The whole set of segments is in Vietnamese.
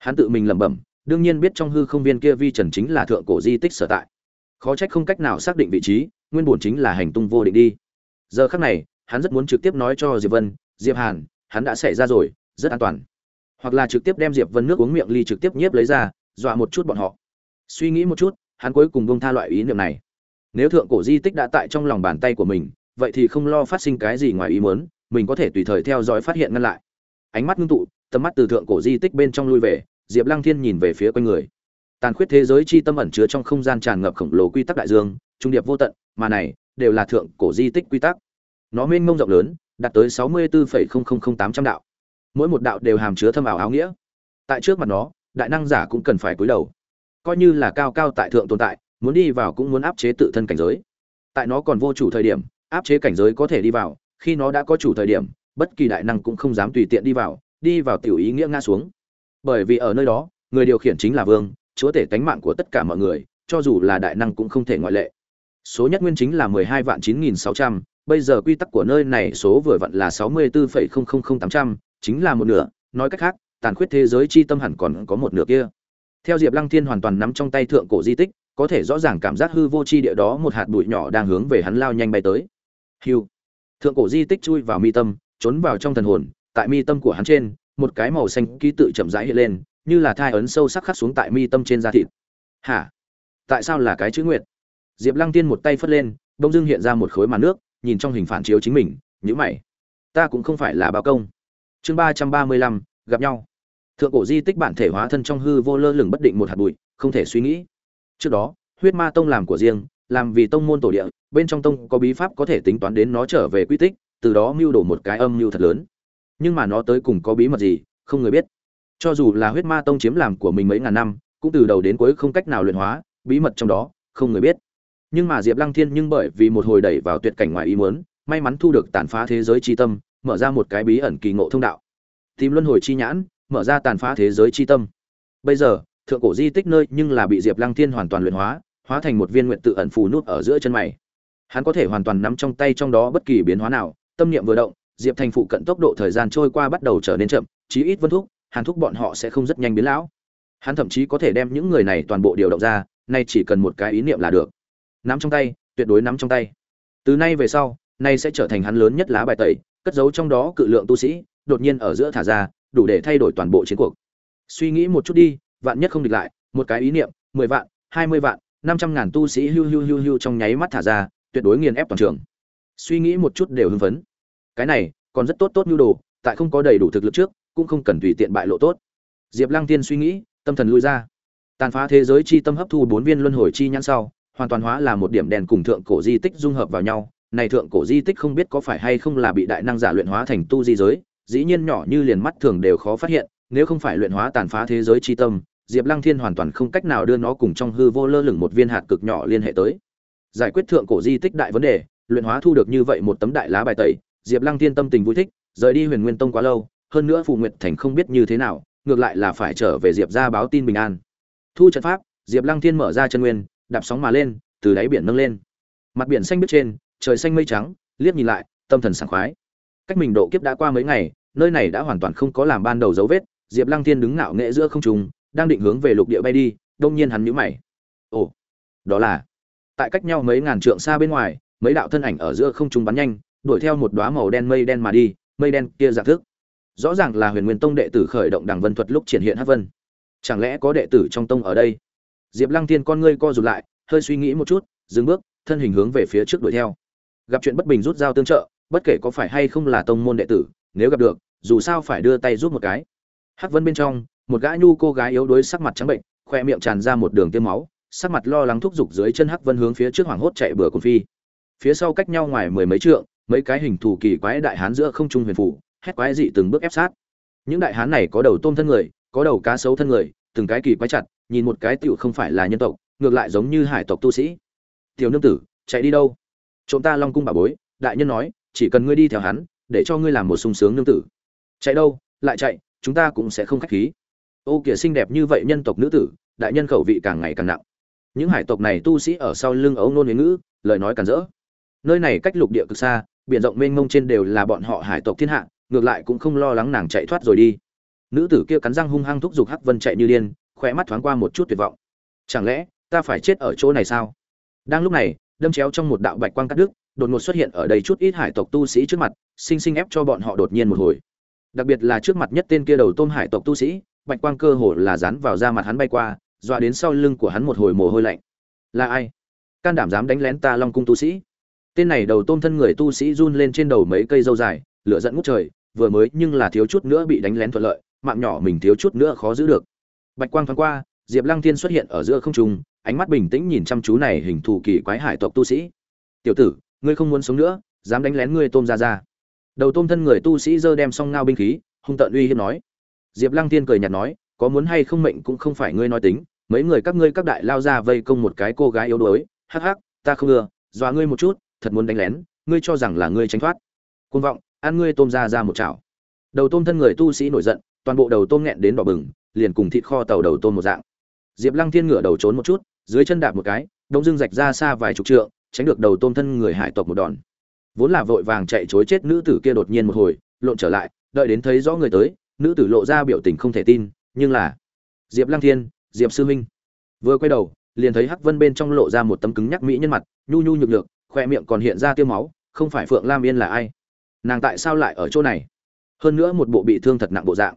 hắn tự mình lẩm bẩm, đương nhiên biết trong hư không viên kia vi trần chính là thượng cổ di tích sở tại. Khó trách không cách nào xác định vị trí, nguyên bổn chính là hành tung vô định đi. Giờ khắc này, hắn rất muốn trực tiếp nói cho diệp vân, diệp hàn, hắn đã xảy ra rồi, rất an toàn. Hoặc là trực tiếp đem diệp vân nước uống miệng ly trực tiếp nhiếp lấy ra, dọa một chút bọn họ. Suy nghĩ một chút, hắn cuối cùng bông tha loại ý niệm này. Nếu thượng cổ di tích đã tại trong lòng bàn tay của mình, vậy thì không lo phát sinh cái gì ngoài ý muốn, mình có thể tùy thời theo dõi phát hiện ngăn lại. Ánh mắt ngưng tụ, tầm mắt từ thượng cổ di tích bên trong lui về diệp lăng thiên nhìn về phía quanh người. Tàn khuyết thế giới chi tâm ẩn chứa trong không gian tràn ngập khổng lồ quy tắc đại dương, trung điệp vô tận, mà này, đều là thượng cổ di tích quy tắc. Nó mênh mông rộng lớn, đạt tới sáu mươi bốn tám trăm đạo. Mỗi một đạo đều hàm chứa thâm ảo áo nghĩa. Tại trước mặt nó, đại năng giả cũng cần phải cúi đầu. Coi như là cao cao tại thượng tồn tại, muốn đi vào cũng muốn áp chế tự thân cảnh giới. Tại nó còn vô chủ thời điểm, áp chế cảnh giới có thể đi vào, khi nó đã có chủ thời điểm, bất kỳ đại năng cũng không dám tùy tiện đi vào đi vào tiểu ý nghĩa ngã xuống bởi vì ở nơi đó, người điều khiển chính là vương, chúa tể tánh mạng của tất cả mọi người, cho dù là đại năng cũng không thể ngoại lệ. Số nhất nguyên chính là mười hai vạn chín nghìn sáu trăm, bây giờ quy tắc của nơi này số vừa vặn là sáu mươi bốn phẩy không không không tám trăm, chính là một nửa. Nói cách khác, tàn khuyết thế giới chi tâm hẳn còn có một nửa kia. Theo diệp lăng thiên hoàn toàn nắm trong tay thượng cổ di tích, có thể rõ ràng cảm giác hư vô chi địa đó một hạt bụi nhỏ đang hướng về hắn lao nhanh bay tới. Hiu thượng cổ di tích chui vào mi tâm, trốn vào trong thần hồn, tại mi tâm của hắn trên một cái màu xanh ký tự chậm rãi hiện lên, như là thai ấn sâu sắc khắc xuống tại mi tâm trên da thịt. Hả? Tại sao là cái chữ nguyệt? Diệp lăng tiên một tay phất lên bông dưng hiện ra một khối màn nước, nhìn trong hình phản chiếu chính mình nhữ mày. Ta cũng không phải là báo công. Chương ba trăm ba mươi lăm, gặp nhau. Thượng cổ di tích bản thể hóa thân trong hư vô lơ lửng bất định một hạt bụi, không thể suy nghĩ. Trước đó, huyết ma tông làm của riêng, làm vì tông môn tổ địa, bên trong tông có bí pháp có thể tính toán đến nó trở về quy tích, từ đó mưu đổ một cái âm mưu thật lớn nhưng mà nó tới cùng có bí mật gì, không người biết. Cho dù là huyết ma tông chiếm làm của mình mấy ngàn năm, cũng từ đầu đến cuối không cách nào luyện hóa, bí mật trong đó, không người biết. Nhưng mà diệp lăng thiên nhưng bởi vì một hồi đẩy vào tuyệt cảnh ngoài ý muốn, may mắn thu được tàn phá thế giới tri tâm, mở ra một cái bí ẩn kỳ ngộ thông đạo. Tìm luân hồi chi nhãn, mở ra tàn phá thế giới chi tâm. Bây giờ, thượng cổ di tích nơi nhưng là bị diệp lăng thiên hoàn toàn luyện hóa hóa thành một viên nguyện tự ẩn phù nút ở giữa chân mày. Hắn có thể hoàn toàn nắm trong tay trong đó bất kỳ biến hóa nào, tâm niệm vừa động diệp thành phụ cận tốc độ thời gian trôi qua bắt đầu trở nên chậm, chí ít vân thúc, hàn thúc bọn họ sẽ không rất nhanh biến lão. Hắn thậm chí có thể đem những người này toàn bộ điều động ra, nay chỉ cần một cái ý niệm là được. Nắm trong tay, tuyệt đối nắm trong tay. Từ nay về sau, nay sẽ trở thành hắn lớn nhất lá bài tẩy, cất giấu trong đó cự lượng tu sĩ, đột nhiên ở giữa thả ra, đủ để thay đổi toàn bộ chiến cuộc. Suy nghĩ một chút đi, vạn nhất không địch lại, một cái ý niệm, mười vạn, hai mươi vạn, năm trăm ngàn tu sĩ hưu hưu hưu hưu trong nháy mắt thả ra, tuyệt đối nghiền ép toàn trường. Suy nghĩ một chút đều hưng phấn cái này, còn rất tốt tốt nhu đồ, tại không có đầy đủ thực lực trước, cũng không cần tùy tiện bại lộ tốt. Diệp lăng tiên suy nghĩ, tâm thần lui ra. Tàn phá thế giới chi tâm hấp thu bốn viên luân hồi chi nhãn sau, hoàn toàn hóa là một điểm đèn cùng thượng cổ di tích dung hợp vào nhau. Này thượng cổ di tích không biết có phải hay không là bị đại năng giả luyện hóa thành tu di giới, dĩ nhiên nhỏ như liền mắt thường đều khó phát hiện, nếu không phải luyện hóa tàn phá thế giới chi tâm, diệp lăng thiên hoàn toàn không cách nào đưa nó cùng trong hư vô lơ lửng một viên hạt cực nhỏ liên hệ tới. Giải quyết thượng cổ di tích đại vấn đề, luyện hóa thu được như vậy một tấm đại lá bài tẩy diệp lăng thiên tâm tình vui thích rời đi huyền nguyên tông quá lâu hơn nữa phù nguyệt thành không biết như thế nào ngược lại là phải trở về diệp gia báo tin bình an. Thu trận pháp diệp lăng thiên mở ra chân nguyên đạp sóng mà lên từ đáy biển nâng lên. Mặt biển xanh biết trên trời xanh mây trắng liếc nhìn lại tâm thần sảng khoái. Cách mình độ kiếp đã qua mấy ngày nơi này đã hoàn toàn không có làm ban đầu dấu vết diệp lăng thiên đứng ngạo nghễ giữa không trung, đang định hướng về lục địa bay đi đột nhiên hắn nhíu mày. Ồ đó là tại cách nhau mấy ngàn trượng xa bên ngoài mấy đạo thân ảnh ở giữa không trung bắn nhanh đuổi theo một đóa màu đen mây đen mà đi, mây đen kia dạng thức. Rõ ràng là huyền nguyên tông đệ tử khởi động đằng vân thuật lúc triển hiện Hắc vân. Chẳng lẽ có đệ tử trong tông ở đây? Diệp lăng thiên con ngươi co rụt lại, hơi suy nghĩ một chút, dừng bước, thân hình hướng về phía trước đuổi theo. Gặp chuyện bất bình rút dao tương trợ, bất kể có phải hay không là tông môn đệ tử, nếu gặp được, dù sao phải đưa tay giúp một cái. Hắc vân bên trong, một gã nhu cô gái yếu đuối sắc mặt trắng bệnh, khoe miệng tràn ra một đường tia máu, sắc mặt lo lắng thúc giục dưới chân hắc vân hướng phía trước hoảng hốt chạy bừa cồn phi. Phía sau cách nhau ngoài mười mấy trượng mấy cái hình thù kỳ quái đại hán giữa không trung huyền phủ, hét quái dị từng bước ép sát. Những đại hán này có đầu tôm thân người, có đầu cá sấu thân người, từng cái kỳ quái chặt, nhìn một cái tựu không phải là nhân tộc, ngược lại giống như hải tộc tu sĩ. Tiểu nương tử, chạy đi đâu? Trộm ta long cung bà bối, đại nhân nói, chỉ cần ngươi đi theo hắn, để cho ngươi làm một sung sướng nương tử. Chạy đâu? Lại chạy, chúng ta cũng sẽ không khách khí. Ô kìa xinh đẹp như vậy nhân tộc nữ tử, đại nhân khẩu vị càng ngày càng nặng. Những hải tộc này tu sĩ ở sau lưng ấu nôn huế ngữ, lời nói càng rỡ. Nơi này cách lục địa cực xa biển rộng mênh mông trên đều là bọn họ hải tộc thiên hạ, ngược lại cũng không lo lắng nàng chạy thoát rồi đi. Nữ tử kia cắn răng hung hăng thúc giục hắc vân chạy như điên khỏe mắt thoáng qua một chút tuyệt vọng. Chẳng lẽ, ta phải chết ở chỗ này sao? Đang lúc này, đâm chéo trong một đạo bạch quang cắt đứt, đột ngột xuất hiện ở đây chút ít hải tộc tu sĩ trước mặt sinh sinh ép cho bọn họ đột nhiên một hồi. Đặc biệt là trước mặt nhất tên kia đầu tôm hải tộc tu sĩ, bạch quang cơ hồ là dán vào da mặt hắn bay qua, dọa đến sau lưng của hắn một hồi mồ hôi lạnh. Là ai? Can đảm dám đánh lén ta long cung tu sĩ? Tên này đầu tôm thân người tu sĩ run lên trên đầu mấy cây dâu dài, lửa dẫn ngút trời, vừa mới nhưng là thiếu chút nữa bị đánh lén thuận lợi, mạng nhỏ mình thiếu chút nữa khó giữ được. Bạch quang thoáng qua, diệp lăng thiên xuất hiện ở giữa không trung, ánh mắt bình tĩnh nhìn chăm chú này hình thù kỳ quái hải tộc tu sĩ. Tiểu tử, ngươi không muốn sống nữa, dám đánh lén ngươi tôm ra ra đầu tôm thân người tu sĩ giơ đem song ngao binh khí, hung tợn uy hiếp nói. Diệp lăng thiên cười nhạt nói, có muốn hay không mệnh cũng không phải ngươi nói tính, mấy người các ngươi các đại lao ra vây công một cái cô gái yếu đuối, hắc hắc, ta không ưa dọa ngươi một chút thật muốn đánh lén, ngươi cho rằng là ngươi tránh thoát. Côn vọng, ăn ngươi tôm ra ra một chảo. Đầu tôm thân người tu sĩ nổi giận, toàn bộ đầu tôm nghẹn đến đỏ bừng, liền cùng thịt kho tàu đầu tôm một dạng. Diệp lăng thiên ngửa đầu trốn một chút, dưới chân đạp một cái, đông dưng rạch ra xa vài chục trượng, tránh được đầu tôm thân người hải tộc một đòn. Vốn là vội vàng chạy chối chết nữ tử kia đột nhiên một hồi, lộn trở lại, đợi đến thấy rõ người tới, nữ tử lộ ra biểu tình không thể tin, nhưng là diệp lăng thiên, diệp sư huynh vừa quay đầu, liền thấy hắc vân bên trong lộ ra một tấm cứng nhắc mỹ nhân mặt, nhu nhu nhược nhược khoe miệng còn hiện ra tiêu máu, không phải phượng lam yên là ai? Nàng tại sao lại ở chỗ này? Hơn nữa một bộ bị thương thật nặng bộ dạng.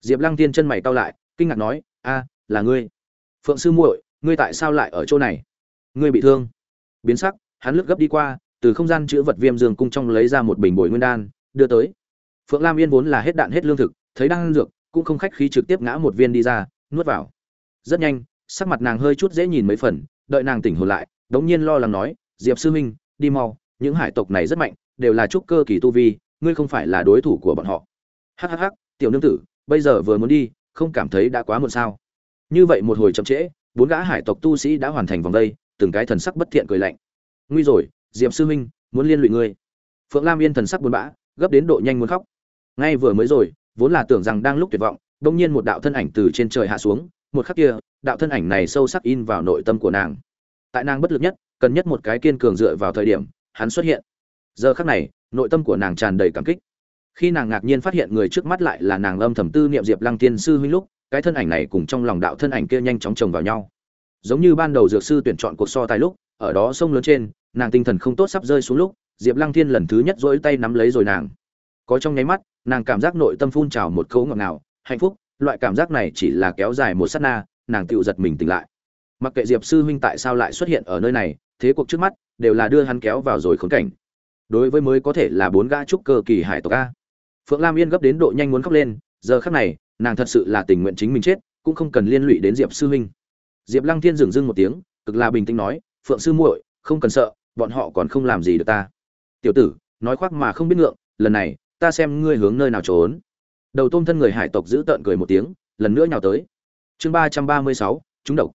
Diệp lăng tiên chân mày cau lại, kinh ngạc nói, a, là ngươi. Phượng sư muội, ngươi tại sao lại ở chỗ này? Ngươi bị thương. Biến sắc, hắn lướt gấp đi qua, từ không gian chữ vật viêm dương cung trong lấy ra một bình bồi nguyên đan, đưa tới. Phượng lam yên vốn là hết đạn hết lương thực, thấy đang dược, cũng không khách khí trực tiếp ngã một viên đi ra, nuốt vào. Rất nhanh, sắc mặt nàng hơi chút dễ nhìn mấy phần, đợi nàng tỉnh hồn lại, đống nhiên lo lắng nói diệp sư huynh, đi mau, những hải tộc này rất mạnh, đều là trúc cơ kỳ tu vi, ngươi không phải là đối thủ của bọn họ. Hhh tiểu nương tử, bây giờ vừa muốn đi, không cảm thấy đã quá muộn sao? Như vậy một hồi chậm trễ, bốn gã hải tộc tu sĩ đã hoàn thành vòng đây, từng cái thần sắc bất thiện cười lạnh. Nguy rồi, diệp sư huynh, muốn liên lụy ngươi. Phượng lam yên thần sắc buồn bã, gấp đến độ nhanh muốn khóc. Ngay vừa mới rồi, vốn là tưởng rằng đang lúc tuyệt vọng đông nhiên một đạo thân ảnh từ trên trời hạ xuống, một khắc kia, đạo thân ảnh này sâu sắc in vào nội tâm của nàng. Tại nàng bất lực nhất cần nhất một cái kiên cường dựa vào thời điểm, hắn xuất hiện. Giờ khắc này, nội tâm của nàng tràn đầy cảm kích. Khi nàng ngạc nhiên phát hiện người trước mắt lại là nàng âm thầm tư niệm diệp lăng tiên sư huynh lúc, cái thân ảnh này cùng trong lòng đạo thân ảnh kia nhanh chóng chồng vào nhau. Giống như ban đầu dược sư tuyển chọn cuộc so tài lúc, ở đó sông lớn trên, nàng tinh thần không tốt sắp rơi xuống lúc, diệp lăng thiên lần thứ nhất dỗi tay nắm lấy rồi nàng. Có trong nháy mắt, nàng cảm giác nội tâm phun trào một cấu ngọt ngào, hạnh phúc, loại cảm giác này chỉ là kéo dài một sát na, nàng tựu giật mình tỉnh lại. Mặc kệ diệp sư huynh tại sao lại xuất hiện ở nơi này thế cuộc trước mắt đều là đưa hắn kéo vào rồi khốn cảnh. Đối với mới có thể là bốn gã trúc cơ kỳ hải tộc a. Phượng lam yên gấp đến độ nhanh muốn khóc lên, giờ khắc này, nàng thật sự là tình nguyện chính mình chết, cũng không cần liên lụy đến diệp sư huynh. Diệp lăng thiên dừng dưng một tiếng, cực là bình tĩnh nói, phượng sư muội, không cần sợ, bọn họ còn không làm gì được ta. Tiểu tử, nói khoác mà không biết ngượng, lần này, ta xem ngươi hướng nơi nào trốn. Đầu tôm thân người hải tộc giữ tợn cười một tiếng, lần nữa nhào tới. Chương ba trăm ba mươi sáu, chúng độc.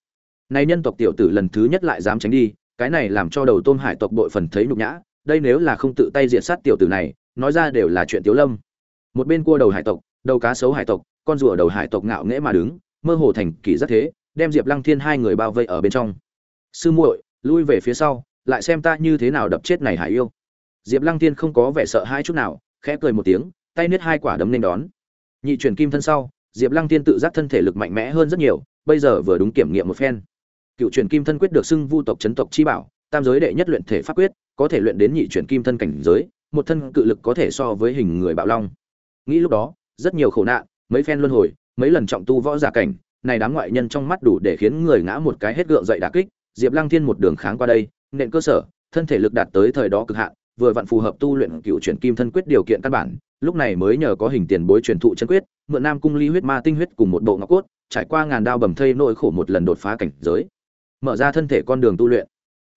Này nhân tộc tiểu tử lần thứ nhất lại dám tránh đi cái này làm cho đầu tôm hải tộc bội phần thấy nhục nhã, đây nếu là không tự tay diện sát tiểu tử này, nói ra đều là chuyện tiếu lâm. Một bên cua đầu hải tộc, đầu cá sấu hải tộc, con rùa đầu hải tộc ngạo nghễ mà đứng, mơ hồ thành kỳ rất thế, đem diệp lăng thiên hai người bao vây ở bên trong. Sư muội, lui về phía sau, lại xem ta như thế nào đập chết này hải yêu. Diệp lăng thiên không có vẻ sợ hai chút nào, khẽ cười một tiếng, tay niết hai quả đấm nên đón. Nhị chuyển kim thân sau, diệp lăng thiên tự giác thân thể lực mạnh mẽ hơn rất nhiều, bây giờ vừa đúng kiểm nghiệm một phen cựu truyền kim thân quyết được xưng vu tộc chấn tộc chi bảo, tam giới đệ nhất luyện thể pháp quyết, có thể luyện đến nhị truyền kim thân cảnh giới, một thân cự lực có thể so với hình người bạo long. Nghĩ lúc đó, rất nhiều khổ nạn, mấy phen luân hồi, mấy lần trọng tu võ giả cảnh, này đám ngoại nhân trong mắt đủ để khiến người ngã một cái hết gượng dậy đả kích, diệp lăng thiên một đường kháng qua đây, nện cơ sở, thân thể lực đạt tới thời đó cực hạn, vừa vặn phù hợp tu luyện cựu truyền kim thân quyết điều kiện căn bản, lúc này mới nhờ có hình tiền bối truyền thụ chân quyết, mượn nam cung ly huyết ma tinh huyết cùng một bộ ngọc cốt, trải qua ngàn đao bầm thây nỗi khổ một lần đột phá cảnh giới mở ra thân thể con đường tu luyện.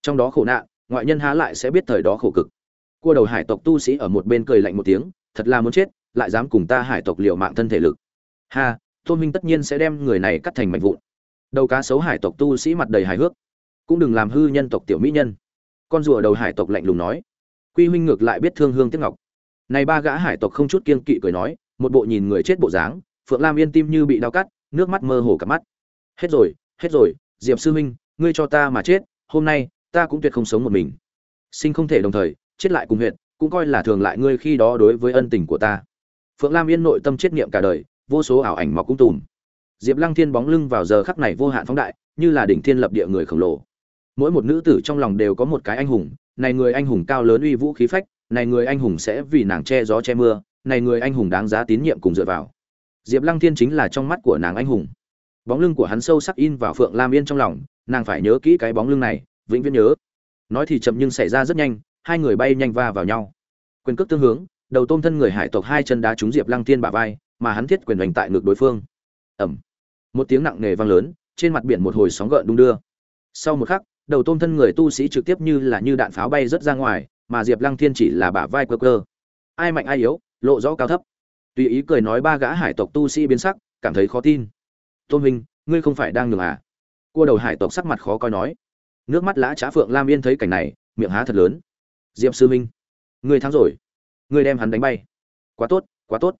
Trong đó khổ nạn, ngoại nhân há lại sẽ biết thời đó khổ cực. Cua đầu hải tộc tu sĩ ở một bên cười lạnh một tiếng, thật là muốn chết, lại dám cùng ta hải tộc liều mạng thân thể lực. Ha, tôn minh tất nhiên sẽ đem người này cắt thành mảnh vụn. Đầu cá sấu hải tộc tu sĩ mặt đầy hài hước. Cũng đừng làm hư nhân tộc tiểu mỹ nhân. Con rùa đầu hải tộc lạnh lùng nói. Quy huynh ngược lại biết thương hương tiếc ngọc. Này ba gã hải tộc không chút kiên kỵ cười nói, một bộ nhìn người chết bộ dáng, phượng lam yên tim như bị đau cắt, nước mắt mơ hồ cả mắt. Hết rồi hết rồi, diệp sư huynh ngươi cho ta mà chết, hôm nay, ta cũng tuyệt không sống một mình. Sinh không thể đồng thời, chết lại cùng huyện cũng coi là thường lại ngươi khi đó đối với ân tình của ta. Phượng lam yên nội tâm chết niệm cả đời, vô số ảo ảnh mọc cũng tùm. Diệp lăng thiên bóng lưng vào giờ khắc này vô hạn phóng đại, như là đỉnh thiên lập địa người khổng lồ. Mỗi một nữ tử trong lòng đều có một cái anh hùng, này người anh hùng cao lớn uy vũ khí phách, này người anh hùng sẽ vì nàng che gió che mưa, này người anh hùng đáng giá tín nhiệm cùng dựa vào. Diệp lăng thiên chính là trong mắt của nàng anh hùng. Bóng lưng của hắn sâu sắc in vào phượng lam yên trong lòng nàng phải nhớ kỹ cái bóng lưng này, vĩnh viễn nhớ. Nói thì chậm nhưng xảy ra rất nhanh, hai người bay nhanh va vào nhau. Quyền cước tương hướng, đầu tôm thân người hải tộc hai chân đá trúng diệp lăng thiên bả vai, mà hắn thiết quyền đánh tại ngực đối phương. Ẩm một tiếng nặng nề vang lớn, trên mặt biển một hồi sóng gợn đung đưa. Sau một khắc, đầu tôm thân người tu sĩ trực tiếp như là như đạn pháo bay rất ra ngoài, mà diệp lăng thiên chỉ là bả vai cơ cơ ai mạnh ai yếu, lộ rõ cao thấp. Tùy ý cười nói ba gã hải tộc tu sĩ biến sắc, cảm thấy khó tin. Tôn huynh, ngươi không phải đang nhường à? Cua đầu hải tộc sắc mặt khó coi nói. Nước mắt lã trá phượng lam yên thấy cảnh này, miệng há thật lớn. Diệp sư minh ngươi thắng rồi. Ngươi đem hắn đánh bay. Quá tốt quá tốt.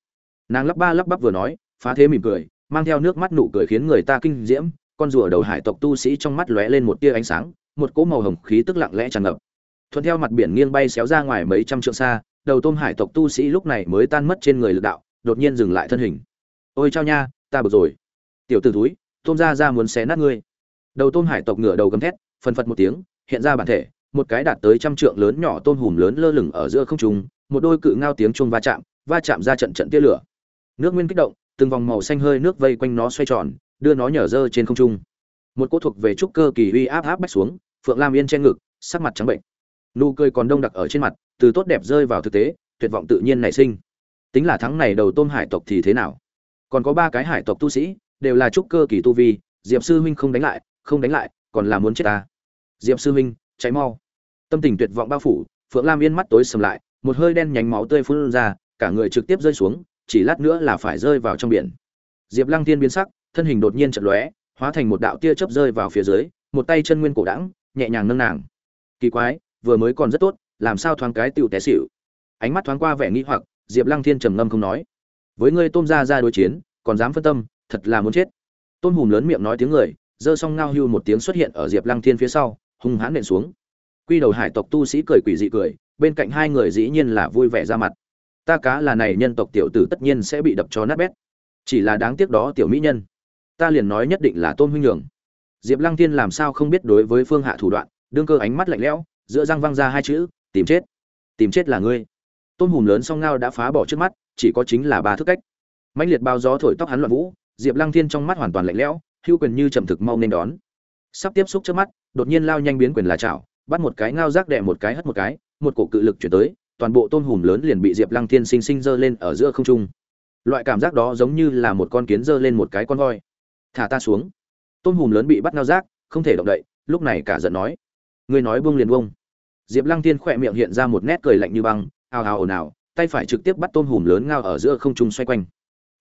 Nàng lắp ba lắp bắp vừa nói, phá thế mỉm cười, mang theo nước mắt nụ cười khiến người ta kinh diễm. Con rùa đầu hải tộc tu sĩ trong mắt lóe lên một tia ánh sáng, một cỗ màu hồng khí tức lặng lẽ tràn ngập. Thuận theo mặt biển nghiêng bay xéo ra ngoài mấy trăm trượng xa, đầu tôm hải tộc tu sĩ lúc này mới tan mất trên người lực đạo, đột nhiên dừng lại thân hình. Ôi chao nha, ta bực rồi. Tiểu t ử túi tôm ra ra muốn xé nát ngươi đầu tôm hải tộc ngửa đầu gầm thét, phần phật một tiếng, hiện ra bản thể, một cái đạt tới trăm trượng lớn nhỏ tôm hùm lớn lơ lửng ở giữa không trung, một đôi cự ngao tiếng chuông va chạm va chạm ra trận trận tia lửa. Nước nguyên kích động, từng vòng màu xanh hơi nước vây quanh nó xoay tròn, đưa nó nhở dơ trên không trung. Một cỗ thuộc về trúc cơ kỳ uy áp áp bách xuống, phượng lam yên trên ngực, sắc mặt trắng bệnh. Nụ cười còn đông đặc ở trên mặt, từ tốt đẹp rơi vào thực tế, tuyệt vọng tự nhiên nảy sinh. Tính là thắng này đầu tôm hải tộc thì thế nào? Còn có ba cái hải tộc tu sĩ, đều là trúc cơ kỳ tu vi, diệp sư huynh không đánh lại không đánh lại, còn là muốn chết ta. Diệp sư huynh cháy mau. Tâm tình tuyệt vọng bao phủ, phượng lam yên mắt tối sầm lại, một hơi đen nhánh máu tươi phun ra, cả người trực tiếp rơi xuống, chỉ lát nữa là phải rơi vào trong biển. Diệp lăng tiên biến sắc, thân hình đột nhiên chật lóe, hóa thành một đạo tia chớp rơi vào phía dưới, một tay chân nguyên cổ đẳng, nhẹ nhàng nâng nàng. Kỳ quái, vừa mới còn rất tốt, làm sao thoáng cái tựu té xỉu? Ánh mắt thoáng qua vẻ nghi hoặc, diệp lăng thiên trầm ngâm không nói. Với ngươi tôm ra ra đối chiến, còn dám phân tâm, thật là muốn chết. Tôm hùm lớn miệng nói tiếng người giơ xong ngao hưu một tiếng xuất hiện ở diệp lăng thiên phía sau, hung hãn nện xuống. Quy đầu hải tộc tu sĩ cười quỷ dị cười, bên cạnh hai người dĩ nhiên là vui vẻ ra mặt. Ta cá là này nhân tộc tiểu tử tất nhiên sẽ bị đập cho nát bét. Chỉ là đáng tiếc đó tiểu mỹ nhân. Ta liền nói nhất định là tôn huynh nhường. Diệp lăng thiên làm sao không biết đối với phương hạ thủ đoạn, đương cơ ánh mắt lạnh lẽo, giữa răng văng ra hai chữ, tìm chết. Tìm chết là ngươi. Tôn hùm lớn song ngao đã phá bỏ trước mắt, chỉ có chính là ba thước cách. Mãnh liệt bao gió thổi tóc hắn loạn vũ, diệp lăng thiên trong mắt hoàn toàn lạnh lẽo hưu quyền như trầm thực mau nên đón. Sắp tiếp xúc trước mắt, đột nhiên lao nhanh biến quyền là chảo, bắt một cái ngao rác đẻ một cái hất một cái, một cổ cự lực chuyển tới, toàn bộ tôm hùm lớn liền bị diệp lăng thiên sinh sinh giơ lên ở giữa không trung. Loại cảm giác đó giống như là một con kiến giơ lên một cái con voi. Thả ta xuống. Tôm hùm lớn bị bắt ngao rác không thể động đậy, lúc này cả giận nói. Ngươi nói buông liền buông. Diệp lăng thiên khỏe miệng hiện ra một nét cười lạnh như băng ào ào ồn ào, tay phải trực tiếp bắt tôm hùm lớn ngao ở giữa không trung xoay quanh.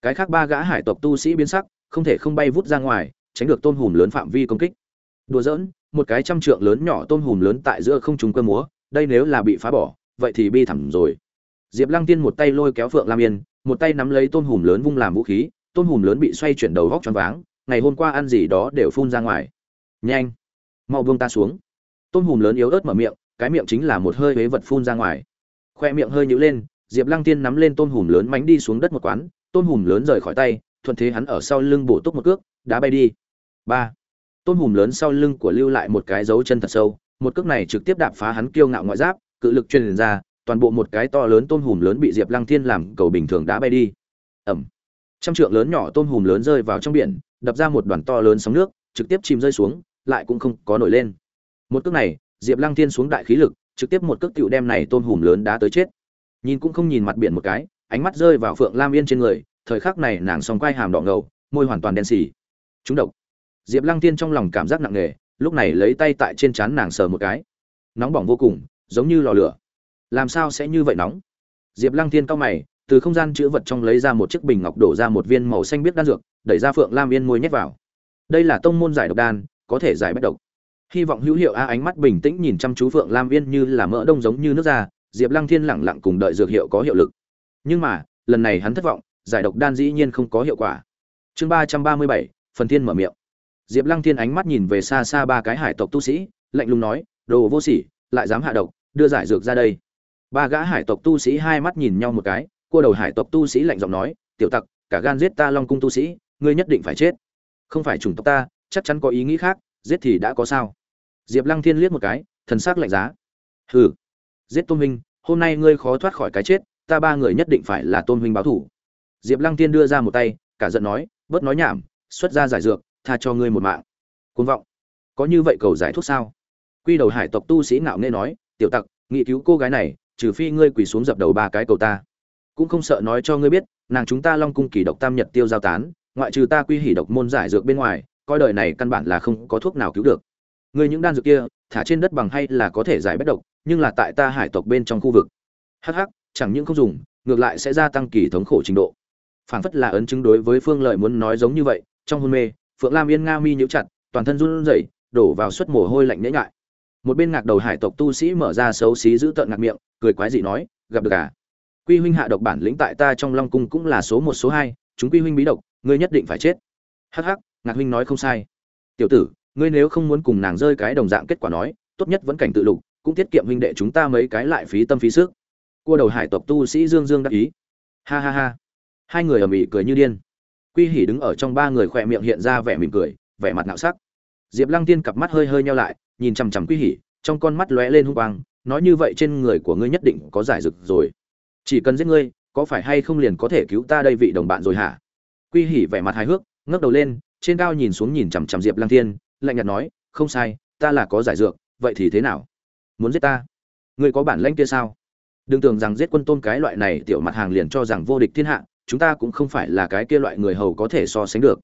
Cái khác ba gã hải tộc tu sĩ biến sắc không thể không bay vút ra ngoài, tránh được tôm hùm lớn phạm vi công kích. Đùa giỡn, một cái trăm trượng lớn nhỏ tôm hùm lớn tại giữa không trùng cơ múa, đây nếu là bị phá bỏ, vậy thì bi thẳm rồi. Diệp lăng tiên một tay lôi kéo phượng lam yên, một tay nắm lấy tôm hùm lớn vung làm vũ khí, tôm hùm lớn bị xoay chuyển đầu góc choáng váng, ngày hôm qua ăn gì đó đều phun ra ngoài. Nhanh, mau buông ta xuống. Tôm hùm lớn yếu ớt mở miệng, cái miệng chính là một hơi huế vật phun ra ngoài. Khoe miệng hơi nhữ lên, diệp lăng tiên nắm lên tôm hùm lớn mánh đi xuống đất một quán, tôm hùm lớn rời khỏi tay thuận thế hắn ở sau lưng bổ túc một cước, đá bay đi. Ba. Tôn hùm lớn sau lưng của lưu lại một cái dấu chân thật sâu, một cước này trực tiếp đạp phá hắn kiêu ngạo ngoại giáp, cự lực truyền ra, toàn bộ một cái to lớn tôn hùm lớn bị diệp lăng thiên làm cầu bình thường đã bay đi. Ẩm. Trăm trượng lớn nhỏ tôn hùm lớn rơi vào trong biển, đập ra một đoàn to lớn sóng nước, trực tiếp chìm rơi xuống, lại cũng không có nổi lên. Một cước này, diệp lăng thiên xuống đại khí lực, trực tiếp một cước tiểu đem này tôn hùm lớn đá tới chết. Nhìn cũng không nhìn mặt biển một cái, ánh mắt rơi vào phượng lam yên trên người thời khắc này nàng song quai hàm đỏ ngầu, môi hoàn toàn đen xì. Chúng độc. Diệp lăng tiên trong lòng cảm giác nặng nề, lúc này lấy tay tại trên trán nàng sờ một cái. Nóng bỏng vô cùng, giống như lò lửa. Làm sao sẽ như vậy nóng? Diệp lăng thiên cao mày, từ không gian chữ vật trong lấy ra một chiếc bình ngọc đổ ra một viên màu xanh biết đan dược, đẩy ra phượng lam yên môi nhét vào. Đây là tông môn giải độc đan, có thể giải bất độc. Hy vọng hữu hiệu a ánh mắt bình tĩnh nhìn chăm chú phượng lam yên như là mỡ đông giống như nước da, diệp lăng thiên lẳng lặng cùng đợi dược hiệu có hiệu lực. Nhưng mà, lần này hắn thất vọng giải độc đan dĩ nhiên không có hiệu quả. Chương ba trăm ba mươi bảy, phần thiên mở miệng. Diệp lăng thiên ánh mắt nhìn về xa xa ba cái hải tộc tu sĩ, lạnh lùng nói, đồ vô sỉ, lại dám hạ độc, đưa giải dược ra đây. Ba gã hải tộc tu sĩ hai mắt nhìn nhau một cái, cua đầu hải tộc tu sĩ lạnh giọng nói, tiểu tặc, cả gan giết ta long cung tu sĩ, ngươi nhất định phải chết. Không phải chủng tộc ta, chắc chắn có ý nghĩ khác, giết thì đã có sao. Diệp lăng thiên liếc một cái, thần sắc lạnh giá. Hừ, giết tôn huynh, hôm nay ngươi khó thoát khỏi cái chết, ta ba người nhất định phải là tôn huynh báo thủ diệp lăng thiên đưa ra một tay, cả giận nói, bớt nói nhảm, xuất ra giải dược, tha cho ngươi một mạng. Côn vọng. Có như vậy cầu giải thuốc sao? Quy đầu hải tộc tu sĩ ngạo nghễ nói, tiểu tặc, nghị cứu cô gái này, trừ phi ngươi quỳ xuống dập đầu ba cái cầu ta. Cũng không sợ nói cho ngươi biết, nàng chúng ta long cung kỳ độc tam nhật tiêu giao tán, ngoại trừ ta quy hỉ độc môn giải dược bên ngoài, coi đời này căn bản là không có thuốc nào cứu được. Ngươi những đan dược kia, thả trên đất bằng hay là có thể giải bất độc, nhưng là tại ta hải tộc bên trong khu vực. Hắc hắc, chẳng những không dùng, ngược lại sẽ gia tăng kỳ thống khổ trình độ phảng phất là ấn chứng đối với phương lợi muốn nói giống như vậy, trong hôn mê, phượng lam yên nga mi nhíu chặt, toàn thân run rẩy, đổ vào suất mồ hôi lạnh nhễ ngại một bên ngạc đầu hải tộc tu sĩ mở ra xấu xí giữ tợn ngạc miệng, cười quái dị nói, gặp được à? Quy huynh hạ độc bản lĩnh tại ta trong long cung cũng là số một, số hai, chúng quy huynh bí độc, ngươi nhất định phải chết. Hắc hắc, ngạc huynh nói không sai. Tiểu tử, ngươi nếu không muốn cùng nàng rơi cái đồng dạng kết quả nói, tốt nhất vẫn cảnh tự lục, cũng tiết kiệm huynh đệ chúng ta mấy cái lại phí tâm phí sức. Cua đầu hải tộc tu sĩ dương dương đắc ý. Ha ha ha hai người ở mỹ cười như điên. Quy hỉ đứng ở trong ba người khỏe miệng hiện ra vẻ mỉm cười, vẻ mặt nạo sắc. Diệp lăng tiên cặp mắt hơi hơi nhau lại, nhìn chằm chằm quy hỉ, trong con mắt lóe lên hung quang, nói như vậy trên người của ngươi nhất định có giải rực rồi. Chỉ cần giết ngươi, có phải hay không liền có thể cứu ta đây vị đồng bạn rồi hả? Quy hỉ vẻ mặt hài hước, ngước đầu lên, trên cao nhìn xuống nhìn chằm chằm diệp lăng thiên lạnh nhạt nói, không sai, ta là có giải dược, vậy thì thế nào? Muốn giết ta? Ngươi có bản lãnh kia sao? Đừng tưởng rằng giết quân tôn cái loại này tiểu mặt hàng liền cho rằng vô địch thiên hạ chúng ta cũng không phải là cái kia loại người hầu có thể so sánh được.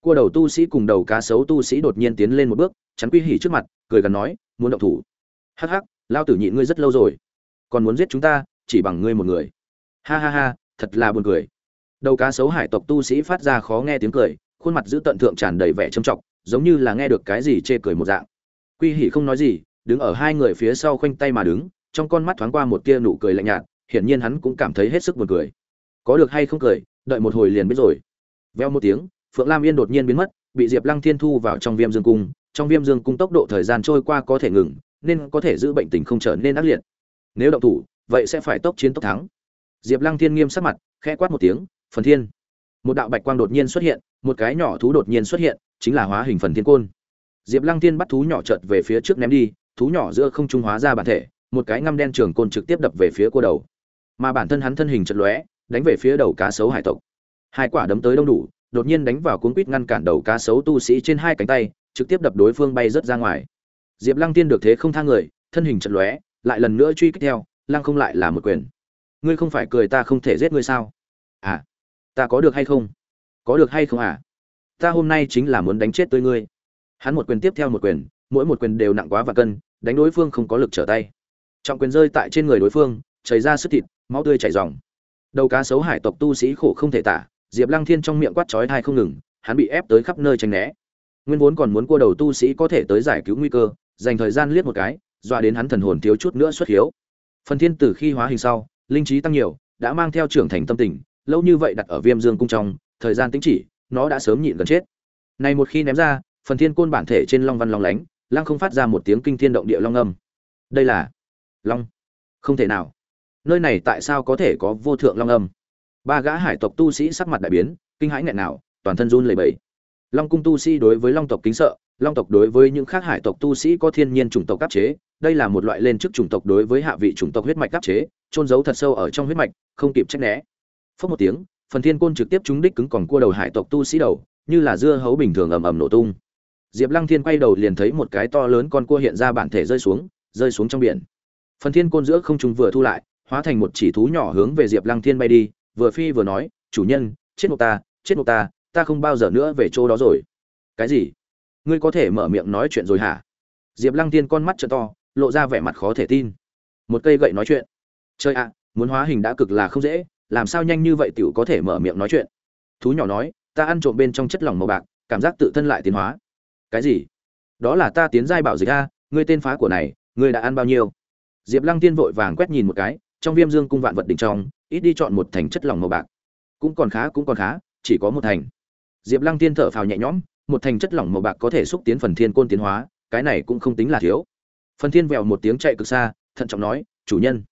Cua đầu tu sĩ cùng đầu cá sấu tu sĩ đột nhiên tiến lên một bước, chắn quy hỉ trước mặt, cười gần nói, muốn động thủ? Hắc hắc lao tử nhịn ngươi rất lâu rồi. Còn muốn giết chúng ta, chỉ bằng ngươi một người. Ha ha ha, thật là buồn cười. Đầu cá sấu hải tộc tu sĩ phát ra khó nghe tiếng cười, khuôn mặt giữ tận thượng tràn đầy vẻ trầm trọng, giống như là nghe được cái gì chê cười một dạng. Quy hỉ không nói gì, đứng ở hai người phía sau khoanh tay mà đứng, trong con mắt thoáng qua một tia nụ cười lạnh nhạt, hiển nhiên hắn cũng cảm thấy hết sức buồn cười có được hay không cười, đợi một hồi liền biết rồi. Veo một tiếng, phượng lam yên đột nhiên biến mất, bị diệp lăng thiên thu vào trong viêm dương cung. Trong viêm dương cung tốc độ thời gian trôi qua có thể ngừng, nên có thể giữ bệnh tình không trở nên ác liệt. Nếu động thủ, vậy sẽ phải tốc chiến tốc thắng. Diệp lăng thiên nghiêm sắc mặt, khẽ quát một tiếng, phần thiên. Một đạo bạch quang đột nhiên xuất hiện, một cái nhỏ thú đột nhiên xuất hiện, chính là hóa hình phần thiên côn. Diệp lăng thiên bắt thú nhỏ chợt về phía trước ném đi, thú nhỏ giữa không trung hóa ra bản thể, một cái ngăm đen trường côn trực tiếp đập về phía cô đầu. Mà bản thân hắn thân hình chật lóe đánh về phía đầu cá sấu hải tộc. Hai quả đấm tới đông đủ, đột nhiên đánh vào cuốn quýt ngăn cản đầu cá sấu tu sĩ trên hai cánh tay, trực tiếp đập đối phương bay rớt ra ngoài. Diệp lăng tiên được thế không thang người, thân hình chật lóe, lại lần nữa truy kích theo, lăng không lại là một quyền. Ngươi không phải cười ta không thể giết ngươi sao? À ta có được hay không? Có được hay không à? Ta hôm nay chính là muốn đánh chết tới ngươi. Hắn một quyền tiếp theo một quyền, mỗi một quyền đều nặng quá và cân, đánh đối phương không có lực trở tay. Trọng quyền rơi tại trên người đối phương, chảy ra sức thịt, máu tươi chảy ròng đầu cá sấu hải tộc tu sĩ khổ không thể tả, diệp lăng thiên trong miệng quát chói thai không ngừng, hắn bị ép tới khắp nơi tranh né. Nguyên vốn còn muốn cua đầu tu sĩ có thể tới giải cứu nguy cơ, dành thời gian liếc một cái, dọa đến hắn thần hồn thiếu chút nữa xuất hiếu. Phần thiên tử khi hóa hình sau, linh trí tăng nhiều, đã mang theo trưởng thành tâm tình, lâu như vậy đặt ở viêm dương cung trong, thời gian tính chỉ, nó đã sớm nhịn gần chết. Này một khi ném ra, phần thiên côn bản thể trên long văn long lánh, lăng không phát ra một tiếng kinh thiên động địa long âm. Đây là long. Không thể nào nơi này tại sao có thể có vô thượng long âm? Ba gã hải tộc tu sĩ sắc mặt đại biến, kinh hãi nghẹn nào, toàn thân run lẩy bẩy. Long cung tu sĩ đối với long tộc kính sợ, long tộc đối với những khác hải tộc tu sĩ có thiên nhiên chủng tộc áp chế, đây là một loại lên chức chủng tộc đối với hạ vị chủng tộc huyết mạch áp chế trôn giấu thật sâu ở trong huyết mạch, không kịp trách né. Phất một tiếng, phần thiên côn trực tiếp trúng đích cứng còn cua đầu hải tộc tu sĩ đầu, như là dưa hấu bình thường ầm ầm nổ tung. Diệp lăng thiên quay đầu liền thấy một cái to lớn con cua hiện ra bản thể rơi xuống rơi xuống trong biển. Phần thiên côn giữa không trung vừa thu lại hóa thành một chỉ thú nhỏ hướng về diệp lăng thiên bay đi, vừa phi vừa nói, chủ nhân, chết một ta, chết một ta ta không bao giờ nữa về chỗ đó rồi. Cái gì? Ngươi có thể mở miệng nói chuyện rồi hả? Diệp lăng Thiên con mắt t to, lộ ra vẻ mặt khó thể tin. Một cây gậy nói chuyện. Chơi ạ, muốn hóa hình đã cực là không dễ, làm sao nhanh như vậy t i ể u có thể mở miệng nói chuyện? Thú nhỏ nói, ta ăn trộm bên trong chất lỏng màu bạc, cảm giác tự thân lại tiến hóa. Cái gì? Đó là ta tiến giai bảo dịch a, ngươi tên phá của này, ngươi đã ăn bao nhiêu? Diệp lăng tiên vội vàng quét nhìn một cái trong viêm dương cung vạn vật đỉnh trong, ít đi chọn một thành chất lỏng màu bạc. Cũng còn khá, cũng còn khá, chỉ có một thành. Diệp lăng tiên thở phào nhẹ nhõm, một thành chất lỏng màu bạc có thể xúc tiến phần thiên côn tiến hóa, cái này cũng không tính là thiếu. Phần thiên vèo một tiếng chạy cực xa, thận trọng nói, chủ nhân,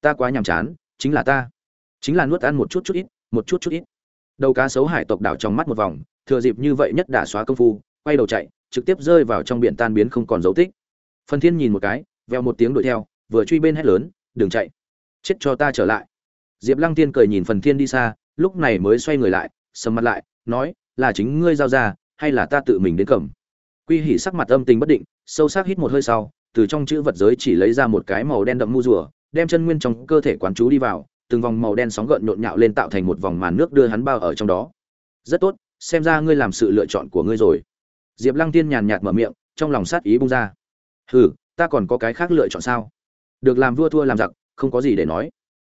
ta quá nhàm chán, chính là ta. Chính là nuốt ăn một chút chút ít, một chút chút ít. Đầu cá sấu hải tộc đảo trong mắt một vòng, thừa dịp như vậy nhất đả xóa công phu, quay đầu chạy, trực tiếp rơi vào trong biển tan biến không còn dấu tích. Phần thiên nhìn một cái veo một tiếng đuổi theo, vừa truy bên hét lớn, đừng chạy chết cho ta trở lại. Diệp lăng tiên cười nhìn phần thiên đi xa, lúc này mới xoay người lại, sầm mặt lại, nói, là chính ngươi giao ra, hay là ta tự mình đến cầm? Quy hỉ sắc mặt âm tình bất định, sâu sắc hít một hơi sau, từ trong chữ vật giới chỉ lấy ra một cái màu đen đậm mu rùa, đem chân nguyên trong cơ thể quán chú đi vào, từng vòng màu đen sóng gợn nhộn nhạo lên tạo thành một vòng màn nước đưa hắn bao ở trong đó. Rất tốt, xem ra ngươi làm sự lựa chọn của ngươi rồi. Diệp lăng tiên nhàn nhạt mở miệng, trong lòng sát ý bung ra. Hừ, ta còn có cái khác lựa chọn sao? Được làm vua thua làm giặc không có gì để nói.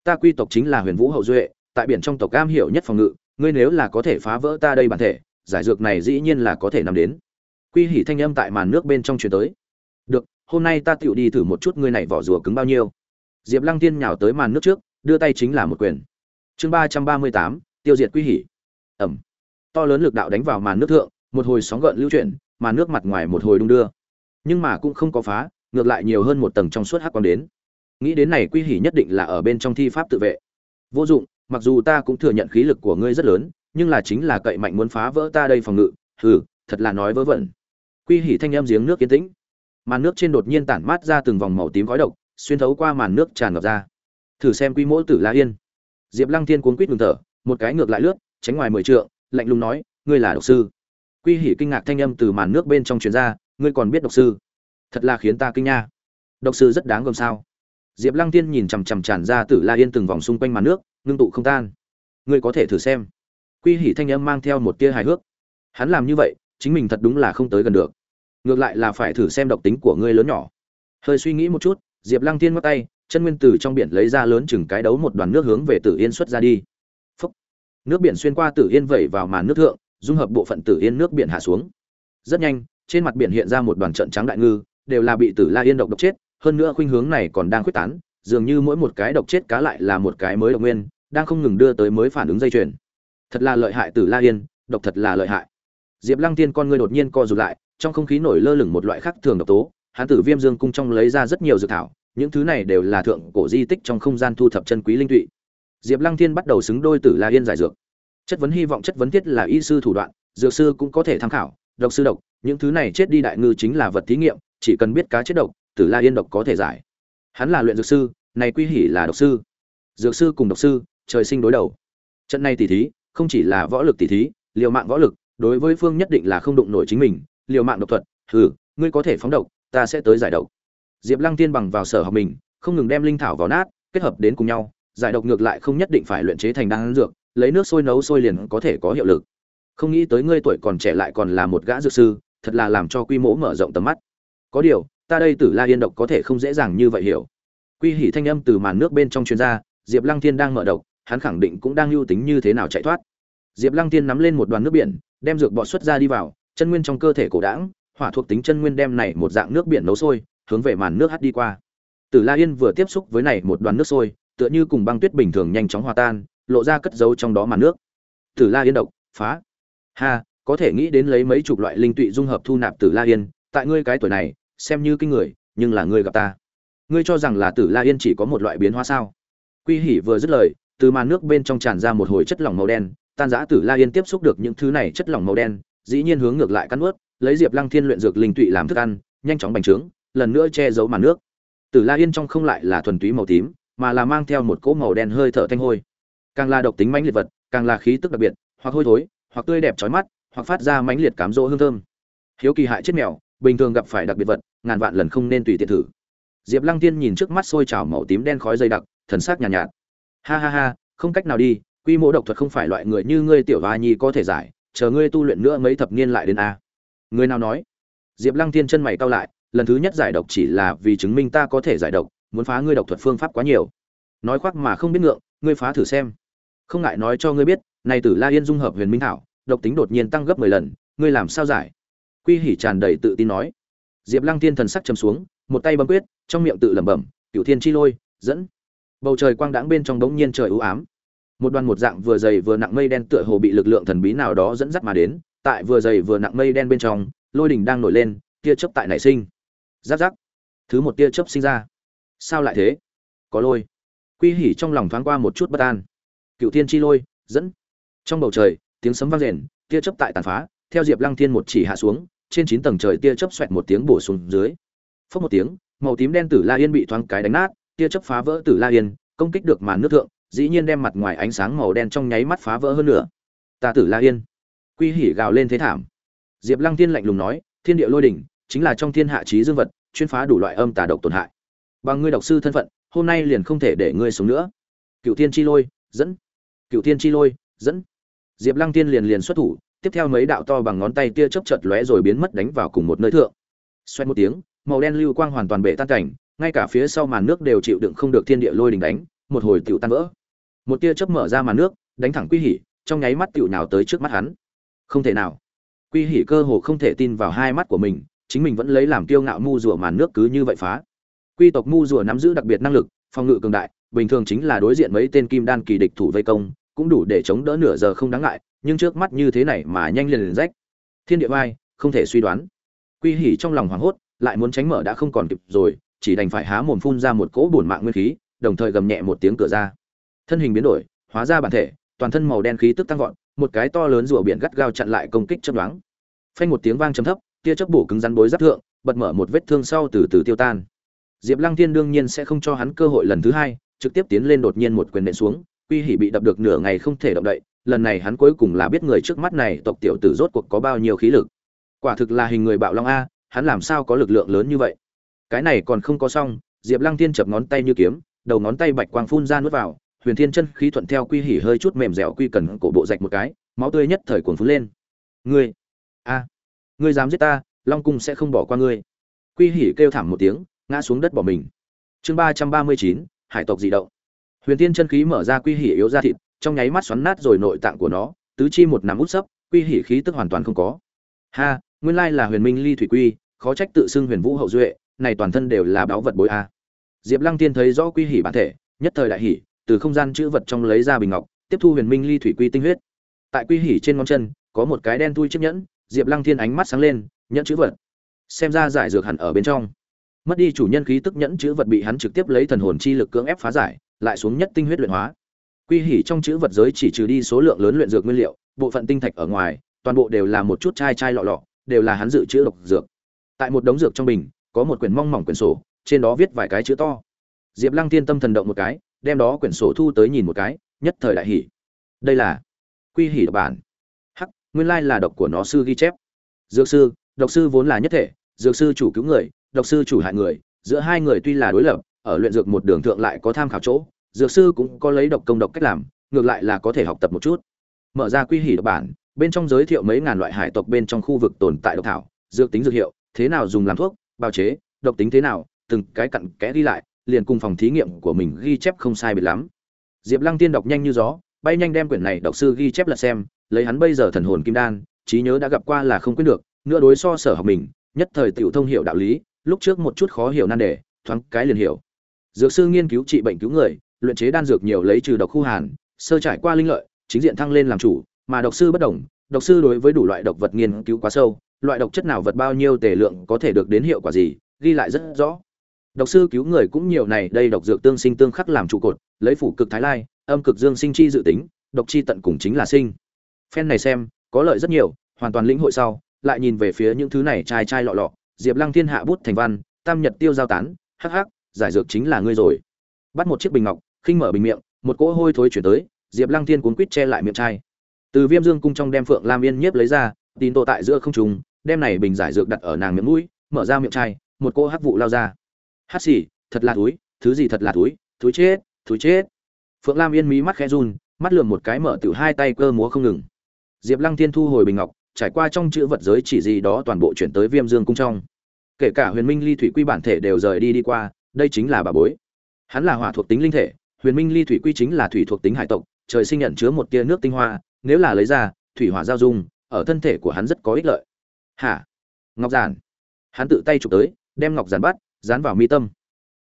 Ta quy tộc chính là huyền vũ hậu duệ, tại biển trong tộc cam hiểu nhất phòng ngự, ngươi nếu là có thể phá vỡ ta đây bản thể, giải dược này dĩ nhiên là có thể nằm đến. Quy hỉ thanh âm tại màn nước bên trong truyền tới. Được, hôm nay ta tựu đi thử một chút ngươi này vỏ rùa cứng bao nhiêu. Diệp lăng tiên nhào tới màn nước trước, đưa tay chính là một quyền. Chương ba trăm ba mươi tám, tiêu diệt quy hỉ. Ẩm. To lớn lực đạo đánh vào màn nước thượng, một hồi sóng gợn lưu chuyển, màn nước mặt ngoài một hồi đung đưa. Nhưng mà cũng không có phá, ngược lại nhiều hơn một tầng trong suốt hắc quang đến nghĩ đến này quy hỉ nhất định là ở bên trong thi pháp tự vệ. Vô dụng, mặc dù ta cũng thừa nhận khí lực của ngươi rất lớn, nhưng là chính là cậy mạnh muốn phá vỡ ta đây phòng ngự. Hừ, thật là nói vớ vẩn. Quy hỉ thanh em giếng nước yên tĩnh. Màn nước trên đột nhiên tản mát ra từng vòng màu tím khói độc, xuyên thấu qua màn nước tràn ngập ra. Thử xem quy mỗ tử la yên. Diệp lăng thiên cuốn quýt ngừng thở, một cái ngược lại lướt, tránh ngoài mười trượng, lạnh lùng nói, ngươi là độc sư. Quy hỉ kinh ngạc thanh âm từ màn nước bên trong truyền ra, ngươi còn biết độc sư? Thật là khiến ta kinh nha. Độc sư rất đáng gồm sao? Diệp lăng tiên nhìn chằm chằm tràn ra tử la yên từng vòng xung quanh màn nước, ngưng tụ không tan. Ngươi có thể thử xem. Quy hỉ thanh âm mang theo một tia hài hước. Hắn làm như vậy, chính mình thật đúng là không tới gần được. Ngược lại là phải thử xem độc tính của ngươi lớn nhỏ. Hơi suy nghĩ một chút, diệp lăng tiên ngắt tay, chân nguyên tử trong biển lấy ra lớn chừng cái đấu một đoàn nước hướng về tử yên xuất ra đi. Phúc. nước biển xuyên qua tử yên vẩy vào màn nước thượng, dung hợp bộ phận tử yên nước biển hạ xuống. Rất nhanh, trên mặt biển hiện ra một đoàn trận trắng đại ngư, đều là bị tử la yên độc độc chết hơn nữa khuynh hướng này còn đang khuyết tán, dường như mỗi một cái độc chết cá lại là một cái mới độc nguyên, đang không ngừng đưa tới mới phản ứng dây chuyền. Thật là lợi hại từ la yên, độc thật là lợi hại. Diệp lăng tiên con ngươi đột nhiên co rụt lại, trong không khí nổi lơ lửng một loại khác thường độc tố hán tử viêm dương cung trong lấy ra rất nhiều dược thảo, những thứ này đều là thượng cổ di tích trong không gian thu thập chân quý linh tụy. Diệp lăng thiên bắt đầu xứng đôi tử la yên giải dược. Chất vấn hy vọng chất vấn thiết là y sư thủ đoạn, dược sư cũng có thể tham khảo, độc sư độc, những thứ này chết đi đại ngư chính là vật thí nghiệm, chỉ cần biết cá chết độc tử la yên độc có thể giải. Hắn là luyện dược sư, này quy hỉ là độc sư. Dược sư cùng độc sư, trời sinh đối đầu. Trận này tỉ thí, không chỉ là võ lực tỉ thí, liều mạng võ lực, đối với phương nhất định là không đụng nổi chính mình, liều mạng độc thuật, hừ, ngươi có thể phóng độc, ta sẽ tới giải độc. Diệp lăng tiên bằng vào sở học mình, không ngừng đem linh thảo vào nát, kết hợp đến cùng nhau, giải độc ngược lại không nhất định phải luyện chế thành đan dược, lấy nước sôi nấu sôi liền có thể có hiệu lực. Không nghĩ tới ngươi tuổi còn trẻ lại còn là một gã dược sư, thật là làm cho quy mô mở rộng tầm mắt. Có điều ta đây tử la yên độc có thể không dễ dàng như vậy hiểu. Quy hỉ thanh âm từ màn nước bên trong chuyên gia diệp lăng thiên đang mở độc, hắn khẳng định cũng đang lưu tính như thế nào chạy thoát. Diệp lăng thiên nắm lên một đoàn nước biển, đem dược bọ xuất ra đi vào, chân nguyên trong cơ thể cổ đảng hỏa thuộc tính chân nguyên đem này một dạng nước biển nấu sôi, hướng về màn nước hắt đi qua. Tử la yên vừa tiếp xúc với này một đoàn nước sôi, tựa như cùng băng tuyết bình thường nhanh chóng hòa tan, lộ ra cất dấu trong đó màn nước. Tử la yên độc, phá. Ha, có thể nghĩ đến lấy mấy chục loại linh tụy dung hợp thu nạp tử la yên, tại ngươi cái tuổi này xem như kinh người, nhưng là ngươi gặp ta. Ngươi cho rằng là tử la yên chỉ có một loại biến hóa sao? Quy hỉ vừa dứt lời, từ màn nước bên trong tràn ra một hồi chất lỏng màu đen, tan giã tử la yên tiếp xúc được những thứ này chất lỏng màu đen, dĩ nhiên hướng ngược lại cắn ướt, lấy diệp lăng thiên luyện dược linh tụy làm thức ăn, nhanh chóng bành trướng, lần nữa che giấu màn nước. Tử la yên trong không lại là thuần túy màu tím, mà là mang theo một cỗ màu đen hơi thở thanh hôi. Càng là độc tính mãnh liệt vật, càng là khí tức đặc biệt, hoặc hôi thối, hoặc tươi đẹp trói mắt, hoặc phát ra mãnh liệt cám dỗ hương thơm. Hiếu kỳ hại chết mèo bình thường gặp phải đặc biệt vật ngàn vạn lần không nên tùy tiện thử. Diệp lăng tiên nhìn trước mắt sôi trào màu tím đen khói dày đặc thần sắc nhàn nhạt, nhạt ha ha ha không cách nào đi quy mô độc thuật không phải loại người như ngươi tiểu hoa nhi có thể giải chờ ngươi tu luyện nữa mấy thập niên lại đến a. Người nào nói? Diệp lăng tiên chân mày cau lại lần thứ nhất giải độc chỉ là vì chứng minh ta có thể giải độc muốn phá ngươi độc thuật phương pháp quá nhiều. Nói khoác mà không biết ngượng ngươi phá thử xem. Không ngại nói cho ngươi biết này tử la yên dung hợp huyền minh thảo độc tính đột nhiên tăng gấp mười lần ngươi làm sao giải? Quy hỉ tràn đầy tự tin nói. Diệp lăng Thiên thần sắc trầm xuống, một tay bấm quyết, trong miệng tự lẩm bẩm cựu thiên chi lôi, dẫn. Bầu trời quang đãng bên trong bỗng nhiên trời ưu ám. Một đoàn một dạng vừa dày vừa nặng mây đen tựa hồ bị lực lượng thần bí nào đó dẫn dắt mà đến, tại vừa dày vừa nặng mây đen bên trong, lôi đỉnh đang nổi lên, tia chớp tại nảy sinh. Giáp giáp. Thứ một tia chớp sinh ra. Sao lại thế? Có lôi. Quy hỉ trong lòng thoáng qua một chút bất an. Cựu thiên chi lôi, dẫn. Trong bầu trời, tiếng sấm vang rền, tia chớp tại tàn phá, theo diệp lăng thiên một chỉ hạ xuống trên chín tầng trời tia chớp xoẹt một tiếng bổ xuống dưới. Phốc một tiếng, màu tím đen tử la yên bị thoáng cái đánh nát, tia chớp phá vỡ tử la yên, công kích được màn nước thượng, dĩ nhiên đem mặt ngoài ánh sáng màu đen trong nháy mắt phá vỡ hơn nữa. Ta tử la yên. Quy hỉ gào lên thế thảm. Diệp lăng tiên lạnh lùng nói, thiên địa lôi đỉnh, chính là trong thiên hạ trí dương vật, chuyên phá đủ loại âm tà độc tổn hại. Bằng ngươi độc sư thân phận, hôm nay liền không thể để ngươi sống nữa. Cựu thiên chi lôi, dẫn. Cựu thiên chi lôi, dẫn. Diệp lăng tiên liền liền xuất thủ tiếp theo mấy đạo to bằng ngón tay tia chớp chợt lóe rồi biến mất đánh vào cùng một nơi thượng. Xoẹt một tiếng, màu đen lưu quang hoàn toàn bể tan cảnh, ngay cả phía sau màn nước đều chịu đựng không được thiên địa lôi đình đánh, một hồi tiểu tan vỡ. Một tia chớp mở ra màn nước, đánh thẳng quy hỉ trong nháy mắt tiểu nào tới trước mắt hắn. Không thể nào. Quy hỉ cơ hồ không thể tin vào hai mắt của mình, chính mình vẫn lấy làm kiêu ngạo mu rùa màn nước cứ như vậy phá. Quy tộc mu rùa nắm giữ đặc biệt năng lực, phòng ngự cường đại, bình thường chính là đối diện mấy tên kim đan kỳ địch thủ vây công, cũng đủ để chống đỡ nửa giờ không đáng ngại nhưng trước mắt như thế này mà nhanh liền liền rách. Thiên địa vai, không thể suy đoán. Quy hỉ trong lòng hoảng hốt, lại muốn tránh mở đã không còn kịp rồi, chỉ đành phải há mồm phun ra một cỗ bổn mạng nguyên khí, đồng thời gầm nhẹ một tiếng cửa ra. Thân hình biến đổi, hóa ra bản thể, toàn thân màu đen khí tức tăng vọt, một cái to lớn rùa biển gắt gao chặn lại công kích chấp đoán phanh một tiếng vang trầm thấp, tia chớp bổ cứng rắn bối giáp thượng, bật mở một vết thương sau từ từ tiêu tan. Diệp lăng thiên đương nhiên sẽ không cho hắn cơ hội lần thứ hai, trực tiếp tiến lên đột nhiên một quyền nện xuống, quy hỉ bị đập được nửa ngày không thể động đậy lần này hắn cuối cùng là biết người trước mắt này tộc tiểu tử rốt cuộc có bao nhiêu khí lực. Quả thực là hình người bạo long a, hắn làm sao có lực lượng lớn như vậy? Cái này còn không có xong, diệp lăng tiên chập ngón tay như kiếm, đầu ngón tay bạch quang phun ra nuốt vào, huyền thiên chân khí thuận theo quy hỉ hơi chút mềm dẻo quy cần cổ bộ rạch một cái, máu tươi nhất thời cuồng phun lên. Ngươi, a, ngươi dám giết ta, long cung sẽ không bỏ qua ngươi. Quy hỉ kêu thảm một tiếng, ngã xuống đất bỏ mình. Chương ba trăm ba mươi chín, hải tộc dị động. Huyền thiên chân khí mở ra quy hỉ yếu ra thịt trong nháy mắt xoắn nát rồi nội tạng của nó, tứ chi một nắm út sấp, quy hỉ khí tức hoàn toàn không có. Ha, nguyên lai là huyền minh ly thủy quy, khó trách tự xưng huyền vũ hậu duệ, này toàn thân đều là báu vật bối a. Diệp lăng tiên thấy rõ quy hỉ bản thể, nhất thời đại hỉ, từ không gian chữ vật trong lấy ra bình ngọc, tiếp thu huyền minh ly thủy quy tinh huyết. Tại quy hỉ trên ngón chân, có một cái đen thui chiếc nhẫn, diệp lăng thiên ánh mắt sáng lên, nhẫn chữ vật. Xem ra giải dược hẳn ở bên trong. Mất đi chủ nhân khí tức nhẫn chữ vật bị hắn trực tiếp lấy thần hồn chi lực cưỡng ép phá giải, lại xuống nhất tinh huyết luyện hóa quy hỉ trong chữ vật giới chỉ trừ đi số lượng lớn luyện dược nguyên liệu, bộ phận tinh thạch ở ngoài, toàn bộ đều là một chút chai chai lọ lọ, đều là hắn dự trữ độc dược. Tại một đống dược trong bình, có một quyển mong mỏng quyển sổ, trên đó viết vài cái chữ to. Diệp lăng thiên tâm thần động một cái, đem đó quyển sổ thu tới nhìn một cái, nhất thời đại hỉ. Đây là quy hỉ độc bản. Hắc, nguyên lai là độc của nó sư ghi chép. Dược sư, độc sư vốn là nhất thể, dược sư chủ cứu người, độc sư chủ hại người, giữa hai người tuy là đối lập, ở luyện dược một đường thượng lại có tham khảo chỗ dược sư cũng có lấy độc công độc cách làm, ngược lại là có thể học tập một chút. Mở ra quy hỉ độc bản, bên trong giới thiệu mấy ngàn loại hải tộc bên trong khu vực tồn tại độc thảo, dược tính dược hiệu, thế nào dùng làm thuốc, bào chế, độc tính thế nào, từng cái cặn kẽ đi lại, liền cùng phòng thí nghiệm của mình ghi chép không sai biệt lắm. Diệp lăng tiên đọc nhanh như gió, bay nhanh đem quyển này đọc sư ghi chép lật xem, lấy hắn bây giờ thần hồn kim đan, trí nhớ đã gặp qua là không quyết được nữa đối so sở học mình, nhất thời tiểu thông hiểu đạo lý, lúc trước một chút khó hiểu nan đề, thoáng cái liền hiểu. Dược sư nghiên cứu trị bệnh cứu người luyện chế đan dược nhiều lấy trừ độc khu hàn, sơ trải qua linh lợi, chính diện thăng lên làm chủ, mà độc sư bất đồng, độc sư đối với đủ loại độc vật nghiên cứu quá sâu, loại độc chất nào vật bao nhiêu tề lượng có thể được đến hiệu quả gì, ghi lại rất rõ. Độc sư cứu người cũng nhiều này, đây độc dược tương sinh tương khắc làm trụ cột, lấy phủ cực thái lai, âm cực dương sinh chi dự tính, độc chi tận cùng chính là sinh. Phen này xem, có lợi rất nhiều, hoàn toàn lĩnh hội sau, lại nhìn về phía những thứ này trai trai lọ lọ, diệp lăng thiên hạ bút thành văn, tam nhật tiêu giao tán, hắc hắc, giải dược chính là ngươi rồi. Bắt một chiếc bình ngọc khinh mở bình miệng, một cỗ hôi thối chuyển tới, diệp lăng thiên cuốn quýt che lại miệng chai. Từ viêm dương cung trong đem phượng lam yên nhiếp lấy ra tin tổ tại giữa không trùng, đem này bình giải dược đặt ở nàng miệng mũi, mở ra miệng chai, một cỗ hắc vụ lao ra. Hát xỉ thật là túi thứ gì thật là túi túi chết túi chết. Phượng lam yên mí mắt khẽ run, mắt lườm một cái mở từ hai tay cơ múa không ngừng. Diệp lăng thiên thu hồi bình ngọc, trải qua trong chữ vật giới chỉ gì đó toàn bộ chuyển tới viêm dương cung trong. Kể cả huyền minh ly thủy quy bản thể đều rời đi đi qua, đây chính là bà bối. Hắn là hỏa thuộc tính linh thể huyền minh ly thủy quy chính là thủy thuộc tính hải tộc, trời sinh nhận chứa một tia nước tinh hoa, nếu là lấy ra, thủy hỏa giao dung, ở thân thể của hắn rất có ích lợi. Hả? Ngọc giản. Hắn tự tay chụp tới, đem ngọc giản bắt, dán vào mi tâm.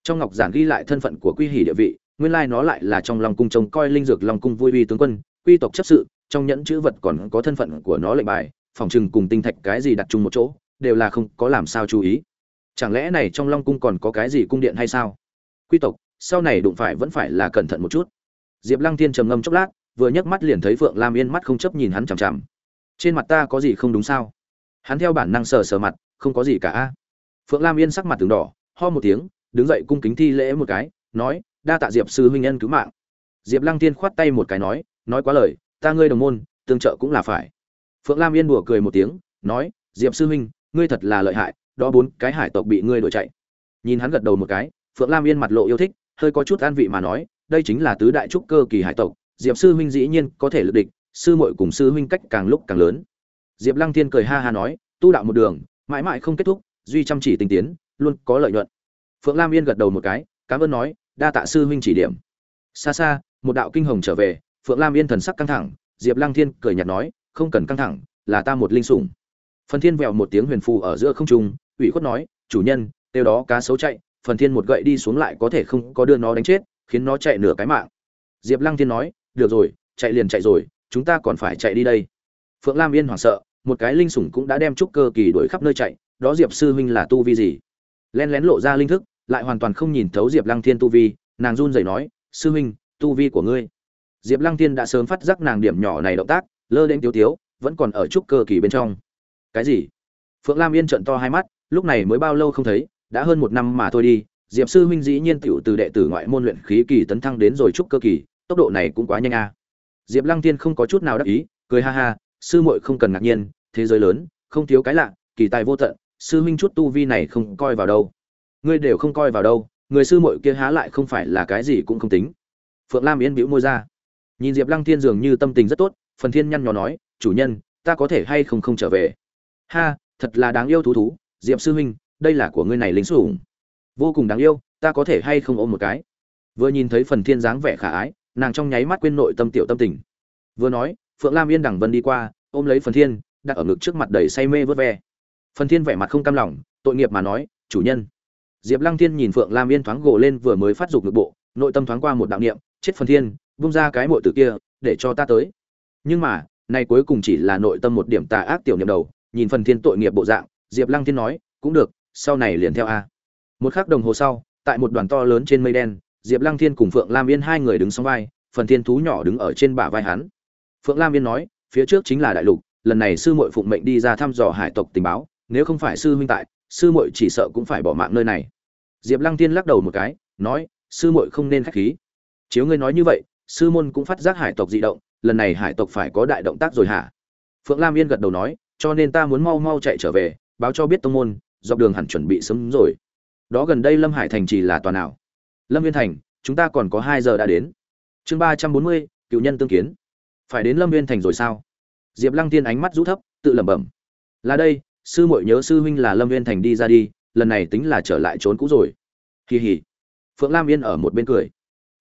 Trong ngọc giản ghi lại thân phận của quy hỉ địa vị, nguyên lai nó lại là trong lòng cung trông coi linh dược lòng cung vui uy tướng quân, quy tộc chấp sự, trong nhẫn chữ vật còn có thân phận của nó lệnh bài, phòng trừng cùng tinh thạch cái gì đặt chung một chỗ, đều là không có làm sao chú ý. Chẳng lẽ này trong long cung còn có cái gì cung điện hay sao? Quy tộc sau này đụng phải vẫn phải là cẩn thận một chút. Diệp lăng thiên trầm ngâm chốc lát, vừa nhấc mắt liền thấy phượng lam yên mắt không chấp nhìn hắn chằm chằm. Trên mặt ta có gì không đúng sao? Hắn theo bản năng sờ sờ mặt, không có gì cả. Phượng lam yên sắc mặt từng đỏ, ho một tiếng, đứng dậy cung kính thi lễ một cái, nói, đa tạ diệp sư huynh nhân cứu mạng. Diệp lăng tiên khoát tay một cái nói nói quá lời, ta ngươi đồng môn, tương trợ cũng là phải. Phượng lam yên đùa cười một tiếng, nói, diệp sư huynh, ngươi thật là lợi hại, đó bốn cái hải tộc bị ngươi đuổi chạy. Nhìn hắn gật đầu một cái, phượng lam yên mặt lộ yêu thích hơi có chút an vị mà nói, đây chính là tứ đại trúc cơ kỳ hải tộc, diệp sư huynh dĩ nhiên có thể lực địch, sư muội cùng sư huynh cách càng lúc càng lớn. Diệp lăng thiên cười ha ha nói, tu đạo một đường, mãi mãi không kết thúc, duy chăm chỉ tinh tiến, luôn có lợi nhuận. Phượng lam yên gật đầu một cái, cảm ơn nói, đa tạ sư huynh chỉ điểm. Xa xa, một đạo kinh hồng trở về, phượng lam yên thần sắc căng thẳng, diệp lăng thiên cười nhạt nói, không cần căng thẳng, là ta một linh sủng. Phần thiên vẹo một tiếng huyền phù ở giữa không trung, ủy khuất nói, chủ nhân, tiêu đó cá sấu chạy phần thiên một gậy đi xuống lại có thể không có đưa nó đánh chết, khiến nó chạy nửa cái mạng. Diệp lăng thiên nói, được rồi, chạy liền chạy rồi, chúng ta còn phải chạy đi đây. Phượng lam yên hoảng sợ, một cái linh sủng cũng đã đem trúc cơ kỳ đuổi khắp nơi chạy, đó diệp sư huynh là tu vi gì? Len lén lộ ra linh thức, lại hoàn toàn không nhìn thấu diệp lăng thiên tu vi, nàng run rẩy nói, sư huynh, tu vi của ngươi. Diệp lăng thiên đã sớm phát giác nàng điểm nhỏ này động tác, lơ đễnh tiếu tiếu, vẫn còn ở trúc cơ kỳ bên trong. Cái gì? Phượng lam yên trận to hai mắt, lúc này mới bao lâu không thấy đã hơn một năm mà thôi đi, diệp sư huynh dĩ nhiên tiểu từ đệ tử ngoại môn luyện khí kỳ tấn thăng đến rồi trúc cơ kỳ, tốc độ này cũng quá nhanh a. Diệp lăng tiên không có chút nào đắc ý, cười ha ha, sư muội không cần ngạc nhiên, thế giới lớn, không thiếu cái lạ, kỳ tài vô tận, sư huynh chút tu vi này không coi vào đâu. Ngươi đều không coi vào đâu, người sư muội kia há lại không phải là cái gì cũng không tính. Phượng lam yên bĩu môi ra. Nhìn diệp lăng thiên dường như tâm tình rất tốt, phần thiên nhăn nhò nói, chủ nhân, ta có thể hay không không trở về? Ha, thật là đáng yêu thú thú, diệp sư huynh đây là của ngươi này lính sủng. Vô cùng đáng yêu, ta có thể hay không ôm một cái? Vừa nhìn thấy phần thiên dáng vẻ khả ái, nàng trong nháy mắt quên nội tâm tiểu tâm tình. Vừa nói, phượng lam yên đẳng vân đi qua, ôm lấy phần thiên, đặt ở ngực trước mặt đầy say mê vớt ve. Phần thiên vẻ mặt không cam lòng, tội nghiệp mà nói, chủ nhân. Diệp lăng thiên nhìn phượng lam yên thoáng gồ lên vừa mới phát dục ngực bộ, nội tâm thoáng qua một đạo niệm, chết phần thiên bung ra cái mội tử kia, để cho ta tới. Nhưng mà, nay cuối cùng chỉ là nội tâm một điểm tà ác tiểu niệm đầu, nhìn phần thiên tội nghiệp bộ dạng, diệp lăng thiên nói, cũng được sau này liền theo a. Một khắc đồng hồ sau, tại một đoàn to lớn trên mây đen, diệp lăng thiên cùng phượng lam yên hai người đứng song vai, phần thiên thú nhỏ đứng ở trên bả vai hắn. Phượng lam yên nói, phía trước chính là đại lục, lần này sư muội phụng mệnh đi ra thăm dò hải tộc tình báo, nếu không phải sư huynh tại, sư muội chỉ sợ cũng phải bỏ mạng nơi này. Diệp lăng thiên lắc đầu một cái, nói, sư muội không nên khách khí. Chiếu ngươi nói như vậy, sư môn cũng phát giác hải tộc dị động, lần này hải tộc phải có đại động tác rồi hả? Phượng lam yên gật đầu nói, cho nên ta muốn mau mau chạy trở về, báo cho biết tông môn dọc đường hẳn chuẩn bị sớm rồi. Đó gần đây lâm hải thành chỉ là toàn nào? Lâm viên thành, chúng ta còn có hai giờ đã đến. Chương ba trăm bốn mươi, cựu nhân tương kiến. Phải đến lâm viên thành rồi sao? Diệp lăng tiên ánh mắt rũ thấp, tự lẩm bẩm. Là đây, sư muội nhớ sư huynh là lâm viên thành đi ra đi, lần này tính là trở lại trốn cũ rồi. Kỳ hỉ. Phượng lam yên ở một bên cười.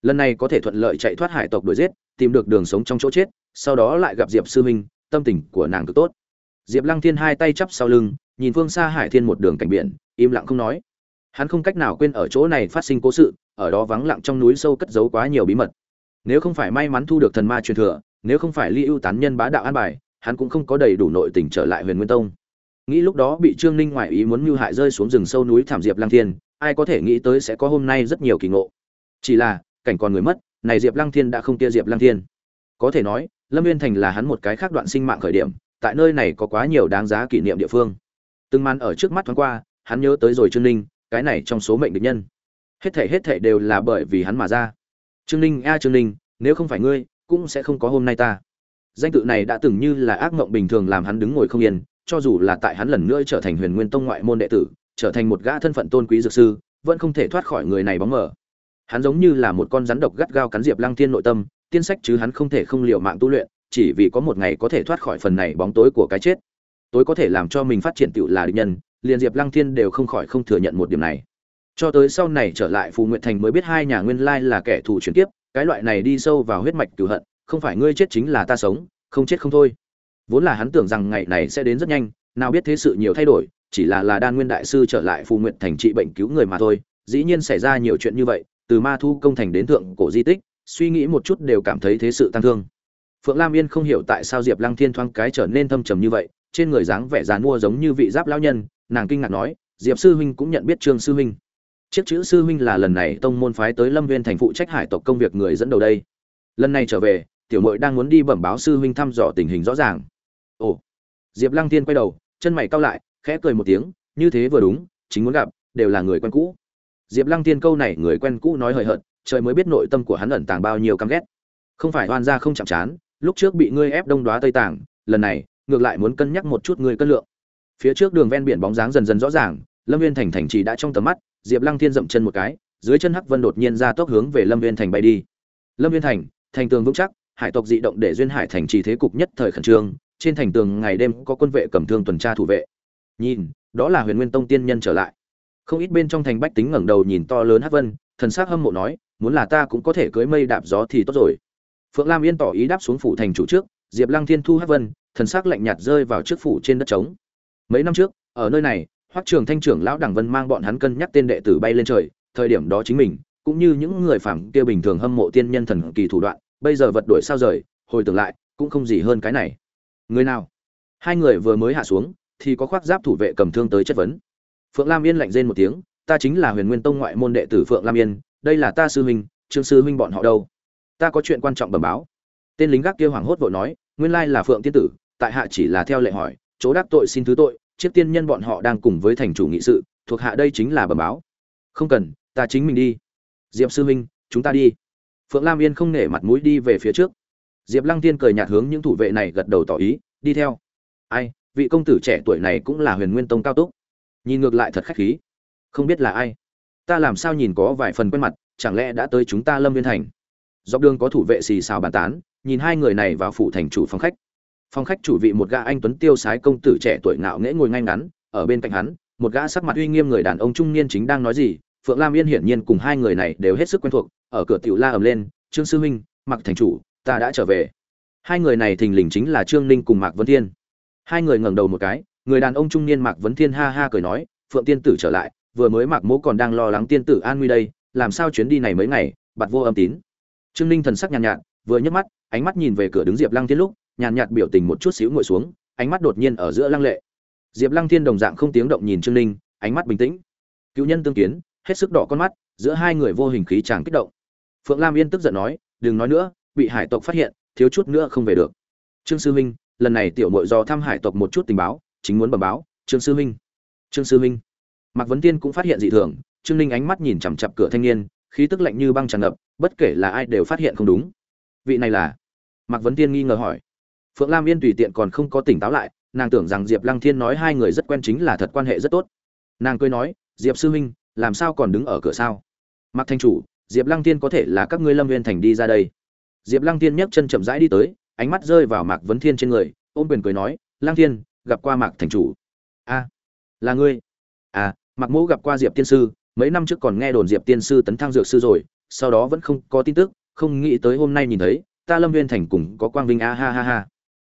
Lần này có thể thuận lợi chạy thoát hải tộc đuổi giết, tìm được đường sống trong chỗ chết, sau đó lại gặp diệp sư huynh, tâm tình của nàng cực tốt diệp lăng thiên hai tay chắp sau lưng, nhìn phương xa hải thiên một đường cảnh biển, im lặng không nói. Hắn không cách nào quên ở chỗ này phát sinh cố sự, ở đó vắng lặng trong núi sâu cất giấu quá nhiều bí mật. Nếu không phải may mắn thu được thần ma truyền thừa, nếu không phải ly ưu tán nhân bá đạo an bài, hắn cũng không có đầy đủ nội tình trở lại huyền nguyên tông. Nghĩ lúc đó bị trương ninh ngoại ý muốn mưu hại rơi xuống rừng sâu núi thảm diệp lăng thiên, ai có thể nghĩ tới sẽ có hôm nay rất nhiều kỳ ngộ. Chỉ là, cảnh còn người mất, này diệp lăng thiên đã không kia diệp lăng thiên. Có thể nói, lâm Nguyên thành là hắn một cái khác đoạn sinh mạng khởi điểm tại nơi này có quá nhiều đáng giá kỷ niệm địa phương. Từng màn ở trước mắt thoáng qua, hắn nhớ tới rồi trương ninh, cái này trong số mệnh địch nhân. Hết thể hết thể đều là bởi vì hắn mà ra. Trương ninh, a trương ninh, nếu không phải ngươi, cũng sẽ không có hôm nay ta. Danh tự này đã từng như là ác mộng bình thường làm hắn đứng ngồi không yên, cho dù là tại hắn lần nữa trở thành huyền nguyên tông ngoại môn đệ tử, trở thành một gã thân phận tôn quý dược sư, vẫn không thể thoát khỏi người này bóng mờ. Hắn giống như là một con rắn độc gắt gao cắn diệp lăng thiên nội tâm, tiên sách chứ hắn không thể không liều mạng tu luyện chỉ vì có một ngày có thể thoát khỏi phần này bóng tối của cái chết. Tối có thể làm cho mình phát triển tựu là địch nhân, liền diệp lăng thiên đều không khỏi không thừa nhận một điểm này. Cho tới sau này trở lại, phù nguyện thành mới biết hai nhà nguyên lai là kẻ thù chuyển tiếp cái loại này đi sâu vào huyết mạch cửu hận, không phải ngươi chết chính là ta sống, không chết không thôi. Vốn là hắn tưởng rằng ngày này sẽ đến rất nhanh, nào biết thế sự nhiều thay đổi, chỉ là là đan nguyên đại sư trở lại phù nguyện thành trị bệnh cứu người mà thôi. Dĩ nhiên xảy ra nhiều chuyện như vậy, từ ma thu công thành đến thượng cổ di tích, suy nghĩ một chút đều cảm thấy thế sự tăng thương phượng lam yên không hiểu tại sao diệp lăng thiên thoáng cái trở nên thâm trầm như vậy, trên người dáng vẻ dàn mua giống như vị giáp lão nhân, nàng kinh ngạc nói, diệp sư huynh cũng nhận biết trương sư huynh. Chiếc chữ sư huynh là lần này tông môn phái tới lâm viên thành phụ trách hải tộc công việc người dẫn đầu đây. Lần này trở về, tiểu mội đang muốn đi bẩm báo sư huynh thăm dò tình hình rõ ràng. Ồ. Diệp lăng Thiên quay đầu, chân mày cau lại, khẽ cười một tiếng, như thế vừa đúng, chính muốn gặp, đều là người quen cũ. Diệp lăng Thiên câu này người quen cũ nói hời hợt, trời mới biết nội tâm của hắn ẩn tàng bao nhiêu căm ghét. Không phải oan ra không chạm chán lúc trước bị ngươi ép đông đoá tây tàng lần này, ngược lại muốn cân nhắc một chút ngươi cân lượng. Phía trước đường ven biển bóng dáng dần dần rõ ràng, lâm viên thành thành trì đã trong tầm mắt, diệp lăng thiên dậm chân một cái, dưới chân hắc vân đột nhiên ra tốc hướng về lâm viên thành bay đi. Lâm viên thành thành tường vững chắc, hải tộc dị động để duyên hải thành trì thế cục nhất thời khẩn trương, trên thành tường ngày đêm có quân vệ cầm thương tuần tra thủ vệ. Nhìn, đó là huyền nguyên tông tiên nhân trở lại. Không ít bên trong thành bách tính ngẩng đầu nhìn to lớn hắc vân, thần s á c hâm mộ nói, muốn là ta cũng có thể cưới mây đạp gió thì tốt rồi phượng lam yên tỏ ý đáp xuống phủ thành chủ trước, diệp lăng thiên thu hắc vân, thần s ắ c lạnh nhạt rơi vào trước phủ trên đất trống. Mấy năm trước, ở nơi này, hoắc trường thanh trưởng lão Đặng vân mang bọn hắn cân nhắc tên đệ tử bay lên trời, thời điểm đó chính mình, cũng như những người phàm kia bình thường hâm mộ tiên nhân thần kỳ thủ đoạn, bây giờ vật đổi sao rời, hồi tưởng lại, cũng không gì hơn cái này. Người nào? Hai người vừa mới hạ xuống, thì có khoác giáp thủ vệ cầm thương tới chất vấn. Phượng lam yên lạnh rên một tiếng, ta chính là huyền nguyên tông ngoại môn đệ tử phượng lam yên, đây là ta sư huynh, trương sư huynh bọn họ đâu? Ta có chuyện quan trọng bẩm báo. Tên lính gác kia hoảng hốt vội nói, nguyên lai là phượng tiên tử, tại hạ chỉ là theo lệ hỏi, chỗ đắc tội xin thứ tội, chiếc tiên nhân bọn họ đang cùng với thành chủ nghị sự, thuộc hạ đây chính là bẩm báo. Không cần, ta chính mình đi. Diệp sư huynh, chúng ta đi. Phượng lam yên không nể mặt mũi đi về phía trước. Diệp lăng tiên cười nhạt hướng những thủ vệ này gật đầu tỏ ý, đi theo. Ai, vị công tử trẻ tuổi này cũng là huyền nguyên tông cao túc. Nhìn ngược lại thật khách khí. Không biết là ai. Ta làm sao nhìn có vài phần quen mặt, chẳng lẽ đã tới chúng ta lâm viên thành? Dọc đường có thủ vệ xì xào bàn tán, nhìn hai người này vào phủ thành chủ phòng khách. Phòng khách chủ vị một gã anh tuấn tiêu sái công tử trẻ tuổi ngạo nghễ ngồi ngay ngắn, ở bên cạnh hắn, một gã sắc mặt uy nghiêm người đàn ông trung niên chính đang nói gì, phượng lam yên hiển nhiên cùng hai người này đều hết sức quen thuộc, ở cửa tiểu la ầm lên, trương sư huynh, mặc thành chủ, ta đã trở về. Hai người này thình lình chính là trương ninh cùng mạc vấn thiên. Hai người ngẩng đầu một cái, người đàn ông trung niên mạc vấn thiên ha ha cười nói, phượng tiên tử trở lại, vừa mới mạc mỗ còn đang lo lắng tiên tử an nguy đây, làm sao chuyến đi này mấy ngày bặt vô âm tín? Trương ninh thần sắc nhàn nhạt, nhạt vừa nhấc mắt ánh mắt nhìn về cửa đứng diệp lăng thiên lúc nhàn nhạt biểu tình một chút xíu ngồi xuống ánh mắt đột nhiên ở giữa lăng lệ. Diệp lăng thiên đồng dạng không tiếng động nhìn trương ninh ánh mắt bình tĩnh. Cựu nhân tương kiến hết sức đỏ con mắt giữa hai người vô hình khí chàng kích động. Phượng lam yên tức giận nói đừng nói nữa bị hải tộc phát hiện thiếu chút nữa không về được. Trương sư minh lần này tiểu mội do thăm hải tộc một chút tình báo chính muốn bẩm báo trương sư minh trương sư minh mạc vấn tiên cũng phát hiện dị thường trương ninh ánh mắt nhìn chằm chặp cửa thanh niên khí tức lạnh như băng tràn ngập, bất kể là ai đều phát hiện không đúng. Vị này là? Mạc vấn tiên nghi ngờ hỏi. Phượng lam yên tùy tiện còn không có tỉnh táo lại, nàng tưởng rằng diệp lăng thiên nói hai người rất quen chính là thật quan hệ rất tốt. Nàng cười nói, diệp sư huynh, làm sao còn đứng ở cửa sao? Mạc thanh chủ, diệp lăng thiên có thể là các ngươi lâm viên thành đi ra đây. Diệp lăng thiên nhấc chân chậm rãi đi tới, ánh mắt rơi vào mạc vấn thiên trên người, ôm quyền cười nói, lăng thiên, gặp qua mạc thành chủ. A, là ngươi. À mạc mỗ gặp qua diệp tiên sư mấy năm trước còn nghe đồn diệp tiên sư tấn thăng dược sư rồi, sau đó vẫn không có tin tức, không nghĩ tới hôm nay nhìn thấy, ta lâm viên thành cùng có quang vinh a, ha ha ha.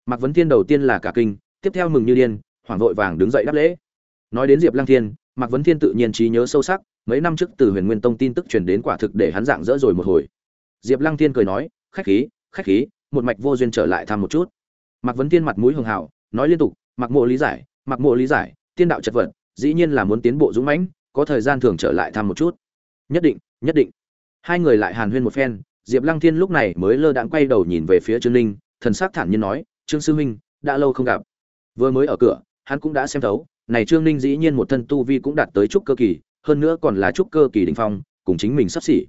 Mạc vấn thiên đầu tiên là cả kinh, tiếp theo mừng như điên, hoảng vội vàng đứng dậy đáp lễ. Nói đến diệp lăng thiên, mạc vấn thiên tự nhiên trí nhớ sâu sắc, mấy năm trước từ huyền nguyên tông tin tức truyền đến quả thực để hắn dạng dỡ rồi một hồi. Diệp lăng thiên cười nói, khách khí khách khí, một mạch vô duyên trở lại thăm một chút. Mạc vấn thiên mặt mũi hường hào nói liên tục mặc mộ lý giải mặc mộ lý giải, tiên đạo chật vật, dĩ nhiên là muốn tiến bộ dũng mãnh có thời gian thường trở lại thăm một chút. Nhất định nhất định. Hai người lại hàn huyên một phen, diệp lăng thiên lúc này mới lơ đãng quay đầu nhìn về phía trương ninh, thần s ắ c thản nhiên nói, trương sư huynh, đã lâu không gặp. Vừa mới ở cửa, hắn cũng đã xem thấu, này trương ninh dĩ nhiên một thân tu vi cũng đạt tới trúc cơ kỳ, hơn nữa còn là trúc cơ kỳ đình phong, cùng chính mình sắp xỉ.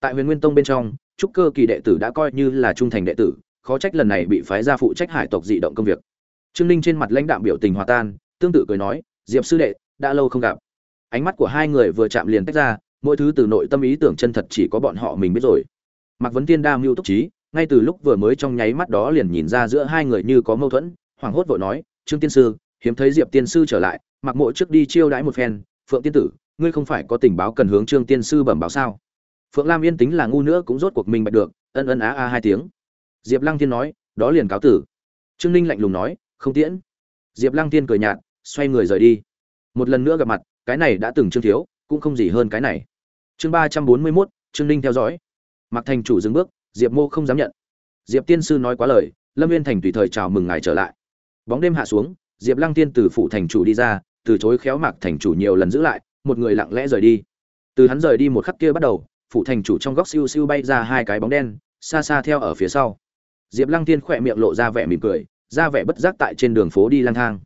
Tại huyền nguyên tông bên trong, trúc cơ kỳ đệ tử đã coi như là trung thành đệ tử, khó trách lần này bị phái ra phụ trách hải tộc dị động công việc. Trương ninh trên mặt lãnh đạm biểu tình hòa tan, tương tự cười nói, diệp sư đệ, đã lâu không gặp ánh mắt của hai người vừa chạm liền tách ra, mỗi thứ từ nội tâm ý tưởng chân thật chỉ có bọn họ mình biết rồi. Mạc vấn tiên đa mưu túc trí, ngay từ lúc vừa mới trong nháy mắt đó liền nhìn ra giữa hai người như có mâu thuẫn, hoảng hốt vội nói, trương tiên sư, hiếm thấy diệp tiên sư trở lại mặc mộ trước đi chiêu đãi một phen, phượng tiên tử, ngươi không phải có tình báo cần hướng trương tiên sư bẩm báo sao? Phượng lam yên tính là ngu nữa cũng rốt cuộc mình bạch được, ân ân á a hai tiếng. Diệp lăng tiên nói, đó liền cáo tử. Trương ninh lạnh lùng nói, không tiễn. Diệp lăng tiên cười nhạt, xoay người rời đi. Một lần nữa gặp mặt cái này đã từng chương thiếu, cũng không gì hơn cái này. Chương ba trăm bốn mươi mốt, trương ninh theo dõi. Mặc thành chủ dừng bước, diệp mô không dám nhận. Diệp tiên sư nói quá lời, lâm viên thành tùy thời chào mừng ngài trở lại. Bóng đêm hạ xuống, diệp lăng tiên từ phủ thành chủ đi ra, từ chối khéo mạc thành chủ nhiều lần giữ lại, một người lặng lẽ rời đi. Từ hắn rời đi một khắc kia bắt đầu, phủ thành chủ trong góc siêu siêu bay ra hai cái bóng đen, xa xa theo ở phía sau. Diệp lăng tiên khỏe miệng lộ ra vẻ mỉm cười, ra vẻ bất giác tại trên đường phố đi lang thang.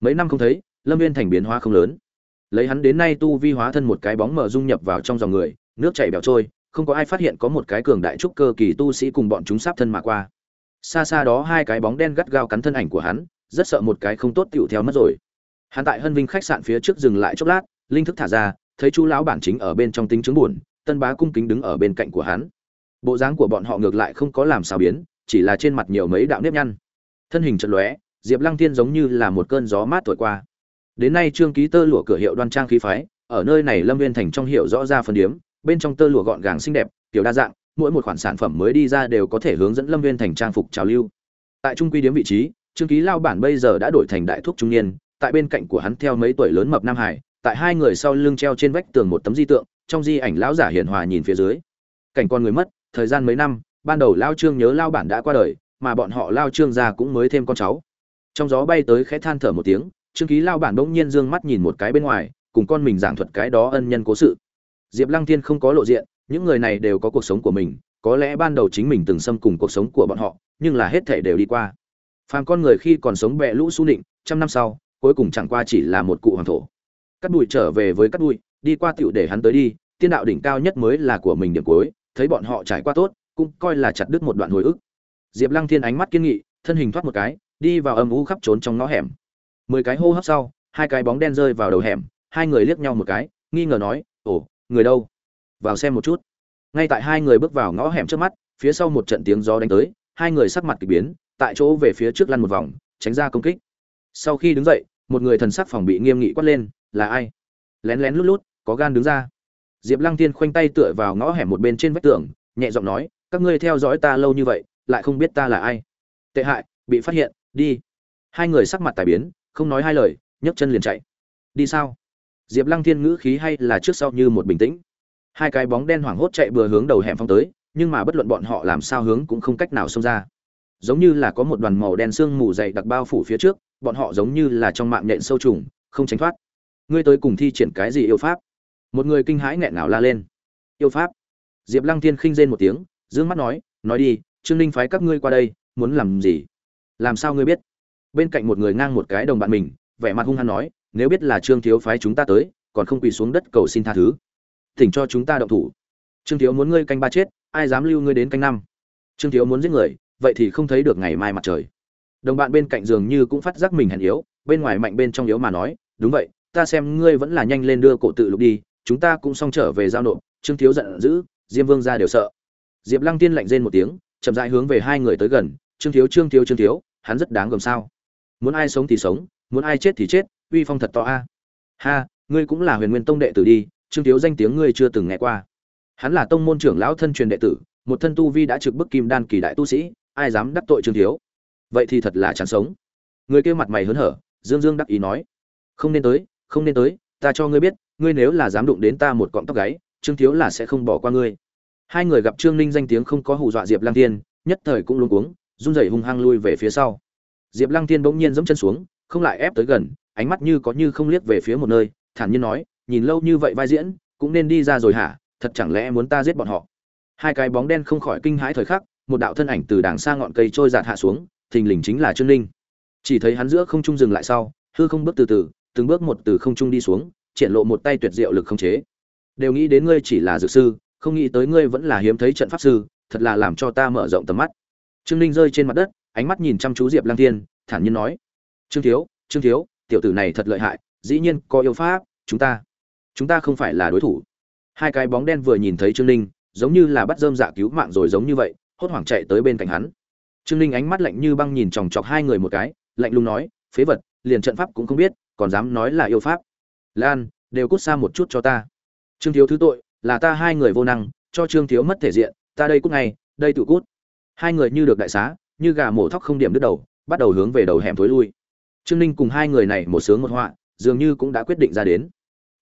Mấy năm không thấy, lâm viên thành biến hóa không lớn lấy hắn đến nay tu vi hóa thân một cái bóng mờ dung nhập vào trong dòng người, nước chảy bẻo trôi, không có ai phát hiện có một cái cường đại trúc cơ kỳ tu sĩ cùng bọn chúng sắp thân mà qua. Xa xa đó hai cái bóng đen gắt gao cắn thân ảnh của hắn, rất sợ một cái không tốt tựu theo mất rồi. Hắn tại hân vinh khách sạn phía trước dừng lại chốc lát, linh thức thả ra, thấy chú lão bản chính ở bên trong tính chứng buồn, tân bá cung kính đứng ở bên cạnh của hắn. Bộ dáng của bọn họ ngược lại không có làm sao biến, chỉ là trên mặt nhiều mấy đạo nếp nhăn. Thân hình chật lóe, diệp lăng thiên giống như là một cơn gió mát thổi qua đến nay trương ký tơ lụa cửa hiệu đoan trang khí phái, ở nơi này lâm viên thành trong hiệu rõ ra phần điếm, bên trong tơ lụa gọn gàng xinh đẹp, kiểu đa dạng, mỗi một khoản sản phẩm mới đi ra đều có thể hướng dẫn lâm viên thành trang phục trào lưu. Tại trung quy điếm vị trí, trương ký lao bản bây giờ đã đổi thành đại thuốc trung niên, tại bên cạnh của hắn theo mấy tuổi lớn mập nam hải, tại hai người sau lưng treo trên vách tường một tấm di tượng, trong di ảnh lão giả hiền hòa nhìn phía dưới. Cảnh con người mất, thời gian mấy năm, ban đầu lao trương nhớ lao bản đã qua đời, mà bọn họ lao trương ra cũng mới thêm con cháu. Trong gió bay tới khẽ than thở một tiếng trương ký lao bản bỗng nhiên dương mắt nhìn một cái bên ngoài, cùng con mình giảng thuật cái đó ân nhân cố sự. Diệp lăng thiên không có lộ diện, những người này đều có cuộc sống của mình, có lẽ ban đầu chính mình từng xâm cùng cuộc sống của bọn họ, nhưng là hết thể đều đi qua. Phàm con người khi còn sống bẹ lũ xu định trăm năm sau, cuối cùng chẳng qua chỉ là một cụ hoàng thổ. Cắt bụi trở về với cắt bụi, đi qua tựu để hắn tới đi, tiên đạo đỉnh cao nhất mới là của mình điểm cuối, thấy bọn họ trải qua tốt, cũng coi là chặt đứt một đoạn hồi ức. Diệp lăng thiên ánh mắt kiên nghị, thân hình thoát một cái, đi vào âm u khắp trốn trong ngõ hẻm mười cái hô hấp sau, hai cái bóng đen rơi vào đầu hẻm, hai người liếc nhau một cái, nghi ngờ nói, ồ, người đâu? Vào xem một chút. Ngay tại hai người bước vào ngõ hẻm trước mắt, phía sau một trận tiếng gió đánh tới, hai người sắc mặt k ỳ biến, tại chỗ về phía trước lăn một vòng, tránh ra công kích. Sau khi đứng dậy, một người thần sắc phòng bị nghiêm nghị quát lên, là ai? Lén lén lút lút, có gan đứng ra. Diệp lăng tiên khoanh tay tựa vào ngõ hẻm một bên trên vách tường, nhẹ giọng nói, các ngươi theo dõi ta lâu như vậy, lại không biết ta là ai. Tệ hại, bị phát hiện, đi. Hai người sắc mặt tài biến không nói hai lời, nhấc chân liền chạy. Đi sao? Diệp lăng thiên ngữ khí hay là trước sau như một bình tĩnh. Hai cái bóng đen hoảng hốt chạy bừa hướng đầu hẻm phong tới, nhưng mà bất luận bọn họ làm sao hướng cũng không cách nào xông ra. Giống như là có một đoàn màu đen sương mù dày đặc bao phủ phía trước, bọn họ giống như là trong mạng nhện sâu trùng, không tránh thoát. Ngươi tới cùng thi triển cái gì yêu pháp? Một người kinh hãi nghẹn ngào la lên. Yêu pháp? Diệp lăng thiên khinh rên một tiếng d ư ơ n g mắt nói nói đi, trương ninh phái các ngươi qua đây, muốn làm gì? Làm sao ngươi biết? Bên cạnh một người ngang một cái đồng bạn mình, vẻ mặt hung hăng nói, nếu biết là trương thiếu phái chúng ta tới, còn không quỳ xuống đất cầu xin tha thứ. Thỉnh cho chúng ta động thủ. Trương thiếu muốn ngươi canh ba chết, ai dám lưu ngươi đến canh năm? Trương thiếu muốn giết người, vậy thì không thấy được ngày mai mặt trời. Đồng bạn bên cạnh dường như cũng phát giác mình hèn yếu, bên ngoài mạnh bên trong yếu mà nói, đúng vậy, ta xem ngươi vẫn là nhanh lên đưa cổ tự lục đi, chúng ta cũng xong trở về giao nộp. Trương thiếu giận dữ, diêm vương ra đều sợ. Diệp lăng tiên lạnh rên một tiếng, chậm rãi hướng về hai người tới gần, trương thiếu trương thiếu trương thiếu, hắn rất đáng gồm sao? Muốn ai sống thì sống, muốn ai chết thì chết, uy phong thật to a. Ha, ngươi cũng là huyền nguyên tông đệ tử đi, trương thiếu danh tiếng ngươi chưa từng nghe qua. Hắn là tông môn trưởng lão thân truyền đệ tử, một thân tu vi đã trực bức kim đan kỳ đại tu sĩ, ai dám đắc tội trương thiếu? Vậy thì thật là chán sống. Người kia mặt mày hớn hở, dương dương đắc ý nói. Không nên tới, không nên tới, ta cho ngươi biết, ngươi nếu là dám đụng đến ta một cọng tóc gáy, trương thiếu là sẽ không bỏ qua ngươi. Hai người gặp trương ninh danh tiếng không có hù dọa diệp lang tiên nhất thời cũng luống cuống, run rẩy hung hăng lui về phía sau diệp lăng Thiên bỗng nhiên giẫm chân xuống, không lại ép tới gần, ánh mắt như có như không liếc về phía một nơi, thản nhiên nói, nhìn lâu như vậy vai diễn, cũng nên đi ra rồi hả? Thật chẳng lẽ muốn ta giết bọn họ? Hai cái bóng đen không khỏi kinh hãi thời khắc, một đạo thân ảnh từ đàng xa ngọn cây trôi giạt hạ xuống, thình lình chính là trương ninh. Chỉ thấy hắn giữa không trung dừng lại sau, hư không bước từ từ, từng bước một từ không trung đi xuống, triển lộ một tay tuyệt diệu lực không chế. Đều nghĩ đến ngươi chỉ là dược sư, không nghĩ tới ngươi vẫn là hiếm thấy trận pháp sư, thật là làm cho ta mở rộng tầm mắt. Trương ninh rơi trên mặt đất ánh mắt nhìn chăm chú diệp lang thiên, thản nhiên nói, trương thiếu trương thiếu, tiểu tử này thật lợi hại, dĩ nhiên có yêu pháp, chúng ta chúng ta không phải là đối thủ. Hai cái bóng đen vừa nhìn thấy trương ninh, giống như là bắt dơm dạ cứu mạng rồi giống như vậy, hốt hoảng chạy tới bên cạnh hắn. Trương ninh ánh mắt lạnh như băng nhìn chòng chọc hai người một cái, lạnh lùng nói, phế vật, liền trận pháp cũng không biết, còn dám nói là yêu pháp. Lan, đều cút xa một chút cho ta. Trương thiếu thứ tội, là ta hai người vô năng, cho trương thiếu mất thể diện, ta đây cút ngay, đây tự cút. Hai người như được đại xá như gà mổ thóc không điểm đứt đầu, bắt đầu hướng về đầu hẻm thối lui. Trương ninh cùng hai người này một sướng một họa, dường như cũng đã quyết định ra đến.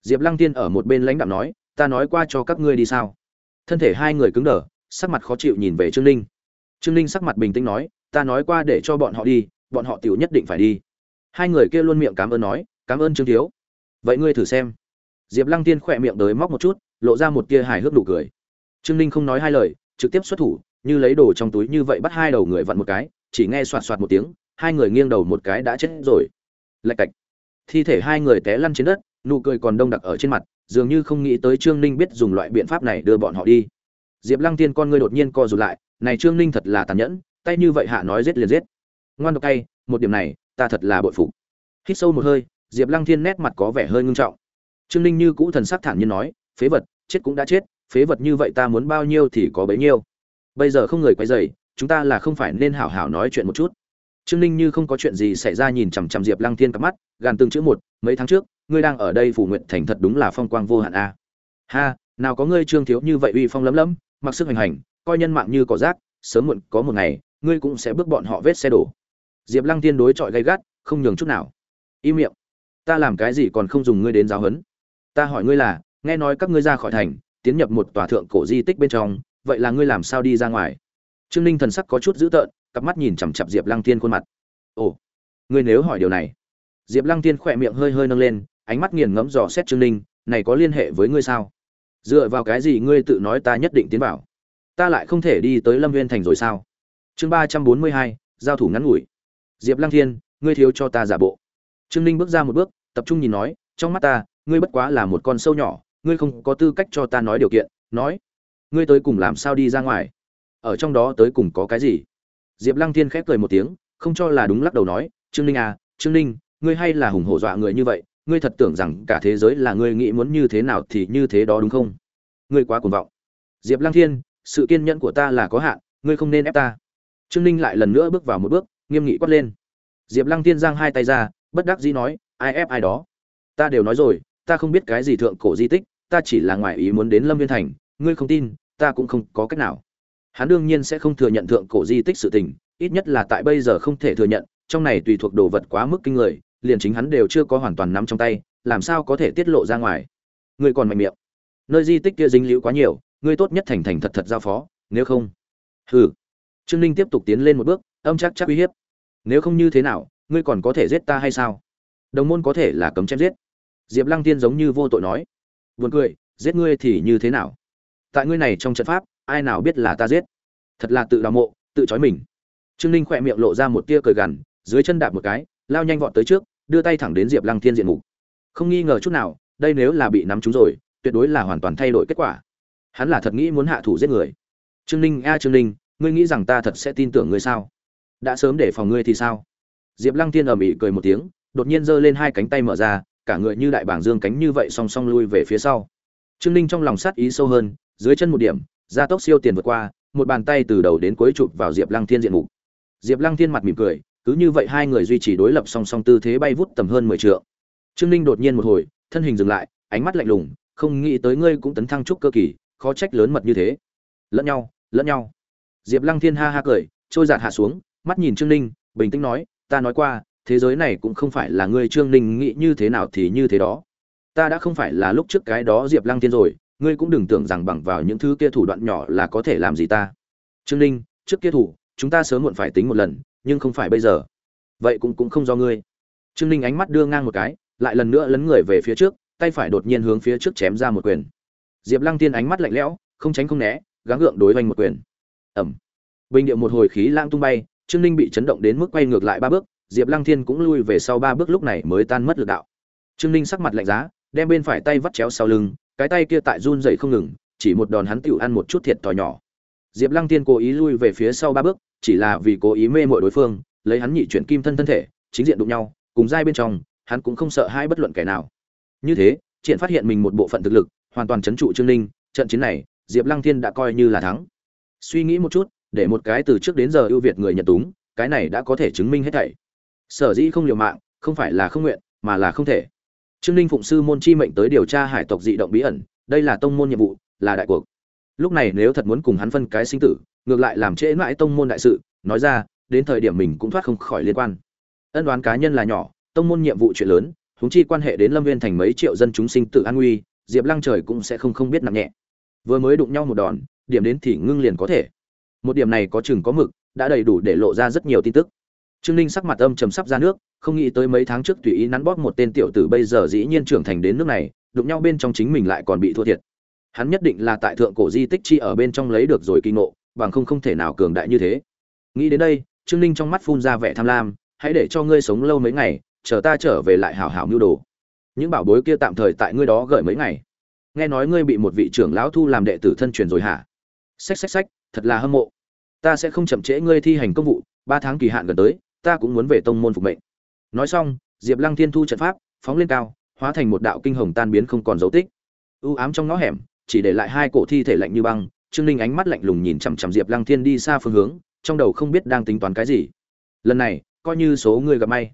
Diệp lăng tiên ở một bên lãnh đạo nói, ta nói qua cho các ngươi đi sao? Thân thể hai người cứng đờ, sắc mặt khó chịu nhìn về trương ninh. Trương ninh sắc mặt bình tĩnh nói, ta nói qua để cho bọn họ đi, bọn họ tiểu nhất định phải đi. Hai người kia luôn miệng cảm ơn nói, cảm ơn trương thiếu. Vậy ngươi thử xem. Diệp lăng tiên khỏe miệng tới móc một chút, lộ ra một tia hài hước nụ cười. Trương ninh không nói hai lời, trực tiếp xuất thủ như lấy đồ trong túi như vậy bắt hai đầu người vặn một cái, chỉ nghe soạt soạt một tiếng, hai người nghiêng đầu một cái đã chết rồi. Lạch cạch. Thi thể hai người té lăn trên đất, nụ cười còn đông đặc ở trên mặt, dường như không nghĩ tới trương ninh biết dùng loại biện pháp này đưa bọn họ đi. Diệp lăng tiên con ngươi đột nhiên co rụt lại, này trương ninh thật là tàn nhẫn, tay như vậy hạ nói giết liền giết. Ngoan độc tay một điểm này, ta thật là bội phục. Hít sâu một hơi, diệp lăng thiên nét mặt có vẻ hơi ngưng trọng. Trương ninh như cũ thần sắc thản nhiên nói, phế vật, chết cũng đã chết, phế vật như vậy ta muốn bao nhiêu thì có bấy nhiêu bây giờ không người quay dày chúng ta là không phải nên hảo hảo nói chuyện một chút. Trương ninh như không có chuyện gì xảy ra nhìn chằm chằm diệp lăng thiên cặp mắt, gàn từng chữ một, mấy tháng trước, ngươi đang ở đây phủ nguyện thành thật đúng là phong quang vô hạn a. Ha, nào có ngươi trương thiếu như vậy uy phong lấm lấm, mặc sức hành hành, coi nhân mạng như cỏ rác, sớm muộn có một ngày, ngươi cũng sẽ bước bọn họ vết xe đổ. Diệp lăng Thiên đối chọi gay gắt, không nhường chút nào. Im miệng, ta làm cái gì còn không dùng ngươi đến giáo huấn? Ta hỏi ngươi là, nghe nói các ngươi ra khỏi thành, tiến nhập một tòa thượng cổ di tích bên trong vậy là ngươi làm sao đi ra ngoài? Trương ninh thần sắc có chút dữ tợn, cặp mắt nhìn chằm chặp diệp lăng tiên khuôn mặt. Ồ, ngươi nếu hỏi điều này. Diệp lăng tiên khỏe miệng hơi hơi nâng lên, ánh mắt nghiền ngẫm dò xét trương ninh, này có liên hệ với ngươi sao? Dựa vào cái gì ngươi tự nói ta nhất định tiến vào? Ta lại không thể đi tới lâm viên thành rồi sao? Chương ba trăm bốn mươi hai, giao thủ ngắn ngủi. Diệp lăng thiên, ngươi thiếu cho ta giả bộ. Trương ninh bước ra một bước, tập trung nhìn nói, trong mắt ta, ngươi bất quá là một con sâu nhỏ, ngươi không có tư cách cho ta nói điều kiện, nói ngươi tới cùng làm sao đi ra ngoài? Ở trong đó tới cùng có cái gì? Diệp lăng thiên khép cười một tiếng, không cho là đúng lắc đầu nói, trương ninh à trương ninh, ngươi hay là hùng hổ dọa người như vậy, ngươi thật tưởng rằng cả thế giới là ngươi nghĩ muốn như thế nào thì như thế đó đúng không? Ngươi quá cuồng vọng. Diệp lăng thiên, sự kiên nhẫn của ta là có hạn, ngươi không nên ép ta. Trương ninh lại lần nữa bước vào một bước, nghiêm nghị quát lên. Diệp lăng thiên giang hai tay ra, bất đắc dĩ nói, ai ép ai đó? Ta đều nói rồi, ta không biết cái gì thượng cổ di tích, ta chỉ là ngoại ý muốn đến lâm viên thành, ngươi không tin ta cũng không có cách nào. Hắn đương nhiên sẽ không thừa nhận thượng cổ di tích sự tình, ít nhất là tại bây giờ không thể thừa nhận, trong này tùy thuộc đồ vật quá mức kinh người, liền chính hắn đều chưa có hoàn toàn nắm trong tay, làm sao có thể tiết lộ ra ngoài. Ngươi còn mạnh miệng. Nơi di tích kia dính liễu quá nhiều, ngươi tốt nhất thành thành thật thật giao phó, nếu không. Hừ. Trương ninh tiếp tục tiến lên một bước, âm chắc chắc uy hiếp. Nếu không như thế nào, ngươi còn có thể giết ta hay sao? Đồng môn có thể là cấm chém giết. Diệp lăng tiên giống như vô tội nói. Buồn cười, giết ngươi thì như thế nào? Tại ngươi này trong trận pháp, ai nào biết là ta giết? Thật là tự đào mộ, tự trói mình. Trương ninh khỏe miệng lộ ra một tia cười gằn, dưới chân đạp một cái, lao nhanh vọt tới trước, đưa tay thẳng đến diệp lăng thiên diện mục. Không nghi ngờ chút nào, đây nếu là bị nắm trúng rồi, tuyệt đối là hoàn toàn thay đổi kết quả. Hắn là thật nghĩ muốn hạ thủ giết người. Trương ninh, a trương ninh, ngươi nghĩ rằng ta thật sẽ tin tưởng ngươi sao? Đã sớm để phòng ngươi thì sao? Diệp lăng thiên ầm ĩ cười một tiếng, đột nhiên giơ lên hai cánh tay mở ra, cả người như đại bảng dương cánh như vậy song song lui về phía sau. Trương ninh trong lòng sát ý sâu hơn dưới chân một điểm, gia tốc siêu tiền vượt qua, một bàn tay từ đầu đến cuối chụp vào diệp lăng thiên diện mục. Diệp lăng thiên mặt mỉm cười, cứ như vậy hai người duy trì đối lập song song tư thế bay vút tầm hơn mười t trương ninh đột nhiên một hồi, thân hình dừng lại, ánh mắt lạnh lùng, không nghĩ tới ngươi cũng tấn thăng trúc cơ kỳ, khó trách lớn mật như thế. Lẫn nhau lẫn nhau. Diệp lăng thiên ha ha cười, trôi giạt hạ xuống, mắt nhìn trương ninh, bình tĩnh nói, ta nói qua, thế giới này cũng không phải là ngươi trương ninh nghĩ như thế nào thì như thế đó. Ta đã không phải là lúc trước cái đó diệp lăng thiên rồi ngươi cũng đừng tưởng rằng bằng vào những thứ kia thủ đoạn nhỏ là có thể làm gì ta. Trương ninh, trước kia thủ, chúng ta sớm muộn phải tính một lần, nhưng không phải bây giờ. Vậy cũng cũng không do ngươi. Trương ninh ánh mắt đưa ngang một cái, lại lần nữa lấn người về phía trước, tay phải đột nhiên hướng phía trước chém ra một quyền. Diệp lăng tiên ánh mắt lạnh lẽo, không tránh không né, gắng gượng đối với một quyền. Ẩm bình điệu một hồi khí lang tung bay, trương ninh bị chấn động đến mức quay ngược lại ba bước, diệp lăng thiên cũng lui về sau ba bước lúc này mới tan mất lực đạo. Trương ninh sắc mặt lạnh giá, đem bên phải tay vắt chéo sau lưng cái tay kia tại run dậy không ngừng, chỉ một đòn hắn tựu ăn một chút thiệt thòi nhỏ. Diệp lăng tiên cố ý lui về phía sau ba bước, chỉ là vì cố ý mê mội đối phương, lấy hắn nhị chuyển kim thân thân thể, chính diện đụng nhau, cùng dai bên trong, hắn cũng không sợ hai bất luận kẻ nào. Như thế, triển phát hiện mình một bộ phận thực lực, hoàn toàn chấn trụ trương ninh, trận chiến này, diệp lăng thiên đã coi như là thắng. Suy nghĩ một chút, để một cái từ trước đến giờ ưu việt người nhận túng, cái này đã có thể chứng minh hết thảy. Sở dĩ không liều mạng, không phải là không nguyện, mà là không thể trương ninh phụng sư môn chi mệnh tới điều tra hải tộc dị động bí ẩn, đây là tông môn nhiệm vụ, là đại cuộc. Lúc này nếu thật muốn cùng hắn phân cái sinh tử, ngược lại làm trễ mãi tông môn đại sự, nói ra, đến thời điểm mình cũng thoát không khỏi liên quan. Ân đoán cá nhân là nhỏ, tông môn nhiệm vụ chuyện lớn, huống chi quan hệ đến lâm viên thành mấy triệu dân chúng sinh tự an nguy, diệp lăng trời cũng sẽ không không biết nặng nhẹ. Vừa mới đụng nhau một đòn, điểm đến thì ngưng liền có thể. Một điểm này có chừng có mực, đã đầy đủ để lộ ra rất nhiều tin tức trương ninh sắc mặt âm trầm sắp ra nước, không nghĩ tới mấy tháng trước tùy ý nắn bóp một tên tiểu tử bây giờ dĩ nhiên trưởng thành đến nước này, đụng nhau bên trong chính mình lại còn bị thua thiệt. Hắn nhất định là tại thượng cổ di tích chi ở bên trong lấy được rồi kinh ngộ, bằng không không thể nào cường đại như thế. Nghĩ đến đây, trương ninh trong mắt phun ra vẻ tham lam, hãy để cho ngươi sống lâu mấy ngày, chờ ta trở về lại hảo hảo mưu đồ. Những bảo bối kia tạm thời tại ngươi đó gợi mấy ngày. Nghe nói ngươi bị một vị trưởng lão thu làm đệ tử thân truyền rồi hả? Xách xách xách, thật là hâm mộ. Ta sẽ không chậm trễ ngươi thi hành công vụ, ba tháng kỳ hạn gần tới ta cũng muốn về tông môn phục mệnh. Nói xong, diệp lăng thiên thu trận pháp, phóng lên cao, hóa thành một đạo kinh hồng tan biến không còn dấu tích. U ám trong ngõ hẻm, chỉ để lại hai cổ thi thể lạnh như băng, trương ninh ánh mắt lạnh lùng nhìn chằm chằm diệp lăng thiên đi xa phương hướng, trong đầu không biết đang tính toán cái gì. Lần này, coi như số người gặp may.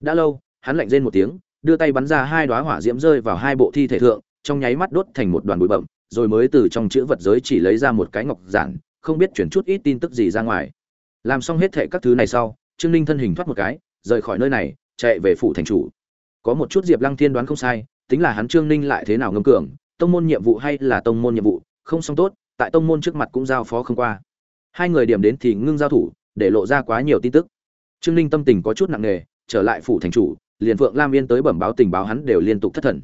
Đã lâu, hắn lạnh rên một tiếng, đưa tay bắn ra hai đoá hỏa diễm rơi vào hai bộ thi thể thượng, trong nháy mắt đốt thành một đoàn bụi bậm rồi mới từ trong chữ vật giới chỉ lấy ra một cái ngọc giản, không biết chuyển chút ít tin tức gì ra ngoài. Làm xong hết thệ các thứ này sau trương ninh thân hình thoát một cái, rời khỏi nơi này, chạy về phủ thành chủ. Có một chút diệp lăng thiên đoán không sai, tính là hắn trương ninh lại thế nào ngâm cường, tông môn nhiệm vụ hay là tông môn nhiệm vụ, không xong tốt, tại tông môn trước mặt cũng giao phó không qua. Hai người điểm đến thì ngưng giao thủ, để lộ ra quá nhiều tin tức. Trương ninh tâm tình có chút nặng nề, trở lại phủ thành chủ, liền Vượng lam yên tới bẩm báo tình báo hắn đều liên tục thất thần.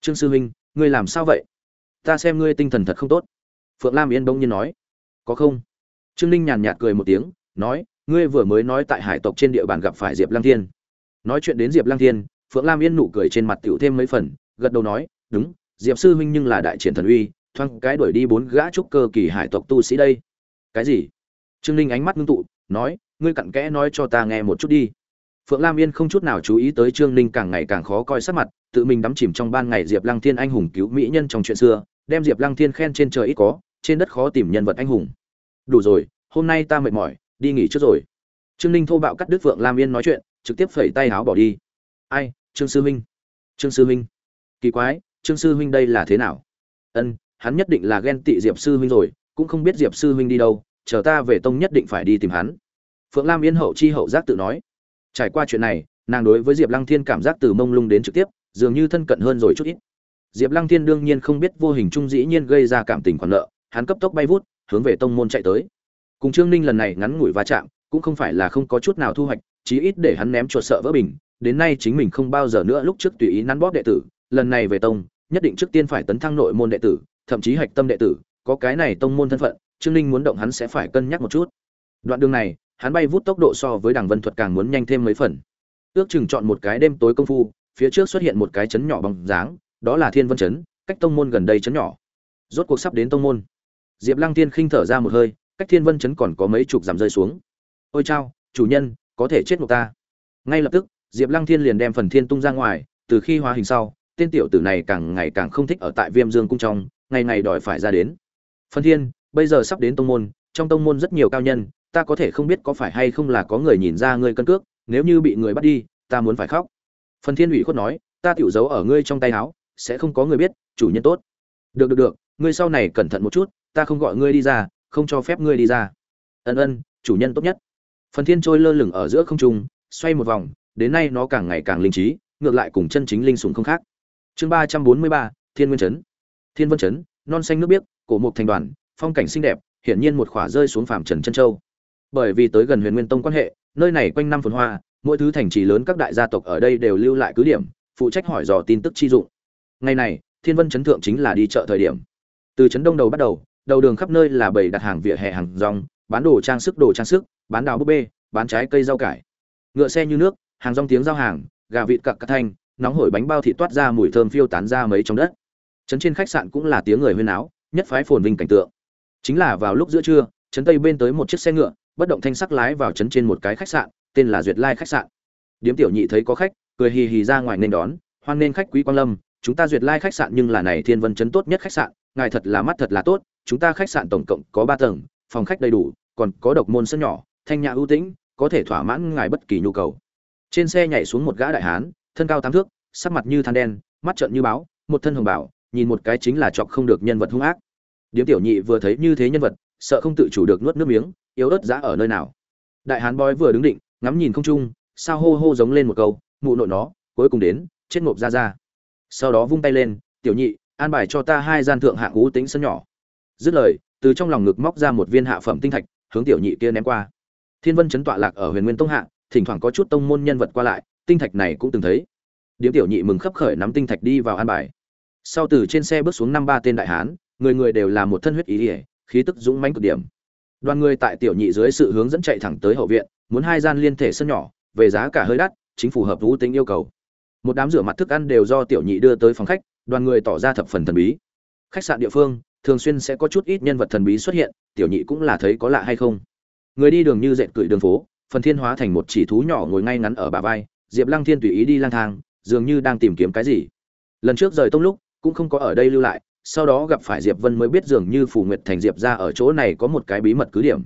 Trương sư huynh, ngươi làm sao vậy? Ta xem ngươi tinh thần thật không tốt. Phượng lam yên bỗng nhiên nói. Có không? Trương ninh nhàn nhạt cười một tiếng, nói ngươi vừa mới nói tại hải tộc trên địa bàn gặp phải diệp lăng thiên. Nói chuyện đến diệp lăng thiên, phượng lam yên nụ cười trên mặt tựu thêm mấy phần, gật đầu nói, đúng, diệp sư huynh nhưng là đại triển thần uy, thoáng cái đuổi đi bốn gã trúc cơ kỳ hải tộc tu sĩ đây. Cái gì? Trương ninh ánh mắt ngưng tụ, nói, ngươi cặn kẽ nói cho ta nghe một chút đi. Phượng lam yên không chút nào chú ý tới trương ninh càng ngày càng khó coi sắc mặt, tự mình đắm chìm trong ban ngày diệp lăng thiên anh hùng cứu mỹ nhân trong chuyện xưa, đem diệp lăng thiên khen trên trời ít có, trên đất khó tìm nhân vật anh hùng. Đủ rồi, hôm nay ta mệt mỏi đi nghỉ trước rồi. Trương ninh thô bạo cắt đứt phượng lam yên nói chuyện, trực tiếp phẩy tay áo bỏ đi. Ai, trương sư huynh? Trương sư huynh. Kỳ quái, trương sư huynh đây là thế nào? Ân, hắn nhất định là ghen tị diệp sư huynh rồi, cũng không biết diệp sư huynh đi đâu, chờ ta về tông nhất định phải đi tìm hắn. Phượng lam yên hậu chi hậu giác tự nói. Trải qua chuyện này, nàng đối với diệp lăng thiên cảm giác từ mông lung đến trực tiếp, dường như thân cận hơn rồi chút ít. Diệp lăng thiên đương nhiên không biết vô hình trung dĩ nhiên gây ra cảm tình khoản nợ, hắn cấp tốc bay vút, hướng về tông môn chạy tới cùng trương ninh lần này ngắn ngủi va chạm, cũng không phải là không có chút nào thu hoạch, chí ít để hắn ném chuột sợ vỡ bình. Đến nay chính mình không bao giờ nữa lúc trước tùy ý nắn bóp đệ tử, lần này về tông, nhất định trước tiên phải tấn thăng nội môn đệ tử, thậm chí hạch tâm đệ tử, có cái này tông môn thân phận, trương ninh muốn động hắn sẽ phải cân nhắc một chút. Đoạn đường này, hắn bay vút tốc độ so với đằng vân thuật càng muốn nhanh thêm mấy phần. Ước chừng chọn một cái đêm tối công phu, phía trước xuất hiện một cái chấn nhỏ bằng dáng, đó là thiên vân chấn, cách tông môn gần đây chấn nhỏ. Rốt cuộc sắp đến tông môn. Diệp lăng tiên khinh thở ra một hơi cách thiên vân chấn còn có mấy chục dặm rơi xuống. Ôi chao, chủ nhân, có thể chết một ta. Ngay lập tức, diệp lăng thiên liền đem phần thiên tung ra ngoài, từ khi hóa hình sau, tên tiểu tử này càng ngày càng không thích ở tại viêm dương cung trong, ngày ngày đòi phải ra đến. Phần thiên, bây giờ sắp đến tông môn, trong tông môn rất nhiều cao nhân, ta có thể không biết có phải hay không là có người nhìn ra ngươi cân cước, nếu như bị người bắt đi, ta muốn phải khóc. Phần thiên ủy khuất nói, ta tiểu giấu ở ngươi trong tay áo, sẽ không có người biết, chủ nhân tốt. Được được được, ngươi sau này cẩn thận một chút, ta không gọi ngươi đi ra không cho phép ngươi đi ra. Ân ân, chủ nhân tốt nhất. Phần thiên trôi lơ lửng ở giữa không trung, xoay một vòng, đến nay nó càng ngày càng linh trí, ngược lại cùng chân chính linh sùng không khác. Chương ba trăm bốn mươi ba, thiên nguyên chấn. Thiên vân chấn, non xanh nước biếc, cổ mục thành đoàn, phong cảnh xinh đẹp, hiển nhiên một khỏa rơi xuống phàm trần chân châu. Bởi vì tới gần huyền nguyên tông quan hệ, nơi này quanh năm phồn hoa, mỗi thứ thành trì lớn các đại gia tộc ở đây đều lưu lại cứ điểm, phụ trách hỏi dò tin tức chi dụng. Ngày này, thiên vân chấn thượng chính là đi chợ thời điểm. Từ trấn đông đầu bắt đầu đầu đường khắp nơi là bầy đặt hàng vỉa hè hàng rong, bán đồ trang sức, đồ trang sức, bán đào búp bê, bán trái cây rau cải. Ngựa xe như nước, hàng rong tiếng giao hàng, gà vịt cặc cắt thanh, nóng hổi bánh bao thịt toát ra mùi thơm phiêu tán ra mấy trong đất. Trấn trên khách sạn cũng là tiếng người huyên áo, nhất phái phồn vinh cảnh tượng. Chính là vào lúc giữa trưa, trấn tây bên tới một chiếc xe ngựa, bất động thanh sắc lái vào trấn trên một cái khách sạn, tên là duyệt lai khách sạn. Điếm tiểu nhị thấy có khách, cười hì hì ra ngoài nên đón, hoan nên khách quý quan lâm, chúng ta duyệt lai khách sạn nhưng là này thiên vân trấn tốt nhất khách sạn, ngài thật là mắt thật là tốt chúng ta khách sạn tổng cộng có ba tầng, phòng khách đầy đủ, còn có độc môn sân nhỏ, thanh nhã ưu tĩnh, có thể thỏa mãn ngài bất kỳ nhu cầu. Trên xe nhảy xuống một gã đại hán, thân cao tám thước, sắc mặt như than đen, mắt trợn như báo, một thân hồng bảo nhìn một cái chính là chọc không được nhân vật hung ác. Điếm tiểu nhị vừa thấy như thế nhân vật, sợ không tự chủ được nuốt nước miếng, yếu ớt giá ở nơi nào. Đại hán bói vừa đứng định, ngắm nhìn không trung, sao hô hô giống lên một câu, mụ nội nó, cuối cùng đến, chết ngộp ra ra. Sau đó vung tay lên, tiểu nhị, an bài cho ta hai gian thượng hạng ú tính sân nhỏ dứt lời, từ trong lòng ngực móc ra một viên hạ phẩm tinh thạch, hướng tiểu nhị kia ném qua. Thiên vân chấn tọa lạc ở huyền nguyên tông hạ, thỉnh thoảng có chút tông môn nhân vật qua lại, tinh thạch này cũng từng thấy. Điếm tiểu nhị mừng khấp khởi nắm tinh thạch đi vào an bài. Sau từ trên xe bước xuống năm ba tên đại hán, người người đều là một thân huyết ý ỉa khí tức dũng mãnh cực điểm. Đoàn người tại tiểu nhị dưới sự hướng dẫn chạy thẳng tới hậu viện, muốn hai gian liên thể sân nhỏ, về giá cả hơi đắt, chính phù hợp vũ tính yêu cầu. Một đám rửa mặt thức ăn đều do tiểu nhị đưa tới phòng khách, đoàn người tỏ ra thập phần thần bí. Khách sạn địa phương thường xuyên sẽ có chút ít nhân vật thần bí xuất hiện, tiểu nhị cũng là thấy có lạ hay không? Người đi đường như dệt cưỡi đường phố, phần thiên hóa thành một chỉ thú nhỏ ngồi ngay ngắn ở bà vai, diệp lăng thiên tùy ý đi lang thang, dường như đang tìm kiếm cái gì. Lần trước rời tông lúc, cũng không có ở đây lưu lại, sau đó gặp phải diệp vân mới biết dường như phù nguyệt thành diệp ra ở chỗ này có một cái bí mật cứ điểm.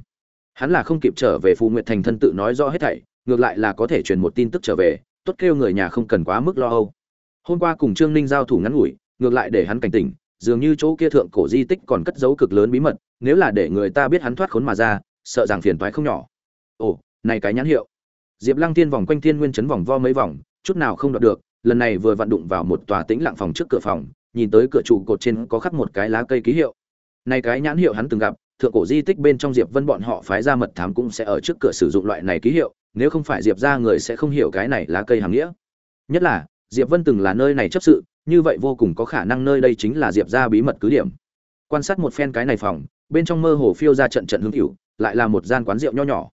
Hắn là không kịp trở về phù nguyệt thành thân tự nói rõ hết thảy, ngược lại là có thể truyền một tin tức trở về, tốt kêu người nhà không cần quá mức lo âu. Hôm qua cùng trương ninh giao thủ ngắn ngủi, ngược lại để hắn cảnh tỉnh dường như chỗ kia thượng cổ di tích còn cất giấu cực lớn bí mật, nếu là để người ta biết hắn thoát khốn mà ra, sợ rằng phiền toái không nhỏ. Ồ, này cái nhãn hiệu. Diệp lăng tiên vòng quanh thiên nguyên chấn vòng vo mấy vòng, chút nào không đoạt được, lần này vừa vặn đụng vào một tòa tĩnh lặng phòng trước cửa phòng, nhìn tới cửa trụ cột trên có khắc một cái lá cây ký hiệu. Này cái nhãn hiệu hắn từng gặp, thượng cổ di tích bên trong diệp vân bọn họ phái ra mật thám cũng sẽ ở trước cửa sử dụng loại này ký hiệu, nếu không phải diệp ra người sẽ không hiểu cái này lá cây hàm nghĩa. Nhất là, diệp vân từng là nơi này chấp sự như vậy vô cùng có khả năng nơi đây chính là diệp ra bí mật cứ điểm. Quan sát một phen cái này phòng, bên trong mơ hồ phiêu ra trận trận hương cửu lại là một gian quán rượu nho nhỏ.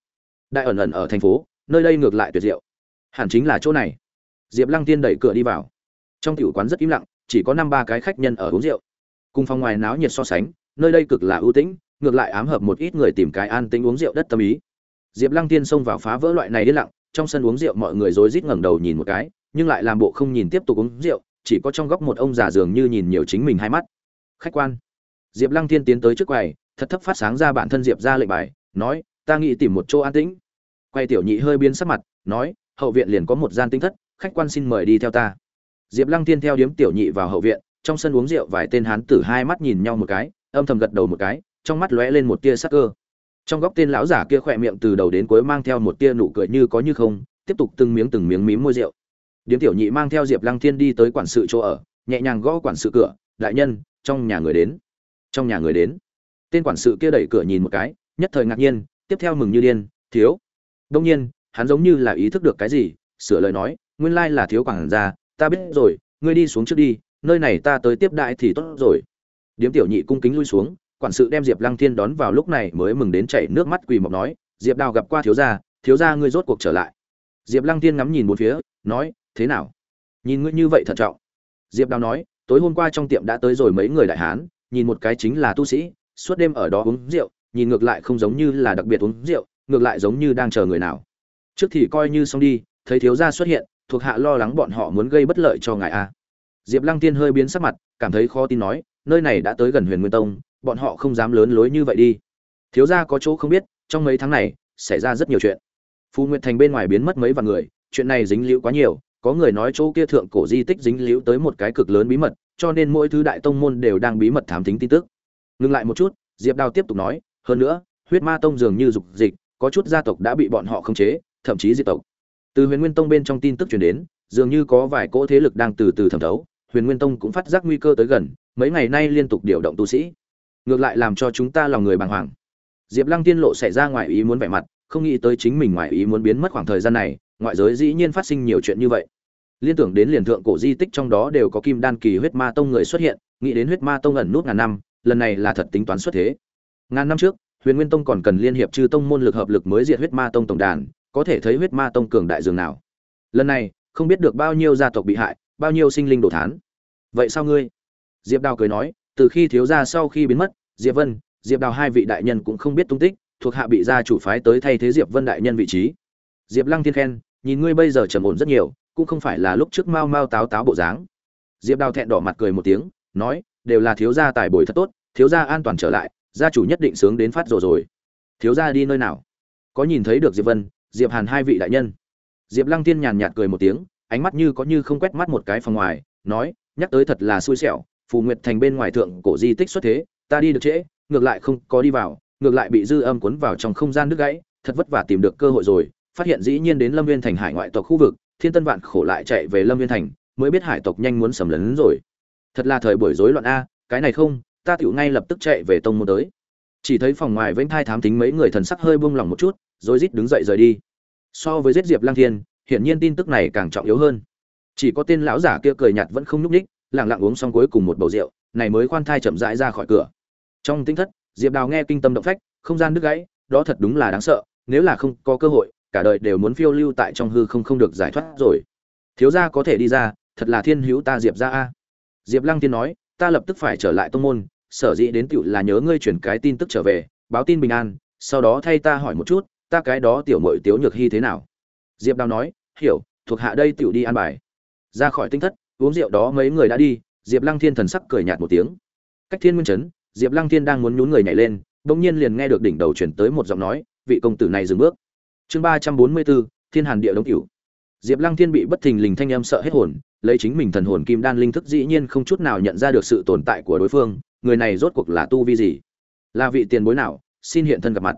Đại ẩn ẩn ở thành phố, nơi đây ngược lại tuyệt diệu. Hẳn chính là chỗ này. Diệp lăng tiên đẩy cửa đi vào. Trong tiểu quán rất im lặng, chỉ có năm ba cái khách nhân ở uống rượu. Cùng phòng ngoài náo nhiệt so sánh, nơi đây cực là ưu tĩnh, ngược lại ám hợp một ít người tìm cái an tĩnh uống rượu đất tâm ý. Diệp lăng tiên xông vào phá vỡ loại này đi lặng, trong sân uống rượu mọi người rối rít ngẩng đầu nhìn một cái, nhưng lại làm bộ không nhìn tiếp tục uống rượu chỉ có trong góc một ông già dường như nhìn nhiều chính mình hai mắt. Khách quan. Diệp lăng Thiên tiến tới trước quầy, thật thấp phát sáng ra bản thân diệp ra lệnh bài, nói, ta nghĩ tìm một chỗ an tĩnh. Quay tiểu nhị hơi biến sắc mặt, nói, hậu viện liền có một gian tinh thất, khách quan xin mời đi theo ta. Diệp lăng Thiên theo điếm tiểu nhị vào hậu viện, trong sân uống rượu vài tên hán tử hai mắt nhìn nhau một cái, âm thầm gật đầu một cái, trong mắt lóe lên một tia sắc cơ. Trong góc tên lão giả kia khỏe miệng từ đầu đến cuối mang theo một tia nụ cười như có như không, tiếp tục từng miếng từng miếng mím môi rượu điếm tiểu nhị mang theo diệp lăng thiên đi tới quản sự chỗ ở, nhẹ nhàng gõ quản sự cửa, đại nhân, trong nhà người đến. Trong nhà người đến? Tên quản sự kia đẩy cửa nhìn một cái, nhất thời ngạc nhiên, tiếp theo mừng như điên, thiếu. Đông nhiên, hắn giống như là ý thức được cái gì, sửa lời nói, nguyên lai là thiếu quản gia, ta biết rồi, ngươi đi xuống trước đi, nơi này ta tới tiếp đại thì tốt rồi. Điếm tiểu nhị cung kính lui xuống, quản sự đem diệp lăng thiên đón vào lúc này mới mừng đến chảy nước mắt quỳ mọc nói, diệp đào gặp qua thiếu gia thiếu gia ngươi rốt cuộc trở lại. Diệp lăng thiên ngắm nhìn một phía, nói thế nào? Nhìn ngươi như vậy thận trọng. Diệp đào nói, tối hôm qua trong tiệm đã tới rồi mấy người đại hán, nhìn một cái chính là tu sĩ, suốt đêm ở đó uống rượu, nhìn ngược lại không giống như là đặc biệt uống rượu, ngược lại giống như đang chờ người nào. Trước thì coi như xong đi, thấy thiếu gia xuất hiện, thuộc hạ lo lắng bọn họ muốn gây bất lợi cho ngài a. Diệp lăng tiên hơi biến sắc mặt, cảm thấy khó tin nói, nơi này đã tới gần huyền nguyên tông, bọn họ không dám lớn lối như vậy đi. Thiếu gia có chỗ không biết, trong mấy tháng này, xảy ra rất nhiều chuyện. Phù nguyệt thành bên ngoài biến mất mấy vạn người, chuyện này dính liễu quá nhiều có người nói chỗ kia thượng cổ di tích dính liễu tới một cái cực lớn bí mật, cho nên mỗi thứ đại tông môn đều đang bí mật thám tính tin tức. Ngừng lại một chút, diệp đào tiếp tục nói, hơn nữa, huyết ma tông dường như dục dịch, có chút gia tộc đã bị bọn họ khống chế, thậm chí diệt tộc. Từ huyền nguyên tông bên trong tin tức truyền đến, dường như có vài cỗ thế lực đang từ từ thẩm thấu, huyền nguyên tông cũng phát giác nguy cơ tới gần, mấy ngày nay liên tục điều động tu sĩ. Ngược lại làm cho chúng ta lòng người bàng hoàng. Diệp lăng tiên lộ xảy ra ngoài ý muốn vẻ mặt, không nghĩ tới chính mình ngoài ý muốn biến mất khoảng thời gian này ngoại giới dĩ nhiên phát sinh nhiều chuyện như vậy. Liên tưởng đến liền thượng cổ di tích trong đó đều có kim đan kỳ huyết ma tông người xuất hiện, nghĩ đến huyết ma tông ẩn nút ngàn năm, lần này là thật tính toán xuất thế. Ngàn năm trước, huyền nguyên tông còn cần liên hiệp chư tông môn lực hợp lực mới diệt huyết ma tông tổng đàn, có thể thấy huyết ma tông cường đại dường nào. Lần này, không biết được bao nhiêu gia tộc bị hại, bao nhiêu sinh linh đổ thán. Vậy sao ngươi? Diệp đào cười nói, từ khi thiếu gia sau khi biến mất, diệp vân, diệp đào hai vị đại nhân cũng không biết tung tích, thuộc hạ bị gia chủ phái tới thay thế diệp vân đại nhân vị trí. Diệp lăng thiên khen nhìn ngươi bây giờ trầm ổn rất nhiều, cũng không phải là lúc trước mau mau táo táo bộ dáng. Diệp đào thẹn đỏ mặt cười một tiếng, nói, đều là thiếu gia tài bồi thật tốt, thiếu gia an toàn trở lại, gia chủ nhất định sướng đến phát rồi rồi. Thiếu gia đi nơi nào? Có nhìn thấy được diệp vân, diệp hàn hai vị đại nhân. Diệp lăng tiên nhàn nhạt cười một tiếng, ánh mắt như có như không quét mắt một cái phòng ngoài, nói, nhắc tới thật là xui xẻo, phù nguyệt thành bên ngoài thượng cổ di tích xuất thế, ta đi được trễ, ngược lại không có đi vào, ngược lại bị dư âm cuốn vào trong không gian nước gãy, thật vất vả tìm được cơ hội rồi phát hiện dĩ nhiên đến lâm viên thành hải ngoại tộc khu vực, thiên tân vạn khổ lại chạy về lâm viên thành, mới biết hải tộc nhanh muốn sầm lấn rồi. Thật là thời buổi rối loạn a, cái này không, ta tựu ngay lập tức chạy về tông môn tới. Chỉ thấy phòng ngoài vĩnh thai thám tính mấy người thần sắc hơi buông lỏng một chút, rồi rít đứng dậy rời đi. So với giết diệp lang thiên, hiển nhiên tin tức này càng trọng yếu hơn. Chỉ có tên lão giả kia cười nhạt vẫn không nhúc ních lặng lặng uống xong cuối cùng một bầu rượu, này mới khoan thai chậm rãi ra khỏi cửa. Trong tính thất, diệp đào nghe kinh tâm động phách, không gian đứt gãy, đó thật đúng là đáng sợ, nếu là không có cơ hội cả đời đều muốn phiêu lưu tại trong hư không không được giải thoát rồi. Thiếu gia có thể đi ra, thật là thiên hữu ta diệp ra a. Diệp lăng tiên nói, ta lập tức phải trở lại tông môn, sở dĩ đến tựu là nhớ ngươi chuyển cái tin tức trở về, báo tin bình an, sau đó thay ta hỏi một chút, ta cái đó tiểu mội tiếu nhược hy thế nào? Diệp đào nói, hiểu, thuộc hạ đây tựu đi an bài. Ra khỏi tinh thất, uống rượu đó mấy người đã đi, diệp lăng thiên thần sắc cười nhạt một tiếng. Cách thiên nguyên chấn diệp lăng thiên đang muốn nhún người nhảy lên đ ỗ n g nhiên liền nghe được đỉnh đầu chuyển tới một giọng nói, vị công tử này dừng bước chương ba trăm bốn mươi bốn, thiên hàn địa đông cửu. Diệp lăng thiên bị bất thình lình thanh âm sợ hết hồn, lấy chính mình thần hồn kim đan linh thức dĩ nhiên không chút nào nhận ra được sự tồn tại của đối phương, người này rốt cuộc là tu vi gì? Là vị tiền bối nào? Xin hiện thân gặp mặt.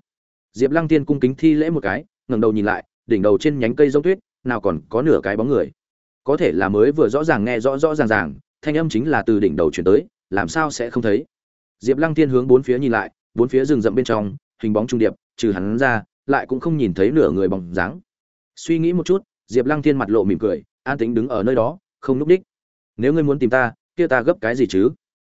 Diệp lăng thiên cung kính thi lễ một cái, ngẩng đầu nhìn lại, đỉnh đầu trên nhánh cây giống tuyết, nào còn có nửa cái bóng người. Có thể là mới vừa rõ ràng nghe rõ rõ ràng ràng, thanh âm chính là từ đỉnh đầu chuyển tới, làm sao sẽ không thấy? Diệp lăng tiên hướng bốn phía nhìn lại, bốn phía rừng rậm bên trong, hình bóng trung điệp, trừ hắn ra lại cũng không nhìn thấy nửa người bóng dáng. Suy nghĩ một chút, diệp lăng thiên mặt lộ mỉm cười, an tính đứng ở nơi đó, không núp đích. Nếu ngươi muốn tìm ta, kia ta gấp cái gì chứ?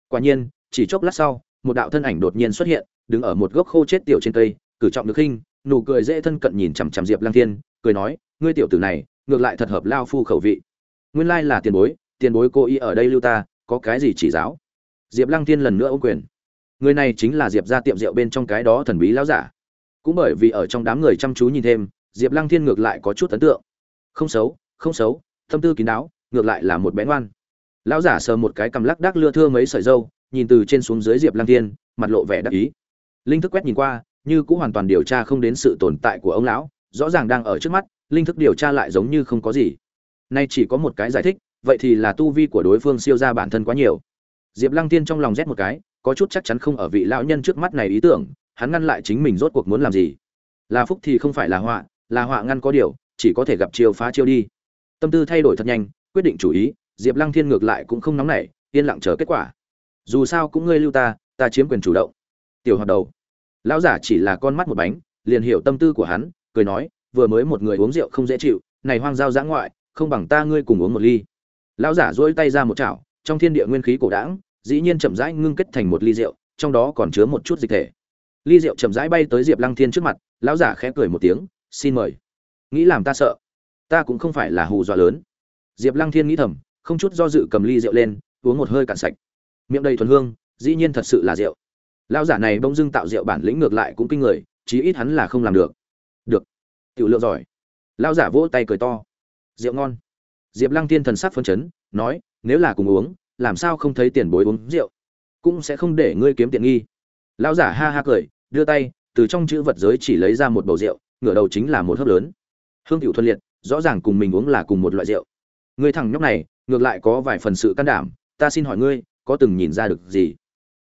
Quả nhiên, chỉ chốc lát sau, một đạo thân ảnh đột nhiên xuất hiện, đứng ở một gốc khô chết tiểu trên cây, cử trọng được khinh, nụ cười dễ thân cận nhìn chằm chằm diệp lăng thiên, cười nói, ngươi tiểu tử này, ngược lại thật hợp lao phu khẩu vị. Nguyên lai là tiền bối tiền bối cô ý ở đây lưu ta, có cái gì chỉ giáo? Diệp lăng thiên lần nữa ô quyền. Người này chính là diệp ra tiệm rượu bên trong cái đó thần bí lão giả cũng bởi vì ở trong đám người chăm chú nhìn thêm, diệp lăng thiên ngược lại có chút ấn tượng. Không xấu không xấu, tâm tư kín đáo, ngược lại là một bén ngoan. Lão giả sờ một cái cầm lắc đắc lưa thưa mấy sợi dâu, nhìn từ trên xuống dưới diệp lăng thiên, mặt lộ vẻ đắc ý. Linh thức quét nhìn qua, như cũng hoàn toàn điều tra không đến sự tồn tại của ông lão, rõ ràng đang ở trước mắt, linh thức điều tra lại giống như không có gì. Nay chỉ có một cái giải thích, vậy thì là tu vi của đối phương siêu ra bản thân quá nhiều. Diệp lăng tiên trong lòng rét một cái, có chút chắc chắn không ở vị lão nhân trước mắt này ý tưởng hắn ngăn lại chính mình rốt cuộc muốn làm gì. Là phúc thì không phải là họa là họa ngăn có điều, chỉ có thể gặp chiêu phá chiêu đi. Tâm tư thay đổi thật nhanh, quyết định chủ ý, diệp lăng thiên ngược lại cũng không nóng nảy, yên lặng chờ kết quả. Dù sao cũng ngươi lưu ta ta chiếm quyền chủ động. Tiểu hoạt đầu. Lão giả chỉ là con mắt một bánh, liền hiểu tâm tư của hắn, cười nói, vừa mới một người uống rượu không dễ chịu, này hoang giao giã ngoại, không bằng ta ngươi cùng uống một ly. Lão giả dỗi tay ra một chảo, trong thiên địa nguyên khí cổ đảng dĩ nhiên chậm rãi ngưng kết thành một ly rượu, trong đó còn chứa một chút dịch thể ly rượu chậm rãi bay tới diệp lăng thiên trước mặt, lão giả khẽ cười một tiếng, xin mời. Nghĩ làm ta sợ? Ta cũng không phải là hù dọa lớn. Diệp lăng thiên nghĩ thầm, không chút do dự cầm ly rượu lên, uống một hơi cạn sạch. Miệng đầy thuần hương, dĩ nhiên thật sự là rượu. Lão giả này bỗng dưng tạo rượu bản lĩnh ngược lại cũng kinh người, chí ít hắn là không làm được. Được, tiểu lượng giỏi. Lão giả vỗ tay cười to. Rượu ngon. Diệp lăng Thiên thần sắc phân chấn, nói, nếu là cùng uống, làm sao không thấy tiền bối uống rượu? Cũng sẽ không để ngươi kiếm tiện nghi. Lão giả ha ha cười đưa tay, từ trong chữ vật giới chỉ lấy ra một bầu rượu, ngửa đầu chính là một hớp lớn. Hương cựu thuần liệt, rõ ràng cùng mình uống là cùng một loại rượu. Người thằng nhóc này, ngược lại có vài phần sự can đảm, ta xin hỏi ngươi, có từng nhìn ra được gì?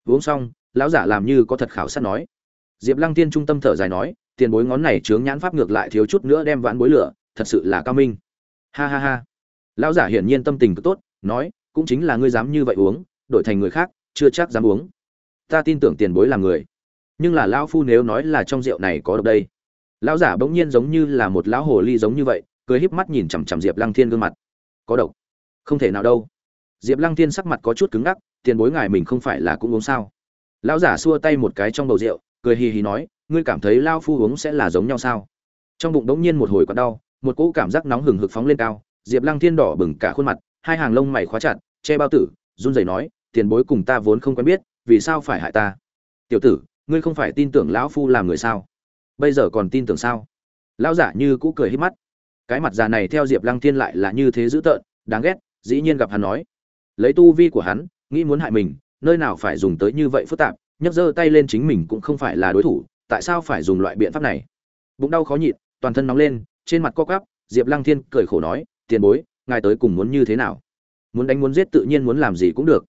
Uống xong, lão giả làm như có thật khảo sát nói. Diệp lăng tiên trung tâm thở dài nói, tiền bối ngón này chướng nhãn pháp ngược lại thiếu chút nữa đem vãn bối lửa, thật sự là cao minh. Ha ha ha. Lão giả hiển nhiên tâm tình cực tốt, nói, cũng chính là ngươi dám như vậy uống, đổi thành người khác, chưa chắc dám uống. Ta tin tưởng tiền bối là người nhưng là lão phu nếu nói là trong rượu này có độc đây. Lão giả bỗng nhiên giống như là một lão hồ ly giống như vậy, cười híp mắt nhìn chằm chằm diệp lăng thiên gương mặt. Có độc? Không thể nào đâu. Diệp lăng thiên sắc mặt có chút cứng ngắc, tiền bối ngài mình không phải là cũng uống sao? Lão giả xua tay một cái trong bầu rượu, cười hì hì nói, ngươi cảm thấy lao phu uống sẽ là giống nhau sao? Trong bụng đống nhiên một hồi còn đau, một cỗ cảm giác nóng hừng hực phóng lên cao, diệp lăng thiên đỏ bừng cả khuôn mặt, hai hàng lông mày khóa chặt, che bao tử, run rẩy nói, tiền bối cùng ta vốn không quen biết, vì sao phải hại ta? Tiểu tử ngươi không phải tin tưởng lão phu làm người sao? Bây giờ còn tin tưởng sao? Lão giả như cũ cười hít mắt. Cái mặt già này theo diệp lăng thiên lại là như thế dữ tợn, đáng ghét, dĩ nhiên gặp hắn nói. Lấy tu vi của hắn, nghĩ muốn hại mình, nơi nào phải dùng tới như vậy phức tạp, nhấc giơ tay lên chính mình cũng không phải là đối thủ, tại sao phải dùng loại biện pháp này? Bụng đau khó nhịn, toàn thân nóng lên, trên mặt co cắp diệp lăng thiên cười khổ nói, tiền bối, ngài tới cùng muốn như thế nào? Muốn đánh muốn giết tự nhiên muốn làm gì cũng được.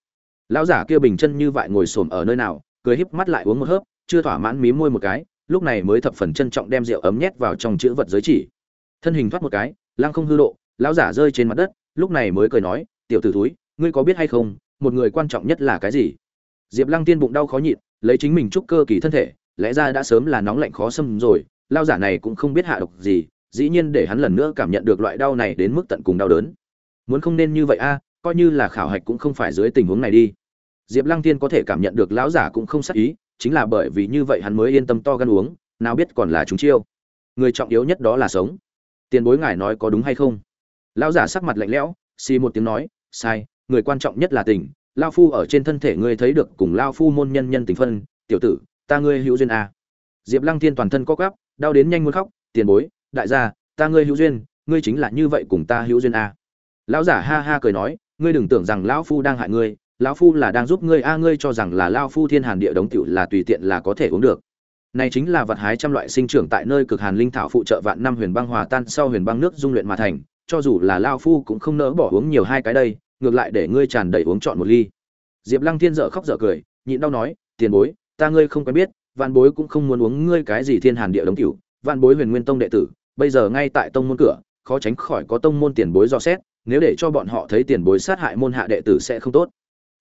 Lão giả kia bình chân như vậy ngồi xổm ở nơi nào cười híp mắt lại uống một hớp, chưa thỏa mãn mí môi một cái, lúc này mới thập phần trân trọng đem rượu ấm nhét vào trong chữ vật giới chỉ. Thân hình thoát một cái, lăng không hư độ, lão giả rơi trên mặt đất, lúc này mới cười nói, tiểu tử ử túi ngươi có biết hay không, một người quan trọng nhất là cái gì? Diệp lăng tiên bụng đau khó nhịn, lấy chính mình trúc cơ kỳ thân thể, lẽ ra đã sớm là nóng lạnh khó xâm rồi, lão giả này cũng không biết hạ độc gì, dĩ nhiên để hắn lần nữa cảm nhận được loại đau này đến mức tận cùng đau đớn. Muốn không nên như vậy a, coi như là khảo hạch cũng không phải dưới tình huống này đi diệp lăng Thiên có thể cảm nhận được lão giả cũng không sắc ý, chính là bởi vì như vậy hắn mới yên tâm to gan uống, nào biết còn là chúng chiêu người trọng yếu nhất đó là sống tiền bối ngài nói có đúng hay không lão giả sắc mặt lạnh lẽo, xì một tiếng nói, sai, người quan trọng nhất là tình lao phu ở trên thân thể ngươi thấy được cùng lao phu môn nhân nhân tình phân, tiểu tử, ta ngươi hữu duyên à. diệp lăng thiên toàn thân co quắp, đau đến nhanh muốn khóc, tiền bối, đại gia, ta ngươi hữu duyên, ngươi chính là như vậy cùng ta hữu duyên à. lão giả ha ha cười nói, ngươi đừng tưởng rằng lão phu đang hại ngươi lão phu là đang giúp ngươi, a, ngươi cho rằng là lao phu thiên hàn địa đống tiểu là tùy tiện là có thể uống được này chính là vật hái trăm loại sinh trưởng tại nơi cực hàn linh thảo phụ trợ vạn năm huyền băng hòa tan sau huyền băng nước dung luyện mà thành, cho dù là lao phu cũng không nỡ bỏ uống nhiều hai cái đây, ngược lại để ngươi tràn đầy uống trọn một ly diệp lăng thiên dở khóc dở cười, nhịn đau nói, tiền bối, ta ngươi không quen biết, vạn bối cũng không muốn uống ngươi cái gì thiên hàn địa đống tiểu. vạn bối huyền nguyên tông đệ tử, bây giờ ngay tại tông môn cửa, khó tránh khỏi có tông môn tiền bối do xét, nếu để cho bọn họ thấy tiền bối sát hại môn hạ đệ tử sẽ không tốt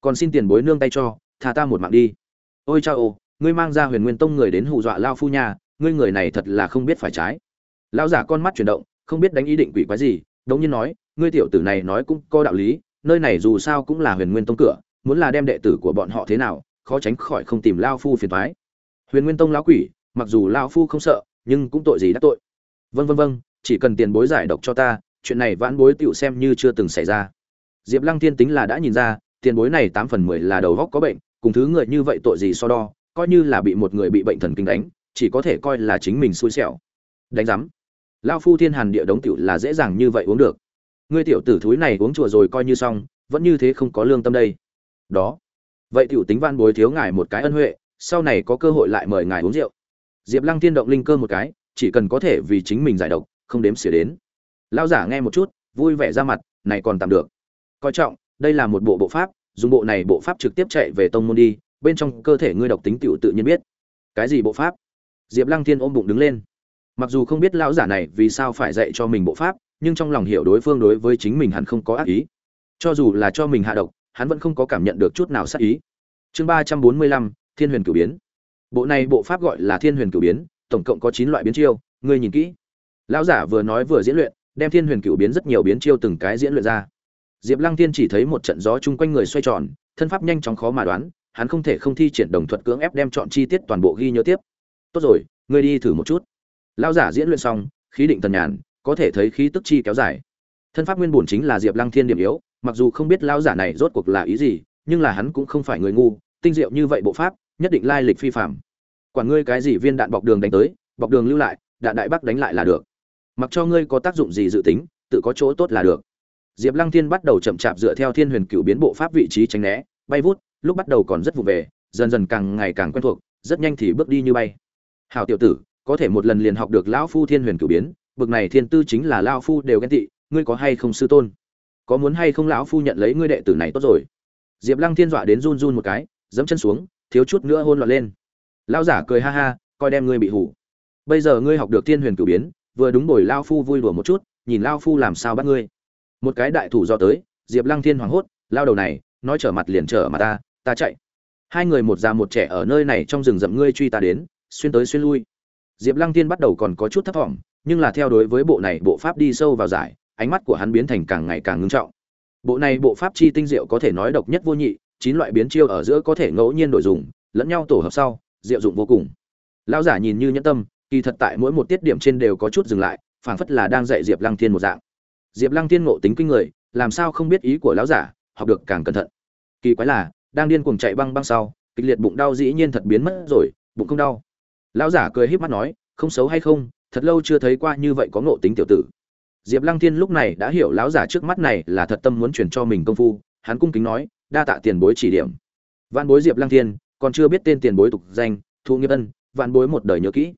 còn xin tiền bối nương tay cho, tha ta một mạng đi. Ôi cha ô, ngươi mang ra huyền nguyên tông người đến hù dọa lao phu nhà ngươi người này thật là không biết phải trái. Lão giả con mắt chuyển động, không biết đánh ý định quỷ quái gì, đống nhiên nói, ngươi tiểu tử này nói cũng có đạo lý, nơi này dù sao cũng là huyền nguyên tông cửa, muốn là đem đệ tử của bọn họ thế nào, khó tránh khỏi không tìm lao phu phiền thoái huyền nguyên tông lão quỷ, mặc dù lao phu không sợ, nhưng cũng tội gì đã tội. Vân vân vân chỉ cần tiền bối giải độc cho ta, chuyện này vãn bối tựu xem như chưa từng xảy ra. Diệp lăng thiên tính là đã nhìn ra tiền bối này tám phần mười là đầu góc có bệnh, cùng thứ người như vậy tội gì so đo, coi như là bị một người bị bệnh thần kinh đánh, chỉ có thể coi là chính mình xui xẻo. Đánh giám. Lao phu thiên hàn địa đống tiểu là dễ dàng như vậy uống được. Ngươi tiểu tử thúi này uống chùa rồi coi như xong, vẫn như thế không có lương tâm đây. Đó. Vậy tiểu tính van bối thiếu ngài một cái ân huệ, sau này có cơ hội lại mời ngài uống rượu. Diệp lăng Thiên động linh cơ một cái, chỉ cần có thể vì chính mình giải độc, không đếm xỉa đến. Lao giả nghe một chút, vui vẻ ra mặt, này còn tạm được. Coi trọng đây là một bộ bộ pháp, dùng bộ này bộ pháp trực tiếp chạy về tông môn đi, bên trong cơ thể ngươi độc tính tiểu tự nhiên biết. Cái gì bộ pháp? Diệp lăng thiên ôm bụng đứng lên. Mặc dù không biết lão giả này vì sao phải dạy cho mình bộ pháp, nhưng trong lòng hiểu đối phương đối với chính mình hẳn không có ác ý. Cho dù là cho mình hạ độc, hắn vẫn không có cảm nhận được chút nào sát ý. Chương ba trăm bốn mươi lăm, thiên huyền Cử biến. Bộ này bộ pháp gọi là thiên huyền Cử biến, tổng cộng có chín loại biến chiêu, ngươi nhìn kỹ. Lão giả vừa nói vừa diễn luyện, đem thiên huyền cửu biến rất nhiều biến chiêu từng cái diễn luyện ra diệp lăng tiên chỉ thấy một trận gió chung quanh người xoay tròn, thân pháp nhanh chóng khó mà đoán, hắn không thể không thi triển đồng thuật cưỡng ép đem chọn chi tiết toàn bộ ghi nhớ tiếp. Tốt rồi, ngươi đi thử một chút. Lão giả diễn luyện xong, khí định tần nhàn, có thể thấy khí tức chi kéo dài. Thân pháp nguyên bổn chính là diệp lăng thiên điểm yếu, mặc dù không biết lão giả này rốt cuộc là ý gì, nhưng là hắn cũng không phải người ngu, tinh diệu như vậy bộ pháp, nhất định lai lịch phi phàm. quản ngươi cái gì viên đạn bọc đường đánh tới, bọc đường lưu lại, đạn đại bác đánh lại là được. Mặc cho ngươi có tác dụng gì dự tính, tự có chỗ tốt là được diệp lăng thiên bắt đầu chậm chạp dựa theo thiên huyền Cửu biến bộ pháp vị trí tránh né, bay vút, lúc bắt đầu còn rất vụ về, dần dần càng ngày càng quen thuộc, rất nhanh thì bước đi như bay. Hảo tiểu tử, có thể một lần liền học được lão phu thiên huyền cửu biến, bực này thiên tư chính là lão phu đều ghen tị, ngươi có hay không sư tôn? Có muốn hay không lão phu nhận lấy ngươi đệ tử này tốt rồi? Diệp lăng thiên dọa đến run run một cái dẫm chân xuống, thiếu chút nữa hôn loạn lên. Lão giả cười ha ha, coi đem ngươi bị hủ. Bây giờ ngươi học được thiên huyền cửu biến, vừa đúng bồi lão phu vui đùa một chút, nhìn lão phu làm sao bắt ngươi một cái đại thủ do tới, diệp lăng thiên hoảng hốt, lao đầu này, nói trở mặt liền trở mà ta ta chạy. Hai người một già một trẻ ở nơi này trong rừng rậm ngươi truy ta đến, xuyên tới xuyên lui. Diệp lăng Thiên bắt đầu còn có chút thấp thỏm, nhưng là theo đối với bộ này bộ pháp đi sâu vào giải, ánh mắt của hắn biến thành càng ngày càng ngưng trọng. Bộ này bộ pháp chi tinh diệu có thể nói độc nhất vô nhị, chín loại biến chiêu ở giữa có thể ngẫu nhiên đổi dùng, lẫn nhau tổ hợp sau, diệu dụng vô cùng. Lão giả nhìn như nhẫn tâm, kỳ thật tại mỗi một tiết điểm trên đều có chút dừng lại, phảng phất là đang dạy diệp lăng thiên một dạng diệp lăng thiên ngộ tính kinh người, làm sao không biết ý của lão giả, học được càng cẩn thận. Kỳ quái là, đang điên cuồng chạy băng băng sau, kịch liệt bụng đau dĩ nhiên thật biến mất rồi, bụng không đau. Lão giả cười híp mắt nói, không xấu hay không, thật lâu chưa thấy qua như vậy có ngộ tính tiểu tử. Diệp lăng thiên lúc này đã hiểu lão giả trước mắt này là thật tâm muốn truyền cho mình công phu, hắn cung kính nói, đa tạ tiền bối chỉ điểm. Vạn bối diệp lăng thiên, còn chưa biết tên tiền bối tục danh, thu nghiệp ân, vạn bối một đời nhớ kỹ.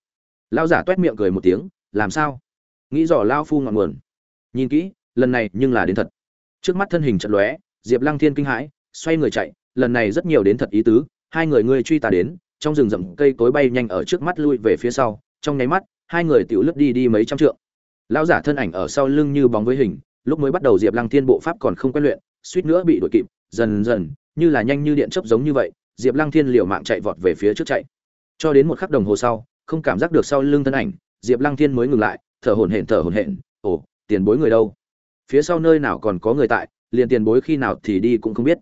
Lão giả toét miệng cười một tiếng, làm sao? Nghĩ dò lao phu ngọn nguồn nhìn kỹ, lần này nhưng là đến thật. Trước mắt thân hình trận lóe, diệp lăng thiên kinh hãi, xoay người chạy, lần này rất nhiều đến thật ý tứ, hai người ngươi truy ta đến, trong rừng rậm cây cối bay nhanh ở trước mắt lui về phía sau, trong nháy mắt, hai người tiểu lướt đi đi mấy trăm trượng. Lão giả thân ảnh ở sau lưng như bóng với hình, lúc mới bắt đầu diệp lăng thiên bộ pháp còn không quen luyện, suýt nữa bị đuổi kịp, dần dần, như là nhanh như điện chấp giống như vậy, diệp lăng thiên liều mạng chạy vọt về phía trước chạy. Cho đến một khắc đồng hồ sau, không cảm giác được sau lưng thân ảnh, diệp lăng thiên mới ngừng lại, thở hổn hển, thở hổn hển, ồ tiền bối người đâu? Phía sau nơi nào còn có người tại, liền tiền bối khi nào thì đi cũng không biết.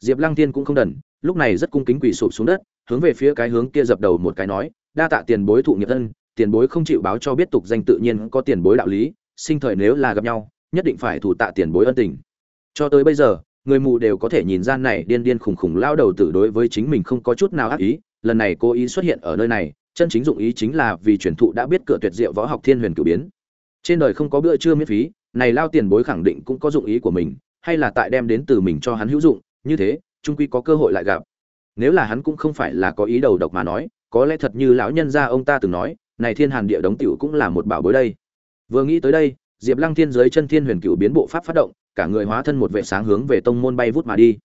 Diệp lăng thiên cũng không đần, lúc này rất cung kính quỳ sụp xuống đất, hướng về phía cái hướng kia dập đầu một cái nói, đa tạ tiền bối thụ nghiệp thân, tiền bối không chịu báo cho biết tục danh tự nhiên có tiền bối đạo lý, sinh thời nếu là gặp nhau, nhất định phải thủ tạ tiền bối ân tình. Cho tới bây giờ, người mù đều có thể nhìn ra này điên điên khùng khùng lao đầu tử đối với chính mình không có chút nào ác ý, lần này cô ý xuất hiện ở nơi này, chân chính dụng ý chính là vì truyền thụ đã biết cửa tuyệt diệu võ học thiên huyền cửu biến trên đời không có bữa trưa miễn phí, này lao tiền bối khẳng định cũng có dụng ý của mình, hay là tại đem đến từ mình cho hắn hữu dụng, như thế trung quy có cơ hội lại gặp. Nếu là hắn cũng không phải là có ý đầu độc mà nói, có lẽ thật như lão nhân gia ông ta từng nói, này thiên hàn địa đống tiểu cũng là một bảo bối đây. Vừa nghĩ tới đây, diệp lăng thiên dưới chân thiên huyền cựu biến bộ pháp phát động, cả người hóa thân một vệ sáng hướng về tông môn bay vút mà đi.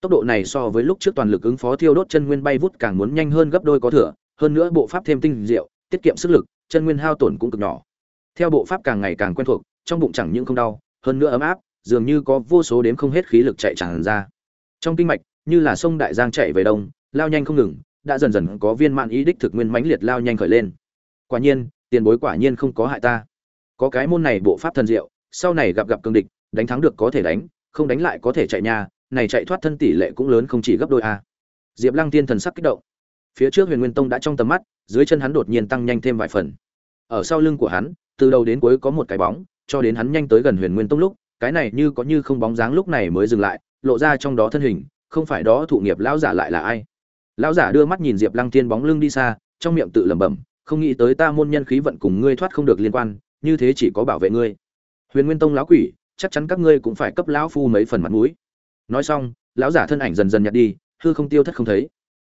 Tốc độ này so với lúc trước toàn lực ứng phó thiêu đốt chân nguyên bay vút càng muốn nhanh hơn gấp đôi có thừa, hơn nữa bộ pháp thêm tinh diệu, tiết kiệm sức lực, chân nguyên hao tổn cũng cực nhỏ theo bộ pháp càng ngày càng quen thuộc, trong bụng chẳng những không đau, hơn nữa ấm áp, dường như có vô số đếm không hết khí lực chạy tràn ra. Trong kinh mạch, như là sông đại giang chạy về đông, lao nhanh không ngừng, đã dần dần có viên mãn ý đích thực nguyên mãnh liệt lao nhanh khởi lên. Quả nhiên, tiền bối quả nhiên không có hại ta. Có cái môn này bộ pháp thần diệu, sau này gặp gặp cương địch, đánh thắng được có thể đánh, không đánh lại có thể chạy nha này chạy thoát thân tỷ lệ cũng lớn không chỉ gấp đôi a. Diệp lăng tiên thần sắc kích động. Phía trước huyền nguyên tông đã trong tầm mắt, dưới chân hắn đột nhiên tăng nhanh thêm vài phần. Ở sau lưng của hắn từ đầu đến cuối có một cái bóng, cho đến hắn nhanh tới gần huyền nguyên tông lúc, cái này như có như không bóng dáng lúc này mới dừng lại, lộ ra trong đó thân hình, không phải đó thụ nghiệp lão giả lại là ai. Lão giả đưa mắt nhìn diệp lăng tiên bóng lưng đi xa, trong miệng tự lẩm bẩm, không nghĩ tới ta môn nhân khí vận cùng ngươi thoát không được liên quan, như thế chỉ có bảo vệ ngươi. Huyền nguyên tông lão quỷ, chắc chắn các ngươi cũng phải cấp lão phu mấy phần mặt mũi. Nói xong, lão giả thân ảnh dần dần nhạt đi, hư không tiêu thất không thấy.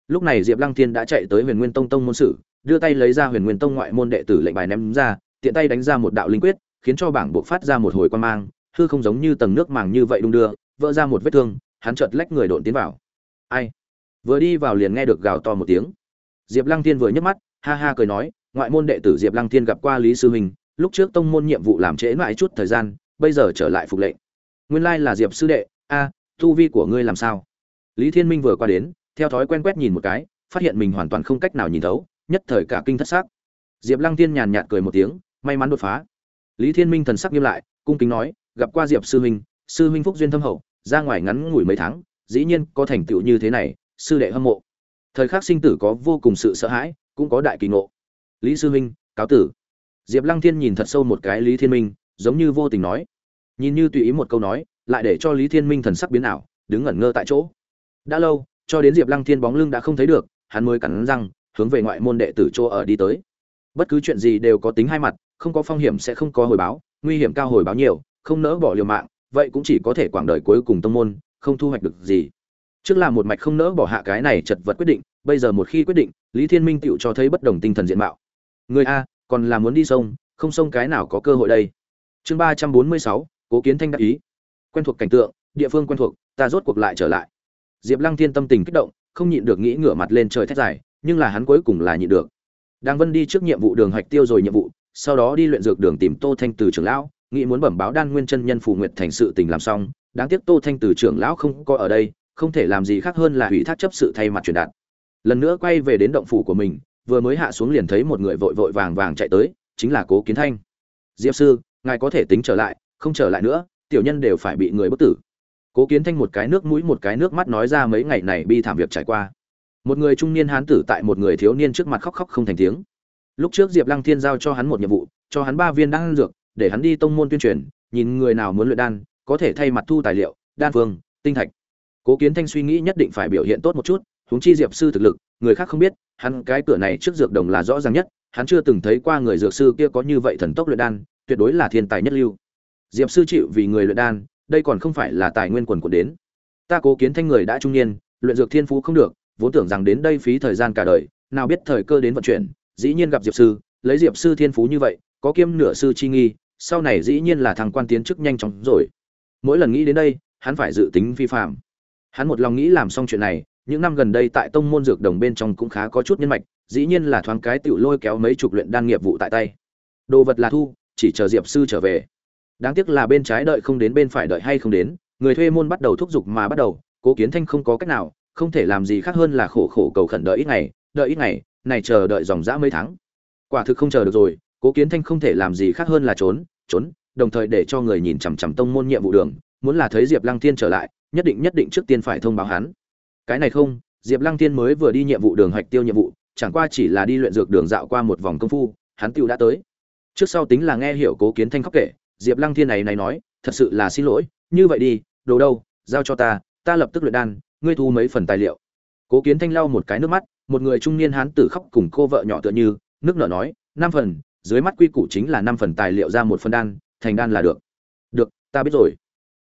Lúc này diệp lăng thiên đã chạy tới huyền nguyên tông tông môn sử đưa tay lấy ra huyền nguyên tông ngoại môn đệ tử lệnh bài ném ra tiện tay đánh ra một đạo linh quyết, khiến cho bảng buộc phát ra một hồi quan mang, hư không giống như tầng nước màng như vậy đung đưa, vỡ ra một vết thương, hắn chợt lách người độn tiến vào. Ai? Vừa đi vào liền nghe được gào to một tiếng. Diệp lăng thiên vừa nhấc mắt, ha ha cười nói, ngoại môn đệ tử diệp lăng thiên gặp qua lý sư huynh lúc trước tông môn nhiệm vụ làm trễ mãi chút thời gian, bây giờ trở lại phục lệnh. Nguyên lai là diệp sư đệ, a, tu vi của ngươi làm sao? Lý thiên minh vừa qua đến, theo thói quen quét nhìn một cái, phát hiện mình hoàn toàn không cách nào nhìn thấu, nhất thời cả kinh thất xác. Diệp lăng tiên nhàn nhạt cười một tiếng may mắn đột phá. Lý thiên minh thần sắc nghiêm lại, cung kính nói, gặp qua diệp sư huynh sư huynh phúc duyên thâm hậu, ra ngoài ngắn ngủi mấy tháng, dĩ nhiên có thành tựu như thế này, sư đệ hâm mộ. Thời khắc sinh tử có vô cùng sự sợ hãi, cũng có đại kỳ ngộ. Lý sư huynh, cáo tử. Diệp lăng thiên nhìn thật sâu một cái lý thiên minh, giống như vô tình nói. Nhìn như tùy ý một câu nói, lại để cho lý thiên minh thần sắc biến ảo, đứng ngẩn ngơ tại chỗ. Đã lâu, cho đến diệp lăng thiên bóng lưng đã không thấy được, hắn mới cắn răng, hướng về ngoại môn đệ tử chỗ ở đi tới bất cứ chuyện gì đều có tính hai mặt, không có phong hiểm sẽ không có hồi báo, nguy hiểm cao hồi báo nhiều, không nỡ bỏ liều mạng, vậy cũng chỉ có thể quảng đời cuối cùng tông môn, không thu hoạch được gì. Trước là một mạch không nỡ bỏ hạ cái này chật vật quyết định, bây giờ một khi quyết định, lý thiên minh tựu cho thấy bất đồng tinh thần diện mạo. Người a, còn là muốn đi sông, không sông cái nào có cơ hội đây. Chương ba trăm bốn mươi sáu, cố kiến thanh đắc ý. Quen thuộc cảnh tượng, địa phương quen thuộc, ta rốt cuộc lại trở lại. Diệp lăng thiên tâm tình kích động, không nhịn được nghĩ ngửa mặt lên trời thét dài, nhưng là hắn cuối cùng là nhịn được đang vân đi trước nhiệm vụ đường hoạch tiêu rồi nhiệm vụ, sau đó đi luyện dược đường tìm tô thanh từ trưởng lão, nghĩ muốn bẩm báo đan nguyên chân nhân phù nguyệt thành sự tình làm xong. Đáng tiếc tô thanh từ trưởng lão không có ở đây, không thể làm gì khác hơn là hủy thác chấp sự thay mặt truyền đạt. Lần nữa quay về đến động phủ của mình, vừa mới hạ xuống liền thấy một người vội vội vàng vàng chạy tới, chính là cố kiến thanh. Diệp sư, ngài có thể tính trở lại, không trở lại nữa, tiểu nhân đều phải bị người bất tử. Cố kiến thanh một cái nước mũi một cái nước mắt nói ra mấy ngày này bi thảm việc trải qua một người trung niên hán tử tại một người thiếu niên trước mặt khóc khóc không thành tiếng. Lúc trước diệp lăng thiên giao cho hắn một nhiệm vụ, cho hắn ba viên đan dược, để hắn đi tông môn tuyên truyền, nhìn người nào muốn luyện đan, có thể thay mặt thu tài liệu, đan phương, tinh thạch. Cố kiến thanh suy nghĩ nhất định phải biểu hiện tốt một chút, huống chi diệp sư thực lực, người khác không biết, hắn cái cửa này trước dược đồng là rõ ràng nhất, hắn chưa từng thấy qua người dược sư kia có như vậy thần tốc luyện đan, tuyệt đối là thiên tài nhất lưu. Diệp sư chịu vì người luyện đan, đây còn không phải là tài nguyên quần của đến. Ta cố kiến thanh người đã trung niên, luyện dược thiên phú không được vốn tưởng rằng đến đây phí thời gian cả đời, nào biết thời cơ đến vận chuyển, dĩ nhiên gặp diệp sư, lấy diệp sư thiên phú như vậy, có kiêm nửa sư chi nghi, sau này dĩ nhiên là thằng quan tiến chức nhanh chóng rồi. Mỗi lần nghĩ đến đây, hắn phải dự tính vi phạm. Hắn một lòng nghĩ làm xong chuyện này, những năm gần đây tại tông môn dược đồng bên trong cũng khá có chút nhân mạch, dĩ nhiên là thoáng cái tiểu lôi kéo mấy chục luyện đan nghiệp vụ tại tay. Đồ vật là thu, chỉ chờ diệp sư trở về. Đáng tiếc là bên trái đợi không đến bên phải đợi hay không đến, người thuê môn bắt đầu thúc giục mà bắt đầu, cố kiến thanh không có cách nào không thể làm gì khác hơn là khổ khổ cầu khẩn đợi ít ngày, đợi ít ngày, này chờ đợi dòng dã mấy tháng. Quả thực không chờ được rồi, cố kiến thanh không thể làm gì khác hơn là trốn trốn, đồng thời để cho người nhìn chằm chằm tông môn nhiệm vụ đường, muốn là thấy diệp lăng thiên trở lại, nhất định nhất định trước tiên phải thông báo hắn. Cái này không, diệp lăng thiên mới vừa đi nhiệm vụ đường hoạch tiêu nhiệm vụ, chẳng qua chỉ là đi luyện dược đường dạo qua một vòng công phu, hắn tiêu đã tới. Trước sau tính là nghe hiểu cố kiến thanh khóc kể, diệp lăng thiên này này nói, thật sự là xin lỗi, như vậy đi, đồ đâu, giao cho ta ta lập tức luyện đan ngươi thu mấy phần tài liệu? Cố kiến thanh lau một cái nước mắt, một người trung niên hán tử khóc cùng cô vợ nhỏ tựa như, nước nở nói, năm phần, dưới mắt quy củ chính là năm phần tài liệu ra một phần đan, thành đan là được. Được, ta biết rồi.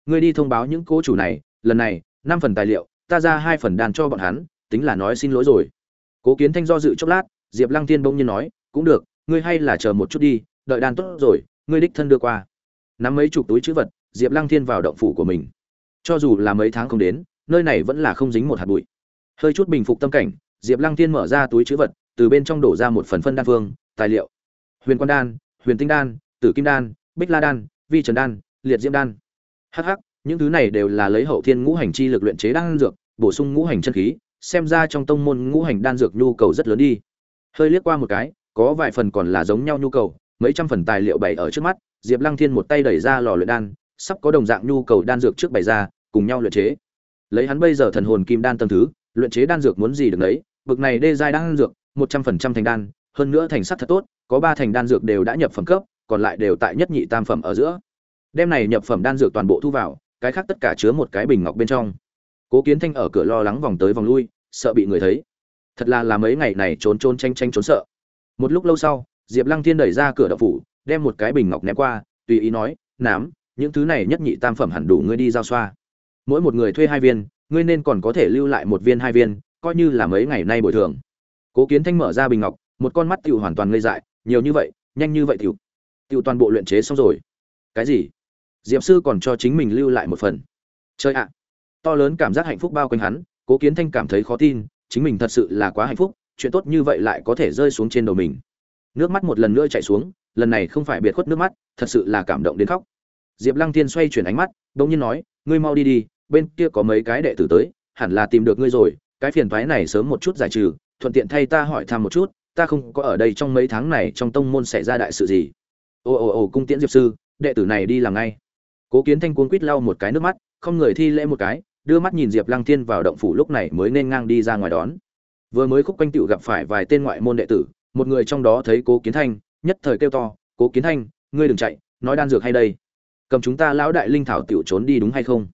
Ngươi đi thông báo những cố chủ này, lần này, năm phần tài liệu, ta ra hai phần đan cho bọn hắn, tính là nói xin lỗi rồi. Cố kiến thanh do dự chốc lát, diệp lăng tiên bỗng nhiên nói, cũng được, ngươi hay là chờ một chút đi, đợi đan tốt rồi, ngươi đích thân đưa qua. Nắm mấy chục túi chữ vật, diệp lăng thiên vào động phủ của mình. Cho dù là mấy tháng không đến nơi này vẫn là không dính một hạt bụi. Hơi chút bình phục tâm cảnh, diệp lăng thiên mở ra túi chữ vật, từ bên trong đổ ra một phần phân đan phương, tài liệu. Huyền quan đan, huyền tinh đan, tử kim đan, bích la đan, vi trần đan, liệt diễm đan. Hh những thứ này đều là lấy hậu thiên ngũ hành chi lực luyện chế đan dược, bổ sung ngũ hành chân khí, xem ra trong tông môn ngũ hành đan dược nhu cầu rất lớn đi. Hơi liếc qua một cái, có vài phần còn là giống nhau nhu cầu, mấy trăm phần tài liệu bày ở trước mắt, diệp lăng thiên một tay đẩy ra lò luyện đan, sắp có đồng dạng nhu cầu đan dược trước bày ra, cùng nhau luyện chế lấy hắn bây giờ thần hồn kim đan tầng thứ, luyện chế đan dược muốn gì được đấy bực này đê giai đan dược, một trăm phần trăm thành đan, hơn nữa thành sắc thật tốt, có ba thành đan dược đều đã nhập phẩm cấp, còn lại đều tại nhất nhị tam phẩm ở giữa. Đem này nhập phẩm đan dược toàn bộ thu vào, cái khác tất cả chứa một cái bình ngọc bên trong. Cố kiến thanh ở cửa lo lắng vòng tới vòng lui, sợ bị người thấy. Thật là là mấy ngày này trốn trốn tranh tranh trốn sợ. Một lúc lâu sau, diệp lăng thiên đẩy ra cửa đậu phủ, đem một cái bình ngọc ném qua, tùy ý nói, nám, những thứ này nhất nhị tam phẩm hẳn đủ ngươi đi giao xoa mỗi một người thuê hai viên, ngươi nên còn có thể lưu lại một viên hai viên, coi như là mấy ngày nay bồi thường. Cố kiến thanh mở ra bình ngọc, một con mắt tiểu hoàn toàn ngây dại, nhiều như vậy, nhanh như vậy tiểu. Tiểu toàn bộ luyện chế xong rồi. Cái gì? Diệp sư còn cho chính mình lưu lại một phần. Chơi ạ. To lớn cảm giác hạnh phúc bao quanh hắn, cố kiến thanh cảm thấy khó tin, chính mình thật sự là quá hạnh phúc, chuyện tốt như vậy lại có thể rơi xuống trên đầu mình. Nước mắt một lần nữa chạy xuống, lần này không phải biệt khuất nước mắt, thật sự là cảm động đến khóc. Diệp lăng Thiên xoay chuyển ánh mắt đ ỗ n g nhiên nói ngươi mau đi đi, bên kia có mấy cái đệ tử tới, hẳn là tìm được ngươi rồi, cái phiền thoái này sớm một chút giải trừ, thuận tiện thay ta hỏi thăm một chút, ta không có ở đây trong mấy tháng này trong tông môn xảy ra đại sự gì. Ồ ồ ồ cung tiễn diệp sư, đệ tử này đi làm ngay. Cố kiến thanh cuốn quýt lau một cái nước mắt, không người thi lễ một cái, đưa mắt nhìn diệp lăng thiên vào động phủ lúc này mới nên ngang đi ra ngoài đón. Vừa mới khúc quanh tựu gặp phải vài tên ngoại môn đệ tử, một người trong đó thấy cố kiến thanh, nhất thời kêu to, cố kiến thanh, ngươi đừng chạy, nói đan dược hay đây cầm chúng ta lão đại linh thảo tiểu trốn đi đúng hay không?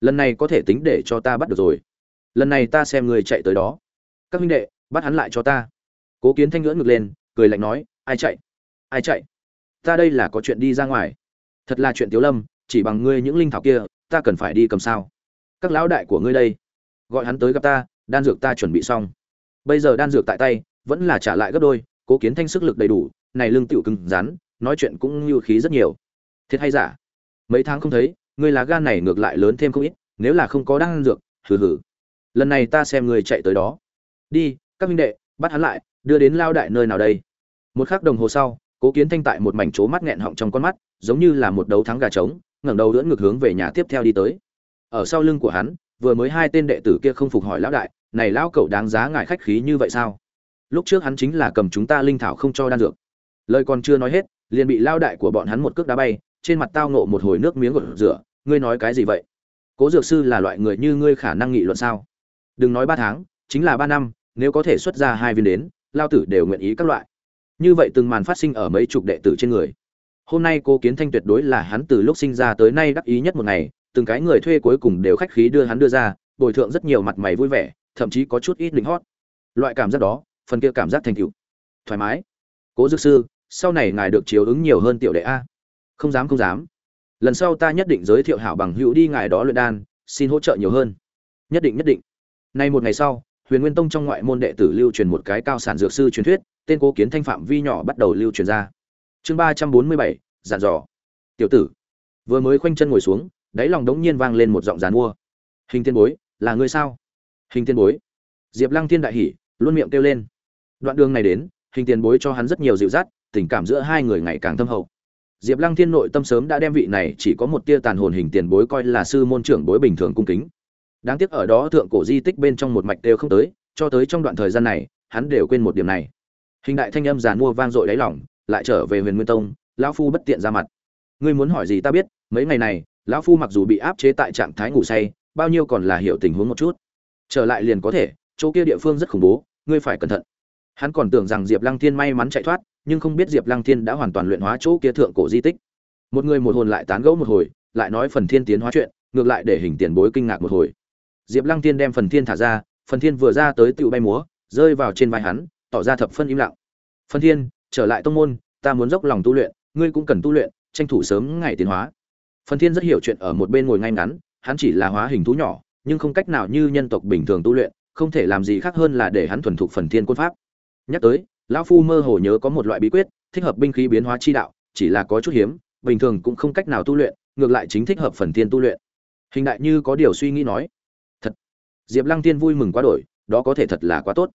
Lần này có thể tính để cho ta bắt được rồi. Lần này ta xem ngươi chạy tới đó. Các huynh đệ, bắt hắn lại cho ta. Cố kiến thanh ngưỡng ngực lên, cười lạnh nói, ai chạy? Ai chạy? Ta đây là có chuyện đi ra ngoài. Thật là chuyện tiếu lâm, chỉ bằng ngươi những linh thảo kia, ta cần phải đi cầm sao? Các lão đại của ngươi đây, gọi hắn tới gặp ta, đan dược ta chuẩn bị xong. Bây giờ đan dược tại tay, vẫn là trả lại gấp đôi, cố kiến thanh sức lực đầy đủ, này lương tiểu cứng rắn, nói chuyện cũng như khí rất nhiều. Thiệt hay giả? Mấy tháng không thấy, ngươi lá gan này ngược lại lớn thêm không ít, nếu là không có đan dược, hừ hừ. Lần này ta xem ngươi chạy tới đó. Đi, các minh đệ, bắt hắn lại, đưa đến lao đại nơi nào đây? Một khắc đồng hồ sau, cố kiến thanh tại một mảnh trố mắt nghẹn họng trong con mắt, giống như là một đấu thắng gà trống, ngẩng đầu đỡ ngược hướng về nhà tiếp theo đi tới. Ở sau lưng của hắn, vừa mới hai tên đệ tử kia không phục hỏi lão đại, này lão cậu đáng giá ngài khách khí như vậy sao? Lúc trước hắn chính là cầm chúng ta linh thảo không cho đan dược. Lời còn chưa nói hết, liền bị lao đại của bọn hắn một cước đá bay trên mặt tao nộ một hồi nước miếng gột rửa, ngươi nói cái gì vậy? Cố dược sư là loại người như ngươi khả năng nghị luận sao? Đừng nói ba tháng, chính là ba năm, nếu có thể xuất ra hai viên đến, lao tử đều nguyện ý các loại. Như vậy từng màn phát sinh ở mấy chục đệ tử trên người. Hôm nay cô kiến thanh tuyệt đối là hắn từ lúc sinh ra tới nay đắc ý nhất một ngày, từng cái người thuê cuối cùng đều khách khí đưa hắn đưa ra, bồi thượng rất nhiều mặt mày vui vẻ, thậm chí có chút ít lính hót. Loại cảm giác đó, phần kia cảm giác thành tựu. Thoải mái. Cố dược sư, sau này ngài được chiếu ứng nhiều hơn tiểu đệ a không dám không dám. Lần sau ta nhất định giới thiệu hảo bằng hữu đi ngài đó luyện đan, xin hỗ trợ nhiều hơn. Nhất định nhất định. Nay một ngày sau, huyền nguyên tông trong ngoại môn đệ tử lưu truyền một cái cao sản dược sư truyền thuyết, tên cố kiến thanh phạm vi nhỏ bắt đầu lưu truyền ra. Chương ba trăm bốn mươi bảy giản dò. Tiểu tử, vừa mới khoanh chân ngồi xuống, đáy lòng đống nhiên vang lên một giọng giàn mua. Hình tiên bối, là ngươi sao? Hình tiên bối. Diệp lăng thiên đại hỉ, luôn miệng kêu lên. Đoạn đường này đến, hình tiền bối cho hắn rất nhiều dịu dắt, tình cảm giữa hai người ngày càng thâm hậu diệp lăng thiên nội tâm sớm đã đem vị này chỉ có một tia tàn hồn hình tiền bối coi là sư môn trưởng bối bình thường cung kính. Đáng tiếc ở đó thượng cổ di tích bên trong một mạch đều không tới cho tới trong đoạn thời gian này hắn đều quên một điểm này. Hình đại thanh âm giàn mua vang dội đáy lòng, lại trở về huyền nguyên tông lão phu bất tiện ra mặt. Ngươi muốn hỏi gì ta biết mấy ngày này lão phu mặc dù bị áp chế tại trạng thái ngủ say bao nhiêu còn là hiểu tình huống một chút. Trở lại liền có thể chỗ kia địa phương rất khủng bố ngươi phải cẩn thận. Hắn còn tưởng rằng diệp lăng thiên may mắn chạy thoát nhưng không biết diệp lăng thiên đã hoàn toàn luyện hóa chỗ kia thượng cổ di tích. Một người một hồn lại tán gẫu một hồi, lại nói phần thiên tiến hóa chuyện, ngược lại để hình tiền bối kinh ngạc một hồi. Diệp lăng thiên đem phần thiên thả ra, phần thiên vừa ra tới tựu bay múa, rơi vào trên vai hắn, tỏ ra thập phân im lặng. Phần thiên, trở lại tông môn, ta muốn dốc lòng tu luyện, ngươi cũng cần tu luyện, tranh thủ sớm ngày tiến hóa. Phần thiên rất hiểu chuyện ở một bên ngồi ngay ngắn, hắn chỉ là hóa hình thú nhỏ, nhưng không cách nào như nhân tộc bình thường tu luyện, không thể làm gì khác hơn là để hắn thuần thục phần thiên quân pháp. Nhắc tới lão phu mơ hồ nhớ có một loại bí quyết, thích hợp binh khí biến hóa chi đạo, chỉ là có chút hiếm, bình thường cũng không cách nào tu luyện, ngược lại chính thích hợp phần tiên tu luyện. Hình đại như có điều suy nghĩ nói, thật, diệp lăng tiên vui mừng quá đổi, đó có thể thật là quá tốt.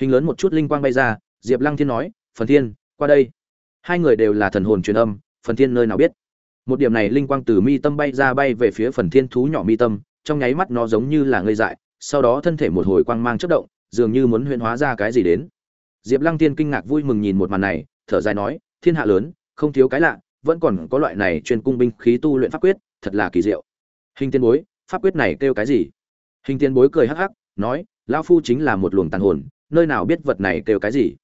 Hình lớn một chút linh quang bay ra, diệp lăng thiên nói, phần thiên qua đây. Hai người đều là thần hồn truyền âm, phần thiên nơi nào biết? Một điểm này linh quang từ mi tâm bay ra bay về phía phần thiên thú nhỏ mi tâm, trong nháy mắt nó giống như là ngây dại, sau đó thân thể một hồi quang mang chất động, dường như muốn huyễn hóa ra cái gì đến diệp lăng tiên kinh ngạc vui mừng nhìn một màn này, thở dài nói, thiên hạ lớn, không thiếu cái lạ, vẫn còn có loại này chuyên cung binh khí tu luyện pháp quyết, thật là kỳ diệu. Hình tiên bối, pháp quyết này kêu cái gì? Hình tiên bối cười hắc hắc, nói, lão phu chính là một luồng tàn hồn, nơi nào biết vật này kêu cái gì?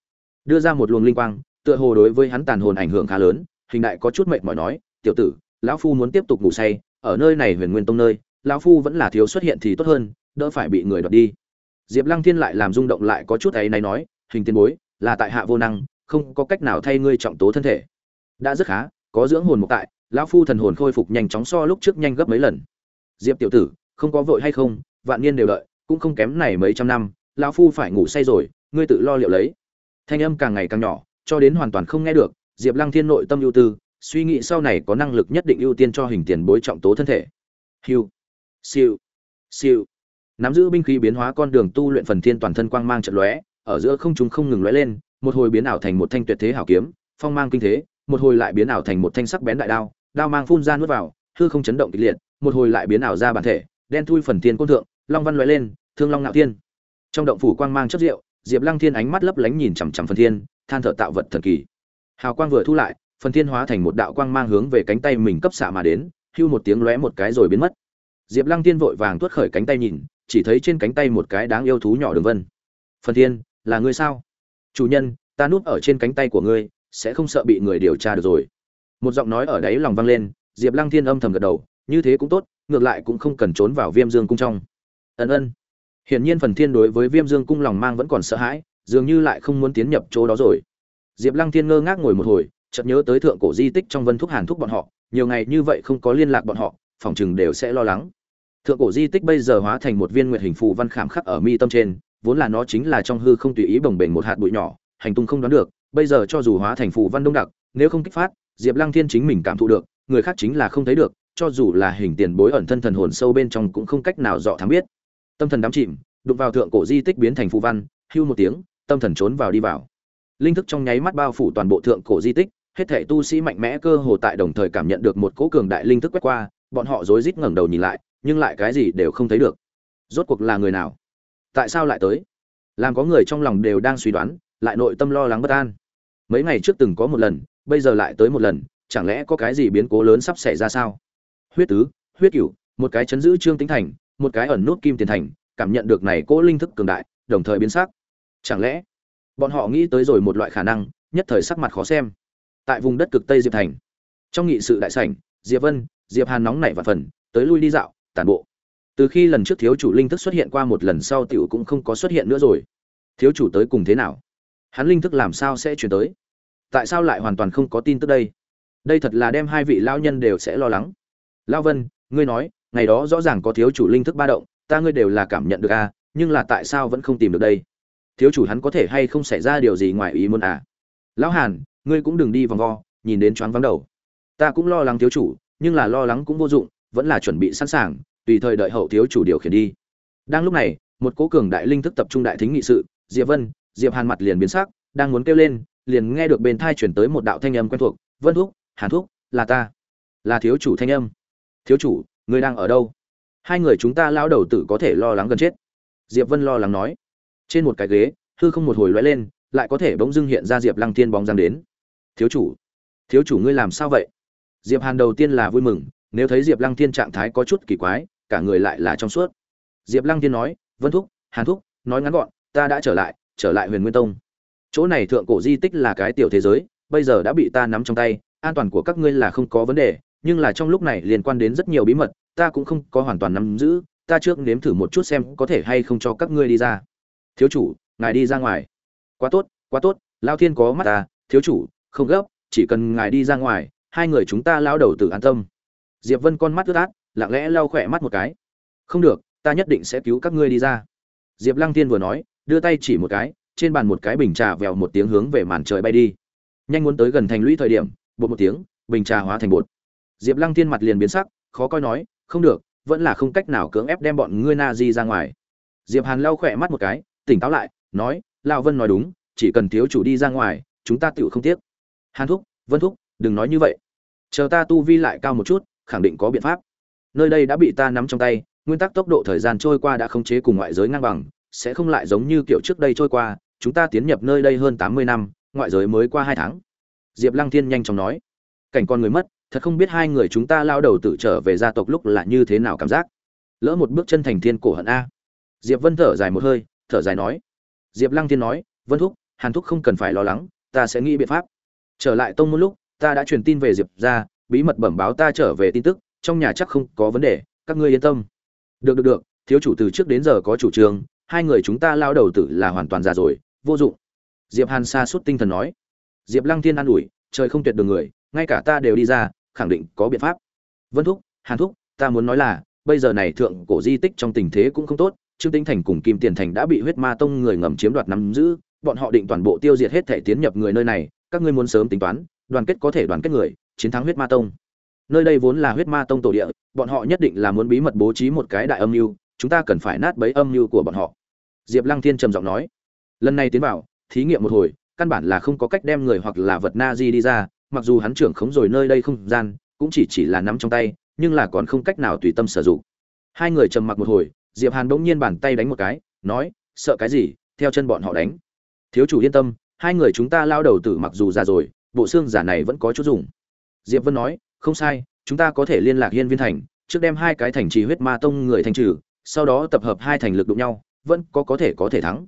Đưa ra một luồng linh quang, tựa hồ đối với hắn tàn hồn ảnh hưởng khá lớn, hình đại có chút mệt mỏi nói, tiểu tử, lão phu muốn tiếp tục ngủ say, ở nơi này huyền nguyên tông nơi, lão phu vẫn là thiếu xuất hiện thì tốt hơn, đỡ phải bị người đoạt đi. Diệp lăng thiên lại làm rung động lại có chút ấy này nói hình tiên bối, là tại hạ vô năng, không có cách nào thay ngươi trọng tố thân thể. Đã rất khá, có dưỡng hồn mục tại, lão phu thần hồn khôi phục nhanh chóng so lúc trước nhanh gấp mấy lần. Diệp tiểu tử, không có vội hay không, vạn niên đều đợi, cũng không kém này mấy trăm năm, lão phu phải ngủ say rồi, ngươi tự lo liệu lấy. Thanh âm càng ngày càng nhỏ, cho đến hoàn toàn không nghe được, diệp lăng thiên nội tâm ưu tư, suy nghĩ sau này có năng lực nhất định ưu tiên cho hình tiền bối trọng tố thân thể. Hiu, siêu siêu. Nắm giữ binh khí biến hóa con đường tu luyện phần thiên toàn thân quang mang trận lóe ở giữa không trung không ngừng lóe lên, một hồi biến ảo thành một thanh tuyệt thế hảo kiếm, phong mang kinh thế, một hồi lại biến ảo thành một thanh sắc bén đại đao đao mang phun ra nuốt vào, hư không chấn động kịch liệt, một hồi lại biến ảo ra bản thể, đen thui phần tiên côn thượng, long văn lóe lên, thương long nạo thiên. Trong động phủ quang mang chất rượu, diệp lăng thiên ánh mắt lấp lánh nhìn chằm chằm phần thiên, than thở tạo vật thần kỳ. Hào quang vừa thu lại, phần thiên hóa thành một đạo quang mang hướng về cánh tay mình cấp xạ mà đến, hưu một tiếng lóe một cái rồi biến mất. Diệp lăng thiên vội vàng tuốt khởi cánh tay nhìn, chỉ thấy trên cánh tay một cái đáng yêu thú nhỏ đường vân. Phần thiên là ngươi sao? Chủ nhân, ta núp ở trên cánh tay của ngươi, sẽ không sợ bị người điều tra được rồi. Một giọng nói ở đáy lòng vang lên, diệp lăng thiên âm thầm gật đầu, như thế cũng tốt, ngược lại cũng không cần trốn vào viêm dương cung trong. Ân ân. Hiển nhiên phần thiên đối với viêm dương cung lòng mang vẫn còn sợ hãi, dường như lại không muốn tiến nhập chỗ đó rồi. Diệp lăng thiên ngơ ngác ngồi một hồi, chợt nhớ tới thượng cổ di tích trong vân thúc hàn thúc bọn họ, nhiều ngày như vậy không có liên lạc bọn họ, phòng chừng đều sẽ lo lắng. Thượng cổ di tích bây giờ hóa thành một viên nguyệt hình phù văn khảm khắc ở mi tâm trên vốn là nó chính là trong hư không tùy ý bồng bềnh một hạt bụi nhỏ, hành tung không đoán được, bây giờ cho dù hóa thành phù văn đông đặc, nếu không kích phát, diệp lăng thiên chính mình cảm thụ được, người khác chính là không thấy được, cho dù là hình tiền bối ẩn thân thần hồn sâu bên trong cũng không cách nào dọ thám biết. Tâm thần đắm chìm, đụng vào thượng cổ di tích biến thành phù văn, hưu một tiếng, tâm thần trốn vào đi vào. Linh thức trong nháy mắt bao phủ toàn bộ thượng cổ di tích, hết thể tu sĩ mạnh mẽ cơ hồ tại đồng thời cảm nhận được một cỗ cường đại linh thức quét qua, bọn họ rối rít ngẩng đầu nhìn lại, nhưng lại cái gì đều không thấy được. Rốt cuộc là người nào? Tại sao lại tới? Làm có người trong lòng đều đang suy đoán, lại nội tâm lo lắng bất an. Mấy ngày trước từng có một lần, bây giờ lại tới một lần, chẳng lẽ có cái gì biến cố lớn sắp xảy ra sao? Huyết tứ, huyết cửu, một cái chấn giữ trương tính thành, một cái ẩn nút kim tiền thành, cảm nhận được này cỗ linh thức cường đại, đồng thời biến sắc. Chẳng lẽ bọn họ nghĩ tới rồi một loại khả năng, nhất thời sắc mặt khó xem. Tại vùng đất cực tây diệp thành, trong nghị sự đại sảnh, diệp vân, diệp hàn nóng nảy và phần, tới lui đi dạo, tản bộ từ khi lần trước thiếu chủ linh thức xuất hiện qua một lần sau tiểu cũng không có xuất hiện nữa rồi. Thiếu chủ tới cùng thế nào? Hắn linh thức làm sao sẽ chuyển tới? Tại sao lại hoàn toàn không có tin tức đây? Đây thật là đem hai vị lao nhân đều sẽ lo lắng. Lao vân ngươi nói ngày đó rõ ràng có thiếu chủ linh thức ba động ta ngươi đều là cảm nhận được a à, nhưng là tại sao vẫn không tìm được đây? Thiếu chủ hắn có thể hay không xảy ra điều gì ngoài ý muốn à? Lão hàn ngươi cũng đừng đi vòng vo nhìn đến choáng vắng đầu. Ta cũng lo lắng thiếu chủ nhưng là lo lắng cũng vô dụng vẫn là chuẩn bị sẵn sàng tùy thời đợi hậu thiếu chủ điều khiển đi. Đang lúc này, một cố cường đại linh thức tập trung đại thính nghị sự, diệp vân, diệp hàn mặt liền biến sắc, đang muốn kêu lên, liền nghe được bên thai chuyển tới một đạo thanh âm quen thuộc, vân thúc, hàn thúc, là ta. Là thiếu chủ thanh âm. Thiếu chủ ngươi đang ở đâu? Hai người chúng ta lao đầu tử có thể lo lắng gần chết. Diệp vân lo lắng nói. Trên một cái ghế, hư không một hồi lóe lên, lại có thể bỗng dưng hiện ra diệp lăng thiên bóng dáng đến. Thiếu chủ thiếu chủ ngươi làm sao vậy? Diệp hàn đầu tiên là vui mừng, nếu thấy diệp lăng thiên trạng thái có chút kỳ quái cả người lại là trong suốt. Diệp lăng thiên nói, vân thúc, hàn thúc, nói ngắn gọn, ta đã trở lại trở lại huyền nguyên tông. Chỗ này thượng cổ di tích là cái tiểu thế giới, bây giờ đã bị ta nắm trong tay, an toàn của các ngươi là không có vấn đề, nhưng là trong lúc này liên quan đến rất nhiều bí mật, ta cũng không có hoàn toàn nắm giữ, ta trước nếm thử một chút xem có thể hay không cho các ngươi đi ra. Thiếu chủ, ngài đi ra ngoài. Quá tốt quá tốt, lao thiên có mắt ta thiếu chủ, không gấp, chỉ cần ngài đi ra ngoài, hai người chúng ta lao đầu tự an tâm. Diệp vân con mắt ướt át lặng lẽ lau khỏe mắt một cái. Không được, ta nhất định sẽ cứu các ngươi đi ra. Diệp lăng thiên vừa nói, đưa tay chỉ một cái, trên bàn một cái bình trà vèo một tiếng hướng về màn trời bay đi. Nhanh muốn tới gần thành lũy thời điểm, bột một tiếng, bình trà hóa thành bột. Diệp lăng thiên mặt liền biến sắc, khó coi nói, không được, vẫn là không cách nào cưỡng ép đem bọn ngươi na di ra ngoài. Diệp hàn lau khỏe mắt một cái, tỉnh táo lại, nói lao vân nói đúng, chỉ cần thiếu chủ đi ra ngoài, chúng ta tựu không tiếc. Hàn thúc, vân thúc, đừng nói như vậy. Chờ ta tu vi lại cao một chút, khẳng định có biện pháp nơi đây đã bị ta nắm trong tay, nguyên tắc tốc độ thời gian trôi qua đã không chế cùng ngoại giới ngang bằng, sẽ không lại giống như kiểu trước đây trôi qua, chúng ta tiến nhập nơi đây hơn tám mươi năm, ngoại giới mới qua hai tháng. Diệp lăng thiên nhanh chóng nói. Cảnh con người mất, thật không biết hai người chúng ta lao đầu tự trở về gia tộc lúc là như thế nào cảm giác. Lỡ một bước chân thành thiên cổ hận a. Diệp vân thở dài một hơi, thở dài nói. Diệp lăng thiên nói, vân thúc, hàn thúc không cần phải lo lắng, ta sẽ nghĩ biện pháp. Trở lại tông một lúc, ta đã truyền tin về diệp ra bí mật bẩm báo ta trở về tin tức trong nhà chắc không có vấn đề, các ngươi yên tâm. Được được được, thiếu chủ từ trước đến giờ có chủ trương, hai người chúng ta lao đầu tử là hoàn toàn già rồi, vô dụng. Diệp hàn xa suốt tinh thần nói. Diệp lăng thiên an ủi, trời không tuyệt đường người, ngay cả ta đều đi ra, khẳng định có biện pháp. Vân thúc, hàn thúc, ta muốn nói là, bây giờ này thượng cổ di tích trong tình thế cũng không tốt, trương tinh thành cùng kim tiền thành đã bị huyết ma tông người ngầm chiếm đoạt nắm giữ, bọn họ định toàn bộ tiêu diệt hết thể tiến nhập người nơi này, các ngươi muốn sớm tính toán, đoàn kết có thể đoàn kết người, chiến thắng huyết ma tông nơi đây vốn là huyết ma tông tổ địa, bọn họ nhất định là muốn bí mật bố trí một cái đại âm mưu, chúng ta cần phải nát bấy âm mưu của bọn họ. Diệp lăng thiên trầm giọng nói. Lần này tiến vào, thí nghiệm một hồi, căn bản là không có cách đem người hoặc là vật na di đi ra, mặc dù hắn trưởng khống rồi nơi đây không gian, cũng chỉ chỉ là nắm trong tay, nhưng là còn không cách nào tùy tâm sử dụng. Hai người trầm mặc một hồi, diệp hàn bỗng nhiên bàn tay đánh một cái, nói, sợ cái gì, theo chân bọn họ đánh. Thiếu chủ yên tâm, hai người chúng ta lao đầu tử mặc dù già rồi, bộ xương giả này vẫn có chút dùng. Diệp vân nói không sai, chúng ta có thể liên lạc hiên viên thành, trước đem hai cái thành trì huyết ma tông người thành trừ, sau đó tập hợp hai thành lực đụng nhau, vẫn có có thể có thể thắng.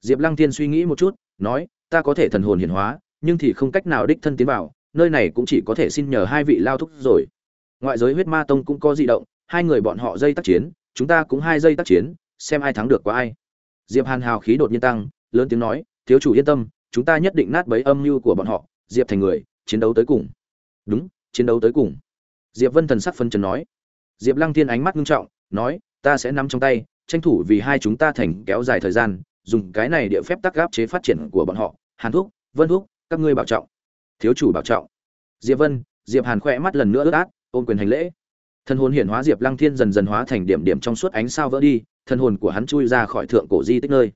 Diệp lăng Thiên suy nghĩ một chút, nói, ta có thể thần hồn hiển hóa, nhưng thì không cách nào đích thân tiến vào, nơi này cũng chỉ có thể xin nhờ hai vị lao thúc rồi. Ngoại giới huyết ma tông cũng có di động, hai người bọn họ dây tác chiến, chúng ta cũng hai dây tác chiến, xem ai thắng được qua ai. Diệp hàn hào khí đột nhiên tăng, lớn tiếng nói, thiếu chủ yên tâm, chúng ta nhất định nát bấy âm mưu của bọn họ, diệp thành người, chiến đấu tới cùng. Đúng chiến đấu tới cùng. Diệp vân thần sắc phân trần nói. Diệp lăng thiên ánh mắt nghiêm trọng, nói, ta sẽ nắm trong tay, tranh thủ vì hai chúng ta thành kéo dài thời gian, dùng cái này địa phép tắc gáp chế phát triển của bọn họ, hàn thuốc vân thuốc các ngươi bảo trọng. Thiếu chủ bảo trọng. Diệp vân, diệp hàn khỏe mắt lần nữa ướt át, ôm quyền hành lễ. Thân hồn hiển hóa diệp lăng thiên dần dần hóa thành điểm điểm trong suốt ánh sao vỡ đi thân hồn của hắn chui ra khỏi thượng cổ di tích nơi.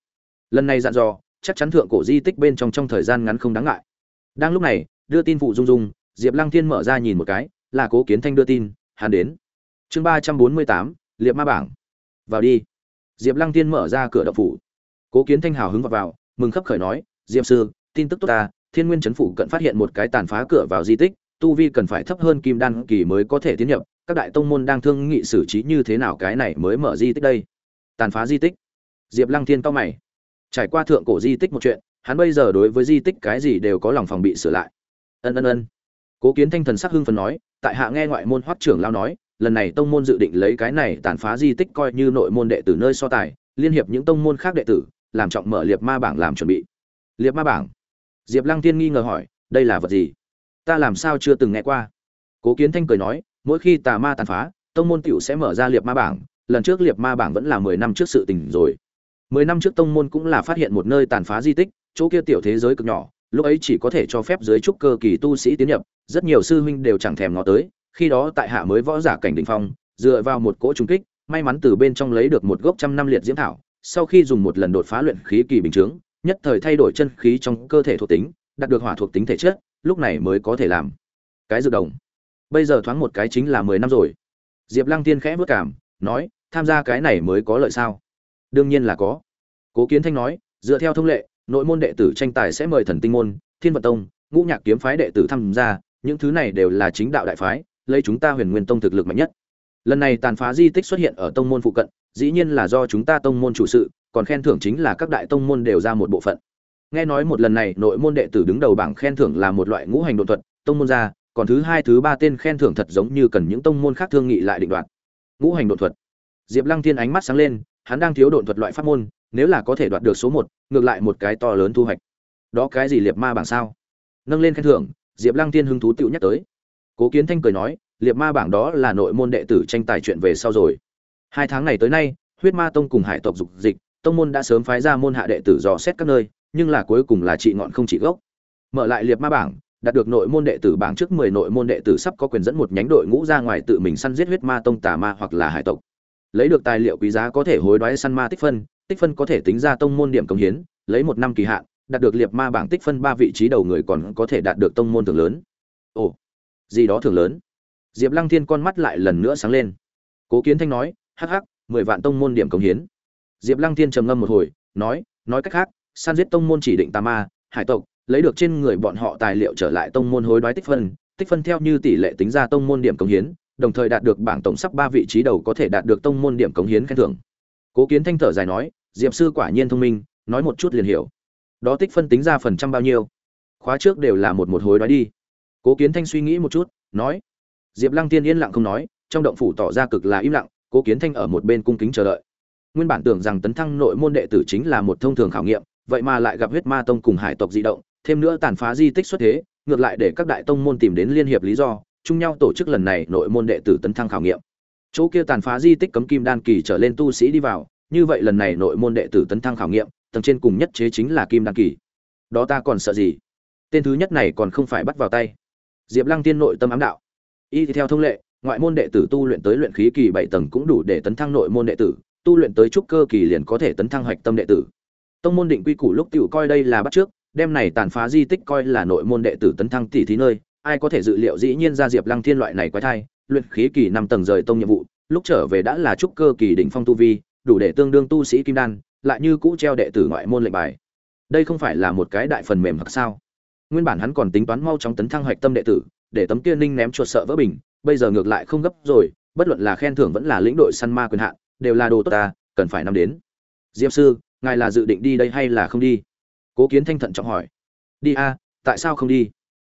Lần này dặn dò, chắc chắn thượng cổ di tích bên trong trong thời gian ngắn không đáng ngại. Đang lúc này, đưa tin phụ dung dung diệp lăng thiên mở ra nhìn một cái là cố kiến thanh đưa tin hắn đến. Chương ba trăm bốn mươi tám liệp ma bảng. Vào đi. Diệp lăng thiên mở ra cửa động phủ. Cố kiến thanh hào hứng vào, vào mừng khấp khởi nói diệp sư tin tức tốt ta thiên nguyên Trấn phủ cận phát hiện một cái tàn phá cửa vào di tích tu vi cần phải thấp hơn kim đan kỳ mới có thể tiến nhập các đại tông môn đang thương nghị xử trí như thế nào cái này mới mở di tích đây? Tàn phá di tích? Diệp lăng thiên cau mày. Trải qua thượng cổ di tích một chuyện hắn bây giờ đối với di tích cái gì đều có lòng phòng bị sửa lại. Ân ân ân cố kiến thanh thần sắc hưng phấn nói, tại hạ nghe ngoại môn hoắc trưởng lao nói, lần này tông môn dự định lấy cái này tàn phá di tích coi như nội môn đệ tử nơi so tài, liên hiệp những tông môn khác đệ tử, làm trọng mở liệt ma bảng làm chuẩn bị. Liệt ma bảng? Diệp lăng tiên nghi ngờ hỏi, đây là vật gì? Ta làm sao chưa từng nghe qua. Cố kiến thanh cười nói, mỗi khi tà ma tàn phá, tông môn tiểu sẽ mở ra liệt ma bảng, lần trước liệt ma bảng vẫn là mười năm trước sự tình rồi. Mười năm trước tông môn cũng là phát hiện một nơi tàn phá di tích, chỗ kia tiểu thế giới cực nhỏ, lúc ấy chỉ có thể cho phép dưới trúc cơ kỳ tu sĩ tiến nhập rất nhiều sư huynh đều chẳng thèm ngó tới, khi đó tại hạ mới võ giả cảnh đỉnh phong, dựa vào một cỗ trung kích, may mắn từ bên trong lấy được một gốc trăm năm liệt diễm thảo, sau khi dùng một lần đột phá luyện khí kỳ bình chướng, nhất thời thay đổi chân khí trong cơ thể thuộc tính, đạt được hỏa thuộc tính thể chất, lúc này mới có thể làm cái dự đồng. Bây giờ thoáng một cái chính là mười năm rồi. Diệp lăng tiên khẽ vất cảm, nói, tham gia cái này mới có lợi sao? Đương nhiên là có. Cố kiến thanh nói, dựa theo thông lệ, nội môn đệ tử tranh tài sẽ mời thần tinh môn, thiên vận tông, ngũ nhạc kiếm phái đệ tử tham gia những thứ này đều là chính đạo đại phái, lấy chúng ta huyền nguyên tông thực lực mạnh nhất. Lần này tàn phá di tích xuất hiện ở tông môn phụ cận, dĩ nhiên là do chúng ta tông môn chủ sự, còn khen thưởng chính là các đại tông môn đều ra một bộ phận. Nghe nói một lần này, nội môn đệ tử đứng đầu bảng khen thưởng là một loại ngũ hành đột thuật, tông môn ra còn thứ hai, thứ ba tên khen thưởng thật giống như cần những tông môn khác thương nghị lại định đoạt. Ngũ hành đột thuật. Diệp lăng thiên ánh mắt sáng lên, hắn đang thiếu đột thuật loại pháp môn, nếu là có thể đoạt được số một, ngược lại một cái to lớn thu hoạch. Đó cái gì liệt ma bảng sao? Nâng lên khen thưởng diệp lăng thiên hứng thú tựu nhắc tới. Cố kiến thanh cười nói liệt ma bảng đó là nội môn đệ tử tranh tài chuyện về sau rồi. Hai tháng này tới nay, huyết ma tông cùng hải tộc dục dịch, tông môn đã sớm phái ra môn hạ đệ tử dò xét các nơi, nhưng là cuối cùng là trị ngọn không trị gốc. Mở lại liệt ma bảng, đạt được nội môn đệ tử bảng trước mười nội môn đệ tử sắp có quyền dẫn một nhánh đội ngũ ra ngoài tự mình săn giết huyết ma tông tà ma hoặc là hải tộc. Lấy được tài liệu quý giá có thể hối đoái săn ma tích phân tích phân có thể tính ra tông môn điểm công hiến, lấy một năm kỳ hạn đạt được liệt ma bảng tích phân ba vị trí đầu người còn có thể đạt được tông môn thưởng lớn ồ gì đó thưởng lớn diệp lăng thiên con mắt lại lần nữa sáng lên cố kiến thanh nói hắc hắc mười vạn tông môn điểm công hiến diệp lăng thiên trầm ngâm một hồi nói nói cách khác san giết tông môn chỉ định tà ma hải tộc lấy được trên người bọn họ tài liệu trở lại tông môn hối đoái tích phân tích phân theo như tỷ lệ tính ra tông môn điểm công hiến đồng thời đạt được bảng tổng sắp ba vị trí đầu có thể đạt được tông môn điểm cống hiến khen thưởng. Cố Kiến Thanh thở dài nói, Diệp sư quả nhiên thông minh, nói một chút liền hiểu. Đó tích phân tính ra phần trăm bao nhiêu? Khóa trước đều là một một hối đoái đi. Cố Kiến Thanh suy nghĩ một chút, nói. Diệp Lăng Tiên yên lặng không nói, trong động phủ tỏ ra cực là im lặng, Cố Kiến Thanh ở một bên cung kính chờ đợi. Nguyên bản tưởng rằng tấn thăng nội môn đệ tử chính là một thông thường khảo nghiệm, vậy mà lại gặp huyết ma tông cùng hải tộc dị động, thêm nữa tàn phá di tích xuất thế, ngược lại để các đại tông môn tìm đến liên hiệp lý do, chung nhau tổ chức lần này nội môn đệ tử tấn thăng khảo nghiệm. Chỗ kia tàn phá di tích cấm kim đan kỳ trở lên tu sĩ đi vào, như vậy lần này nội môn đệ tử tấn thăng khảo nghiệm, tầng trên cùng nhất chế chính là kim đan kỳ. Đó ta còn sợ gì? Tên thứ nhất này còn không phải bắt vào tay. Diệp Lăng Tiên nội tâm ám đạo. Y theo thông lệ, ngoại môn đệ tử tu luyện tới luyện khí kỳ bảy tầng cũng đủ để tấn thăng nội môn đệ tử, tu luyện tới trúc cơ kỳ liền có thể tấn thăng hạch tâm đệ tử. Tông môn định quy củ lúc tiểu coi đây là bắt trước, đem này tàn phá di tích coi là nội môn đệ tử tấn thăng tỷ thí nơi, ai có thể dự liệu dĩ nhiên ra Diệp Lăng Thiên loại này quái thai, luyện khí kỳ năm tầng rời tông nhiệm vụ, lúc trở về đã là trúc cơ kỳ đỉnh phong tu vi, đủ để tương đương tu sĩ kim đan, lại như cũ treo đệ tử ngoại môn lệnh bài. Đây không phải là một cái đại phần mềm hoặc sao? Nguyên bản hắn còn tính toán mau chóng tấn thăng hoạch tâm đệ tử, để tấm kia ninh ném chuột sợ vỡ bình, bây giờ ngược lại không gấp rồi, bất luận là khen thưởng vẫn là lĩnh đội săn ma quyền hạn, đều là đồ tốt ta, cần phải năm đến. Diệp sư, ngài là dự định đi đây hay là không đi? Cố Kiến Thanh thận trọng hỏi. Đi a, tại sao không đi?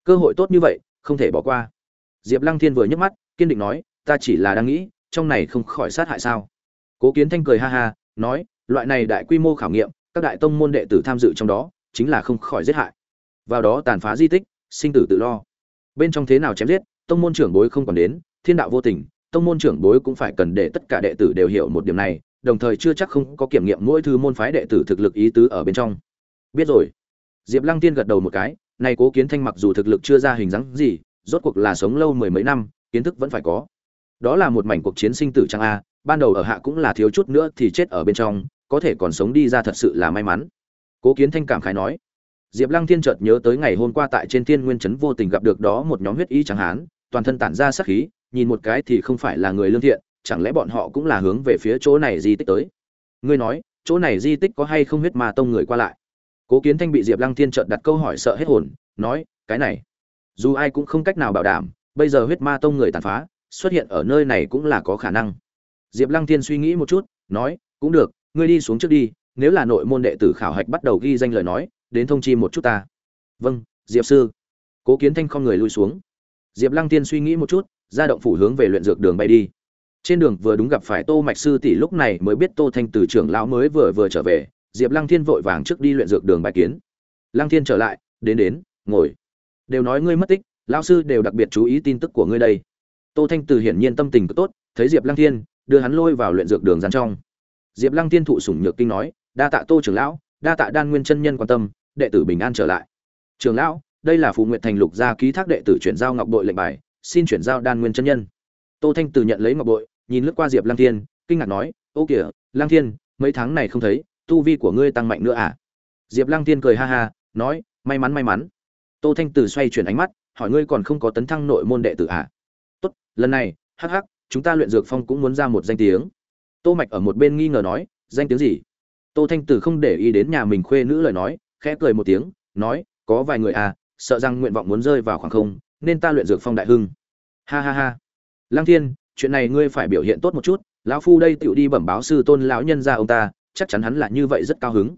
cơ hội tốt như vậy không thể bỏ qua diệp lăng thiên vừa nhấc mắt kiên định nói ta chỉ là đang nghĩ trong này không khỏi sát hại sao cố kiến thanh cười ha ha nói loại này đại quy mô khảo nghiệm, các đại tông môn đệ tử tham dự trong đó, chính là không khỏi giết hại. Vào đó tàn phá di tích, sinh tử tự lo. Bên trong thế nào chém giết, tông môn trưởng bối không còn đến, thiên đạo vô tình, tông môn trưởng bối cũng phải cần để tất cả đệ tử đều hiểu một điểm này, đồng thời chưa chắc không có kiểm nghiệm mỗi thứ môn phái đệ tử thực lực ý tứ ở bên trong. Biết rồi. Diệp lăng tiên gật đầu một cái này cố kiến thanh mặc dù thực lực chưa ra hình dáng gì, rốt cuộc là sống lâu mười mấy năm, kiến thức vẫn phải có. Đó là một mảnh cuộc chiến sinh tử trang a, ban đầu ở hạ cũng là thiếu chút nữa thì chết ở bên trong có thể còn sống đi ra thật sự là may mắn. Cố kiến thanh cảm khái nói. Diệp lăng thiên chợt nhớ tới ngày hôm qua tại trên thiên nguyên trấn vô tình gặp được đó một nhóm huyết y chẳng hán, toàn thân tản ra sắc khí, nhìn một cái thì không phải là người lương thiện, chẳng lẽ bọn họ cũng là hướng về phía chỗ này di tích tới? Ngươi nói, chỗ này di tích có hay không huyết ma tông người qua lại? Cố kiến thanh bị diệp lăng thiên trợt đặt câu hỏi sợ hết hồn, nói, cái này, dù ai cũng không cách nào bảo đảm, bây giờ huyết ma tông người tàn phá, xuất hiện ở nơi này cũng là có khả năng. Diệp lăng thiên suy nghĩ một chút, nói, cũng được ngươi đi xuống trước đi, nếu là nội môn đệ tử khảo hạch bắt đầu ghi danh lời nói, đến thông chi một chút ta. Vâng diệp sư. Cố kiến thanh không người lui xuống. Diệp lăng tiên suy nghĩ một chút, ra động phủ hướng về luyện dược đường bay đi. Trên đường vừa đúng gặp phải tô mạch sư tỷ lúc này mới biết tô thanh từ trưởng lão mới vừa vừa trở về, diệp lăng thiên vội vàng trước đi luyện dược đường bài kiến. Lăng thiên trở lại, đến đến, ngồi. Đều nói ngươi mất tích, lão sư đều đặc biệt chú ý tin tức của ngươi đây. Tô thanh từ hiển nhiên tâm tình cực tốt, thấy diệp lăng thiên đưa hắn lôi vào luyện dược đường gian trong diệp lăng thiên thụ sủng nhược kinh nói, đa tạ tô trưởng lão, đa tạ đan nguyên chân nhân quan tâm, đệ tử bình an trở lại. Trưởng lão, đây là phù nguyện thành lục gia ký thác đệ tử chuyển giao ngọc bội lệnh bài, xin chuyển giao đan nguyên chân nhân. Tô thanh từ nhận lấy ngọc bội, nhìn lướt qua diệp lăng thiên, kinh ngạc nói, ô kìa, lăng thiên, mấy tháng này không thấy, tu vi của ngươi tăng mạnh nữa à? Diệp lăng tiên cười ha ha, nói, may mắn may mắn. Tô thanh từ xoay chuyển ánh mắt, hỏi, ngươi còn không có tấn thăng nội môn đệ tử à? Tốt, lần này, hắc hắc, chúng ta luyện dược phong cũng muốn ra một danh tiếng tô mạch ở một bên nghi ngờ nói, danh tiếng gì? Tô thanh Tử không để ý đến nhà mình khuê nữ lời nói, khẽ cười một tiếng, nói, có vài người à sợ rằng nguyện vọng muốn rơi vào khoảng không, nên ta luyện dược phong đại hưng. Ha ha ha. Lang thiên, chuyện này ngươi phải biểu hiện tốt một chút, lão phu đây tựu đi bẩm báo sư tôn lão nhân ra ông ta, chắc chắn hắn là như vậy rất cao hứng.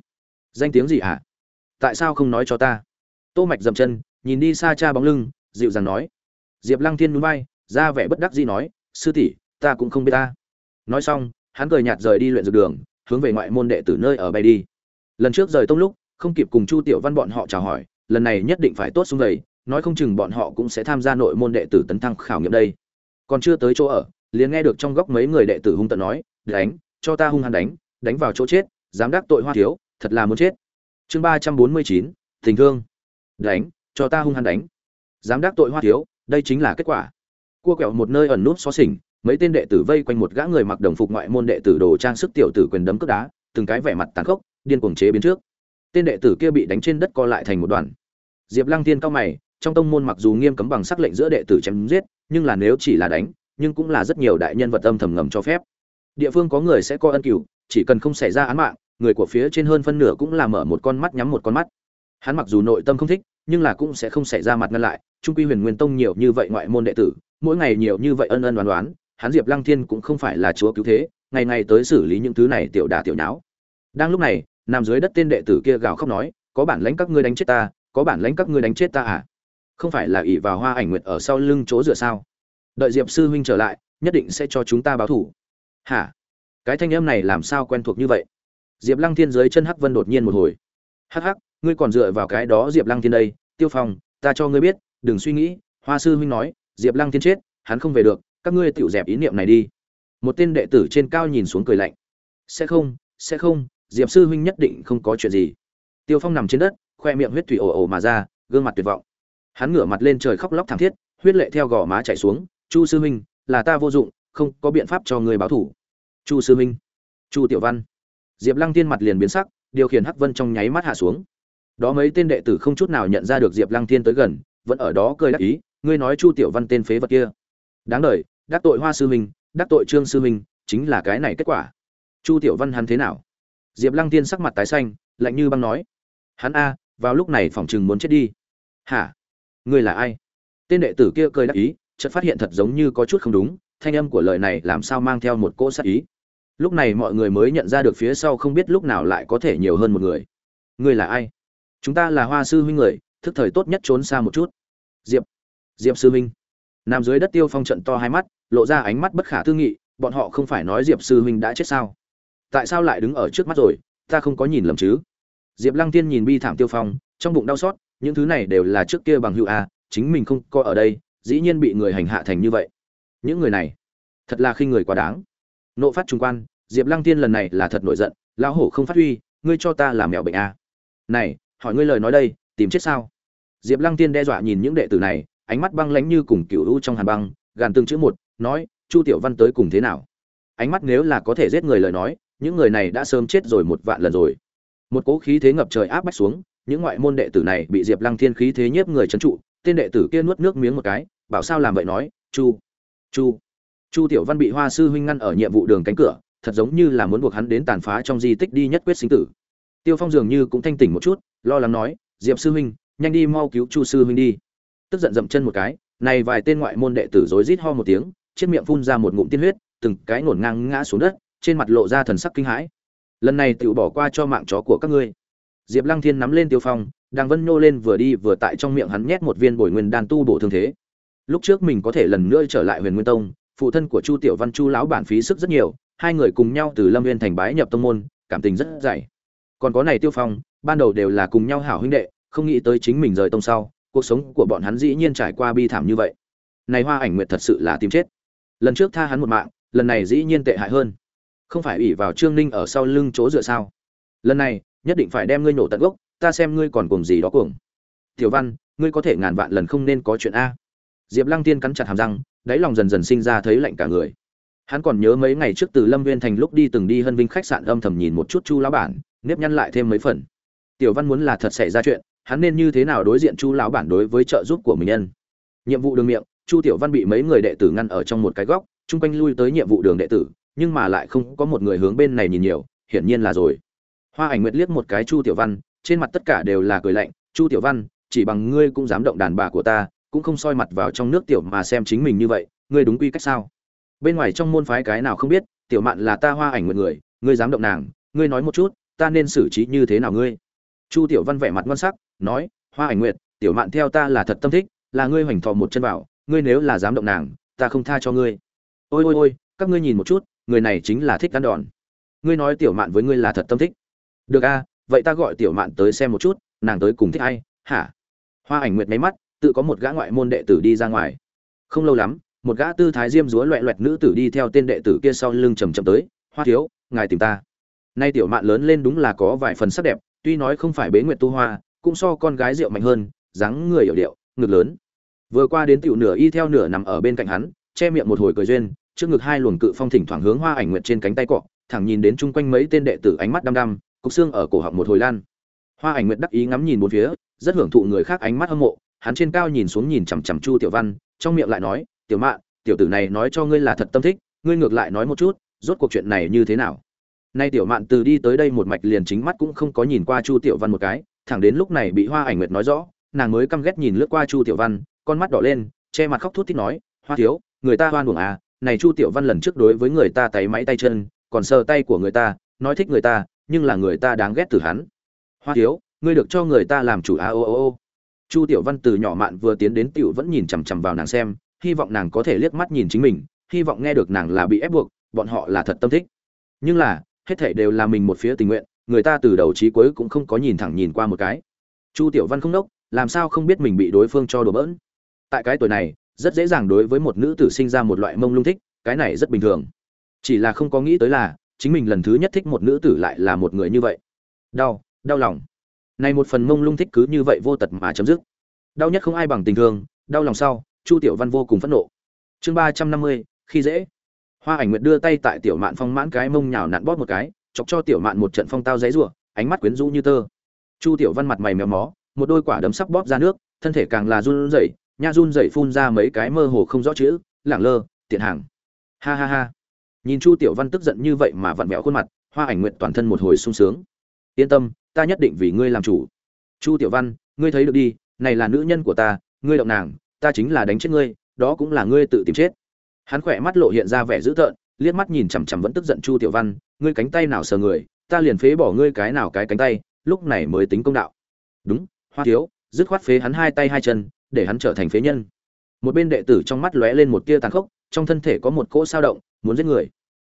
Danh tiếng gì hả? Tại sao không nói cho ta? Tô mạch dậm chân, nhìn đi xa cha bóng lưng, dịu dàng nói. Diệp lăng thiên núi bay ra vẻ bất đắc dĩ nói, sư tỷ, ta cũng không biết ta. Nói xong hắn cười nhạt rời đi luyện dược đường, hướng về ngoại môn đệ tử nơi ở bay đi. Lần trước rời tông lúc, không kịp cùng chu tiểu văn bọn họ chào hỏi, lần này nhất định phải tốt xuống vậy, nói không chừng bọn họ cũng sẽ tham gia nội môn đệ tử tấn thăng khảo nghiệm đây. Còn chưa tới chỗ ở, liền nghe được trong góc mấy người đệ tử hung tợn nói, đánh, cho ta hung hăng đánh đánh vào chỗ chết, dám đắc tội hoa thiếu, thật là muốn chết. Chương ba trăm bốn mươi chín, tình thương. Đánh, cho ta hung hăng đánh. Dám đắc tội hoa thiếu, đây chính là kết quả. Cua quẹo một nơi ẩn nút xó xỉnh mấy tên đệ tử vây quanh một gã người mặc đồng phục ngoại môn đệ tử đồ trang sức tiểu tử quyền đấm cướp đá, từng cái vẻ mặt tàn khốc, điên cuồng chế biến trước. Tên đệ tử kia bị đánh trên đất co lại thành một đoàn. Diệp lăng tiên cao mày, trong tông môn mặc dù nghiêm cấm bằng sắc lệnh giữa đệ tử chém giết, nhưng là nếu chỉ là đánh, nhưng cũng là rất nhiều đại nhân vật âm thầm ngầm cho phép. Địa phương có người sẽ có ân cửu, chỉ cần không xảy ra án mạng, người của phía trên hơn phân nửa cũng là mở một con mắt nhắm một con mắt. Hắn mặc dù nội tâm không thích, nhưng là cũng sẽ không xảy ra mặt ngăn lại, trung quy huyền nguyên tông nhiều như vậy ngoại môn đệ tử, mỗi ngày nhiều như vậy ân ân đoán đoán hắn diệp lăng thiên cũng không phải là chúa cứu thế, ngày ngày tới xử lý những thứ này tiểu đà tiểu nháo. Đang lúc này, nằm dưới đất tên đệ tử kia gào khóc nói, có bản lãnh các ngươi đánh chết ta, có bản lãnh các ngươi đánh chết ta à? Không phải là ỷ vào hoa ảnh nguyệt ở sau lưng chỗ dựa sao? Đợi diệp sư huynh trở lại, nhất định sẽ cho chúng ta báo thủ. Hả? Cái thanh âm này làm sao quen thuộc như vậy? Diệp lăng thiên dưới chân hắc vân đột nhiên một hồi. Hắc hắc, ngươi còn dựa vào cái đó diệp lăng thiên đây, tiêu phong, ta cho ngươi biết, đừng suy nghĩ. Hoa sư huynh nói, diệp lăng thiên chết, hắn không về được các ngươi tự dẹp ý niệm này đi. Một tên đệ tử trên cao nhìn xuống cười lạnh. Sẽ không sẽ không, diệp sư huynh nhất định không có chuyện gì. Tiêu phong nằm trên đất, khoe miệng huyết thủy ồ ồ mà ra, gương mặt tuyệt vọng. Hắn ngửa mặt lên trời khóc lóc thảm thiết, huyết lệ theo gò má chảy xuống. Chu sư huynh, là ta vô dụng, không có biện pháp cho người báo thủ chu sư huynh. Chu tiểu văn. Diệp lăng tiên mặt liền biến sắc, điều khiển hắc vân trong nháy mắt hạ xuống. Đó mấy tên đệ tử không chút nào nhận ra được diệp lăng thiên tới gần, vẫn ở đó cười đắc ý, ngươi nói chu tiểu văn tên phế vật kia. Đáng đ đắc tội hoa sư huynh đắc tội trương sư huynh chính là cái này kết quả. Chu tiểu văn hắn thế nào? Diệp lăng tiên sắc mặt tái xanh, lạnh như băng nói. Hắn a, vào lúc này phỏng chừng muốn chết đi. Hả? Ngươi là ai? Tên đệ tử kia cười đắc ý, chợt phát hiện thật giống như có chút không đúng, thanh âm của lời này làm sao mang theo một cỗ sát ý. Lúc này mọi người mới nhận ra được phía sau không biết lúc nào lại có thể nhiều hơn một người. Ngươi là ai? Chúng ta là hoa sư huynh người, thức thời tốt nhất trốn xa một chút. Diệp diệp sư huynh nằm dưới đất tiêu phong trận to hai mắt lộ ra ánh mắt bất khả tư nghị, bọn họ không phải nói diệp sư huynh đã chết sao? Tại sao lại đứng ở trước mắt rồi? Ta không có nhìn lầm chứ. Diệp lăng tiên nhìn bi thảm tiêu phong, trong bụng đau xót, những thứ này đều là trước kia bằng hữu a, chính mình không có ở đây, dĩ nhiên bị người hành hạ thành như vậy. Những người này, thật là khi người quá đáng. Nộ phát trung quan, diệp lăng tiên lần này là thật nổi giận, lão hổ không phát huy, ngươi cho ta làm mèo bệnh a. Này, hỏi ngươi lời nói đây, tìm chết sao? Diệp lăng tiên đe dọa nhìn những đệ tử này, ánh mắt băng lãnh như cùng cựu u trong hàn băng, gàn tương chữ một nói, chu tiểu văn tới cùng thế nào? Ánh mắt nếu là có thể giết người lời nói, những người này đã sớm chết rồi một vạn lần rồi. Một cỗ khí thế ngập trời áp bách xuống, những ngoại môn đệ tử này bị diệp lăng thiên khí thế nhiếp người trấn trụ, tên đệ tử kia nuốt nước miếng một cái, bảo sao làm vậy nói, chu chu chu tiểu văn bị hoa sư huynh ngăn ở nhiệm vụ đường cánh cửa, thật giống như là muốn buộc hắn đến tàn phá trong di tích đi nhất quyết sinh tử. Tiêu phong dường như cũng thanh tỉnh một chút, lo lắng nói, diệp sư huynh, nhanh đi mau cứu chu sư huynh đi. Tức giận dậm chân một cái, này vài tên ngoại môn đệ tử rối rít ho một tiếng chiếc miệng phun ra một ngụm tiên huyết, từng cái ngổn ngang ngã xuống đất, trên mặt lộ ra thần sắc kinh hãi. Lần này tự bỏ qua cho mạng chó của các ngươi. Diệp lăng thiên nắm lên tiêu phong đang vân nhô lên vừa đi vừa tại trong miệng hắn nhét một viên bồi nguyên đan tu bổ thương thế. Lúc trước mình có thể lần nữa trở lại huyền nguyên tông, phụ thân của chu tiểu văn chu lão bản phí sức rất nhiều, hai người cùng nhau từ lâm viên thành bái nhập tông môn, cảm tình rất dày. Còn có này tiêu phong, ban đầu đều là cùng nhau hảo huynh đệ, không nghĩ tới chính mình rời tông sau, cuộc sống của bọn hắn dĩ nhiên trải qua bi thảm như vậy. Này hoa ảnh nguyệt thật sự là tìm chết lần trước tha hắn một mạng, lần này dĩ nhiên tệ hại hơn. Không phải ủy vào trương ninh ở sau lưng chỗ dựa sao? Lần này, nhất định phải đem ngươi nổ tận gốc, ta xem ngươi còn cùng gì đó cuồng. Tiểu văn, ngươi có thể ngàn vạn lần không nên có chuyện a. Diệp lăng tiên cắn chặt hàm răng, đáy lòng dần dần sinh ra thấy lạnh cả người. Hắn còn nhớ mấy ngày trước từ lâm viên thành lúc đi từng đi hân vinh khách sạn âm thầm nhìn một chút chu lão bản, nếp nhăn lại thêm mấy phần. Tiểu văn muốn là thật xảy ra chuyện, hắn nên như thế nào đối diện chu lão bản đối với trợ giúp của mình nhân? Nhiệm vụ đường miệng chu tiểu văn bị mấy người đệ tử ngăn ở trong một cái góc, chung quanh lui tới nhiệm vụ đường đệ tử, nhưng mà lại không có một người hướng bên này nhìn nhiều, hiển nhiên là rồi. Hoa ảnh nguyệt liếc một cái chu tiểu văn, trên mặt tất cả đều là cười lạnh, chu tiểu văn, chỉ bằng ngươi cũng dám động đàn bà của ta, cũng không soi mặt vào trong nước tiểu mà xem chính mình như vậy, ngươi đúng quy cách sao? Bên ngoài trong môn phái cái nào không biết, tiểu mạn là ta hoa ảnh Nguyệt người, ngươi dám động nàng, ngươi nói một chút, ta nên xử trí như thế nào ngươi? Chu tiểu văn vẻ mặt ngon sắc, nói, hoa ảnh nguyệt, tiểu mạn theo ta là thật tâm thích, là ngươi hoành thò một chân vào ngươi nếu là dám động nàng, ta không tha cho ngươi. Ôi ôi ôi, các ngươi nhìn một chút, người này chính là thích ăn đòn. Ngươi nói tiểu mạn với ngươi là thật tâm thích. Được a, vậy ta gọi tiểu mạn tới xem một chút, nàng tới cùng thích ai, hả? Hoa ảnh nguyệt máy mắt, tự có một gã ngoại môn đệ tử đi ra ngoài. Không lâu lắm, một gã tư thái diêm dúa loẹ loẹt nữ tử đi theo tên đệ tử kia sau lưng chầm chậm tới, hoa thiếu, ngài tìm ta. Nay tiểu mạn lớn lên đúng là có vài phần sắc đẹp, tuy nói không phải bế nguyệt tu hoa, cũng so con gái rượu mạnh hơn, dáng người hiểu điệu, ngực lớn vừa qua đến tiểu nửa y theo nửa nằm ở bên cạnh hắn, che miệng một hồi cười duyên, trước ngực hai luồng cự phong thỉnh thoảng hướng hoa ảnh nguyệt trên cánh tay cọ, thẳng nhìn đến chung quanh mấy tên đệ tử ánh mắt đăm đăm, cục xương ở cổ họng một hồi lan. Hoa ảnh nguyệt đắc ý ngắm nhìn bốn phía, rất hưởng thụ người khác ánh mắt hâm mộ, hắn trên cao nhìn xuống nhìn chằm chằm chu tiểu văn, trong miệng lại nói, tiểu mạn, tiểu tử này nói cho ngươi là thật tâm thích, ngươi ngược lại nói một chút, rốt cuộc chuyện này như thế nào? Nay tiểu mạn từ đi tới đây một mạch liền chính mắt cũng không có nhìn qua chu tiểu văn một cái, thẳng đến lúc này bị hoa ảnh nguyệt nói rõ, nàng mới căm ghét nhìn lướt qua chu tiểu văn con mắt đỏ lên che mặt khóc thút thít nói hoa thiếu người ta hoan buồng à này chu tiểu văn lần trước đối với người ta tay máy tay chân còn sờ tay của người ta nói thích người ta nhưng là người ta đáng ghét từ hắn. Hoa thiếu ngươi được cho người ta làm chủ a à, ô ô ô. Chu tiểu văn từ nhỏ mạn vừa tiến đến tiểu vẫn nhìn chằm chằm vào nàng xem hy vọng nàng có thể liếc mắt nhìn chính mình hy vọng nghe được nàng là bị ép buộc bọn họ là thật tâm thích. Nhưng là hết thảy đều là mình một phía tình nguyện người ta từ đầu chí cuối cũng không có nhìn thẳng nhìn qua một cái. Chu tiểu văn không đốc làm sao không biết mình bị đối phương cho đùa bỡn? Tại cái tuổi này, rất dễ dàng đối với một nữ tử sinh ra một loại mông lung thích, cái này rất bình thường. Chỉ là không có nghĩ tới là, chính mình lần thứ nhất thích một nữ tử lại là một người như vậy. Đau đau lòng. Này một phần mông lung thích cứ như vậy vô tật mà chấm dứt. Đau nhất không ai bằng tình thương, đau lòng sau, chu tiểu văn vô cùng phẫn nộ. Chương ba trăm năm mươi, khi dễ. Hoa ảnh nguyệt đưa tay tại tiểu mạn phong mãn cái mông nhào nặn bóp một cái, chọc cho tiểu mạn một trận phong tao giấy rủa, ánh mắt quyến rũ như tơ. Chu tiểu văn mặt mày méo mó, một đôi quả đấm sắc bóp ra nước, thân thể càng là run rẩy nha run dậy phun ra mấy cái mơ hồ không rõ chữ lảng lơ, tiện hàng. Ha ha ha. Nhìn chu tiểu văn tức giận như vậy mà vặn vẹo khuôn mặt, hoa ảnh nguyện toàn thân một hồi sung sướng. Yên tâm, ta nhất định vì ngươi làm chủ. Chu tiểu văn, ngươi thấy được đi, này là nữ nhân của ta, ngươi động nàng, ta chính là đánh chết ngươi, đó cũng là ngươi tự tìm chết. Hắn khỏe mắt lộ hiện ra vẻ dữ tợn, liếc mắt nhìn chằm chằm vẫn tức giận chu tiểu văn, ngươi cánh tay nào sờ người, ta liền phế bỏ ngươi cái nào cái cánh tay, lúc này mới tính công đạo. Đúng, hoa thiếu, dứt khoát phế hắn hai tay hai chân để hắn trở thành phế nhân. Một bên đệ tử trong mắt lóe lên một tia tàn khốc, trong thân thể có một cỗ sao động, muốn giết người.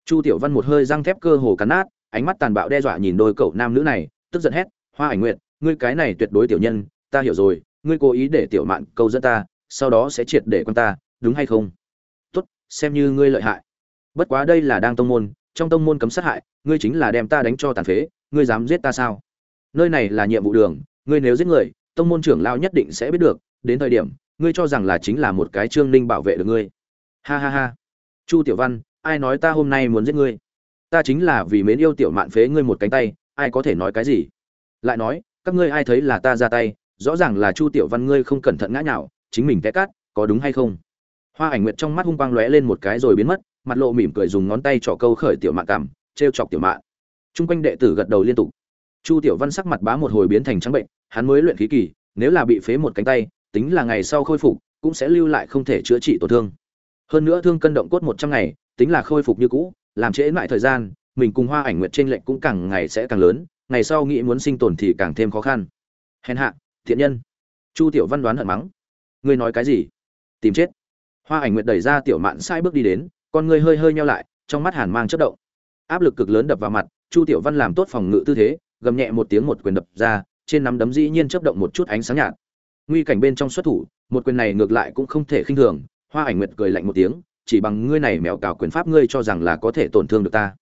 Chu tiểu văn một hơi răng thép cơ hồ cắn nát, ánh mắt tàn bạo đe dọa nhìn đôi cậu nam nữ này, tức giận hét, hoa ảnh nguyện ngươi cái này tuyệt đối tiểu nhân, ta hiểu rồi, ngươi cố ý để tiểu mạn câu dẫn ta, sau đó sẽ triệt để con ta, đúng hay không? Tốt, xem như ngươi lợi hại. Bất quá đây là đang tông môn, trong tông môn cấm sát hại, ngươi chính là đem ta đánh cho tàn phế, ngươi dám giết ta sao? Nơi này là nhiệm vụ đường, ngươi nếu giết người, tông môn trưởng lao nhất định sẽ biết được đến thời điểm, ngươi cho rằng là chính là một cái trương ninh bảo vệ được ngươi. Ha ha ha. Chu tiểu văn, ai nói ta hôm nay muốn giết ngươi? Ta chính là vì mến yêu tiểu mạn phế ngươi một cánh tay, ai có thể nói cái gì? Lại nói, các ngươi ai thấy là ta ra tay, rõ ràng là chu tiểu văn ngươi không cẩn thận ngã nhào, chính mình té cát, có đúng hay không? Hoa ảnh nguyệt trong mắt hung quang lóe lên một cái rồi biến mất, mặt lộ mỉm cười dùng ngón tay trỏ câu khởi tiểu mạn cằm trêu chọc tiểu mạn. Chung quanh đệ tử gật đầu liên tục. Chu tiểu văn sắc mặt bá một hồi biến thành trắng bệnh, hắn mới luyện khí kỳ, nếu là bị phế một cánh tay tính là ngày sau khôi phục, cũng sẽ lưu lại không thể chữa trị tổn thương. Hơn nữa thương cân động cốt một trăm ngày, tính là khôi phục như cũ, làm trễ lại thời gian, mình cùng hoa ảnh nguyệt trên lệnh cũng càng ngày sẽ càng lớn, ngày sau nghĩ muốn sinh tồn thì càng thêm khó khăn. Hèn hạ, thiện nhân. Chu tiểu văn đoán hận mắng. Ngươi nói cái gì? Tìm chết. Hoa ảnh nguyệt đẩy ra tiểu mạn sai bước đi đến, con ngươi hơi hơi nhau lại, trong mắt hàn mang chất động. Áp lực cực lớn đập vào mặt, chu tiểu văn làm tốt phòng ngự tư thế, gầm nhẹ một tiếng một quyền đập ra, trên nắm đấm dĩ nhiên chớp động một chút ánh sáng nhạt nguy cảnh bên trong xuất thủ, một quyền này ngược lại cũng không thể khinh thường. Hoa ảnh nguyệt cười lạnh một tiếng, chỉ bằng ngươi này mèo cào quyền pháp ngươi cho rằng là có thể tổn thương được ta.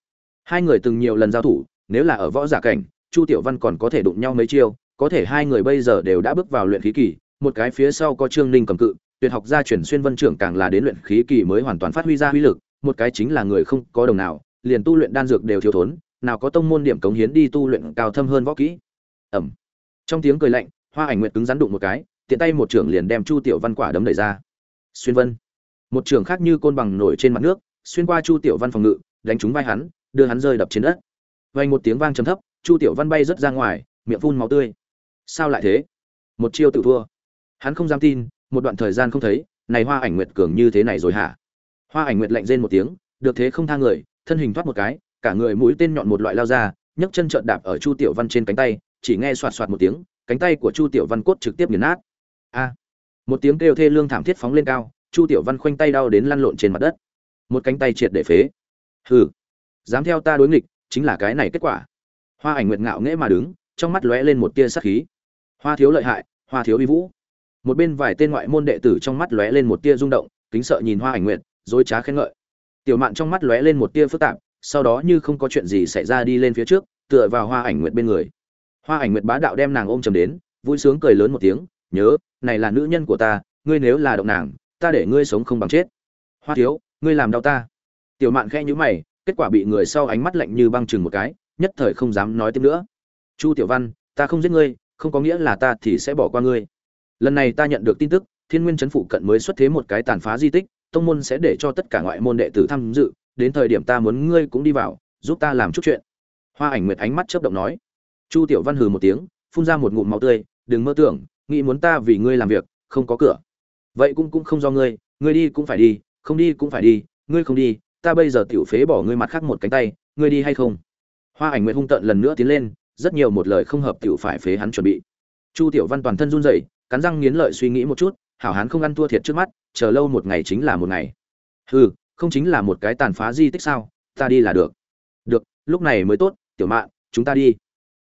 Hai người từng nhiều lần giao thủ, nếu là ở võ giả cảnh, chu tiểu văn còn có thể đụng nhau mấy chiêu, có thể hai người bây giờ đều đã bước vào luyện khí kỳ, một cái phía sau có trương ninh cầm cự, tuyệt học gia truyền xuyên vân trưởng càng là đến luyện khí kỳ mới hoàn toàn phát huy ra uy lực, một cái chính là người không có đồng nào, liền tu luyện đan dược đều thiếu thốn, nào có tông môn điểm cống hiến đi tu luyện cao thâm hơn võ kỹ. Ẩm. Trong tiếng cười lạnh, hoa ảnh nguyệt cứng rắn đụng một cái tiện tay một trưởng liền đem chu tiểu văn quả đấm đẩy ra. Xuyên vân. Một trưởng khác như côn bằng nổi trên mặt nước, xuyên qua chu tiểu văn phòng ngự, đánh trúng vai hắn, đưa hắn rơi đập trên đất. Vang một tiếng vang trầm thấp, chu tiểu văn bay rất ra ngoài, miệng phun máu tươi. Sao lại thế? Một chiêu tự thua. Hắn không dám tin, một đoạn thời gian không thấy, này hoa ảnh nguyệt cường như thế này rồi hả? Hoa ảnh nguyệt lạnh rên một tiếng, được thế không tha người, thân hình thoát một cái, cả người mũi tên nhọn một loại lao ra, nhấc chân trợn đạp ở chu tiểu văn trên cánh tay, chỉ nghe soạt soạt một tiếng, cánh tay của chu tiểu văn cốt trực tiếp nghiền nát a. Một tiếng kêu thê lương thảm thiết phóng lên cao, chu tiểu văn khoanh tay đau đến lăn lộn trên mặt đất. Một cánh tay triệt để phế. Hừ, dám theo ta đối nghịch, chính là cái này kết quả. Hoa ảnh nguyệt ngạo nghễ mà đứng, trong mắt lóe lên một tia sắc khí. Hoa thiếu lợi hại, hoa thiếu uy vũ. Một bên vài tên ngoại môn đệ tử trong mắt lóe lên một tia rung động, kính sợ nhìn hoa ảnh nguyệt, dối trá khen ngợi. Tiểu mạn trong mắt lóe lên một tia phức tạp, sau đó như không có chuyện gì xảy ra đi lên phía trước, tựa vào hoa ảnh nguyệt bên người. Hoa ảnh nguyệt bá đạo đem nàng ôm chầm đến, vui sướng cười lớn một tiếng nhớ, này là nữ nhân của ta, ngươi nếu là động nàng, ta để ngươi sống không bằng chết. Hoa thiếu, ngươi làm đau ta. Tiểu mạn khẽ nhíu mày, kết quả bị người sau ánh mắt lạnh như băng chừng một cái, nhất thời không dám nói tiếp nữa. Chu tiểu văn, ta không giết ngươi, không có nghĩa là ta thì sẽ bỏ qua ngươi. Lần này ta nhận được tin tức, thiên nguyên chấn phụ cận mới xuất thế một cái tàn phá di tích, tông môn sẽ để cho tất cả ngoại môn đệ tử tham dự, đến thời điểm ta muốn ngươi cũng đi vào, giúp ta làm chút chuyện. Hoa ảnh nguyệt ánh mắt chớp động nói. Chu tiểu văn hừ một tiếng, phun ra một ngụm máu tươi, đừng mơ tưởng nghĩ muốn ta vì ngươi làm việc, không có cửa. Vậy cũng cũng không do ngươi ngươi đi cũng phải đi, không đi cũng phải đi, ngươi không đi, ta bây giờ tiểu phế bỏ ngươi mặt khác một cánh tay, ngươi đi hay không? Hoa ảnh nguyệt hung tợn lần nữa tiến lên, rất nhiều một lời không hợp tiểu phải phế hắn chuẩn bị. Chu tiểu văn toàn thân run rẩy, cắn răng nghiến lợi suy nghĩ một chút, hảo hán không ăn thua thiệt trước mắt, chờ lâu một ngày chính là một ngày. Hừ, không chính là một cái tàn phá di tích sao, ta đi là được. Được, lúc này mới tốt, tiểu mạn, chúng ta đi.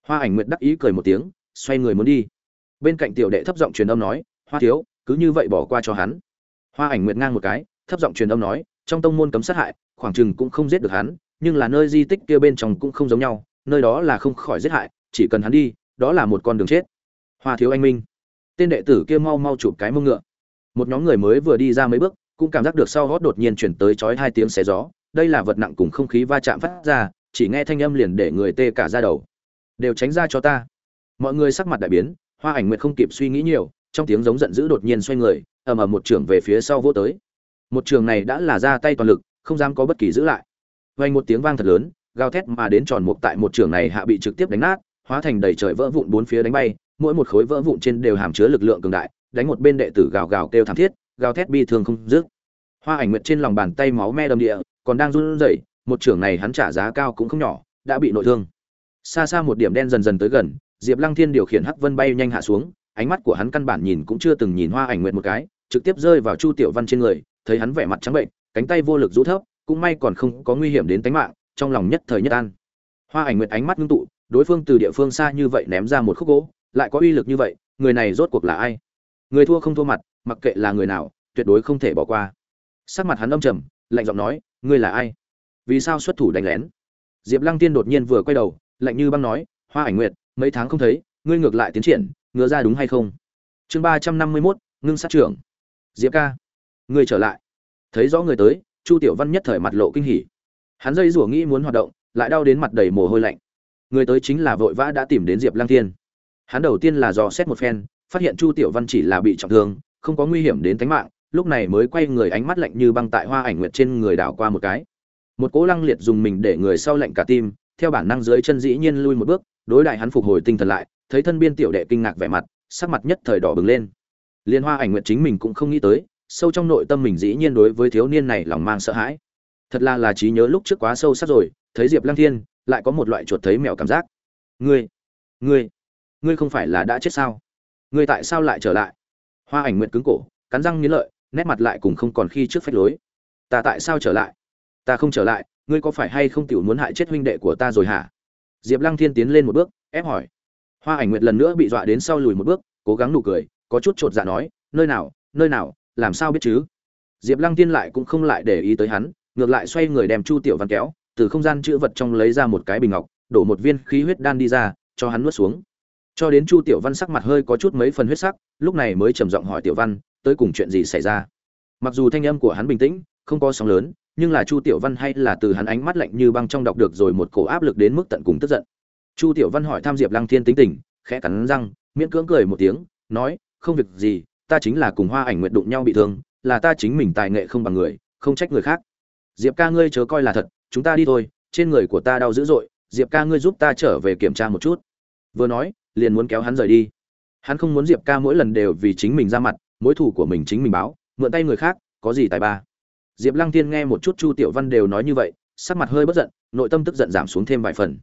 Hoa ảnh nguyệt đắc ý cười một tiếng, xoay người muốn đi bên cạnh tiểu đệ thấp giọng truyền âm nói, hoa thiếu, cứ như vậy bỏ qua cho hắn. Hoa ảnh nguyệt ngang một cái, thấp giọng truyền âm nói, trong tông môn cấm sát hại, khoảng chừng cũng không giết được hắn, nhưng là nơi di tích kia bên trong cũng không giống nhau, nơi đó là không khỏi giết hại, chỉ cần hắn đi, đó là một con đường chết. Hoa thiếu anh minh. Tên đệ tử kia mau mau chụp cái mông ngựa. Một nhóm người mới vừa đi ra mấy bước, cũng cảm giác được sau gót đột nhiên chuyển tới chói hai tiếng xé gió, đây là vật nặng cùng không khí va chạm phát ra, chỉ nghe thanh âm liền để người tê cả ra đầu. Đều tránh ra cho ta. Mọi người sắc mặt đại biến hoa ảnh nguyệt không kịp suy nghĩ nhiều, trong tiếng giống giận dữ đột nhiên xoay người, ầm ầm một trường về phía sau vô tới. Một trường này đã là ra tay toàn lực, không dám có bất kỳ giữ lại. Vang một tiếng vang thật lớn, gào thét mà đến tròn mục tại một trường này hạ bị trực tiếp đánh nát, hóa thành đầy trời vỡ vụn bốn phía đánh bay, mỗi một khối vỡ vụn trên đều hàm chứa lực lượng cường đại, đánh một bên đệ tử gào gào kêu thảm thiết, gào thét bi thương không dứt. Hoa ảnh nguyệt trên lòng bàn tay máu me đầm địa, còn đang run rẩy, một trưởng này hắn trả giá cao cũng không nhỏ, đã bị nội thương. Xa xa một điểm đen dần dần tới gần diệp lăng thiên điều khiển hắc vân bay nhanh hạ xuống, ánh mắt của hắn căn bản nhìn cũng chưa từng nhìn hoa ảnh nguyệt một cái, trực tiếp rơi vào chu tiểu văn trên người, thấy hắn vẻ mặt trắng bệnh, cánh tay vô lực rũ thấp, cũng may còn không có nguy hiểm đến tính mạng, trong lòng nhất thời nhất an. Hoa ảnh nguyệt ánh mắt ngưng tụ, đối phương từ địa phương xa như vậy ném ra một khúc gỗ, lại có uy lực như vậy, người này rốt cuộc là ai? Người thua không thua mặt, mặc kệ là người nào, tuyệt đối không thể bỏ qua. Sắc mặt hắn âm trầm, lạnh giọng nói, ngươi là ai? Vì sao xuất thủ đánh lén? Diệp lăng tiên đột nhiên vừa quay đầu, lạnh như băng nói, hoa ảnh nguyệt mấy tháng không thấy, ngươi ngược lại tiến triển, ngứa ra đúng hay không? Chương ba trăm năm mươi mốt, ngưng sát trưởng. Diệp ca. Ngươi trở lại. Thấy rõ người tới, chu tiểu văn nhất thời mặt lộ kinh hỉ. Hắn dây rủa nghĩ muốn hoạt động, lại đau đến mặt đầy mồ hôi lạnh. Người tới chính là vội vã đã tìm đến diệp lang thiên. Hắn đầu tiên là dò xét một phen, phát hiện chu tiểu văn chỉ là bị trọng thương, không có nguy hiểm đến tính mạng, lúc này mới quay người ánh mắt lạnh như băng tại hoa ảnh nguyệt trên người đảo qua một cái. Một cỗ lăng liệt dùng mình để người sau lạnh cả tim, theo bản năng dưới chân dĩ nhiên lui một bước đối đại hắn phục hồi tinh thần lại, thấy thân biên tiểu đệ kinh ngạc vẻ mặt, sắc mặt nhất thời đỏ bừng lên. Liên hoa ảnh nguyện chính mình cũng không nghĩ tới, sâu trong nội tâm mình dĩ nhiên đối với thiếu niên này lòng mang sợ hãi. Thật là là trí nhớ lúc trước quá sâu sắc rồi, thấy diệp lăng thiên, lại có một loại chuột thấy mèo cảm giác. Ngươi ngươi ngươi không phải là đã chết sao? Ngươi tại sao lại trở lại? Hoa ảnh nguyện cứng cổ, cắn răng nghiến lợi, nét mặt lại cùng không còn khi trước phách lối. Ta tại sao trở lại? Ta không trở lại, ngươi có phải hay không tiểu muốn hại chết huynh đệ của ta rồi hả? Diệp lăng thiên tiến lên một bước, ép hỏi. Hoa ảnh nguyệt lần nữa bị dọa đến sau lùi một bước, cố gắng nụ cười, có chút chột dạ nói, nơi nào nơi nào, làm sao biết chứ? Diệp lăng Thiên lại cũng không lại để ý tới hắn, ngược lại xoay người đem chu tiểu văn kéo, từ không gian chữ vật trong lấy ra một cái bình ngọc, đổ một viên khí huyết đan đi ra, cho hắn nuốt xuống. Cho đến chu tiểu văn sắc mặt hơi có chút mấy phần huyết sắc, lúc này mới trầm giọng hỏi tiểu văn, tới cùng chuyện gì xảy ra? Mặc dù thanh âm của hắn bình tĩnh, không có sóng lớn nhưng là chu tiểu văn hay là từ hắn ánh mắt lạnh như băng trong đọc được rồi một cổ áp lực đến mức tận cùng tức giận. Chu tiểu văn hỏi tham diệp lăng thiên tính tình, khẽ cắn răng, miễn cưỡng cười một tiếng, nói, không việc gì, ta chính là cùng hoa ảnh nguyện đụng nhau bị thương, là ta chính mình tài nghệ không bằng người, không trách người khác. Diệp ca ngươi chớ coi là thật, chúng ta đi thôi, trên người của ta đau dữ dội, diệp ca ngươi giúp ta trở về kiểm tra một chút. Vừa nói, liền muốn kéo hắn rời đi. Hắn không muốn diệp ca mỗi lần đều vì chính mình ra mặt, mối thủ của mình chính mình báo, mượn tay người khác, có gì tài ba diệp lăng tiên nghe một chút chu tiểu văn đều nói như vậy, sắc mặt hơi bất giận, nội tâm tức giận giảm xuống thêm vài phần.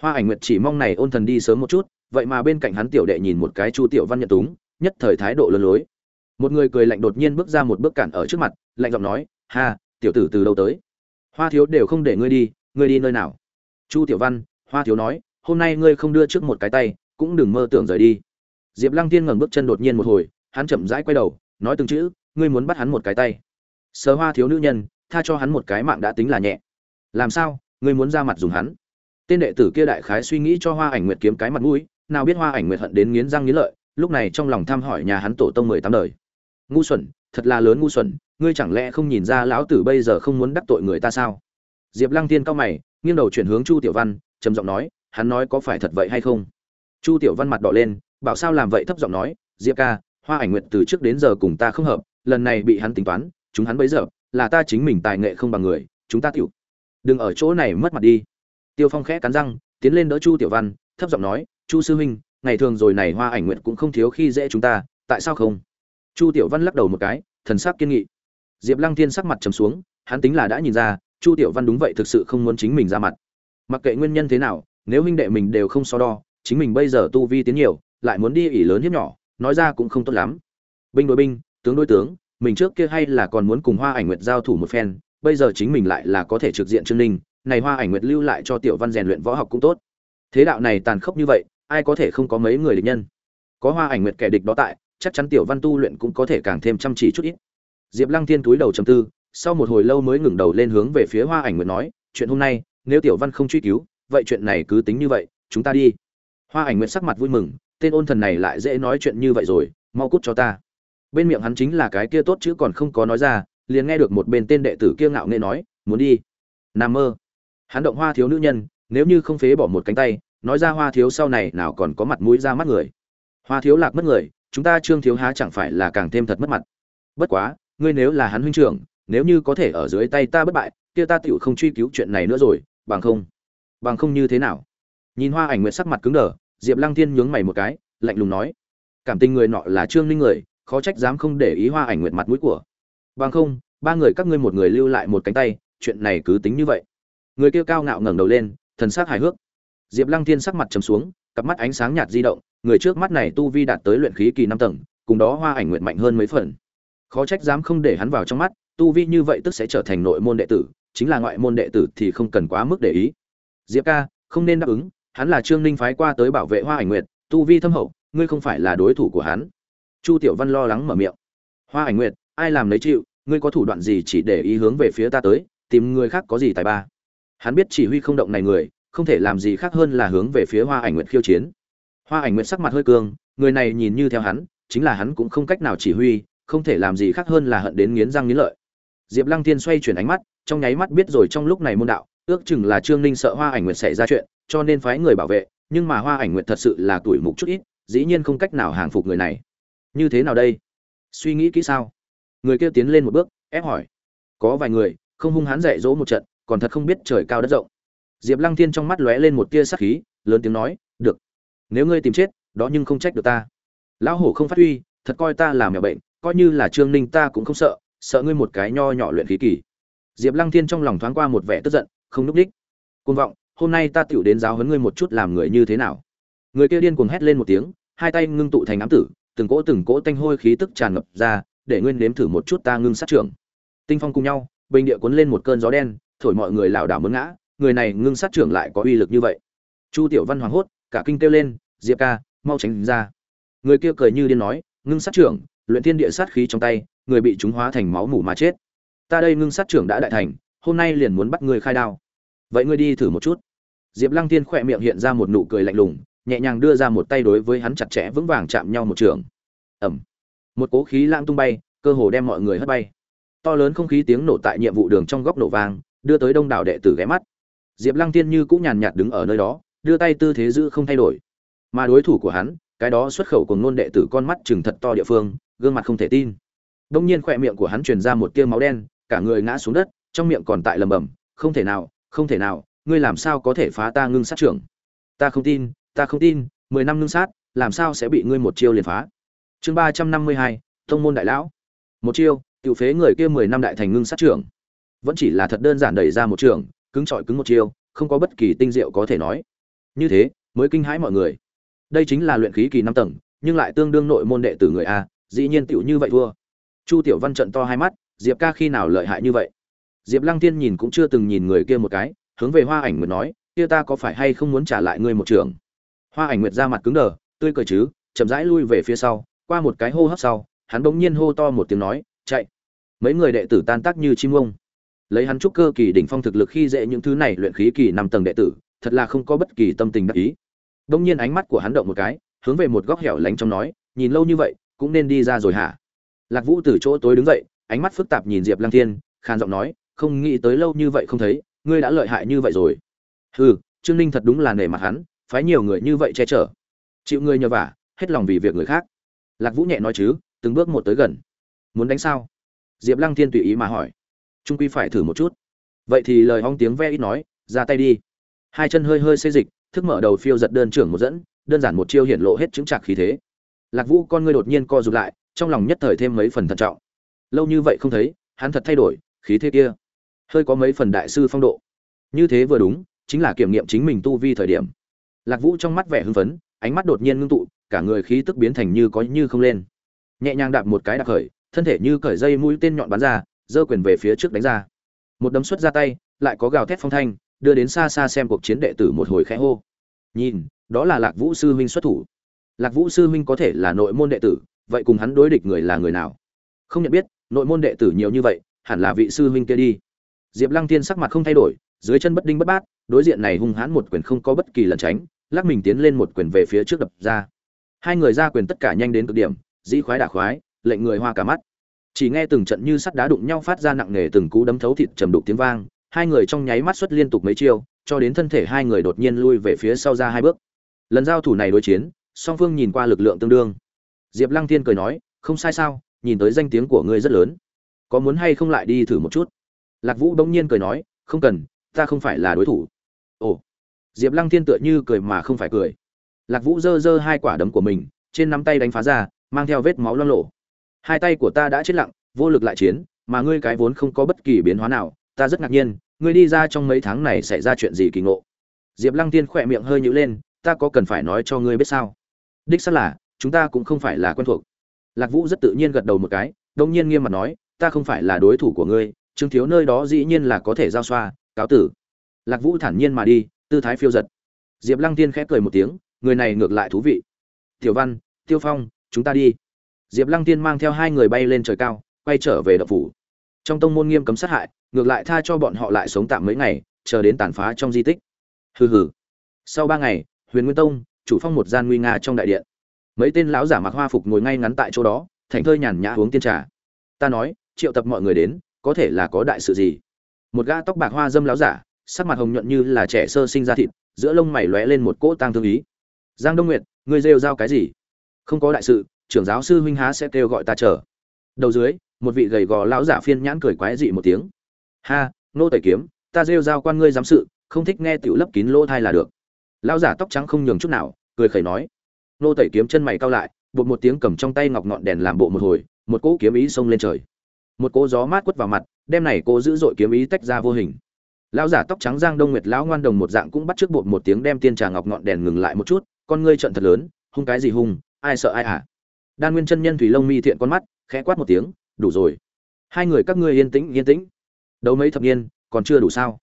Hoa ảnh nguyệt chỉ mong này ôn thần đi sớm một chút, vậy mà bên cạnh hắn tiểu đệ nhìn một cái chu tiểu văn nhận túng, nhất thời thái độ lớn lối. Một người cười lạnh đột nhiên bước ra một bước cản ở trước mặt, lạnh giọng nói, ha, tiểu tử từ đâu tới? Hoa thiếu đều không để ngươi đi ngươi đi nơi nào? Chu tiểu văn, hoa thiếu nói, hôm nay ngươi không đưa trước một cái tay, cũng đừng mơ tưởng rời đi. Diệp lăng tiên ngẩng bước chân đột nhiên một hồi, hắn chậm rãi quay đầu, nói từng chữ, ngươi muốn bắt hắn một cái tay sở hoa thiếu nữ nhân, tha cho hắn một cái mạng đã tính là nhẹ. Làm sao? Ngươi muốn ra mặt dùng hắn? Tên đệ tử kia đại khái suy nghĩ cho hoa ảnh nguyệt kiếm cái mặt mũi, nào biết hoa ảnh nguyệt hận đến nghiến răng nghiến lợi, lúc này trong lòng thăm hỏi nhà hắn tổ tông mười tám đời. Ngu xuẩn, thật là lớn ngu xuẩn, ngươi chẳng lẽ không nhìn ra lão tử bây giờ không muốn đắc tội người ta sao? Diệp lăng tiên cao mày, nghiêng đầu chuyển hướng chu tiểu văn, trầm giọng nói, hắn nói có phải thật vậy hay không? Chu tiểu văn mặt đỏ lên, bảo sao làm vậy thấp giọng nói, diệp ca, hoa ảnh nguyệt từ trước đến giờ cùng ta không hợp, lần này bị hắn tính toán chúng hắn bấy giờ, là ta chính mình tài nghệ không bằng người, chúng ta tiểu. Đừng ở chỗ này mất mặt đi. Tiêu phong khẽ cắn răng, tiến lên đỡ chu tiểu văn, thấp giọng nói, chu sư huynh, ngày thường rồi này hoa ảnh nguyện cũng không thiếu khi dễ chúng ta, tại sao không? Chu tiểu văn lắc đầu một cái, thần sắc kiên nghị. Diệp lăng thiên sắc mặt trầm xuống, hắn tính là đã nhìn ra, chu tiểu văn đúng vậy thực sự không muốn chính mình ra mặt. Mặc kệ nguyên nhân thế nào, nếu huynh đệ mình đều không so đo, chính mình bây giờ tu vi tiến nhiều, lại muốn đi ỉ lớn hiếp nhỏ, nói ra cũng không tốt lắm. Binh đối binh, tướng đối tướng mình trước kia hay là còn muốn cùng hoa ảnh nguyệt giao thủ một phen, bây giờ chính mình lại là có thể trực diện trương ninh, này hoa ảnh nguyệt lưu lại cho tiểu văn rèn luyện võ học cũng tốt. Thế đạo này tàn khốc như vậy, ai có thể không có mấy người địch nhân? Có hoa ảnh nguyệt kẻ địch đó tại, chắc chắn tiểu văn tu luyện cũng có thể càng thêm chăm chỉ chút ít. Diệp lăng thiên túi đầu trầm tư, sau một hồi lâu mới ngừng đầu lên hướng về phía hoa ảnh nguyệt nói, chuyện hôm nay, nếu tiểu văn không truy cứu, vậy chuyện này cứ tính như vậy, chúng ta đi. Hoa ảnh nguyệt sắc mặt vui mừng, tên ôn thần này lại dễ nói chuyện như vậy rồi, mau cút cho ta bên miệng hắn chính là cái kia tốt chứ còn không có nói ra, liền nghe được một bên tên đệ tử kia ngạo nghệ nói, muốn đi. Nam mơ. Hắn động hoa thiếu nữ nhân, nếu như không phế bỏ một cánh tay, nói ra hoa thiếu sau này nào còn có mặt mũi ra mắt người. Hoa thiếu lạc mất người, chúng ta trương thiếu há chẳng phải là càng thêm thật mất mặt. Bất quá, ngươi nếu là hắn huynh trưởng, nếu như có thể ở dưới tay ta bất bại, kia ta tựu không truy cứu chuyện này nữa rồi, bằng không bằng không như thế nào? Nhìn hoa ảnh nguyệt sắc mặt cứng đờ, diệp lăng thiên nhướng mày một cái, lạnh lùng nói, cảm tình người nọ là trương ninh người khó trách dám không để ý hoa ảnh nguyệt mặt mũi của. Bằng không, ba người các ngươi một người lưu lại một cánh tay, chuyện này cứ tính như vậy. Người kia cao ngạo ngẩng đầu lên, thần sắc hài hước. Diệp lăng thiên sắc mặt trầm xuống, cặp mắt ánh sáng nhạt di động, người trước mắt này tu vi đạt tới luyện khí kỳ năm tầng, cùng đó hoa ảnh nguyện mạnh hơn mấy phần. Khó trách dám không để hắn vào trong mắt, tu vi như vậy tức sẽ trở thành nội môn đệ tử, chính là ngoại môn đệ tử thì không cần quá mức để ý. Diệp ca, không nên đáp ứng, hắn là trương ninh phái qua tới bảo vệ hoa ảnh nguyệt, tu vi thâm hậu, ngươi không phải là đối thủ của hắn chu tiểu văn lo lắng mở miệng. Hoa ảnh nguyệt, ai làm lấy chịu, ngươi có thủ đoạn gì chỉ để ý hướng về phía ta tới, tìm người khác có gì tài ba? Hắn biết chỉ huy không động này người, không thể làm gì khác hơn là hướng về phía hoa ảnh nguyệt khiêu chiến. Hoa ảnh nguyệt sắc mặt hơi cương người này nhìn như theo hắn, chính là hắn cũng không cách nào chỉ huy, không thể làm gì khác hơn là hận đến nghiến răng nghiến lợi. Diệp lăng tiên xoay chuyển ánh mắt, trong nháy mắt biết rồi trong lúc này môn đạo, ước chừng là trương ninh sợ hoa ảnh nguyệt xảy ra chuyện, cho nên phái người bảo vệ, nhưng mà hoa ảnh nguyệt thật sự là tuổi mục chút ít, dĩ nhiên không cách nào hàng phục người này như thế nào đây? Suy nghĩ kỹ sao? Người kia tiến lên một bước, ép hỏi. Có vài người, không hung hãn dạy dỗ một trận, còn thật không biết trời cao đất rộng. Diệp lăng thiên trong mắt lóe lên một tia sắc khí, lớn tiếng nói, được. Nếu ngươi tìm chết, đó nhưng không trách được ta. Lão hổ không phát huy, thật coi ta là mèo bệnh, coi như là trương ninh ta cũng không sợ sợ ngươi một cái nho nhỏ luyện khí kỳ. Diệp lăng thiên trong lòng thoáng qua một vẻ tức giận, không núp đích. Côn vọng, hôm nay ta tựu đến giáo huấn ngươi một chút làm người như thế nào. Người kia điên cuồng hét lên một tiếng, hai tay ngưng tụ thành ám tử từng cỗ từng cỗ tanh hôi khí tức tràn ngập ra, để nguyên nếm thử một chút ta ngưng sát trưởng. Tinh phong cùng nhau, bình địa cuốn lên một cơn gió đen, thổi mọi người lảo đảo muốn ngã, người này ngưng sát trưởng lại có uy lực như vậy. Chu tiểu văn hoảng hốt, cả kinh kêu lên, diệp ca, mau tránh ra. Người kia cười như điên nói, ngưng sát trưởng, luyện thiên địa sát khí trong tay, người bị chúng hóa thành máu mủ mà chết. Ta đây ngưng sát trưởng đã đại thành, hôm nay liền muốn bắt người khai đao. Vậy ngươi đi thử một chút. Diệp lăng thiên khỏe miệng hiện ra một nụ cười lạnh lùng nhẹ nhàng đưa ra một tay đối với hắn chặt chẽ vững vàng chạm nhau một trường. Ẩm một cố khí lãng tung bay, cơ hồ đem mọi người hất bay. To lớn không khí tiếng nổ tại nhiệm vụ đường trong góc nổ vang, đưa tới đông đảo đệ tử ghé mắt. Diệp lăng tiên như cũng nhàn nhạt đứng ở nơi đó, đưa tay tư thế giữ không thay đổi. Mà đối thủ của hắn, cái đó xuất khẩu cùng ngôn đệ tử con mắt chừng thật to địa phương, gương mặt không thể tin. Đông nhiên khỏe miệng của hắn truyền ra một tia máu đen, cả người ngã xuống đất, trong miệng còn tại lầm bầm không thể nào, không thể nào, ngươi làm sao có thể phá ta ngưng sát trưởng? Ta không tin ta không tin, mười năm ngưng sát, làm sao sẽ bị ngươi một chiêu liền phá? Chương ba trăm năm mươi hai, thông môn đại lão. Một chiêu tự phế người kia mười năm đại thành ngưng sát trưởng. Vẫn chỉ là thật đơn giản đẩy ra một trường, cứng trọi cứng một chiêu, không có bất kỳ tinh diệu có thể nói. Như thế, mới kinh hãi mọi người. Đây chính là luyện khí kỳ năm tầng, nhưng lại tương đương nội môn đệ tử người a, dĩ nhiên tiểu như vậy thua. Chu tiểu văn trận to hai mắt, diệp ca khi nào lợi hại như vậy? Diệp lăng tiên nhìn cũng chưa từng nhìn người kia một cái, hướng về hoa ảnh nguyệt nói, kia ta có phải hay không muốn trả lại ngươi một trường? Hoa ảnh nguyệt ra mặt cứng đờ, tươi cười chứ, chậm rãi lui về phía sau, qua một cái hô hấp sau, hắn bỗng nhiên hô to một tiếng nói, chạy. Mấy người đệ tử tan tác như chim ông lấy hắn trúc cơ kỳ đỉnh phong thực lực khi dễ những thứ này luyện khí kỳ năm tầng đệ tử, thật là không có bất kỳ tâm tình đắc ý. Bỗng nhiên ánh mắt của hắn động một cái, hướng về một góc hẻo lánh trong nói, nhìn lâu như vậy, cũng nên đi ra rồi hả? Lạc vũ từ chỗ tối đứng dậy, ánh mắt phức tạp nhìn diệp lăng thiên, khàn giọng nói, không nghĩ tới lâu như vậy không thấy, ngươi đã lợi hại như vậy rồi. Hừ, trương ninh thật đúng là nể mặt hắn phái nhiều người như vậy che chở. Chịu người nhờ vả, hết lòng vì việc người khác. Lạc vũ nhẹ nói chứ, từng bước một tới gần. Muốn đánh sao? Diệp lăng thiên tùy ý mà hỏi. Trung quy phải thử một chút. Vậy thì lời hong tiếng ve ít nói, ra tay đi. Hai chân hơi hơi xê dịch, thức mở đầu phiêu giật đơn trưởng một dẫn, đơn giản một chiêu hiển lộ hết chứng trạc khí thế. Lạc vũ con ngươi đột nhiên co rụt lại, trong lòng nhất thời thêm mấy phần thận trọng. Lâu như vậy không thấy, hắn thật thay đổi, khí thế kia. Hơi có mấy phần đại sư phong độ. Như thế vừa đúng, chính là kiểm nghiệm chính mình tu vi thời điểm lạc vũ trong mắt vẻ hưng phấn, ánh mắt đột nhiên ngưng tụ, cả người khí tức biến thành như có như không lên. Nhẹ nhàng đạp một cái đạp khởi, thân thể như cởi dây mũi tên nhọn bắn ra, giơ quyền về phía trước đánh ra. Một đấm xuất ra tay, lại có gào thét phong thanh, đưa đến xa xa xem cuộc chiến đệ tử một hồi khẽ hô. Nhìn, đó là lạc vũ sư huynh xuất thủ. Lạc vũ sư huynh có thể là nội môn đệ tử, vậy cùng hắn đối địch người là người nào? Không nhận biết, nội môn đệ tử nhiều như vậy, hẳn là vị sư huynh kia đi. Diệp lăng tiên sắc mặt không thay đổi dưới chân bất đinh bất bát, đối diện này hung hãn một quyền không có bất kỳ lần tránh, lắc mình tiến lên một quyền về phía trước đập ra. Hai người ra quyền tất cả nhanh đến cực điểm, dĩ khoái đả khoái, lệnh người hoa cả mắt. Chỉ nghe từng trận như sắt đá đụng nhau phát ra nặng nề từng cú đấm thấu thịt trầm đục tiếng vang, hai người trong nháy mắt xuất liên tục mấy chiêu, cho đến thân thể hai người đột nhiên lui về phía sau ra hai bước. Lần giao thủ này đối chiến, song phương nhìn qua lực lượng tương đương. Diệp lăng thiên cười nói, không sai sao, nhìn tới danh tiếng của ngươi rất lớn. Có muốn hay không lại đi thử một chút? Lạc vũ bỗng nhiên cười nói, không cần ta không phải là đối thủ. Ồ, diệp lăng thiên tựa như cười mà không phải cười. Lạc vũ giơ giơ hai quả đấm của mình, trên nắm tay đánh phá ra, mang theo vết máu loang lộ. Hai tay của ta đã chết lặng, vô lực lại chiến, mà ngươi cái vốn không có bất kỳ biến hóa nào, ta rất ngạc nhiên, ngươi đi ra trong mấy tháng này xảy ra chuyện gì kỳ ngộ? Diệp lăng tiên khỏe miệng hơi nhữ lên, ta có cần phải nói cho ngươi biết sao? Đích xác là, chúng ta cũng không phải là quen thuộc. Lạc vũ rất tự nhiên gật đầu một cái, đông nhiên nghiêm mặt nói, ta không phải là đối thủ của ngươi chứng thiếu nơi đó dĩ nhiên là có thể giao xoa cáo tử. Lạc vũ thản nhiên mà đi, tư thái phiêu giật. Diệp lăng tiên khẽ cười một tiếng, người này ngược lại thú vị. Tiểu văn, tiêu phong, chúng ta đi. Diệp lăng tiên mang theo hai người bay lên trời cao, quay trở về đậu phủ. Trong tông môn nghiêm cấm sát hại, ngược lại tha cho bọn họ lại sống tạm mấy ngày, chờ đến tàn phá trong di tích. Hừ hừ. Sau ba ngày, huyền nguyên tông, chủ phong một gian nguy nga trong đại điện. Mấy tên lão giả mặc hoa phục ngồi ngay ngắn tại chỗ đó thành thơi nhàn nhã uống tiên trà. Ta nói, triệu tập mọi người đến, có thể là có đại sự gì? Một gã tóc bạc hoa dâm lão giả, sắc mặt hồng nhuận như là trẻ sơ sinh ra thịt, giữa lông mày lóe lên một cỗ tang thương ý. Giang đông nguyệt, ngươi rêu rao cái gì? Không có đại sự, trưởng giáo sư huynh há sẽ kêu gọi ta chờ. Đầu dưới, một vị gầy gò lão giả phiên nhãn cười quái dị một tiếng. Ha, nô tẩy kiếm, ta rêu rao quan ngươi giám sự, không thích nghe tiểu lấp kín lỗ thai là được. Lão giả tóc trắng không nhường chút nào, cười khẩy nói. Nô tẩy kiếm chân mày cao lại bột một tiếng cầm trong tay ngọc ngọn đèn làm bộ một hồi, một cỗ kiếm ý xông lên trời một cỗ gió mát quất vào mặt, đem này cô giữ dội kiếm ý tách ra vô hình. Lão giả tóc trắng giang đông nguyệt lão ngoan đồng một dạng cũng bắt trước bột một tiếng đem tiên trà ngọc ngọn đèn ngừng lại một chút, con ngươi trận thật lớn, hung cái gì hung, ai sợ ai à? Đan nguyên chân nhân thủy lông mi thiện con mắt, khẽ quát một tiếng, đủ rồi. Hai người các ngươi yên tĩnh yên tĩnh. Đấu mấy thập niên, còn chưa đủ sao?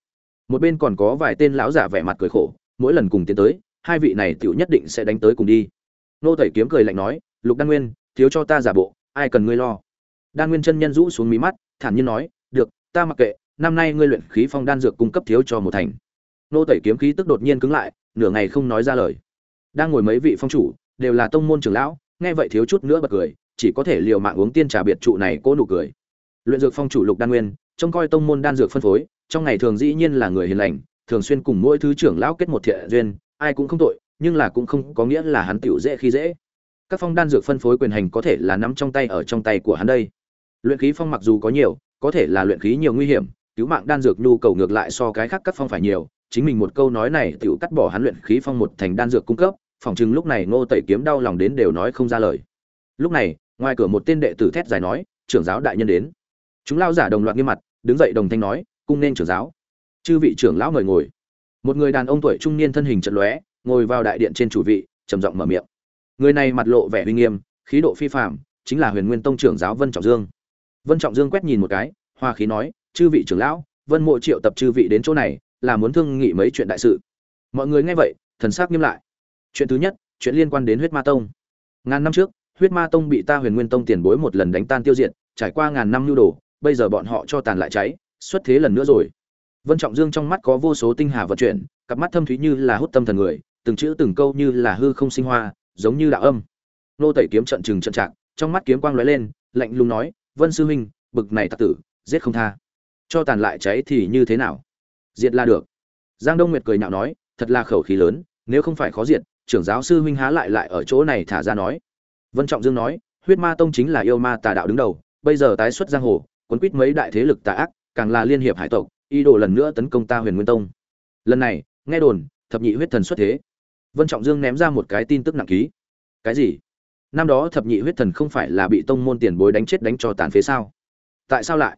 Một bên còn có vài tên lão giả vẻ mặt cười khổ, mỗi lần cùng tiến tới, hai vị này tiểu nhất định sẽ đánh tới cùng đi. Nô thầy kiếm cười lạnh nói, lục đan nguyên, thiếu cho ta giả bộ, ai cần ngươi lo? Đan nguyên chân nhân rũ xuống mí mắt, thản nhiên nói, được, ta mặc kệ, năm nay ngươi luyện khí phong đan dược cung cấp thiếu cho một thành. Nô tẩy kiếm khí tức đột nhiên cứng lại, nửa ngày không nói ra lời. Đang ngồi mấy vị phong chủ, đều là tông môn trưởng lão, nghe vậy thiếu chút nữa bật cười, chỉ có thể liều mạng uống tiên trà biệt trụ này cố nụ cười. Luyện dược phong chủ lục đan nguyên, trông coi tông môn đan dược phân phối, trong ngày thường dĩ nhiên là người hiền lành, thường xuyên cùng mỗi thứ trưởng lão kết một thiện duyên, ai cũng không tội, nhưng là cũng không có nghĩa là hắn tiểu dễ khi dễ. Các phong đan dược phân phối quyền hành có thể là nắm trong tay ở trong tay của hắn đây luyện khí phong mặc dù có nhiều, có thể là luyện khí nhiều nguy hiểm, cứu mạng đan dược nhu cầu ngược lại so cái khác các phong phải nhiều. Chính mình một câu nói này tiểu cắt bỏ hắn luyện khí phong một thành đan dược cung cấp, phòng chừng lúc này ngô tẩy kiếm đau lòng đến đều nói không ra lời. Lúc này, ngoài cửa một tên đệ tử thét dài nói, trưởng giáo đại nhân đến. Chúng lao giả đồng loạt nghiêm mặt, đứng dậy đồng thanh nói, cung nên trưởng giáo. Chư vị trưởng lão mời ngồi. Một người đàn ông tuổi trung niên thân hình trận lóe, ngồi vào đại điện trên chủ vị, trầm giọng mở miệng. Người này mặt lộ vẻ uy nghiêm, khí độ phi phạm chính là huyền nguyên tông trưởng giáo vân trọng dương vân trọng dương quét nhìn một cái, hoa khí nói, chư vị trưởng lão, vân mộ triệu tập chư vị đến chỗ này, là muốn thương nghị mấy chuyện đại sự. Mọi người nghe vậy, thần sắc nghiêm lại. Chuyện thứ nhất, chuyện liên quan đến huyết ma tông. Ngàn năm trước, huyết ma tông bị ta huyền nguyên tông tiền bối một lần đánh tan tiêu diệt, trải qua ngàn năm nhu đồ, bây giờ bọn họ cho tàn lại cháy, xuất thế lần nữa rồi. Vân trọng dương trong mắt có vô số tinh hà vận chuyển, cặp mắt thâm thúy như là hút tâm thần người, từng chữ từng câu như là hư không sinh hoa, giống như đạo âm. Nô tẩy kiếm trận trừng trận trạng, trong mắt kiếm quang lóe lên, lạnh lùng nói vân sư huynh, bực này tặc tử, giết không tha. Cho tàn lại cháy thì như thế nào? Diệt là được. Giang đông nguyệt cười nhạo nói, thật là khẩu khí lớn, nếu không phải khó diệt, trưởng giáo sư huynh há lại lại ở chỗ này thả ra nói. Vân trọng dương nói, huyết ma tông chính là yêu ma tà đạo đứng đầu, bây giờ tái xuất giang hồ, quấn quýt mấy đại thế lực tà ác, càng là liên hiệp hải tộc, ý đồ lần nữa tấn công ta huyền nguyên tông. Lần này, nghe đồn, thập nhị huyết thần xuất thế. Vân trọng dương ném ra một cái tin tức nặng ký. Cái gì? Năm đó thập nhị huyết thần không phải là bị tông môn tiền bối đánh chết đánh cho tàn phế sao? Tại sao lại?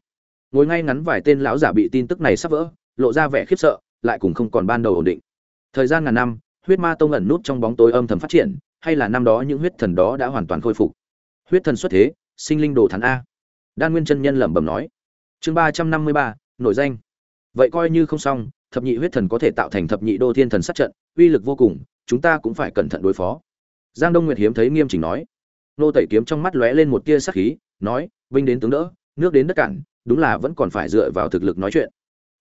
Ngồi ngay ngắn vài tên lão giả bị tin tức này sắp vỡ, lộ ra vẻ khiếp sợ, lại cùng không còn ban đầu ổn định. Thời gian ngàn năm, huyết ma tông ẩn nút trong bóng tối âm thầm phát triển, hay là năm đó những huyết thần đó đã hoàn toàn khôi phục? Huyết thần xuất thế, sinh linh đồ thắn a. Đan nguyên chân nhân lẩm bẩm nói. Chương ba trăm năm mươi ba nội danh. Vậy coi như không xong, thập nhị huyết thần có thể tạo thành thập nhị đô thiên thần sát trận, uy lực vô cùng, chúng ta cũng phải cẩn thận đối phó giang đông nguyệt hiếm thấy nghiêm chỉnh nói. Nô tẩy kiếm trong mắt lóe lên một tia sắc khí, nói, vinh đến tướng đỡ, nước đến đất cản, đúng là vẫn còn phải dựa vào thực lực nói chuyện.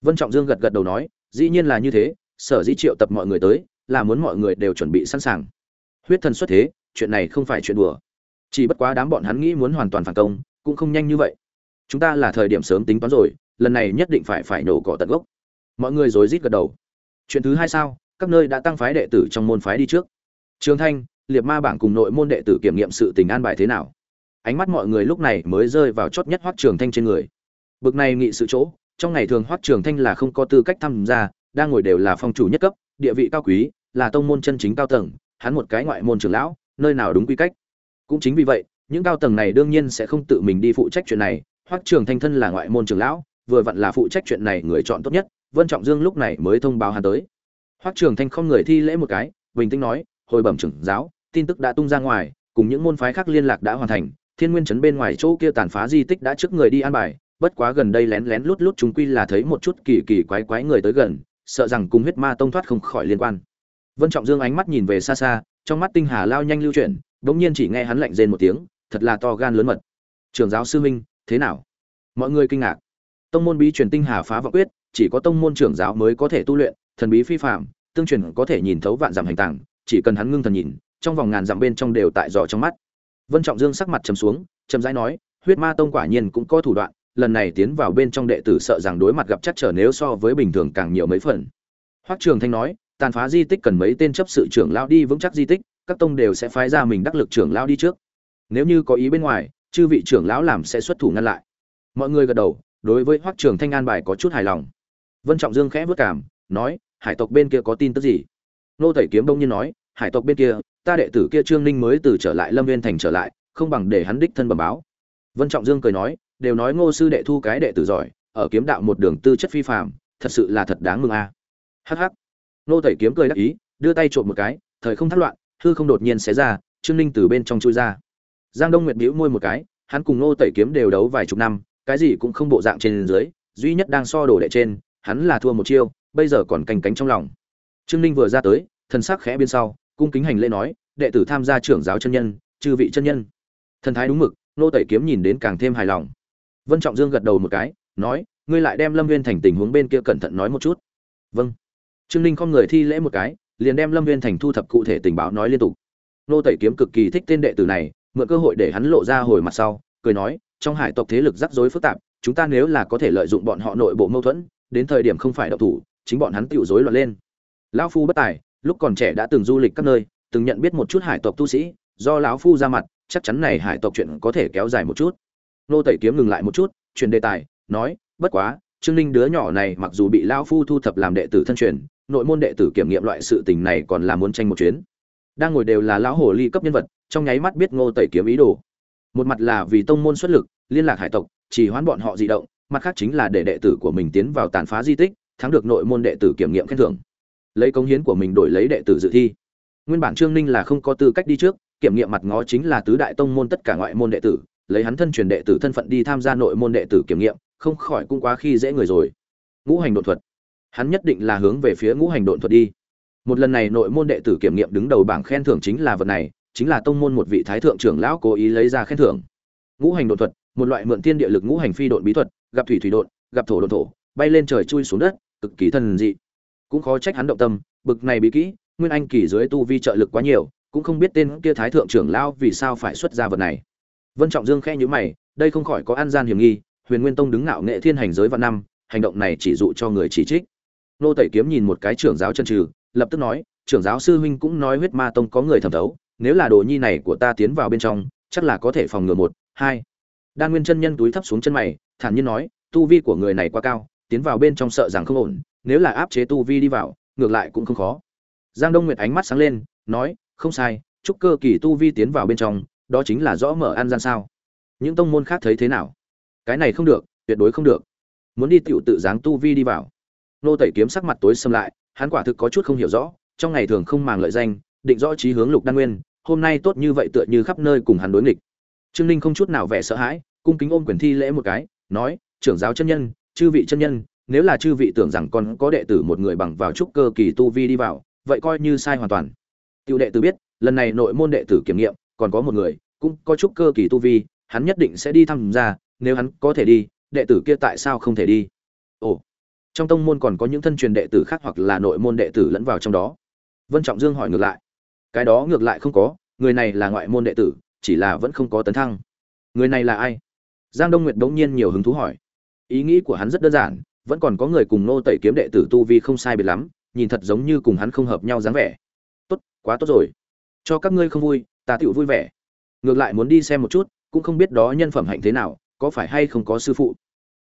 Vân trọng dương gật gật đầu nói, dĩ nhiên là như thế, sở dĩ triệu tập mọi người tới, là muốn mọi người đều chuẩn bị sẵn sàng. Huyết thần xuất thế, chuyện này không phải chuyện đùa. Chỉ bất quá đám bọn hắn nghĩ muốn hoàn toàn phản công, cũng không nhanh như vậy. Chúng ta là thời điểm sớm tính toán rồi, lần này nhất định phải phải nổ cỏ tận gốc. Mọi người rối rít gật đầu. Chuyện thứ hai sao? Các nơi đã tăng phái đệ tử trong môn phái đi trước. Trường thanh liệt ma bảng cùng nội môn đệ tử kiểm nghiệm sự tình an bài thế nào. Ánh mắt mọi người lúc này mới rơi vào chót nhất hoắc trường thanh trên người. Bực này nghị sự chỗ, trong ngày thường hoắc trường thanh là không có tư cách tham gia, đang ngồi đều là phong chủ nhất cấp, địa vị cao quý, là tông môn chân chính cao tầng, hắn một cái ngoại môn trưởng lão, nơi nào đúng quy cách. Cũng chính vì vậy, những cao tầng này đương nhiên sẽ không tự mình đi phụ trách chuyện này. Hoắc trường thanh thân là ngoại môn trưởng lão, vừa vặn là phụ trách chuyện này người chọn tốt nhất, vân trọng dương lúc này mới thông báo hắn tới. Hoắc trường thanh không người thi lễ một cái, bình tĩnh nói, hồi bẩm trưởng giáo tin tức đã tung ra ngoài cùng những môn phái khác liên lạc đã hoàn thành thiên nguyên trấn bên ngoài chỗ kia tàn phá di tích đã trước người đi an bài bất quá gần đây lén lén lút lút chúng quy là thấy một chút kỳ kỳ quái quái người tới gần sợ rằng cùng huyết ma tông thoát không khỏi liên quan. Vân trọng dương ánh mắt nhìn về xa xa trong mắt tinh hà lao nhanh lưu chuyển bỗng nhiên chỉ nghe hắn lạnh rên một tiếng thật là to gan lớn mật. Trường giáo sư minh thế nào? Mọi người kinh ngạc. Tông môn bí truyền tinh hà phá vọng quyết chỉ có tông môn trưởng giáo mới có thể tu luyện thần bí phi phàm, tương truyền có thể nhìn thấu vạn dặm hành tàng chỉ cần hắn ngưng thần nhìn trong vòng ngàn dặm bên trong đều tại dò trong mắt. Vân trọng dương sắc mặt trầm xuống trầm rãi nói, huyết ma tông quả nhiên cũng có thủ đoạn, lần này tiến vào bên trong đệ tử sợ rằng đối mặt gặp chắc trở nếu so với bình thường càng nhiều mấy phần. Hoắc trường thanh nói, tàn phá di tích cần mấy tên chấp sự trưởng lao đi vững chắc di tích, các tông đều sẽ phái ra mình đắc lực trưởng lao đi trước. Nếu như có ý bên ngoài, chư vị trưởng lão làm sẽ xuất thủ ngăn lại. Mọi người gật đầu, đối với hoắc trường thanh an bài có chút hài lòng. Vân trọng dương khẽ vất cảm nói, hải tộc bên kia có tin tức gì? Nô tẩy kiếm đông nhiên nói, hải tộc bên kia ta đệ tử kia trương ninh mới từ trở lại lâm viên thành trở lại, không bằng để hắn đích thân bẩm báo. Vân trọng dương cười nói, đều nói ngô sư đệ thu cái đệ tử giỏi, ở kiếm đạo một đường tư chất phi phạm thật sự là thật đáng mừng a. À. hh nô tẩy kiếm cười đắc ý, đưa tay trộm một cái, thời không thắt loạn, hư không đột nhiên xé ra, trương ninh từ bên trong chui ra. Giang đông nguyệt bĩu môi một cái, hắn cùng nô tẩy kiếm đều đấu vài chục năm, cái gì cũng không bộ dạng trên dưới, duy nhất đang so đổ đệ trên, hắn là thua một chiêu, bây giờ còn canh cánh trong lòng. Trương ninh vừa ra tới thân sắc khẽ bên sau cung kính hành lễ nói, đệ tử tham gia trưởng giáo chân nhân, chư vị chân nhân. Thần thái đúng mực, nô tẩy kiếm nhìn đến càng thêm hài lòng. Vân trọng dương gật đầu một cái, nói, ngươi lại đem lâm viên thành tình huống bên kia cẩn thận nói một chút. Vâng. Trương ninh không người thi lễ một cái, liền đem lâm viên thành thu thập cụ thể tình báo nói liên tục. Nô tẩy kiếm cực kỳ thích tên đệ tử này, mượn cơ hội để hắn lộ ra hồi mặt sau, cười nói, trong hải tộc thế lực rắc rối phức tạp, chúng ta nếu là có thể lợi dụng bọn họ nội bộ mâu thuẫn, đến thời điểm không phải độc thủ, chính bọn hắn tiểu rối loạn lên. Lão phu bất tài lúc còn trẻ đã từng du lịch các nơi, từng nhận biết một chút hải tộc tu sĩ, do lão phu ra mặt, chắc chắn này hải tộc chuyện có thể kéo dài một chút. Nô tẩy kiếm ngừng lại một chút, chuyển đề tài, nói, bất quá, trương linh đứa nhỏ này mặc dù bị lão phu thu thập làm đệ tử thân truyền, nội môn đệ tử kiểm nghiệm loại sự tình này còn là muốn tranh một chuyến. Đang ngồi đều là lão hồ ly cấp nhân vật, trong nháy mắt biết ngô tẩy kiếm ý đồ. Một mặt là vì tông môn xuất lực, liên lạc hải tộc, chỉ hoán bọn họ di động, mặt khác chính là để đệ tử của mình tiến vào tàn phá di tích, thắng được nội môn đệ tử kiểm nghiệm khen thưởng lấy công hiến của mình đổi lấy đệ tử dự thi. Nguyên bản trương ninh là không có tư cách đi trước, kiểm nghiệm mặt ngó chính là tứ đại tông môn tất cả ngoại môn đệ tử, lấy hắn thân truyền đệ tử thân phận đi tham gia nội môn đệ tử kiểm nghiệm, không khỏi cũng quá khi dễ người rồi. Ngũ hành đột thuật. Hắn nhất định là hướng về phía ngũ hành đột thuật đi. Một lần này nội môn đệ tử kiểm nghiệm đứng đầu bảng khen thưởng chính là vật này, chính là tông môn một vị thái thượng trưởng lão cố ý lấy ra khen thưởng. Ngũ hành đột thuật, một loại mượn thiên địa lực ngũ hành phi độn bí thuật, gặp thủy thủy độn, gặp thổ độn thổ, bay lên trời chui xuống đất, cực kỳ thần dị cũng khó trách hắn động tâm, bực này bí kỹ, nguyên anh kỳ dưới tu vi trợ lực quá nhiều, cũng không biết tên kia thái thượng trưởng lão vì sao phải xuất ra vật này. Vân trọng dương khẽ nhíu mày, đây không khỏi có an gian hiểm nghi, huyền nguyên tông đứng ngạo nghệ thiên hành giới vạn năm, hành động này chỉ dụ cho người chỉ trích. Nô tẩy kiếm nhìn một cái trưởng giáo chân trừ, lập tức nói, trưởng giáo sư huynh cũng nói huyết ma tông có người thẩm thấu, nếu là đồ nhi này của ta tiến vào bên trong, chắc là có thể phòng ngừa một, hai. Đan nguyên chân nhân túi thấp xuống chân mày, thản nhiên nói, tu vi của người này quá cao, tiến vào bên trong sợ rằng không ổn nếu là áp chế tu vi đi vào, ngược lại cũng không khó. Giang đông nguyệt ánh mắt sáng lên, nói, không sai, chúc cơ kỳ tu vi tiến vào bên trong, đó chính là rõ mở ăn gian sao. Những tông môn khác thấy thế nào? Cái này không được, tuyệt đối không được. Muốn đi tiểu tự dáng tu vi đi vào. Nô tẩy kiếm sắc mặt tối xâm lại, hắn quả thực có chút không hiểu rõ, trong ngày thường không màng lợi danh, định rõ trí hướng lục đan nguyên, hôm nay tốt như vậy tựa như khắp nơi cùng hắn đối nghịch. Trương ninh không chút nào vẻ sợ hãi, cung kính ôm quyền thi lễ một cái, nói, trưởng giáo chân nhân, chư vị chân nhân nếu là chư vị tưởng rằng còn có đệ tử một người bằng vào trúc cơ kỳ tu vi đi vào, vậy coi như sai hoàn toàn. Tiểu đệ tử biết, lần này nội môn đệ tử kiểm nghiệm, còn có một người, cũng có trúc cơ kỳ tu vi, hắn nhất định sẽ đi tham gia nếu hắn có thể đi, đệ tử kia tại sao không thể đi? Ồ, trong tông môn còn có những thân truyền đệ tử khác hoặc là nội môn đệ tử lẫn vào trong đó. Vân trọng dương hỏi ngược lại. Cái đó ngược lại không có, người này là ngoại môn đệ tử, chỉ là vẫn không có tấn thăng. Người này là ai? Giang đông nguyệt đống nhiên nhiều hứng thú hỏi. Ý nghĩ của hắn rất đơn giản vẫn còn có người cùng nô tẩy kiếm đệ tử tu vi không sai biệt lắm, nhìn thật giống như cùng hắn không hợp nhau dáng vẻ. Tốt, quá tốt rồi. Cho các ngươi không vui, ta tựu vui vẻ. Ngược lại muốn đi xem một chút, cũng không biết đó nhân phẩm hạnh thế nào, có phải hay không có sư phụ.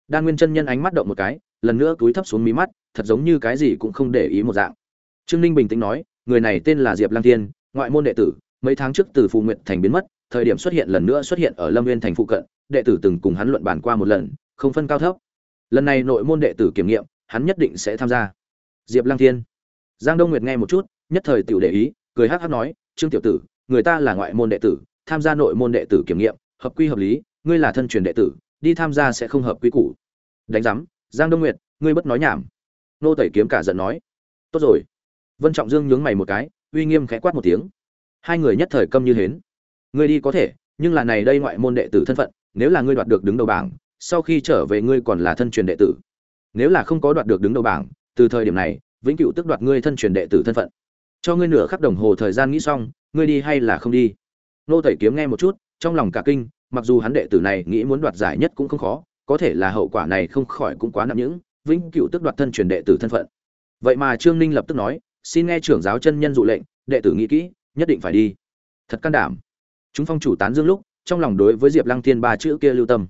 Đan nguyên chân nhân ánh mắt động một cái, lần nữa túi thấp xuống mí mắt, thật giống như cái gì cũng không để ý một dạng. Trương ninh bình tĩnh nói, người này tên là diệp lang tiên ngoại môn đệ tử, mấy tháng trước từ phù nguyện thành biến mất, thời điểm xuất hiện lần nữa xuất hiện ở lâm nguyên thành phụ cận, đệ tử từng cùng hắn luận bàn qua một lần, không phân cao thấp lần này nội môn đệ tử kiểm nghiệm, hắn nhất định sẽ tham gia. Diệp lang thiên. Giang đông nguyệt nghe một chút, nhất thời tiểu để ý, cười hắc hắc nói, trương tiểu tử, người ta là ngoại môn đệ tử, tham gia nội môn đệ tử kiểm nghiệm, hợp quy hợp lý, ngươi là thân truyền đệ tử, đi tham gia sẽ không hợp quy củ. Đánh giám, giang đông nguyệt, ngươi bất nói nhảm. Nô tẩy kiếm cả giận nói, tốt rồi. Vân trọng dương nhướng mày một cái, uy nghiêm khẽ quát một tiếng. Hai người nhất thời câm như hến. Ngươi đi có thể, nhưng là này đây ngoại môn đệ tử thân phận, nếu là ngươi đoạt được đứng đầu bảng sau khi trở về ngươi còn là thân truyền đệ tử. Nếu là không có đoạt được đứng đầu bảng, từ thời điểm này, vĩnh cửu tức đoạt ngươi thân truyền đệ tử thân phận. Cho ngươi nửa khắc đồng hồ thời gian nghĩ xong, ngươi đi hay là không đi? Nô tẩy kiếm nghe một chút, trong lòng cả kinh, mặc dù hắn đệ tử này nghĩ muốn đoạt giải nhất cũng không khó, có thể là hậu quả này không khỏi cũng quá nặng những, vĩnh cửu tức đoạt thân truyền đệ tử thân phận. Vậy mà trương ninh lập tức nói, xin nghe trưởng giáo chân nhân dụ lệnh, đệ tử nghĩ kỹ, nhất định phải đi. Thật can đảm. Chúng phong chủ tán dương lúc, trong lòng đối với diệp lăng thiên ba chữ kia lưu tâm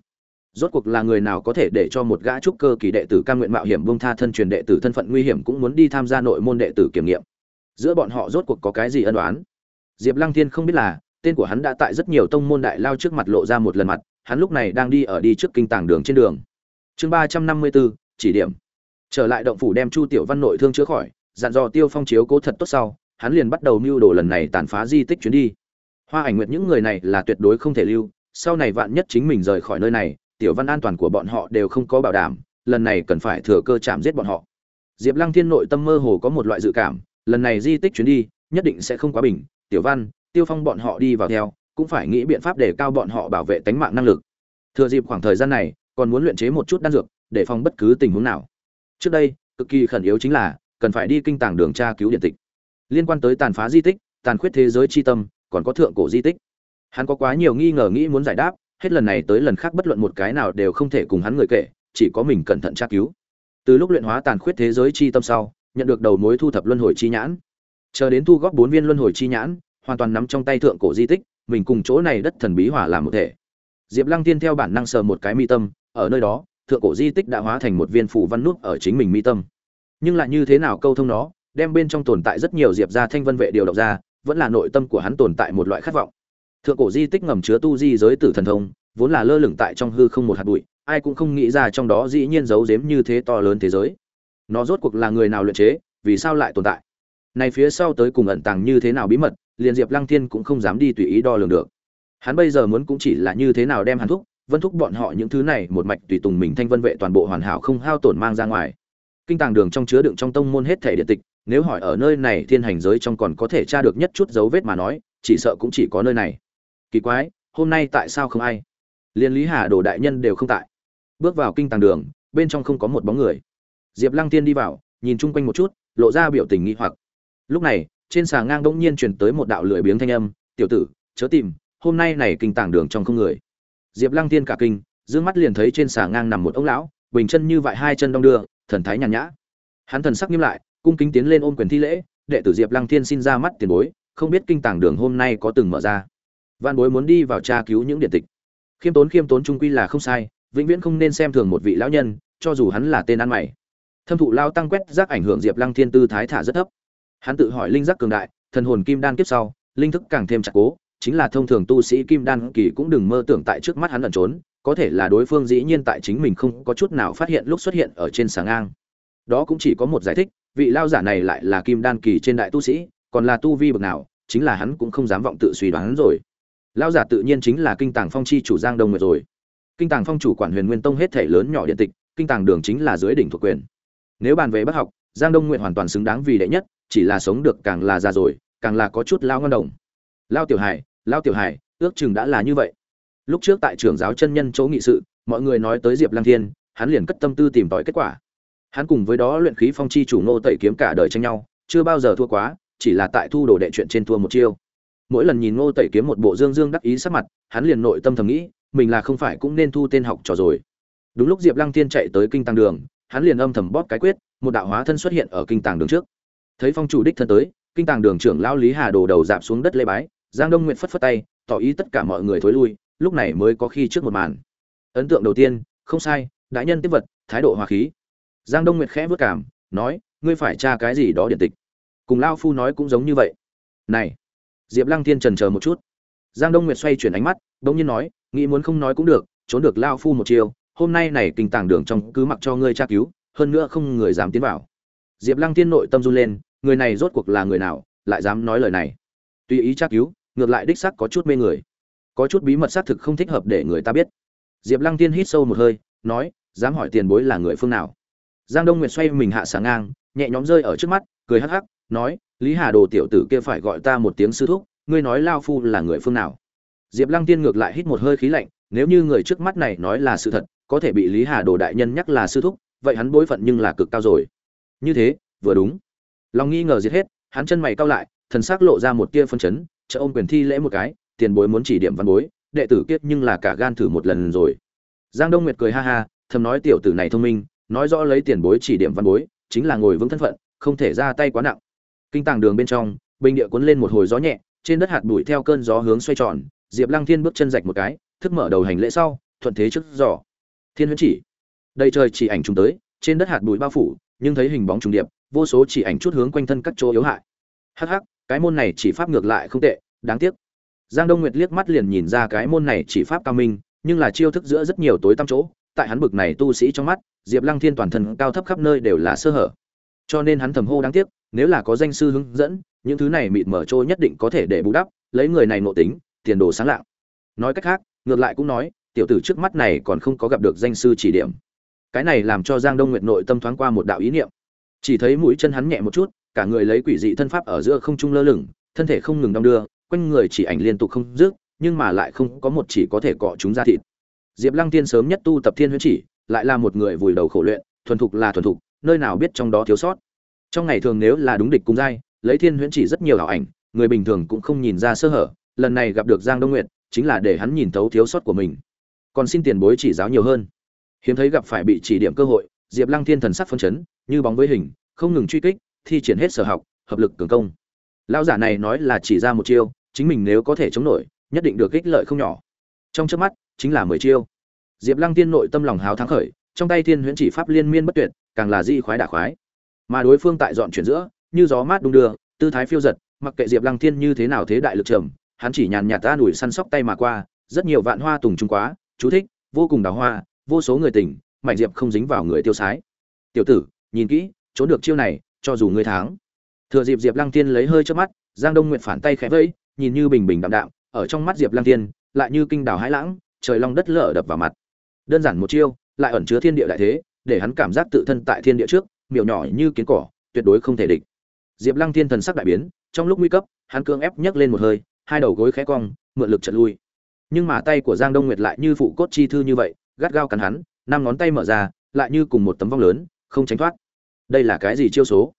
rốt cuộc là người nào có thể để cho một gã trúc cơ kỳ đệ tử cam nguyện mạo hiểm bông tha thân truyền đệ tử thân phận nguy hiểm cũng muốn đi tham gia nội môn đệ tử kiểm nghiệm? Giữa bọn họ rốt cuộc có cái gì ân đoán diệp lăng thiên không biết là, tên của hắn đã tại rất nhiều tông môn đại lao trước mặt lộ ra một lần mặt, hắn lúc này đang đi ở đi trước kinh tàng đường trên đường. Chương ba trăm năm mươi bốn, chỉ điểm. Trở lại động phủ đem chu tiểu văn nội thương chữa khỏi, dặn dò tiêu phong chiếu cố thật tốt sau, hắn liền bắt đầu mưu đồ lần này tàn phá di tích chuyến đi. Hoa ảnh nguyện những người này là tuyệt đối không thể lưu, sau này vạn nhất chính mình rời khỏi nơi này tiểu văn an toàn của bọn họ đều không có bảo đảm, lần này cần phải thừa cơ chạm giết bọn họ. Diệp lăng thiên nội tâm mơ hồ có một loại dự cảm, lần này di tích chuyến đi, nhất định sẽ không quá bình, tiểu văn, tiêu phong bọn họ đi vào theo, cũng phải nghĩ biện pháp để cao bọn họ bảo vệ tính mạng năng lực. Thừa dịp khoảng thời gian này, còn muốn luyện chế một chút đan dược, để phòng bất cứ tình huống nào. Trước đây, cực kỳ khẩn yếu chính là, cần phải đi kinh tàng đường tra cứu điện tịch. Liên quan tới tàn phá di tích, tàn khuyết thế giới c h i tâm, còn có thượng cổ di tích. Hắn có quá nhiều nghi ngờ nghĩ muốn giải đáp hết lần này tới lần khác bất luận một cái nào đều không thể cùng hắn người kể, chỉ có mình cẩn thận tra cứu. Từ lúc luyện hóa tàn khuyết thế giới chi tâm sau, nhận được đầu mối thu thập luân hồi chi nhãn. Chờ đến thu góp bốn viên luân hồi chi nhãn, hoàn toàn nắm trong tay thượng cổ di tích, mình cùng chỗ này đất thần bí hỏa làm một thể. Diệp lăng tiên theo bản năng sờ một cái mi tâm, ở nơi đó, thượng cổ di tích đã hóa thành một viên phủ văn nút ở chính mình mi tâm. Nhưng lại như thế nào câu thông nó, đem bên trong tồn tại rất nhiều diệp gia thanh vân vệ điều động ra, vẫn là nội tâm của hắn tồn tại một loại khát vọng thượng cổ di tích ngầm chứa tu di giới tử thần thông, vốn là lơ lửng tại trong hư không một hạt bụi, ai cũng không nghĩ ra trong đó dĩ nhiên giấu giếm như thế to lớn thế giới. Nó rốt cuộc là người nào luyện chế, vì sao lại tồn tại? Này phía sau tới cùng ẩn tàng như thế nào bí mật, liền diệp lăng thiên cũng không dám đi tùy ý đo lường được. Hắn bây giờ muốn cũng chỉ là như thế nào đem hàn thúc, vân thúc bọn họ những thứ này một mạch tùy tùng mình thanh vân vệ toàn bộ hoàn hảo không hao tổn mang ra ngoài. Kinh tàng đường trong chứa đựng trong tông môn hết thể điện tịch, nếu hỏi ở nơi này thiên hành giới trong còn có thể tra được nhất chút dấu vết mà nói, chỉ sợ cũng chỉ có nơi này kỳ quái, hôm nay tại sao không ai? Liên lý hà đồ đại nhân đều không tại. Bước vào kinh tàng đường, bên trong không có một bóng người. Diệp lăng tiên đi vào, nhìn chung quanh một chút, lộ ra biểu tình nghi hoặc. Lúc này, trên xà ngang bỗng nhiên truyền tới một đạo lười biếng thanh âm, tiểu tử, chớ tìm, hôm nay này kinh tàng đường trong không người. Diệp lăng tiên cả kinh d mắt liền thấy trên xà ngang nằm một ông lão, bình chân như vậy hai chân đong đưa, thần thái nhàn nhã. Hắn thần sắc nghiêm lại, cung kính tiến lên ôm quyền thi lễ, đệ tử diệp lăng thiên xin ra mắt tiền bối, không biết kinh tàng đường hôm nay có từng mở ra văn bối muốn đi vào tra cứu những điện tịch. Khiêm tốn khiêm tốn trung quy là không sai, vĩnh viễn không nên xem thường một vị lão nhân, cho dù hắn là tên ăn mày. Thâm thụ lao tăng quét rác ảnh hưởng diệp lăng thiên tư thái thả rất thấp. Hắn tự hỏi linh giác cường đại, thần hồn kim đan kiếp sau, linh thức càng thêm chặt cố, chính là thông thường tu sĩ kim đan kỳ cũng đừng mơ tưởng tại trước mắt hắn ẩn trốn, có thể là đối phương dĩ nhiên tại chính mình không có chút nào phát hiện lúc xuất hiện ở trên sáng ngang. Đó cũng chỉ có một giải thích, vị lao giả này lại là kim đan kỳ trên đại tu sĩ, còn là tu vi bậc nào, chính là hắn cũng không dám vọng tự suy đoán rồi. Lão giả tự nhiên chính là kinh tàng phong chi chủ giang đông nguyệt rồi. Kinh tàng phong chủ quản huyền nguyên tông hết thể lớn nhỏ điện tịch, kinh tàng đường chính là dưới đỉnh thuộc quyền. Nếu bàn về bác học, giang đông nguyện hoàn toàn xứng đáng vì đệ nhất, chỉ là sống được càng là già rồi, càng là có chút lao ngân đồng. Lao tiểu hải lao tiểu hải, ước chừng đã là như vậy. Lúc trước tại trường giáo chân nhân chỗ nghị sự, mọi người nói tới diệp lăng thiên, hắn liền cất tâm tư tìm tòi kết quả. Hắn cùng với đó luyện khí phong chi chủ ngô tẩy kiếm cả đời tranh nhau, chưa bao giờ thua quá, chỉ là tại thu đồ đệ chuyện trên thua một chiêu mỗi lần nhìn ngô tẩy kiếm một bộ dương dương đắc ý sắc mặt, hắn liền nội tâm thầm nghĩ, mình là không phải cũng nên thu tên học trò rồi. Đúng lúc diệp lăng thiên chạy tới kinh tăng đường, hắn liền âm thầm bóp cái quyết, một đạo hóa thân xuất hiện ở kinh tàng đường trước. Thấy phong chủ đích thân tới, kinh tàng đường trưởng Lão lý hà đồ đầu dạp xuống đất lê bái, giang đông Nguyệt phất phất tay, tỏ ý tất cả mọi người thối lui, lúc này mới có khi trước một màn. Ấn tượng đầu tiên, không sai, đại nhân tiếp vật, thái độ hòa khí. Giang đông nguyệt khẽ bước cảm, nói, ngươi phải tra cái gì đó điện tịch. Cùng Lão phu nói cũng giống như vậy. Này diệp lăng thiên trần chờ một chút. Giang đông nguyệt xoay chuyển ánh mắt, bỗng nhiên nói, nghĩ muốn không nói cũng được, trốn được lao phu một chiều hôm nay này kinh tàng đường trong cứ mặc cho ngươi tra cứu, hơn nữa không người dám tiến vào. Diệp lăng Thiên nội tâm run lên, người này rốt cuộc là người nào, lại dám nói lời này? Tùy ý tra cứu, ngược lại đích sắc có chút mê người. Có chút bí mật xác thực không thích hợp để người ta biết. Diệp lăng tiên hít sâu một hơi, nói, dám hỏi tiền bối là người phương nào? Giang đông nguyệt xoay mình hạ sáng ngang, nhẹ nhõm rơi ở trước mắt, cười hắc hắc, nói lý hà đồ tiểu tử kia phải gọi ta một tiếng sư thúc, ngươi nói lao phu là người phương nào? Diệp lăng tiên ngược lại hít một hơi khí lạnh, nếu như người trước mắt này nói là sự thật, có thể bị lý hà đồ đại nhân nhắc là sư thúc, vậy hắn bối phận nhưng là cực cao rồi. Như thế, vừa đúng. Lòng nghi ngờ giết hết, hắn chân mày cao lại, thần s ắ c lộ ra một tia phân chấn, chợ ôm quyền thi lễ một cái, tiền bối muốn chỉ điểm văn bối, đệ tử kiết nhưng là cả gan thử một lần rồi. Giang đông nguyệt cười ha ha, thầm nói tiểu tử này thông minh, nói rõ lấy tiền bối chỉ điểm văn bối, chính là ngồi vững thân phận, không thể ra tay quá nặng kinh tàng đường bên trong, bình địa cuốn lên một hồi gió nhẹ, trên đất hạt bụi theo cơn gió hướng xoay tròn, diệp lăng thiên bước chân rạch một cái, thức mở đầu hành lễ sau, thuận thế trước giỏ thiên huyễn chỉ. Đây trời chỉ ảnh trùng tới, trên đất hạt bụi bao phủ, nhưng thấy hình bóng trùng điệp, vô số chỉ ảnh chút hướng quanh thân các chỗ yếu hại. Hắc hắc, cái môn này chỉ pháp ngược lại không tệ, đáng tiếc. Giang đông nguyệt liếc mắt liền nhìn ra cái môn này chỉ pháp cao minh, nhưng là chiêu thức giữa rất nhiều tối tăm chỗ, tại hắn bực này tu sĩ trong mắt, diệp lăng thiên toàn thân cao thấp khắp nơi đều là sơ hở cho nên hắn thầm hô đáng tiếc, nếu là có danh sư hướng dẫn, những thứ này mịt mở trôi nhất định có thể để bù đắp, lấy người này nộ tính, tiền đồ sáng lạng. Nói cách khác, ngược lại cũng nói, tiểu tử trước mắt này còn không có gặp được danh sư chỉ điểm. Cái này làm cho giang đông nguyệt nội tâm thoáng qua một đạo ý niệm. Chỉ thấy mũi chân hắn nhẹ một chút, cả người lấy quỷ dị thân pháp ở giữa không trung lơ lửng, thân thể không ngừng đong đưa, quanh người chỉ ảnh liên tục không dứt, nhưng mà lại không có một chỉ có thể cọ chúng ra thịt. Diệp lăng tiên sớm nhất tu tập thiên huyễn chỉ, lại là một người vùi đầu khổ luyện, thuần thục là thuần thục nơi nào biết trong đó thiếu sót. Trong ngày thường nếu là đúng địch cùng giai, lấy thiên huyễn chỉ rất nhiều ảo ảnh, người bình thường cũng không nhìn ra sơ hở, lần này gặp được giang đông nguyệt, chính là để hắn nhìn thấu thiếu sót của mình. Còn xin tiền bối chỉ giáo nhiều hơn. Hiếm thấy gặp phải bị chỉ điểm cơ hội, diệp lăng thiên thần sắc phân chấn, như bóng với hình, không ngừng truy kích, thi triển hết sở học, hợp lực cường công. Lão giả này nói là chỉ ra một chiêu, chính mình nếu có thể chống nổi, nhất định được ích lợi không nhỏ. Trong trước mắt, chính là mười chiêu. Diệp lăng tiên nội tâm lòng hào thắng khởi, trong tay thiên huyễn chỉ pháp liên miên bất tuyệt càng là di khoái đả khoái. Mà đối phương tại dọn chuyển giữa, như gió mát đung đưa, tư thái phiêu giật, mặc kệ diệp lăng thiên như thế nào thế đại lực trầm, hắn chỉ nhàn nhạt ta đuổi săn sóc tay mà qua, rất nhiều vạn hoa tùng trung quá, chú thích, vô cùng đào hoa, vô số người tỉnh mạnh diệp không dính vào người tiêu sái. Tiểu tử, nhìn kỹ, trốn được chiêu này, cho dù ngươi thắng. Thừa dịp diệp lăng tiên lấy hơi trước mắt, giang đông nguyệt phản tay khẽ vẫy, nhìn như bình bình đạm đạm, ở trong mắt diệp lăng tiên lại như kinh đào hãi lãng, trời long đất lở đập vào mặt. Đơn giản một chiêu, lại ẩn chứa thiên địa đại thế để hắn cảm giác tự thân tại thiên địa trước, miểu nhỏ như kiến cỏ, tuyệt đối không thể địch. Diệp lăng Thiên thần sắc đại biến, trong lúc nguy cấp, hắn cưỡng ép nhấc lên một hơi, hai đầu gối khẽ cong, mượn lực chật lui. Nhưng mà tay của giang đông nguyệt lại như phụ cốt chi thư như vậy, gắt gao cắn hắn, năm ngón tay mở ra, lại như cùng một tấm vong lớn, không tránh thoát. Đây là cái gì chiêu số?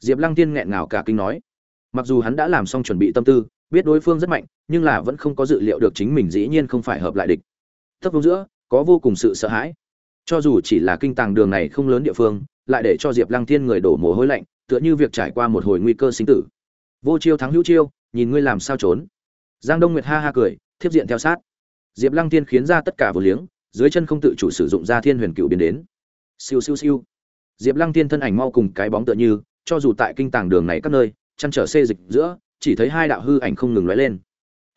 Diệp lăng tiên nghẹn ngào cả kinh nói. Mặc dù hắn đã làm xong chuẩn bị tâm tư, biết đối phương rất mạnh, nhưng là vẫn không có dự liệu được chính mình dĩ nhiên không phải hợp lại địch. Thấp vô giữa, có vô cùng sự sợ hãi cho dù chỉ là kinh tàng đường này không lớn địa phương, lại để cho diệp lăng thiên người đổ mồ hôi lạnh, tựa như việc trải qua một hồi nguy cơ sinh tử. Vô chiêu thắng hữu chiêu, nhìn ngươi làm sao trốn. Giang đông nguyệt ha ha cười, thiếp diện theo sát. Diệp lăng thiên khiến ra tất cả vừa liếng, dưới chân không tự chủ sử dụng ra thiên huyền cựu biến đến. Siêu siêu siêu. Diệp lăng thiên thân ảnh mau cùng cái bóng tựa như, cho dù tại kinh tàng đường này các nơi, chăn trở xê dịch giữa, chỉ thấy hai đạo hư ảnh không ngừng lóe lên.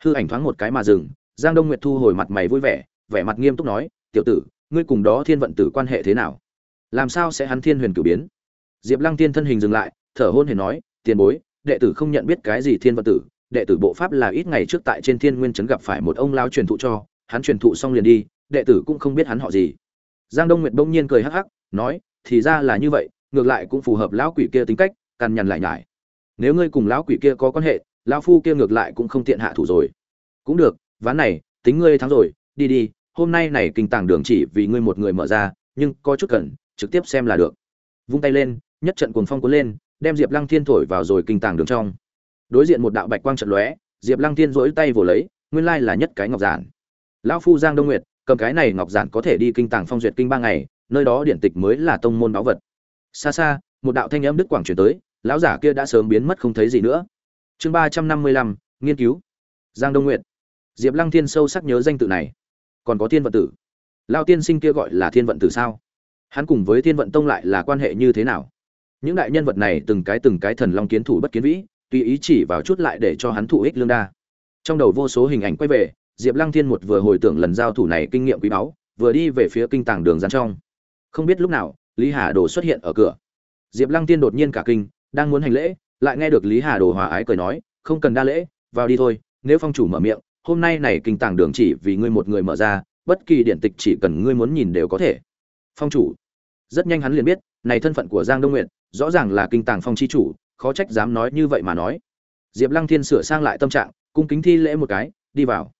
Hư ảnh thoáng một cái mà dừng, giang đông nguyệt thu hồi mặt mày vui vẻ vẻ mặt nghiêm túc nói, tiểu tử ngươi cùng đó thiên vận tử quan hệ thế nào? Làm sao sẽ hắn thiên huyền cử biến? Diệp lăng tiên thân hình dừng lại, thở hôn hển nói, tiền bối, đệ tử không nhận biết cái gì thiên vận tử, đệ tử bộ pháp là ít ngày trước tại trên thiên nguyên trấn gặp phải một ông lao truyền thụ cho, hắn truyền thụ xong liền đi, đệ tử cũng không biết hắn họ gì. Giang đông nguyệt bỗng nhiên cười hắc hắc, nói, thì ra là như vậy, ngược lại cũng phù hợp lão quỷ kia tính cách, cằn nhằn lại nhải. Nếu ngươi cùng lão quỷ kia có quan hệ, lão phu kia ngược lại cũng không tiện hạ thủ rồi. Cũng được, ván này, tính ngươi thắng rồi, đi đi hôm nay này kinh tàng đường chỉ vì ngươi một người mở ra, nhưng có chút cần, trực tiếp xem là được. Vung tay lên, nhất trận cuồng phong cuốn lên, đem diệp lăng thiên thổi vào rồi kinh tàng đường trong. Đối diện một đạo bạch quang trận lóe, diệp lăng thiên rỗi tay vồ lấy, nguyên lai là nhất cái ngọc giản. Lão phu giang đông nguyệt, cầm cái này ngọc giản có thể đi kinh tàng phong duyệt kinh ba ngày, nơi đó điển tịch mới là tông môn báu vật. Xa xa, một đạo thanh âm đức quảng truyền tới, lão giả kia đã sớm biến mất không thấy gì nữa. Chương ba trăm năm mươi lăm, nghiên cứu. Giang đông nguyệt. Diệp lăng thiên sâu sắc nhớ danh tự này còn có thiên vận tử. Lao tiên sinh kia gọi là thiên vận tử sao? Hắn cùng với thiên vận tông lại là quan hệ như thế nào? Những đại nhân vật này từng cái từng cái thần long kiến thủ bất kiến vĩ, tùy ý chỉ vào chút lại để cho hắn thụ ích lương đa. Trong đầu vô số hình ảnh quay về, diệp lăng thiên một vừa hồi tưởng lần giao thủ này kinh nghiệm quý báu, vừa đi về phía kinh tàng đường gian trong. Không biết lúc nào, lý hà đồ xuất hiện ở cửa. Diệp lăng tiên đột nhiên cả kinh, đang muốn hành lễ, lại nghe được lý hà đồ hòa ái cười nói, không cần đa lễ, vào đi thôi, nếu phong chủ mở miệng hôm nay này kinh tàng đường chỉ vì ngươi một người mở ra, bất kỳ điện tịch chỉ cần ngươi muốn nhìn đều có thể. Phong chủ. Rất nhanh hắn liền biết, này thân phận của giang đông nguyện rõ ràng là kinh tàng phong chi chủ, khó trách dám nói như vậy mà nói. Diệp lăng thiên sửa sang lại tâm trạng, cung kính thi lễ một cái, đi vào.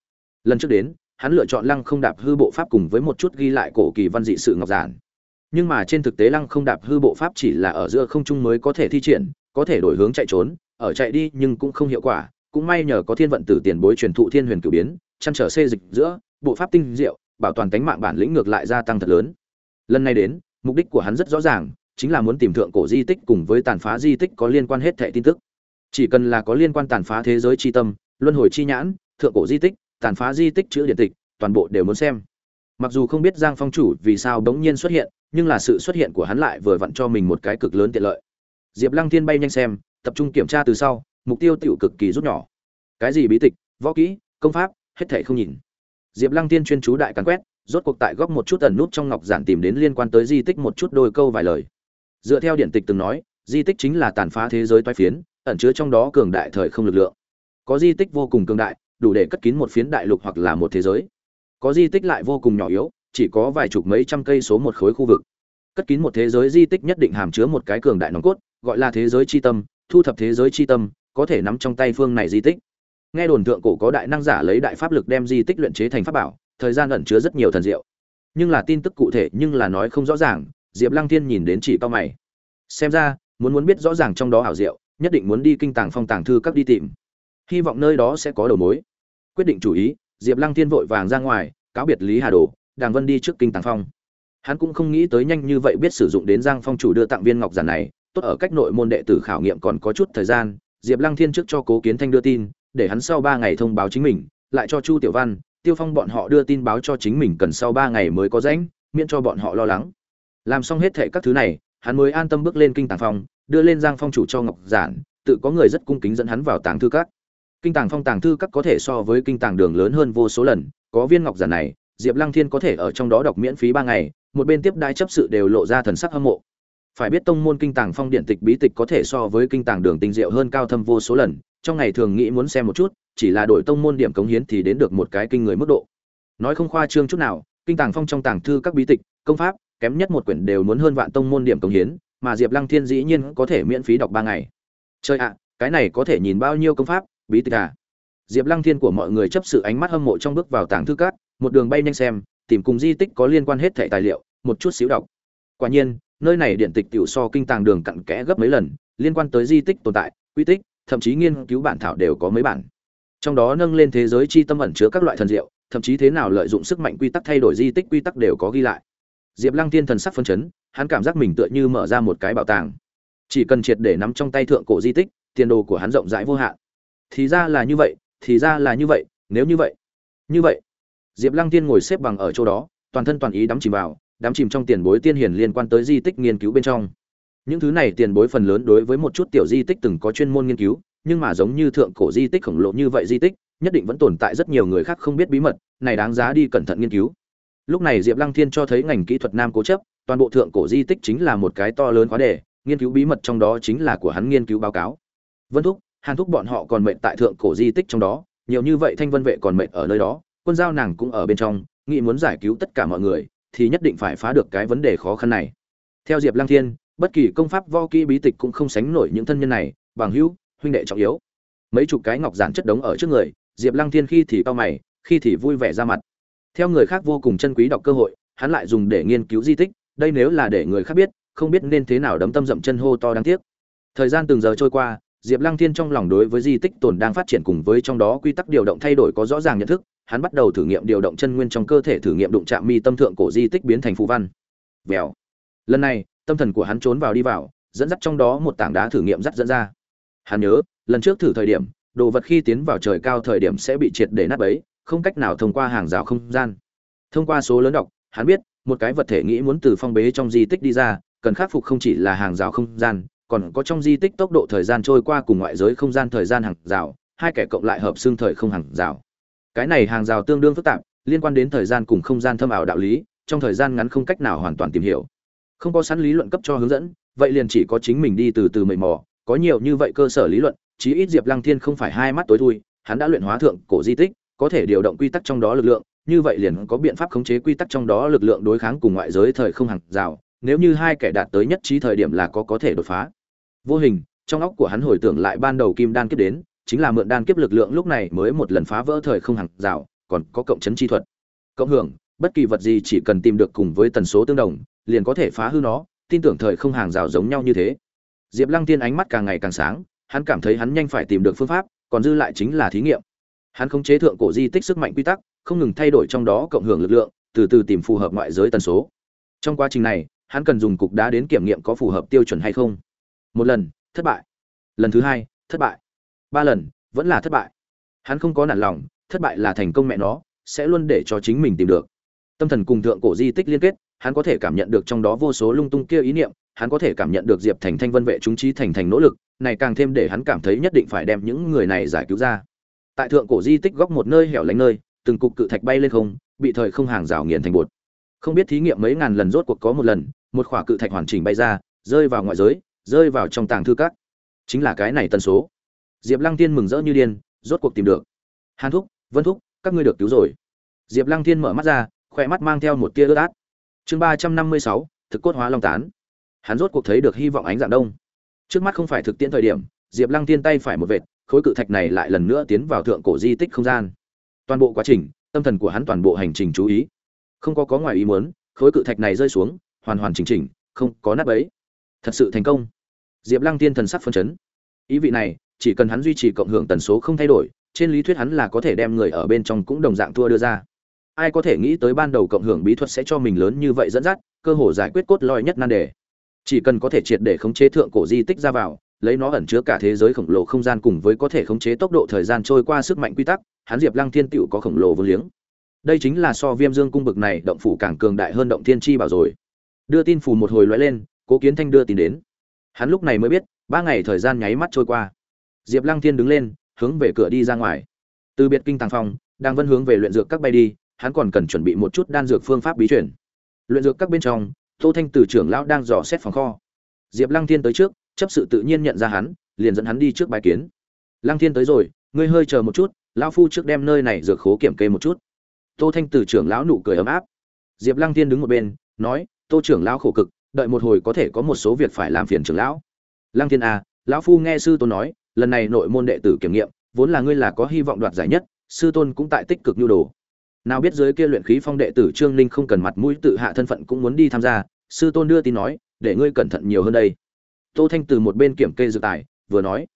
Lần trước đến, hắn lựa chọn lăng không đạp hư bộ pháp cùng với một chút ghi lại cổ kỳ văn dị sự ngọc giản. Nhưng mà trên thực tế lăng không đạp hư bộ pháp chỉ là ở giữa không trung mới có thể thi triển, có thể đổi hướng chạy trốn, ở chạy đi nhưng cũng không hiệu quả cũng may nhờ có thiên vận tử tiền bối truyền thụ thiên huyền cử biến, chăn trở xê dịch giữa, bộ pháp tinh diệu, bảo toàn tánh mạng bản lĩnh ngược lại gia tăng thật lớn. Lần này đến, mục đích của hắn rất rõ ràng, chính là muốn tìm thượng cổ di tích cùng với tàn phá di tích có liên quan hết thệ tin tức. Chỉ cần là có liên quan tàn phá thế giới chi tâm, luân hồi chi nhãn, thượng cổ di tích, tàn phá di tích chữ điện tịch, toàn bộ đều muốn xem. Mặc dù không biết giang phong chủ vì sao đống nhiên xuất hiện, nhưng là sự xuất hiện của hắn lại vừa vặn cho mình một cái cực lớn tiện lợi. Diệp lăng thiên bay nhanh xem, tập trung kiểm tra từ sau mục tiêu tiểu cực kỳ rút nhỏ. Cái gì bí tịch, võ kỹ, công pháp, hết thảy không nhìn. Diệp lăng tiên chuyên chú đại càn quét, rốt cuộc tại góc một chút ẩn nút trong ngọc giản tìm đến liên quan tới di tích một chút đôi câu vài lời. Dựa theo điện tịch từng nói, di tích chính là tàn phá thế giới toái phiến, ẩn chứa trong đó cường đại thời không lực lượng. Có di tích vô cùng cường đại, đủ để cất kín một phiến đại lục hoặc là một thế giới. Có di tích lại vô cùng nhỏ yếu, chỉ có vài chục mấy trăm cây số một khối khu vực. Cất kín một thế giới di tích nhất định hàm chứa một cái cường đại nòng cốt, gọi là thế giới chi tâm, thu thập thế giới chi tâm có thể nắm trong tay phương này di tích. Nghe đồn thượng cổ có đại năng giả lấy đại pháp lực đem di tích luyện chế thành pháp bảo, thời gian ẩn chứa rất nhiều thần diệu. Nhưng là tin tức cụ thể nhưng là nói không rõ ràng, diệp lăng thiên nhìn đến chỉ cao mày. Xem ra, muốn muốn biết rõ ràng trong đó ảo diệu, nhất định muốn đi kinh tàng phong tàng thư các đi tìm. Hy vọng nơi đó sẽ có đầu mối. Quyết định chủ ý, diệp lăng thiên vội vàng ra ngoài, cáo biệt lý hà đồ, đàng vân đi trước kinh tàng phong. Hắn cũng không nghĩ tới nhanh như vậy biết sử dụng đến giang phong chủ đưa tặng viên ngọc giản này, tốt ở cách nội môn đệ tử khảo nghiệm còn có chút thời gian diệp lăng thiên trước cho cố kiến thanh đưa tin để hắn sau ba ngày thông báo chính mình lại cho chu tiểu văn tiêu phong bọn họ đưa tin báo cho chính mình cần sau ba ngày mới có rảnh, miễn cho bọn họ lo lắng. Làm xong hết thảy các thứ này hắn mới an tâm bước lên kinh tàng phong đưa lên giang phong chủ cho ngọc giản tự có người rất cung kính dẫn hắn vào tàng thư các. Kinh tàng phong tàng thư các có thể so với kinh tàng đường lớn hơn vô số lần có viên ngọc giản này diệp lăng thiên có thể ở trong đó đọc miễn phí ba ngày một bên tiếp đãi chấp sự đều lộ ra thần sắc hâm mộ phải biết tông môn kinh tàng phong điện tịch bí tịch có thể so với kinh tàng đường tinh diệu hơn cao thâm vô số lần, trong ngày thường nghĩ muốn xem một chút, chỉ là đổi tông môn điểm cống hiến thì đến được một cái kinh người mức độ. Nói không khoa trương chút nào, kinh tàng phong trong tàng thư các bí tịch, công pháp, kém nhất một quyển đều muốn hơn vạn tông môn điểm cống hiến, mà diệp lăng thiên dĩ nhiên có thể miễn phí đọc ba ngày. Chơi ạ, cái này có thể nhìn bao nhiêu công pháp, bí tịch à? Diệp lăng thiên của mọi người chấp sự ánh mắt hâm mộ trong bước vào tàng thư các, một đường bay nhanh xem, tìm cùng di tích có liên quan hết thẻ tài liệu, một chút xíu đọc. Quả nhiên nơi này điện tịch tiểu so kinh tàng đường cặn kẽ gấp mấy lần, liên quan tới di tích tồn tại, quy tích, thậm chí nghiên cứu bản thảo đều có mấy bản. Trong đó nâng lên thế giới chi tâm ẩn chứa các loại thần diệu, thậm chí thế nào lợi dụng sức mạnh quy tắc thay đổi di tích quy tắc đều có ghi lại. Diệp lăng tiên thần sắc phân chấn, hắn cảm giác mình tựa như mở ra một cái bảo tàng. Chỉ cần triệt để nắm trong tay thượng cổ di tích, tiền đồ của hắn rộng rãi vô hạn. Thì ra là như vậy, thì ra là như vậy, nếu như vậy như vậy. Diệp lăng tiên ngồi xếp bằng ở chỗ đó, toàn thân toàn ý đắm chìm vào đám chìm trong tiền bối tiên hiền liên quan tới di tích nghiên cứu bên trong. Những thứ này tiền bối phần lớn đối với một chút tiểu di tích từng có chuyên môn nghiên cứu, nhưng mà giống như thượng cổ di tích khổng lồ như vậy di tích, nhất định vẫn tồn tại rất nhiều người khác không biết bí mật, này đáng giá đi cẩn thận nghiên cứu. Lúc này diệp lăng thiên cho thấy ngành kỹ thuật nam cố chấp, toàn bộ thượng cổ di tích chính là một cái to lớn quá đề, nghiên cứu bí mật trong đó chính là của hắn nghiên cứu báo cáo. Vân thúc, hàn thúc bọn họ còn mệnh tại thượng cổ di tích trong đó, nhiều như vậy thanh vân vệ còn mệnh ở nơi đó, quân giao nàng cũng ở bên trong, nghĩ muốn giải cứu tất cả mọi người thì nhất định phải phá được cái vấn đề khó khăn này. Theo diệp lăng thiên, bất kỳ công pháp vo kỹ bí tịch cũng không sánh nổi những thân nhân này, bằng hữu, huynh đệ trọng yếu. Mấy chục cái ngọc giản chất đống ở trước người, diệp lăng thiên khi thì cao mày, khi thì vui vẻ ra mặt. Theo người khác vô cùng chân quý đọc cơ hội, hắn lại dùng để nghiên cứu di tích, đây nếu là để người khác biết, không biết nên thế nào đấm tâm dậm chân hô to đáng tiếc. Thời gian từng giờ trôi qua, diệp lăng thiên trong lòng đối với di tích tồn đang phát triển cùng với trong đó quy tắc điều động thay đổi có rõ ràng nhận thức hắn bắt đầu thử nghiệm điều động chân nguyên trong cơ thể thử nghiệm đụng chạm mi tâm thượng cổ di tích biến thành phù văn. Vèo. Lần này, tâm thần của hắn trốn vào đi vào, dẫn dắt trong đó một tảng đá thử nghiệm dắt dẫn ra. Hắn nhớ, lần trước thử thời điểm, đồ vật khi tiến vào trời cao thời điểm sẽ bị triệt để nát bấy, không cách nào thông qua hàng rào không gian. Thông qua số lớn đọc hắn biết, một cái vật thể nghĩ muốn từ phong bế trong di tích đi ra, cần khắc phục không chỉ là hàng rào không gian, còn có trong di tích tốc độ thời gian trôi qua cùng ngoại giới không gian thời gian hàng rào, hai kẻ cộng lại hợp xương thời không hàng rào cái này hàng rào tương đương phức tạp, liên quan đến thời gian cùng không gian thâm ảo đạo lý, trong thời gian ngắn không cách nào hoàn toàn tìm hiểu. Không có sẵn lý luận cấp cho hướng dẫn, vậy liền chỉ có chính mình đi từ từ mầy mò, có nhiều như vậy cơ sở lý luận, chí ít diệp lăng thiên không phải hai mắt tối thui, hắn đã luyện hóa thượng cổ di tích, có thể điều động quy tắc trong đó lực lượng, như vậy liền có biện pháp khống chế quy tắc trong đó lực lượng đối kháng cùng ngoại giới thời không hàng rào, nếu như hai kẻ đạt tới nhất trí thời điểm là có có thể đột phá. Vô hình, trong óc của hắn hồi tưởng lại ban đầu kim đan kiếp đến chính là mượn đan kiếp lực lượng lúc này mới một lần phá vỡ thời không hàng rào, còn có cộng chấn chi thuật. Cộng hưởng, bất kỳ vật gì chỉ cần tìm được cùng với tần số tương đồng, liền có thể phá hư nó, tin tưởng thời không hàng rào giống nhau như thế. Diệp lăng tiên ánh mắt càng ngày càng sáng, hắn cảm thấy hắn nhanh phải tìm được phương pháp, còn dư lại chính là thí nghiệm. Hắn khống chế thượng cổ di tích sức mạnh quy tắc, không ngừng thay đổi trong đó cộng hưởng lực lượng, từ từ tìm phù hợp ngoại giới tần số. Trong quá trình này, hắn cần dùng cục đá đến kiểm nghiệm có phù hợp tiêu chuẩn hay không. Một lần, thất bại. Lần thứ hai, thất bại ba lần, vẫn là thất bại. Hắn không có nản lòng, thất bại là thành công mẹ nó, sẽ luôn để cho chính mình tìm được. Tâm thần cùng thượng cổ di tích liên kết, hắn có thể cảm nhận được trong đó vô số lung tung kia ý niệm, hắn có thể cảm nhận được diệp thành thanh vân vệ chúng trí thành thành nỗ lực, này càng thêm để hắn cảm thấy nhất định phải đem những người này giải cứu ra. Tại thượng cổ di tích góc một nơi hẻo lánh nơi, từng cục cự thạch bay lên không, bị thời không hàng rào nghiền thành bột. Không biết thí nghiệm mấy ngàn lần rốt cuộc có một lần, một khỏa cự thạch hoàn chỉnh bay ra, rơi vào ngoại giới, rơi vào trong tàng thư các. Chính là cái này tần số diệp lăng tiên mừng rỡ như điên, rốt cuộc tìm được. Hàn thúc, vân thúc, các ngươi được cứu rồi. Diệp lăng tiên mở mắt ra, khỏe mắt mang theo một tia ướt át. Chương ba trăm năm mươi sáu, thực cốt hóa long tán. Hắn rốt cuộc thấy được hy vọng ánh dạng đông. Trước mắt không phải thực tiễn thời điểm, diệp lăng tiên tay phải một vệt, khối cự thạch này lại lần nữa tiến vào thượng cổ di tích không gian. Toàn bộ quá trình, tâm thần của hắn toàn bộ hành trình chú ý. Không có có ngoài ý muốn, khối cự thạch này rơi xuống, hoàn hoàn chỉnh chỉnh, không có nát bấy. Thật sự thành công. Diệp lăng tiên thần sắc phân chấn. Ý vị này chỉ cần hắn duy trì cộng hưởng tần số không thay đổi, trên lý thuyết hắn là có thể đem người ở bên trong cũng đồng dạng thua đưa ra. Ai có thể nghĩ tới ban đầu cộng hưởng bí thuật sẽ cho mình lớn như vậy dẫn dắt, cơ hồ giải quyết cốt lõi nhất nan đề. Chỉ cần có thể triệt để khống chế thượng cổ di tích ra vào, lấy nó ẩn chứa cả thế giới khổng lồ không gian cùng với có thể khống chế tốc độ thời gian trôi qua sức mạnh quy tắc, hắn diệp lăng thiên tựu có khổng lồ vô liếng. Đây chính là so viêm dương cung bực này động phủ càng cường đại hơn động thiên chi bảo rồi. Đưa tin phù một hồi lóe lên, cố kiến thanh đưa tin đến. Hắn lúc này mới biết, ba ngày thời gian nháy mắt trôi qua diệp lăng thiên đứng lên, hướng về cửa đi ra ngoài. Từ biệt kinh tàng phong đang vân hướng về luyện dược các bay đi, hắn còn cần chuẩn bị một chút đan dược phương pháp bí chuyển luyện dược các bên trong, tô thanh từ trưởng lão đang dò xét phòng kho. Diệp lăng thiên tới trước, chấp sự tự nhiên nhận ra hắn, liền dẫn hắn đi trước bài kiến. Lăng thiên tới rồi, ngươi hơi chờ một chút, lão phu trước đem nơi này dược khố kiểm kê một chút. Tô thanh từ trưởng lão nụ cười ấm áp. Diệp lăng thiên đứng một bên, nói, tô trưởng lão khổ cực, đợi một hồi có thể có một số việc phải làm phiền trưởng lão. Lăng thiên à lão phu nghe sư tôn nói lần này nội môn đệ tử kiểm nghiệm, vốn là ngươi là có hy vọng đoạt giải nhất, sư tôn cũng tại tích cực nhu đồ. Nào biết dưới kia luyện khí phong đệ tử trương ninh không cần mặt mũi tự hạ thân phận cũng muốn đi tham gia, sư tôn đưa tin nói, để ngươi cẩn thận nhiều hơn đây. Tô thanh từ một bên kiểm kê dược tài, vừa nói,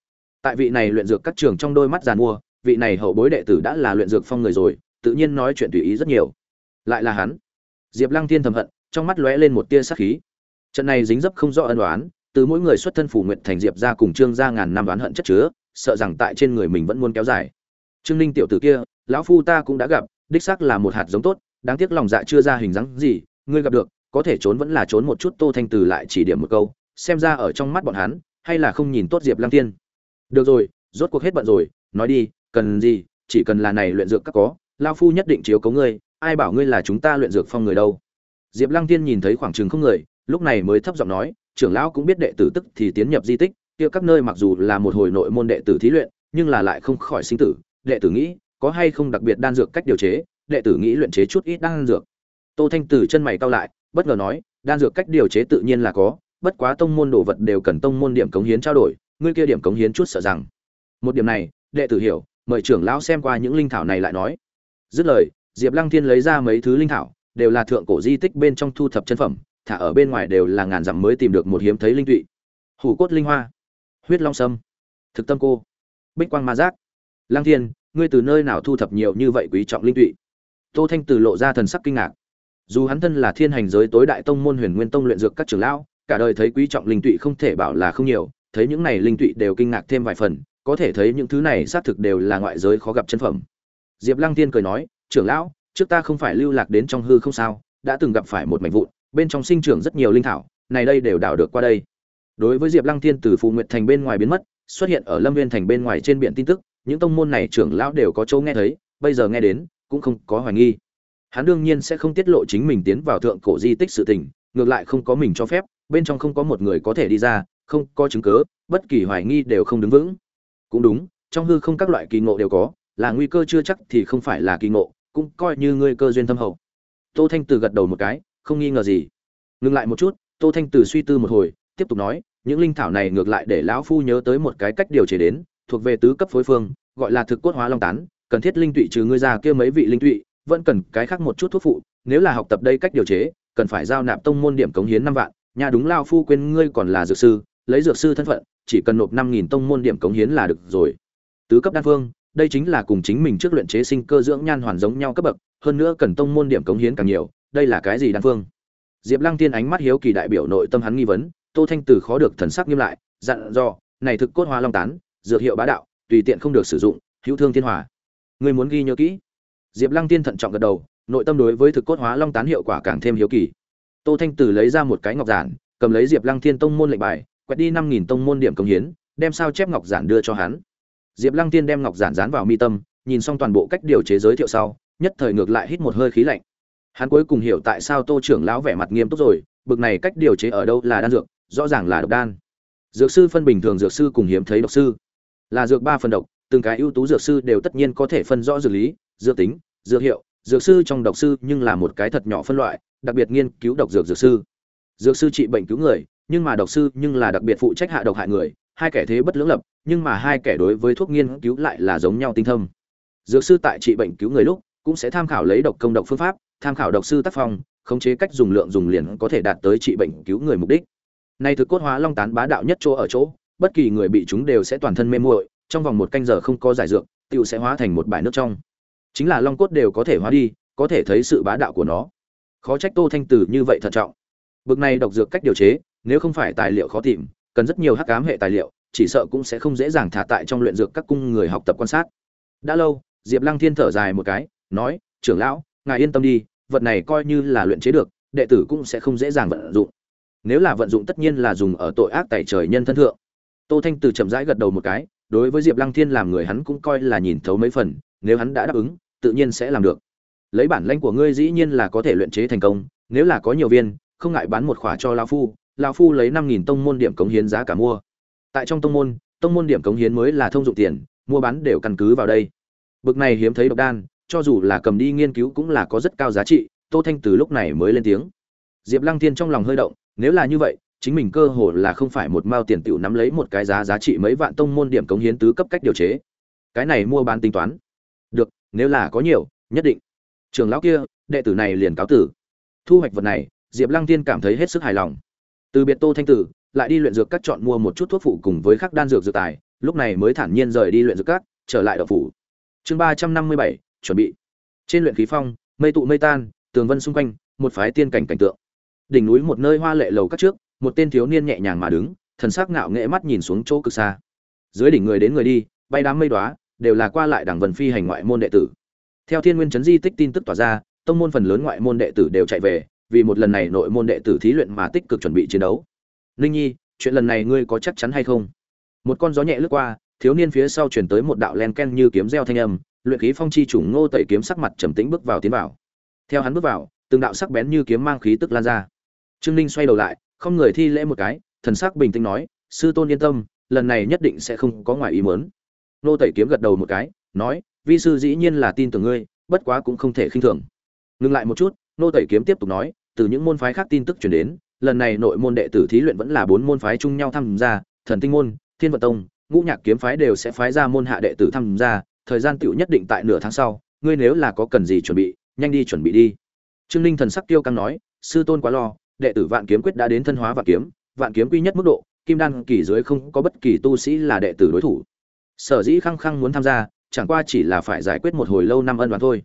tại vị này luyện dược các trường trong đôi mắt giàn mua, vị này hậu bối đệ tử đã là luyện dược phong người rồi, tự nhiên nói chuyện tùy ý rất nhiều. Lại là hắn. Diệp lăng thiên thầm hận, trong mắt lóe lên một tia sắc khí. Trận này dính dấp không rõ ân đoán từ mỗi người xuất thân phủ nguyện thành diệp ra cùng trương ra ngàn năm đoán hận chất chứa, sợ rằng tại trên người mình vẫn muốn kéo dài. Trương ninh tiểu tử kia, lão phu ta cũng đã gặp, đích xác là một hạt giống tốt, đáng tiếc lòng dạ chưa ra hình dáng gì, ngươi gặp được, có thể trốn vẫn là trốn một chút, tô thanh từ lại chỉ điểm một câu, xem ra ở trong mắt bọn hắn, hay là không nhìn tốt diệp lăng tiên được rồi, rốt cuộc hết bận rồi, nói đi, cần gì, chỉ cần là này luyện dược các có lao phu nhất định chiếu cấu ngươi, ai bảo ngươi là chúng ta luyện dược phong người đâu. Diệp lăng tiên nhìn thấy khoảng chừng không người, lúc này mới thấp giọng nói trưởng lão cũng biết đệ tử tức thì tiến nhập di tích, kia các nơi mặc dù là một hồi nội môn đệ tử thí luyện, nhưng là lại không khỏi sinh tử. Đệ tử nghĩ, có hay không đặc biệt đan dược cách điều chế? Đệ tử nghĩ luyện chế chút ít đan dược. Tô thanh Tử chân mày cau lại, bất ngờ nói, đan dược cách điều chế tự nhiên là có, bất quá tông môn đồ vật đều cần tông môn điểm cống hiến trao đổi, ngươi kia điểm cống hiến chút sợ rằng. Một điểm này, đệ tử hiểu, mời trưởng lão xem qua những linh thảo này lại nói. Dứt lời, diệp lăng thiên lấy ra mấy thứ linh thảo, đều là thượng cổ di tích bên trong thu thập chân phẩm thả ở bên ngoài đều là ngàn dặm mới tìm được một hiếm thấy linh tụy. Hủ cốt linh hoa, huyết long sâm, thực tâm cô, bích quang ma giác. Lang thiên, ngươi từ nơi nào thu thập nhiều như vậy quý trọng linh tụy? Tô thanh từ lộ ra thần sắc kinh ngạc. Dù hắn thân là thiên hành giới tối đại tông môn huyền nguyên tông luyện dược các trưởng lão, cả đời thấy quý trọng linh tụy không thể bảo là không nhiều, thấy những này linh tụy đều kinh ngạc thêm vài phần, có thể thấy những thứ này xác thực đều là ngoại giới khó gặp chân phẩm. Diệp lăng tiên cười nói, trưởng lão, trước ta không phải lưu lạc đến trong hư không sao, đã từng gặp phải một mảnh vụn bên trong sinh trưởng rất nhiều linh thảo, này đây đều đào được qua đây. Đối với diệp lăng Thiên từ phù nguyệt thành bên ngoài biến mất, xuất hiện ở lâm viên thành bên ngoài trên biển tin tức, những tông môn này trưởng lão đều có chỗ nghe thấy, bây giờ nghe đến, cũng không có hoài nghi. Hắn đương nhiên sẽ không tiết lộ chính mình tiến vào thượng cổ di tích sự tình, ngược lại không có mình cho phép, bên trong không có một người có thể đi ra, không có chứng cớ bất kỳ hoài nghi đều không đứng vững. Cũng đúng, trong hư không các loại kỳ ngộ đều có, là nguy cơ chưa chắc thì không phải là kỳ ngộ, cũng coi như ngươi cơ duyên thâm hậu. Tô thanh từ gật đầu một cái không nghi ngờ gì. Ngừng lại một chút, tô thanh từ suy tư một hồi, tiếp tục nói, những linh thảo này ngược lại để lão phu nhớ tới một cái cách điều chế đến, thuộc về tứ cấp phối phương, gọi là thực cốt hóa long tán, cần thiết linh tụy trừ ngươi ra kia mấy vị linh tụy, vẫn cần cái khác một chút thuốc phụ, nếu là học tập đây cách điều chế, cần phải giao nạp tông môn điểm cống hiến năm vạn, nhà đúng lao phu quên ngươi còn là dược sư, lấy dược sư thân phận, chỉ cần nộp năm nghìn tông môn điểm cống hiến là được rồi. Tứ cấp đan phương, đây chính là cùng chính mình trước luyện chế sinh cơ dưỡng nhan hoàn giống nhau cấp bậc, hơn nữa cần tông môn điểm cống hiến càng nhiều đây là cái gì đan phương? Diệp lăng tiên ánh mắt hiếu kỳ đại biểu nội tâm hắn nghi vấn, tô thanh từ khó được thần sắc nghiêm lại, dặn dò, này thực cốt hoa long tán, dược hiệu bá đạo, tùy tiện không được sử dụng, hữu thương thiên hòa. Người muốn ghi nhớ kỹ? Diệp lăng tiên thận trọng gật đầu, nội tâm đối với thực cốt hóa long tán hiệu quả càng thêm hiếu kỳ. Tô thanh từ lấy ra một cái ngọc giản, cầm lấy diệp lăng thiên tông môn lệnh bài, quẹt đi năm nghìn tông môn điểm công hiến, đem sao chép ngọc giản đưa cho hắn. Diệp lăng tiên đem ngọc giản dán vào mi tâm, nhìn xong toàn bộ cách điều chế giới thiệu sau, nhất thời ngược lại hít một hơi khí lạnh hắn cuối cùng hiểu tại sao tô trưởng lão vẻ mặt nghiêm túc rồi, bực này cách điều chế ở đâu là đan dược, rõ ràng là độc đan. Dược sư phân bình thường dược sư cùng hiếm thấy độc sư. Là dược ba phần độc, từng cái ưu tú dược sư đều tất nhiên có thể phân rõ dược lý, dược tính, dược hiệu. Dược sư trong độc sư nhưng là một cái thật nhỏ phân loại, đặc biệt nghiên cứu độc dược dược sư. Dược sư trị bệnh cứu người, nhưng mà độc sư nhưng là đặc biệt phụ trách hạ độc hại người, hai kẻ thế bất lưỡng lập, nhưng mà hai kẻ đối với thuốc nghiên cứu lại là giống nhau tinh thông. dược sư tại trị bệnh cứu người lúc, cũng sẽ tham khảo lấy độc công độc phương pháp tham khảo độc sư tác phong, khống chế cách dùng lượng dùng liền có thể đạt tới trị bệnh cứu người mục đích. Nay thực cốt hóa long tán bá đạo nhất chỗ ở chỗ, bất kỳ người bị chúng đều sẽ toàn thân mê muội, trong vòng một canh giờ không có giải dược tựu sẽ hóa thành một bãi nước trong. Chính là long cốt đều có thể hóa đi, có thể thấy sự bá đạo của nó. Khó trách tô thanh tử như vậy thận trọng. Bực này độc dược cách điều chế, nếu không phải tài liệu khó tìm, cần rất nhiều hắc ám hệ tài liệu, chỉ sợ cũng sẽ không dễ dàng thả tại trong luyện dược các cung người học tập quan sát. Đã lâu, diệp lăng thiên thở dài một cái, nói, trưởng lão ngài yên tâm đi, vật này coi như là luyện chế được, đệ tử cũng sẽ không dễ dàng vận dụng. Nếu là vận dụng tất nhiên là dùng ở tội ác tại trời nhân thân thượng. Tô thanh từ chậm rãi gật đầu một cái, đối với diệp lăng thiên làm người hắn cũng coi là nhìn thấu mấy phần, nếu hắn đã đáp ứng, tự nhiên sẽ làm được. Lấy bản lãnh của ngươi dĩ nhiên là có thể luyện chế thành công, nếu là có nhiều viên, không ngại bán một khỏa cho lao phu, lão phu lấy năm nghìn tông môn điểm cống hiến giá cả mua. Tại trong tông môn tông môn điểm cống hiến mới là thông dụng tiền, mua bán đều căn cứ vào đây. Bực này hiếm thấy độc đan cho dù là cầm đi nghiên cứu cũng là có rất cao giá trị, tô thanh từ lúc này mới lên tiếng. Diệp lăng thiên trong lòng hơi động, nếu là như vậy, chính mình cơ hồ là không phải một mao tiền tiểu nắm lấy một cái giá giá trị mấy vạn tông môn điểm cống hiến tứ cấp cách điều chế. Cái này mua bán tính toán. Được, nếu là có nhiều, nhất định. Trường lão kia, đệ tử này liền cáo tử. Thu hoạch vật này, diệp lăng tiên cảm thấy hết sức hài lòng. Từ biệt tô thanh tử, lại đi luyện dược các chọn mua một chút thuốc phụ cùng với khắc đan dược dược tài, lúc này mới thản nhiên rời đi luyện dược các trở lại đậu phủ. Chương ba trăm năm mươi bảy chuẩn bị. Trên luyện khí phong, mây tụ mây tan, tường vân xung quanh, một phái tiên cảnh cảnh tượng. Đỉnh núi một nơi hoa lệ lầu các trước, một tên thiếu niên nhẹ nhàng mà đứng, thần sắc ngạo nghệ mắt nhìn xuống chỗ cực xa. Dưới đỉnh người đến người đi, bay đám mây đoá đều là qua lại đảng vân phi hành ngoại môn đệ tử. Theo thiên nguyên chấn di tích tin tức tỏa ra, tông môn phần lớn ngoại môn đệ tử đều chạy về, vì một lần này nội môn đệ tử thí luyện mà tích cực chuẩn bị chiến đấu. Ninh nhi, chuyện lần này ngươi có chắc chắn hay không? Một con gió nhẹ lướt qua, thiếu niên phía sau chuyển tới một đạo len ken như kiếm reo thanh âm luyện khí phong chi chủng ngô tẩy kiếm sắc mặt trầm tĩnh bước vào tiến vào. Theo hắn bước vào, từng đạo sắc bén như kiếm mang khí tức lan ra. Trương ninh xoay đầu lại, không người thi lễ một cái, thần sắc bình tĩnh nói, sư tôn yên tâm, lần này nhất định sẽ không có ngoài ý muốn. Ngô tẩy kiếm gật đầu một cái, nói, vi sư dĩ nhiên là tin tưởng ngươi, bất quá cũng không thể khinh thường. Ngừng lại một chút, Ngô tẩy kiếm tiếp tục nói, từ những môn phái khác tin tức truyền đến, lần này nội môn đệ tử thí luyện vẫn là bốn môn phái chung nhau tham gia, thần tinh môn, thiên vận tông, ngũ nhạc kiếm phái đều sẽ phái ra môn hạ đệ tử tham gia thời gian tựu nhất định tại nửa tháng sau, ngươi nếu là có cần gì chuẩn bị, nhanh đi chuẩn bị đi. Trương ninh thần sắc tiêu căng nói, sư tôn quá lo, đệ tử vạn kiếm quyết đã đến thân hóa vạn kiếm vạn kiếm quy nhất mức độ, kim đan kỳ dưới không có bất kỳ tu sĩ là đệ tử đối thủ. Sở dĩ khăng khăng muốn tham gia, chẳng qua chỉ là phải giải quyết một hồi lâu năm ân đoán thôi.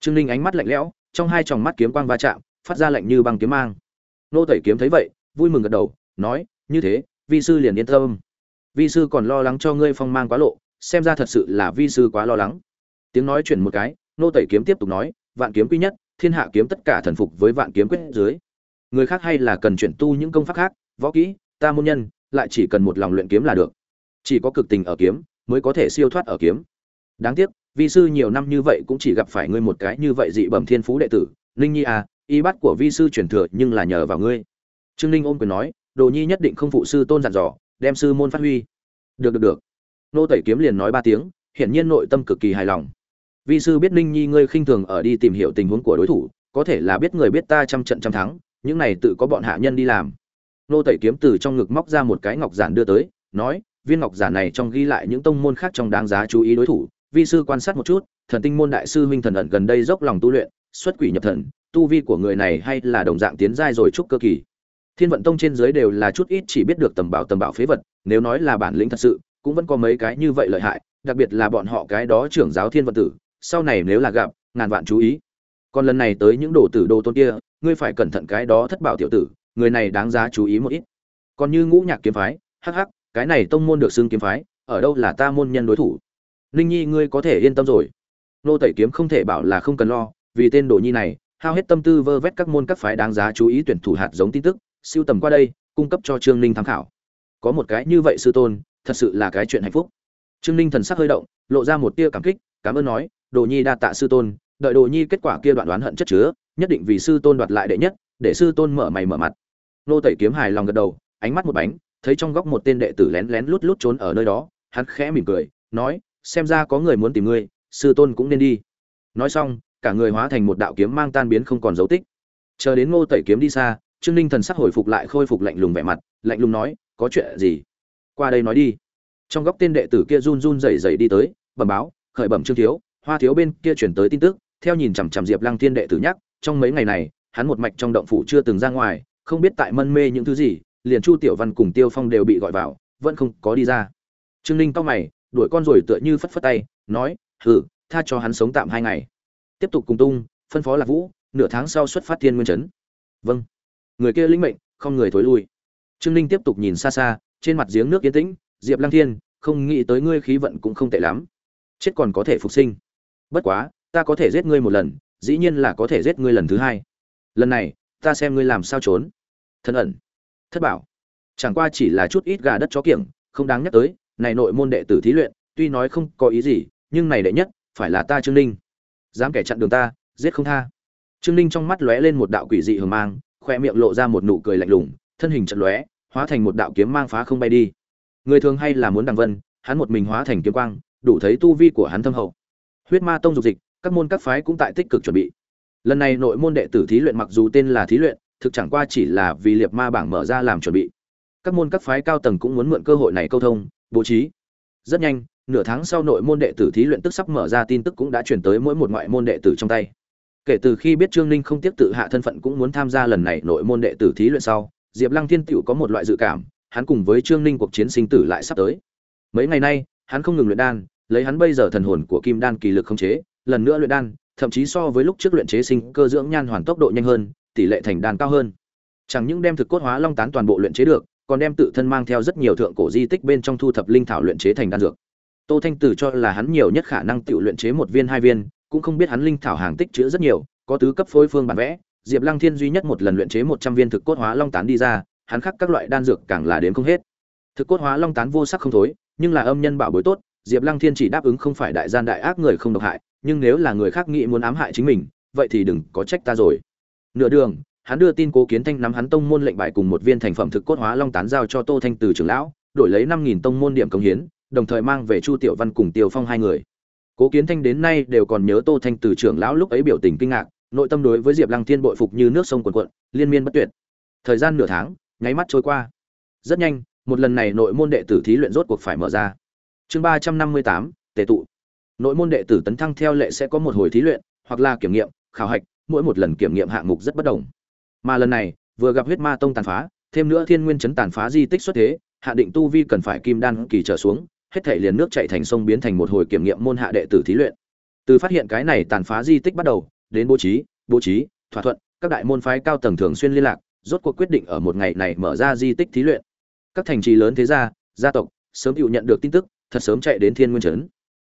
Trương ninh ánh mắt lạnh lẽo, trong hai tròng mắt kiếm quang va chạm, phát ra lạnh như băng kiếm mang. Nô tẩy kiếm thấy vậy, vui mừng gật đầu, nói, như thế, vi sư liền yên tâm. Vi sư còn lo lắng cho ngươi phong mang quá lộ xem ra thật sự là vi sư quá lo lắng. Tiếng nói chuyển một cái, nô tẩy kiếm tiếp tục nói, vạn kiếm quy nhất, thiên hạ kiếm tất cả thần phục với vạn kiếm quyết dưới. Người khác hay là cần chuyển tu những công pháp khác, võ kỹ, ta môn nhân, lại chỉ cần một lòng luyện kiếm là được. Chỉ có cực tình ở kiếm, mới có thể siêu thoát ở kiếm. Đáng tiếc, vi sư nhiều năm như vậy cũng chỉ gặp phải ngươi một cái như vậy dị bẩm thiên phú đệ tử. Ninh nhi à y bắt của vi sư truyền thừa nhưng là nhờ vào ngươi. Trương ninh ôm quyền nói, đồ nhi nhất định không phụ sư tôn dặn dò, đem sư môn phát huy. Được được được nô tẩy kiếm liền nói ba tiếng, hiển nhiên nội tâm cực kỳ hài lòng. Vi sư biết ninh nhi ngươi khinh thường ở đi tìm hiểu tình huống của đối thủ, có thể là biết người biết ta trăm trận trăm thắng, những này tự có bọn hạ nhân đi làm. Nô tẩy kiếm từ trong ngực móc ra một cái ngọc giản đưa tới, nói, viên ngọc giản này trong ghi lại những tông môn khác trong đáng giá chú ý đối thủ. Vi sư quan sát một chút, thần tinh môn đại sư huynh thần ẩn gần đây dốc lòng tu luyện, xuất quỷ nhập thần, tu vi của người này hay là đồng dạng tiến giai rồi chúc cơ kỳ. Thiên vận tông trên dưới đều là chút ít chỉ biết được tầm bảo tầm bảo phế vật, nếu nói là bản lĩnh thật sự cũng vẫn có mấy cái như vậy lợi hại, đặc biệt là bọn họ cái đó trưởng giáo thiên vận tử, sau này nếu là gặp, ngàn vạn chú ý. Còn lần này tới những đồ tử đồ tôn kia, ngươi phải cẩn thận cái đó thất bảo tiểu tử, người này đáng giá chú ý một ít. Còn như ngũ nhạc kiếm phái, hắc hắc, cái này tông môn được xưng kiếm phái, ở đâu là ta môn nhân đối thủ? Ninh nhi ngươi có thể yên tâm rồi. Nô tẩy kiếm không thể bảo là không cần lo, vì tên đồ nhi này, hao hết tâm tư vơ vét các môn các phái đáng giá chú ý tuyển thủ hạt giống tin tức, siêu tầm qua đây, cung cấp cho trương ninh tham khảo. Có một cái như vậy sư tôn thật sự là cái chuyện hạnh phúc. Trương ninh thần sắc hơi động, lộ ra một tia cảm kích, cảm ơn nói, đồ nhi đa tạ sư tôn, đợi đồ nhi kết quả kia đoạn đoán hận chất chứa, nhất định vì sư tôn đoạt lại đệ nhất, để sư tôn mở mày mở mặt. Nô tẩy kiếm hài lòng gật đầu, ánh mắt một bánh, thấy trong góc một tên đệ tử lén lén lút lút trốn ở nơi đó, hắn khẽ mỉm cười, nói, xem ra có người muốn tìm ngươi, sư tôn cũng nên đi. Nói xong, cả người hóa thành một đạo kiếm mang tan biến không còn dấu tích. Chờ đến ngô tẩy kiếm đi xa, trương ninh thần sắc hồi phục lại khôi phục lạnh lùng vẻ mặt, lạnh lùng nói, có chuyện gì? Qua đây nói đi. Trong góc tên đệ tử kia run run rẩy rẩy đi tới, bẩm báo, khởi bẩm trương thiếu, hoa thiếu bên kia chuyển tới tin tức, theo nhìn chằm chằm diệp lăng thiên đệ tử nhắc, trong mấy ngày này, hắn một mạch trong động phủ chưa từng ra ngoài, không biết tại mân mê những thứ gì, liền chu tiểu văn cùng tiêu phong đều bị gọi vào, vẫn không có đi ra. Trương ninh cau mày, đuổi con rồi tựa như phất phất tay, nói, hừ, tha cho hắn sống tạm hai ngày. Tiếp tục cùng tung, phân phó lạc vũ, nửa tháng sau xuất phát thiên nguyên chấn vâng. Người kia lĩnh mệnh, không người thối lui. Trương ninh tiếp tục nhìn xa xa trên mặt giếng nước yên tĩnh, diệp lăng thiên, không nghĩ tới ngươi khí vận cũng không tệ lắm. Chết còn có thể phục sinh. Bất quá, ta có thể giết ngươi một lần, dĩ nhiên là có thể giết ngươi lần thứ hai. Lần này, ta xem ngươi làm sao trốn. Thân ẩn. Thất bảo. Chẳng qua chỉ là chút ít gà đất chó kiểng, không đáng nhắc tới, này nội môn đệ tử thí luyện, tuy nói không có ý gì, nhưng này đệ nhất, phải là ta trương ninh. Dám kẻ chặn đường ta, giết không tha. Trương ninh trong mắt lóe lên một đạo quỷ dị hờ mang, khoe miệng lộ ra một nụ cười lạnh lùng, thân hình trận lóe hóa thành một đạo kiếm mang phá không bay đi. Người thường hay là muốn đằng vân, hắn một mình hóa thành kiếm quang, đủ thấy tu vi của hắn thâm hậu. Huyết ma tông dục dịch, các môn các phái cũng tại tích cực chuẩn bị. Lần này nội môn đệ tử thí luyện mặc dù tên là thí luyện, thực chẳng qua chỉ là vì liệt ma bảng mở ra làm chuẩn bị. Các môn các phái cao tầng cũng muốn mượn cơ hội này câu thông, bố trí. Rất nhanh, nửa tháng sau nội môn đệ tử thí luyện tức sắp mở ra tin tức cũng đã chuyển tới mỗi một ngoại môn đệ tử trong tay. Kể từ khi biết trương ninh không tiếp tự hạ thân phận cũng muốn tham gia lần này nội môn đệ tử thí luyện sau diệp lăng thiên tựu có một loại dự cảm, hắn cùng với trương ninh cuộc chiến sinh tử lại sắp tới. Mấy ngày nay, hắn không ngừng luyện đan, lấy hắn bây giờ thần hồn của kim đan kỳ lực không chế, lần nữa luyện đan, thậm chí so với lúc trước luyện chế sinh cơ dưỡng nhan hoàn tốc độ nhanh hơn, tỷ lệ thành đan cao hơn. Chẳng những đem thực cốt hóa long tán toàn bộ luyện chế được, còn đem tự thân mang theo rất nhiều thượng cổ di tích bên trong thu thập linh thảo luyện chế thành đan dược. Tô thanh tử cho là hắn nhiều nhất khả năng tự luyện chế một viên hai viên, cũng không biết hắn linh thảo hàng tích chứa rất nhiều, có tứ cấp phối phương bản vẽ diệp lăng thiên duy nhất một lần luyện chế một trăm viên thực cốt hóa long tán đi ra, hắn khắc các loại đan dược càng là đến không hết. Thực cốt hóa long tán vô sắc không thối, nhưng là âm nhân bảo bối tốt, diệp lăng thiên chỉ đáp ứng không phải đại gian đại ác người không độc hại, nhưng nếu là người khác nghĩ muốn ám hại chính mình, vậy thì đừng có trách ta rồi. Nửa đường, hắn đưa tin cố kiến thanh nắm hắn tông môn lệnh bài cùng một viên thành phẩm thực cốt hóa long tán giao cho tô thanh từ trưởng lão, đổi lấy năm nghìn tông môn điểm công hiến, đồng thời mang về chu tiểu văn cùng tiêu phong hai người. Cố kiến thanh đến nay đều còn nhớ tô thanh từ trưởng lão lúc ấy biểu tình kinh ngạc nội tâm đối với diệp lăng thiên bội phục như nước sông cuồn cuộn, liên miên bất tuyệt. Thời gian nửa tháng, nháy mắt trôi qua. Rất nhanh, một lần này nội môn đệ tử thí luyện rốt cuộc phải mở ra. Chương ba trăm năm mươi tám, tề tụ. Nội môn đệ tử tấn thăng theo lệ sẽ có một hồi thí luyện, hoặc là kiểm nghiệm, khảo hạch, mỗi một lần kiểm nghiệm hạng mục rất bất đồng. Mà lần này, vừa gặp huyết ma tông tàn phá, thêm nữa thiên nguyên chấn tàn phá di tích xuất thế, hạ định tu vi cần phải kim đan kỳ trở xuống, hết thể liền nước chạy thành sông biến thành một hồi kiểm nghiệm môn hạ đệ tử thí luyện. Từ phát hiện cái này tàn phá di tích bắt đầu đến bố trí bố trí, thỏa thuận, các đại môn phái cao tầng thường xuyên liên lạc, rốt cuộc quyết định ở một ngày này mở ra di tích thí luyện. Các thành trì lớn thế gia gia tộc, sớm chịu nhận được tin tức, thật sớm chạy đến thiên nguyên trấn.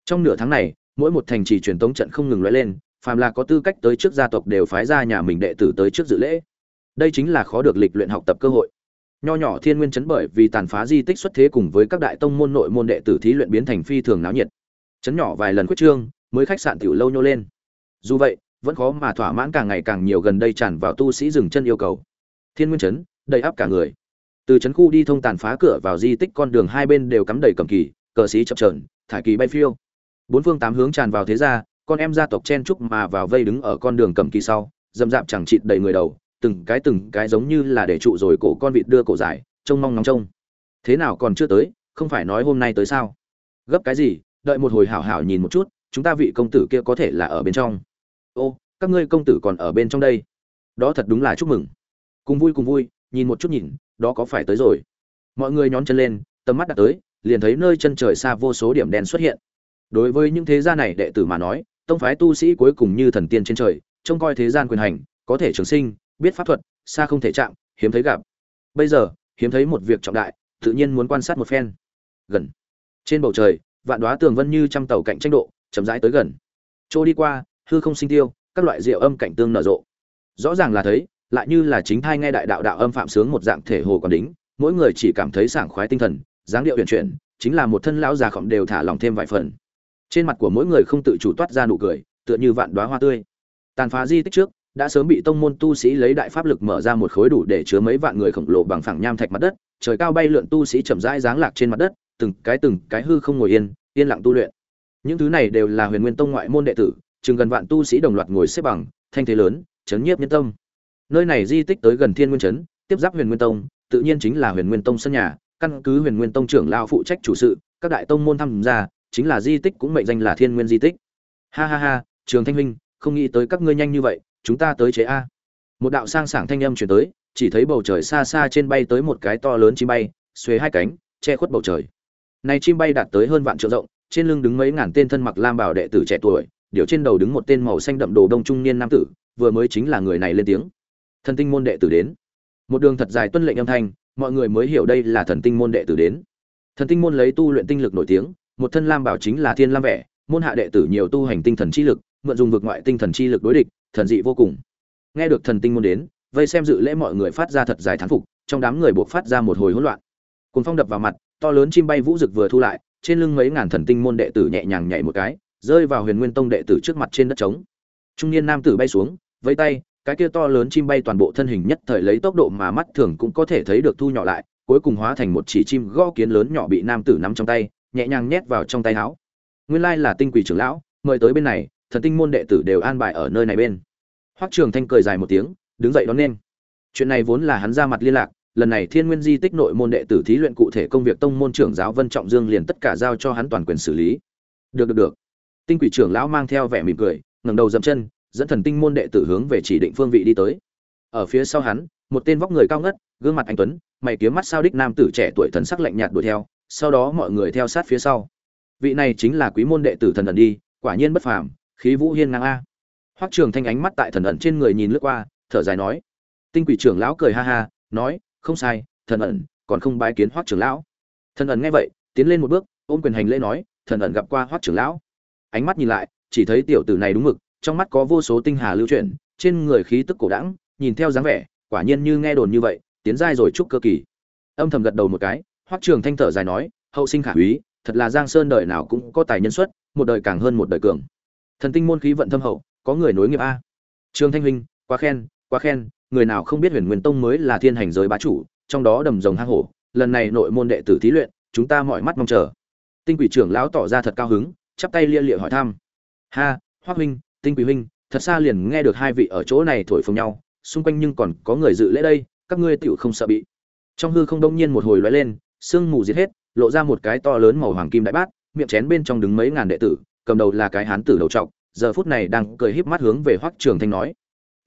Trong nửa tháng này, mỗi một thành trì truyền tống trận không ngừng lóe lên, phàm là có tư cách tới trước gia tộc đều phái ra nhà mình đệ tử tới trước dự lễ. Đây chính là khó được lịch luyện học tập cơ hội. Nho nhỏ thiên nguyên chấn bởi vì tàn phá di tích xuất thế cùng với các đại tông môn nội môn đệ tử thí luyện biến thành phi thường náo nhiệt. Chấn nhỏ vài lần quyết trương, mới khách sạn tiểu lâu nhô lên. Dù vậy vẫn khó mà thỏa mãn càng ngày càng nhiều gần đây tràn vào tu sĩ dừng chân yêu cầu. Thiên nguyên chấn đầy áp cả người. Từ chấn khu đi thông tàn phá cửa vào di tích con đường hai bên đều cắm đầy cầm kỳ, cờ sĩ chập trờn thải kỳ bay phiêu. Bốn phương tám hướng tràn vào thế gia, con em gia tộc chen trúc mà vào vây đứng ở con đường cầm kỳ sau dầm dạp chẳng chịt đầy người đầu, từng cái từng cái giống như là để trụ rồi cổ con vịt đưa cổ dài, trông mong ngóng trông. Thế nào còn chưa tới, không phải nói hôm nay tới sao? Gấp cái gì, đợi một hồi hảo hảo nhìn một chút, chúng ta vị công tử kia có thể là ở bên trong ô, các ngươi công tử còn ở bên trong đây. Đó thật đúng là chúc mừng. Cùng vui cùng vui, nhìn một chút nhìn, đó có phải tới rồi. Mọi người nhón chân lên, tầm mắt đặt tới, liền thấy nơi chân trời xa vô số điểm đen xuất hiện. Đối với những thế gia này đệ tử mà nói, tông phái tu sĩ cuối cùng như thần tiên trên trời, trông coi thế gian quyền hành, có thể trường sinh, biết pháp thuật, xa không thể chạm, hiếm thấy gặp. Bây giờ, hiếm thấy một việc trọng đại, tự nhiên muốn quan sát một phen. Gần. Trên bầu trời, vạn đoá tường vân như trăm tàu cạnh tranh độ, chậm rãi tới gần. Chỗ đi qua hư không sinh tiêu, các loại rượu âm cảnh tương nở rộ. Rõ ràng là thấy, lại như là chính thai nghe đại đạo đạo âm phạm sướng một dạng thể hồ còn đính, mỗi người chỉ cảm thấy sảng khoái tinh thần, dáng điệu huyền chuyển, chính là một thân lão già khổng đều thả lòng thêm vài phần. Trên mặt của mỗi người không tự chủ toát ra nụ cười, tựa như vạn đoá hoa tươi. Tàn phá di tích trước, đã sớm bị tông môn tu sĩ lấy đại pháp lực mở ra một khối đủ để chứa mấy vạn người khổng lồ bằng phẳng nham thạch mặt đất, trời cao bay lượn tu sĩ chậm rãi giáng lạc trên mặt đất, từng cái từng cái hư không ngồi yên yên lặng tu luyện. Những thứ này đều là huyền nguyên tông ngoại môn đệ tử chừng gần vạn tu sĩ đồng loạt ngồi xếp bằng thanh thế lớn chấn nhiếp nhân tâm. Nơi này di tích tới gần thiên nguyên Trấn, tiếp giáp huyền nguyên tông tự nhiên chính là huyền nguyên tông sân nhà căn cứ huyền nguyên tông trưởng lao phụ trách chủ sự các đại tông môn tham gia chính là di tích cũng mệnh danh là thiên nguyên di tích. Ha ha ha trường thanh huynh không nghĩ tới các ngươi nhanh như vậy chúng ta tới chế a. Một đạo sang sảng thanh âm truyền tới chỉ thấy bầu trời xa xa trên bay tới một cái to lớn chim bay xuề hai cánh che khuất bầu trời. Này chim bay đạt tới hơn vạn trượng rộng trên lưng đứng mấy ngàn tên thân mặc lam bảo đệ tử trẻ tuổi, điều trên đầu đứng một tên màu xanh đậm đồ đông trung niên nam tử, vừa mới chính là người này lên tiếng. Thần tinh môn đệ tử đến. Một đường thật dài tuân lệnh âm thanh, mọi người mới hiểu đây là thần tinh môn đệ tử đến. Thần tinh môn lấy tu luyện tinh lực nổi tiếng, một thân lam bảo chính là thiên lam vẻ, môn hạ đệ tử nhiều tu hành tinh thần chi lực, mượn dùng vực ngoại tinh thần chi lực đối địch, thần dị vô cùng. Nghe được thần tinh môn đến, vây xem dự lễ mọi người phát ra thật dài thán phục, trong đám người buộc phát ra một hồi hỗn loạn. Cùng phong đập vào mặt, to lớn chim bay vũ rực vừa thu lại trên lưng mấy ngàn thần tinh môn đệ tử nhẹ nhàng nhảy một cái, rơi vào huyền nguyên tông đệ tử trước mặt trên đất trống. Trung niên nam tử bay xuống, vẫy tay, cái kia to lớn chim bay toàn bộ thân hình nhất thời lấy tốc độ mà mắt thường cũng có thể thấy được thu nhỏ lại, cuối cùng hóa thành một chỉ chim gõ kiến lớn nhỏ bị nam tử nắm trong tay, nhẹ nhàng nhét vào trong tay áo. Nguyên lai là tinh quỷ trưởng lão, mời tới bên này, thần tinh môn đệ tử đều an bài ở nơi này bên. Hoắc trường thanh cười dài một tiếng, đứng dậy đón lên. Chuyện này vốn là hắn ra mặt liên lạc lần này thiên nguyên di tích nội môn đệ tử thí luyện cụ thể công việc tông môn trưởng giáo vân trọng dương liền tất cả giao cho hắn toàn quyền xử lý. Được được được. Tinh quỷ trưởng lão mang theo vẻ mỉm cười, ngẩng đầu dậm chân, dẫn thần tinh môn đệ tử hướng về chỉ định phương vị đi tới. Ở phía sau hắn, một tên vóc người cao ngất, gương mặt anh tuấn, mày kiếm mắt sao đích nam tử trẻ tuổi thần sắc lạnh nhạt đuổi theo, sau đó mọi người theo sát phía sau. Vị này chính là quý môn đệ tử thần ẩn đi, quả nhiên bất phàm, khí vũ hiên ngang a. Hoắc trường thanh ánh mắt tại thần ẩn trên người nhìn lướt qua, thở dài nói. Tinh quỷ trưởng lão cười ha ha, nói không sai, thần ẩn, còn không bái kiến hoắc trưởng lão. Thần ẩn nghe vậy, tiến lên một bước, ôm quyền hành lễ nói, thần ẩn gặp qua hoắc trưởng lão. Ánh mắt nhìn lại, chỉ thấy tiểu tử này đúng mực, trong mắt có vô số tinh hà lưu chuyển, trên người khí tức cổ đẳng, nhìn theo dáng vẻ, quả nhiên như nghe đồn như vậy, tiến giai rồi chúc cơ kỳ. Âm thầm gật đầu một cái, hoắc trường thanh thở dài nói, hậu sinh khả úy thật là giang sơn đời nào cũng có tài nhân xuất, một đời càng hơn một đời cường. Thần tinh môn khí vận thâm hậu, có người nối nghiệp a. Trường thanh huynh, quá khen quá khen người nào không biết huyền nguyên tông mới là thiên hành giới bá chủ, trong đó đầm rồng hang hổ, lần này nội môn đệ tử thí luyện, chúng ta mọi mắt mong chờ. Tinh quỷ trưởng lão tỏ ra thật cao hứng, chắp tay lia lịa hỏi thăm. Ha hoác huynh, tinh quỷ huynh, thật xa liền nghe được hai vị ở chỗ này thổi phồng nhau, xung quanh nhưng còn có người dự lễ đây, các ngươi tựu không sợ bị. Trong hư không đông nhiên một hồi lóe lên, sương mù diệt hết, lộ ra một cái to lớn màu hoàng kim đại bát, miệng chén bên trong đứng mấy ngàn đệ tử, cầm đầu là cái hán tử đầu trọc, giờ phút này đang cười híp mắt hướng về hoắc trường thanh nói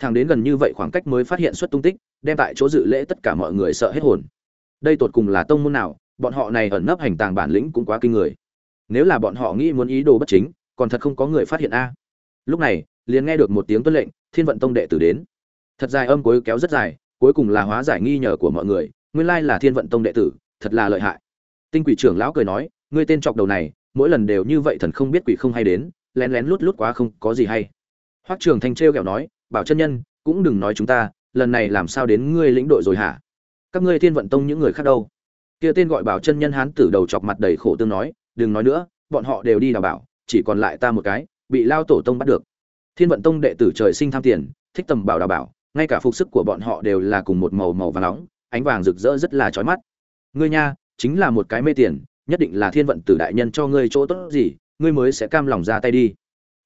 thằng đến gần như vậy khoảng cách mới phát hiện xuất tung tích, đem tại chỗ dự lễ tất cả mọi người sợ hết hồn. Đây tột cùng là tông môn nào, bọn họ này ẩn nấp hành tàng bản lĩnh cũng quá kinh người. Nếu là bọn họ nghĩ muốn ý đồ bất chính, còn thật không có người phát hiện a. Lúc này, liền nghe được một tiếng tuân lệnh, thiên vận tông đệ tử đến. Thật dài âm cuối kéo rất dài, cuối cùng là hóa giải nghi nhờ của mọi người, nguyên lai là thiên vận tông đệ tử, thật là lợi hại. Tinh quỷ trưởng lão cười nói, ngươi tên chọc đầu này, mỗi lần đều như vậy thần không biết quỷ không hay đến, lén lén lút lút quá không có gì hay. Hoắc trường thanh trêu ghẹo nói bảo chân nhân, cũng đừng nói chúng ta, lần này làm sao đến ngươi lĩnh đội rồi hả? Các ngươi thiên vận tông những người khác đâu? Kia tên gọi bảo chân nhân hán tử đầu chọc mặt đầy khổ tương nói, đừng nói nữa, bọn họ đều đi đào bảo, chỉ còn lại ta một cái, bị lao tổ tông bắt được. Thiên vận tông đệ tử trời sinh tham tiền, thích tầm bảo đào bảo, ngay cả phục sức của bọn họ đều là cùng một màu màu vàng nóng, ánh vàng rực rỡ rất là chói mắt. Ngươi nha, chính là một cái mê tiền, nhất định là thiên vận tử đại nhân cho ngươi chỗ tốt gì, ngươi mới sẽ cam lòng ra tay đi.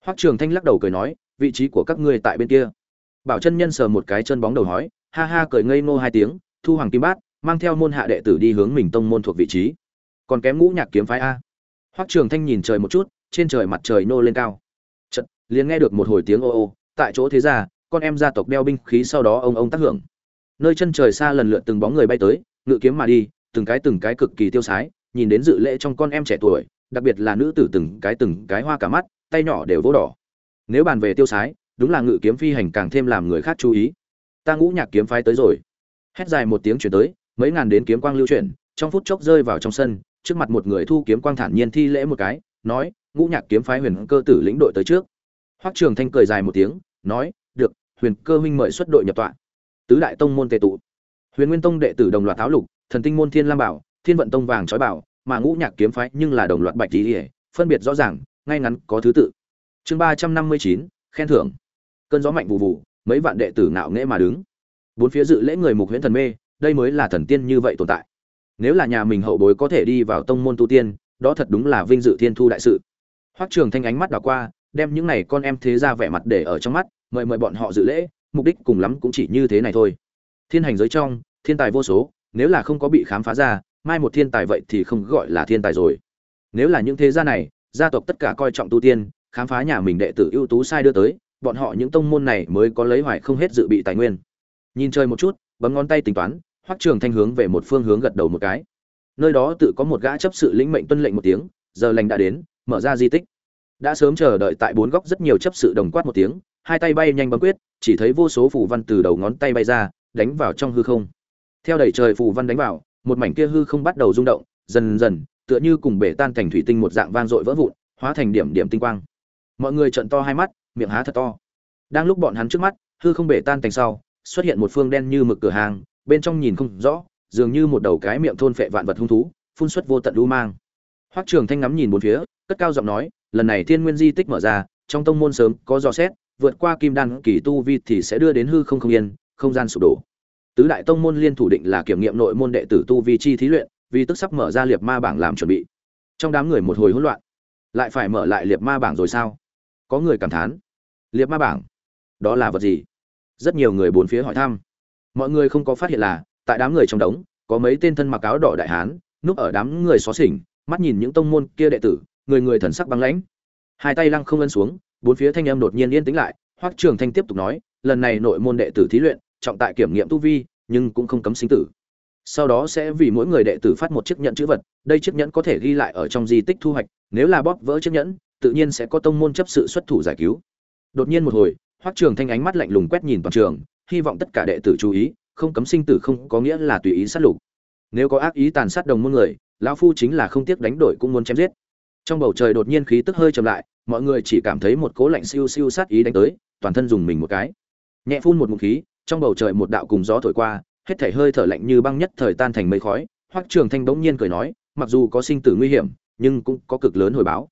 Hoắc trường thanh lắc đầu cười nói vị trí của các ngươi tại bên kia. Bảo chân nhân sờ một cái chân bóng đầu hói ha ha cười ngây ngô hai tiếng, thu hoàng kim bát, mang theo môn hạ đệ tử đi hướng mình tông môn thuộc vị trí. Còn kém ngũ nhạc kiếm phái a. Hoắc trường thanh nhìn trời một chút, trên trời mặt trời nô lên cao. Chợt, liền nghe được một hồi tiếng ô ô, tại chỗ thế ra con em gia tộc đeo binh khí sau đó ông ông tác hưởng. Nơi chân trời xa lần lượt từng bóng người bay tới, ngự kiếm mà đi, từng cái từng cái cực kỳ tiêu sái, nhìn đến dự lễ trong con em trẻ tuổi, đặc biệt là nữ tử từng cái từng cái hoa cả mắt, tay nhỏ đều vỗ đỏ nếu bàn về tiêu sái, đúng là ngự kiếm phi hành càng thêm làm người khác chú ý. Ta ngũ nhạc kiếm phái tới rồi. Hét dài một tiếng chuyển tới, mấy ngàn đến kiếm quang lưu chuyển, trong phút chốc rơi vào trong sân, trước mặt một người thu kiếm quang thản nhiên thi lễ một cái, nói, ngũ nhạc kiếm phái huyền cơ tử lĩnh đội tới trước. Hoắc trường thanh cười dài một tiếng, nói, được, huyền cơ huynh mời xuất đội nhập tọa. Tứ đại tông môn tề tụ. Huyền nguyên tông đệ tử đồng loạt tháo lục, thần tinh môn thiên lam bảo, thiên vận tông vàng trói bảo, mà ngũ nhạc kiếm phái nhưng là đồng loạt bạch tỉ phân biệt rõ ràng, ngay ngắn có thứ tự chương ba trăm năm mươi chín, khen thưởng. Cơn gió mạnh vụ vụ mấy vạn đệ tử ngạo nghễ mà đứng. Bốn phía dự lễ người mục huyễn thần mê, đây mới là thần tiên như vậy tồn tại. Nếu là nhà mình hậu bối có thể đi vào tông môn tu tiên, đó thật đúng là vinh dự thiên thu đại sự. Hoắc trường thanh ánh mắt đảo qua, đem những này con em thế ra vẻ mặt để ở trong mắt, mời mời bọn họ dự lễ, mục đích cùng lắm cũng chỉ như thế này thôi. Thiên hành giới trong, thiên tài vô số, nếu là không có bị khám phá ra, mai một thiên tài vậy thì không gọi là thiên tài rồi. Nếu là những thế gia này, gia tộc tất cả coi trọng tu tiên khám phá nhà mình đệ tử ưu tú sai đưa tới, bọn họ những tông môn này mới có lấy hoài không hết dự bị tài nguyên. Nhìn chơi một chút, bấm ngón tay tính toán, hoắc trường thanh hướng về một phương hướng gật đầu một cái. Nơi đó tự có một gã chấp sự lĩnh mệnh tuân lệnh một tiếng, giờ lành đã đến, mở ra di tích. Đã sớm chờ đợi tại bốn góc rất nhiều chấp sự đồng quát một tiếng, hai tay bay nhanh bấm quyết, chỉ thấy vô số phù văn từ đầu ngón tay bay ra, đánh vào trong hư không. Theo đẩy trời phù văn đánh vào, một mảnh kia hư không bắt đầu rung động, dần dần, tựa như cùng bể tan thành thủy tinh một dạng vang dội vỡ vụn, hóa thành điểm điểm tinh quang mọi người trợn to hai mắt, miệng há thật to. Đang lúc bọn hắn trước mắt, hư không bể tan thành sau, xuất hiện một phương đen như mực cửa hàng, bên trong nhìn không rõ, dường như một đầu cái miệng thôn phệ vạn vật hung thú, phun xuất vô tận lưu mang. Hoắc trường thanh ngắm nhìn bốn phía, cất cao giọng nói, lần này thiên nguyên di tích mở ra, trong tông môn sớm có dò xét, vượt qua kim đan kỳ tu vi thì sẽ đưa đến hư không không yên, không gian sụp đổ. Tứ đại tông môn liên thủ định là kiểm nghiệm nội môn đệ tử tu vi chi thí luyện, vì tức sắp mở ra liệt ma bảng làm chuẩn bị. Trong đám người một hồi hỗn loạn. Lại phải mở lại liệt ma bảng rồi sao? Có người cảm thán, liệt ma bảng, đó là vật gì? Rất nhiều người bốn phía hỏi thăm. Mọi người không có phát hiện là, tại đám người trong đống, có mấy tên thân mặc áo đỏ đại hán, núp ở đám người xó xỉnh, mắt nhìn những tông môn kia đệ tử, người người thần sắc băng lãnh. Hai tay lăng không ân xuống, bốn phía thanh âm đột nhiên yên tĩnh lại, hoắc trường thanh tiếp tục nói, lần này nội môn đệ tử thí luyện, trọng tại kiểm nghiệm tu vi, nhưng cũng không cấm sinh tử. Sau đó sẽ vì mỗi người đệ tử phát một chiếc nhẫn chữ vật, đây chiếc nhẫn có thể ghi lại ở trong di tích thu hoạch, nếu là bóp vỡ chiếc nhẫn tự nhiên sẽ có tông môn chấp sự xuất thủ giải cứu. Đột nhiên một hồi, hoắc trường thanh ánh mắt lạnh lùng quét nhìn toàn trường, hy vọng tất cả đệ tử chú ý, không cấm sinh tử không có nghĩa là tùy ý sát lục. Nếu có ác ý tàn sát đồng môn người, lão phu chính là không tiếc đánh đổi cũng muốn chém giết. Trong bầu trời đột nhiên khí tức hơi chậm lại, mọi người chỉ cảm thấy một cỗ lạnh siêu siêu sát ý đánh tới, toàn thân dùng mình một cái. Nhẹ phun một ngụm khí, trong bầu trời một đạo cùng gió thổi qua, hết thảy hơi thở lạnh như băng nhất thời tan thành mây khói. Hoắc trường thanh bỗng nhiên cười nói, mặc dù có sinh tử nguy hiểm, nhưng cũng có cực lớn hồi báo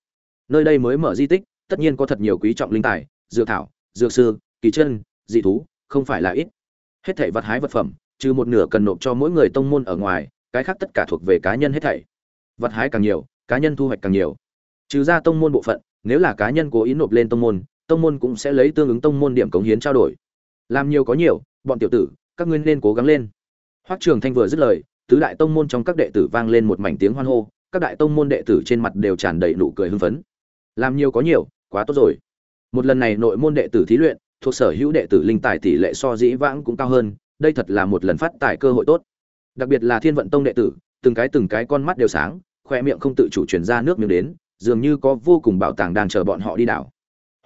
nơi đây mới mở di tích, tất nhiên có thật nhiều quý trọng linh tài, dược thảo, dược sư, kỳ chân, dị thú, không phải là ít. Hết thảy vật hái vật phẩm, trừ một nửa cần nộp cho mỗi người tông môn ở ngoài, cái khác tất cả thuộc về cá nhân hết thảy. Vật hái càng nhiều, cá nhân thu hoạch càng nhiều. Trừ ra tông môn bộ phận, nếu là cá nhân cố ý nộp lên tông môn tông môn cũng sẽ lấy tương ứng tông môn điểm cống hiến trao đổi. Làm nhiều có nhiều, bọn tiểu tử, các ngươi nên cố gắng lên. Hoắc trường thanh vừa dứt lời, tứ đại tông môn trong các đệ tử vang lên một mảnh tiếng hoan hô, các đại tông môn đệ tử trên mặt đều tràn đầy nụ cười hưng phấn làm nhiều có nhiều, quá tốt rồi. Một lần này nội môn đệ tử thí luyện, thuộc sở hữu đệ tử linh tài tỷ lệ so dĩ vãng cũng cao hơn, đây thật là một lần phát tài cơ hội tốt. Đặc biệt là thiên vận tông đệ tử, từng cái từng cái con mắt đều sáng, khoe miệng không tự chủ chuyển ra nước miếng đến, dường như có vô cùng bảo tàng đang chờ bọn họ đi đảo.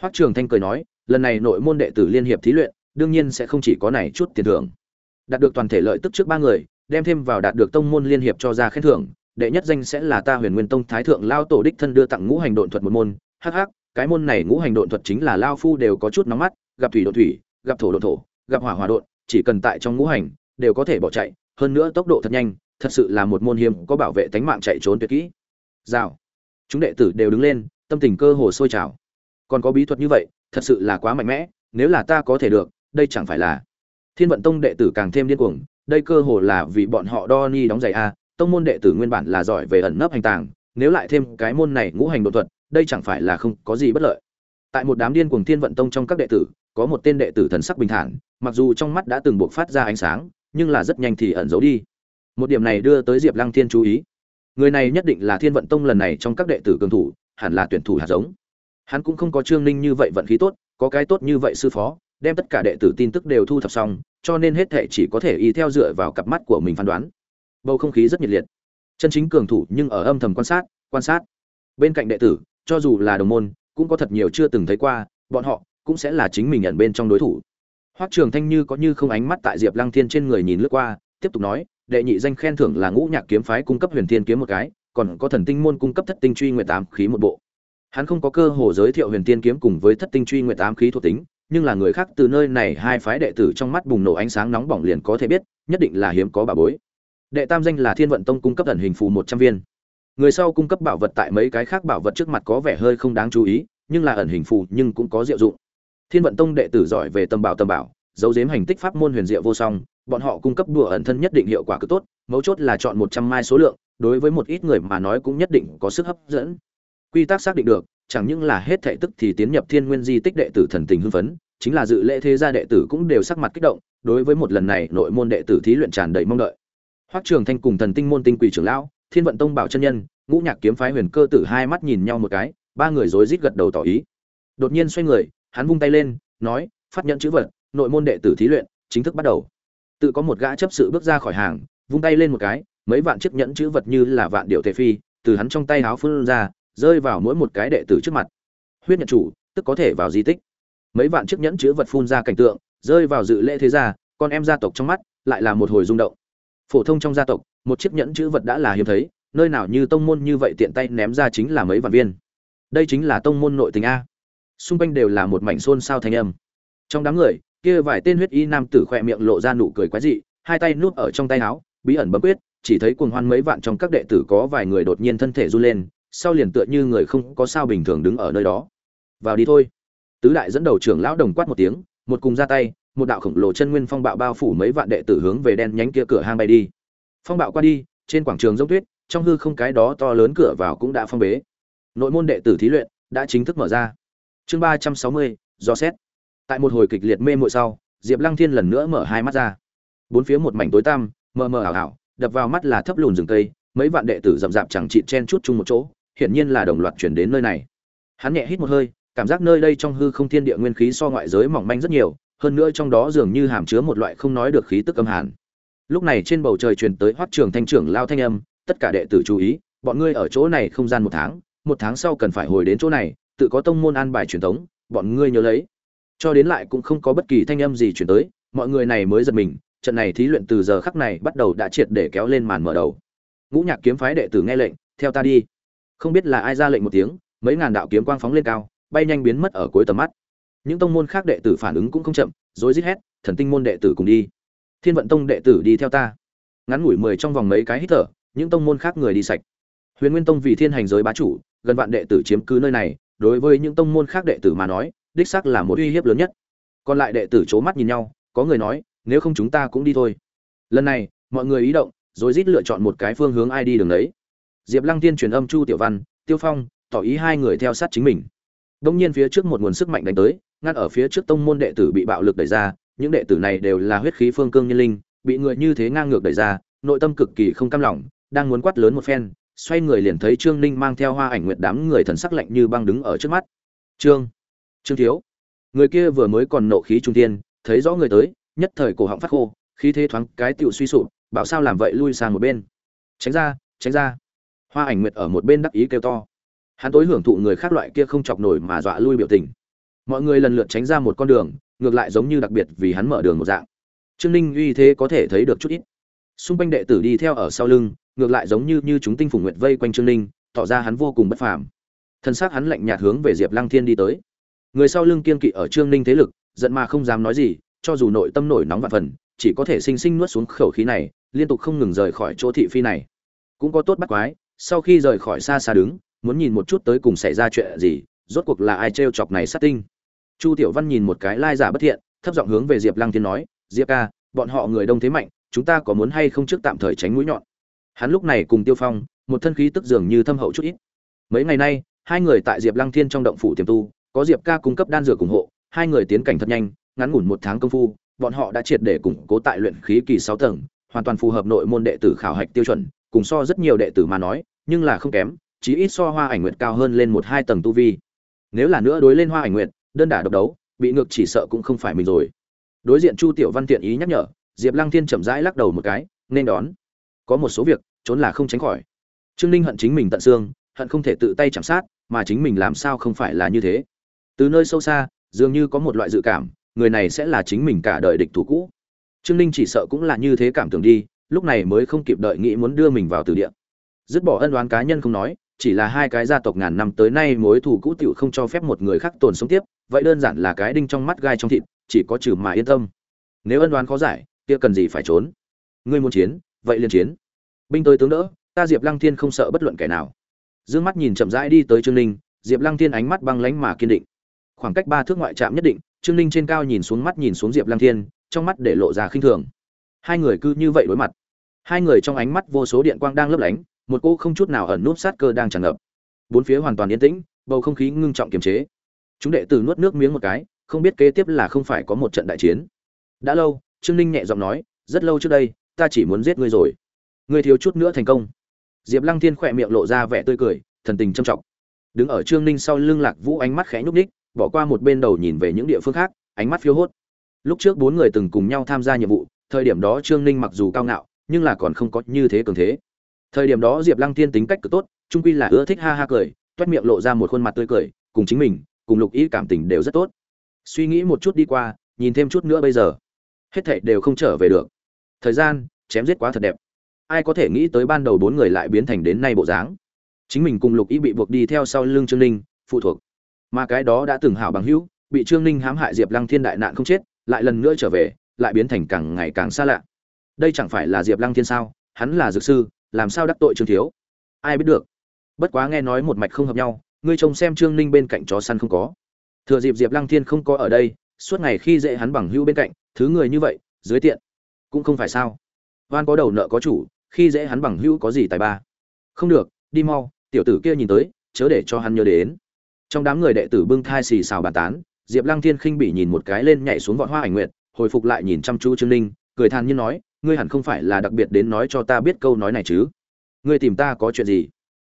Hoắc trường thanh cười nói, lần này nội môn đệ tử liên hiệp thí luyện, đương nhiên sẽ không chỉ có này chút tiền thưởng. Đạt được toàn thể lợi tức trước ba người, đem thêm vào đạt được tông môn liên hiệp cho ra khen thưởng đệ nhất danh sẽ là ta huyền nguyên tông thái thượng lao tổ đích thân đưa tặng ngũ hành độn thuật một môn. Hắc hắc, cái môn này ngũ hành độn thuật chính là lao phu đều có chút nóng mắt, gặp thủy độn thủy, gặp thổ độn thổ, gặp hỏa hỏa độn, chỉ cần tại trong ngũ hành, đều có thể bỏ chạy, hơn nữa tốc độ thật nhanh, thật sự là một môn hiếm có bảo vệ tánh mạng chạy trốn tuyệt kỹ. Rào. Chúng đệ tử đều đứng lên, tâm tình cơ hồ sôi trào. Còn có bí thuật như vậy, thật sự là quá mạnh mẽ, nếu là ta có thể được, đây chẳng phải là. Thiên vận tông đệ tử càng thêm điên cuồng, đây cơ hồ là vì bọn họ đo ni đóng giày a tông môn đệ tử nguyên bản là giỏi về ẩn nấp hành tàng, nếu lại thêm cái môn này ngũ hành độ thuật, đây chẳng phải là không có gì bất lợi. Tại một đám điên cuồng thiên vận tông trong các đệ tử, có một tên đệ tử thần sắc bình thản, mặc dù trong mắt đã từng buộc phát ra ánh sáng, nhưng là rất nhanh thì ẩn giấu đi. Một điểm này đưa tới diệp lăng thiên chú ý. Người này nhất định là thiên vận tông lần này trong các đệ tử cường thủ, hẳn là tuyển thủ hạt giống. Hắn cũng không có trương ninh như vậy vận khí tốt, có cái tốt như vậy sư phó, đem tất cả đệ tử tin tức đều thu thập xong, cho nên hết thệ chỉ có thể y theo dựa vào cặp mắt của mình phán đoán bầu không khí rất nhiệt liệt. Chân chính cường thủ nhưng ở âm thầm quan sát quan sát. Bên cạnh đệ tử, cho dù là đồng môn, cũng có thật nhiều chưa từng thấy qua, bọn họ cũng sẽ là chính mình nhận bên trong đối thủ. Hoắc trường thanh như có như không ánh mắt tại diệp lăng thiên trên người nhìn lướt qua, tiếp tục nói, đệ nhị danh khen thưởng là ngũ nhạc kiếm phái cung cấp huyền thiên kiếm một cái, còn có thần tinh môn cung cấp thất tinh truy nguyệt tám khí một bộ. Hắn không có cơ hồ giới thiệu huyền thiên kiếm cùng với thất tinh truy nguyệt tám khí thuộc tính, nhưng là người khác từ nơi này hai phái đệ tử trong mắt bùng nổ ánh sáng nóng bỏng liền có thể biết, nhất định là hiếm có bà bối đệ tam danh là thiên vận tông cung cấp ẩn hình phù một trăm viên. Người sau cung cấp bảo vật tại mấy cái khác bảo vật trước mặt có vẻ hơi không đáng chú ý, nhưng là ẩn hình phù nhưng cũng có diệu dụng. Thiên vận tông đệ tử giỏi về tầm bảo tầm bảo dấu dếm hành tích pháp môn huyền diệu vô song, bọn họ cung cấp đùa ẩn thân nhất định hiệu quả cực tốt, mấu chốt là chọn một trăm mai số lượng, đối với một ít người mà nói cũng nhất định có sức hấp dẫn. Quy tắc xác định được, chẳng những là hết thể tức thì tiến nhập thiên nguyên di tích đệ tử thần tình hưng phấn, chính là dự lễ thế gia đệ tử cũng đều sắc mặt kích động, đối với một lần này nội môn đệ tử thí luyện tràn đầy mong đợi hoắc trường thanh cùng thần tinh môn tinh quỷ trưởng lão, thiên vận tông bảo chân nhân, ngũ nhạc kiếm phái huyền cơ tử hai mắt nhìn nhau một cái, ba người rối rít gật đầu tỏ ý. Đột nhiên xoay người, hắn vung tay lên, nói, phát nhận chữ vật, nội môn đệ tử thí luyện, chính thức bắt đầu. Tự có một gã chấp sự bước ra khỏi hàng, vung tay lên một cái, mấy vạn chiếc nhẫn chữ vật như là vạn điệu thể phi, từ hắn trong tay háo phun ra, rơi vào mỗi một cái đệ tử trước mặt. Huyết nhận chủ, tức có thể vào di tích. Mấy vạn chiếc nhẫn chữ vật phun ra cảnh tượng, rơi vào dự lễ thế gia, con em gia tộc trong mắt, lại là một hồi rung động phổ thông trong gia tộc, một chiếc nhẫn chữ vật đã là hiếm thấy, nơi nào như tông môn như vậy tiện tay ném ra chính là mấy vạn viên. Đây chính là tông môn nội tình a. Xung quanh đều là một mảnh xôn xao thanh âm. Trong đám người, kia vài tên huyết y nam tử khỏe miệng lộ ra nụ cười quái dị, hai tay nuốt ở trong tay áo, bí ẩn bấm quyết, chỉ thấy cuồng hoan mấy vạn trong các đệ tử có vài người đột nhiên thân thể run lên, sau liền tựa như người không có sao bình thường đứng ở nơi đó. Vào đi thôi. Tứ đại dẫn đầu trưởng lão đồng quát một tiếng, một cùng ra tay một đạo khổng lồ chân nguyên phong bạo bao phủ mấy vạn đệ tử hướng về đen nhánh kia cửa hang bay đi. Phong bạo qua đi, trên quảng trường giống tuyết, trong hư không cái đó to lớn cửa vào cũng đã phong bế. Nội môn đệ tử thí luyện đã chính thức mở ra. Chương ba trăm sáu mươi, do xét. Tại một hồi kịch liệt mê muội sau, diệp lăng thiên lần nữa mở hai mắt ra. Bốn phía một mảnh tối tăm, mờ mờ ảo ảo, đập vào mắt là thấp lùn rừng cây, mấy vạn đệ tử rậm rạp chẳng chịt chen chút chung một chỗ, hiển nhiên là đồng loạt chuyển đến nơi này. Hắn nhẹ hít một hơi, cảm giác nơi đây trong hư không thiên địa nguyên khí so ngoại giới mỏng manh rất nhiều hơn nữa trong đó dường như hàm chứa một loại không nói được khí tức âm hàn. Lúc này trên bầu trời truyền tới hoắc trường thanh trưởng lao thanh âm, tất cả đệ tử chú ý, bọn ngươi ở chỗ này không gian một tháng một tháng sau cần phải hồi đến chỗ này, tự có tông môn an bài truyền thống bọn ngươi nhớ lấy. Cho đến lại cũng không có bất kỳ thanh âm gì truyền tới, mọi người này mới giật mình, trận này thí luyện từ giờ khắc này bắt đầu đã triệt để kéo lên màn mở đầu. Ngũ nhạc kiếm phái đệ tử nghe lệnh, theo ta đi. Không biết là ai ra lệnh một tiếng, mấy ngàn đạo kiếm quang phóng lên cao, bay nhanh biến mất ở cuối tầm mắt những tông môn khác đệ tử phản ứng cũng không chậm, rối rít hét, thần tinh môn đệ tử cùng đi. Thiên vận tông đệ tử đi theo ta. Ngắn ngủi mười trong vòng mấy cái hít thở, những tông môn khác người đi sạch. Huyền nguyên tông vì thiên hành giới bá chủ, gần vạn đệ tử chiếm cứ nơi này, đối với những tông môn khác đệ tử mà nói, đích xác là một uy hiếp lớn nhất. Còn lại đệ tử c mắt nhìn nhau, có người nói, nếu không chúng ta cũng đi thôi. Lần này, mọi người ý động rồi rít lựa chọn một cái phương hướng ai đi đường đấy. Diệp lăng tiên truyền âm chu tiểu văn, tiêu phong, tỏ ý hai người theo sát chính mình. Đông nhiên phía trước một nguồn sức mạnh đánh tới ngăn ở phía trước tông môn đệ tử bị bạo lực đẩy ra, những đệ tử này đều là huyết khí phương cương nhân linh, bị người như thế ngang ngược đẩy ra, nội tâm cực kỳ không cam lòng, đang muốn quát lớn một phen, xoay người liền thấy trương ninh mang theo hoa ảnh nguyệt đám người thần sắc lạnh như băng đứng ở trước mắt. Trương trương thiếu, người kia vừa mới còn nộ khí trung tiên, thấy rõ người tới, nhất thời cổ họng phát khô, khí thế thoáng cái tựu suy sụp, bảo sao làm vậy lui sang một bên. Tránh ra tránh ra. Hoa ảnh nguyệt ở một bên đắc ý kêu to. Hắn tối hưởng thụ người khác loại kia không chọc nổi mà dọa lui biểu tình mọi người lần lượt tránh ra một con đường, ngược lại giống như đặc biệt vì hắn mở đường một dạng. Trương ninh uy thế có thể thấy được chút ít. Xung quanh đệ tử đi theo ở sau lưng, ngược lại giống như như chúng tinh phủ nguyệt vây quanh trương ninh, tỏ ra hắn vô cùng bất phàm. Thân xác hắn lạnh nhạt hướng về diệp lăng thiên đi tới. Người sau lưng kiên kỵ ở trương ninh thế lực, giận mà không dám nói gì, cho dù nội tâm nổi nóng vạn phần, chỉ có thể sinh sinh nuốt xuống khẩu khí này, liên tục không ngừng rời khỏi chỗ thị phi này. Cũng có tốt bắt quái, sau khi rời khỏi xa xa đứng, muốn nhìn một chút tới cùng xảy ra chuyện gì, rốt cuộc là ai trêu chọc này sát tinh chu tiểu văn nhìn một cái lai giả bất thiện, thấp giọng hướng về diệp lăng thiên nói, diệp ca, bọn họ người đông thế mạnh, chúng ta có muốn hay không trước tạm thời tránh mũi nhọn? Hắn lúc này cùng tiêu phong, một thân khí tức dường như thâm hậu chút ít. Mấy ngày nay, hai người tại diệp lăng thiên trong động phủ tiềm tu, có diệp ca cung cấp đan dược ủng hộ, hai người tiến cảnh thật nhanh, ngắn ngủn một tháng công phu, bọn họ đã triệt để củng cố tại luyện khí kỳ sáu tầng, hoàn toàn phù hợp nội môn đệ tử khảo hạch tiêu chuẩn, cùng so rất nhiều đệ tử mà nói, nhưng là không kém, chí ít so hoa ảnh nguyệt cao hơn lên một hai tầng tu vi. Nếu là nữa đối lên hoa ảnh nguyệt đơn đả độc đấu, bị ngược chỉ sợ cũng không phải mình rồi. Đối diện chu tiểu văn tiện ý nhắc nhở, diệp lăng thiên chậm rãi lắc đầu một cái, nên đón. Có một số việc, trốn là không tránh khỏi. Trương ninh hận chính mình tận xương, hận không thể tự tay chạm sát, mà chính mình làm sao không phải là như thế. Từ nơi sâu xa, dường như có một loại dự cảm, người này sẽ là chính mình cả đời địch thủ cũ. Trương ninh chỉ sợ cũng là như thế cảm tưởng đi, lúc này mới không kịp đợi nghĩ muốn đưa mình vào từ địa. Dứt bỏ ân đoán cá nhân không nói, chỉ là hai cái gia tộc ngàn năm tới nay mối thù cũ tiểu không cho phép một người khác tồn sống tiếp vậy đơn giản là cái đinh trong mắt gai trong thịt, chỉ có trừ mà yên tâm. Nếu ân đoán khó giải, kia cần gì phải trốn? Ngươi muốn chiến, vậy liền chiến. Binh tới tướng đỡ, ta diệp lăng thiên không sợ bất luận kẻ nào. D ư ơ n g mắt nhìn chậm rãi đi tới trương ninh, diệp lăng thiên ánh mắt băng lánh mà kiên định. Khoảng cách ba thước ngoại trạm nhất định, trương ninh trên cao nhìn xuống mắt nhìn xuống diệp lăng thiên, trong mắt để lộ ra khinh thường. Hai người cứ như vậy đối mặt. Hai người trong ánh mắt vô số điện quang đang lấp lánh, một cô không chút nào ẩn nút sát cơ đang tràn ngập. Bốn phía hoàn toàn yên tĩnh, bầu không khí ngưng trọng kiềm chế chúng đệ tử nuốt nước miếng một cái, không biết kế tiếp là không phải có một trận đại chiến. Đã lâu, trương ninh nhẹ giọng nói, rất lâu trước đây, ta chỉ muốn giết ngươi rồi. Ngươi thiếu chút nữa thành công. Diệp lăng thiên khỏe miệng lộ ra vẻ tươi cười, thần tình trầm trọng. Đứng ở trương ninh sau lưng lạc vũ ánh mắt khẽ nhúc ních bỏ qua một bên đầu nhìn về những địa phương khác, ánh mắt phiêu hốt. Lúc trước bốn người từng cùng nhau tham gia nhiệm vụ, thời điểm đó trương ninh mặc dù cao ngạo, nhưng là còn không có như thế cường thế. Thời điểm đó diệp lăng thiên tính cách cực tốt, trung quy là ưa thích ha ha cười, toét miệng lộ ra một khuôn mặt tươi cười, cùng chính mình cùng lục ý cảm tình đều rất tốt. Suy nghĩ một chút đi qua, nhìn thêm chút nữa bây giờ, hết thảy đều không trở về được. Thời gian, chém giết quá thật đẹp. Ai có thể nghĩ tới ban đầu bốn người lại biến thành đến nay bộ dáng? Chính mình cùng lục ý bị buộc đi theo sau lưng trương ninh, phụ thuộc. Mà cái đó đã từng hảo bằng hữu, bị trương ninh hãm hại diệp lăng thiên đại nạn không chết, lại lần nữa trở về, lại biến thành càng ngày càng xa lạ. Đây chẳng phải là diệp lăng thiên sao? Hắn là dược sư, làm sao đắc tội trương thiếu? Ai biết được. Bất quá nghe nói một mạch không hợp nhau ngươi trông xem trương ninh bên cạnh chó săn không có. Thừa dịp diệp lăng thiên không có ở đây, suốt ngày khi dễ hắn bằng hữu bên cạnh, thứ người như vậy, dưới tiện. Cũng không phải sao. Van có đầu nợ có chủ, khi dễ hắn bằng hữu có gì tài ba. Không được, đi mau, tiểu tử kia nhìn tới, chớ để cho hắn nhớ đến. Trong đám người đệ tử bưng thai xì xào bàn tán, diệp lăng thiên khinh bị nhìn một cái lên nhảy xuống vọn hoa ảnh nguyệt, hồi phục lại nhìn chăm chú trương ninh, cười than như nói, ngươi hẳn không phải là đặc biệt đến nói cho ta biết câu nói này chứ? Ngươi tìm ta có chuyện gì?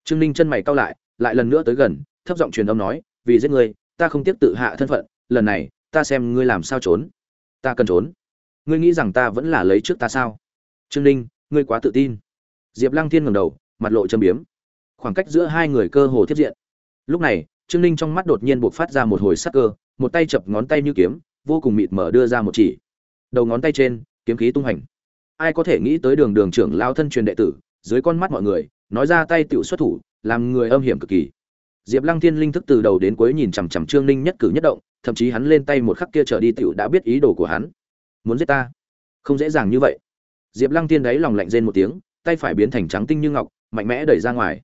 Trương ninh chân mày cau lại lại lần nữa tới gần, thấp giọng truyền âm nói, vì giết ngươi, ta không tiếc tự hạ thân phận, lần này, ta xem ngươi làm sao trốn. Ta cần trốn? Ngươi nghĩ rằng ta vẫn là lấy trước ta sao? Trương ninh, ngươi quá tự tin. Diệp lăng thiên ngầm đầu, mặt lộ châm biếm. Khoảng cách giữa hai người cơ hồ tiếp diện. Lúc này, trương ninh trong mắt đột nhiên buộc phát ra một hồi sắc cơ, một tay chập ngón tay như kiếm, vô cùng mịt mở đưa ra một chỉ. Đầu ngón tay trên, kiếm khí tung hành. Ai có thể nghĩ tới đường đường trưởng lao thân truyền đệ tử, dưới con mắt mọi người, nói ra tay tiểu xuất thủ làm người âm hiểm cực kỳ. Diệp lăng thiên linh thức từ đầu đến cuối nhìn chằm chằm trương ninh nhất cử nhất động, thậm chí hắn lên tay một khắc kia trở đi tiểu đã biết ý đồ của hắn. Muốn giết ta? Không dễ dàng như vậy. Diệp lăng thiên đáy lòng lạnh rên một tiếng, tay phải biến thành trắng tinh như ngọc, mạnh mẽ đẩy ra ngoài.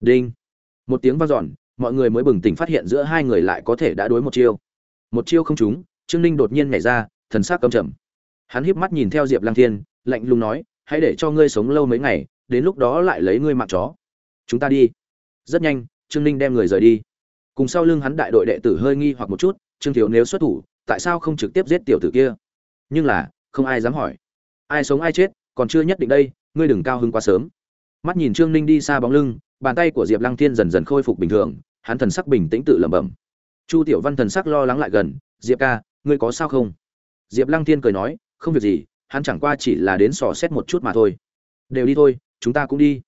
Đinh. Một tiếng vang dọn, mọi người mới bừng tỉnh phát hiện giữa hai người lại có thể đã đối một chiêu. Một chiêu không trúng, trương ninh đột nhiên nhảy ra, thần s căm c cầm trầm. Hắn híp mắt nhìn theo diệp lăng thiên, lạnh lùng nói, hãy để cho ngươi sống lâu mấy ngày, đến lúc đó lại lấy ngươi mạng chó chúng ta đi. Rất nhanh, trương ninh đem người rời đi. Cùng sau lưng hắn đại đội đệ tử hơi nghi hoặc một chút, trương thiếu nếu xuất thủ, tại sao không trực tiếp giết tiểu tử kia? Nhưng là, không ai dám hỏi. Ai sống ai chết, còn chưa nhất định đây, ngươi đừng cao hứng quá sớm. Mắt nhìn trương ninh đi xa bóng lưng, bàn tay của diệp lăng thiên dần dần khôi phục bình thường, hắn thần sắc bình tĩnh tự lẩm bẩm. Chu tiểu văn thần sắc lo lắng lại gần, diệp ca, ngươi có sao không? Diệp lăng thiên cười nói, không việc gì, hắn chẳng qua chỉ là đến sò xét một chút mà thôi. Đều đi thôi, chúng ta cũng đi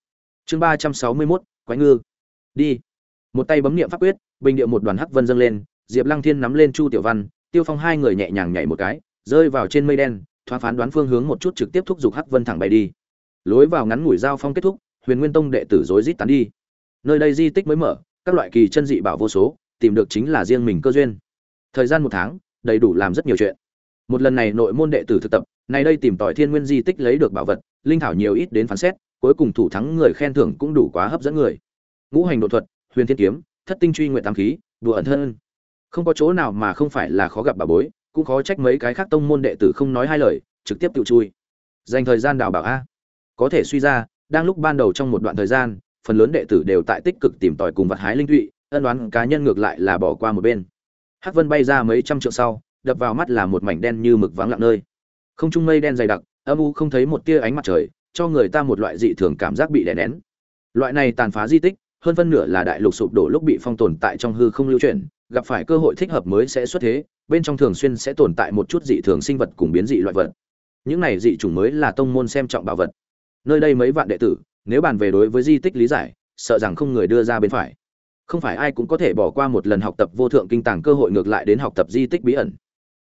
chương ba trăm sáu mươi mốt, quái ngư. Đi. Một tay bấm niệm pháp quyết, bình điệu một đoàn hắc vân dâng lên, diệp lăng thiên nắm lên chu tiểu văn, tiêu phong hai người nhẹ nhàng nhảy một cái, rơi vào trên mây đen, thoáng phán đoán phương hướng một chút trực tiếp thúc giục hắc vân thẳng bay đi. Lối vào ngắn ngủi giao phong kết thúc, huyền nguyên tông đệ tử rối rít tán đi. Nơi đây di tích mới mở, các loại kỳ chân dị bảo vô số, tìm được chính là riêng mình cơ duyên. Thời gian một tháng, đầy đủ làm rất nhiều chuyện. Một lần này nội môn đệ tử thực tập, nay đây tìm tỏi thiên nguyên di tích lấy được bảo vật, linh thảo nhiều ít đến phán xét cuối cùng thủ thắng người khen thưởng cũng đủ quá hấp dẫn người. Ngũ hành đột thuật, huyền thiên kiếm, thất tinh truy nguyện tam khí, đùa ẩn thân. Không có chỗ nào mà không phải là khó gặp bà bối, cũng khó trách mấy cái khác tông môn đệ tử không nói hai lời, trực tiếp tự chui. Dành thời gian đào bảo a. Có thể suy ra, đang lúc ban đầu trong một đoạn thời gian, phần lớn đệ tử đều tại tích cực tìm tòi cùng vật hái linh thụy, ân đoán cá nhân ngược lại là bỏ qua một bên. Hắc vân bay ra mấy trăm trượng sau, đập vào mắt là một mảnh đen như mực vắng lặng nơi. Không trung mây đen dày đặc, âm u không thấy một tia ánh mặt trời cho người ta một loại dị thường cảm giác bị đè nén. Loại này tàn phá di tích, hơn phân nửa là đại lục sụp đổ lúc bị phong tồn tại trong hư không lưu chuyển, gặp phải cơ hội thích hợp mới sẽ xuất thế, bên trong thường xuyên sẽ tồn tại một chút dị thường sinh vật cùng biến dị loại vật. Những này dị chủng mới là tông môn xem trọng bảo vật. Nơi đây mấy vạn đệ tử, nếu bàn về đối với di tích lý giải, sợ rằng không người đưa ra bên phải. Không phải ai cũng có thể bỏ qua một lần học tập vô thượng kinh tàng cơ hội ngược lại đến học tập di tích bí ẩn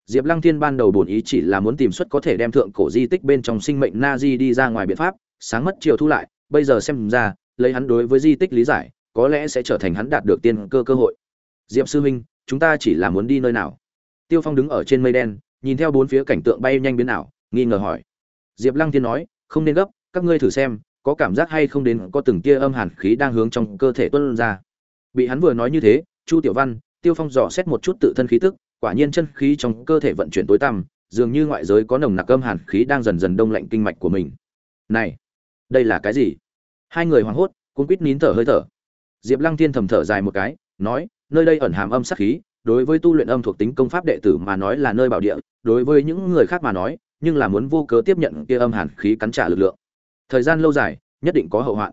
diệp lăng thiên ban đầu bổn ý chỉ là muốn tìm suất có thể đem thượng cổ di tích bên trong sinh mệnh na đi ra ngoài biện pháp, sáng mất chiều thu lại, bây giờ xem ra, lấy hắn đối với di tích lý giải, có lẽ sẽ trở thành hắn đạt được tiên cơ cơ hội. Diệp sư huynh, chúng ta chỉ là muốn đi nơi nào? Tiêu phong đứng ở trên mây đen, nhìn theo bốn phía cảnh tượng bay nhanh biến ảo, nghi ngờ hỏi. Diệp lăng thiên nói, không nên gấp, các ngươi thử xem, có cảm giác hay không đến có từng tia âm hàn khí đang hướng trong cơ thể tuôn ra. Bị hắn vừa nói như thế, chu tiểu văn, tiêu phong dò xét một chút tự thân khí tức quả nhiên chân khí trong cơ thể vận chuyển tối tăm, dường như ngoại giới có nồng nặc âm hàn khí đang dần dần đông lạnh kinh mạch của mình. Này, đây là cái gì? Hai người hoảng hốt cũng quýt nín thở hơi thở. Diệp lăng thiên thầm thở dài một cái, nói, nơi đây ẩn hàm âm sát khí, đối với tu luyện âm thuộc tính công pháp đệ tử mà nói là nơi bảo địa, đối với những người khác mà nói, nhưng là muốn vô cớ tiếp nhận kia âm hàn khí cắn trả lực lượng. Thời gian lâu dài, nhất định có hậu hoạn.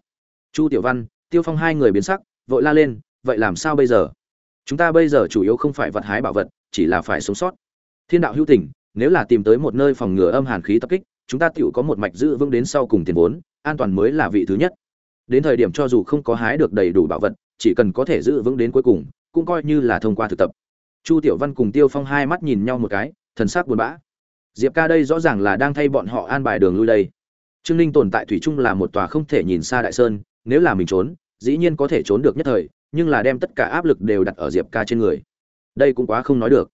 Chu tiểu văn, tiêu phong hai người biến sắc, vội la lên, vậy làm sao bây giờ? Chúng ta bây giờ chủ yếu không phải vật hái bảo vật chỉ là phải sống sót. Thiên đạo hữu tình, nếu là tìm tới một nơi phòng ngừa âm hàn khí tập kích, chúng ta tựu có một mạch giữ vững đến sau cùng tiền vốn, an toàn mới là vị thứ nhất. Đến thời điểm cho dù không có hái được đầy đủ bảo vật, chỉ cần có thể giữ vững đến cuối cùng, cũng coi như là thông qua thực tập. Chu tiểu văn cùng tiêu phong hai mắt nhìn nhau một cái, thần sắc buồn bã. Diệp ca đây rõ ràng là đang thay bọn họ an bài đường lui đây. Trương ninh tồn tại thủy chung là một tòa không thể nhìn xa đại sơn, nếu là mình trốn, dĩ nhiên có thể trốn được nhất thời, nhưng là đem tất cả áp lực đều đặt ở diệp ca trên người đây cũng quá không nói được.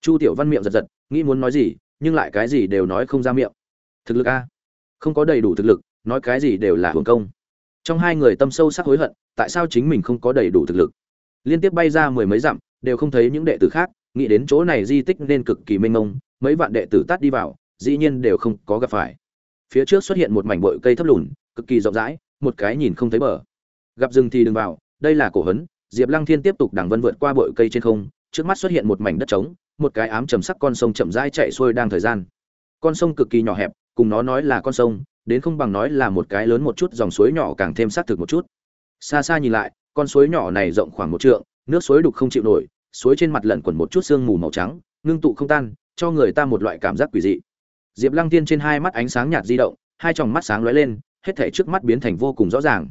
Chu tiểu văn miệng giật giật, nghĩ muốn nói gì, nhưng lại cái gì đều nói không ra miệng. Thực lực a? Không có đầy đủ thực lực, nói cái gì đều là hưởng công. Trong hai người tâm sâu sắc hối hận, tại sao chính mình không có đầy đủ thực lực? Liên tiếp bay ra mười mấy dặm, đều không thấy những đệ tử khác, nghĩ đến chỗ này di tích nên cực kỳ mênh mông, mấy vạn đệ tử tát đi vào, dĩ nhiên đều không có gặp phải. Phía trước xuất hiện một mảnh bụi cây thấp lùn, cực kỳ rộng rãi, một cái nhìn không thấy bờ. Gặp rừng thì đừng vào, đây là cổ hấn, diệp lăng thiên tiếp tục đằng vân vượt qua bụi cây trên không trước mắt xuất hiện một mảnh đất trống, một cái ám trầm sắc con sông chậm rãi chạy xuôi đang thời gian. Con sông cực kỳ nhỏ hẹp, cùng nó nói là con sông, đến không bằng nói là một cái lớn một chút, dòng suối nhỏ càng thêm xác thực một chút. Xa xa nhìn lại, con suối nhỏ này rộng khoảng một trượng, nước suối đục không chịu nổi, suối trên mặt lẩn quẩn một chút sương mù màu trắng, ngưng tụ không tan, cho người ta một loại cảm giác quỷ dị. Diệp lăng tiên trên hai mắt ánh sáng nhạt di động, hai tròng mắt sáng lóe lên, hết thảy trước mắt biến thành vô cùng rõ ràng.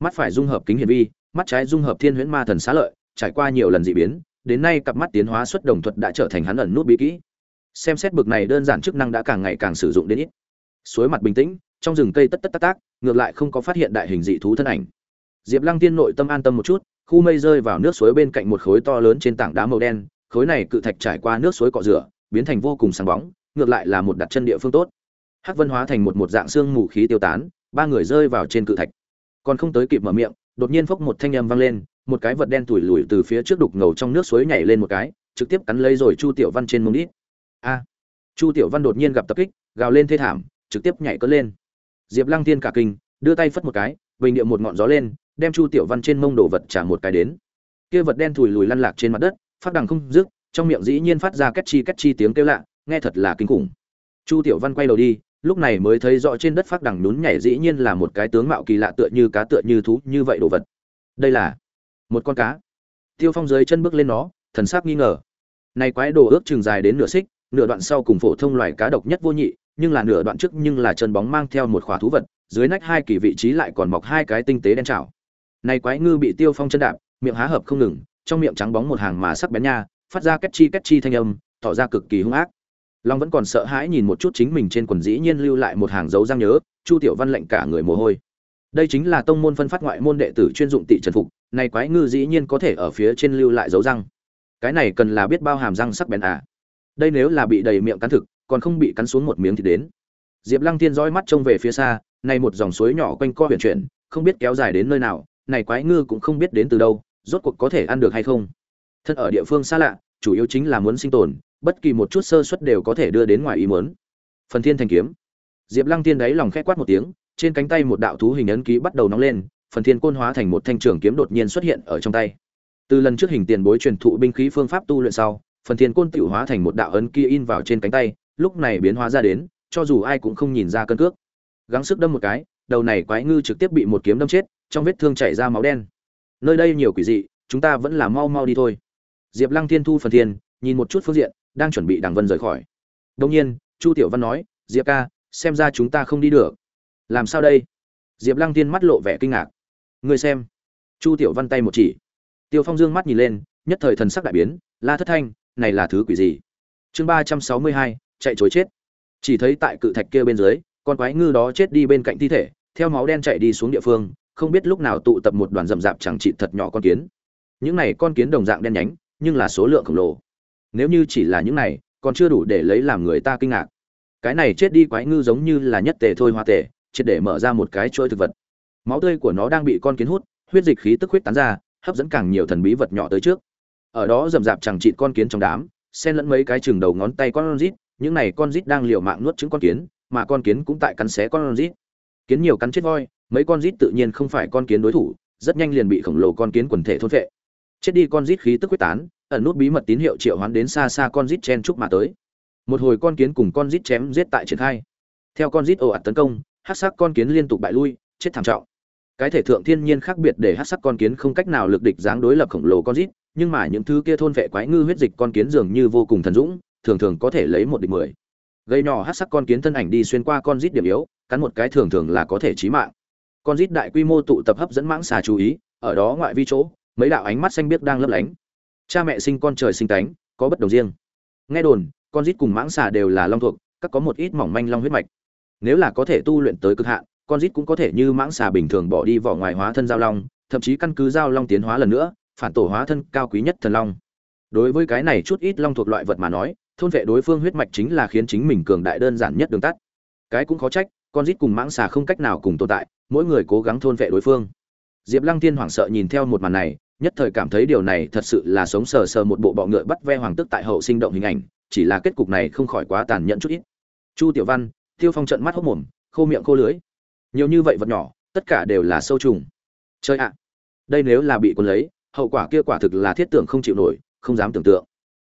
Mắt phải dung hợp kính hiển vi, mắt trái dung hợp thiên huyễn ma thần xá lợi, trải qua nhiều lần dị biến đến nay cặp mắt tiến hóa xuất đồng thuật đã trở thành hắn ẩn nút bí kỹ. Xem xét bực này đơn giản chức năng đã càng ngày càng sử dụng đến ít. Suối mặt bình tĩnh, trong rừng cây tất tất tác tác, ngược lại không có phát hiện đại hình dị thú thân ảnh. Diệp lăng tiên nội tâm an tâm một chút, khu mây rơi vào nước suối bên cạnh một khối to lớn trên tảng đá màu đen, khối này cự thạch trải qua nước suối cọ rửa, biến thành vô cùng sáng bóng, ngược lại là một đặt chân địa phương tốt. Hắc vân hóa thành một một dạng xương mù khí tiêu tán, ba người rơi vào trên cự thạch. Còn không tới kịp mở miệng, đột nhiên phốc một thanh âm vang lên một cái vật đen tủi lủi từ phía trước đục ngầu trong nước suối nhảy lên một cái, trực tiếp cắn lấy rồi chu tiểu văn trên mông đít. A! Chu tiểu văn đột nhiên gặp tập kích, gào lên thê thảm, trực tiếp nhảy cất lên. Diệp lăng Thiên cả kinh, đưa tay phất một cái, bình điệu một ngọn gió lên, đem chu tiểu văn trên mông đổ vật trả một cái đến. Kia vật đen thùi lùi lăn lạc trên mặt đất, phát đằng không dứt, trong miệng dĩ nhiên phát ra két chi két chi tiếng kêu lạ, nghe thật là kinh khủng. Chu tiểu văn quay đầu đi, lúc này mới thấy rõ trên đất phát đằng nhún nhảy dĩ nhiên là một cái tướng mạo kỳ lạ tựa như cá tựa như thú như vậy đồ vật. Đây là một con cá. Tiêu phong dưới chân bước lên nó, thần sắc nghi ngờ. Này quái đồ ước chừng dài đến nửa xích, nửa đoạn sau cùng phổ thông loài cá độc nhất vô nhị, nhưng là nửa đoạn trước nhưng là chân bóng mang theo một khỏa thú vật, dưới nách hai kỳ vị trí lại còn mọc hai cái tinh tế đen trảo. Này quái ngư bị tiêu phong chân đạp, miệng há hợp không ngừng, trong miệng trắng bóng một hàng mà sắc bén nha, phát ra két chi két chi thanh âm, tỏ ra cực kỳ hung ác. Long vẫn còn sợ hãi nhìn một chút chính mình trên quần dĩ nhiên lưu lại một hàng dấu răng nhớ, chu tiểu văn lệnh cả người mồ hôi. Đây chính là tông môn phân phát ngoại môn đệ tử chuyên dụng tị trần phục này quái ngư dĩ nhiên có thể ở phía trên lưu lại dấu răng. Cái này cần là biết bao hàm răng sắc bén à. Đây nếu là bị đầy miệng cắn thực, còn không bị cắn xuống một miếng thì đến. Diệp lăng tiên dõi mắt trông về phía xa, này một dòng suối nhỏ quanh co huyền chuyển, không biết kéo dài đến nơi nào, này quái ngư cũng không biết đến từ đâu, rốt cuộc có thể ăn được hay không. Thân ở địa phương xa lạ, chủ yếu chính là muốn sinh tồn, bất kỳ một chút sơ suất đều có thể đưa đến ngoài ý muốn. Phần thiên thành kiếm. Diệp lăng tiên đáy lòng khẽ quát một tiếng, trên cánh tay một đạo thú hình ấn ký bắt đầu nóng lên phần thiên côn hóa thành một thanh trường kiếm đột nhiên xuất hiện ở trong tay. Từ lần trước hình tiền bối truyền thụ binh khí phương pháp tu luyện sau, phần thiên côn tự hóa thành một đạo ấn kia in vào trên cánh tay, lúc này biến hóa ra đến, cho dù ai cũng không nhìn ra cân cước. Gắng sức đâm một cái, đầu này quái ngư trực tiếp bị một kiếm đâm chết, trong vết thương chảy ra máu đen. Nơi đây nhiều quỷ dị, chúng ta vẫn là mau mau đi thôi. Diệp lăng thiên thu phần thiên, nhìn một chút phương diện, đang chuẩn bị đàng vân rời khỏi. Đông nhiên, chu tiểu văn nói, diệp ca, xem ra chúng ta không đi được. Làm sao đây? Diệp lăng thiên mắt lộ vẻ kinh ngạc. Ngươi xem. Chu tiểu văn tay một chỉ. Tiêu phong dương mắt nhìn lên, nhất thời thần sắc đại biến, la thất thanh, này là thứ quỷ gì? Chương ba trăm sáu mươi hai, chạy chối chết. Chỉ thấy tại cự thạch kia bên dưới, con quái ngư đó chết đi bên cạnh thi thể, theo máu đen chạy đi xuống địa phương, không biết lúc nào tụ tập một đoàn rậm rạp chẳng trị thật nhỏ con kiến. Những này con kiến đồng dạng đen nhánh, nhưng là số lượng khổng lồ. Nếu như chỉ là những này, còn chưa đủ để lấy làm người ta kinh ngạc. Cái này chết đi quái ngư giống như là nhất tề thôi hoa tề, triệt để mở ra một cái chuỗi thực vật máu tươi của nó đang bị con kiến hút, huyết dịch khí tức huyết tán ra, hấp dẫn càng nhiều thần bí vật nhỏ tới trước. Ở đó rầm rạp chẳng chịt con kiến trong đám, xen lẫn mấy cái chừng đầu ngón tay con rít, những này con rít đang liều mạng nuốt trứng con kiến, mà con kiến cũng tại cắn xé con rít. Kiến nhiều cắn chết voi, mấy con rít tự nhiên không phải con kiến đối thủ, rất nhanh liền bị khổng lồ con kiến quần thể thôn vệ chết đi con rít khí tức quyết tán, ẩn nút bí mật tín hiệu triệu hoán đến xa xa con rít chen chúc mà tới. Một hồi con kiến cùng con rít chém giết tại triển khai. Theo con rít ồ ạt tấn công hát sắc con kiến liên tục bại lui, chết thảm trọng cái thể thượng thiên nhiên khác biệt để hát sắc con kiến không cách nào lực địch dáng đối lập khổng lồ con rít, nhưng mà những thứ kia thôn vệ quái ngư huyết dịch con kiến dường như vô cùng thần dũng, thường thường có thể lấy một địch mười. Gây nhỏ hát sắc con kiến thân ảnh đi xuyên qua con rít điểm yếu, cắn một cái thường thường là có thể chí mạng. Con rít đại quy mô tụ tập hấp dẫn mãng xà chú ý, ở đó ngoại vi chỗ, mấy đạo ánh mắt xanh biếc đang lấp lánh. Cha mẹ sinh con trời sinh tánh, có bất đồng riêng. Nghe đồn, con rít cùng mãng xà đều là long thuộc, các có một ít mỏng manh long huyết mạch. Nếu là có thể tu luyện tới cực hạn con rít cũng có thể như mãng xà bình thường bỏ đi vỏ ngoài hóa thân giao long, thậm chí căn cứ giao long tiến hóa lần nữa, phản tổ hóa thân cao quý nhất thần long. Đối với cái này chút ít long thuộc loại vật mà nói, thôn vệ đối phương huyết mạch chính là khiến chính mình cường đại đơn giản nhất đường tắt. Cái cũng khó trách, con rít cùng mãng xà không cách nào cùng tồn tại, mỗi người cố gắng thôn vệ đối phương. Diệp lăng tiên hoảng sợ nhìn theo một màn này, nhất thời cảm thấy điều này thật sự là sống sờ sờ một bộ bọ ngựa bắt ve hoàng tức tại hậu sinh động hình ảnh, chỉ là kết cục này không khỏi quá tàn nhẫn chút ít. Chu tiểu văn, tiêu phong trận mắt hốc mồm, khô miệng khô lưới nhiều như vậy vật nhỏ, tất cả đều là sâu trùng. Chơi ạ, đây nếu là bị quân lấy, hậu quả kia quả thực là thiết tưởng không chịu nổi, không dám tưởng tượng.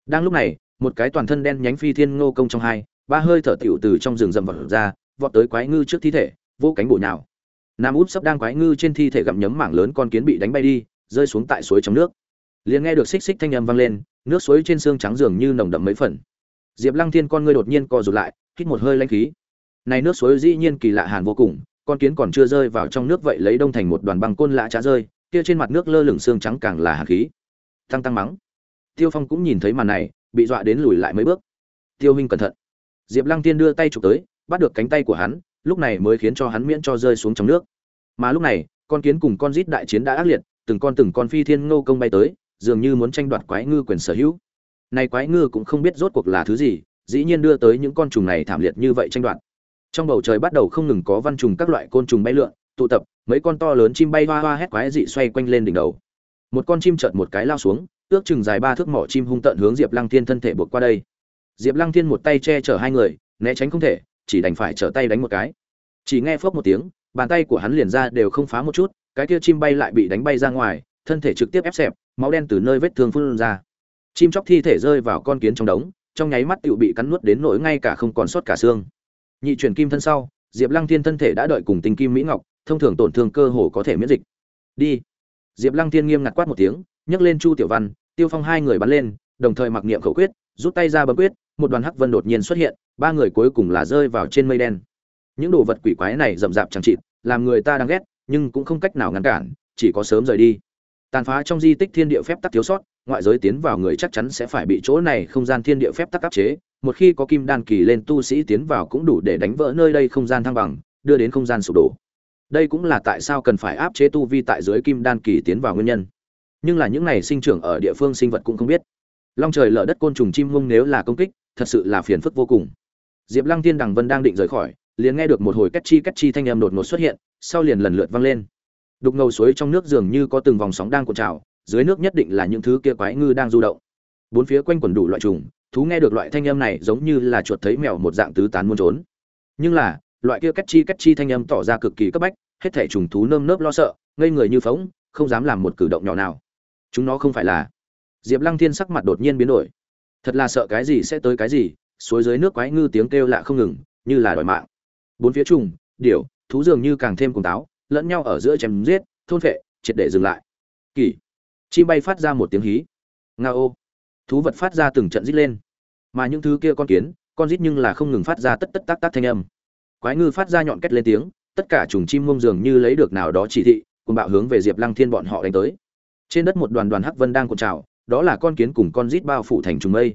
Đang lúc này, một cái toàn thân đen nhánh phi thiên ngô công trong hai, ba hơi thở tiểu từ trong rừng rậm vật ra, vọt tới quái ngư trước thi thể, vô cánh bổ nhào. Nam út sắp đang quái ngư trên thi thể gặm nhấm mảng lớn con kiến bị đánh bay đi, rơi xuống tại suối trong nước. Liền nghe được xích xích thanh âm vang lên, nước suối trên xương trắng dường như nồng đậm mấy phần. Diệp lăng thiên con ngươi đột nhiên co rụt lại, hít một hơi lanh khí. Này nước suối dĩ nhiên kỳ lạ hàn vô cùng con kiến còn chưa rơi vào trong nước vậy lấy đông thành một đoàn băng côn lạ trá rơi, kia trên mặt nước lơ lửng xương trắng càng là hạt khí. Tăng tăng mắng. Tiêu phong cũng nhìn thấy màn này, bị dọa đến lùi lại mấy bước. Tiêu huynh cẩn thận. Diệp lăng tiên đưa tay chụp tới, bắt được cánh tay của hắn, lúc này mới khiến cho hắn miễn cho rơi xuống trong nước. Mà lúc này, con kiến cùng con rít đại chiến đã ác liệt, từng con từng con phi thiên ngô công bay tới, dường như muốn tranh đoạt quái ngư quyền sở hữu. Này quái ngư cũng không biết rốt cuộc là thứ gì, dĩ nhiên đưa tới những con trùng này thảm liệt như vậy tranh đoạt trong bầu trời bắt đầu không ngừng có văn trùng các loại côn trùng bay lượn, tụ tập, mấy con to lớn chim bay hoa hoa hét quái dị xoay quanh lên đỉnh đầu. Một con chim chợt một cái lao xuống, ước chừng dài ba thước mỏ chim hung tợn hướng diệp lăng thiên thân thể buộc qua đây. Diệp lăng thiên một tay che chở hai người, né tránh không thể, chỉ đành phải trở tay đánh một cái. Chỉ nghe phớp một tiếng, bàn tay của hắn liền ra đều không phá một chút, cái kia chim bay lại bị đánh bay ra ngoài, thân thể trực tiếp ép xẹp, máu đen từ nơi vết thương phun ra. Chim chóc thi thể rơi vào con kiến trong đống, trong nháy mắt tựu bị cắn nuốt đến nỗi ngay cả không còn sót cả xương nhị chuyển kim thân sau, diệp lăng thiên thân thể đã đợi cùng tình kim mỹ ngọc, thông thường tổn thương cơ hồ có thể miễn dịch. Đi. Diệp lăng thiên nghiêm ngặt quát một tiếng, nhấc lên chu tiểu văn, tiêu phong hai người bắn lên, đồng thời mặc niệm khẩu quyết, rút tay ra bấm quyết, một đoàn hắc vân đột nhiên xuất hiện, ba người cuối cùng là rơi vào trên mây đen. Những đồ vật quỷ quái này rậm rạp chẳng chịt, làm người ta đang ghét, nhưng cũng không cách nào ngăn cản, chỉ có sớm rời đi. Tàn phá trong di tích thiên địa phép tắc thiếu sót, ngoại giới tiến vào người chắc chắn sẽ phải bị chỗ này không gian thiên địa phép tắc áp chế một khi có kim đan kỳ lên tu sĩ tiến vào cũng đủ để đánh vỡ nơi đây không gian thăng bằng, đưa đến không gian sụp đổ. Đây cũng là tại sao cần phải áp chế tu vi tại dưới kim đan kỳ tiến vào nguyên nhân. Nhưng là những này sinh trưởng ở địa phương sinh vật cũng không biết. Long trời lở đất côn trùng chim mông nếu là công kích, thật sự là phiền phức vô cùng. Diệp lăng thiên đằng vân đang định rời khỏi, liền nghe được một hồi cách chi cách chi thanh âm đột ngột xuất hiện, sau liền lần lượt vang lên. Đục ngầu suối trong nước dường như có từng vòng sóng đang cuộn trào, dưới nước nhất định là những thứ kia quái ngư đang du động. Bốn phía quanh quần đủ loại trùng thú nghe được loại thanh âm này giống như là chuột thấy mèo một dạng tứ tán muốn trốn. Nhưng là, loại kia cách chi cách chi thanh âm tỏ ra cực kỳ cấp bách, hết thể trùng thú nơm nớp lo sợ, ngây người như phóng không dám làm một cử động nhỏ nào. Chúng nó không phải là. Diệp lăng thiên sắc mặt đột nhiên biến đổi. Thật là sợ cái gì sẽ tới cái gì, suối dưới nước quái ngư tiếng kêu lạ không ngừng, như là đòi mạng. Bốn phía trùng, điểu, thú dường như càng thêm cùng táo, lẫn nhau ở giữa chém giết, thôn phệ, triệt để dừng lại. Kỳ. Chim bay phát ra một tiếng hí. Nga ô thú vật phát ra từng trận rít lên. Mà những thứ kia con kiến, con rít nhưng là không ngừng phát ra tất tất tác tác thanh âm. Quái ngư phát ra nhọn kết lên tiếng, tất cả trùng chim mông dường như lấy được nào đó chỉ thị, cùng bạo hướng về diệp lăng thiên bọn họ đánh tới. Trên đất một đoàn đoàn hắc vân đang cuộn trào, đó là con kiến cùng con rít bao phủ thành trùng mây.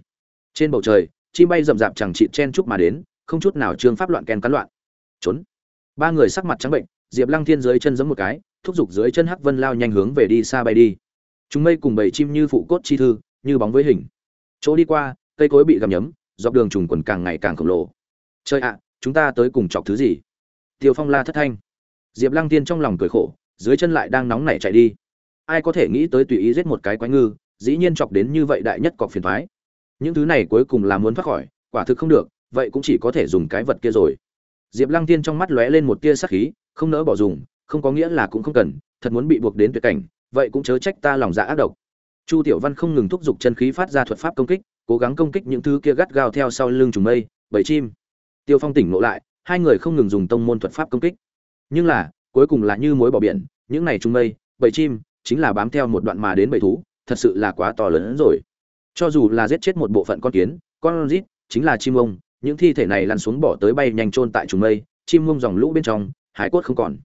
Trên bầu trời, chim bay rậm rạp chẳng trị chen chúc mà đến, không chút nào trương pháp loạn kèn cắn loạn. Trốn. Ba người sắc mặt trắng bệnh, diệp lăng thiên dưới chân giấm một cái, thúc giục dưới chân hắc vân lao nhanh hướng về đi xa bay đi. Chúng mây cùng bầy chim như phụ cốt chi thư như bóng với hình. Chỗ đi qua, cây cối bị gặm nhấm, dọc đường trùng quần càng ngày càng khổng lồ. Chơi ạ, chúng ta tới cùng chọc thứ gì? Tiêu phong la thất thanh. Diệp lăng tiên trong lòng cười khổ, dưới chân lại đang nóng nảy chạy đi. Ai có thể nghĩ tới tùy ý giết một cái quái ngư, dĩ nhiên chọc đến như vậy đại nhất cọc phiền thoái những thứ này cuối cùng là muốn thoát khỏi, quả thực không được, vậy cũng chỉ có thể dùng cái vật kia rồi. Diệp lăng tiên trong mắt lóe lên một tia sắc khí, không nỡ bỏ dùng, không có nghĩa là cũng không cần, thật muốn bị buộc đến tuyệt cảnh, vậy cũng chớ trách ta lòng dạ ác độc chu tiểu văn không ngừng thúc giục chân khí phát ra thuật pháp công kích, cố gắng công kích những thứ kia gắt gao theo sau lưng trùng mây bầy chim. Tiêu phong tỉnh ngộ lại, hai người không ngừng dùng tông môn thuật pháp công kích. Nhưng là, cuối cùng là như mối bỏ biển, những này trùng mây bầy chim chính là bám theo một đoạn mà đến bầy thú, thật sự là quá to lớn hơn rồi. Cho dù là giết chết một bộ phận con kiến, con rít chính là chim ông, những thi thể này lăn xuống bỏ tới bay nhanh trôn tại trùng mây, chim ông dòng lũ bên trong, hải cốt không còn.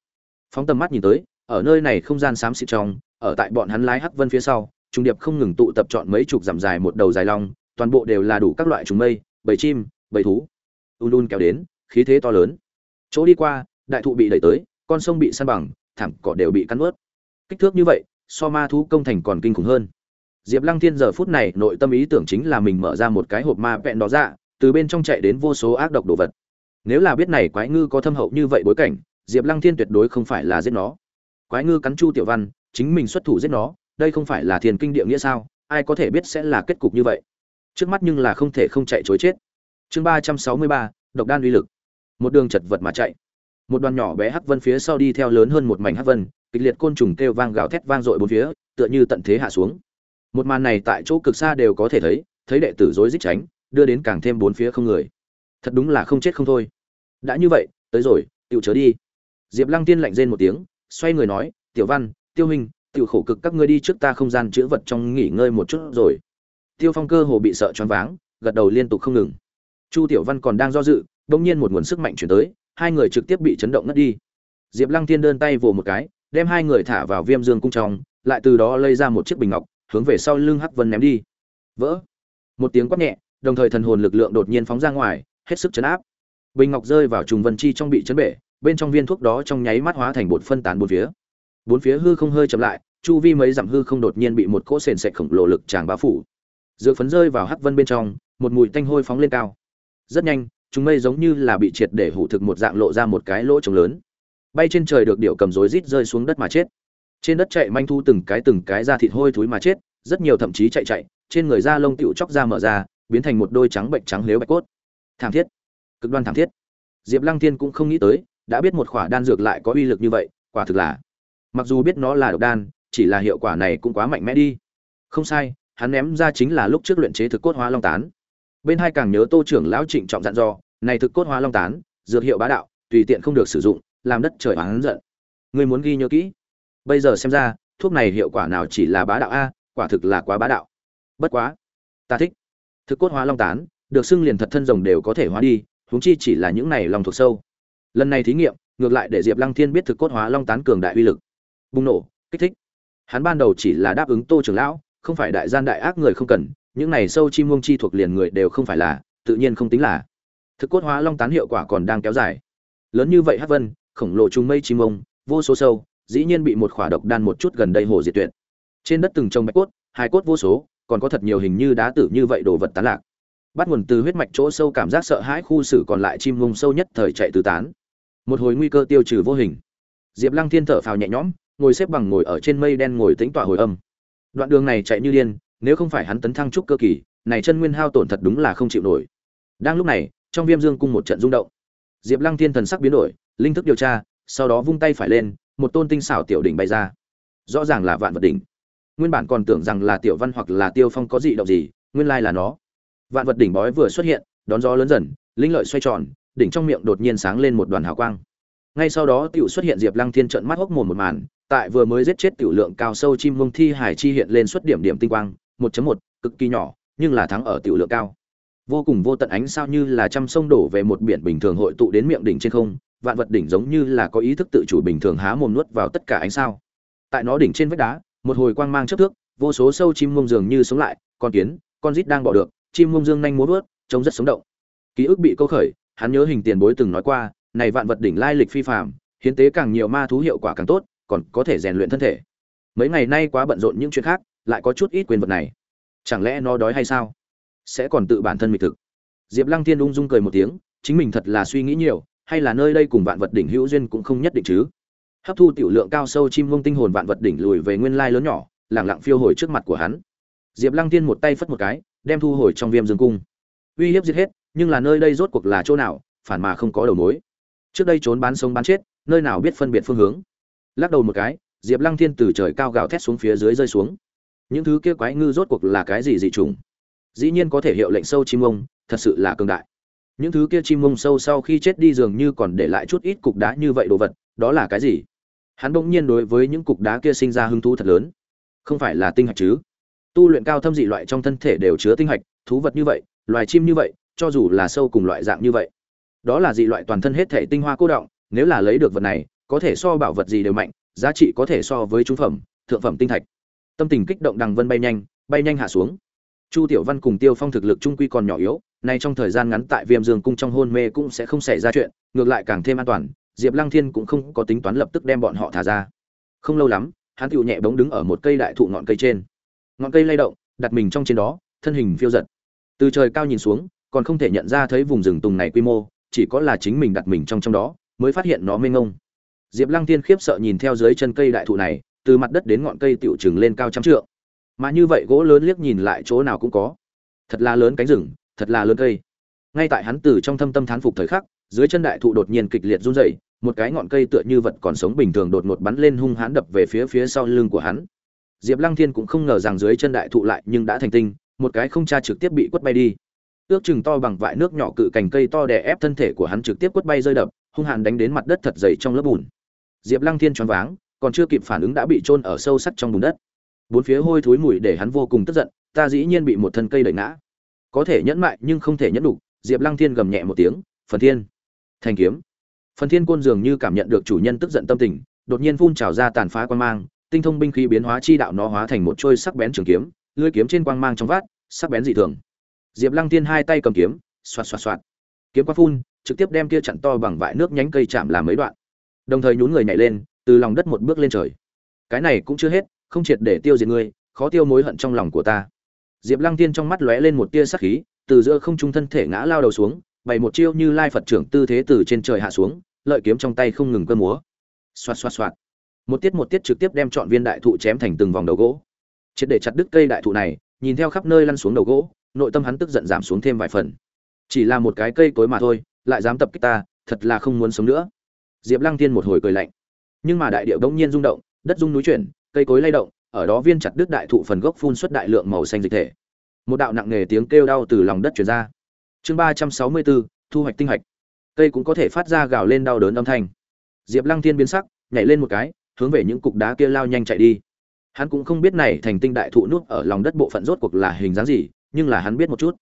Phóng tầm mắt nhìn tới, ở nơi này không gian xám xịt trong, ở tại bọn hắn lái hắc vân phía sau trung điệp không ngừng tụ tập chọn mấy chục dặm dài một đầu dài long, toàn bộ đều là đủ các loại trùng mây, bầy chim, bầy thú. Un un kéo đến, khí thế to lớn. Chỗ đi qua, đại thụ bị đẩy tới, con sông bị săn bằng, thảm cỏ đều bị cắn nuốt. kích thước như vậy, so ma thú công thành còn kinh khủng hơn. Diệp lăng thiên giờ phút này nội tâm ý tưởng chính là mình mở ra một cái hộp ma vẹn đó ra dạ, từ bên trong chạy đến vô số ác độc đồ vật. Nếu là biết này quái ngư có thâm hậu như vậy bối cảnh, diệp lăng thiên tuyệt đối không phải là giết nó. Quái ngư cắn chu tiểu văn, chính mình xuất thủ giết nó đây không phải là thiền kinh địa nghĩa sao? Ai có thể biết sẽ là kết cục như vậy? Trước mắt nhưng là không thể không chạy chối chết. Chương ba trăm sáu mươi ba, độc đan uy lực. Một đường chật vật mà chạy. Một đoàn nhỏ bé hắc vân phía sau đi theo lớn hơn một mảnh hắc vân, kịch liệt côn trùng kêu vang gào thét vang dội bốn phía, tựa như tận thế hạ xuống. Một màn này tại chỗ cực xa đều có thể thấy thấy đệ tử rối rít tránh, đưa đến càng thêm bốn phía không người. Thật đúng là không chết không thôi. Đã như vậy, tới rồi tựu chớ đi. Diệp lăng tiên lạnh rên một tiếng, xoay người nói, tiểu văn, tiêu hình Tiểu khổ cực các ngươi đi trước ta không gian chữa vật trong nghỉ ngơi một chút rồi. Tiêu phong cơ hồ bị sợ choáng váng, gật đầu liên tục không ngừng. Chu tiểu văn còn đang do dự, bỗng nhiên một nguồn sức mạnh chuyển tới, hai người trực tiếp bị chấn động ngất đi. Diệp lăng Thiên đơn tay vồ một cái, đem hai người thả vào viêm dương cung trong, lại từ đó lây ra một chiếc bình ngọc, hướng về sau lưng hắc vân ném đi. Vỡ. Một tiếng quát nhẹ, đồng thời thần hồn lực lượng đột nhiên phóng ra ngoài, hết sức chấn áp. Bình ngọc rơi vào trùng vân chi trong bị chấn bể, bên trong viên thuốc đó trong nháy mắt hóa thành bột phân tán bốn phía bốn phía hư không hơi chậm lại, chu vi mấy dặm hư không đột nhiên bị một cỗ sền sệt khổng lồ lực tràng bao phủ. Dược phấn rơi vào hắc vân bên trong, một mùi tanh hôi phóng lên cao. Rất nhanh, chúng mây giống như là bị triệt để hủ thực một dạng lộ ra một cái lỗ trống lớn. Bay trên trời được điệu cầm rối rít rơi xuống đất mà chết. Trên đất chạy manh thu từng cái từng cái da thịt hôi thối mà chết, rất nhiều thậm chí chạy chạy, trên người da lông tựu chóc ra mở ra, biến thành một đôi trắng bệnh trắng lếu bạch cốt. Thảm thiết. Cực đoan thảm thiết. Diệp lăng thiên cũng không nghĩ tới, đã biết một khỏa đan dược lại có uy lực như vậy, quả thực là mặc dù biết nó là độc đan, chỉ là hiệu quả này cũng quá mạnh mẽ đi. Không sai, hắn ném ra chính là lúc trước luyện chế thực cốt hóa long tán. Bên hai càng nhớ tô trưởng lão trịnh trọng dặn dò, này thực cốt hóa long tán, dược hiệu bá đạo, tùy tiện không được sử dụng, làm đất trời hắn giận. Người muốn ghi nhớ kỹ. Bây giờ xem ra, thuốc này hiệu quả nào chỉ là bá đạo a, quả thực là quá bá đạo. Bất quá, ta thích. Thực cốt hóa long tán, được xưng liền thật thân rồng đều có thể hóa đi, huống chi chỉ là những này lòng thuộc sâu. Lần này thí nghiệm, ngược lại để diệp lăng thiên biết thực cốt hóa long tán cường đại uy lực bùng nổ, kích thích. Hắn ban đầu chỉ là đáp ứng tô trưởng lão, không phải đại gian đại ác người không cần, những này sâu chi muông chi thuộc liền người đều không phải là, tự nhiên không tính là. Thực cốt hóa long tán hiệu quả còn đang kéo dài. Lớn như vậy hát vân, khổng lồ trùng mây chi mông vô số sâu, dĩ nhiên bị một khỏa độc đan một chút gần đây hồ diệt tuyệt. Trên đất từng trồng bạch cốt hai cốt vô số, còn có thật nhiều hình như đá tử như vậy đồ vật tán lạc. Bắt nguồn từ huyết mạch chỗ sâu cảm giác sợ hãi khu xử còn lại chim mông sâu nhất thời chạy tứ tán. Một hồi nguy cơ tiêu trừ vô hình. Diệp lăng thiên thở phào nhẹ nhõm ngồi xếp bằng ngồi ở trên mây đen ngồi tính tọa hồi âm. Đoạn đường này chạy như điên, nếu không phải hắn tấn thăng trúc cơ kỳ, này chân nguyên hao tổn thật đúng là không chịu nổi. Đang lúc này, trong viêm dương cung một trận rung động. Diệp lăng thiên thần sắc biến đổi, linh thức điều tra, sau đó vung tay phải lên, một tôn tinh xảo tiểu đỉnh bay ra. Rõ ràng là vạn vật đỉnh. Nguyên bản còn tưởng rằng là tiểu văn hoặc là tiêu phong có dị động gì, nguyên lai là nó. Vạn vật đỉnh bói vừa xuất hiện, đón gió lớn dần, linh lợi xoay tròn, đỉnh trong miệng đột nhiên sáng lên một đoàn hào quang. Ngay sau đó tiểu xuất hiện diệp lăng thiên trận mắt hốc mồm một màn tại vừa mới giết chết tiểu lượng cao sâu chim mông thi hải chi hiện lên xuất điểm điểm tinh quang 1.1, cực kỳ nhỏ nhưng là thắng ở tiểu lượng cao. Vô cùng vô tận ánh sao như là trăm sông đổ về một biển bình thường hội tụ đến miệng đỉnh trên không vạn vật đỉnh giống như là có ý thức tự chủ bình thường há mồm nuốt vào tất cả ánh sao. Tại nó đỉnh trên vách đá một hồi quang mang chấp thước vô số sâu chim mông dường như sống lại con kiến con rít đang bỏ được chim mông dương nhanh múa vớt trông rất sống động. Ký ức bị câu khởi hắn nhớ hình tiền bối từng nói qua này vạn vật đỉnh lai lịch phi phàm hiến tế càng nhiều ma thú hiệu quả càng tốt còn có thể rèn luyện thân thể. Mấy ngày nay quá bận rộn những chuyện khác, lại có chút ít quyền vật này. Chẳng lẽ nó đói hay sao? Sẽ còn tự bản thân mịch thực. Diệp lăng thiên ung dung cười một tiếng, chính mình thật là suy nghĩ nhiều, hay là nơi đây cùng vạn vật đỉnh hữu duyên cũng không nhất định chứ? Hấp thu tiểu lượng cao sâu chim mông tinh hồn vạn vật đỉnh lùi về nguyên lai lớn nhỏ, lẳng lặng phiêu hồi trước mặt của hắn. Diệp lăng thiên một tay phất một cái, đem thu hồi trong viêm dương cung. Uy hiếp giết hết, nhưng là nơi đây rốt cuộc là chỗ nào, phản mà không có đầu mối. Trước đây trốn bán sống bán chết, nơi nào biết phân biệt phương hướng lắc đầu một cái, diệp lăng thiên từ trời cao gào thét xuống phía dưới rơi xuống. Những thứ kia quái ngư rốt cuộc là cái gì dị trùng dĩ nhiên có thể hiệu lệnh sâu chim mông, thật sự là cường đại. Những thứ kia chim mông sâu sau khi chết đi dường như còn để lại chút ít cục đá như vậy đồ vật, đó là cái gì? Hắn bỗng nhiên đối với những cục đá kia sinh ra hứng thú thật lớn. Không phải là tinh hạch chứ? Tu luyện cao thâm dị loại trong thân thể đều chứa tinh hạch, thú vật như vậy, loài chim như vậy, cho dù là sâu cùng loại dạng như vậy, đó là dị loại toàn thân hết thể tinh hoa cô động, nếu là lấy được vật này có thể so bảo vật gì đều mạnh, giá trị có thể so với trung phẩm, thượng phẩm tinh thạch. Tâm tình kích động đằng vân bay nhanh bay nhanh hạ xuống. Chu tiểu văn cùng tiêu phong thực lực trung quy còn nhỏ yếu, nay trong thời gian ngắn tại viêm dương cung trong hôn mê cũng sẽ không xảy ra chuyện, ngược lại càng thêm an toàn, diệp lăng thiên cũng không có tính toán lập tức đem bọn họ thả ra. Không lâu lắm, hắn tựu nhẹ bóng đứng ở một cây đại thụ ngọn cây trên. Ngọn cây lay động, đặt mình trong trên đó, thân hình phiêu giật. Từ trời cao nhìn xuống, còn không thể nhận ra thấy vùng rừng tùng này quy mô, chỉ có là chính mình đặt mình trong trong đó, mới phát hiện nó mênh ngông diệp lăng Thiên khiếp sợ nhìn theo dưới chân cây đại thụ này, từ mặt đất đến ngọn cây tiểu trừng lên cao trăm trượng. Mà như vậy gỗ lớn liếc nhìn lại chỗ nào cũng có. Thật là lớn cánh rừng, thật là lớn cây. Ngay tại hắn từ trong thâm tâm thán phục thời khắc, dưới chân đại thụ đột nhiên kịch liệt run rẩy, một cái ngọn cây tựa như vật còn sống bình thường đột ngột bắn lên hung hãn đập về phía phía sau lưng của hắn. Diệp lăng thiên cũng không ngờ rằng dưới chân đại thụ lại nhưng đã thành tinh, một cái không tra trực tiếp bị quất bay đi. Ước chừng to bằng vại nước nhỏ cự cành cây to đè ép thân thể của hắn trực tiếp quất bay rơi đập, hung hãn đánh đến mặt đất thật dày trong lớp bùn diệp lăng thiên choáng váng, còn chưa kịp phản ứng đã bị chôn ở sâu sắc trong bùn đất. Bốn phía hôi thối mùi để hắn vô cùng tức giận, ta dĩ nhiên bị một thân cây đẩy ngã. Có thể nhẫn mại nhưng không thể nhẫn đủ, diệp lăng thiên gầm nhẹ một tiếng, phần thiên thành kiếm. Phần thiên côn dường như cảm nhận được chủ nhân tức giận tâm tình, đột nhiên phun trào ra tàn phá quan mang, tinh thông binh khí biến hóa chi đạo nó hóa thành một trôi sắc bén trường kiếm, lưỡi kiếm trên quang mang trong vát sắc bén dị thường. Diệp lăng thiên hai tay cầm kiếm, xoạt xoạt xoạt. Kiếm quang phun, trực tiếp đem kia chặn to bằng vại nước nhánh cây chạm làm mấy đoạn đồng thời nhún người nhảy lên, từ lòng đất một bước lên trời. Cái này cũng chưa hết, không triệt để tiêu diệt ngươi, khó tiêu mối hận trong lòng của ta. Diệp lăng tiên trong mắt lóe lên một tia sắc khí, từ giữa không trung thân thể ngã lao đầu xuống, bày một chiêu như lai phật trưởng tư thế từ trên trời hạ xuống, lợi kiếm trong tay không ngừng cơn múa. Xoạt xoạt xoạt. Một tiết một tiết trực tiếp đem chọn viên đại thụ chém thành từng vòng đầu gỗ. Triệt để chặt đứt cây đại thụ này, nhìn theo khắp nơi lăn xuống đầu gỗ, nội tâm hắn tức giận giảm xuống thêm vài phần. Chỉ là một cái cây cối mà thôi, lại dám tập kích ta, thật là không muốn sống nữa diệp lăng Thiên một hồi cười lạnh. Nhưng mà đại điệu đống nhiên rung động, đất rung núi chuyển, cây cối lay động, ở đó viên chặt đứt đại thụ phần gốc phun xuất đại lượng màu xanh dịch thể. Một đạo nặng nề tiếng kêu đau từ lòng đất truyền ra. Chương ba trăm sáu mươi bốn, thu hoạch tinh hạch cây cũng có thể phát ra gào lên đau đớn âm thanh. Diệp lăng thiên biến sắc, nhảy lên một cái, hướng về những cục đá kia lao nhanh chạy đi. Hắn cũng không biết này thành tinh đại thụ nút ở lòng đất bộ phận rốt cuộc là hình dáng gì, nhưng là hắn biết một chút.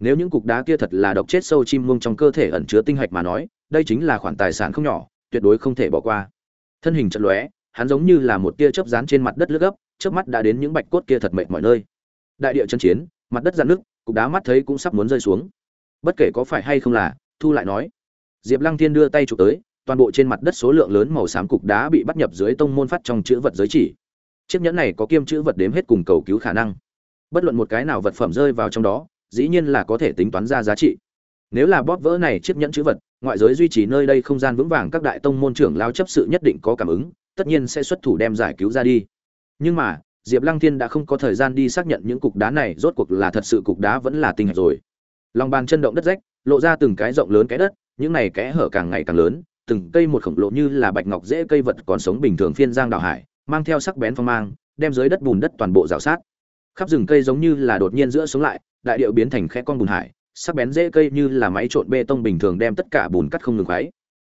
Nếu những cục đá kia thật là độc chết sâu chim muông trong cơ thể ẩn chứa tinh hạch mà nói, đây chính là khoản tài sản không nhỏ tuyệt đối không thể bỏ qua. Thân hình chật lóe, hắn giống như là một tia chớp dán trên mặt đất lướt gấp, chớp mắt đã đến những bạch cốt kia thật mệt mọi nơi. Đại địa chân chiến, mặt đất dạn nước cục đá mắt thấy cũng sắp muốn rơi xuống. Bất kể có phải hay không là, thu lại nói. Diệp lăng thiên đưa tay chụp tới, toàn bộ trên mặt đất số lượng lớn màu xám cục đá bị bắt nhập dưới tông môn phát trong chữ vật giới chỉ. Chiếc nhẫn này có kiêm chữ vật đếm hết cùng cầu cứu khả năng. Bất luận một cái nào vật phẩm rơi vào trong đó, dĩ nhiên là có thể tính toán ra giá trị. Nếu là bóp vỡ này chiếc nhẫn chữ vật ngoại giới duy trì nơi đây không gian vững vàng, các đại tông môn trưởng lao chấp sự nhất định có cảm ứng, tất nhiên sẽ xuất thủ đem giải cứu ra đi. Nhưng mà, diệp lăng thiên đã không có thời gian đi xác nhận những cục đá này rốt cuộc là thật sự cục đá vẫn là tinh hạch rồi. Lòng bàn chân động đất rách, lộ ra từng cái rộng lớn cái đất, những này kẽ hở càng ngày càng lớn, từng cây một khổng lồ như là bạch ngọc dễ cây vật còn sống bình thường phiên giang đảo hải, mang theo sắc bén phong mang, đem dưới đất bùn đất toàn bộ rào sát. Khắp rừng cây giống như là đột nhiên giữa sống lại, đại điệu biến thành khe con bùn hải sắc bén dễ cây như là máy trộn bê tông bình thường đem tất cả bùn cắt không ngừng khoáy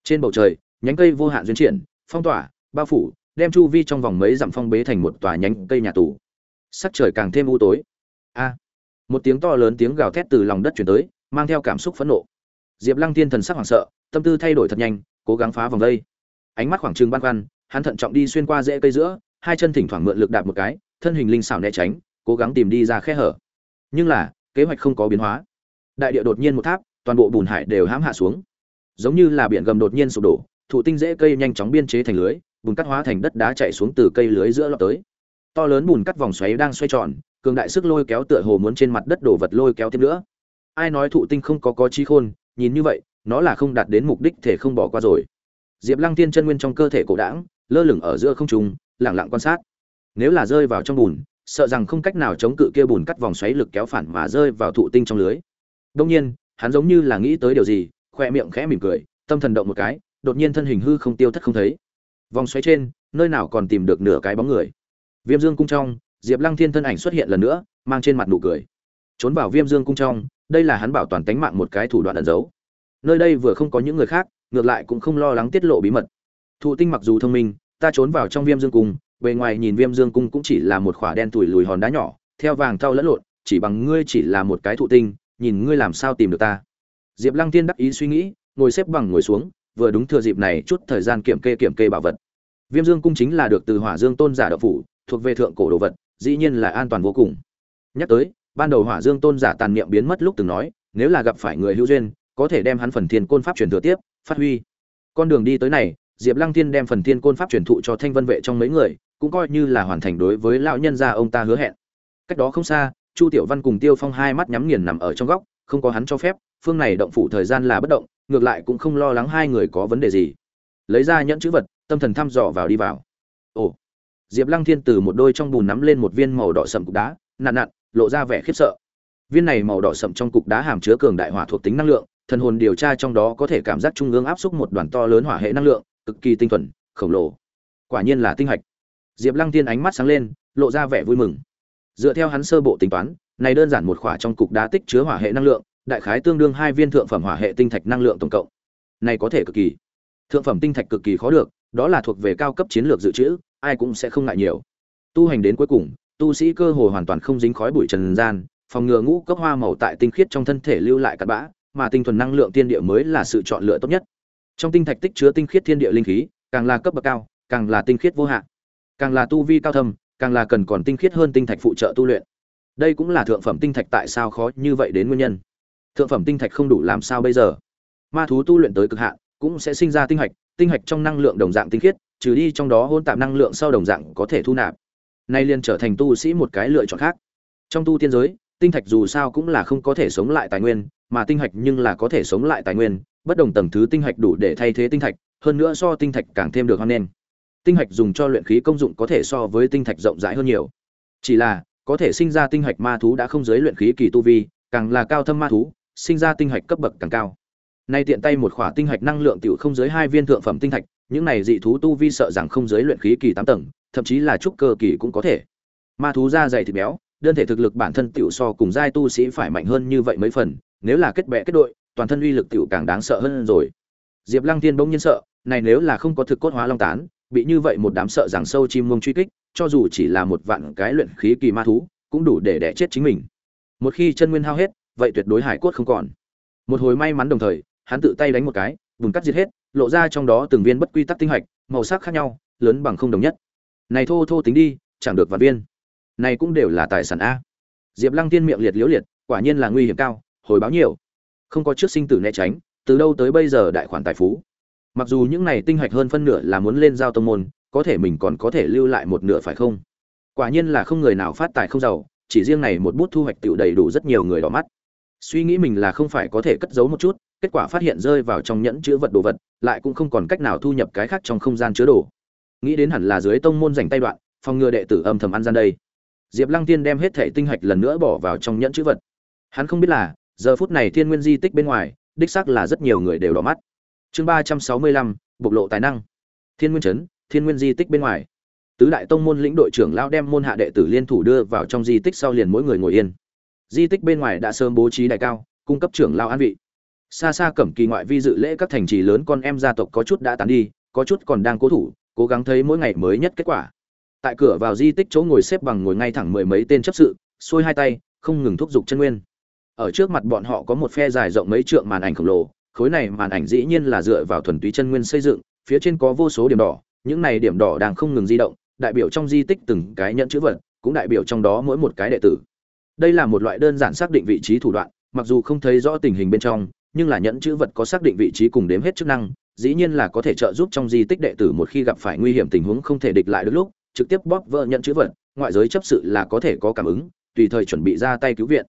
trên bầu trời, nhánh cây vô hạn duyên triển, phong tỏa, bao phủ, đem chu vi trong vòng mấy dặm phong bế thành một tòa nhánh cây nhà tù. Sắc trời càng thêm u tối. A! Một tiếng to lớn tiếng gào thét từ lòng đất chuyển tới, mang theo cảm xúc phẫn nộ. Diệp lăng tiên thần sắc hoảng sợ, tâm tư thay đổi thật nhanh, cố gắng phá vòng vây. Ánh mắt khoảng trừng băn khoăn, hắn thận trọng đi xuyên qua rễ cây giữa, hai chân thỉnh thoảng mượn lực đạp một cái, thân hình linh xảo né tránh, cố gắng tìm đi ra khe hở. Nhưng là, kế hoạch không có biến hóa đại địa đột nhiên một tháp, toàn bộ bùn hải đều hãm hạ xuống. Giống như là biển gầm đột nhiên sụp đổ, thụ tinh dễ cây nhanh chóng biên chế thành lưới, bùn cắt hóa thành đất đá chạy xuống từ cây lưới giữa lọt tới. To lớn bùn cắt vòng xoáy đang xoay tròn, cường đại sức lôi kéo tựa hồ muốn trên mặt đất đổ vật lôi kéo tiếp nữa. Ai nói thụ tinh không có có trí khôn, nhìn như vậy, nó là không đạt đến mục đích thể không bỏ qua rồi. Diệp lăng tiên chân nguyên trong cơ thể cổ đảng lơ lửng ở giữa không trung lẳng lặng quan sát. Nếu là rơi vào trong bùn, sợ rằng không cách nào chống cự kia bùn cắt vòng xoáy lực kéo phản mà rơi vào thụ tinh trong lưới đông nhiên, hắn giống như là nghĩ tới điều gì, khoe miệng khẽ mỉm cười, tâm thần động một cái, đột nhiên thân hình hư không tiêu thất không thấy. Vòng xoáy trên, nơi nào còn tìm được nửa cái bóng người. Viêm dương cung trong, diệp lăng thiên thân ảnh xuất hiện lần nữa, mang trên mặt nụ cười. Trốn vào viêm dương cung trong, đây là hắn bảo toàn tánh mạng một cái thủ đoạn ẩn giấu. Nơi đây vừa không có những người khác, ngược lại cũng không lo lắng tiết lộ bí mật. Thụ tinh mặc dù thông minh, ta trốn vào trong viêm dương cung, bề ngoài nhìn viêm dương cung cũng chỉ là một khỏa đen tủi lùi hòn đá nhỏ, theo vàng thau lẫn lộn, chỉ bằng ngươi chỉ là một cái thụ tinh nhìn ngươi làm sao tìm được ta. Diệp lăng Thiên đắc ý suy nghĩ, ngồi xếp bằng ngồi xuống, vừa đúng thừa dịp này chút thời gian kiểm kê kiểm kê bảo vật. Viêm dương cung chính là được từ hỏa dương tôn giả đậu phủ, thuộc về thượng cổ đồ vật, dĩ nhiên là an toàn vô cùng. Nhắc tới, ban đầu hỏa dương tôn giả tàn niệm biến mất lúc từng nói, nếu là gặp phải người hữu duyên, có thể đem hắn phần thiên côn pháp truyền thừa tiếp, phát huy. Con đường đi tới này, diệp lăng thiên đem phần thiên côn pháp truyền thụ cho thanh vân vệ trong mấy người, cũng coi như là hoàn thành đối với lão nhân gia ông ta hứa hẹn. Cách đó không xa chu tiểu văn cùng tiêu phong hai mắt nhắm nghiền nằm ở trong góc, không có hắn cho phép, phương này động phủ thời gian là bất động, ngược lại cũng không lo lắng hai người có vấn đề gì. Lấy ra nhẫn chữ vật, tâm thần thăm dò vào đi vào. Ồ, diệp lăng thiên từ một đôi trong bùn nắm lên một viên màu đỏ sậm cục đá nạn nạn lộ ra vẻ khiếp sợ. Viên này màu đỏ sậm trong cục đá hàm chứa cường đại hỏa thuộc tính năng lượng, thần hồn điều tra trong đó có thể cảm giác trung ương áp xúc một đoàn to lớn hỏa hệ năng lượng, cực kỳ tinh thuần, khổng lồ. Quả nhiên là tinh hạch. Diệp lăng Thiên ánh mắt sáng lên, lộ ra vẻ vui mừng dựa theo hắn sơ bộ tính toán, này đơn giản một khỏa trong cục đá tích chứa hỏa hệ năng lượng, đại khái tương đương hai viên thượng phẩm hỏa hệ tinh thạch năng lượng tổng cộng. Này có thể cực kỳ. Thượng phẩm tinh thạch cực kỳ khó được, đó là thuộc về cao cấp chiến lược dự trữ, ai cũng sẽ không ngại nhiều. Tu hành đến cuối cùng, tu sĩ cơ hồ hoàn toàn không dính khói bụi trần gian, phòng ngừa ngũ cấp hoa màu tại tinh khiết trong thân thể lưu lại cặn bã, mà tinh thuần năng lượng tiên địa mới là sự chọn lựa tốt nhất. Trong tinh thạch tích chứa tinh khiết thiên địa linh khí, càng là cấp bậc cao, càng là tinh khiết vô hạn. Càng là tu vi cao thâm càng là cần còn tinh khiết hơn tinh thạch phụ trợ tu luyện. Đây cũng là thượng phẩm tinh thạch tại sao khó như vậy đến nguyên nhân. Thượng phẩm tinh thạch không đủ làm sao bây giờ? Ma thú tu luyện tới cực hạn, cũng sẽ sinh ra tinh hạch tinh hạch trong năng lượng đồng dạng tinh khiết, trừ đi trong đó hôn tạp năng lượng sau đồng dạng có thể thu nạp. Nay liền trở thành tu sĩ một cái lựa chọn khác. Trong tu tiên giới, tinh thạch dù sao cũng là không có thể sống lại tài nguyên, mà tinh hạch nhưng là có thể sống lại tài nguyên, bất đồng tầng thứ tinh hạch đủ để thay thế tinh thạch, hơn nữa so tinh thạch càng thêm được hoan nghênh tinh hạch dùng cho luyện khí công dụng có thể so với tinh thạch rộng rãi hơn nhiều. Chỉ là, có thể sinh ra tinh hạch ma thú đã không giới luyện khí kỳ tu vi, càng là cao thâm ma thú, sinh ra tinh hạch cấp bậc càng cao. Nay tiện tay một khỏa tinh hạch năng lượng tiểu không giới hai viên thượng phẩm tinh thạch, những này dị thú tu vi sợ rằng không giới luyện khí kỳ tám tầng, thậm chí là trúc cơ kỳ cũng có thể. Ma thú da dày thịt béo, đơn thể thực lực bản thân tiểu so cùng giai tu sĩ phải mạnh hơn như vậy mấy phần, nếu là kết bè kết đội, toàn thân uy lực tiểu càng đáng sợ hơn rồi. Diệp lăng tiên bỗng nhiên sợ, này nếu là không có thực cốt hóa long tán bị như vậy một đám sợ rằng sâu chim mông truy kích, cho dù chỉ là một vạn cái luyện khí kỳ ma thú, cũng đủ để đẻ chết chính mình. Một khi chân nguyên hao hết, vậy tuyệt đối hải cốt không còn. Một hồi may mắn đồng thời, hắn tự tay đánh một cái, bùn cắt diệt hết, lộ ra trong đó từng viên bất quy tắc tinh hạch, màu sắc khác nhau, lớn bằng không đồng nhất. Này thô thô tính đi, chẳng được vạn viên. Này cũng đều là tài sản a. Diệp lăng tiên miệng liệt liếu liệt, quả nhiên là nguy hiểm cao, hồi báo nhiều. Không có trước sinh tử né tránh, từ đâu tới bây giờ đại khoản tài phú? Mặc dù những này tinh hạch hơn phân nửa là muốn lên giao tông môn, có thể mình còn có thể lưu lại một nửa phải không? Quả nhiên là không người nào phát tài không giàu, chỉ riêng này một bút thu hoạch tựu đầy đủ rất nhiều người đỏ mắt. Suy nghĩ mình là không phải có thể cất giấu một chút, kết quả phát hiện rơi vào trong nhẫn chứa vật đồ vật, lại cũng không còn cách nào thu nhập cái khác trong không gian chứa đồ. Nghĩ đến hẳn là dưới tông môn dành tay đoạn, phòng ngừa đệ tử âm thầm ăn gian đây. Diệp lăng tiên đem hết thẻ tinh hạch lần nữa bỏ vào trong nhẫn chữ vật. Hắn không biết là, giờ phút này thiên nguyên di tích bên ngoài, đích xác là rất nhiều người đều đỏ mắt chương ba trăm sáu mươi lăm, bộc lộ tài năng. Thiên nguyên trấn, thiên nguyên di tích bên ngoài. Tứ đại tông môn lĩnh đội trưởng lao đem môn hạ đệ tử liên thủ đưa vào trong di tích sau liền mỗi người ngồi yên. Di tích bên ngoài đã sớm bố trí đại cao, cung cấp trưởng lao an vị. Xa xa cẩm kỳ ngoại vi dự lễ các thành trì lớn con em gia tộc có chút đã tán đi, có chút còn đang cố thủ, cố gắng thấy mỗi ngày mới nhất kết quả. Tại cửa vào di tích chỗ ngồi xếp bằng ngồi ngay thẳng mười mấy tên chấp sự, xuôi hai tay, không ngừng thúc giục chân nguyên. Ở trước mặt bọn họ có một phe dài rộng mấy trượng màn ảnh khổng lồ khối này màn ảnh dĩ nhiên là dựa vào thuần túy chân nguyên xây dựng, phía trên có vô số điểm đỏ, những này điểm đỏ đang không ngừng di động, đại biểu trong di tích từng cái nhận chữ vật, cũng đại biểu trong đó mỗi một cái đệ tử. Đây là một loại đơn giản xác định vị trí thủ đoạn, mặc dù không thấy rõ tình hình bên trong, nhưng là nhẫn chữ vật có xác định vị trí cùng đếm hết chức năng, dĩ nhiên là có thể trợ giúp trong di tích đệ tử một khi gặp phải nguy hiểm tình huống không thể địch lại được lúc, trực tiếp bóp vỡ nhận chữ vật, ngoại giới chấp sự là có thể có cảm ứng, tùy thời chuẩn bị ra tay cứu viện.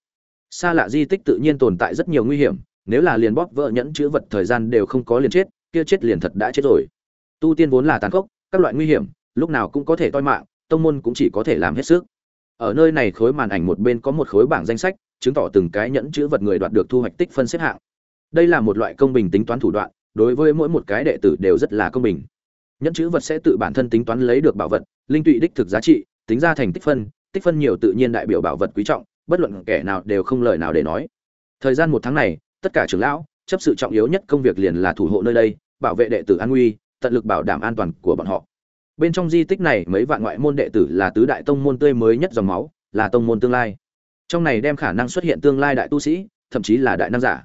Xa lạ di tích tự nhiên tồn tại rất nhiều nguy hiểm nếu là liền bóp vỡ nhẫn chữ vật thời gian đều không có liền chết, kia chết liền thật đã chết rồi. Tu tiên vốn là tàn khốc, các loại nguy hiểm, lúc nào cũng có thể toi mạng, tông môn cũng chỉ có thể làm hết sức. Ở nơi này khối màn ảnh một bên có một khối bảng danh sách, chứng tỏ từng cái nhẫn chữ vật người đoạt được thu hoạch tích phân xếp hạng. Đây là một loại công bình tính toán thủ đoạn, đối với mỗi một cái đệ tử đều rất là công bình. Nhẫn chữ vật sẽ tự bản thân tính toán lấy được bảo vật, linh tụy đích thực giá trị, tính ra thành tích phân tích phân nhiều tự nhiên đại biểu bảo vật quý trọng, bất luận kẻ nào đều không lời nào để nói. Thời gian một tháng này tất cả trưởng lão, chấp sự trọng yếu nhất công việc liền là thủ hộ nơi đây, bảo vệ đệ tử an nguy, tận lực bảo đảm an toàn của bọn họ. Bên trong di tích này, mấy vạn ngoại môn đệ tử là tứ đại tông môn tươi mới nhất dòng máu, là tông môn tương lai. Trong này đem khả năng xuất hiện tương lai đại tu sĩ, thậm chí là đại nam giả.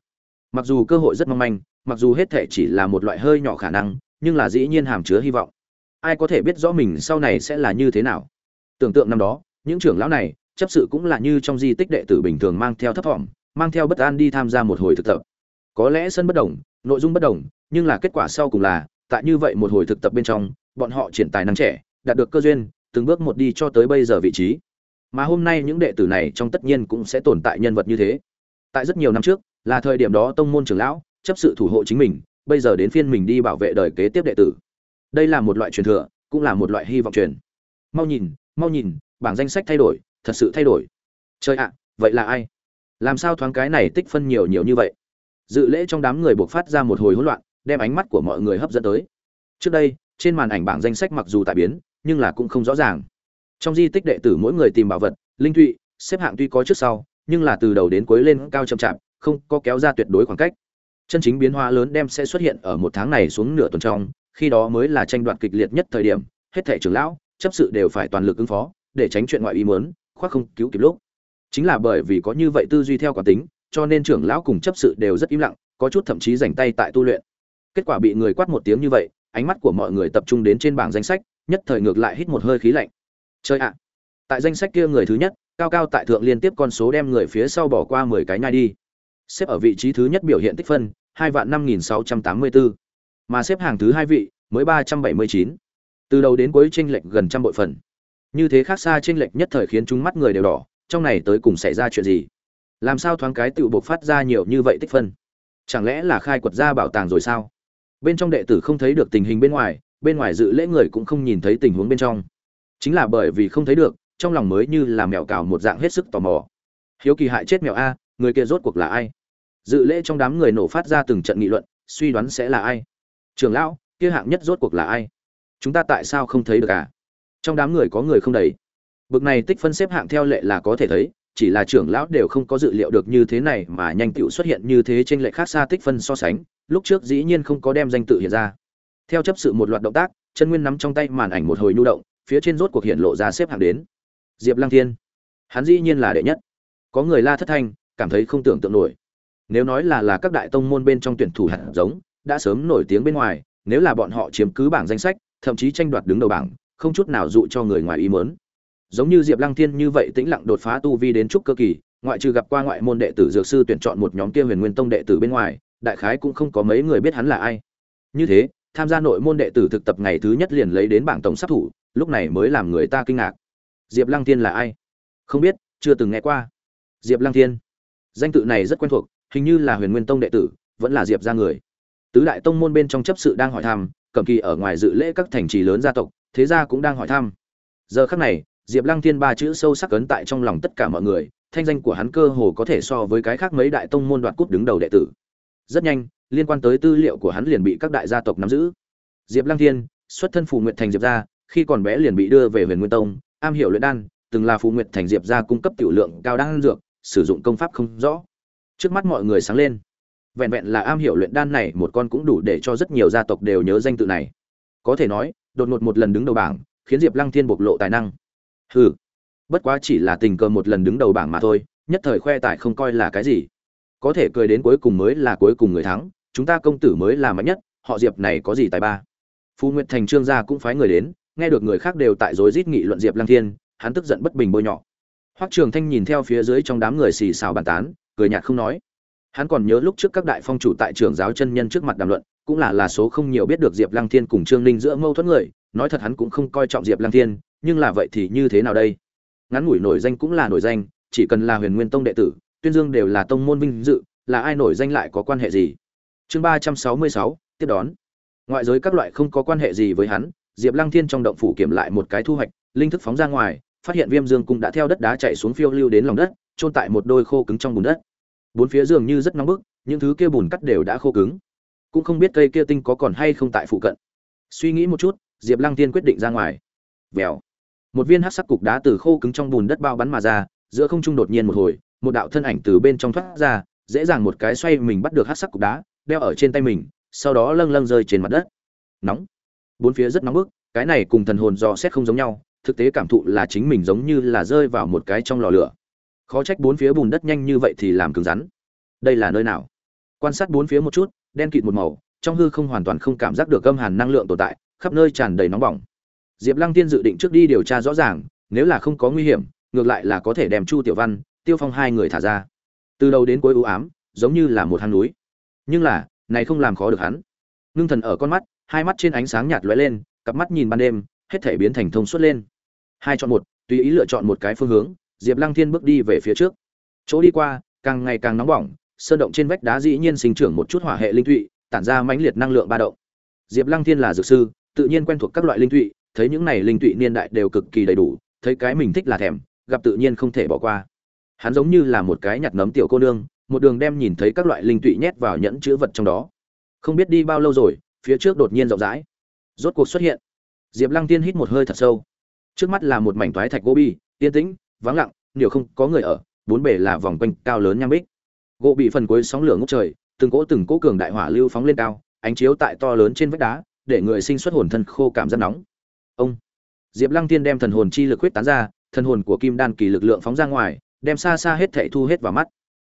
Mặc dù cơ hội rất mong manh, mặc dù hết thể chỉ là một loại hơi nhỏ khả năng, nhưng là dĩ nhiên hàm chứa hy vọng. Ai có thể biết rõ mình sau này sẽ là như thế nào? Tưởng tượng năm đó, những trưởng lão này, chấp sự cũng là như trong di tích đệ tử bình thường mang theo thấp thỏm mang theo bất an đi tham gia một hồi thực tập. Có lẽ sân bất đồng, nội dung bất đồng, nhưng là kết quả sau cùng là, tại như vậy một hồi thực tập bên trong, bọn họ triển tài năng trẻ, đạt được cơ duyên, từng bước một đi cho tới bây giờ vị trí. Mà hôm nay những đệ tử này trong tất nhiên cũng sẽ tồn tại nhân vật như thế. Tại rất nhiều năm trước, là thời điểm đó tông môn trưởng lão, chấp sự thủ hộ chính mình, bây giờ đến phiên mình đi bảo vệ đời kế tiếp đệ tử. Đây là một loại truyền thừa, cũng là một loại hy vọng truyền. Mau nhìn mau nhìn, bảng danh sách thay đổi, thật sự thay đổi. Trời ạ, vậy là ai? Làm sao thoáng cái này tích phân nhiều nhiều như vậy? Dự lễ trong đám người buộc phát ra một hồi hỗn loạn, đem ánh mắt của mọi người hấp dẫn tới. Trước đây, trên màn ảnh bảng danh sách mặc dù tại biến, nhưng là cũng không rõ ràng. Trong di tích đệ tử mỗi người tìm bảo vật, linh thụy, xếp hạng tuy có trước sau, nhưng là từ đầu đến cuối lên cao chậm chạp, không có kéo ra tuyệt đối khoảng cách. Chân chính biến hóa lớn đem sẽ xuất hiện ở một tháng này xuống nửa tuần trong, khi đó mới là tranh đoạt kịch liệt nhất thời điểm, hết thẻ trưởng lão, chấp sự đều phải toàn lực ứng phó, để tránh chuyện ngoại ý muốn, khoác không cứu kịp lúc chính là bởi vì có như vậy tư duy theo quả tính, cho nên trưởng lão cùng chấp sự đều rất im lặng, có chút thậm chí dành tay tại tu luyện. Kết quả bị người quát một tiếng như vậy, ánh mắt của mọi người tập trung đến trên bảng danh sách, nhất thời ngược lại hít một hơi khí lạnh. Chơi ạ! Tại danh sách kia người thứ nhất, cao cao tại thượng liên tiếp con số đem người phía sau bỏ qua mười cái nhai đi. Xếp ở vị trí thứ nhất biểu hiện tích phân, hai vạn năm nghìn sáu trăm tám mươi bốn mà xếp hàng thứ hai vị, mới ba trăm bảy mươi chín. Từ đầu đến cuối tranh lệch gần trăm bội phần. Như thế khác xa tranh lệch nhất thời khiến chúng mắt người đều đỏ trong này tới cùng xảy ra chuyện gì? Làm sao thoáng cái tự buộc phát ra nhiều như vậy tích phân? Chẳng lẽ là khai quật ra bảo tàng rồi sao? Bên trong đệ tử không thấy được tình hình bên ngoài bên ngoài dự lễ người cũng không nhìn thấy tình huống bên trong. Chính là bởi vì không thấy được, trong lòng mới như là mèo cào một dạng hết sức tò mò. Hiếu kỳ hại chết mèo a, người kia rốt cuộc là ai? Dự lễ trong đám người nổ phát ra từng trận nghị luận, suy đoán sẽ là ai? Trường lão, kia hạng nhất rốt cuộc là ai? Chúng ta tại sao không thấy được à? Trong đám người có người không đầy? Bực này tích phân xếp hạng theo lệ là có thể thấy, chỉ là trưởng lão đều không có dự liệu được như thế này mà nhanh tựu xuất hiện như thế trên lệ khác xa tích phân so sánh, lúc trước dĩ nhiên không có đem danh tự hiện ra. Theo chấp sự một loạt động tác, chân nguyên nắm trong tay màn ảnh một hồi nhu động, phía trên rốt cuộc hiện lộ ra xếp hạng đến. Diệp lăng thiên. Hắn dĩ nhiên là đệ nhất. Có người la thất thanh, cảm thấy không tưởng tượng nổi. Nếu nói là là các đại tông môn bên trong tuyển thủ hạt giống, đã sớm nổi tiếng bên ngoài, nếu là bọn họ chiếm cứ bảng danh sách, thậm chí tranh đoạt đứng đầu bảng, không chút nào dụ cho người ngoài ý muốn giống như diệp lăng thiên như vậy tĩnh lặng đột phá tu vi đến trúc cơ kỳ, ngoại trừ gặp qua ngoại môn đệ tử dược sư tuyển chọn một nhóm kia huyền nguyên tông đệ tử bên ngoài, đại khái cũng không có mấy người biết hắn là ai. Như thế, tham gia nội môn đệ tử thực tập ngày thứ nhất liền lấy đến bảng tổng sát thủ, lúc này mới làm người ta kinh ngạc. Diệp lăng thiên là ai? Không biết, chưa từng nghe qua. Diệp lăng thiên. Danh tự này rất quen thuộc, hình như là huyền nguyên tông đệ tử, vẫn là diệp ra người. Tứ đại tông môn bên trong chấp sự đang hỏi thăm cẩm kỳ ở ngoài dự lễ các thành trì lớn gia tộc, thế gia cũng đang hỏi thăm. Giờ khác này diệp lăng thiên ba chữ sâu sắc ấn tại trong lòng tất cả mọi người, thanh danh của hắn cơ hồ có thể so với cái khác mấy đại tông môn đoạt cúp đứng đầu đệ tử. Rất nhanh, liên quan tới tư liệu của hắn liền bị các đại gia tộc nắm giữ. Diệp lăng thiên, xuất thân phù nguyện thành diệp gia, khi còn bé liền bị đưa về huyền nguyên tông, am hiểu luyện đan, từng là phù nguyện thành diệp gia cung cấp tiểu lượng cao đan dược, sử dụng công pháp không rõ. Trước mắt mọi người sáng lên. Vẹn vẹn là am hiểu luyện đan này một con cũng đủ để cho rất nhiều gia tộc đều nhớ danh tự này. Có thể nói, đột ngột một lần đứng đầu bảng, khiến diệp lăng thiên bộc lộ tài năng hừ. Bất quá chỉ là tình cờ một lần đứng đầu bảng mà thôi, nhất thời khoe tài không coi là cái gì. Có thể cười đến cuối cùng mới là cuối cùng người thắng, chúng ta công tử mới là mạnh nhất, họ diệp này có gì tài ba? Phu nguyệt thành trương gia cũng phái người đến, nghe được người khác đều tại rối rít nghị luận diệp lăng thiên, hắn tức giận bất bình bôi nhọ. Hoắc trường thanh nhìn theo phía dưới trong đám người xì xào bàn tán, cười nhạt không nói. Hắn còn nhớ lúc trước các đại phong chủ tại trường giáo chân nhân trước mặt đàm luận, cũng là là số không nhiều biết được diệp lăng thiên cùng trương ninh giữa mâu thuẫn người, nói thật hắn cũng không coi trọng diệp lăng thiên nhưng là vậy thì như thế nào đây? Ngắn ngủi nổi danh cũng là nổi danh, chỉ cần là huyền nguyên tông đệ tử, tuyên dương đều là tông môn vinh dự, là ai nổi danh lại có quan hệ gì? Chương ba trăm sáu mươi sáu, tiếp đón. Ngoại giới các loại không có quan hệ gì với hắn, diệp lăng thiên trong động phủ kiểm lại một cái thu hoạch, linh thức phóng ra ngoài, phát hiện viêm dương cung đã theo đất đá chạy xuống phiêu lưu đến lòng đất trôn tại một đôi khô cứng trong bùn đất. Bốn phía dường như rất nóng bức, những thứ kia bùn cắt đều đã khô cứng. Cũng không biết cây kia tinh có còn hay không tại phụ cận. Suy nghĩ một chút, diệp lăng tiên quyết định ra ngoài. Vèo một viên hắc sắc cục đá từ khô cứng trong bùn đất bao bắn mà ra, giữa không trung đột nhiên một hồi, một đạo thân ảnh từ bên trong thoát ra, dễ dàng một cái xoay mình bắt được hắc sắc cục đá, đeo ở trên tay mình, sau đó lâng lâng rơi trên mặt đất. Nóng. Bốn phía rất nóng bức, cái này cùng thần hồn dò xét không giống nhau, thực tế cảm thụ là chính mình giống như là rơi vào một cái trong lò lửa. Khó trách bốn phía bùn đất nhanh như vậy thì làm cứng rắn. Đây là nơi nào? Quan sát bốn phía một chút, đen kịt một màu, trong hư không hoàn toàn không cảm giác được âm hàn năng lượng tồn tại, khắp nơi tràn đầy nóng bỏng diệp lăng tiên dự định trước đi điều tra rõ ràng, nếu là không có nguy hiểm, ngược lại là có thể đem chu tiểu văn, tiêu phong hai người thả ra. Từ đầu đến cuối u ám, giống như là một hang núi. Nhưng là, này không làm khó được hắn. Ngưng thần ở con mắt, hai mắt trên ánh sáng nhạt lóe lên, cặp mắt nhìn ban đêm, hết thể biến thành thông suốt lên. Hai chọn một, tùy ý lựa chọn một cái phương hướng, diệp lăng thiên bước đi về phía trước. Chỗ đi qua, càng ngày càng nóng bỏng, sơn động trên vách đá dĩ nhiên sinh trưởng một chút hỏa hệ linh thụy, tản ra mãnh liệt năng lượng ba động. Diệp lăng thiên là dược sư, tự nhiên quen thuộc các loại linh thụy thấy những này linh tụy niên đại đều cực kỳ đầy đủ, thấy cái mình thích là thèm, gặp tự nhiên không thể bỏ qua. Hắn giống như là một cái nhặt nấm tiểu cô nương, một đường đem nhìn thấy các loại linh tụy nhét vào nhẫn chứa vật trong đó. Không biết đi bao lâu rồi, phía trước đột nhiên rộng rãi. Rốt cuộc xuất hiện. Diệp lăng tiên hít một hơi thật sâu. Trước mắt là một mảnh toái thạch gỗ bi, yên tĩnh, vắng lặng, nhiều không có người ở, bốn bề là vòng quanh cao lớn nham bích. Gỗ bị phần cuối sóng lửa ngút trời, từng cỗ từng cỗ cường đại hỏa lưu phóng lên cao, ánh chiếu tại to lớn trên vách đá, để người sinh xuất hồn thân khô cảm rất nóng ông. Diệp lăng Thiên đem thần hồn chi lực huyết tán ra, thần hồn của kim đan kỳ lực lượng phóng ra ngoài, đem xa xa hết thảy thu hết vào mắt.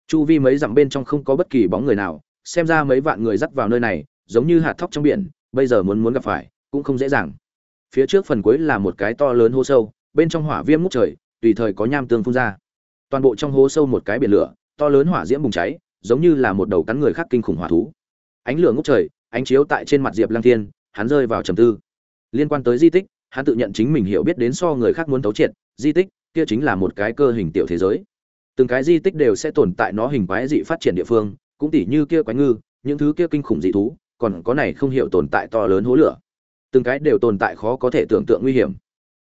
Chu vi mấy dặm bên trong không có bất kỳ bóng người nào, xem ra mấy vạn người dắt vào nơi này, giống như hạt thóc trong biển, bây giờ muốn muốn gặp phải, cũng không dễ dàng. Phía trước phần cuối là một cái to lớn hố sâu, bên trong hỏa viêm ngút trời, tùy thời có nham tương phun ra. Toàn bộ trong hố sâu một cái biển lửa, to lớn hỏa diễm bùng cháy, giống như là một đầu cắn người khác kinh khủng hỏa thú. Ánh lửa ngút trời, ánh chiếu tại trên mặt diệp lăng thiên, hắn rơi vào trầm tư. Liên quan tới di tích hắn tự nhận chính mình hiểu biết đến so người khác muốn thấu triệt, di tích kia chính là một cái cơ hình tiểu thế giới. Từng cái di tích đều sẽ tồn tại nó hình quái dị phát triển địa phương, cũng tỉ như kia quái ngư, những thứ kia kinh khủng dị thú, còn có này không hiểu tồn tại to lớn hố lửa. Từng cái đều tồn tại khó có thể tưởng tượng nguy hiểm.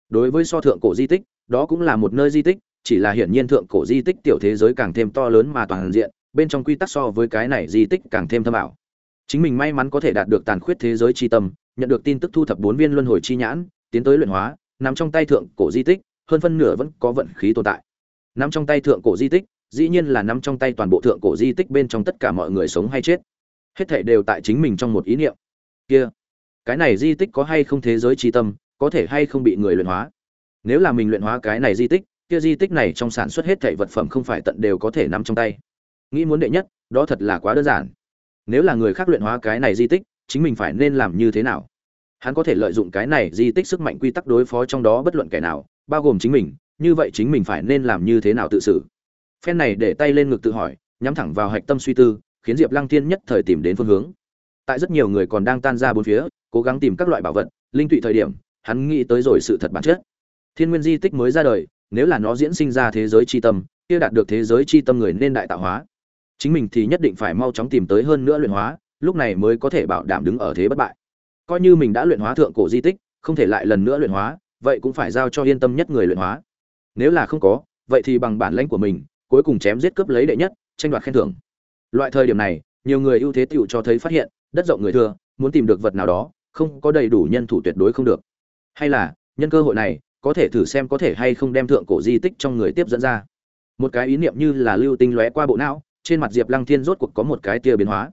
Đối với so thượng cổ di tích, đó cũng là một nơi di tích, chỉ là hiển nhiên thượng cổ di tích tiểu thế giới càng thêm to lớn mà toàn diện, bên trong quy tắc so với cái này di tích càng thêm thâm ảo. Chính mình may mắn có thể đạt được tàn khuyết thế giới chi tâm, nhận được tin tức thu thập bốn viên luân hồi chi nhãn tiến tới luyện hóa nằm trong tay thượng cổ di tích, hơn phân nửa vẫn có vận khí tồn tại. Nằm trong tay thượng cổ di tích, dĩ nhiên là nằm trong tay toàn bộ thượng cổ di tích bên trong tất cả mọi người sống hay chết. Hết thảy đều tại chính mình trong một ý niệm. Kia, cái này di tích có hay không thế giới chi tâm, có thể hay không bị người luyện hóa? Nếu là mình luyện hóa cái này di tích, kia di tích này trong sản xuất hết thảy vật phẩm không phải tận đều có thể nắm trong tay. Nghĩ muốn đệ nhất, đó thật là quá đơn giản. Nếu là người khác luyện hóa cái này di tích, chính mình phải nên làm như thế nào? Hắn có thể lợi dụng cái này di tích sức mạnh quy tắc đối phó trong đó bất luận kẻ nào, bao gồm chính mình, như vậy chính mình phải nên làm như thế nào tự xử? Phen này để tay lên ngực tự hỏi, nhắm thẳng vào hạch tâm suy tư, khiến diệp lăng thiên nhất thời tìm đến phương hướng. Tại rất nhiều người còn đang tan ra bốn phía, cố gắng tìm các loại bảo vật, linh tụy thời điểm, hắn nghĩ tới rồi sự thật bản chất. Thiên nguyên di tích mới ra đời, nếu là nó diễn sinh ra thế giới c h i tâm, kia đạt được thế giới c h i tâm người nên đại tạo hóa. Chính mình thì nhất định phải mau chóng tìm tới hơn nữa luyện hóa, lúc này mới có thể bảo đảm đứng ở thế bất bại coi như mình đã luyện hóa thượng cổ di tích, không thể lại lần nữa luyện hóa, vậy cũng phải giao cho yên tâm nhất người luyện hóa. Nếu là không có, vậy thì bằng bản lãnh của mình, cuối cùng chém giết cướp lấy đệ nhất, tranh đoạt khen thưởng. Loại thời điểm này, nhiều người ưu thế tựu cho thấy phát hiện, đất rộng người thừa, muốn tìm được vật nào đó, không có đầy đủ nhân thủ tuyệt đối không được. Hay là, nhân cơ hội này, có thể thử xem có thể hay không đem thượng cổ di tích trong người tiếp dẫn ra. Một cái ý niệm như là lưu tinh lóe qua bộ não, trên mặt diệp lăng thiên rốt cuộc có một cái tia biến hóa.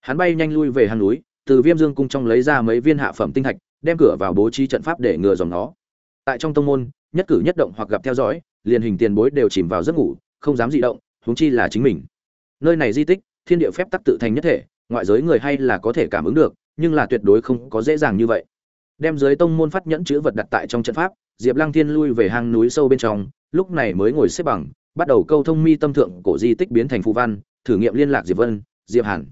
Hắn bay nhanh lui về hang núi từ viêm dương cung trong lấy ra mấy viên hạ phẩm tinh thạch, đem cửa vào bố trí trận pháp để ngừa dòng nó. Tại trong tông môn, nhất cử nhất động hoặc gặp theo dõi, liền hình tiền bối đều chìm vào giấc ngủ, không dám dị động, huống chi là chính mình. Nơi này di tích, thiên địa phép tắc tự thành nhất thể, ngoại giới người hay là có thể cảm ứng được, nhưng là tuyệt đối không có dễ dàng như vậy. Đem dưới tông môn phát nhẫn chữ vật đặt tại trong trận pháp, diệp lăng thiên lui về hang núi sâu bên trong, lúc này mới ngồi xếp bằng, bắt đầu câu thông mi tâm thượng cổ di tích biến thành phù văn, thử nghiệm liên lạc diệp vân, diệp hàn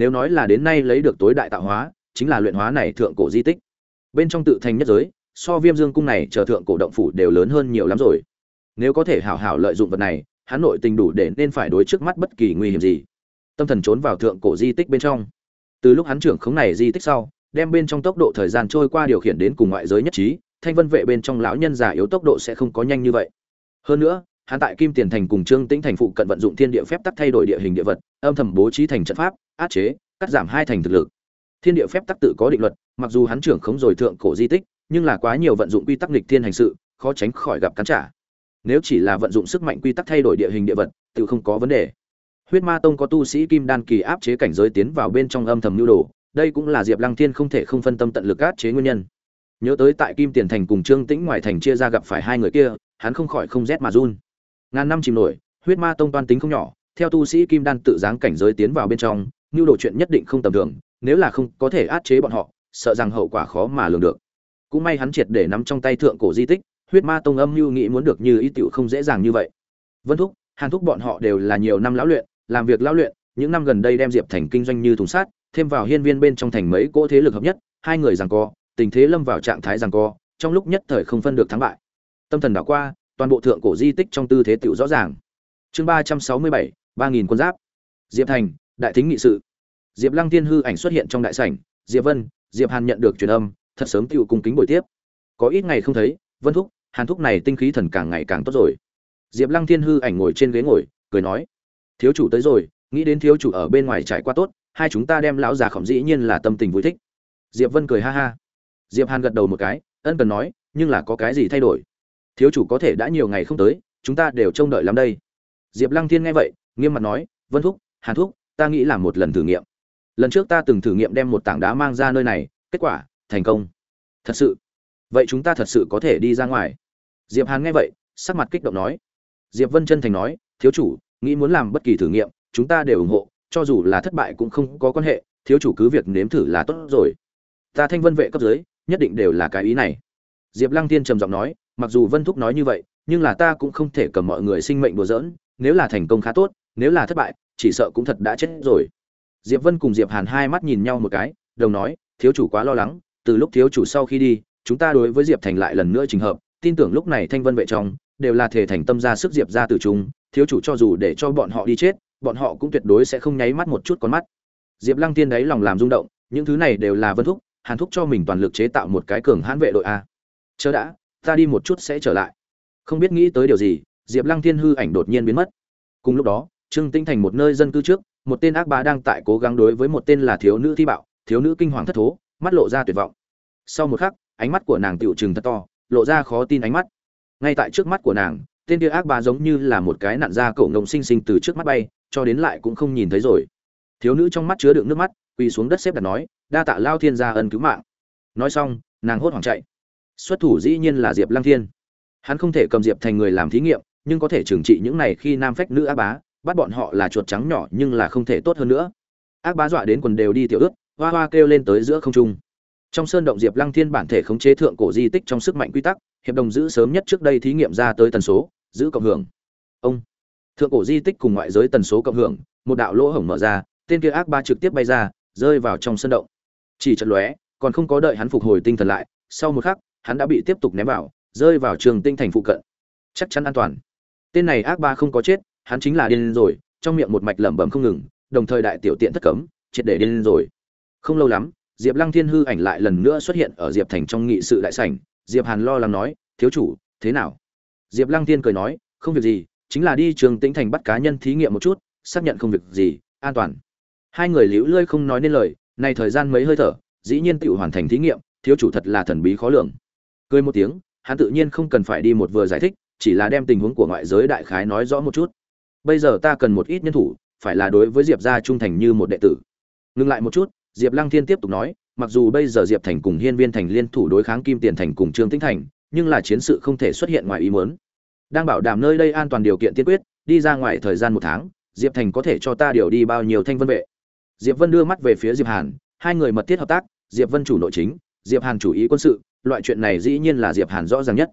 nếu nói là đến nay lấy được tối đại tạo hóa, chính là luyện hóa này thượng cổ di tích. Bên trong tự thành nhất giới, so viêm dương cung này chờ thượng cổ động phủ đều lớn hơn nhiều lắm rồi. Nếu có thể hảo hảo lợi dụng vật này, hắn nội tình đủ để nên phải đối trước mắt bất kỳ nguy hiểm gì. Tâm thần trốn vào thượng cổ di tích bên trong. Từ lúc hắn trưởng khống này di tích sau, đem bên trong tốc độ thời gian trôi qua điều khiển đến cùng ngoại giới nhất trí, thanh vân vệ bên trong lão nhân già yếu tốc độ sẽ không có nhanh như vậy. Hơn nữa, hắn tại kim tiền thành cùng trương tĩnh thành phụ cận vận dụng thiên địa phép tắc thay đổi địa hình địa vật, âm thầm bố trí thành trận pháp át chế, cắt giảm hai thành thực lực. Thiên địa phép tắc tự có định luật, mặc dù hắn trưởng khống rồi thượng cổ di tích, nhưng là quá nhiều vận dụng quy tắc nghịch thiên hành sự, khó tránh khỏi gặp cắn trả. Nếu chỉ là vận dụng sức mạnh quy tắc thay đổi địa hình địa vật, tự không có vấn đề. Huyết ma tông có tu sĩ kim đan kỳ áp chế cảnh giới tiến vào bên trong âm thầm nhu đồ, đây cũng là diệp lăng thiên không thể không phân tâm tận lực áp chế nguyên nhân. Nhớ tới tại kim tiền thành cùng trương tĩnh ngoài thành chia ra gặp phải hai người kia, hắn không khỏi không rét mà run. Ngàn năm chìm nổi, huyết ma tông toan tính không nhỏ, theo tu sĩ kim đan tự giáng cảnh giới tiến vào bên trong nhu đồ chuyện nhất định không tầm thường, nếu là không có thể áp chế bọn họ, sợ rằng hậu quả khó mà lường được. Cũng may hắn triệt để nắm trong tay thượng cổ di tích, huyết ma tông âm mưu nghĩ muốn được như ý tiểu không dễ dàng như vậy. Vân thúc, hàn thúc bọn họ đều là nhiều năm lão luyện, làm việc lão luyện, những năm gần đây đem diệp thành kinh doanh như thùng sát thêm vào hiên viên bên trong thành mấy cỗ thế lực hợp nhất, hai người giằng co, tình thế lâm vào trạng thái giằng co, trong lúc nhất thời không phân được thắng bại. Tâm thần đảo qua, toàn bộ thượng cổ di tích trong tư thế tiểu rõ ràng. Chương ba trăm sáu mươi bảy, ba nghìn quân giáp. Diệp thành đại thính nghị sự. Diệp lăng tiên hư ảnh xuất hiện trong đại sảnh, diệp vân, diệp hàn nhận được truyền âm, thật sớm tiểu cung kính buổi tiếp. Có ít ngày không thấy, vân thúc, hàn thúc này tinh khí thần càng ngày càng tốt rồi. Diệp lăng thiên hư ảnh ngồi trên ghế ngồi, cười nói, thiếu chủ tới rồi, nghĩ đến thiếu chủ ở bên ngoài trải qua tốt, hai chúng ta đem lão già khổng dĩ nhiên là tâm tình vui thích. Diệp vân cười ha ha. Diệp hàn gật đầu một cái, ân cần nói, nhưng là có cái gì thay đổi? Thiếu chủ có thể đã nhiều ngày không tới, chúng ta đều trông đợi lắm đây. Diệp lăng thiên nghe vậy, nghiêm mặt nói, vân thúc, hàn thúc ta nghĩ là một lần thử nghiệm. Lần trước ta từng thử nghiệm đem một tảng đá mang ra nơi này, kết quả, thành công. Thật sự. Vậy chúng ta thật sự có thể đi ra ngoài? Diệp hàn nghe vậy, sắc mặt kích động nói. Diệp vân chân thành nói, thiếu chủ, nghĩ muốn làm bất kỳ thử nghiệm, chúng ta đều ủng hộ, cho dù là thất bại cũng không có quan hệ, thiếu chủ cứ việc nếm thử là tốt rồi. Ta thanh vân vệ cấp dưới, nhất định đều là cái ý này. Diệp lăng tiên trầm giọng nói, mặc dù vân thúc nói như vậy, nhưng là ta cũng không thể cầm mọi người sinh mệnh đùa giỡn, nếu là thành công khá tốt, nếu là thất bại chỉ sợ cũng thật đã chết rồi. Diệp vân cùng diệp hàn hai mắt nhìn nhau một cái, đồng nói, thiếu chủ quá lo lắng, từ lúc thiếu chủ sau khi đi, chúng ta đối với diệp thành lại lần nữa trình hợp, tin tưởng lúc này thanh vân vệ trong, đều là thể thành tâm ra sức diệp ra từ chúng thiếu chủ cho dù để cho bọn họ đi chết, bọn họ cũng tuyệt đối sẽ không nháy mắt một chút con mắt. Diệp lăng tiên đấy lòng làm rung động, những thứ này đều là vân thúc, hàn thúc cho mình toàn lực chế tạo một cái cường hãn vệ đội a. Chờ đã, ta đi một chút sẽ trở lại. Không biết nghĩ tới điều gì, diệp lăng thiên hư ảnh đột nhiên biến mất. Cùng lúc đó trương tinh thành một nơi dân cư trước, một tên ác bá đang tại cố gắng đối với một tên là thiếu nữ thi bạo, thiếu nữ kinh hoàng thất thố, mắt lộ ra tuyệt vọng. Sau một khắc, ánh mắt của nàng Tiểu trừng thật to, lộ ra khó tin ánh mắt. Ngay tại trước mắt của nàng, tên kia ác bá giống như là một cái nặn da cậu ngồng sinh sinh từ trước mắt bay, cho đến lại cũng không nhìn thấy rồi. Thiếu nữ trong mắt chứa đựng nước mắt, quỳ xuống đất xếp đặt nói, đa tạ lao thiên gia ân cứu mạng. Nói xong, nàng hốt hoảng chạy. Xuất thủ dĩ nhiên là diệp lăng thiên. Hắn không thể cầm diệp thành người làm thí nghiệm, nhưng có thể trừng trị những này khi nam phách nữ ác bá bắt bọn họ là chuột trắng nhỏ nhưng là không thể tốt hơn nữa. Ác bá dọa đến quần đều đi tiểu ướt, hoa hoa kêu lên tới giữa không trung. Trong sơn động diệp lăng thiên bản thể khống chế thượng cổ di tích trong sức mạnh quy tắc, hiệp đồng giữ sớm nhất trước đây thí nghiệm ra tới tần số, giữ cộng hưởng. Ông. Thượng cổ di tích cùng ngoại giới tần số cộng hưởng, một đạo lỗ hổng mở ra, tên kia ác ba trực tiếp bay ra, rơi vào trong sơn động. Chỉ chật lóe, còn không có đợi hắn phục hồi tinh thần lại, sau một khắc, hắn đã bị tiếp tục ném vào, rơi vào trường tinh thành phụ cận. Chắc chắn an toàn. Tên này ác ba không có chết hắn chính là điên rồi, trong miệng một mạch lẩm bẩm không ngừng, đồng thời đại tiểu tiện thất cấm, triệt để điên rồi. Không lâu lắm, diệp lăng thiên hư ảnh lại lần nữa xuất hiện ở diệp thành trong nghị sự đại sảnh. Diệp hàn lo lắng nói, thiếu chủ, thế nào? Diệp lăng thiên cười nói, không việc gì, chính là đi trường tĩnh thành bắt cá nhân thí nghiệm một chút, xác nhận không việc gì, an toàn. Hai người liễu lơi không nói nên lời này thời gian mấy hơi thở, dĩ nhiên tự hoàn thành thí nghiệm, thiếu chủ thật là thần bí khó lường. Cười một tiếng, hắn tự nhiên không cần phải đi một vừa giải thích, chỉ là đem tình huống của ngoại giới đại khái nói rõ một chút bây giờ ta cần một ít nhân thủ, phải là đối với diệp gia trung thành như một đệ tử. Ngừng lại một chút, diệp lăng thiên tiếp tục nói, mặc dù bây giờ diệp thành cùng hiên viên thành liên thủ đối kháng kim tiền thành cùng trương tĩnh thành, nhưng là chiến sự không thể xuất hiện ngoài ý muốn. Đang bảo đảm nơi đây an toàn điều kiện tiên quyết, đi ra ngoài thời gian một tháng, diệp thành có thể cho ta điều đi bao nhiêu thanh vân vệ? Diệp vân đưa mắt về phía diệp hàn, hai người mật thiết hợp tác, diệp vân chủ nội chính, diệp hàn chủ ý quân sự, loại chuyện này dĩ nhiên là diệp hàn rõ ràng nhất.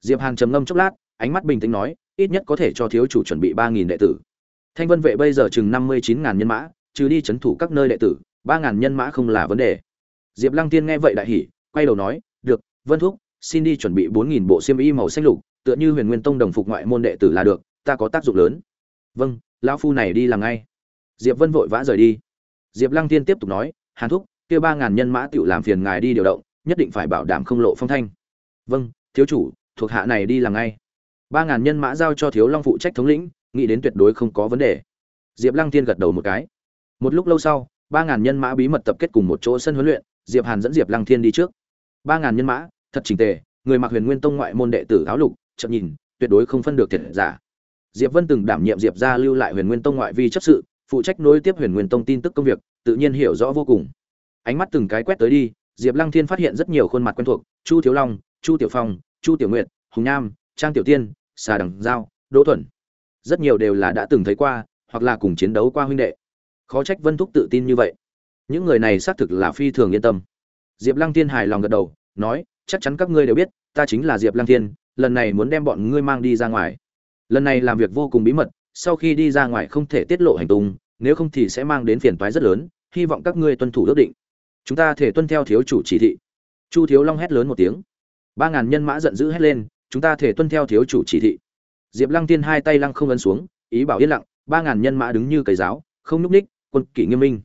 Diệp hàn trầm ngâm chốc lát, ánh mắt bình tĩnh nói ít nhất có thể cho thiếu chủ chuẩn bị ba nghìn đệ tử. Thanh vân vệ bây giờ chừng năm mươi chín ngàn nhân mã, trừ đi chấn thủ các nơi đệ tử, ba ngàn nhân mã không là vấn đề. Diệp lăng tiên nghe vậy đại hỉ, quay đầu nói, được, vân thúc, xin đi chuẩn bị bốn nghìn bộ xiêm y màu xanh lục, tựa như huyền nguyên tông đồng phục ngoại môn đệ tử là được, ta có tác dụng lớn. Vâng lão phu này đi làm ngay. Diệp vân vội vã rời đi. Diệp lăng tiên tiếp tục nói, hàn thúc, kia ba ngàn nhân mã tựu làm phiền ngài đi điều động, nhất định phải bảo đảm không lộ phong thanh. Vâng thiếu chủ, thuộc hạ này đi làm ngay ba ngàn nhân mã giao cho thiếu long phụ trách thống lĩnh, nghĩ đến tuyệt đối không có vấn đề. Diệp lăng tiên gật đầu một cái. Một lúc lâu sau, ba ngàn nhân mã bí mật tập kết cùng một chỗ sân huấn luyện, diệp hàn dẫn diệp lăng thiên đi trước. Ba ngàn nhân mã, thật trình tề, người mặc huyền nguyên tông ngoại môn đệ tử áo lục, chậm nhìn, tuyệt đối không phân được thiệt giả. Diệp vân từng đảm nhiệm diệp gia lưu lại huyền nguyên tông ngoại vi chấp sự, phụ trách nối tiếp huyền nguyên tông tin tức công việc, tự nhiên hiểu rõ vô cùng. Ánh mắt từng cái quét tới đi, diệp lăng thiên phát hiện rất nhiều khuôn mặt quen thuộc, chu thiếu long, chu tiểu phong, chu tiểu nguyệt, hùng Nam trang tiểu tiên, xà đằng giao, đỗ thuần. Rất nhiều đều là đã từng thấy qua, hoặc là cùng chiến đấu qua huynh đệ. Khó trách vân thúc tự tin như vậy. Những người này xác thực là phi thường yên tâm. Diệp lăng thiên hài lòng gật đầu, nói, chắc chắn các ngươi đều biết, ta chính là diệp lăng thiên, lần này muốn đem bọn ngươi mang đi ra ngoài. Lần này làm việc vô cùng bí mật, sau khi đi ra ngoài không thể tiết lộ hành tung, nếu không thì sẽ mang đến phiền toái rất lớn, hy vọng các ngươi tuân thủ ước định. Chúng ta thể tuân theo thiếu chủ chỉ thị. Chu thiếu long hét lớn một tiếng. Ba ngàn nhân mã giận dữ hét lên chúng ta thể tuân theo thiếu chủ chỉ thị. Diệp lăng tiên hai tay lăng không ấn xuống, ý bảo yên lặng, ba ngàn nhân mã đứng như cầy giáo, không nhúc ních quân kỷ nghiêm minh.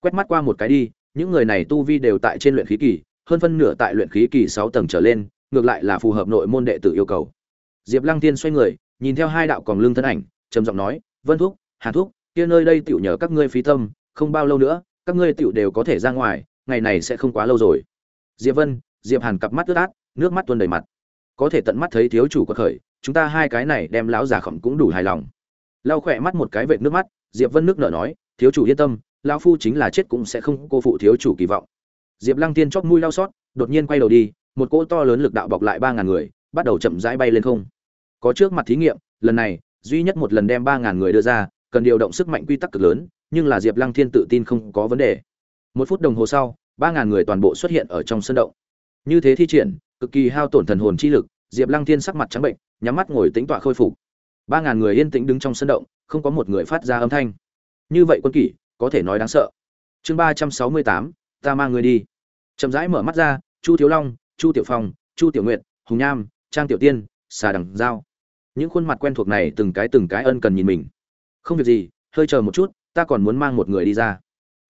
Quét mắt qua một cái đi, những người này tu vi đều tại trên luyện khí kỳ, hơn phân nửa tại luyện khí kỳ sáu tầng trở lên, ngược lại là phù hợp nội môn đệ tử yêu cầu. Diệp lăng tiên xoay người, nhìn theo hai đạo còn lương thân ảnh, trầm giọng nói, vân thúc, hàn thúc, kia nơi đây tiểu nhờ các ngươi phí tâm, không bao lâu nữa, các ngươi tiểu đều có thể ra ngoài, ngày này sẽ không quá lâu rồi. Diệp vân, diệp hàn cặp mắt ướt át, nước mắt tuôn đầy mặt có thể tận mắt thấy thiếu chủ quật khởi chúng ta hai cái này đem lão già khẩm cũng đủ hài lòng. Lau khỏe mắt một cái vệt nước mắt diệp vân nước nở nói thiếu chủ yên tâm lão phu chính là chết cũng sẽ không cô phụ thiếu chủ kỳ vọng. Diệp lăng tiên chóp mũi lao sót, đột nhiên quay đầu đi một cỗ to lớn lực đạo bọc lại ba ngàn người bắt đầu chậm rãi bay lên không. Có trước mặt thí nghiệm lần này duy nhất một lần đem ba ngàn người đưa ra cần điều động sức mạnh quy tắc cực lớn nhưng là diệp lăng thiên tự tin không có vấn đề. Một phút đồng hồ sau ba ngàn người toàn bộ xuất hiện ở trong sân động. Như thế thi triển cực kỳ hao tổn thần hồn chi lực, diệp lăng thiên sắc mặt trắng bệnh, nhắm mắt ngồi tính tọa khôi phục. Ba ngàn người yên tĩnh đứng trong sân động, không có một người phát ra âm thanh. Như vậy quân kỷ, có thể nói đáng sợ. Chương ba trăm sáu mươi tám, ta mang người đi. Chậm rãi mở mắt ra, chu thiếu long, chu tiểu phong, chu tiểu nguyện hùng nham, trang tiểu tiên, xà đằng giao. Những khuôn mặt quen thuộc này từng cái từng cái ân cần nhìn mình. Không việc gì, hơi chờ một chút, ta còn muốn mang một người đi ra.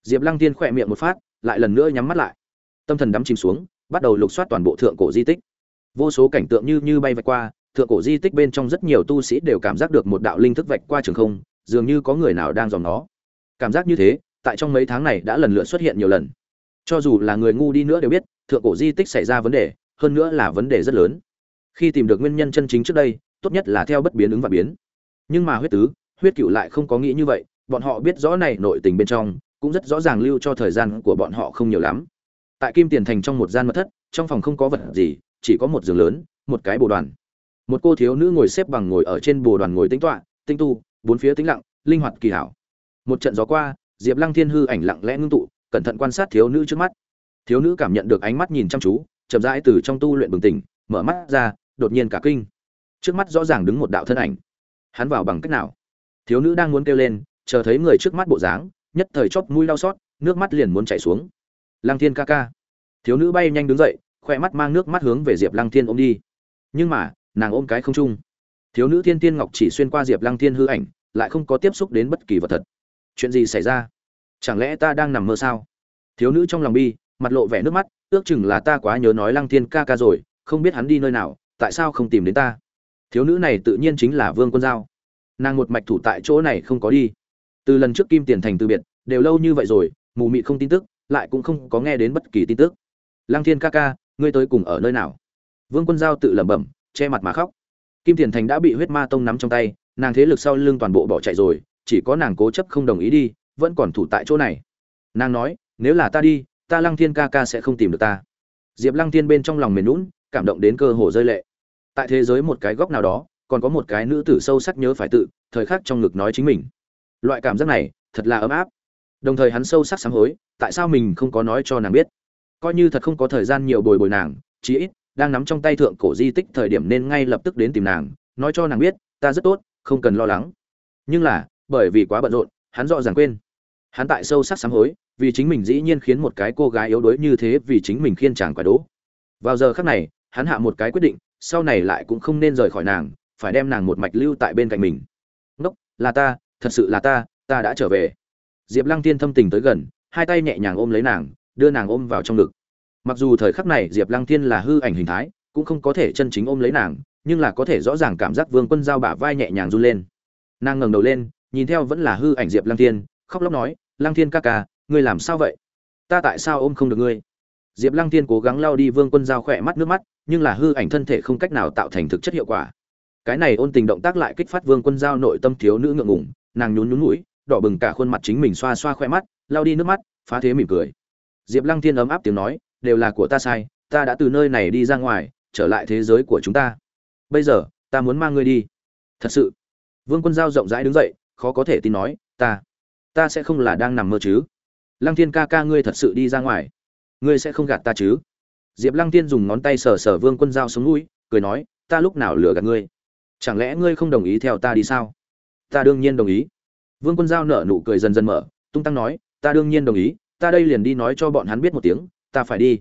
Diệp lăng tiên khỏe miệng một phát, lại lần nữa nhắm mắt lại. Tâm thần đắm chìm xuống bắt đầu lục soát toàn bộ thượng cổ di tích. Vô số cảnh tượng như như bay vạch qua, thượng cổ di tích bên trong rất nhiều tu sĩ đều cảm giác được một đạo linh thức vạch qua trường không, dường như có người nào đang dòm nó cảm giác như thế, tại trong mấy tháng này đã lần lượt xuất hiện nhiều lần. Cho dù là người ngu đi nữa đều biết, thượng cổ di tích xảy ra vấn đề, hơn nữa là vấn đề rất lớn. Khi tìm được nguyên nhân chân chính trước đây, tốt nhất là theo bất biến ứng và biến. Nhưng mà huyết tứ, huyết cựu lại không có nghĩ như vậy, bọn họ biết rõ này nội tình bên trong, cũng rất rõ ràng lưu cho thời gian của bọn họ không nhiều lắm tại kim tiền thành trong một gian mật thất, trong phòng không có vật gì, chỉ có một giường lớn, một cái bồ đoàn. Một cô thiếu nữ ngồi xếp bằng ngồi ở trên bồ đoàn ngồi tính tọa, tinh tu, bốn phía tĩnh lặng, linh hoạt kỳ hảo. Một trận gió qua, diệp lăng thiên hư ảnh lặng lẽ ngưng tụ, cẩn thận quan sát thiếu nữ trước mắt. Thiếu nữ cảm nhận được ánh mắt nhìn chăm chú, chậm rãi từ trong tu luyện bừng tỉnh, mở mắt ra, đột nhiên cả kinh. Trước mắt rõ ràng đứng một đạo thân ảnh. Hắn vào bằng cách nào? Thiếu nữ đang muốn kêu lên, chờ thấy người trước mắt bộ dáng, nhất thời chóp mũi đau xót, nước mắt liền muốn chảy xuống lăng thiên ca ca. Thiếu nữ bay nhanh đứng dậy khoe mắt mang nước mắt hướng về diệp lăng thiên ôm đi. Nhưng mà, nàng ôm cái không chung. Thiếu nữ thiên tiên ngọc chỉ xuyên qua diệp lăng thiên hư ảnh, lại không có tiếp xúc đến bất kỳ vật thật. Chuyện gì xảy ra? Chẳng lẽ ta đang nằm mơ sao? Thiếu nữ trong lòng bi, mặt lộ vẻ nước mắt, ước chừng là ta quá nhớ nói lăng thiên ca ca rồi, không biết hắn đi nơi nào, tại sao không tìm đến ta? Thiếu nữ này tự nhiên chính là vương quân giao. Nàng một mạch thủ tại chỗ này không có đi. Từ lần trước kim tiền thành từ biệt, đều lâu như vậy rồi, mù mị không tin tức lại cũng không có nghe đến bất kỳ tin tức. Lăng thiên ca ca, ngươi tới cùng ở nơi nào? Vương quân giao tự lẩm bẩm, che mặt mà khóc. Kim Thiền thành đã bị huyết ma tông nắm trong tay, nàng thế lực sau lưng toàn bộ bỏ chạy rồi, chỉ có nàng cố chấp không đồng ý đi, vẫn còn thủ tại chỗ này. Nàng nói, nếu là ta đi, ta lăng thiên ca ca sẽ không tìm được ta. Diệp lăng thiên bên trong lòng mềm lún cảm động đến cơ hồ rơi lệ. Tại thế giới một cái góc nào đó, còn có một cái nữ tử sâu sắc nhớ phải tự, thời khắc trong ngực nói chính mình. Loại cảm giác này, thật là ấm áp đồng thời hắn sâu sắc sám hối, tại sao mình không có nói cho nàng biết? Coi như thật không có thời gian nhiều bồi bồi nàng, chí ít, đang nắm trong tay thượng cổ di tích thời điểm nên ngay lập tức đến tìm nàng, nói cho nàng biết, ta rất tốt, không cần lo lắng. Nhưng là, bởi vì quá bận rộn, hắn rõ ràng quên. Hắn tại sâu sắc sám hối, vì chính mình dĩ nhiên khiến một cái cô gái yếu đuối như thế vì chính mình khiên chàng quả đố. vào giờ khắc này, hắn hạ một cái quyết định, sau này lại cũng không nên rời khỏi nàng, phải đem nàng một mạch lưu tại bên cạnh mình. Ngốc, là ta, thật sự là ta ta đã trở về diệp lăng tiên thâm tình tới gần, hai tay nhẹ nhàng ôm lấy nàng, đưa nàng ôm vào trong ngực. Mặc dù thời khắc này diệp lăng tiên là hư ảnh hình thái, cũng không có thể chân chính ôm lấy nàng, nhưng là có thể rõ ràng cảm giác vương quân giao bả vai nhẹ nhàng run lên. Nàng ngẩng đầu lên, nhìn theo vẫn là hư ảnh diệp lăng tiên khóc lóc nói, lăng thiên ca ca, ngươi làm sao vậy? Ta tại sao ôm không được ngươi? Diệp lăng tiên cố gắng lao đi vương quân giao khỏe mắt nước mắt, nhưng là hư ảnh thân thể không cách nào tạo thành thực chất hiệu quả. Cái này ôn tình động tác lại kích phát vương quân giao nội tâm thiếu nữ ngượng ngùng, nàng nhún nhún mũi đỏ bừng cả khuôn mặt chính mình xoa xoa khoe mắt lao đi nước mắt, phá thế mỉm cười. Diệp lăng thiên ấm áp tiếng nói, đều là của ta sai, ta đã từ nơi này đi ra ngoài, trở lại thế giới của chúng ta. Bây giờ, ta muốn mang ngươi đi. Thật sự, vương quân giao rộng rãi đứng dậy, khó có thể tin nói, ta ta sẽ không là đang nằm mơ chứ. Lăng thiên ca ca ngươi thật sự đi ra ngoài, ngươi sẽ không gạt ta chứ? Diệp lăng thiên dùng ngón tay sờ sờ vương quân giao xuống núi, cười nói, ta lúc nào lừa gạt ngươi? Chẳng lẽ ngươi không đồng ý theo ta đi sao? Ta đương nhiên đồng ý vương quân giao nở nụ cười dần dần mở, tung tăng nói, ta đương nhiên đồng ý, ta đây liền đi nói cho bọn hắn biết một tiếng, ta phải đi.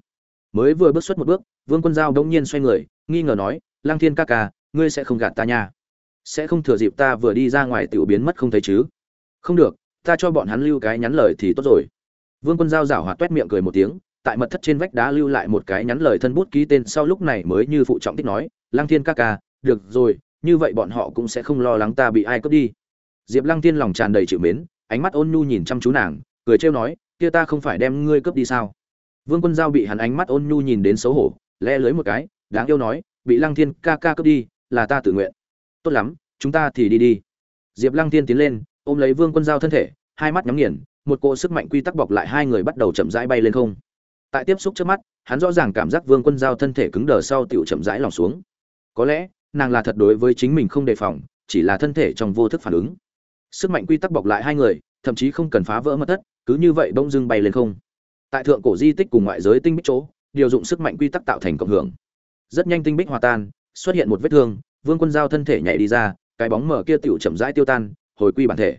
Mới vừa bước xuất một bước, vương quân giao đống nhiên xoay người, nghi ngờ nói lang thiên ca ca, ngươi sẽ không gạt ta nha? Sẽ không thừa dịp ta vừa đi ra ngoài tiểu biến mất không thấy chứ? Không được, ta cho bọn hắn lưu cái nhắn lời thì tốt rồi. Vương quân giao giảo hoạt toét miệng cười một tiếng, tại mật thất trên vách đá lưu lại một cái nhắn lời thân bút ký tên sau lúc này mới như phụ trọng tích nói, lăng thiên ca ca, được rồi, như vậy bọn họ cũng sẽ không lo lắng ta bị ai cướp đi diệp lăng tiên lòng tràn đầy chịu mến, ánh mắt ôn nhu nhìn chăm chú nàng, cười trêu nói, kia ta không phải đem ngươi cướp đi sao? Vương quân giao bị hắn ánh mắt ôn nhu nhìn đến xấu hổ, le lưới một cái, đáng yêu nói, bị lăng thiên ca ca cướp đi, là ta tự nguyện. Tốt lắm, chúng ta thì đi đi. Diệp lăng tiên tiến lên, ôm lấy vương quân giao thân thể, hai mắt nhắm nghiền, một cỗ sức mạnh quy tắc bọc lại hai người bắt đầu chậm rãi bay lên không. Tại tiếp xúc trước mắt, hắn rõ ràng cảm giác vương quân giao thân thể cứng đờ sau tiểu chậm rãi lòng xuống. Có lẽ, nàng là thật đối với chính mình không đề phòng, chỉ là thân thể trong vô thức phản ứng sức mạnh quy tắc bọc lại hai người, thậm chí không cần phá vỡ mật thất, cứ như vậy bỗng dưng bay lên không. Tại thượng cổ di tích cùng ngoại giới tinh bích chỗ, điều dụng sức mạnh quy tắc tạo thành cộng hưởng. Rất nhanh tinh bích hòa tan, xuất hiện một vết thương, vương quân giao thân thể nhảy đi ra, cái bóng mở kia tựu chậm rãi tiêu tan, hồi quy bản thể.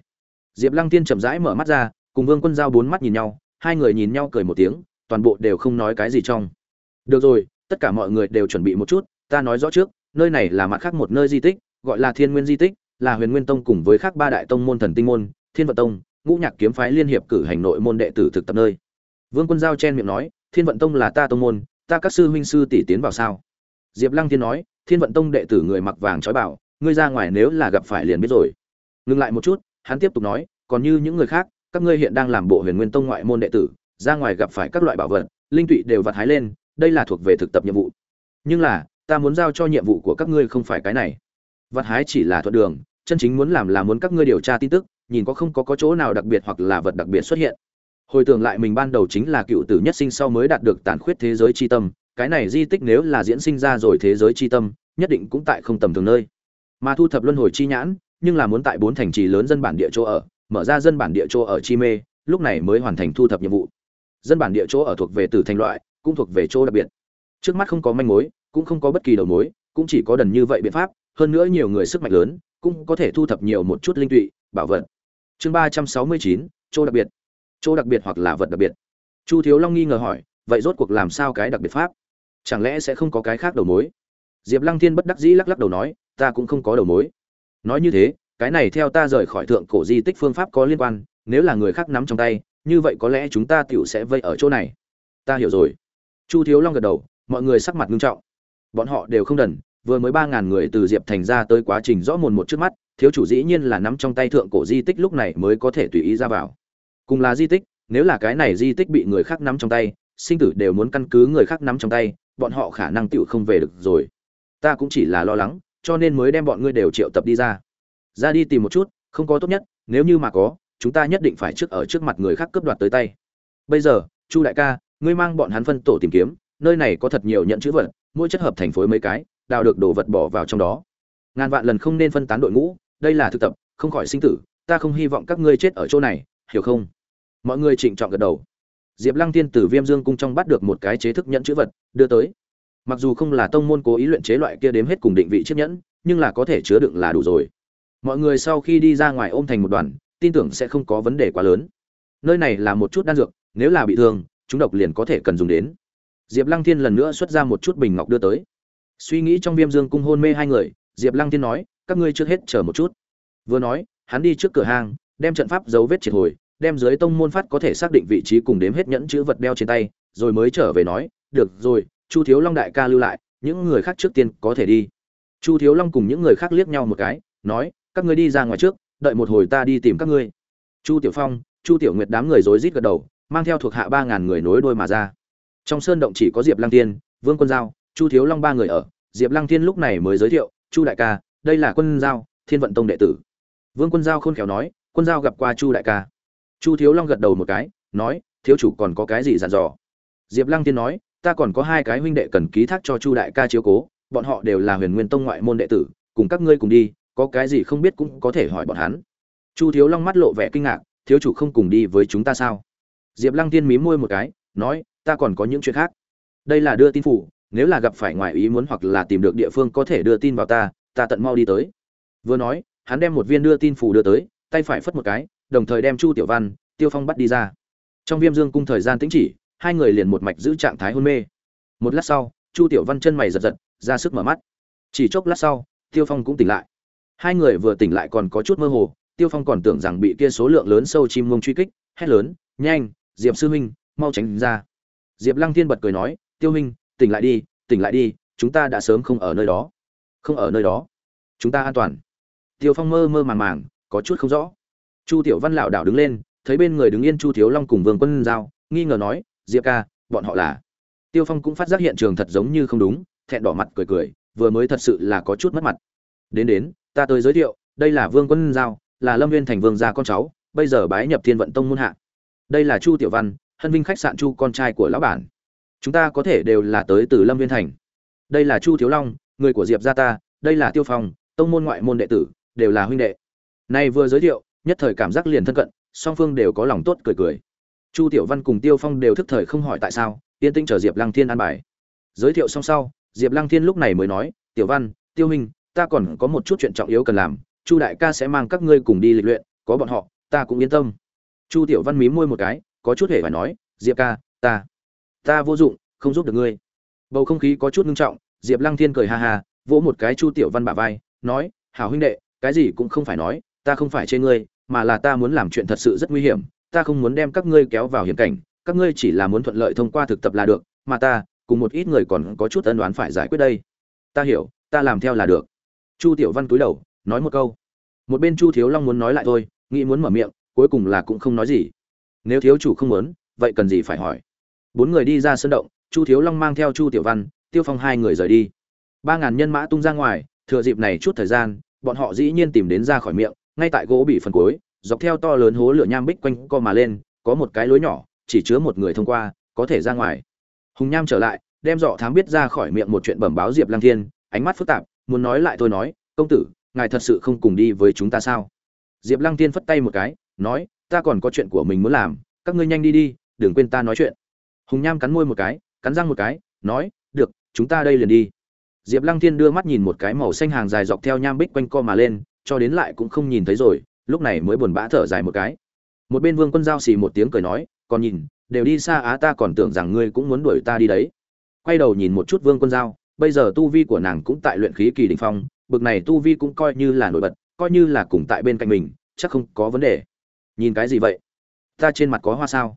Diệp lăng tiên chậm rãi mở mắt ra, cùng vương quân giao bốn mắt nhìn nhau, hai người nhìn nhau cười một tiếng, toàn bộ đều không nói cái gì trong. Được rồi, tất cả mọi người đều chuẩn bị một chút, ta nói rõ trước, nơi này là mặt khác một nơi di tích, gọi là thiên nguyên di tích là huyền nguyên tông cùng với các ba đại tông môn thần tinh môn, thiên vận tông, ngũ nhạc kiếm phái liên hiệp cử hành nội môn đệ tử thực tập nơi. Vương quân giao chen miệng nói, thiên vận tông là ta tông môn, ta các sư huynh sư tỷ tiến vào sao? Diệp lăng thiên nói, thiên vận tông đệ tử người mặc vàng trói bảo, ngươi ra ngoài nếu là gặp phải liền biết rồi. Ngừng lại một chút, hắn tiếp tục nói, còn như những người khác, các ngươi hiện đang làm bộ huyền nguyên tông ngoại môn đệ tử, ra ngoài gặp phải các loại bảo vật, linh tụy đều vặt hái lên, đây là thuộc về thực tập nhiệm vụ. Nhưng là, ta muốn giao cho nhiệm vụ của các ngươi không phải cái này. Vặt hái chỉ là thuận đường chân chính muốn làm là muốn các ngươi điều tra tin tức, nhìn có không có có chỗ nào đặc biệt hoặc là vật đặc biệt xuất hiện. Hồi tưởng lại mình ban đầu chính là cựu tử nhất sinh sau mới đạt được tàn khuyết thế giới c h i tâm, cái này di tích nếu là diễn sinh ra rồi thế giới c h i tâm, nhất định cũng tại không tầm thường nơi. Mà thu thập luân hồi chi nhãn, nhưng là muốn tại bốn thành trì lớn dân bản địa chỗ ở, mở ra dân bản địa chỗ ở chi mê, lúc này mới hoàn thành thu thập nhiệm vụ. Dân bản địa chỗ ở thuộc về từ thành loại, cũng thuộc về chỗ đặc biệt. Trước mắt không có manh mối, cũng không có bất kỳ đầu mối, cũng chỉ có đần như vậy biện pháp, hơn nữa nhiều người sức mạnh lớn cũng có thể thu thập nhiều một chút linh tụy, bảo vật. Chương ba trăm sáu mươi chín, chỗ đặc biệt. Chỗ đặc biệt hoặc là vật đặc biệt. Chu thiếu long nghi ngờ hỏi, vậy rốt cuộc làm sao cái đặc biệt pháp? Chẳng lẽ sẽ không có cái khác đầu mối? Diệp lăng thiên bất đắc dĩ lắc lắc đầu nói, ta cũng không có đầu mối. Nói như thế, cái này theo ta rời khỏi thượng cổ di tích phương pháp có liên quan, nếu là người khác nắm trong tay, như vậy có lẽ chúng ta tiểu sẽ vây ở chỗ này. Ta hiểu rồi. Chu thiếu long gật đầu, mọi người sắc mặt nghiêm trọng. Bọn họ đều không đần vừa mới ba ngàn người từ diệp thành ra tới quá trình rõ mồn một trước mắt, thiếu chủ dĩ nhiên là nắm trong tay thượng cổ di tích lúc này mới có thể tùy ý ra vào. Cùng là di tích, nếu là cái này di tích bị người khác nắm trong tay, sinh tử đều muốn căn cứ người khác nắm trong tay, bọn họ khả năng tựu không về được rồi. Ta cũng chỉ là lo lắng, cho nên mới đem bọn ngươi đều triệu tập đi ra. Ra đi tìm một chút, không có tốt nhất, nếu như mà có, chúng ta nhất định phải trước ở trước mặt người khác cướp đoạt tới tay. Bây giờ, chu đại ca, ngươi mang bọn hắn phân tổ tìm kiếm, nơi này có thật nhiều nhận chữ vật, mỗi chất hợp thành phối mấy cái đào được đồ vật bỏ vào trong đó. Ngàn vạn lần không nên phân tán đội ngũ, đây là thực tập, không khỏi sinh tử, ta không hy vọng các ngươi chết ở chỗ này, hiểu không? Mọi người trịnh trọng gật đầu. Diệp lăng tiên từ viêm dương cung trong bắt được một cái chế thức nhẫn chữ vật, đưa tới. Mặc dù không là tông môn cố ý luyện chế loại kia đếm hết cùng định vị chiếc nhẫn, nhưng là có thể chứa đựng là đủ rồi. Mọi người sau khi đi ra ngoài ôm thành một đoàn, tin tưởng sẽ không có vấn đề quá lớn. Nơi này là một chút đan dược, nếu là bị thương, chúng độc liền có thể cần dùng đến. Diệp lăng thiên lần nữa xuất ra một chút bình ngọc đưa tới suy nghĩ trong viêm dương cung hôn mê hai người diệp lăng thiên nói các ngươi trước hết chờ một chút. Vừa nói hắn đi trước cửa hàng, đem trận pháp dấu vết triệt hồi đem dưới tông môn phát có thể xác định vị trí cùng đếm hết nhẫn chữ vật đeo trên tay rồi mới trở về nói được rồi chu thiếu long đại ca lưu lại những người khác trước tiên có thể đi. Chu thiếu long cùng những người khác liếc nhau một cái nói các ngươi đi ra ngoài trước đợi một hồi ta đi tìm các ngươi. Chu tiểu phong chu tiểu nguyệt đám người rối rít gật đầu mang theo thuộc hạ ba ngàn người nối đuôi mà ra. Trong sơn động chỉ có diệp lăng tiên vương quân giao chu thiếu long ba người ở, diệp lăng Thiên lúc này mới giới thiệu, chu đại ca, đây là quân giao, thiên vận tông đệ tử. Vương quân giao khôn khéo nói, quân giao gặp qua chu đại ca. Chu thiếu long gật đầu một cái, nói, thiếu chủ còn có cái gì dặn dò? Diệp lăng Thiên nói, ta còn có hai cái huynh đệ cần ký thác cho chu đại ca chiếu cố, bọn họ đều là huyền nguyên tông ngoại môn đệ tử, cùng các ngươi cùng đi, có cái gì không biết cũng có thể hỏi bọn hắn. Chu thiếu long mắt lộ vẻ kinh ngạc, thiếu chủ không cùng đi với chúng ta sao? Diệp lăng tiên mím môi một cái, nói, ta còn có những chuyện khác. Đây là đưa tin phủ nếu là gặp phải ngoài ý muốn hoặc là tìm được địa phương có thể đưa tin vào ta ta tận mau đi tới. Vừa nói, hắn đem một viên đưa tin phủ đưa tới, tay phải phất một cái, đồng thời đem chu tiểu văn, tiêu phong bắt đi ra. Trong viêm dương cung thời gian tĩnh chỉ, hai người liền một mạch giữ trạng thái hôn mê. Một lát sau, chu tiểu văn chân mày giật giật, ra sức mở mắt. Chỉ chốc lát sau, tiêu phong cũng tỉnh lại. Hai người vừa tỉnh lại còn có chút mơ hồ, tiêu phong còn tưởng rằng bị kia số lượng lớn sâu chim ngông truy kích, hét lớn, nhanh, diệp sư huynh, mau tránh ra. Diệp lăng thiên bật cười nói, tiêu huynh tỉnh lại đi, tỉnh lại đi, chúng ta đã sớm không ở nơi đó. Không ở nơi đó. Chúng ta an toàn. Tiêu phong mơ mơ màng màng, có chút không rõ. Chu tiểu văn lảo đảo đứng lên, thấy bên người đứng yên chu thiếu long cùng vương quân giao, nghi ngờ nói, diệp ca, bọn họ là? Tiêu phong cũng phát giác hiện trường thật giống như không đúng, thẹn đỏ mặt cười cười, vừa mới thật sự là có chút mất mặt. Đến đến, ta tới giới thiệu, đây là vương quân giao, là lâm viên thành vương gia con cháu, bây giờ bái nhập thiên vận tông môn hạ. Đây là chu tiểu văn, hân vinh khách sạn chu con trai của lão bản chúng ta có thể đều là tới từ lâm viên thành. Đây là chu thiếu long, người của diệp gia ta, đây là tiêu phong, tông môn ngoại môn đệ tử, đều là huynh đệ. Nay vừa giới thiệu, nhất thời cảm giác liền thân cận, song phương đều có lòng tốt cười cười. Chu tiểu văn cùng tiêu phong đều thức thời không hỏi tại sao, yên tĩnh chờ diệp lăng thiên an bài. Giới thiệu xong sau, diệp lăng thiên lúc này mới nói, tiểu văn, tiêu minh, ta còn có một chút chuyện trọng yếu cần làm, chu đại ca sẽ mang các ngươi cùng đi lịch luyện, có bọn họ, ta cũng yên tâm. Chu tiểu văn mí môi một cái, có chút hề phải nói, diệp ca, ta ta vô dụng, không giúp được ngươi. Bầu không khí có chút ngưng trọng, diệp lăng thiên cười ha ha, vỗ một cái chu tiểu văn bả vai, nói, hảo huynh đệ, cái gì cũng không phải nói, ta không phải chê ngươi, mà là ta muốn làm chuyện thật sự rất nguy hiểm, ta không muốn đem các ngươi kéo vào hiểm cảnh, các ngươi chỉ là muốn thuận lợi thông qua thực tập là được, mà ta, cùng một ít người còn có chút ân đoán phải giải quyết đây. Ta hiểu, ta làm theo là được. Chu tiểu văn cúi đầu, nói một câu. Một bên chu thiếu long muốn nói lại thôi, nghĩ muốn mở miệng, cuối cùng là cũng không nói gì. Nếu thiếu chủ không muốn, vậy cần gì phải hỏi? Bốn người đi ra sân động, chu thiếu long mang theo chu tiểu văn, tiêu phong hai người rời đi. Ba ngàn nhân mã tung ra ngoài, thừa dịp này chút thời gian, bọn họ dĩ nhiên tìm đến ra khỏi miệng, ngay tại gỗ bị phần cuối, dọc theo to lớn hố lửa nham bích quanh co mà lên, có một cái lối nhỏ, chỉ chứa một người thông qua, có thể ra ngoài. Hùng nham trở lại, đem dọ thám biết ra khỏi miệng một chuyện bẩm báo diệp lang thiên, ánh mắt phức tạp, muốn nói lại tôi nói, công tử, ngài thật sự không cùng đi với chúng ta sao? Diệp Lang tiên phất tay một cái, nói, ta còn có chuyện của mình muốn làm, các ngươi nhanh đi đi, đừng quên ta nói chuyện hùng nham cắn môi một cái, cắn răng một cái, nói, được, chúng ta đây liền đi. Diệp lăng Thiên đưa mắt nhìn một cái màu xanh hàng dài dọc theo nham bích quanh co mà lên, cho đến lại cũng không nhìn thấy rồi, lúc này mới buồn bã thở dài một cái. Một bên vương quân giao xì một tiếng cười nói, còn nhìn, đều đi xa á, ta còn tưởng rằng ngươi cũng muốn đuổi ta đi đấy. Quay đầu nhìn một chút vương quân giao, bây giờ tu vi của nàng cũng tại luyện khí kỳ đỉnh phong, bực này tu vi cũng coi như là nổi bật, coi như là cùng tại bên cạnh mình, chắc không có vấn đề. Nhìn cái gì vậy? Ta trên mặt có hoa sao?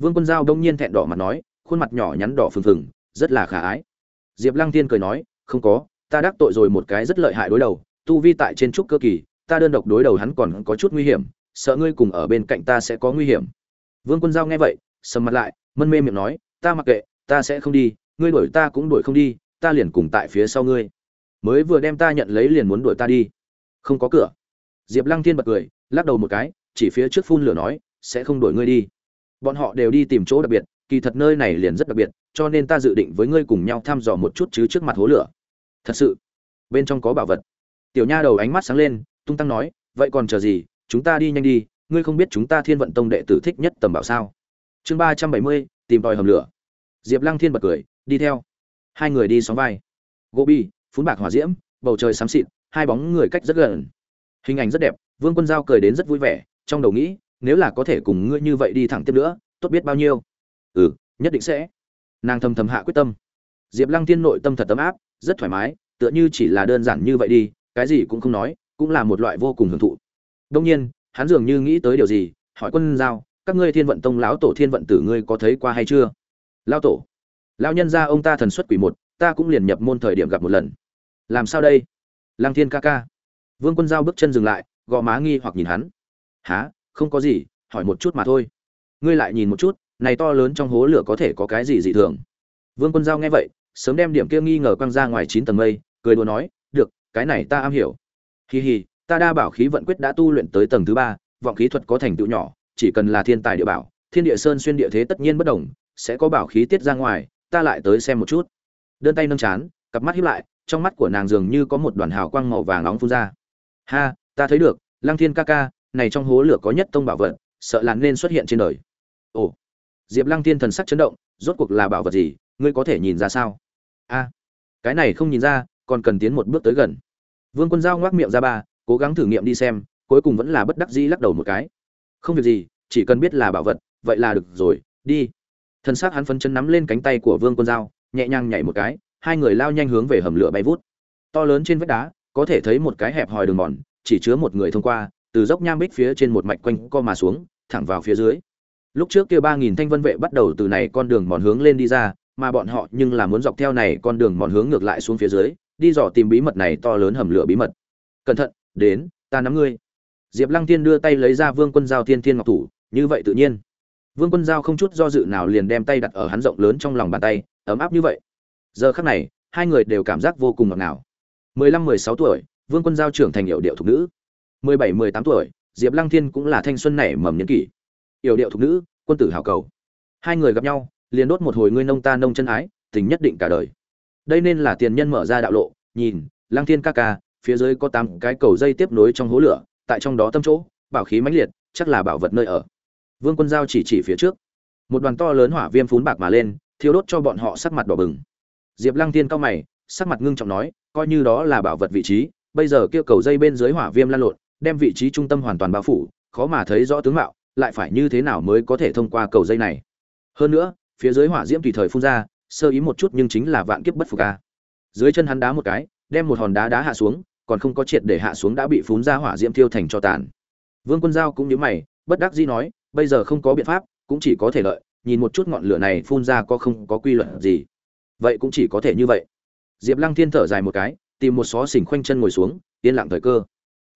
Vương quân giao đông nhiên thẹn đỏ mặt nói, khuôn mặt nhỏ nhắn đỏ phừng phừng, rất là khả ái. Diệp lăng tiên cười nói, không có, ta đắc tội rồi một cái rất lợi hại đối đầu, tu vi tại trên trúc cơ kỳ, ta đơn độc đối đầu hắn còn có chút nguy hiểm, sợ ngươi cùng ở bên cạnh ta sẽ có nguy hiểm. Vương quân giao nghe vậy, sầm mặt lại, mân mê miệng nói, ta mặc kệ, ta sẽ không đi, ngươi đuổi ta cũng đuổi không đi, ta liền cùng tại phía sau ngươi. Mới vừa đem ta nhận lấy liền muốn đuổi ta đi. Không có cửa. Diệp lăng thiên bật cười, lắc đầu một cái, chỉ phía trước phun lửa nói, sẽ không đuổi ngươi đi bọn họ đều đi tìm chỗ đặc biệt, kỳ thật nơi này liền rất đặc biệt, cho nên ta dự định với ngươi cùng nhau thăm dò một chút chứ trước mặt hố lửa. Thật sự, bên trong có bảo vật. Tiểu nha đầu ánh mắt sáng lên, tung tăng nói, vậy còn chờ gì? Chúng ta đi nhanh đi, ngươi không biết chúng ta thiên vận tông đệ tử thích nhất tầm bảo sao? Chương ba trăm bảy mươi, tìm tòi hầm lửa. Diệp lăng thiên bật cười, đi theo. Hai người đi xóm vai. Gỗ bi phun bạc hỏa diễm, bầu trời xám xịt, hai bóng người cách rất gần. Hình ảnh rất đẹp, vương quân giao cười đến rất vui vẻ, trong đầu nghĩ nếu là có thể cùng ngươi như vậy đi thẳng tiếp nữa, tốt biết bao nhiêu. Ừ nhất định sẽ. Nàng thầm thầm hạ quyết tâm. Diệp lăng thiên nội tâm thật tấm áp, rất thoải mái, tựa như chỉ là đơn giản như vậy đi, cái gì cũng không nói, cũng là một loại vô cùng hưởng thụ. Đông nhiên, hắn dường như nghĩ tới điều gì, hỏi quân giao, các ngươi thiên vận tông lão tổ thiên vận tử ngươi có thấy qua hay chưa? Lao tổ. Lao nhân ra ông ta thần xuất quỷ một, ta cũng liền nhập môn thời điểm gặp một lần. Làm sao đây? Lăng thiên ca ca. Vương quân giao bước chân dừng lại, gò má nghi hoặc nhìn hắn. Há không có gì, hỏi một chút mà thôi. Ngươi lại nhìn một chút, này to lớn trong hố lửa có thể có cái gì dị thường? Vương quân giao nghe vậy, sớm đem điểm kia nghi ngờ quăng ra ngoài chín tầng mây, cười đùa nói, được, cái này ta am hiểu. Hì hì ta đa bảo khí vận quyết đã tu luyện tới tầng thứ ba, vọng khí thuật có thành tựu nhỏ, chỉ cần là thiên tài địa bảo, thiên địa sơn xuyên địa thế tất nhiên bất đồng, sẽ có bảo khí tiết ra ngoài, ta lại tới xem một chút. Đơn tay nâng chán, cặp mắt hiếp lại, trong mắt của nàng dường như có một đoàn hào quang màu vàng nóng phun ra. Ha, ta thấy được, lăng thiên ca ca này trong hố lửa có nhất tông bảo vật, sợ là nên xuất hiện trên đời. Ồ, diệp lăng thiên thần sắc chấn động, rốt cuộc là bảo vật gì, ngươi có thể nhìn ra sao? A, cái này không nhìn ra, còn cần tiến một bước tới gần. Vương quân giao ngoác miệng ra ba, cố gắng thử nghiệm đi xem, cuối cùng vẫn là bất đắc dĩ lắc đầu một cái. Không việc gì, chỉ cần biết là bảo vật, vậy là được rồi, đi. Thân xác hắn phấn chân nắm lên cánh tay của vương quân giao, nhẹ nhàng nhảy một cái, hai người lao nhanh hướng về hầm lửa bay vút. To lớn trên vách đá, có thể thấy một cái hẹp hòi đường mòn, chỉ chứa một người thông qua từ dốc nham bích phía trên một mạch quanh co mà xuống, thẳng vào phía dưới. Lúc trước kia ba nghìn thanh vân vệ bắt đầu từ này con đường mòn hướng lên đi ra, mà bọn họ nhưng là muốn dọc theo này con đường mòn hướng ngược lại xuống phía dưới, đi dò tìm bí mật này to lớn hầm lửa bí mật. Cẩn thận, đến, ta nắm ngươi. Diệp lăng tiên đưa tay lấy ra vương quân giao thiên thiên ngọc thủ, như vậy tự nhiên. Vương quân giao không chút do dự nào liền đem tay đặt ở hắn rộng lớn trong lòng bàn tay, ấm áp như vậy. Giờ khắc này, hai người đều cảm giác vô cùng ngọt ngào. Mười lăm, mười sáu tuổi, vương quân giao trưởng thành hiệu điệu thục nữ mười bảy, mười tám tuổi, diệp lăng thiên cũng là thanh xuân nảy mầm niên kỷ. Yểu điệu thục nữ, quân tử hảo cầu. Hai người gặp nhau, liền đốt một hồi ngươi nông ta nông chân ái, tình nhất định cả đời. Đây nên là tiền nhân mở ra đạo lộ, nhìn, lăng thiên ca ca, phía dưới có tám cái cầu dây tiếp nối trong hố lửa, tại trong đó tâm chỗ, bảo khí mãnh liệt, chắc là bảo vật nơi ở. Vương quân giao chỉ chỉ phía trước. Một đoàn to lớn hỏa viêm phún bạc mà lên, thiêu đốt cho bọn họ sắc mặt đỏ bừng. Diệp lăng Thiên cao mày, sắc mặt ngưng trọng nói, coi như đó là bảo vật vị trí, bây giờ kia cầu dây bên dưới hỏa viêm lan lộn đem vị trí trung tâm hoàn toàn bao phủ, khó mà thấy rõ tướng mạo, lại phải như thế nào mới có thể thông qua cầu dây này? Hơn nữa, phía dưới hỏa diễm tùy thời phun ra, sơ ý một chút nhưng chính là vạn kiếp bất phục ca dưới chân hắn đá một cái, đem một hòn đá đá hạ xuống, còn không có triệt để hạ xuống đã bị phun ra hỏa diễm thiêu thành cho tàn. Vương quân giao cũng nhớ mày, bất đắc dĩ nói, bây giờ không có biện pháp, cũng chỉ có thể lợi nhìn một chút ngọn lửa này phun ra có không có quy luật gì. Vậy cũng chỉ có thể như vậy. Diệp lăng thiên thở dài một cái, tìm một xó xỉnh khoanh chân ngồi xuống, yên lặng thời cơ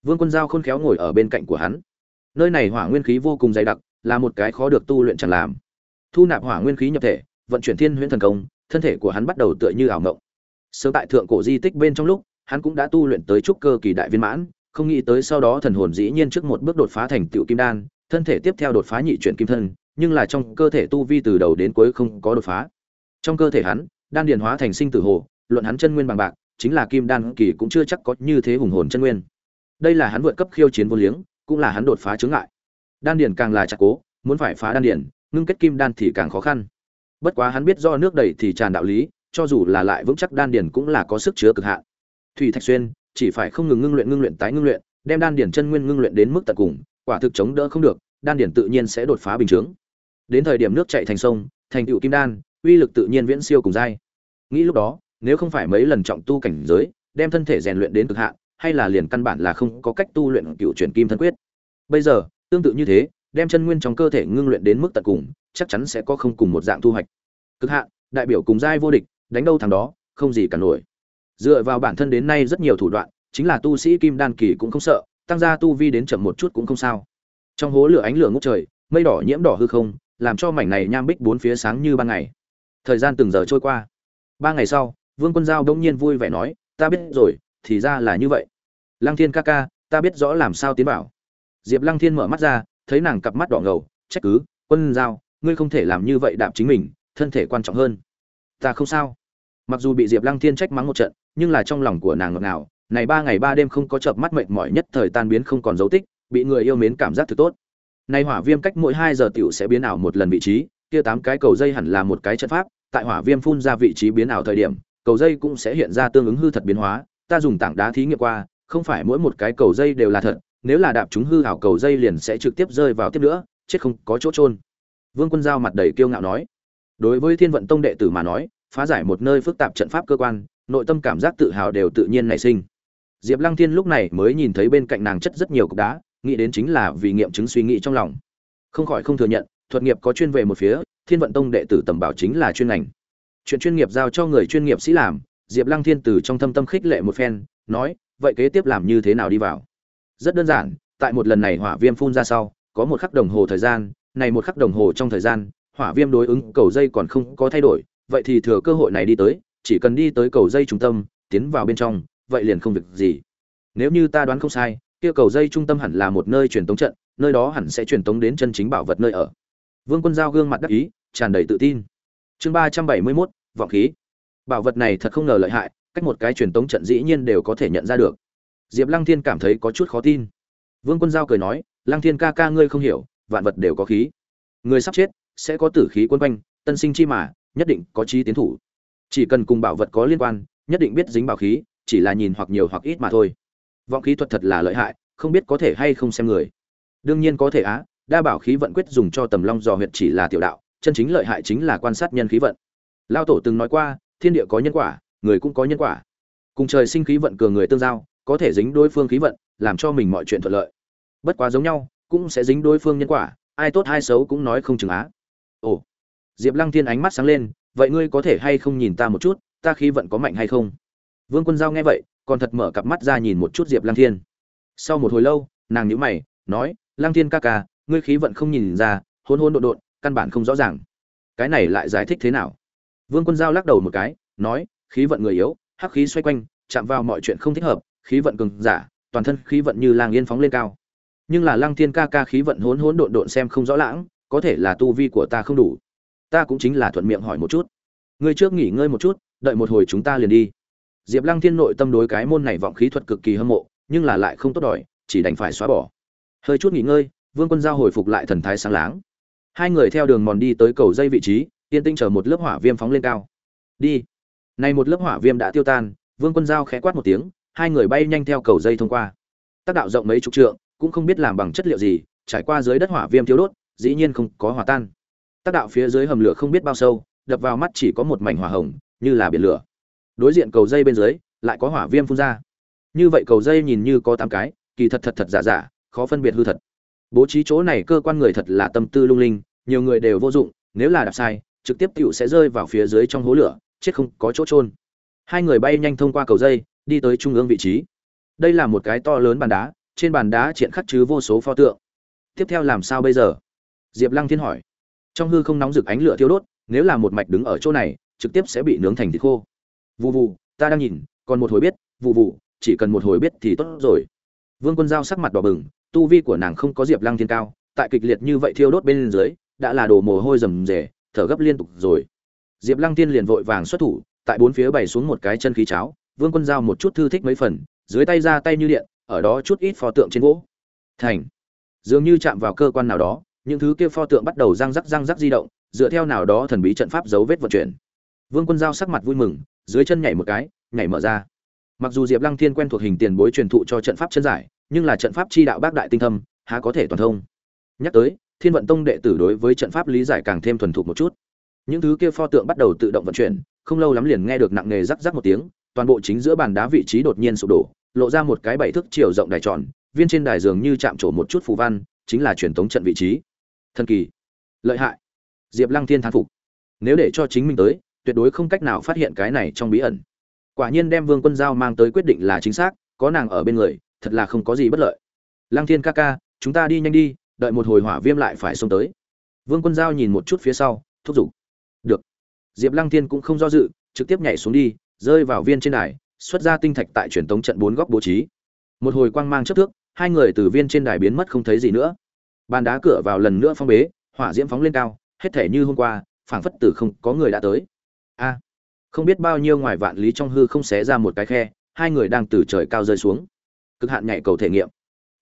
vương quân giao khôn khéo ngồi ở bên cạnh của hắn. Nơi này hỏa nguyên khí vô cùng dày đặc, là một cái khó được tu luyện chẳng làm. Thu nạp hỏa nguyên khí nhập thể, vận chuyển thiên huyễn thần công, thân thể của hắn bắt đầu tựa như ảo ngộng sớm tại thượng cổ di tích bên trong lúc, hắn cũng đã tu luyện tới trúc cơ kỳ đại viên mãn, không nghĩ tới sau đó thần hồn dĩ nhiên trước một bước đột phá thành tựu kim đan, thân thể tiếp theo đột phá nhị chuyển kim thân, nhưng là trong cơ thể tu vi từ đầu đến cuối không có đột phá. Trong cơ thể hắn, đan điền hóa thành sinh tử hồ, luận hắn chân nguyên bằng bạc, chính là kim đan kỳ cũng chưa chắc có như thế hùng hồn chân nguyên đây là hắn vượt cấp khiêu chiến vô liếng, cũng là hắn đột phá chướng ngại. Đan điền càng là chặt cố, muốn phải phá đan điền, ngưng kết kim đan thì càng khó khăn. Bất quá hắn biết do nước đầy thì tràn đạo lý, cho dù là lại vững chắc đan điền cũng là có sức chứa cực hạn. Thủy thạch xuyên, chỉ phải không ngừng ngưng luyện ngưng luyện tái ngưng luyện, đem đan điền chân nguyên ngưng luyện đến mức tận cùng, quả thực chống đỡ không được, đan điền tự nhiên sẽ đột phá bình chướng. Đến thời điểm nước chảy thành sông, thành tựu kim đan, uy lực tự nhiên viễn siêu cùng dai. nghĩ lúc đó, nếu không phải mấy lần trọng tu cảnh giới, đem thân thể rèn luyện đến cực hạn hay là liền căn bản là không có cách tu luyện cựu chuyển kim thân quyết. Bây giờ, tương tự như thế, đem chân nguyên trong cơ thể ngưng luyện đến mức tận cùng, chắc chắn sẽ có không cùng một dạng thu hoạch. Cực hạn, đại biểu cùng giai vô địch, đánh đâu thằng đó, không gì cả nổi. Dựa vào bản thân đến nay rất nhiều thủ đoạn, chính là tu sĩ kim đan kỳ cũng không sợ, tăng gia tu vi đến chậm một chút cũng không sao. Trong hố lửa ánh lửa ngút trời, mây đỏ nhiễm đỏ hư không, làm cho mảnh này nham bích bốn phía sáng như ban ngày. Thời gian từng giờ trôi qua. Ba ngày sau, vương quân giao đông nhiên vui vẻ nói, ta biết rồi, thì ra là như vậy lăng thiên ca ca, ta biết rõ làm sao tiến bảo diệp lăng thiên mở mắt ra, thấy nàng cặp mắt đỏ ngầu, trách cứ, quân giao, ngươi không thể làm như vậy đạp chính mình, thân thể quan trọng hơn. Ta không sao. Mặc dù bị diệp lăng thiên trách mắng một trận, nhưng là trong lòng của nàng ngọt ngào, này ba ngày ba đêm không có chợp mắt mệt mỏi nhất, thời tan biến không còn dấu tích, bị người yêu mến cảm giác thực tốt. Này hỏa viêm cách mỗi hai giờ tiểu sẽ biến ảo một lần vị trí, kia tám cái cầu dây hẳn là một cái trận pháp, tại hỏa viêm phun ra vị trí biến ảo thời điểm, cầu dây cũng sẽ hiện ra tương ứng hư thật biến hóa, ta dùng tảng đá thí nghiệm qua không phải mỗi một cái cầu dây đều là thật, nếu là đạp chúng hư hảo cầu dây liền sẽ trực tiếp rơi vào tiếp nữa, chết không có chỗ trôn vương quân giao mặt đầy kiêu ngạo nói. Đối với thiên vận tông đệ tử mà nói, phá giải một nơi phức tạp trận pháp cơ quan, nội tâm cảm giác tự hào đều tự nhiên nảy sinh. Diệp lăng thiên lúc này mới nhìn thấy bên cạnh nàng chất rất nhiều cục đá, nghĩ đến chính là vì nghiệm chứng suy nghĩ trong lòng. Không khỏi không thừa nhận, thuật nghiệp có chuyên về một phía, thiên vận tông đệ tử tầm bảo chính là chuyên ngành. Chuyện chuyên nghiệp giao cho người chuyên nghiệp sĩ làm, diệp lăng thiên từ trong thâm tâm khích lệ một phen, nói vậy kế tiếp làm như thế nào đi vào? Rất đơn giản, tại một lần này hỏa viêm phun ra sau, có một khắc đồng hồ thời gian, này một khắc đồng hồ trong thời gian, hỏa viêm đối ứng cầu dây còn không có thay đổi, vậy thì thừa cơ hội này đi tới, chỉ cần đi tới cầu dây trung tâm, tiến vào bên trong, vậy liền không việc gì. Nếu như ta đoán không sai, kia cầu dây trung tâm hẳn là một nơi truyền tống trận, nơi đó hẳn sẽ truyền tống đến chân chính bảo vật nơi ở. Vương quân giao gương mặt đắc ý, tràn đầy tự tin. Chương ba trăm bảy mươi mốt, vọng khí. Bảo vật này thật không ngờ lợi hại cách một cái truyền tống trận dĩ nhiên đều có thể nhận ra được. Diệp lăng thiên cảm thấy có chút khó tin. Vương quân giao cười nói, lăng thiên ca ca ngươi không hiểu, vạn vật đều có khí. Người sắp chết, sẽ có tử khí quân quanh, tân sinh chi mà, nhất định có chi tiến thủ. Chỉ cần cùng bảo vật có liên quan, nhất định biết dính bảo khí, chỉ là nhìn hoặc nhiều hoặc ít mà thôi. Vọng khí thuật thật là lợi hại, không biết có thể hay không xem người. Đương nhiên có thể á, đa bảo khí vận quyết dùng cho tầm long dò huyệt chỉ là tiểu đạo, chân chính lợi hại chính là quan sát nhân khí vận. Lao tổ từng nói qua, thiên địa có nhân quả người cũng có nhân quả. Cùng trời sinh khí vận cường người tương giao, có thể dính đối phương khí vận, làm cho mình mọi chuyện thuận lợi. Bất quá giống nhau, cũng sẽ dính đối phương nhân quả, ai tốt ai xấu cũng nói không chừng á. Ồ, diệp lăng thiên ánh mắt sáng lên, vậy ngươi có thể hay không nhìn ta một chút, ta khí vận có mạnh hay không? Vương quân giao nghe vậy, còn thật mở cặp mắt ra nhìn một chút diệp lăng thiên. Sau một hồi lâu, nàng nhíu mày, nói, lăng thiên ca ca, ngươi khí vận không nhìn ra hôn hôn độn độn, căn bản không rõ ràng. Cái này lại giải thích thế nào? Vương quân giao lắc đầu một cái, nói khí vận người yếu, hắc khí xoay quanh, chạm vào mọi chuyện không thích hợp, khí vận cường giả, toàn thân khí vận như lang yên phóng lên cao. Nhưng là lăng thiên ca ca khí vận hỗn hỗn độn độn xem không rõ lãng, có thể là tu vi của ta không đủ. Ta cũng chính là thuận miệng hỏi một chút. Ngươi trước nghỉ ngơi một chút, đợi một hồi chúng ta liền đi. Diệp lăng thiên nội tâm đối cái môn này vọng khí thuật cực kỳ hâm mộ, nhưng là lại không tốt đòi, chỉ đành phải xóa bỏ. Hơi chút nghỉ ngơi, vương quân giao hồi phục lại thần thái sáng láng. Hai người theo đường mòn đi tới cầu dây vị trí, yên tinh chờ một lớp hỏa viêm phóng lên cao. Đi này một lớp hỏa viêm đã tiêu tan, vương quân giao khẽ quát một tiếng, hai người bay nhanh theo cầu dây thông qua. Tác đạo rộng mấy chục trượng, cũng không biết làm bằng chất liệu gì, trải qua dưới đất hỏa viêm thiếu đốt, dĩ nhiên không có hòa tan. Tác đạo phía dưới hầm lửa không biết bao sâu, đập vào mắt chỉ có một mảnh hỏa hồng, như là biển lửa. Đối diện cầu dây bên dưới, lại có hỏa viêm phun ra. Như vậy cầu dây nhìn như có tám cái, kỳ thật thật thật giả giả, khó phân biệt hư thật. Bố trí chỗ này cơ quan người thật là tâm tư lung linh, nhiều người đều vô dụng, nếu là đạp sai, trực tiếp tiểu sẽ rơi vào phía dưới trong hố lửa chết không có chỗ trôn hai người bay nhanh thông qua cầu dây, đi tới trung ương vị trí. Đây là một cái to lớn bàn đá, trên bàn đá triển khắc chứ vô số pho tượng. Tiếp theo làm sao bây giờ? Diệp lăng thiên hỏi. Trong hư không nóng rực ánh lửa thiêu đốt, nếu là một mạch đứng ở chỗ này, trực tiếp sẽ bị nướng thành thịt khô. Vụ vụ ta đang nhìn, còn một hồi biết vụ vụ chỉ cần một hồi biết thì tốt rồi. Vương quân giao sắc mặt đỏ bừng, tu vi của nàng không có diệp lăng thiên cao, tại kịch liệt như vậy thiêu đốt bên dưới, đã là đồ mồ hôi rầm rề, thở gấp liên tục rồi diệp lăng thiên liền vội vàng xuất thủ, tại bốn phía bày xuống một cái chân khí cháo, vương quân giao một chút thư thích mấy phần, dưới tay ra tay như điện, ở đó chút ít pho tượng trên gỗ. Thành. Dường như chạm vào cơ quan nào đó, những thứ kia pho tượng bắt đầu răng rắc răng rắc di động, dựa theo nào đó thần bí trận pháp dấu vết vận chuyển. Vương quân giao sắc mặt vui mừng, dưới chân nhảy một cái, nhảy mở ra. Mặc dù diệp lăng thiên quen thuộc hình tiền bối truyền thụ cho trận pháp chân giải, nhưng là trận pháp chi đạo bác đại tinh thâm, há có thể toàn thông. Nhắc tới, thiên vận tông đệ tử đối với trận pháp lý giải càng thêm thuần thục một chút những thứ kia pho tượng bắt đầu tự động vận chuyển, không lâu lắm liền nghe được nặng nề rắc rắc một tiếng, toàn bộ chính giữa bàn đá vị trí đột nhiên sụp đổ, lộ ra một cái bảy thước chiều rộng đài tròn, viên trên đài dường như chạm trổ một chút phù văn, chính là truyền thống trận vị trí. Thần kỳ, lợi hại. Diệp lăng thiên thán phục. Nếu để cho chính mình tới, tuyệt đối không cách nào phát hiện cái này trong bí ẩn. Quả nhiên đem vương quân giao mang tới quyết định là chính xác, có nàng ở bên người, thật là không có gì bất lợi. Lăng thiên ca ca, chúng ta đi nhanh đi, đợi một hồi hỏa viêm lại phải xông tới. Vương quân giao nhìn một chút phía sau, thúc giục diệp lăng thiên cũng không do dự, trực tiếp nhảy xuống đi, rơi vào viên trên đài, xuất ra tinh thạch tại truyền tống trận bốn góc bố trí. Một hồi quang mang chấp thước, hai người từ viên trên đài biến mất không thấy gì nữa. Bàn đá cửa vào lần nữa phong bế, hỏa diễm phóng lên cao, hết thể như hôm qua, phảng phất tử không có người đã tới. A, không biết bao nhiêu ngoài vạn lý trong hư không xé ra một cái khe, hai người đang từ trời cao rơi xuống. Cực hạn nhảy cầu thể nghiệm.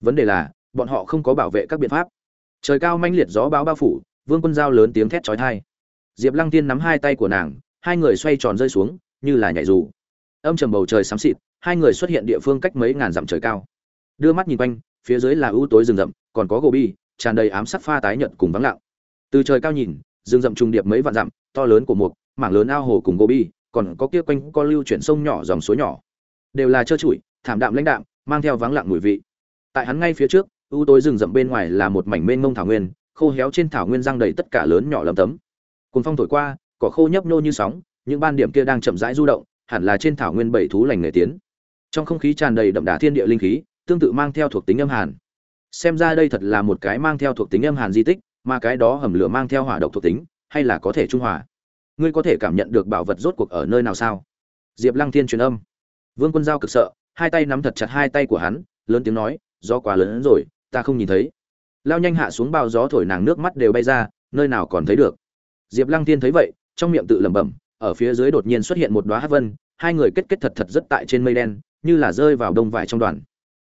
Vấn đề là, bọn họ không có bảo vệ các biện pháp. Trời cao manh liệt gió báo bao phủ, vương quân giao lớn tiếng thét chói tai diệp lăng tiên nắm hai tay của nàng hai người xoay tròn rơi xuống như là nhảy dù. Âm trầm bầu trời xám xịt hai người xuất hiện địa phương cách mấy ngàn dặm trời cao. Đưa mắt nhìn quanh phía dưới là ưu tối rừng rậm còn có gobi, bi tràn đầy ám sắc pha tái nhợt cùng vắng lặng. Từ trời cao nhìn rừng rậm trùng điệp mấy vạn dặm to lớn của mục mảng lớn ao hồ cùng gobi, bi còn có kia quanh co lưu chuyển sông nhỏ dòng suối nhỏ. Đều là trơ trụi thảm đạm lãnh đạm mang theo vắng lặng mùi vị. Tại hắn ngay phía trước ưu tối rừng rậm bên ngoài là một mảnh mênh mông thảo nguyên khô héo trên thảo nguyên răng đầy tất cả lớn nhỏ lấm tấm. Cuồng phong thổi qua, cỏ khô nhấp nhô như sóng, những ban điểm kia đang chậm rãi du động, hẳn là trên thảo nguyên bảy thú lành nghề tiến. Trong không khí tràn đầy đậm đà thiên địa linh khí, tương tự mang theo thuộc tính âm hàn. Xem ra đây thật là một cái mang theo thuộc tính âm hàn di tích, mà cái đó hầm lửa mang theo hỏa độc thuộc tính, hay là có thể trung hòa? Ngươi có thể cảm nhận được bảo vật rốt cuộc ở nơi nào sao? Diệp lăng thiên truyền âm. Vương quân giao cực sợ, hai tay nắm thật chặt hai tay của hắn, lớn tiếng nói do quá lớn hơn rồi, ta không nhìn thấy. Lao nhanh hạ xuống bao gió thổi nàng nước mắt đều bay ra, nơi nào còn thấy được diệp lăng thiên thấy vậy, trong miệng tự lẩm bẩm, ở phía dưới đột nhiên xuất hiện một đóa hắc vân, hai người kết kết thật thật rất tại trên mây đen, như là rơi vào đông vải trong đoàn.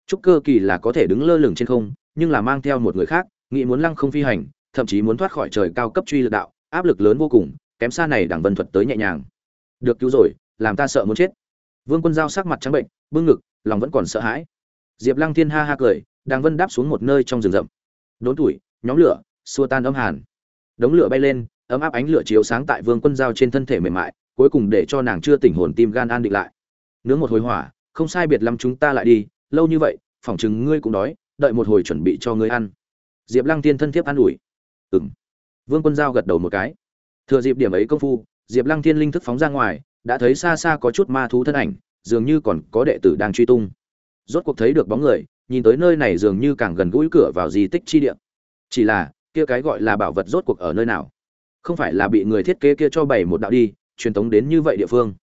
Trúc cơ kỳ là có thể đứng lơ lửng trên không, nhưng là mang theo một người khác, nghĩ muốn lăng không phi hành, thậm chí muốn thoát khỏi trời cao cấp truy lực đạo, áp lực lớn vô cùng, kém xa này đẳng vân thuật tới nhẹ nhàng. Được cứu rồi, làm ta sợ muốn chết. Vương quân giao sắc mặt trắng bệnh, bưng ngực, lòng vẫn còn sợ hãi. Diệp lăng thiên ha ha cười đang vân đáp xuống một nơi trong rừng rậm. Đốn tuổi, nhóm lửa, xua tan âm hàn. Đống lửa bay lên ấm áp ánh lửa chiếu sáng tại vương quân giao trên thân thể mềm mại, cuối cùng để cho nàng chưa tỉnh hồn tim gan an định lại. Nướng một hồi hỏa, không sai biệt lắm chúng ta lại đi, lâu như vậy, phỏng chừng ngươi cũng đói, đợi một hồi chuẩn bị cho ngươi ăn. Diệp lăng tiên thân thiết an ủi. Ừm. Vương quân giao gật đầu một cái. Thừa dịp điểm ấy công phu, diệp lăng thiên linh thức phóng ra ngoài, đã thấy xa xa có chút ma thú thân ảnh, dường như còn có đệ tử đang truy tung. Rốt cuộc thấy được bóng người, nhìn tới nơi này dường như càng gần gũi cửa vào di tích chi điện. chỉ là, kia cái gọi là bảo vật rốt cuộc ở nơi nào? Không phải là bị người thiết kế kia cho bày một đạo đi, truyền tống đến như vậy địa phương.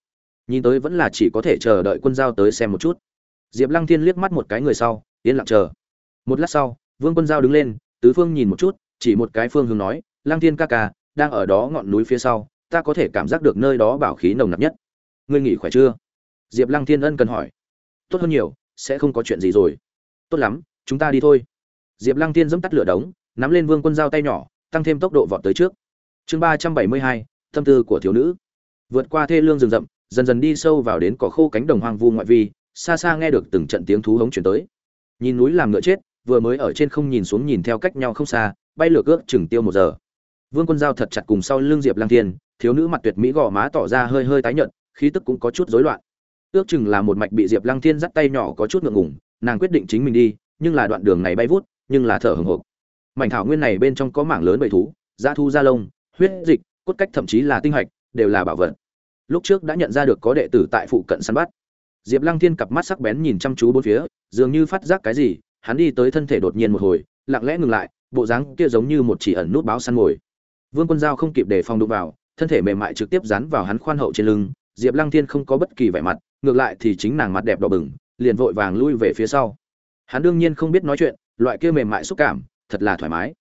Nhìn tới vẫn là chỉ có thể chờ đợi quân giao tới xem một chút. Diệp lăng thiên liếc mắt một cái người sau, yên lặng chờ. Một lát sau, vương quân giao đứng lên, tứ phương nhìn một chút, chỉ một cái phương hướng nói, lăng thiên ca ca, đang ở đó ngọn núi phía sau, ta có thể cảm giác được nơi đó bảo khí nồng nặc nhất. Ngươi nghỉ khỏe chưa? Diệp lăng thiên ân cần hỏi. Tốt hơn nhiều, sẽ không có chuyện gì rồi. Tốt lắm, chúng ta đi thôi. Diệp lăng thiên dẫm tắt lửa đống, nắm lên vương quân Giao tay nhỏ, tăng thêm tốc độ vọt tới trước chương ba trăm bảy mươi hai, tâm tư của thiếu nữ. Vượt qua thê lương rừng rậm, dần dần đi sâu vào đến cỏ khô cánh đồng hoang vu ngoại vi, xa xa nghe được từng trận tiếng thú hống chuyển tới. Nhìn núi làm ngựa chết, vừa mới ở trên không nhìn xuống nhìn theo cách nhau không xa, bay lửa cước chừng tiêu một giờ. Vương quân giao thật chặt cùng sau lưng diệp lang thiên, thiếu nữ mặt tuyệt mỹ gò má tỏ ra hơi hơi tái nhợt, khí tức cũng có chút rối loạn. Ước chừng là một mạch bị diệp lăng thiên dắt tay nhỏ có chút ngượng ngùng, nàng quyết định chính mình đi, nhưng là đoạn đường này bay vút, nhưng là thở hừng hộp mảnh thảo nguyên này bên trong có mảng lớn bầy thú da thu da lông huyết dịch, cốt cách thậm chí là tinh hạch, đều là bảo vật. Lúc trước đã nhận ra được có đệ tử tại phụ cận săn bắt. Diệp lăng thiên cặp mắt sắc bén nhìn chăm chú bốn phía, dường như phát giác cái gì, hắn đi tới thân thể đột nhiên một hồi, lặng lẽ ngừng lại, bộ dáng kia giống như một chỉ ẩn nút báo săn mồi. Vương quân giao không kịp để phòng đụng vào, thân thể mềm mại trực tiếp dán vào hắn khoan hậu trên lưng, diệp lăng thiên không có bất kỳ vẻ mặt, ngược lại thì chính nàng mặt đẹp đỏ bừng, liền vội vàng lui về phía sau. Hắn đương nhiên không biết nói chuyện, loại kia mềm mại xúc cảm, thật là thoải mái.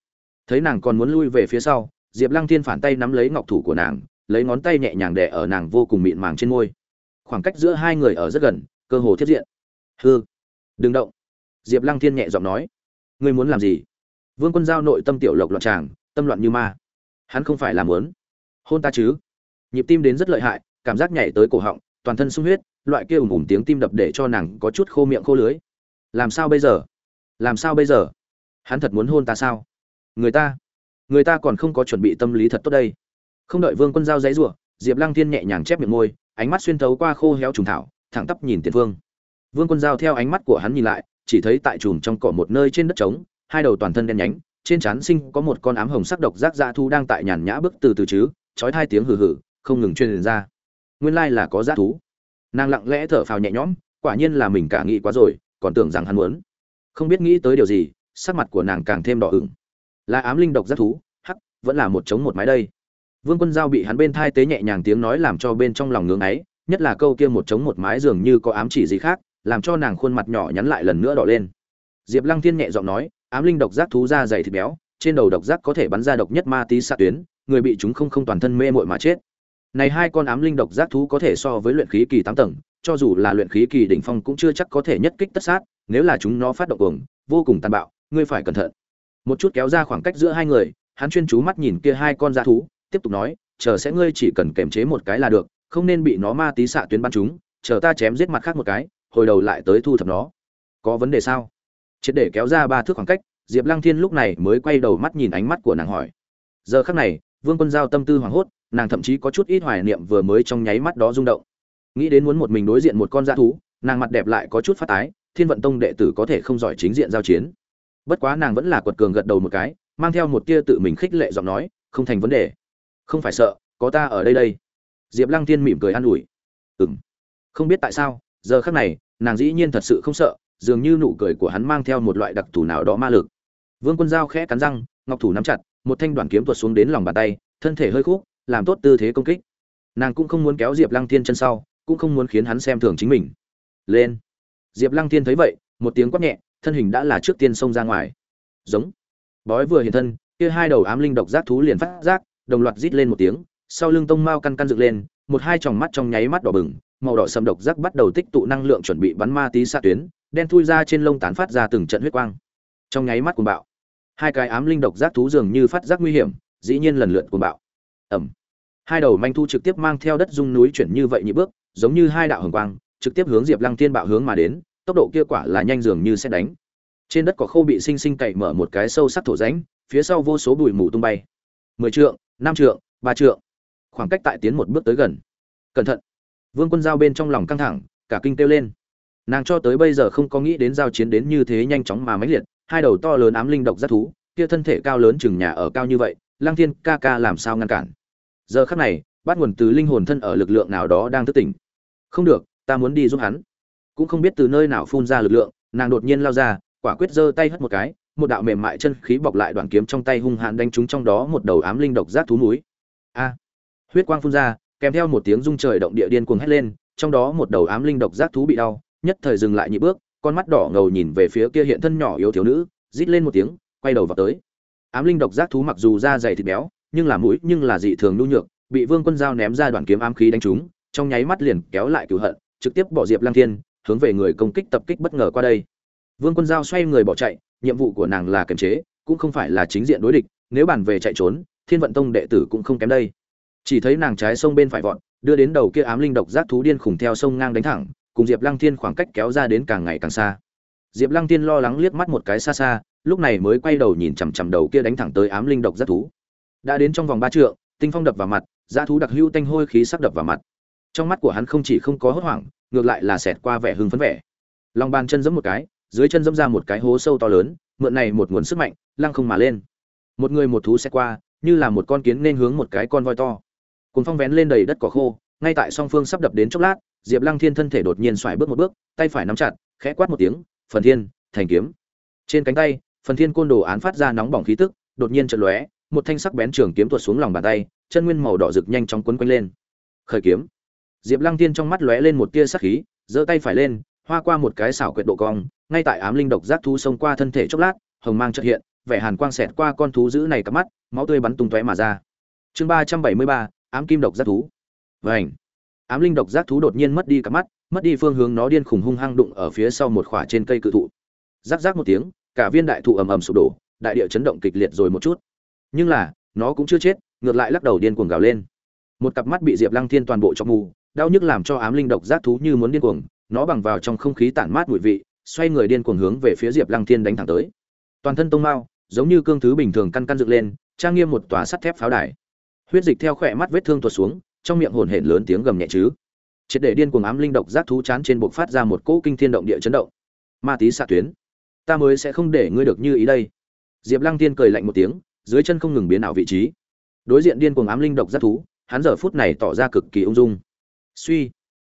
Thấy nàng còn muốn lui về phía sau diệp lăng thiên phản tay nắm lấy ngọc thủ của nàng, lấy ngón tay nhẹ nhàng đẻ ở nàng vô cùng mịn màng trên môi. Khoảng cách giữa hai người ở rất gần, cơ hồ thiết diện. Hư đừng động. Diệp lăng thiên nhẹ giọng nói. Ngươi muốn làm gì? Vương quân giao nội tâm tiểu lộc loạn tràng, tâm loạn như ma. Hắn không phải làm muốn hôn ta chứ? Nhịp tim đến rất lợi hại, cảm giác nhảy tới cổ họng, toàn thân sung huyết, loại kia ủng ủng tiếng tim đập để cho nàng có chút khô miệng khô lưới. Làm sao bây giờ? Làm sao bây giờ? Hắn thật muốn hôn ta sao? Người ta người ta còn không có chuẩn bị tâm lý thật tốt đây. Không đợi vương quân giao dãy rủa, diệp lăng thiên nhẹ nhàng chép miệng môi, ánh mắt xuyên thấu qua khô héo trùng thảo, thẳng tắp nhìn tiền phương vương quân giao theo ánh mắt của hắn nhìn lại, chỉ thấy tại chùm trong cỏ một nơi trên đất trống, hai đầu toàn thân đen nhánh, trên trán sinh có một con ám hồng sắc độc giác dạ thu đang tại nhàn nhã bước từ từ chứ, chói hai tiếng hừ hừ, không ngừng truyền ra. Nguyên lai là có dã thú. Nàng lặng lẽ thở phào nhẹ nhõm, quả nhiên là mình cả nghĩ quá rồi, còn tưởng rằng hắn muốn. Không biết nghĩ tới điều gì, sắc mặt của nàng càng thêm đỏ ửng là ám linh độc giác thú, hắc, vẫn là một chống một mái đây. Vương quân giao bị hắn bên thai tế nhẹ nhàng tiếng nói làm cho bên trong lòng ngưỡng ấy, nhất là câu kia một chống một mái dường như có ám chỉ gì khác, làm cho nàng khuôn mặt nhỏ nhắn lại lần nữa đỏ lên. Diệp lăng thiên nhẹ giọng nói, ám linh độc giác thú da dày thịt béo, trên đầu độc giác có thể bắn ra độc nhất ma tí xạ tuyến, người bị chúng không không toàn thân mê mội mà chết. Này hai con ám linh độc giác thú có thể so với luyện khí kỳ tám tầng, cho dù là luyện khí kỳ đỉnh phong cũng chưa chắc có thể nhất kích tất sát, nếu là chúng nó phát động cuồng, vô cùng tàn bạo, ngươi phải cẩn thận một chút kéo ra khoảng cách giữa hai người, hắn chuyên chú mắt nhìn kia hai con dã thú, tiếp tục nói, chờ sẽ ngươi chỉ cần kềm chế một cái là được, không nên bị nó ma tí xạ tuyến bắn chúng, chờ ta chém giết mặt khác một cái, hồi đầu lại tới thu thập nó. Có vấn đề sao? Triệt để kéo ra ba thước khoảng cách, diệp lăng thiên lúc này mới quay đầu mắt nhìn ánh mắt của nàng hỏi. Giờ khắc này, vương quân giao tâm tư hoảng hốt, nàng thậm chí có chút ít hoài niệm vừa mới trong nháy mắt đó rung động. Nghĩ đến muốn một mình đối diện một con dã thú, nàng mặt đẹp lại có chút phát tái, thiên vận tông đệ tử có thể không giỏi chính diện giao chiến bất quá nàng vẫn là quật cường gật đầu một cái, mang theo một tia tự mình khích lệ giọng nói, không thành vấn đề. Không phải sợ, có ta ở đây đây. Diệp lăng tiên mỉm cười an ủi. Ừng không biết tại sao, giờ khác này, nàng dĩ nhiên thật sự không sợ, dường như nụ cười của hắn mang theo một loại đặc thù nào đó ma lực. Vương quân giao khẽ cắn răng, ngọc thủ nắm chặt, một thanh đoàn kiếm tuột xuống đến lòng bàn tay, thân thể hơi khúc, làm tốt tư thế công kích. Nàng cũng không muốn kéo diệp lăng thiên chân sau, cũng không muốn khiến hắn xem thường chính mình. Lên. Diệp lăng thiên thấy vậy, một tiếng quát nhẹ thân hình đã là trước tiên xông ra ngoài. Giống. Bói vừa hiện thân, kia hai đầu ám linh độc giác thú liền phát giác, đồng loạt rít lên một tiếng, sau lưng tông mao căn căn dựng lên, một hai tròng mắt trong nháy mắt đỏ bừng, màu đỏ sầm độc giác bắt đầu tích tụ năng lượng chuẩn bị bắn ma tí xạ tuyến, đen thui ra trên lông tán phát ra từng trận huyết quang. Trong nháy mắt cuồng bạo. Hai cái ám linh độc giác thú dường như phát giác nguy hiểm, dĩ nhiên lần lượt cuồng bạo. Ẩm hai đầu manh thu trực tiếp mang theo đất dung núi chuyển như vậy nhị bước, giống như hai đạo hồng quang, trực tiếp hướng diệp lăng thiên bạo hướng mà đến tốc độ kia quả là nhanh dường như sẽ đánh. Trên đất có khô bị sinh sinh cậy mở một cái sâu sắc thổ rãnh, phía sau vô số bụi mù tung bay. Mười trượng, năm trượng, ba trượng. Khoảng cách tại tiến một bước tới gần. Cẩn thận. Vương quân giao bên trong lòng căng thẳng, cả kinh kêu lên. Nàng cho tới bây giờ không có nghĩ đến giao chiến đến như thế nhanh chóng mà mãnh liệt, hai đầu to lớn ám linh độc giác thú, kia thân thể cao lớn chừng nhà ở cao như vậy, lăng thiên ca ca làm sao ngăn cản? Giờ khắc này, bắt nguồn từ linh hồn thân ở lực lượng nào đó đang thức tỉnh. Không được, ta muốn đi giúp hắn cũng không biết từ nơi nào phun ra lực lượng, nàng đột nhiên lao ra, quả quyết giơ tay hất một cái, một đạo mềm mại chân khí bọc lại đoạn kiếm trong tay hung hãn đánh trúng trong đó một đầu ám linh độc giác thú núi. A! Huyết quang phun ra, kèm theo một tiếng rung trời động địa điên cuồng hét lên, trong đó một đầu ám linh độc giác thú bị đau, nhất thời dừng lại nhị bước, con mắt đỏ ngầu nhìn về phía kia hiện thân nhỏ yếu thiếu nữ, rít lên một tiếng, quay đầu vào tới. Ám linh độc giác thú mặc dù da dày thịt béo, nhưng là mũi, nhưng là dị thường nhu nhược, bị vương quân dao ném ra đoạn kiếm ám khí đánh trúng, trong nháy mắt liền kéo lại cửu hận, trực tiếp bỏ diệp lăng thiên hướng về người công kích tập kích bất ngờ qua đây. Vương quân giao xoay người bỏ chạy, nhiệm vụ của nàng là kiềm chế, cũng không phải là chính diện đối địch, nếu bàn về chạy trốn, thiên vận tông đệ tử cũng không kém đây. Chỉ thấy nàng trái sông bên phải vọt, đưa đến đầu kia ám linh độc giác thú điên khủng theo sông ngang đánh thẳng, cùng diệp lăng thiên khoảng cách kéo ra đến càng ngày càng xa. Diệp lăng thiên lo lắng liếc mắt một cái xa xa, lúc này mới quay đầu nhìn chằm chằm đầu kia đánh thẳng tới ám linh độc giác thú. Đã đến trong vòng ba trượng, tinh phong đập vào mặt dã thú đặc hữu tanh hôi khí sắc đập vào mặt. Trong mắt của hắn không chỉ không có hốt hoảng ngược lại là xẹt qua vẻ hưng phấn vẻ. Lòng bàn chân giẫm một cái, dưới chân giẫm ra một cái hố sâu to lớn, mượn này một nguồn sức mạnh, lăng không mà lên. Một người một thú sẽ qua, như là một con kiến nên hướng một cái con voi to. Cùng phong vén lên đầy đất cỏ khô, ngay tại song phương sắp đập đến chốc lát, diệp lăng thiên thân thể đột nhiên xoài bước một bước, tay phải nắm chặt, khẽ quát một tiếng, phần thiên, thành kiếm. Trên cánh tay, phần thiên côn đồ án phát ra nóng bỏng khí tức, đột nhiên chợt lóe, một thanh sắc bén trường kiếm tuột xuống lòng bàn tay, chân nguyên màu đỏ rực nhanh chóng quấn quanh lên. Khởi kiếm diệp lăng thiên trong mắt lóe lên một tia sắc khí, giơ tay phải lên, hoa qua một cái xảo quyệt độ cong, ngay tại ám linh độc giác thú xông qua thân thể chốc lát, hồng mang chợt hiện, vẻ hàn quang xẹt qua con thú dữ này cả mắt, máu tươi bắn tung tóe mà ra. Chương ba trăm bảy mươi ba, ám kim độc giác thú. Vành. ám linh độc giác thú đột nhiên mất đi cả mắt, mất đi phương hướng nó điên khùng hung hăng đụng ở phía sau một khỏa trên cây cự thụ. Rắc rắc một tiếng, cả viên đại thụ ầm ầm sụp đổ, đại địa chấn động kịch liệt rồi một chút. Nhưng là, nó cũng chưa chết, ngược lại lắc đầu điên cuồng gào lên. Một cặp mắt bị diệp lăng thiên toàn bộ chọc mù đau nhức làm cho ám linh độc giác thú như muốn điên cuồng, nó bằng vào trong không khí tản mát mùi vị, xoay người điên cuồng hướng về phía diệp lăng thiên đánh thẳng tới. Toàn thân tông mao giống như cương thứ bình thường căn căn dựng lên, trang nghiêm một tòa sắt thép pháo đài. Huyết dịch theo khỏe mắt vết thương tuột xuống, trong miệng hồn hển lớn tiếng gầm nhẹ chứ. Triệt để điên cuồng ám linh độc giác thú chán trên bộc phát ra một cỗ kinh thiên động địa chấn động. Ma tí xạ tuyến, ta mới sẽ không để ngươi được như ý đây. Diệp lăng tiên cười lạnh một tiếng, dưới chân không ngừng biến ảo vị trí. Đối diện điên cuồng ám linh độc giác thú, hắn giờ phút này tỏ ra cực kỳ ung dung suy.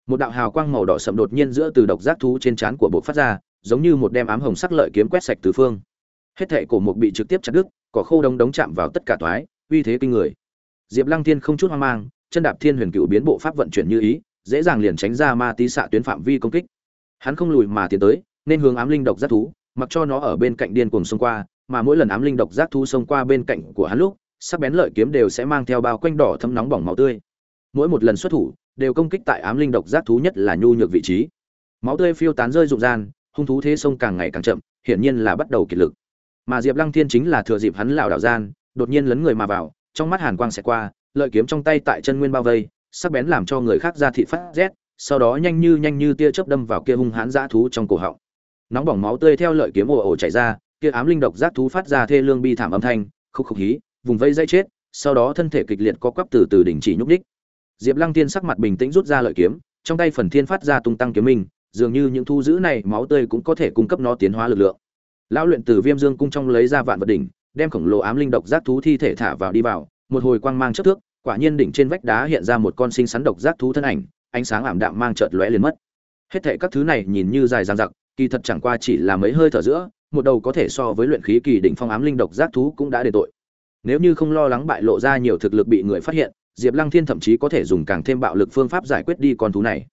Một đạo hào quang màu đỏ sậm đột nhiên giữa từ độc giác thú trên trán của bộ phát ra, giống như một đem ám hồng sắc lợi kiếm quét sạch tứ phương. Hết thệ cổ mục bị trực tiếp chặt đứt, cỏ khô đống đống chạm vào tất cả toái, uy thế kinh người. Diệp lăng thiên không chút hoang mang, chân đạp thiên huyền cựu biến bộ pháp vận chuyển như ý, dễ dàng liền tránh ra ma tí xạ tuyến phạm vi công kích. Hắn không lùi mà tiến tới, nên hướng ám linh độc giác thú, mặc cho nó ở bên cạnh điên cuồng xông qua, mà mỗi lần ám linh độc giác thú xông qua bên cạnh của hắn lúc, sắc bén lợi kiếm đều sẽ mang theo bao quanh đỏ thấm nóng bỏng máu tươi. Mỗi một lần xuất thủ đều công kích tại ám linh độc giác thú nhất là nhu nhược vị trí. Máu tươi phiêu tán rơi rụng gian hung thú thế sông càng ngày càng chậm, hiển nhiên là bắt đầu kiệt lực. Mà diệp lăng thiên chính là thừa dịp hắn lảo đảo gian, đột nhiên lấn người mà vào, trong mắt hàn quang sẽ qua, lợi kiếm trong tay tại chân nguyên bao vây, sắc bén làm cho người khác ra thị phát rét, sau đó nhanh như nhanh như tia chớp đâm vào kia hung hãn dã thú trong cổ họng. Nóng bỏng máu tươi theo lợi kiếm ồ ồ chảy ra, kia ám linh độc giác thú phát ra thê lương bi thảm âm thanh, khúc khúc hí, vùng vây dây chết, sau đó thân thể kịch liệt co quắp từ từ đình chỉ nhúc nhích diệp lăng tiên sắc mặt bình tĩnh rút ra lợi kiếm, trong tay phần thiên phát ra tung tăng kiếm minh, dường như những thu giữ này máu tươi cũng có thể cung cấp nó tiến hóa lực lượng. Lão luyện từ viêm dương cung trong lấy ra vạn vật đỉnh, đem khổng lồ ám linh độc giác thú thi thể thả vào đi vào, một hồi quang mang chớp thước, quả nhiên đỉnh trên vách đá hiện ra một con sinh sắn độc giác thú thân ảnh, ánh sáng ảm đạm mang chợt lóe lên mất. Hết thệ các thứ này nhìn như dài dằng dặc, kỳ thật chẳng qua chỉ là mấy hơi thở giữa, một đầu có thể so với luyện khí kỳ đỉnh phong ám linh độc giác thú cũng đã để tội. Nếu như không lo lắng bại lộ ra nhiều thực lực bị người phát hiện diệp lăng thiên thậm chí có thể dùng càng thêm bạo lực phương pháp giải quyết đi con thú này.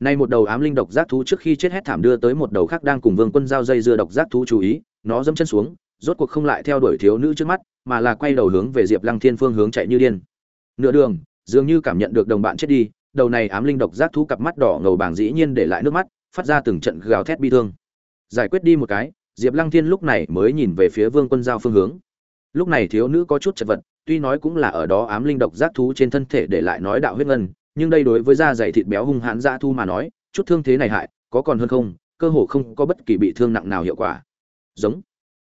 Nay một đầu ám linh độc giác thú trước khi chết hét thảm đưa tới một đầu khác đang cùng vương quân giao dây dưa độc giác thú chú ý, nó dẫm chân xuống, rốt cuộc không lại theo đuổi thiếu nữ trước mắt, mà là quay đầu hướng về diệp lăng thiên phương hướng chạy như điên. Nửa đường, dường như cảm nhận được đồng bạn chết đi, đầu này ám linh độc giác thú cặp mắt đỏ ngầu bảng dĩ nhiên để lại nước mắt, phát ra từng trận gào thét bi thương. Giải quyết đi một cái, diệp lăng thiên lúc này mới nhìn về phía vương quân giao phương hướng. Lúc này thiếu nữ có chút chật vật tuy nói cũng là ở đó ám linh độc giác thú trên thân thể để lại nói đạo huyết ngân, nhưng đây đối với da dày thịt béo hung hãn dã thu mà nói, chút thương thế này hại, có còn hơn không, cơ hồ không có bất kỳ bị thương nặng nào hiệu quả. Giống.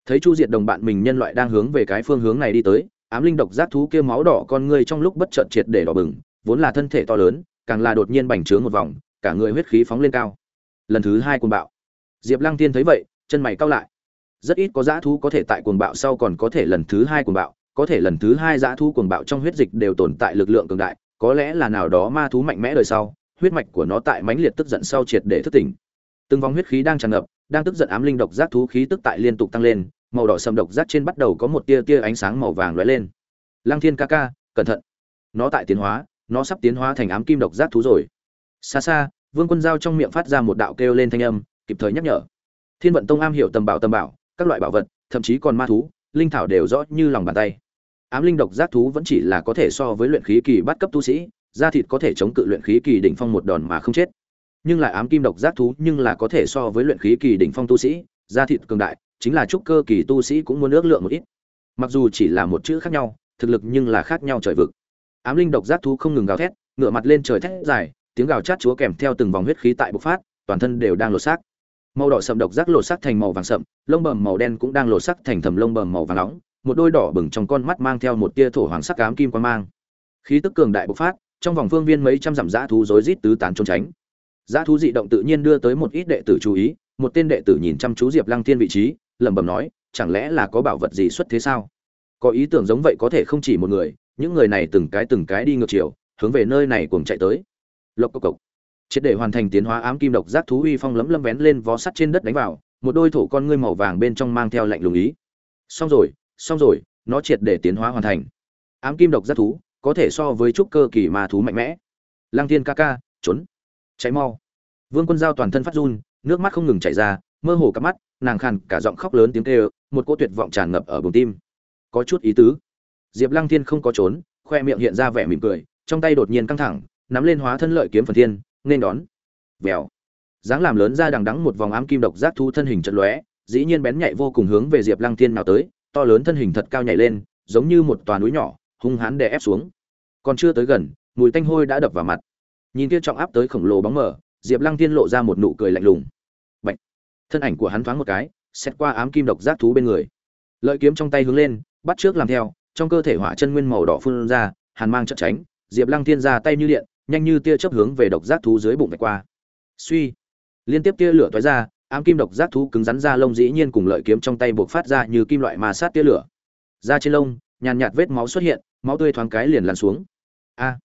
Thấy chu diệt đồng bạn mình nhân loại đang hướng về cái phương hướng này đi tới, ám linh độc giác thú kia máu đỏ con ngươi trong lúc bất chợt triệt để đỏ bừng, vốn là thân thể to lớn, càng là đột nhiên bành trướng một vòng, cả người huyết khí phóng lên cao. Lần thứ hai cuồng bạo. Diệp lăng tiên thấy vậy, chân mày cau lại. Rất ít có dã thú có thể tại cuồng bạo sau còn có thể lần thứ hai cuồng bạo có thể lần thứ hai dã thu cuồng bạo trong huyết dịch đều tồn tại lực lượng cường đại, có lẽ là nào đó ma thú mạnh mẽ đời sau, huyết mạch của nó tại mãnh liệt tức giận sau triệt để thức tỉnh. Từng vòng huyết khí đang tràn ngập, đang tức giận ám linh độc giác thú khí tức tại liên tục tăng lên, màu đỏ sầm độc giác trên bắt đầu có một tia tia ánh sáng màu vàng lóe lên. Lăng thiên ca ca, cẩn thận. Nó tại tiến hóa, nó sắp tiến hóa thành ám kim độc giác thú rồi. Xa xa, vương quân giao trong miệng phát ra một đạo kêu lên thanh âm, kịp thời nhắc nhở. Thiên vận tông am hiểu tầm bảo tầm bảo, các loại bảo vật, thậm chí còn ma thú, linh thảo đều rõ như lòng bàn tay ám linh độc giác thú vẫn chỉ là có thể so với luyện khí kỳ bắt cấp tu sĩ, da thịt có thể chống cự luyện khí kỳ đỉnh phong một đòn mà không chết. Nhưng lại ám kim độc giác thú nhưng là có thể so với luyện khí kỳ đỉnh phong tu sĩ, da thịt cường đại, chính là trúc cơ kỳ tu sĩ cũng muốn ước lượng một ít. Mặc dù chỉ là một chữ khác nhau, thực lực nhưng là khác nhau trời vực. Ám linh độc giác thú không ngừng gào thét, ngựa mặt lên trời thét dài, tiếng gào chát chúa kèm theo từng vòng huyết khí tại bộc phát, toàn thân đều đang lột xác. Màu đỏ sậm độc giác lột xác thành màu vàng sậm, lông bầm màu đen cũng đang lột xác thành thầm lông bầm màu vàng nóng một đôi đỏ bừng trong con mắt mang theo một tia thổ hoàng sắc ám kim quan mang. Khí tức cường đại bộc phát, trong vòng phương viên mấy trăm dặm dã thú rối rít tứ tán trốn tránh. Dã thú dị động tự nhiên đưa tới một ít đệ tử chú ý, một tên đệ tử nhìn chăm chú diệp lăng thiên vị trí, lẩm bẩm nói, chẳng lẽ là có bảo vật gì xuất thế sao? Có ý tưởng giống vậy có thể không chỉ một người, những người này từng cái từng cái đi ngược chiều, hướng về nơi này cùng chạy tới. Lộc cộc cộc. Triệt để hoàn thành tiến hóa ám kim độc giác thú uy phong lấm lấm vén lên vó sắt trên đất đánh vào, một đôi thổ con ngươi màu vàng bên trong mang theo lạnh lùng ý. Xong rồi xong rồi, nó triệt để tiến hóa hoàn thành. Ám kim độc giác thú, có thể so với trúc cơ kỳ ma thú mạnh mẽ. Lăng thiên ca ca, trốn. Cháy mau. Vương quân giao toàn thân phát run, nước mắt không ngừng chảy ra, mơ hồ cắp mắt, nàng khàn cả giọng khóc lớn tiếng kêu, một cô tuyệt vọng tràn ngập ở bùng tim. Có chút ý tứ. Diệp lăng thiên không có trốn, khoe miệng hiện ra vẻ mỉm cười, trong tay đột nhiên căng thẳng, nắm lên hóa thân lợi kiếm phần thiên, nên đón. Vèo. Dáng làm lớn ra đằng đắng một vòng ám kim độc giác thu thân hình trận lóe, dĩ nhiên bén nhạy vô cùng hướng về diệp lăng thiên nào tới to lớn thân hình thật cao nhảy lên, giống như một tòa núi nhỏ, hung hãn đè ép xuống. Còn chưa tới gần, mùi tanh hôi đã đập vào mặt. Nhìn kia trọng áp tới khổng lồ bóng mờ, diệp lăng thiên lộ ra một nụ cười lạnh lùng. Bạch. thân ảnh của hắn thoáng một cái xét qua ám kim độc giác thú bên người. Lợi kiếm trong tay hướng lên, bắt trước làm theo, trong cơ thể hỏa chân nguyên màu đỏ phun ra, hàn mang trận tránh, diệp lăng thiên ra tay như điện, nhanh như tia chớp hướng về độc giác thú dưới bụng vạch qua. Suy! Liên tiếp tia lửa toái ra ám kim độc giác thú cứng rắn ra lông dĩ nhiên cùng lợi kiếm trong tay buộc phát ra như kim loại ma sát tia lửa. Ra trên lông, nhàn nhạt vết máu xuất hiện, máu tươi thoáng cái liền lăn xuống. A!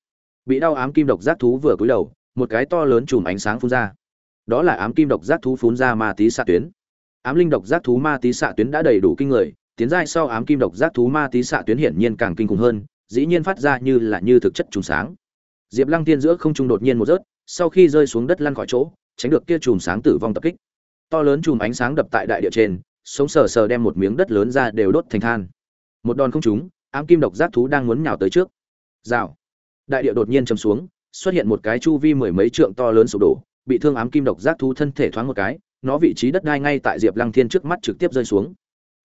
Bị đau ám kim độc giác thú vừa cúi đầu, một cái to lớn chùm ánh sáng phun ra. Đó là ám kim độc giác thú phun ra ma tí xạ tuyến. Ám linh độc giác thú ma tí xạ tuyến đã đầy đủ kinh người, tiến giai sau ám kim độc giác thú ma tí xạ tuyến hiển nhiên càng kinh khủng hơn, dĩ nhiên phát ra như là như thực chất trùng sáng. Diệp lăng tiên giữa không trung đột nhiên một rớt, sau khi rơi xuống đất lăn khỏi chỗ, tránh được kia chùm sáng tử vong tập kích to lớn chùm ánh sáng đập tại đại địa trên, sống sờ sờ đem một miếng đất lớn ra đều đốt thành than. Một đòn không trúng, ám kim độc giác thú đang muốn nhào tới trước. Rào. Đại địa đột nhiên chầm xuống, xuất hiện một cái chu vi mười mấy trượng to lớn sụp đổ, bị thương ám kim độc giác thú thân thể thoáng một cái, nó vị trí đất đai ngay tại diệp lăng thiên trước mắt trực tiếp rơi xuống.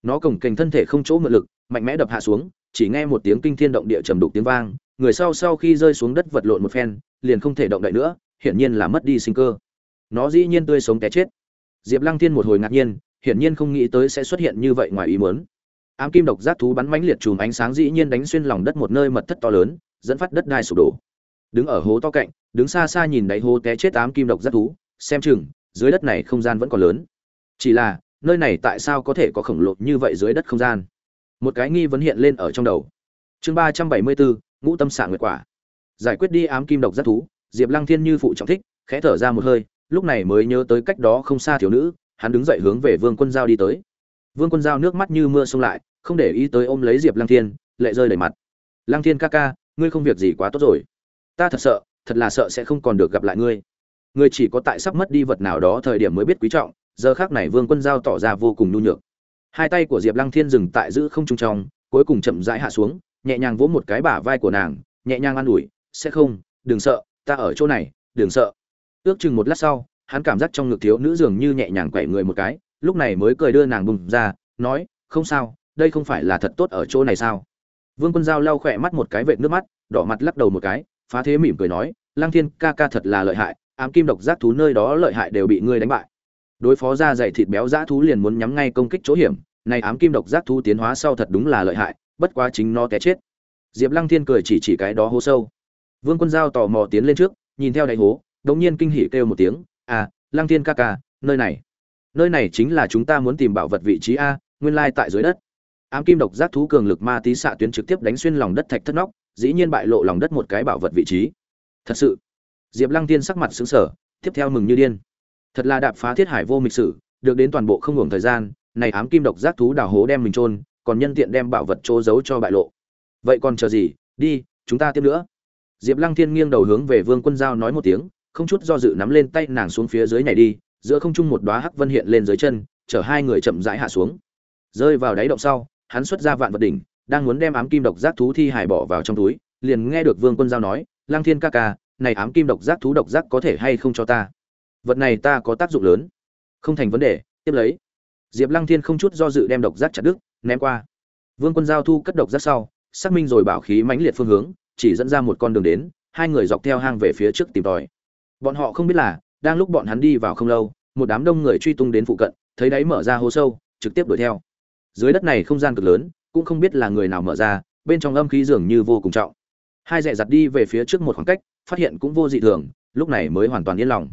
Nó cổng kềnh thân thể không chỗ mượn lực, mạnh mẽ đập hạ xuống, chỉ nghe một tiếng kinh thiên động địa trầm đục tiếng vang, người sau sau khi rơi xuống đất vật lộn một phen, liền không thể động đậy nữa, hiển nhiên là mất đi sinh cơ. Nó dĩ nhiên tươi sống té chết diệp lăng thiên một hồi ngạc nhiên, hiển nhiên không nghĩ tới sẽ xuất hiện như vậy ngoài ý muốn. Ám kim độc giác thú bắn mãnh liệt chùm ánh sáng dĩ nhiên đánh xuyên lòng đất một nơi mật thất to lớn, dẫn phát đất đai sụp đổ. Đứng ở hố to cạnh, đứng xa xa nhìn đáy hố té chết ám kim độc giác thú, xem chừng, dưới đất này không gian vẫn còn lớn. Chỉ là, nơi này tại sao có thể có khổng lồ như vậy dưới đất không gian? Một cái nghi vấn hiện lên ở trong đầu. Chương ba trăm bảy mươi bốn, ngũ tâm Sạ nguyệt quả. Giải quyết đi ám kim độc giác thú, diệp lăng thiên như phụ trọng thích, khẽ thở ra một hơi lúc này mới nhớ tới cách đó không xa thiếu nữ, hắn đứng dậy hướng về vương quân giao đi tới. Vương quân giao nước mắt như mưa xông lại, không để ý tới ôm lấy diệp lăng thiên, lệ rơi đầy mặt. Lăng thiên ca ca, ngươi không việc gì quá tốt rồi. Ta thật sợ, thật là sợ sẽ không còn được gặp lại ngươi. Ngươi chỉ có tại sắp mất đi vật nào đó thời điểm mới biết quý trọng. Giờ khác này vương quân giao tỏ ra vô cùng nhu nhược. Hai tay của diệp lăng thiên dừng tại giữ không trung trong, cuối cùng chậm rãi hạ xuống, nhẹ nhàng vỗ một cái bả vai của nàng, nhẹ nhàng an ủi, sẽ không, đừng sợ, ta ở chỗ này, đừng sợ ước chừng một lát sau, hắn cảm giác trong ngực thiếu nữ dường như nhẹ nhàng quẩy người một cái, lúc này mới cười đưa nàng bùng ra, nói, không sao, đây không phải là thật tốt ở chỗ này sao? Vương quân giao lau khỏe mắt một cái vệt nước mắt, đỏ mặt lắc đầu một cái, phá thế mỉm cười nói lang thiên ca ca thật là lợi hại, ám kim độc giác thú nơi đó lợi hại đều bị ngươi đánh bại. Đối phó ra dày thịt béo dã thú liền muốn nhắm ngay công kích chỗ hiểm, này ám kim độc giác thú tiến hóa sau thật đúng là lợi hại, bất quá chính nó té chết. Diệp lăng thiên cười chỉ chỉ cái đó hố sâu. Vương quân giao tò mò tiến lên trước, nhìn theo đáy hố đột nhiên kinh hỉ kêu một tiếng à lăng thiên ca ca nơi này. Nơi này chính là chúng ta muốn tìm bảo vật vị trí a nguyên lai tại dưới đất. Ám kim độc giác thú cường lực ma tí xạ tuyến trực tiếp đánh xuyên lòng đất thạch thất nóc dĩ nhiên bại lộ lòng đất một cái bảo vật vị trí. Thật sự. Diệp lăng thiên sắc mặt sững sờ, tiếp theo mừng như điên. Thật là đạp phá thiết hải vô mịch sử được đến toàn bộ không ngừng thời gian này ám kim độc giác thú đào hố đem mình trôn còn nhân tiện đem bảo vật chỗ giấu cho bại lộ. Vậy còn chờ gì? Đi chúng ta tiếp nữa. Diệp lăng thiên nghiêng đầu hướng về vương quân giao nói một tiếng không chút do dự nắm lên tay nàng xuống phía dưới này đi, giữa không trung một đoá hắc vân hiện lên dưới chân, chở hai người chậm rãi hạ xuống. Rơi vào đáy động sau, hắn xuất ra vạn vật đỉnh, đang muốn đem ám kim độc giác thú thi hải bỏ vào trong túi, liền nghe được vương quân giao nói lang thiên ca ca, này ám kim độc giác thú độc giác có thể hay không cho ta? Vật này ta có tác dụng lớn. Không thành vấn đề, tiếp lấy. Diệp lăng thiên không chút do dự đem độc giác chặt đứt, ném qua. Vương quân giao thu cất độc giác sau, xác minh rồi bảo khí mãnh liệt phương hướng, chỉ dẫn ra một con đường đến, hai người dọc theo hang về phía trước tìm tòi bọn họ không biết là, đang lúc bọn hắn đi vào không lâu, một đám đông người truy tung đến phụ cận, thấy đáy mở ra hố sâu, trực tiếp đuổi theo. Dưới đất này không gian cực lớn, cũng không biết là người nào mở ra, bên trong âm khí dường như vô cùng trọng. Hai dẹ giặt đi về phía trước một khoảng cách, phát hiện cũng vô dị thường, lúc này mới hoàn toàn yên lòng.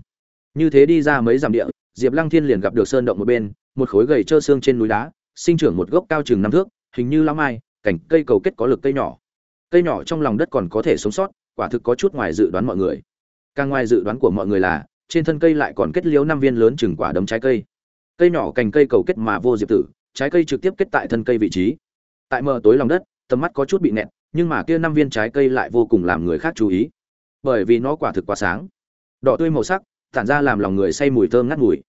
Như thế đi ra mấy dặm địa, diệp lăng thiên liền gặp được sơn động một bên, một khối gầy trơ xương trên núi đá, sinh trưởng một gốc cao chừng năm thước, hình như lao mai cảnh cây cầu kết có lực cây nhỏ. Cây nhỏ trong lòng đất còn có thể sống sót, quả thực có chút ngoài dự đoán mọi người càng ngoài dự đoán của mọi người là, trên thân cây lại còn kết liễu năm viên lớn chừng quả đấm trái cây. Cây nhỏ cành cây cầu kết mà vô diệp tử, trái cây trực tiếp kết tại thân cây vị trí. Tại mờ tối lòng đất, tầm mắt có chút bị nẹt nhưng mà kia năm viên trái cây lại vô cùng làm người khác chú ý. Bởi vì nó quả thực quá sáng. Đỏ tươi màu sắc, tản ra làm lòng người say mùi thơm ngát mùi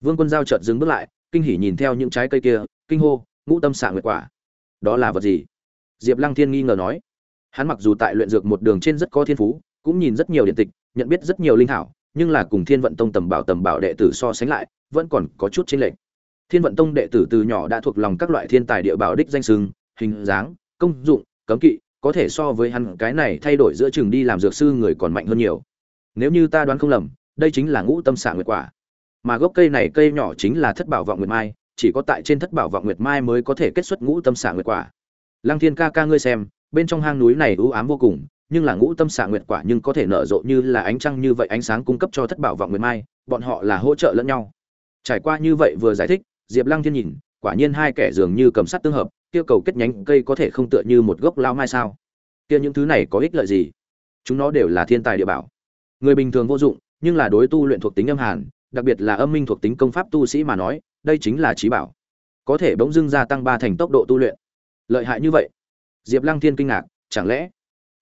vương quân giao chợt dừng bước lại, kinh hỉ nhìn theo những trái cây kia, kinh hô, ngũ tâm xạ nguyệt quả. Đó là vật gì? Diệp lăng thiên nghi ngờ nói. Hắn mặc dù tại luyện dược một đường trên rất có thiên phú, cũng nhìn rất nhiều điện tịch nhận biết rất nhiều linh thảo, nhưng là cùng thiên vận tông tầm bảo tầm bảo đệ tử so sánh lại, vẫn còn có chút chênh lệch. Thiên vận tông đệ tử từ nhỏ đã thuộc lòng các loại thiên tài địa bảo đích danh sừng hình dáng, công dụng, cấm kỵ, có thể so với hắn, cái này thay đổi giữa trường đi làm dược sư người còn mạnh hơn nhiều. Nếu như ta đoán không lầm, đây chính là ngũ tâm xạ nguyệt quả. Mà gốc cây này cây nhỏ chính là thất bảo vọng nguyệt mai, chỉ có tại trên thất bảo vọng nguyệt mai mới có thể kết xuất ngũ tâm xạ nguyệt quả. Lăng thiên ca ca ngươi xem, bên trong hang núi này u ám vô cùng nhưng là ngũ tâm xạ nguyệt quả nhưng có thể nở rộ như là ánh trăng như vậy, ánh sáng cung cấp cho thất bảo vọng nguyệt mai, bọn họ là hỗ trợ lẫn nhau. Trải qua như vậy vừa giải thích, diệp lăng thiên nhìn, quả nhiên hai kẻ dường như cầm sắt tương hợp, kia cầu kết nhánh cây có thể không tựa như một gốc lao mai sao? Kia những thứ này có ích lợi gì? Chúng nó đều là thiên tài địa bảo. Người bình thường vô dụng, nhưng là đối tu luyện thuộc tính âm hàn, đặc biệt là âm minh thuộc tính công pháp tu sĩ mà nói, đây chính là trí bảo. Có thể bỗng dưng gia tăng ba thành tốc độ tu luyện. Lợi hại như vậy? Diệp lăng thiên kinh ngạc, chẳng lẽ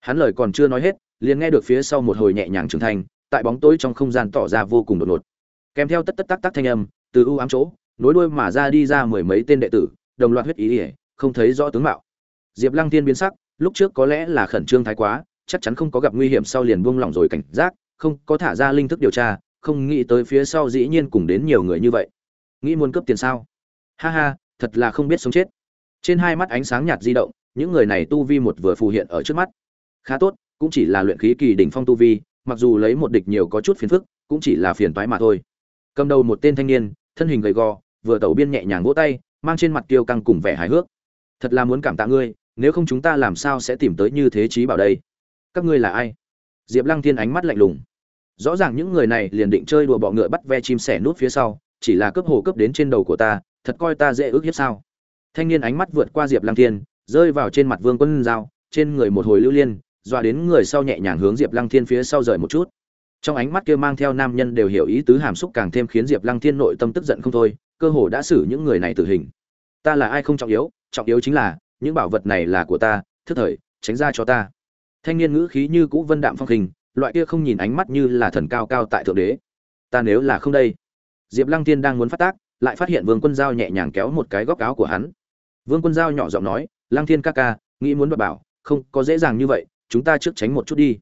hắn lời còn chưa nói hết, liền nghe được phía sau một hồi nhẹ nhàng trưởng thành, tại bóng tối trong không gian tỏ ra vô cùng đột ngột. Kèm theo tất tất tắc tắc thanh âm, từ ưu ám chỗ, nối đuôi mà ra đi ra mười mấy tên đệ tử, đồng loạt huyết ý ỉa không thấy rõ tướng mạo. Diệp lăng thiên biến sắc, lúc trước có lẽ là khẩn trương thái quá, chắc chắn không có gặp nguy hiểm sau liền buông lỏng rồi cảnh giác, không có thả ra linh thức điều tra, không nghĩ tới phía sau dĩ nhiên cùng đến nhiều người như vậy. Nghĩ muốn cướp tiền sao? Ha ha, thật là không biết sống chết. Trên hai mắt ánh sáng nhạt di động, những người này tu vi một vừa phù hiện ở trước mắt khá tốt, cũng chỉ là luyện khí kỳ đỉnh phong tu vi, mặc dù lấy một địch nhiều có chút phiền phức, cũng chỉ là phiền toái mà thôi. Cầm đầu một tên thanh niên, thân hình gầy gò, vừa tẩu biên nhẹ nhàng vỗ tay, mang trên mặt tiêu căng cùng vẻ hài hước. Thật là muốn cảm tạ ngươi, nếu không chúng ta làm sao sẽ tìm tới như thế trí bảo đây? Các ngươi là ai? Diệp lăng thiên ánh mắt lạnh lùng. Rõ ràng những người này liền định chơi đùa bọ ngựa bắt ve chim sẻ nút phía sau, chỉ là cướp hồ cướp đến trên đầu của ta, thật coi ta dễ ước hiếp sao? Thanh niên ánh mắt vượt qua diệp lăng thiên, rơi vào trên mặt vương quân giao, trên người một hồi lưu liên dọa đến người sau nhẹ nhàng hướng diệp lăng thiên phía sau rời một chút. Trong ánh mắt kia mang theo nam nhân đều hiểu ý tứ hàm xúc càng thêm khiến diệp lăng thiên nội tâm tức giận không thôi, cơ hồ đã xử những người này tử hình. Ta là ai không trọng yếu trọng yếu chính là, những bảo vật này là của ta thứ thời, tránh ra cho ta. Thanh niên ngữ khí như cũ vân đạm phong khinh, loại kia không nhìn ánh mắt như là thần cao cao tại thượng đế. Ta nếu là không đây. Diệp lăng Thiên đang muốn phát tác, lại phát hiện vương quân giao nhẹ nhàng kéo một cái góc áo của hắn. Vương quân giao nhỏ giọng nói, lăng thiên ca ca, nghĩ muốn đoạt bảo, không, có dễ dàng như vậy chúng ta trước tránh một chút đi.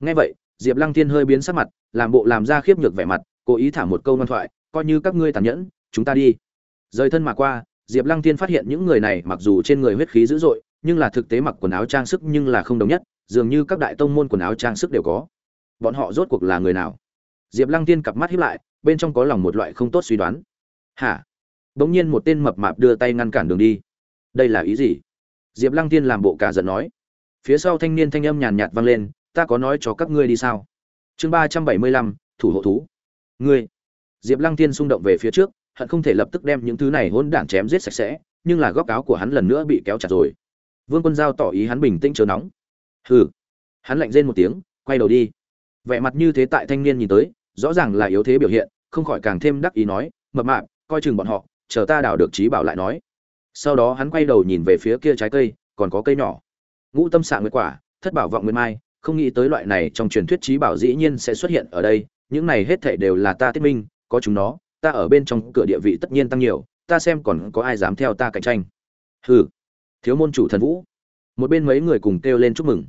Nghe vậy, diệp lăng Thiên hơi biến sắc mặt, làm bộ làm ra khiếp nhược vẻ mặt, cố ý thả một câu ngoan thoại, coi như các ngươi tàn nhẫn, chúng ta đi. Rời thân mà qua, diệp lăng Thiên phát hiện những người này mặc dù trên người huyết khí dữ dội, nhưng là thực tế mặc quần áo trang sức nhưng là không đồng nhất, dường như các đại tông môn quần áo trang sức đều có. Bọn họ rốt cuộc là người nào? Diệp lăng tiên cặp mắt hiếp lại, bên trong có lòng một loại không tốt suy đoán. Hả? Đ ỗ n g nhiên một tên mập mạp đưa tay ngăn cản đường đi. Đây là ý gì? Diệp lăng tiên làm bộ cả giận nói phía sau thanh niên thanh âm nhàn nhạt vang lên, ta có nói cho các ngươi đi sao? Chương ba trăm bảy mươi lăm, thủ hộ thú. Ngươi. Diệp lăng tiên xung động về phía trước, hận không thể lập tức đem những thứ này hỗn đản chém giết sạch sẽ, nhưng là góc áo của hắn lần nữa bị kéo chặt rồi. Vương quân giao tỏ ý hắn bình tĩnh chớ nóng. Hừ. Hắn lạnh rên một tiếng, quay đầu đi. Vẻ mặt như thế tại thanh niên nhìn tới, rõ ràng là yếu thế biểu hiện, không khỏi càng thêm đắc ý nói, mập mạp, coi chừng bọn họ, chờ ta đào được trí bảo lại nói. Sau đó hắn quay đầu nhìn về phía kia trái cây, còn có cây nhỏ ngũ tâm xạ nguyệt quả, thất bảo vọng nguyên mai, không nghĩ tới loại này trong truyền thuyết trí bảo dĩ nhiên sẽ xuất hiện ở đây, những này hết thảy đều là ta tiết minh, có chúng nó, ta ở bên trong cửa địa vị tất nhiên tăng nhiều, ta xem còn có ai dám theo ta cạnh tranh. Hừ, thiếu môn chủ thần vũ. Một bên mấy người cùng kêu lên chúc mừng.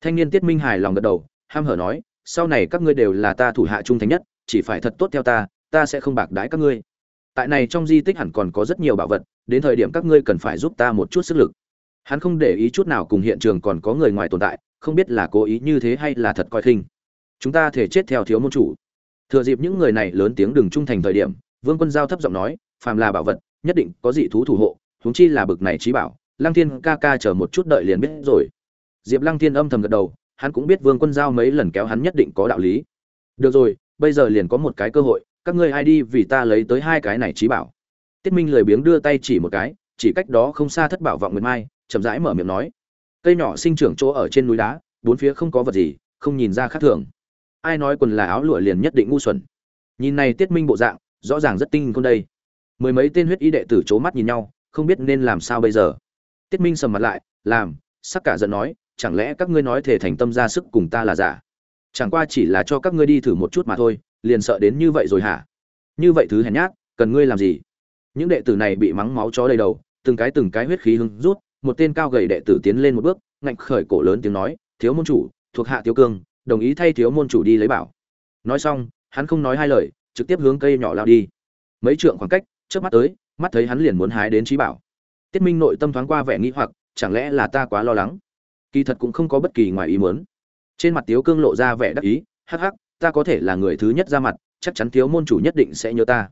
Thanh niên tiết minh hài lòng gật đầu, ham hở nói, sau này các ngươi đều là ta thủ hạ trung thành nhất, chỉ phải thật tốt theo ta ta sẽ không bạc đái các ngươi. Tại này trong di tích hẳn còn có rất nhiều bảo vật, đến thời điểm các ngươi cần phải giúp ta một chút sức lực hắn không để ý chút nào cùng hiện trường còn có người ngoài tồn tại, không biết là cố ý như thế hay là thật coi khinh. Chúng ta thể chết theo thiếu môn chủ. Thừa dịp những người này lớn tiếng đừng trung thành thời điểm, vương quân giao thấp giọng nói, phàm là bảo vật, nhất định có dị thú thủ hộ, huống chi là bực này trí bảo. Lăng thiên ca ca chờ một chút đợi liền biết rồi. Diệp lăng thiên âm thầm gật đầu, hắn cũng biết vương quân giao mấy lần kéo hắn nhất định có đạo lý. Được rồi, bây giờ liền có một cái cơ hội, các ngươi ai đi vì ta lấy tới hai cái này trí bảo. Tiết minh lười biếng đưa tay chỉ một cái, chỉ cách đó không xa thất bảo vọng nguyệt mai chậm rãi mở miệng nói, cây nhỏ sinh trưởng chỗ ở trên núi đá, bốn phía không có vật gì, không nhìn ra khác thường. Ai nói quần là áo lụa liền nhất định ngu xuẩn. Nhìn này tiết minh bộ dạng, rõ ràng rất tinh con đây. Mười mấy tên huyết y đệ tử c mắt nhìn nhau, không biết nên làm sao bây giờ. Tiết minh sầm mặt lại, làm, sắc cả giận nói, chẳng lẽ các ngươi nói thể thành tâm ra sức cùng ta là giả? Chẳng qua chỉ là cho các ngươi đi thử một chút mà thôi, liền sợ đến như vậy rồi hả? Như vậy thứ hèn nhát, cần ngươi làm gì? Những đệ tử này bị mắng máu chó đầy đầu, từng cái từng cái huyết khí hưng rút một tên cao gầy đệ tử tiến lên một bước, ngạnh khởi cổ lớn tiếng nói, thiếu môn chủ, thuộc hạ thiếu cương, đồng ý thay thiếu môn chủ đi lấy bảo. Nói xong, hắn không nói hai lời, trực tiếp hướng cây nhỏ lao đi. Mấy trượng khoảng cách trước mắt tới, mắt thấy hắn liền muốn hái đến trí bảo. Tiết minh nội tâm thoáng qua vẻ nghĩ hoặc, chẳng lẽ là ta quá lo lắng? Kỳ thật cũng không có bất kỳ ngoài ý muốn. Trên mặt tiếu cương lộ ra vẻ đắc ý, hắc hắc, ta có thể là người thứ nhất ra mặt, chắc chắn thiếu môn chủ nhất định sẽ nhớ ta.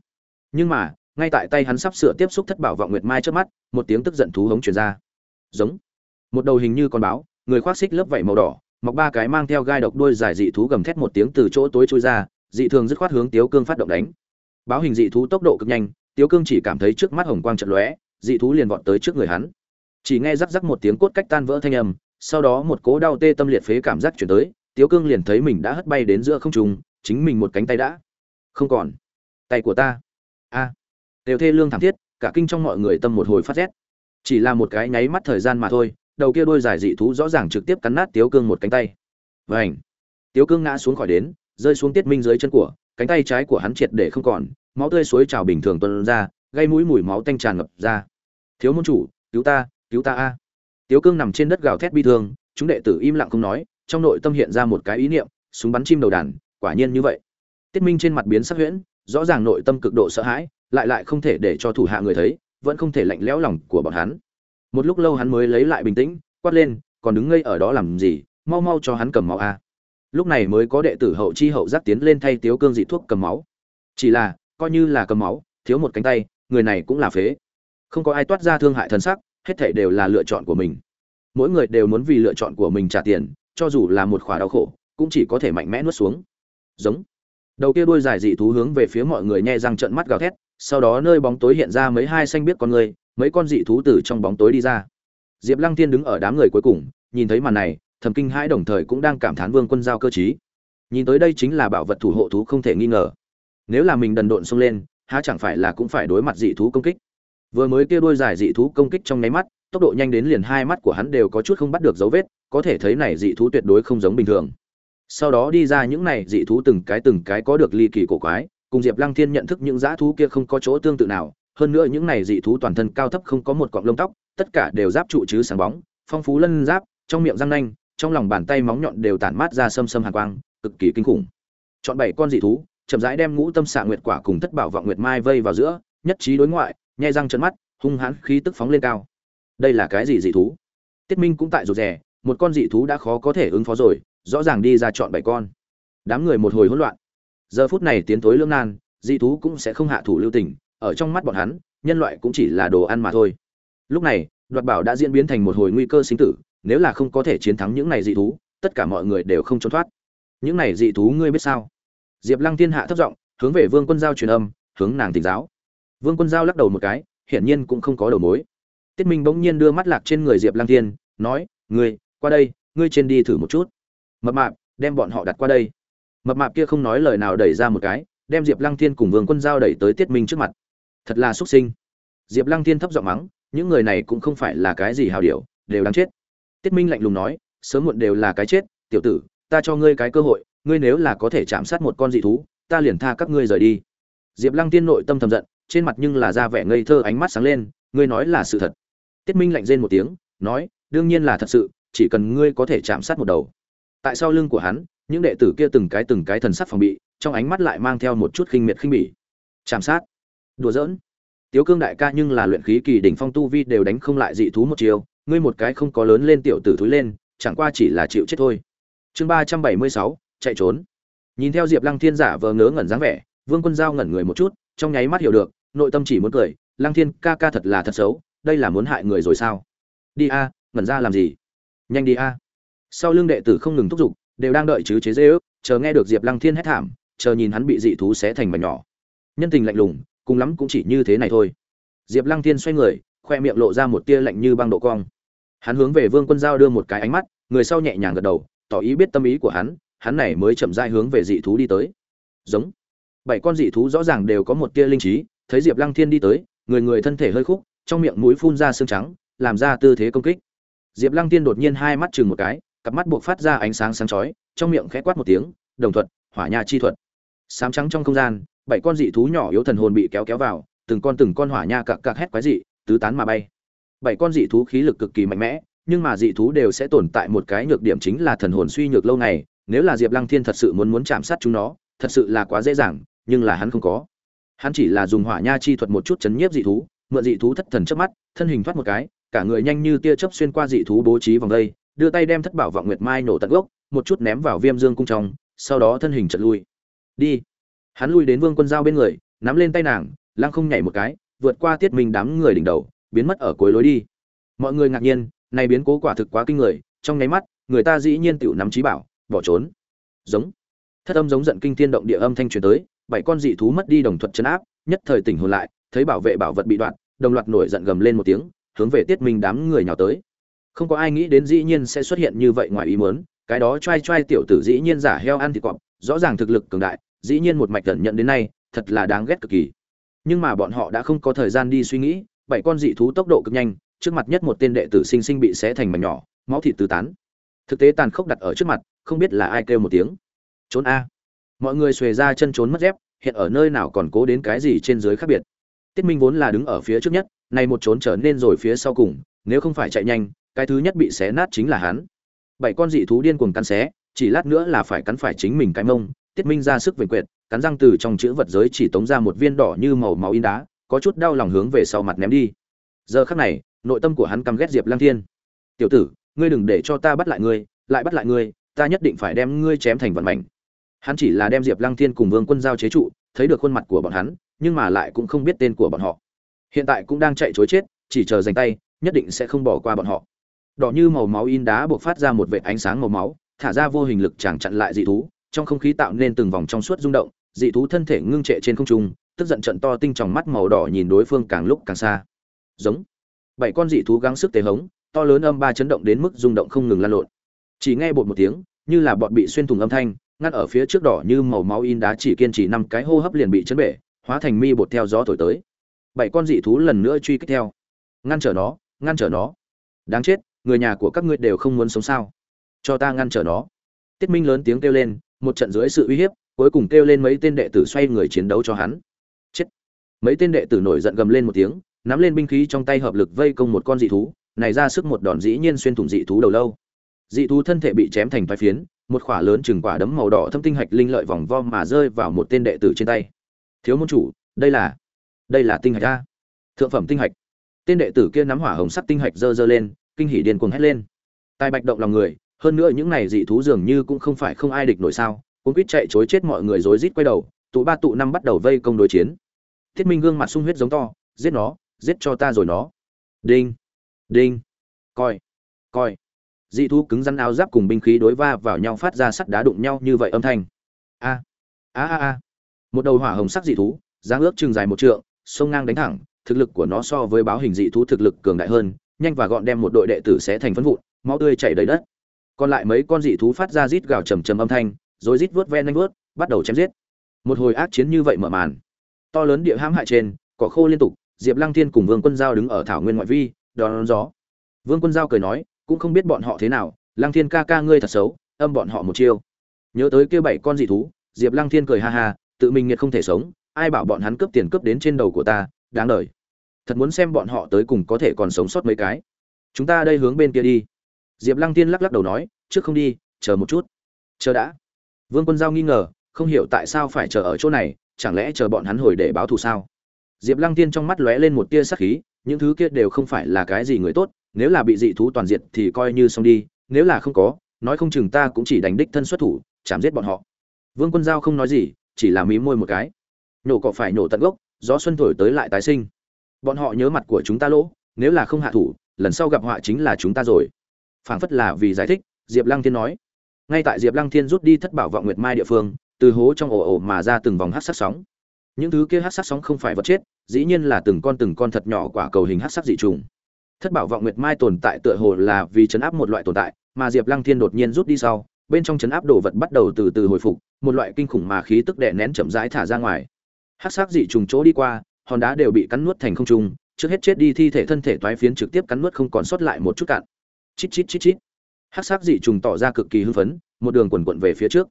Nhưng mà, ngay tại tay hắn sắp sửa tiếp xúc thất bảo vọng nguyệt mai trước mắt, một tiếng tức giận thú hống truyền ra giống. Một đầu hình như con báo, người khoác xích lớp vảy màu đỏ, mọc ba cái mang theo gai độc đuôi dài dị thú gầm thét một tiếng từ chỗ tối trôi ra, dị thường dứt khoát hướng tiếu cương phát động đánh. Báo hình dị thú tốc độ cực nhanh, tiếu cương chỉ cảm thấy trước mắt hồng quang trận lóe, dị thú liền vọt tới trước người hắn. Chỉ nghe rắc rắc một tiếng cốt cách tan vỡ thanh âm, sau đó một cố đau tê tâm liệt phế cảm giác chuyển tới, tiếu cương liền thấy mình đã hất bay đến giữa không trung, chính mình một cánh tay đã không còn. Tay của ta. A. Đều thê lương thảm thiết, cả kinh trong mọi người tâm một hồi phát rét chỉ là một cái nháy mắt thời gian mà thôi, đầu kia đôi dài dị thú rõ ràng trực tiếp cắn nát tiếu cương một cánh tay. Vảnh tiếu cương ngã xuống khỏi đến, rơi xuống tiết minh dưới chân của, cánh tay trái của hắn triệt để không còn, máu tươi suối trào bình thường tuân ra, gây mũi mùi máu tanh tràn ngập ra. Thiếu môn chủ, cứu ta cứu ta a. Tiếu cương nằm trên đất gào thét bi thương, chúng đệ tử im lặng không nói, trong nội tâm hiện ra một cái ý niệm, súng bắn chim đầu đàn, quả nhiên như vậy. Tiết minh trên mặt biến sắc huyễn, rõ ràng nội tâm cực độ sợ hãi, lại lại không thể để cho thủ hạ người thấy vẫn không thể lạnh lẽo lòng của bọn hắn. Một lúc lâu hắn mới lấy lại bình tĩnh, quát lên, còn đứng ngây ở đó làm gì? Mau mau cho hắn cầm máu a. Lúc này mới có đệ tử hậu chi hậu giác tiến lên thay tiếu cương dị thuốc cầm máu. Chỉ là, coi như là cầm máu, thiếu một cánh tay, người này cũng là phế. Không có ai toát ra thương hại thân sắc, hết thảy đều là lựa chọn của mình. Mỗi người đều muốn vì lựa chọn của mình trả tiền, cho dù là một khỏa đau khổ, cũng chỉ có thể mạnh mẽ nuốt xuống. Giống. Đầu kia đuôi dài dị thú hướng về phía mọi người nhe răng trợn mắt gào thét sau đó nơi bóng tối hiện ra mấy hai xanh biết con người, mấy con dị thú từ trong bóng tối đi ra. Diệp lăng thiên đứng ở đám người cuối cùng, nhìn thấy màn này, thầm kinh hãi đồng thời cũng đang cảm thán vương quân giao cơ chí nhìn tới đây chính là bảo vật thủ hộ thú không thể nghi ngờ. Nếu là mình đần độn xông lên, há chẳng phải là cũng phải đối mặt dị thú công kích? Vừa mới kia đôi dài dị thú công kích trong nháy mắt, tốc độ nhanh đến liền hai mắt của hắn đều có chút không bắt được dấu vết, có thể thấy này dị thú tuyệt đối không giống bình thường. Sau đó đi ra những này dị thú từng cái từng cái có được ly kỳ cổ quái cùng diệp lăng thiên nhận thức những dã thú kia không có chỗ tương tự nào, hơn nữa những này dị thú toàn thân cao thấp không có một cọng lông tóc, tất cả đều giáp trụ chứ sáng bóng, phong phú lân giáp, trong miệng răng nanh, trong lòng bàn tay móng nhọn đều tản mát ra sâm sâm hàn quang, cực kỳ kinh khủng. Chọn bảy con dị thú, chậm rãi đem ngũ tâm xạ nguyệt quả cùng thất bảo vọng nguyệt mai vây vào giữa, nhất trí đối ngoại, nhai răng trợn mắt, hung hãn khí tức phóng lên cao. Đây là cái gì dị thú? Tiết minh cũng tại rụt rè, một con dị thú đã khó có thể ứng phó rồi, rõ ràng đi ra chọn bảy con. Đám người một hồi hỗn loạn giờ phút này tiến tối lương nan, dị thú cũng sẽ không hạ thủ lưu tình, ở trong mắt bọn hắn, nhân loại cũng chỉ là đồ ăn mà thôi. Lúc này, đoạt bảo đã diễn biến thành một hồi nguy cơ sinh tử, nếu là không có thể chiến thắng những này dị thú, tất cả mọi người đều không trốn thoát. Những này dị thú ngươi biết sao? Diệp lăng thiên hạ thấp giọng, hướng về vương quân giao truyền âm, hướng nàng tỉnh giáo. Vương quân giao lắc đầu một cái, hiển nhiên cũng không có đầu mối. Tiết minh bỗng nhiên đưa mắt lạc trên người diệp lang thiên, nói, ngươi, qua đây, ngươi trên đi thử một chút. Mập mạp, đem bọn họ đặt qua đây mập mạp kia không nói lời nào đẩy ra một cái, đem diệp lăng thiên cùng vương quân giao đẩy tới tiết minh trước mặt. Thật là xuất sinh. Diệp lăng thiên thấp giọng mắng, những người này cũng không phải là cái gì hào điệu đều đáng chết. Tiết minh lạnh lùng nói, sớm muộn đều là cái chết, tiểu tử, ta cho ngươi cái cơ hội, ngươi nếu là có thể chạm sát một con dị thú, ta liền tha các ngươi rời đi. Diệp lăng tiên nội tâm thầm giận, trên mặt nhưng là ra vẻ ngây thơ ánh mắt sáng lên, ngươi nói là sự thật. Tiết minh lạnh rên một tiếng, nói, đương nhiên là thật sự, chỉ cần ngươi có thể chạm sát một đầu. Tại sau lưng của hắn những đệ tử kia từng cái từng cái thần sắc phòng bị, trong ánh mắt lại mang theo một chút khinh miệt khinh bỉ. Chạm sát. Đùa giỡn. Tiếu cương đại ca nhưng là luyện khí kỳ đỉnh phong tu vi đều đánh không lại dị thú một chiều, ngươi một cái không có lớn lên tiểu tử thúi lên, chẳng qua chỉ là chịu chết thôi. Chương ba trăm bảy mươi sáu, chạy trốn. Nhìn theo diệp lăng thiên giả vờ ngớ ngẩn dáng vẻ, vương quân giao ngẩn người một chút, trong nháy mắt hiểu được, nội tâm chỉ muốn cười, lăng thiên, ca ca thật là thật xấu, đây là muốn hại người rồi sao? Đi a, ngẩn ra làm gì? Nhanh đi a. Sau lưng đệ tử không ngừng thúc giục đều đang đợi chứ chế dê ước, chờ nghe được diệp lăng thiên hét thảm, chờ nhìn hắn bị dị thú xé thành mảnh nhỏ. Nhân tình lạnh lùng, cùng lắm cũng chỉ như thế này thôi. Diệp lăng thiên xoay người, khoe miệng lộ ra một tia lạnh như băng độ cong. Hắn hướng về vương quân giao đưa một cái ánh mắt, người sau nhẹ nhàng gật đầu, tỏ ý biết tâm ý của hắn hắn này mới chậm rãi hướng về dị thú đi tới. Giống. Bảy con dị thú rõ ràng đều có một tia linh trí, thấy diệp lăng thiên đi tới, người người thân thể hơi khúc, trong miệng mũi phun ra xương trắng, làm ra tư thế công kích. Diệp lăng thiên đột nhiên hai mắt chừng một cái cặp mắt buộc phát ra ánh sáng sáng chói, trong miệng khẽ quát một tiếng, đồng thuật hỏa nha chi thuật. Sám trắng trong không gian, bảy con dị thú nhỏ yếu thần hồn bị kéo kéo vào, từng con từng con hỏa nha cặc cặc hét quái dị, tứ tán mà bay. Bảy con dị thú khí lực cực kỳ mạnh mẽ, nhưng mà dị thú đều sẽ tồn tại một cái nhược điểm chính là thần hồn suy nhược lâu ngày nếu là diệp lăng thiên thật sự muốn muốn chạm sát chúng nó, thật sự là quá dễ dàng, nhưng là hắn không có. Hắn chỉ là dùng hỏa nha chi thuật một chút chấn nhiếp dị thú, mượn dị thú thất thần trước mắt, thân hình thoát một cái, cả người nhanh như tia chớp xuyên qua dị thú bố trí vòng đây đưa tay đem thất bảo vọng nguyệt mai nổ tận gốc, một chút ném vào viêm dương cung trong, sau đó thân hình chật lui. Đi. Hắn lui đến vương quân giao bên người, nắm lên tay nàng, lăng không nhảy một cái, vượt qua tiết minh đám người đỉnh đầu, biến mất ở cuối lối đi. Mọi người ngạc nhiên, này biến cố quả thực quá kinh người, trong nháy mắt, người ta dĩ nhiên tựu nắm trí bảo, bỏ trốn. Giống. Thất âm giống giận kinh thiên động địa âm thanh truyền tới, bảy con dị thú mất đi đồng thuật chấn áp, nhất thời tỉnh hồn lại, thấy bảo vệ bảo vật bị đoạn, đồng loạt nổi giận gầm lên một tiếng, hướng về tiết minh đám người nhào tới không có ai nghĩ đến dĩ nhiên sẽ xuất hiện như vậy ngoài ý muốn, cái đó trai trai tiểu tử dĩ nhiên giả heo ăn thịt cọp, rõ ràng thực lực cường đại, dĩ nhiên một mạch tận nhận đến nay, thật là đáng ghét cực kỳ. Nhưng mà bọn họ đã không có thời gian đi suy nghĩ, bảy con dị thú tốc độ cực nhanh, trước mặt nhất một tên đệ tử sinh sinh bị xé thành mảnh nhỏ, máu thịt tứ tán. Thực tế tàn khốc đặt ở trước mặt, không biết là ai kêu một tiếng. Trốn a. Mọi người xuề ra chân trốn mất dép, hiện ở nơi nào còn cố đến cái gì trên dưới khác biệt. Tiết minh vốn là đứng ở phía trước nhất, nay một trốn trở nên rồi phía sau cùng, nếu không phải chạy nhanh cái thứ nhất bị xé nát chính là hắn. Bảy con dị thú điên cuồng cắn xé, chỉ lát nữa là phải cắn phải chính mình cái mông, tiết minh ra sức vểnh quyệt cắn răng từ trong chữ vật giới chỉ tống ra một viên đỏ như màu máu in đá, có chút đau lòng hướng về sau mặt ném đi. Giờ khắc này, nội tâm của hắn căm ghét diệp lang thiên. Tiểu tử, ngươi đừng để cho ta bắt lại ngươi, lại bắt lại ngươi, ta nhất định phải đem ngươi chém thành vận mảnh hắn chỉ là đem diệp lăng thiên cùng vương quân giao chế trụ, thấy được khuôn mặt của bọn hắn, nhưng mà lại cũng không biết tên của bọn họ. Hiện tại cũng đang chạy chối chết, chỉ chờ giành tay, nhất định sẽ không bỏ qua bọn họ đỏ như màu máu in đá buộc phát ra một vệt ánh sáng màu máu, thả ra vô hình lực chẳng chặn lại dị thú, trong không khí tạo nên từng vòng trong suốt rung động, dị thú thân thể ngưng trệ trên không trung, tức giận trận to tinh tròng mắt màu đỏ nhìn đối phương càng lúc càng xa. Giống. Bảy con dị thú gắng sức tế hống, to lớn âm ba chấn động đến mức rung động không ngừng lan lộn. Chỉ nghe bột một tiếng, như là bọn bị xuyên thủng âm thanh, ngắt ở phía trước đỏ như màu máu in đá chỉ kiên trì năm cái hô hấp liền bị chấn bể, hóa thành mi bột theo gió thổi tới. Bảy con dị thú lần nữa truy kích theo. Ngăn trở nó, ngăn trở nó. Đáng chết người nhà của các ngươi đều không muốn sống sao? Cho ta ngăn trở nó. Tiết minh lớn tiếng kêu lên, một trận dưới sự uy hiếp, cuối cùng kêu lên mấy tên đệ tử xoay người chiến đấu cho hắn. Chết. Mấy tên đệ tử nổi giận gầm lên một tiếng, nắm lên binh khí trong tay hợp lực vây công một con dị thú, này ra sức một đòn dĩ nhiên xuyên thủng dị thú đầu lâu. Dị thú thân thể bị chém thành vài phiến, một khỏa lớn chừng quả đấm màu đỏ thâm tinh hạch linh lợi vòng vo mà rơi vào một tên đệ tử trên tay. Thiếu môn chủ, đây là đây là tinh hạch a. Thượng phẩm tinh hạch. Tên đệ tử kia nắm hỏa hồng sắc tinh hạch dơ dơ lên kinh hỉ điên cuồng hét lên. Tài bạch động lòng người, hơn nữa những này dị thú dường như cũng không phải không ai địch nổi sao cũng quýt chạy chối chết mọi người rối rít quay đầu, tụ ba tụ năm bắt đầu vây công đối chiến. Thiết minh gương mặt sung huyết giống to, giết nó, giết cho ta rồi nó. Đinh đinh, coi coi. Dị thú cứng rắn áo giáp cùng binh khí đối va vào nhau phát ra sắt đá đụng nhau như vậy âm thanh. A a a a. Một đầu hỏa hồng sắc dị thú, dáng ước chừng dài một trượng, sông ngang đánh thẳng, thực lực của nó so với báo hình dị thú thực lực cường đại hơn nhanh và gọn đem một đội đệ tử sẽ thành phân vụn, máu tươi chảy đầy đất. Còn lại mấy con dị thú phát ra rít gào trầm trầm âm thanh, rồi rít vớt ven nhanh vớt bắt đầu chém giết. Một hồi ác chiến như vậy mở màn. To lớn địa hãm hại trên, cỏ khô liên tục, diệp lăng thiên cùng vương quân giao đứng ở thảo nguyên ngoại vi, đón gió. Vương quân giao cười nói, cũng không biết bọn họ thế nào, lăng thiên ca ca ngươi thật xấu, âm bọn họ một chiêu. Nhớ tới kia bảy con dị thú, diệp lăng thiên cười ha ha, tự mình nghiệt không thể sống, ai bảo bọn hắn cướp tiền cướp đến trên đầu của ta, đáng đời thật muốn xem bọn họ tới cùng có thể còn sống sót mấy cái. Chúng ta đây hướng bên kia đi. Diệp lăng tiên lắc lắc đầu nói, trước không đi, chờ một chút. Chờ đã. Vương quân giao nghi ngờ, không hiểu tại sao phải chờ ở chỗ này, chẳng lẽ chờ bọn hắn hồi để báo thù sao? Diệp lăng tiên trong mắt lóe lên một tia sắc khí, những thứ kia đều không phải là cái gì người tốt, nếu là bị dị thú toàn diện thì coi như xong đi, nếu là không có, nói không chừng ta cũng chỉ đánh đích thân xuất thủ, chạm giết bọn họ. Vương quân giao không nói gì, chỉ là mí môi một cái. Nhổ cỏ phải nhổ tận gốc, gió xuân thổi tới lại tái sinh bọn họ nhớ mặt của chúng ta lỗ, nếu là không hạ thủ, lần sau gặp họa chính là chúng ta rồi. Phảng phất là vì giải thích, diệp lăng thiên nói. Ngay tại diệp lăng thiên rút đi thất bảo vọng nguyệt mai địa phương, từ hố trong ổ ổ mà ra từng vòng hát sắc sóng. Những thứ kia hát sắc sóng không phải vật chết, dĩ nhiên là từng con từng con thật nhỏ quả cầu hình hát sắc dị trùng. Thất bảo vọng nguyệt mai tồn tại tựa hồ là vì chấn áp một loại tồn tại, mà diệp lăng thiên đột nhiên rút đi sau, bên trong chấn áp đồ vật bắt đầu từ từ hồi phục, một loại kinh khủng mà khí tức đè nén chậm rãi thả ra ngoài. Hát sắc dị trùng chỗ đi qua hòn đá đều bị cắn nuốt thành không trung, trước hết chết đi thi thể thân thể toái phiến trực tiếp cắn nuốt không còn sót lại một chút cạn. Chít chít chít chít. Hát sắc dị trùng tỏ ra cực kỳ hưng phấn, một đường quần quận về phía trước.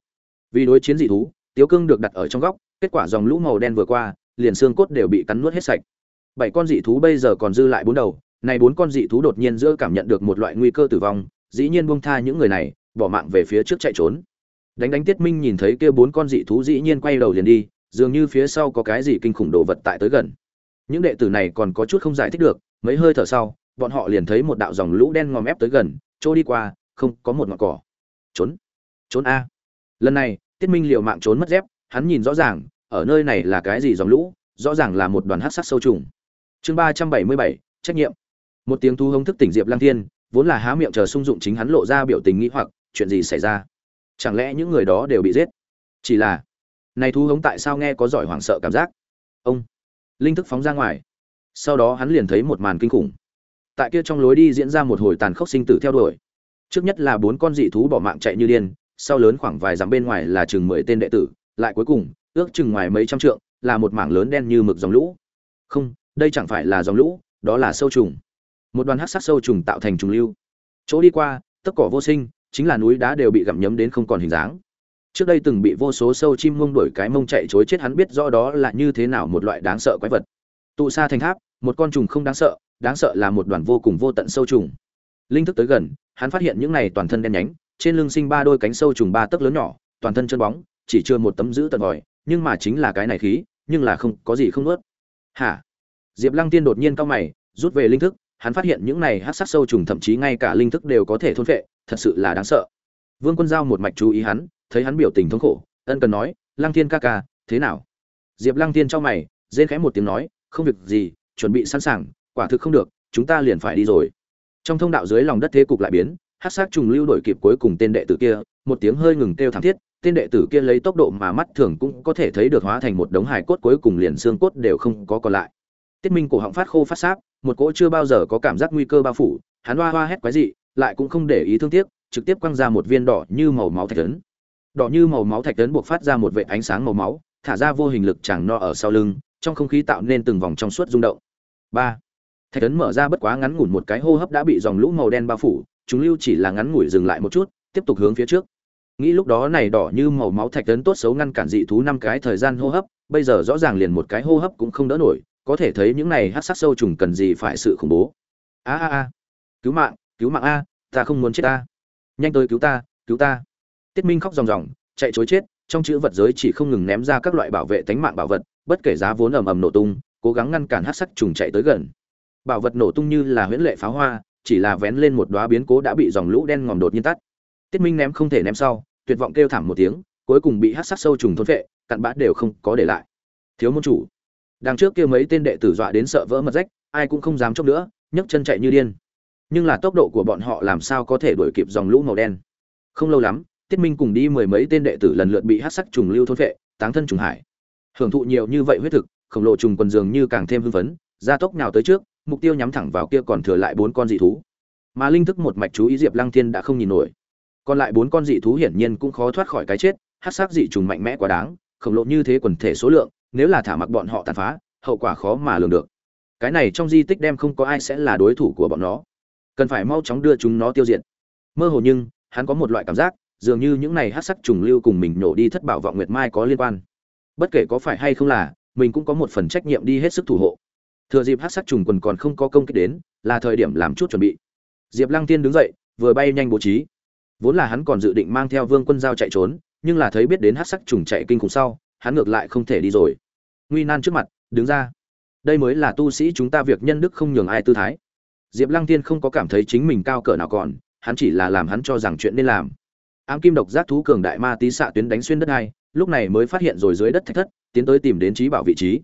Vì đối chiến dị thú, tiếu cương được đặt ở trong góc, kết quả dòng lũ màu đen vừa qua, liền xương cốt đều bị cắn nuốt hết sạch. Bảy con dị thú bây giờ còn dư lại bốn đầu, này bốn con dị thú đột nhiên giữa cảm nhận được một loại nguy cơ tử vong, dĩ nhiên buông tha những người này, bỏ mạng về phía trước chạy trốn. Đánh đánh tiết minh nhìn thấy kia bốn con dị thú dĩ nhiên quay đầu liền đi dường như phía sau có cái gì kinh khủng đồ vật tại tới gần. Những đệ tử này còn có chút không giải thích được, mấy hơi thở sau, bọn họ liền thấy một đạo dòng lũ đen ngòm ép tới gần chỗ đi qua, không có một ngọn cỏ. Trốn. Trốn a. Lần này, tiết minh liệu mạng trốn mất dép, hắn nhìn rõ ràng, ở nơi này là cái gì dòng lũ, rõ ràng là một đoàn hát sắc sâu trùng. Chương ba trăm bảy mươi bảy, trách nhiệm. Một tiếng thu hống thức tỉnh diệp lang thiên, vốn là há miệng chờ sung dụng chính hắn lộ ra biểu tình nghĩ hoặc, chuyện gì xảy ra? Chẳng lẽ những người đó đều bị giết? Chỉ là này thú hống tại sao nghe có giỏi hoảng sợ cảm giác? Ông linh thức phóng ra ngoài. Sau đó hắn liền thấy một màn kinh khủng. Tại kia trong lối đi diễn ra một hồi tàn khốc sinh tử theo đuổi. Trước nhất là bốn con dị thú bỏ mạng chạy như điên, sau lớn khoảng vài dặm bên ngoài là chừng mười tên đệ tử, lại cuối cùng, ước chừng ngoài mấy trăm trượng, là một mảng lớn đen như mực dòng lũ. Không, đây chẳng phải là dòng lũ, đó là sâu trùng. Một đoàn hắc sắc sâu trùng tạo thành trùng lưu. Chỗ đi qua tất cỏ vô sinh, chính là núi đá đều bị gặm nhấm đến không còn hình dáng trước đây từng bị vô số sâu chim mông đuổi cái mông chạy chối chết, hắn biết rõ đó là như thế nào một loại đáng sợ quái vật. Tụ xa thành tháp, một con trùng không đáng sợ đáng sợ là một đoàn vô cùng vô tận sâu trùng. Linh thức tới gần, hắn phát hiện những này toàn thân đen nhánh, trên lưng sinh ba đôi cánh sâu trùng ba tấc lớn nhỏ, toàn thân chân bóng, chỉ chưa một tấm giữ tận vòi, nhưng mà chính là cái này khí, nhưng là không, có gì không nuốt. Hả? Diệp lăng tiên đột nhiên cao mày, rút về linh thức, hắn phát hiện những này hát sắc sâu trùng, thậm chí ngay cả linh thức đều có thể thôn phệ, thật sự là đáng sợ. Vương quân giao một mạch chú ý hắn thấy hắn biểu tình thống khổ, ân cần nói, lăng thiên ca ca, thế nào? Diệp lăng thiên cho mày, rên khẽ một tiếng nói, không việc gì, chuẩn bị sẵn sàng, quả thực không được, chúng ta liền phải đi rồi. Trong thông đạo dưới lòng đất thế cục lại biến hát sát trùng lưu đổi kịp cuối cùng tên đệ tử kia, một tiếng hơi ngừng kêu thảm thiết, tên đệ tử kia lấy tốc độ mà mắt thường cũng có thể thấy được hóa thành một đống hài cốt cuối cùng liền xương cốt đều không có còn lại. Tiết minh cổ họng phát khô phát sáp, một cỗ chưa bao giờ có cảm giác nguy cơ bao phủ, hắn hoa hoa hét quái dị, lại cũng không để ý thương tiếc, trực tiếp quăng ra một viên đỏ như màu máu thạch lớn đỏ như màu máu thạch tấn buộc phát ra một vệ ánh sáng màu máu, thả ra vô hình lực chẳng no ở sau lưng, trong không khí tạo nên từng vòng trong suốt rung động. Ba, thạch tấn mở ra bất quá ngắn ngủn một cái hô hấp đã bị dòng lũ màu đen bao phủ, chúng lưu chỉ là ngắn ngủi dừng lại một chút, tiếp tục hướng phía trước. Nghĩ lúc đó này đỏ như màu máu thạch tấn tốt xấu ngăn cản dị thú năm cái thời gian hô hấp, bây giờ rõ ràng liền một cái hô hấp cũng không đỡ nổi, có thể thấy những này hát sắc sâu trùng cần gì phải sự khủng bố. A a a, cứu mạng cứu mạng a, ta không muốn chết ta nhanh tới cứu ta cứu ta tiết minh khóc ròng ròng, chạy chối chết, trong chữ vật giới chỉ không ngừng ném ra các loại bảo vệ tánh mạng bảo vật, bất kể giá vốn ầm ầm nổ tung, cố gắng ngăn cản hát sắc trùng chạy tới gần. Bảo vật nổ tung như là huyễn lệ pháo hoa, chỉ là vén lên một đóa biến cố đã bị dòng lũ đen ngòm đột nhiên tắt. Tiết minh ném không thể ném sau, tuyệt vọng kêu thảm một tiếng, cuối cùng bị hát sắc sâu trùng thôn vệ cặn bã đều không có để lại. Thiếu môn chủ, đằng trước kia mấy tên đệ tử dọa đến sợ vỡ mật rách, ai cũng không dám chốc nữa, nhấc chân chạy như điên. Nhưng là tốc độ của bọn họ làm sao có thể đuổi kịp dòng lũ màu đen? Không lâu lắm tiết minh cùng đi mười mấy tên đệ tử lần lượt bị hát sắc trùng lưu thôn vệ táng thân trùng hải. Hưởng thụ nhiều như vậy huyết thực, khổng lồ trùng quần dường như càng thêm hưng phấn, gia tốc nhào tới trước, mục tiêu nhắm thẳng vào kia còn thừa lại bốn con dị thú. Mà linh thức một mạch chú ý diệp lăng thiên đã không nhìn nổi. Còn lại bốn con dị thú hiển nhiên cũng khó thoát khỏi cái chết, hát sắc dị trùng mạnh mẽ quá đáng, khổng lồ như thế quần thể số lượng, nếu là thả mặc bọn họ tàn phá, hậu quả khó mà lường được. Cái này trong di tích đem không có ai sẽ là đối thủ của bọn nó. Cần phải mau chóng đưa chúng nó tiêu diệt. Mơ hồ nhưng, hắn có một loại cảm giác dường như những này hát sắc trùng lưu cùng mình nhổ đi thất bảo vọng nguyệt mai có liên quan. Bất kể có phải hay không là, mình cũng có một phần trách nhiệm đi hết sức thủ hộ. Thừa dịp hát sắc trùng quần còn không có công kích đến, là thời điểm làm chút chuẩn bị. Diệp lăng tiên đứng dậy, vừa bay nhanh bố trí. Vốn là hắn còn dự định mang theo vương quân giao chạy trốn, nhưng là thấy biết đến hát sắc trùng chạy kinh khủng sau, hắn ngược lại không thể đi rồi. Nguy nan trước mặt, đứng ra. Đây mới là tu sĩ chúng ta việc nhân đức không nhường ai tư thái. Diệp lăng tiên không có cảm thấy chính mình cao cỡ nào còn, hắn chỉ là làm hắn cho rằng chuyện nên làm ám kim độc giác thú cường đại ma tí xạ tuyến đánh xuyên đất hai, lúc này mới phát hiện rồi dưới đất thạch thất, tiến tới tìm đến trí bảo vị trí.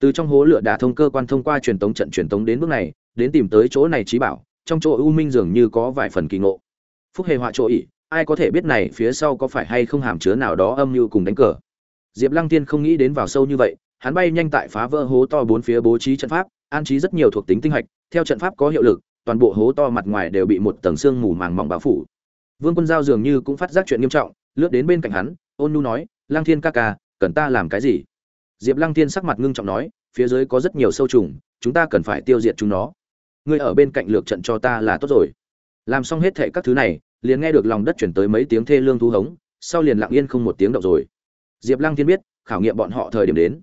Từ trong hố lửa đà thông cơ quan thông qua truyền tống trận truyền tống đến bước này, đến tìm tới chỗ này trí bảo, trong chỗ u minh dường như có vài phần kỳ ngộ. Phúc hề họa chỗ ỉ, ai có thể biết này phía sau có phải hay không hàm chứa nào đó âm mưu cùng đánh cờ? Diệp lăng tiên không nghĩ đến vào sâu như vậy, hắn bay nhanh tại phá vỡ hố to bốn phía bố trí trận pháp, an trí rất nhiều thuộc tính tinh hạch, theo trận pháp có hiệu lực, toàn bộ hố to mặt ngoài đều bị một tầng xương mù màng mỏng bao phủ vương quân giao dường như cũng phát giác chuyện nghiêm trọng, lướt đến bên cạnh hắn, ôn nu nói lang thiên ca ca, cần ta làm cái gì? Diệp lăng thiên sắc mặt ngưng trọng nói, phía dưới có rất nhiều sâu trùng, chúng ta cần phải tiêu diệt chúng nó. Ngươi ở bên cạnh lược trận cho ta là tốt rồi. Làm xong hết thảy các thứ này, liền nghe được lòng đất chuyển tới mấy tiếng thê lương thu hống, sau liền lặng yên không một tiếng động rồi. Diệp lăng thiên biết, khảo nghiệm bọn họ thời điểm đến.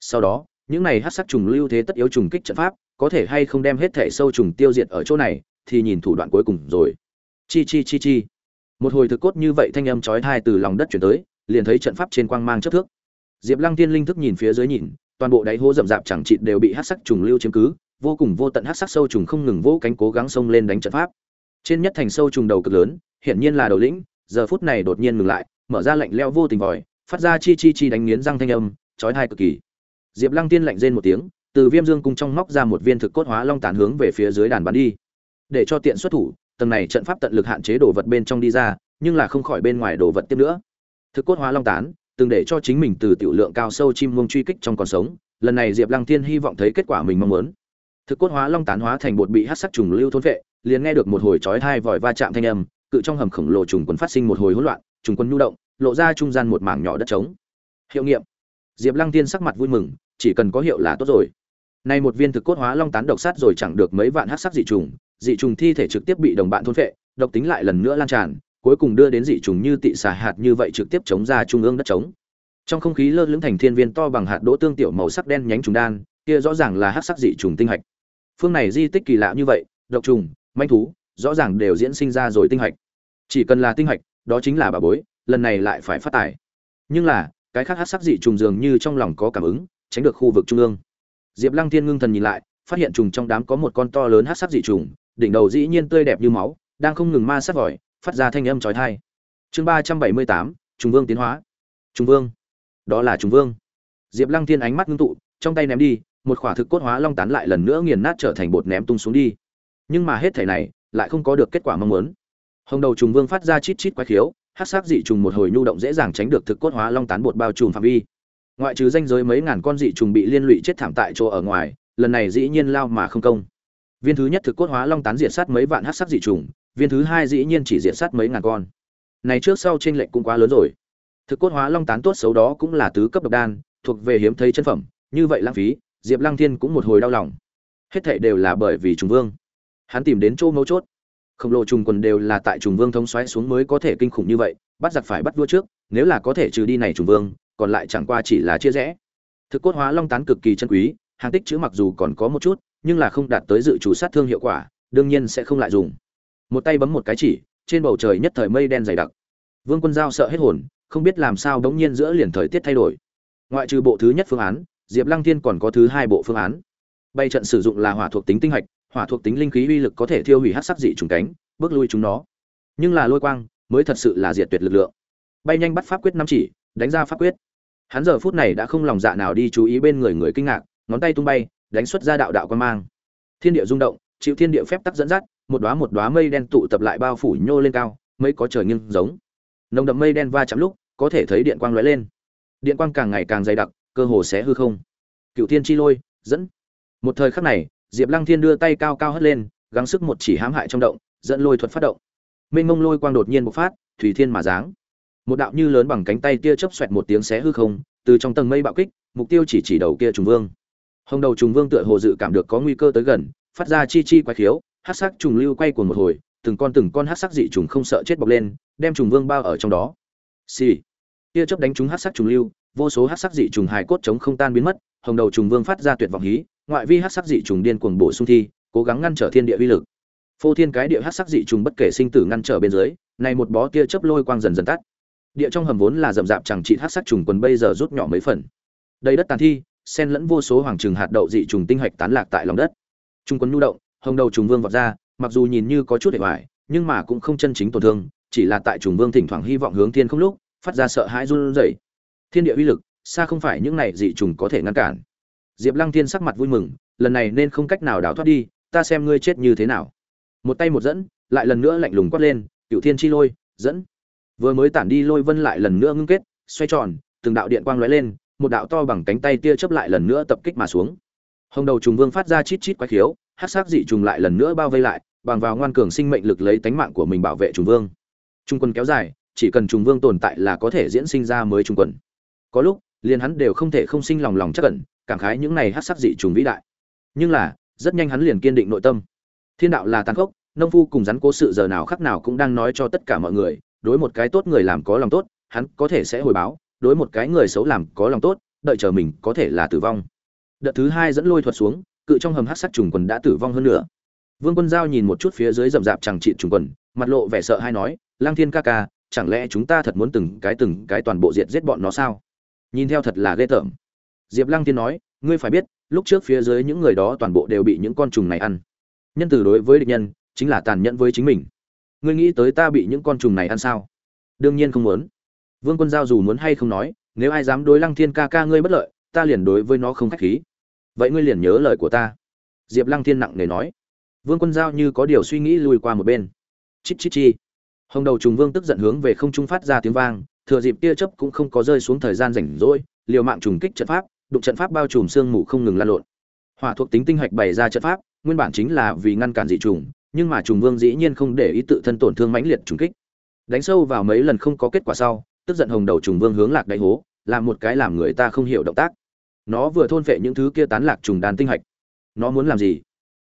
Sau đó, những này hát sắc trùng lưu thế tất yếu trùng kích trận pháp, có thể hay không đem hết thể sâu trùng tiêu diệt ở chỗ này, thì nhìn thủ đoạn cuối cùng rồi. Chi chi chi chi một hồi thực cốt như vậy thanh âm chói tai từ lòng đất chuyển tới, liền thấy trận pháp trên quang mang chất thước. Diệp lăng tiên linh thức nhìn phía dưới nhìn, toàn bộ đáy hố rậm rạp chẳng chịt đều bị hát sắc trùng lưu chiếm cứ, vô cùng vô tận hát sắc sâu trùng không ngừng vỗ cánh cố gắng xông lên đánh trận pháp. Trên nhất thành sâu trùng đầu cực lớn, hiển nhiên là đầu lĩnh, giờ phút này đột nhiên ngừng lại, mở ra lạnh leo vô tình vòi, phát ra chi chi chi đánh nghiến răng thanh âm, chói tai cực kỳ. Diệp lăng tiên lạnh rên một tiếng, từ viêm dương cung trong móc ra một viên thực cốt hóa long tàn hướng về phía dưới đàn bắn đi, để cho tiện xuất thủ tầng này trận pháp tận lực hạn chế đồ vật bên trong đi ra, nhưng là không khỏi bên ngoài đồ vật tiếp nữa. Thực cốt hóa long tán, từng để cho chính mình từ tiểu lượng cao sâu chim muông truy kích trong còn sống, lần này diệp lăng thiên hy vọng thấy kết quả mình mong muốn. Thực cốt hóa long tán hóa thành bột bị hát sắc trùng lưu thôn vệ, liền nghe được một hồi chói hai vòi va chạm thanh âm, cự trong hầm khổng lồ trùng quần phát sinh một hồi hỗn loạn, trùng quân nhu động, lộ ra trung gian một mảng nhỏ đất trống. Hiệu nghiệm. Diệp lăng tiên sắc mặt vui mừng, chỉ cần có hiệu là tốt rồi. Nay một viên thực cốt hóa long tán độc sát rồi chẳng được mấy vạn hát sắc dị trùng dị trùng thi thể trực tiếp bị đồng bạn thôn phệ, độc tính lại lần nữa lan tràn, cuối cùng đưa đến dị trùng như tị xà hạt như vậy trực tiếp chống ra trung ương đất trống. Trong không khí lơ lửng thành thiên viên to bằng hạt đỗ tương tiểu màu sắc đen nhánh trùng đan, kia rõ ràng là hắc sắc dị trùng tinh hạch. Phương này di tích kỳ lạ như vậy, độc trùng, manh thú, rõ ràng đều diễn sinh ra rồi tinh hạch. Chỉ cần là tinh hạch, đó chính là bà bối, lần này lại phải phát tài. Nhưng là, cái khác hắc sắc dị trùng dường như trong lòng có cảm ứng, tránh được khu vực trung ương. Diệp lăng thiên ngưng thần nhìn lại, phát hiện trùng trong đám có một con to lớn hắc sắc dị trùng đỉnh đầu dĩ nhiên tươi đẹp như máu, đang không ngừng ma sát vòi, phát ra thanh âm chói tai. Chương ba trăm bảy mươi tám, trùng vương tiến hóa. Trùng vương. Đó là trùng vương. Diệp lăng thiên ánh mắt ngưng tụ, trong tay ném đi, một khỏa thực cốt hóa long tán lại lần nữa nghiền nát trở thành bột ném tung xuống đi. Nhưng mà hết thể này, lại không có được kết quả mong muốn. Hồng đầu trùng vương phát ra chít chít quái khiếu, hắc sắc dị trùng một hồi nhu động dễ dàng tránh được thực cốt hóa long tán bột bao trùm phạm vi. Ngoại trừ danh giới mấy ngàn con dị trùng bị liên lụy chết thảm tại chỗ ở ngoài, lần này dĩ nhiên lao mà không công viên thứ nhất thực cốt hóa long tán diệt sát mấy vạn hát sắc dị trùng, viên thứ hai dĩ nhiên chỉ diệt sát mấy ngàn con. Này trước sau trên lệch cũng quá lớn rồi. Thực cốt hóa long tán tốt xấu đó cũng là tứ cấp độc đan, thuộc về hiếm thấy chân phẩm, như vậy lãng phí, diệp lăng thiên cũng một hồi đau lòng. Hết thệ đều là bởi vì trùng vương. Hắn tìm đến chỗ mấu chốt. Khổng lồ trùng quần đều là tại trùng vương thống xoáy xuống mới có thể kinh khủng như vậy, bắt giặc phải bắt vua trước, nếu là có thể trừ đi này trùng vương, còn lại chẳng qua chỉ là chia rẽ. Thực cốt hóa long tán cực kỳ chân quý, hàng tích chữ mặc dù còn có một chút nhưng là không đạt tới dự chủ sát thương hiệu quả, đương nhiên sẽ không lại dùng. Một tay bấm một cái chỉ, trên bầu trời nhất thời mây đen dày đặc. Vương quân giao sợ hết hồn, không biết làm sao đống nhiên giữa liền thời tiết thay đổi. Ngoại trừ bộ thứ nhất phương án, diệp lăng thiên còn có thứ hai bộ phương án. Bay trận sử dụng là hỏa thuộc tính tinh hạch, hỏa thuộc tính linh khí uy lực có thể thiêu hủy hắc sắc dị trùng cánh, bước lui chúng nó. Nhưng là lôi quang, mới thật sự là diệt tuyệt lực lượng. Bay nhanh bắt pháp quyết năm chỉ, đánh ra pháp quyết. Hắn giờ phút này đã không lòng dạ nào đi chú ý bên người người kinh ngạc, ngón tay tung bay đánh xuất ra đạo đạo quan mang. Thiên địa rung động, chịu thiên địa phép tắc dẫn dắt, một đóa một đóa mây đen tụ tập lại bao phủ nhô lên cao mây có trời nghiêng giống. Nồng đậm mây đen va chạm lúc, có thể thấy điện quang lóe lên. Điện quang càng ngày càng dày đặc, cơ hồ sẽ hư không. Cựu thiên chi lôi, dẫn. Một thời khắc này, diệp lăng thiên đưa tay cao cao hất lên, gắng sức một chỉ hãm hại trong động, dẫn lôi thuật phát động. Mênh mông lôi quang đột nhiên bộc phát, thủy thiên mà giáng. Một đạo như lớn bằng cánh tay tia chớp xoẹt một tiếng xé hư không, từ trong tầng mây bạo kích, mục tiêu chỉ chỉ đầu kia trùng vương hồng đầu trùng vương tựa hồ dự cảm được có nguy cơ tới gần, phát ra chi chi quái khiếu, hát sắc trùng lưu quay cuồng một hồi, từng con từng con hát sắc dị trùng không sợ chết bọc lên, đem trùng vương bao ở trong đó. Xì. Tia chớp đánh trúng hát sắc trùng lưu, vô số hát sắc dị trùng hài cốt chống không tan biến mất, hồng đầu trùng vương phát ra tuyệt vọng hí, ngoại vi hát sắc dị trùng điên cuồng bổ sung thi, cố gắng ngăn trở thiên địa uy lực. Phô thiên cái địa hát sắc dị trùng bất kể sinh tử ngăn trở bên dưới, này một bó tia chớp lôi quang dần dần tắt. Địa trong hầm vốn là rậm rạp chẳng trị hát sắc trùng quần bây giờ rút nhỏ mấy phần. Đầy đất tàn thi sen lẫn vô số hoàng trừng hạt đậu dị trùng tinh hạch tán lạc tại lòng đất. Trung quân nhu động, hồng đầu trùng vương vọt ra, mặc dù nhìn như có chút hệ hoại nhưng mà cũng không chân chính tổn thương, chỉ là tại trùng vương thỉnh thoảng hy vọng hướng thiên không lúc, phát ra sợ hãi run rẩy. Thiên địa uy lực, xa không phải những này dị trùng có thể ngăn cản. Diệp lăng thiên sắc mặt vui mừng, lần này nên không cách nào đào thoát đi, ta xem ngươi chết như thế nào. Một tay một dẫn, lại lần nữa lạnh lùng quát lên cựu thiên chi lôi, dẫn. Vừa mới tản đi lôi vân lại lần nữa ngưng kết, xoay tròn, từng đạo điện quang lóe lên một đạo to bằng cánh tay tia chớp lại lần nữa tập kích mà xuống. Hồng đầu trùng vương phát ra chít chít quái khiếu hắc sắc dị trùng lại lần nữa bao vây lại bằng vào ngoan cường sinh mệnh lực lấy tánh mạng của mình bảo vệ trùng vương. Trung quân kéo dài chỉ cần trùng vương tồn tại là có thể diễn sinh ra mới trung quân. Có lúc liền hắn đều không thể không sinh lòng lòng chắc ẩn, cảm khái những này hắc sắc dị trùng vĩ đại. Nhưng là rất nhanh hắn liền kiên định nội tâm. Thiên đạo là tàn khốc nông phu cùng rắn cố sự giờ nào khắc nào cũng đang nói cho tất cả mọi người đối một cái tốt người làm có lòng tốt hắn có thể sẽ hồi báo đối một cái người xấu làm có lòng tốt, đợi chờ mình có thể là tử vong. Đợt thứ hai dẫn lôi thuật xuống, cự trong hầm hát sát trùng quần đã tử vong hơn nữa vương quân giao nhìn một chút phía dưới rậm rạp chẳng trị trùng quần, mặt lộ vẻ sợ hay nói, lang thiên ca ca, chẳng lẽ chúng ta thật muốn từng cái từng cái toàn bộ diệt giết bọn nó sao? Nhìn theo thật là ghê tởm. Diệp lăng thiên nói, ngươi phải biết, lúc trước phía dưới những người đó toàn bộ đều bị những con trùng này ăn. Nhân từ đối với địch nhân, chính là tàn nhẫn với chính mình. Ngươi nghĩ tới ta bị những con trùng này ăn sao? Đương nhiên không muốn vương quân giao dù muốn hay không nói, nếu ai dám đối lăng thiên ca ca ngươi bất lợi, ta liền đối với nó không khách khí. Vậy ngươi liền nhớ lời của ta. Diệp lăng thiên nặng nề nói. Vương quân giao như có điều suy nghĩ lùi qua một bên. Chít chít, chi. Hồng đầu trùng vương tức giận hướng về không trung phát ra tiếng vang, thừa dịp tia chớp cũng không có rơi xuống thời gian rảnh rỗi, liều mạng trùng kích trận pháp, đụng trận pháp bao trùm sương mù không ngừng lan lộn. Hỏa thuộc tính tinh hạch bày ra trận pháp, nguyên bản chính là vì ngăn cản dị trùng, nhưng mà trùng vương dĩ nhiên không để ý tự thân tổn thương mãnh liệt trùng kích. Đánh sâu vào mấy lần không có kết quả sau tức giận hồng đầu trùng vương hướng lạc đáy hố, làm một cái làm người ta không hiểu động tác. Nó vừa thôn phệ những thứ kia tán lạc trùng đàn tinh hạch. Nó muốn làm gì?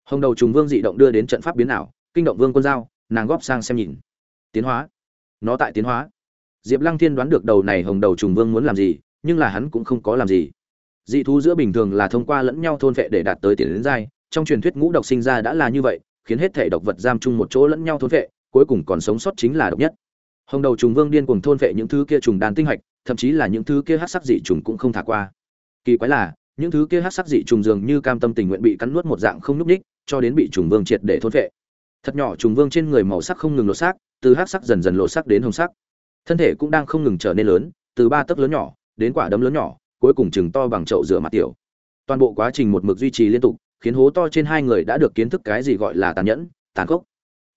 Hồng đầu trùng vương dị động đưa đến trận pháp biến ảo, kinh động vương quân giao, nàng góp sang xem nhìn. Tiến hóa. Nó tại tiến hóa. Diệp lăng thiên đoán được đầu này hồng đầu trùng vương muốn làm gì, nhưng là hắn cũng không có làm gì. Dị thú giữa bình thường là thông qua lẫn nhau thôn phệ để đạt tới tiền đến giai, trong truyền thuyết ngũ độc sinh ra đã là như vậy, khiến hết thể độc vật giam chung một chỗ lẫn nhau thôn phệ, cuối cùng còn sống sót chính là độc nhất hồng đầu trùng vương điên cuồng thôn vệ những thứ kia trùng đàn tinh hạch thậm chí là những thứ kia hát sắc dị trùng cũng không thả qua. Kỳ quái là, những thứ kia hát sắc dị trùng dường như cam tâm tình nguyện bị cắn nuốt một dạng không núp ních cho đến bị trùng vương triệt để thôn vệ. Thật nhỏ, trùng vương trên người màu sắc không ngừng lột xác, từ hát sắc dần dần lột sắc đến hồng sắc. Thân thể cũng đang không ngừng trở nên lớn, từ ba tấc lớn nhỏ đến quả đấm lớn nhỏ, cuối cùng chừng to bằng chậu rửa mặt tiểu. Toàn bộ quá trình một mực duy trì liên tục, khiến hố to trên hai người đã được kiến thức cái gì gọi là tàn nhẫn, tàn khốc.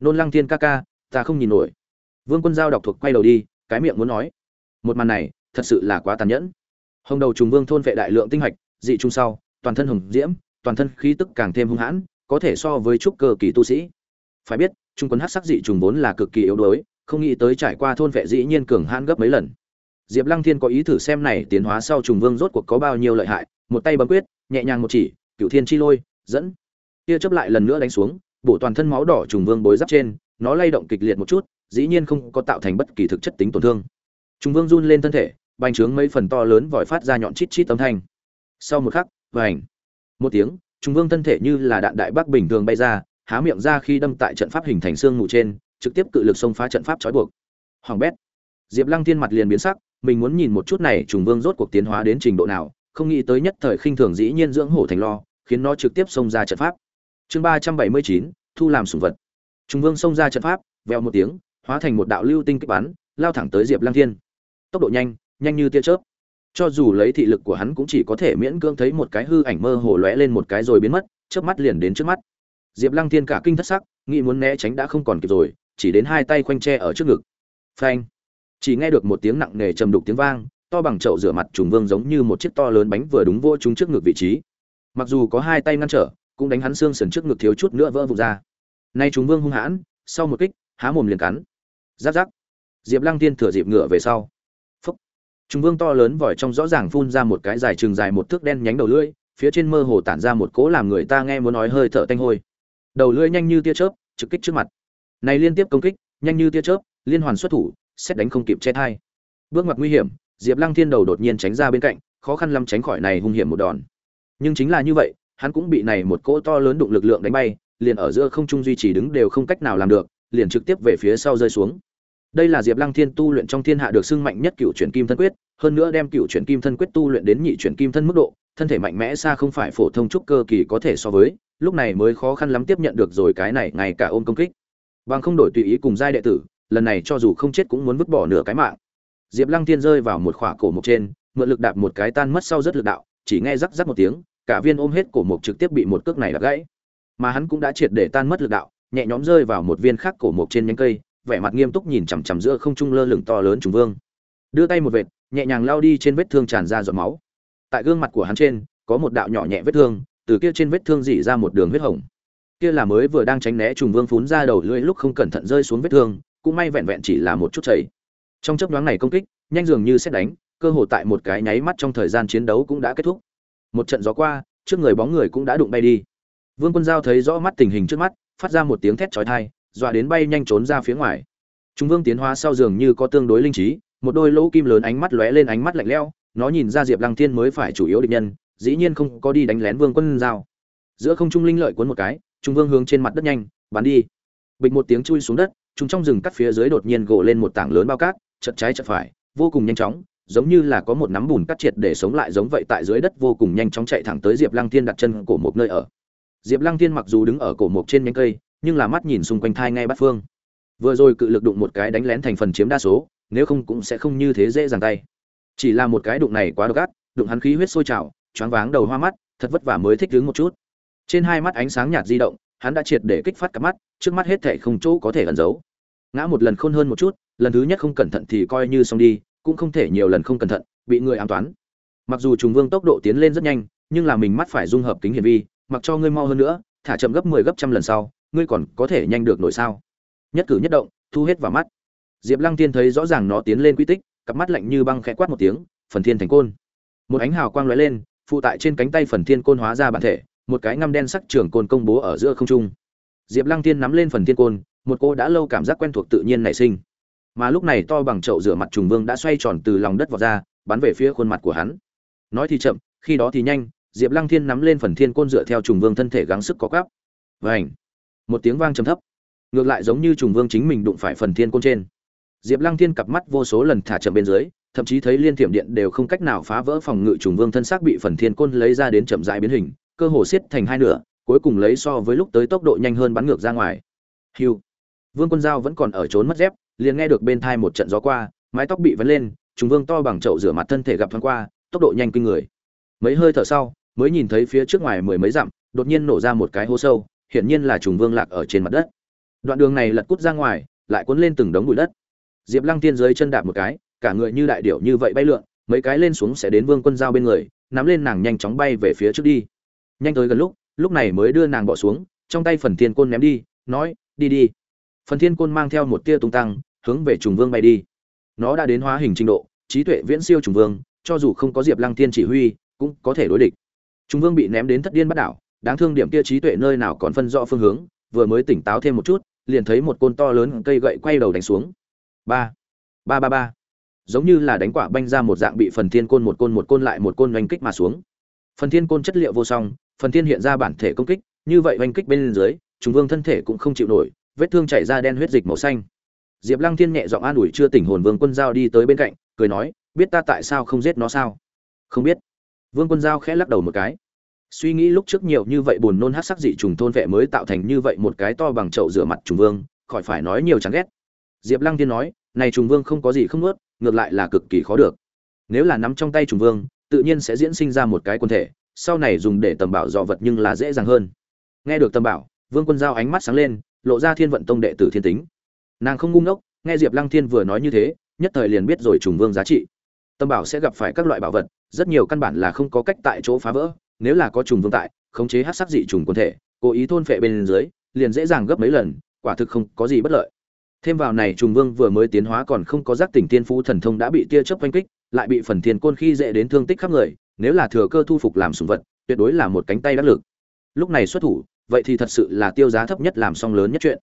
Nôn lăng thiên ca ca, ta không nhìn nổi vương quân giao đọc thuộc quay đầu đi, cái miệng muốn nói. Một màn này, thật sự là quá tàn nhẫn. Hồng đầu trùng vương thôn vệ đại lượng tinh hạch, dị trung sau, toàn thân hồng diễm, toàn thân khí tức càng thêm hung hãn, có thể so với trúc cơ kỳ tu sĩ. Phải biết, trung quân hát sắc dị trùng vốn là cực kỳ yếu đuối, không nghĩ tới trải qua thôn vệ dĩ nhiên cường hãn gấp mấy lần. Diệp lăng thiên có ý thử xem này tiến hóa sau trùng vương rốt cuộc có bao nhiêu lợi hại, một tay bấm quyết, nhẹ nhàng một chỉ cựu thiên chi lôi, dẫn. Kia chấp lại lần nữa đánh xuống, bổ toàn thân máu đỏ trùng vương bối giáp trên, nó lay động kịch liệt một chút dĩ nhiên không có tạo thành bất kỳ thực chất tính tổn thương. Trung vương run lên thân thể, bành trướng mấy phần to lớn vòi phát ra nhọn chít chít âm thanh. Sau một khắc vành một tiếng, Trung vương thân thể như là đạn đại bác bình thường bay ra, há miệng ra khi đâm tại trận pháp hình thành xương mù trên, trực tiếp cự lực xông phá trận pháp trói buộc. Hoàng bét. Diệp lăng thiên mặt liền biến sắc, mình muốn nhìn một chút này trùng vương rốt cuộc tiến hóa đến trình độ nào, không nghĩ tới nhất thời khinh thường dĩ nhiên dưỡng hổ thành lo, khiến nó trực tiếp xông ra trận pháp. Chương ba trăm bảy mươi chín, thu làm sủng vật. Trùng vương xông ra trận pháp, vèo một tiếng hóa thành một đạo lưu tinh kích bắn, lao thẳng tới diệp lăng thiên. Tốc độ nhanh nhanh như tia chớp. Cho dù lấy thị lực của hắn cũng chỉ có thể miễn cưỡng thấy một cái hư ảnh mơ hồ lóe lên một cái rồi biến mất, chớp mắt liền đến trước mắt. Diệp lăng thiên cả kinh thất sắc, nghĩ muốn né tránh đã không còn kịp rồi, chỉ đến hai tay khoanh tre ở trước ngực. Phanh! Chỉ nghe được một tiếng nặng nề trầm đục tiếng vang, to bằng chậu rửa mặt trùng vương giống như một chiếc to lớn bánh vừa đúng vô chúng trước ngực vị trí. Mặc dù có hai tay ngăn trở, cũng đánh hắn xương sườn trước ngực thiếu chút nữa vỡ vụn ra. Nay trùng vương hung hãn, sau một kích, há mồm liền cắn giáp giáp. Diệp lăng tiên thừa dịp ngựa về sau. Phúc. Trung vương to lớn vòi trong rõ ràng phun ra một cái dài chừng dài một thước đen nhánh đầu lưỡi, phía trên mơ hồ tản ra một cỗ làm người ta nghe muốn nói hơi thở tanh hôi. Đầu lưỡi nhanh như tia chớp, trực kích trước mặt. Này liên tiếp công kích, nhanh như tia chớp, liên hoàn xuất thủ, xét đánh không kịp che thai. Bước ngoặt nguy hiểm, diệp lăng thiên đầu đột nhiên tránh ra bên cạnh, khó khăn lắm tránh khỏi này hung hiểm một đòn. Nhưng chính là như vậy, hắn cũng bị này một cỗ to lớn đụng lực lượng đánh bay, liền ở giữa không trung duy trì đứng đều không cách nào làm được liền trực tiếp về phía sau rơi xuống. Đây là diệp lăng thiên tu luyện trong thiên hạ được xưng mạnh nhất cựu chuyển kim thân quyết, hơn nữa đem cựu chuyển kim thân quyết tu luyện đến nhị chuyển kim thân mức độ, thân thể mạnh mẽ xa không phải phổ thông trúc cơ kỳ có thể so với, lúc này mới khó khăn lắm tiếp nhận được rồi cái này ngay cả ôm công kích. Bằng không đổi tùy ý cùng giai đệ tử, lần này cho dù không chết cũng muốn vứt bỏ nửa cái mạng. Diệp lăng Thiên rơi vào một khỏa cổ mục trên, mượn lực đạp một cái tan mất sau rất lực đạo, chỉ nghe rắc rắc một tiếng, cả viên ôm hết cổ mục trực tiếp bị một cước này đập gãy. Mà hắn cũng đã triệt để tan mất lực đạo nhẹ nhõm rơi vào một viên khác cổ mộc trên nhánh cây, vẻ mặt nghiêm túc nhìn chằm chằm giữa không trung lơ lửng to lớn trùng vương. Đưa tay một vệt, nhẹ nhàng lao đi trên vết thương tràn ra giọt máu. Tại gương mặt của hắn trên, có một đạo nhỏ nhẹ vết thương, từ kia trên vết thương rỉ ra một đường huyết hồng. Kia là mới vừa đang tránh né trùng vương phún ra đầu lưỡi lúc không cẩn thận rơi xuống vết thương, cũng may vẹn vẹn chỉ là một chút chảy. Trong chớp nhoáng này công kích, nhanh dường như xét đánh, cơ hội tại một cái nháy mắt trong thời gian chiến đấu cũng đã kết thúc. Một trận gió qua, trước người bóng người cũng đã đụng bay đi. Vương quân giao thấy rõ mắt tình hình trước mắt phát ra một tiếng thét chói tai, dọa đến bay nhanh trốn ra phía ngoài. Trung vương tiến hóa sau dường như có tương đối linh trí, một đôi lỗ kim lớn ánh mắt lóe lên ánh mắt lạnh lẽo, nó nhìn ra diệp lăng thiên mới phải chủ yếu địch nhân, dĩ nhiên không có đi đánh lén vương quân giao. Giữa không trung linh lợi cuốn một cái, trung vương hướng trên mặt đất nhanh, bắn đi. Bịch một tiếng chui xuống đất, chúng trong rừng cắt phía dưới đột nhiên gồ lên một tảng lớn bao cát, chật trái chật phải, vô cùng nhanh chóng, giống như là có một nắm bùn cắt triệt để sống lại giống vậy tại dưới đất vô cùng nhanh chóng chạy thẳng tới diệp lăng thiên đặt chân cổ một nơi ở diệp lăng thiên mặc dù đứng ở cổ mục trên nhánh cây, nhưng là mắt nhìn xung quanh thai ngay bắt phương. Vừa rồi cự lực đụng một cái đánh lén thành phần chiếm đa số, nếu không cũng sẽ không như thế dễ dàng tay. Chỉ là một cái đụng này quá độc ác, đụng hắn khí huyết sôi trào, choáng váng đầu hoa mắt, thật vất vả mới thích đứng một chút. Trên hai mắt ánh sáng nhạt di động, hắn đã triệt để kích phát cả mắt, trước mắt hết thảy không chỗ có thể ẩn giấu. Ngã một lần khôn hơn một chút, lần thứ nhất không cẩn thận thì coi như xong đi, cũng không thể nhiều lần không cẩn thận, bị người ám toán. Mặc dù trùng vương tốc độ tiến lên rất nhanh, nhưng là mình mắt phải dung hợp kính hiển vi mặc cho ngươi mau hơn nữa, thả chậm gấp 10 gấp trăm lần sau, ngươi còn có thể nhanh được nổi sao? Nhất cử nhất động, thu hết vào mắt. Diệp lăng tiên thấy rõ ràng nó tiến lên quy tích, cặp mắt lạnh như băng khẽ quát một tiếng, phần thiên thành côn. Một ánh hào quang lóe lên, phụ tại trên cánh tay phần thiên côn hóa ra bản thể, một cái ngăm đen sắc trường côn công bố ở giữa không trung. Diệp lăng tiên nắm lên phần thiên côn, một cô đã lâu cảm giác quen thuộc tự nhiên nảy sinh. Mà lúc này to bằng chậu rửa mặt trùng vương đã xoay tròn từ lòng đất vào ra, bắn về phía khuôn mặt của hắn. Nói thì chậm, khi đó thì nhanh diệp lăng thiên nắm lên phần thiên côn dựa theo trùng vương thân thể gắng sức có quắp. Vành. một tiếng vang trầm thấp. Ngược lại giống như trùng vương chính mình đụng phải phần thiên côn trên. Diệp lăng thiên cặp mắt vô số lần thả chậm bên dưới, thậm chí thấy liên thiểm điện đều không cách nào phá vỡ phòng ngự trùng vương thân xác bị phần thiên côn lấy ra đến chậm rãi biến hình, cơ hồ xiết thành hai nửa, cuối cùng lấy so với lúc tới tốc độ nhanh hơn bắn ngược ra ngoài. Hiu vương quân giao vẫn còn ở trốn mất dép, liền nghe được bên tai một trận gió qua, mái tóc bị vấn lên, trùng vương to bằng chậu rửa mặt thân thể gặp thoáng qua, tốc độ nhanh kinh người. Mấy hơi thở sau mới nhìn thấy phía trước ngoài mười mấy dặm, đột nhiên nổ ra một cái hố sâu, hiển nhiên là trùng vương lạc ở trên mặt đất. Đoạn đường này lật cút ra ngoài, lại cuốn lên từng đống bụi đất. Diệp lăng tiên dưới chân đạp một cái, cả người như đại điểu như vậy bay lượn, mấy cái lên xuống sẽ đến vương quân giao bên người, nắm lên nàng nhanh chóng bay về phía trước đi. Nhanh tới gần lúc lúc này mới đưa nàng bỏ xuống, trong tay phần thiên côn ném đi, nói, đi đi. Phần thiên côn mang theo một tia tung tăng, hướng về trùng vương bay đi. Nó đã đến hóa hình trình độ, trí tuệ viễn siêu trùng vương, cho dù không có diệp lăng tiên chỉ huy, cũng có thể đối địch. Trung vương bị ném đến thất điên bắt đảo, đáng thương điểm kia trí tuệ nơi nào còn phân rõ phương hướng, vừa mới tỉnh táo thêm một chút, liền thấy một côn to lớn cây gậy quay đầu đánh xuống. Ba ba ba ba. Giống như là đánh quả banh ra một dạng bị phần thiên côn một côn một côn lại một côn oanh kích mà xuống. Phần thiên côn chất liệu vô song, phần thiên hiện ra bản thể công kích, như vậy oanh kích bên dưới, Trung vương thân thể cũng không chịu nổi, vết thương chảy ra đen huyết dịch màu xanh. Diệp lăng thiên nhẹ giọng an ủi chưa tỉnh hồn vương quân giao đi tới bên cạnh, cười nói, biết ta tại sao không giết nó sao? Không biết vương quân giao khẽ lắc đầu một cái. Suy nghĩ lúc trước nhiều như vậy buồn nôn hắc sắc dị trùng thôn vệ mới tạo thành như vậy một cái to bằng chậu rửa mặt trùng vương, khỏi phải nói nhiều chẳng ghét. Diệp lăng thiên nói, này trùng vương không có gì không nuốt, ngược lại là cực kỳ khó được. Nếu là nắm trong tay trùng vương, tự nhiên sẽ diễn sinh ra một cái quân thể, sau này dùng để tầm bảo dò vật nhưng là dễ dàng hơn. Nghe được tầm bảo, vương quân giao ánh mắt sáng lên, lộ ra thiên vận tông đệ tử thiên tính. Nàng không ngu ngốc, nghe diệp lăng thiên vừa nói như thế, nhất thời liền biết rồi trùng vương giá trị tâm bảo sẽ gặp phải các loại bảo vật, rất nhiều căn bản là không có cách tại chỗ phá vỡ, nếu là có trùng vương tại, khống chế hát sắc dị trùng quân thể, cố ý thôn phệ bên dưới, liền dễ dàng gấp mấy lần, quả thực không có gì bất lợi. Thêm vào này trùng vương vừa mới tiến hóa còn không có giác tỉnh tiên phú thần thông đã bị tia chớp oanh kích, lại bị phần thiên côn khi dễ đến thương tích khắp người, nếu là thừa cơ thu phục làm sùng vật, tuyệt đối là một cánh tay đắc lực. Lúc này xuất thủ, vậy thì thật sự là tiêu giá thấp nhất làm xong lớn nhất chuyện.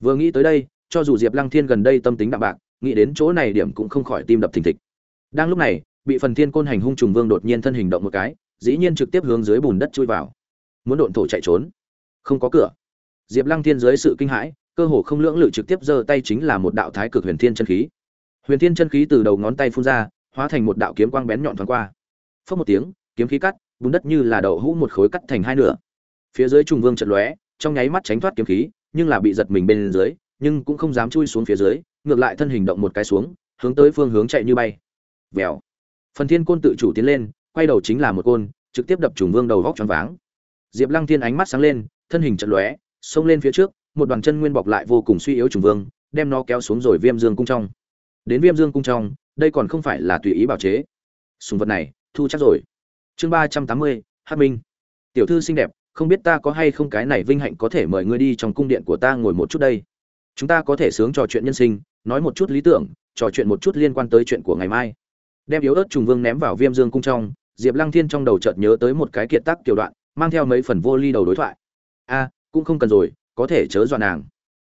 Vừa nghĩ tới đây, cho dù diệp lăng thiên gần đây tâm tính đạm bạc, nghĩ đến chỗ này điểm cũng không khỏi tim đập thình thịch đang lúc này, bị phần thiên côn hành hung trùng vương đột nhiên thân hình động một cái, dĩ nhiên trực tiếp hướng dưới bùn đất chui vào. Muốn độn thổ chạy trốn? Không có cửa. Diệp lăng thiên dưới sự kinh hãi, cơ hồ không lưỡng lự trực tiếp giơ tay chính là một đạo thái cực huyền thiên chân khí. Huyền thiên chân khí từ đầu ngón tay phun ra, hóa thành một đạo kiếm quang bén nhọn thoáng qua. Phớt một tiếng, kiếm khí cắt, bùn đất như là đậu hũ một khối cắt thành hai nửa. Phía dưới trùng vương trận lóe, trong nháy mắt tránh thoát kiếm khí, nhưng là bị giật mình bên dưới, nhưng cũng không dám chui xuống phía dưới, ngược lại thân hình động một cái xuống, hướng tới phương hướng chạy như bay vèo. Phần thiên côn tự chủ tiến lên, quay đầu chính là một côn, trực tiếp đập trùng vương đầu vóc tròn váng. Diệp lăng thiên ánh mắt sáng lên, thân hình chợt lóe, xông lên phía trước, một đoàn chân nguyên bọc lại vô cùng suy yếu trùng vương, đem nó kéo xuống rồi viêm dương cung trong. Đến viêm dương cung trong, đây còn không phải là tùy ý bảo chế. Sùng vật này, thu chắc rồi. Chương ba trăm tám mươi hát minh. Tiểu thư xinh đẹp, không biết ta có hay không cái này vinh hạnh có thể mời ngươi đi trong cung điện của ta ngồi một chút đây? Chúng ta có thể sướng trò chuyện nhân sinh, nói một chút lý tưởng, trò chuyện một chút liên quan tới chuyện của ngày mai đem yếu ớt trùng vương ném vào viêm dương cung trong, diệp lăng thiên trong đầu chợt nhớ tới một cái kiệt tác kiểu đoạn, mang theo mấy phần vô ly đầu đối thoại. A, cũng không cần rồi, có thể chớ dọa nàng.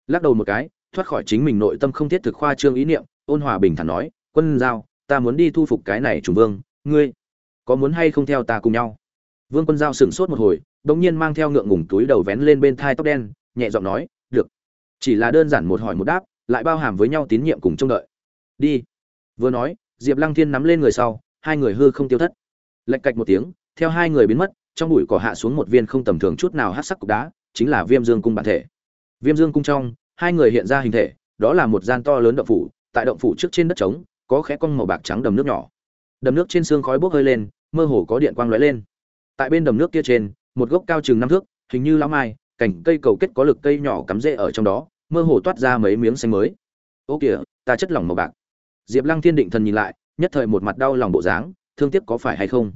Lắc đầu một cái, thoát khỏi chính mình nội tâm không thiết thực khoa trương ý niệm, ôn hòa bình thản nói, quân giao, ta muốn đi thu phục cái này trùng vương, ngươi có muốn hay không theo ta cùng nhau? Vương quân giao sửng sốt một hồi đ nhiên mang theo ngượng ngùng túi đầu vén lên bên thai tóc đen, nhẹ giọng nói, được. Chỉ là đơn giản một hỏi một đáp, lại bao hàm với nhau tín nhiệm cùng trông đợi. Đi. Vừa nói diệp lăng thiên nắm lên người sau, hai người hư không tiêu thất. Lạch cạch một tiếng, theo hai người biến mất, trong bụi cỏ hạ xuống một viên không tầm thường chút nào hát sắc cục đá, chính là viêm dương cung bản thể. Viêm dương cung trong, hai người hiện ra hình thể, đó là một gian to lớn động phủ, tại động phủ trước trên đất trống, có khẽ cong màu bạc trắng đầm nước nhỏ. Đầm nước trên xương khói bốc hơi lên, mơ hồ có điện quang lóe lên. Tại bên đầm nước kia trên, một gốc cao chừng năm thước, hình như lão mai cảnh cây cầu kết có lực cây nhỏ cắm rễ ở trong đó, mơ hồ toát ra mấy miếng xanh mới. Ô kìa, ta chất lỏng màu bạc diệp lăng thiên định thần nhìn lại, nhất thời một mặt đau lòng bộ dáng, thương tiếc có phải hay không?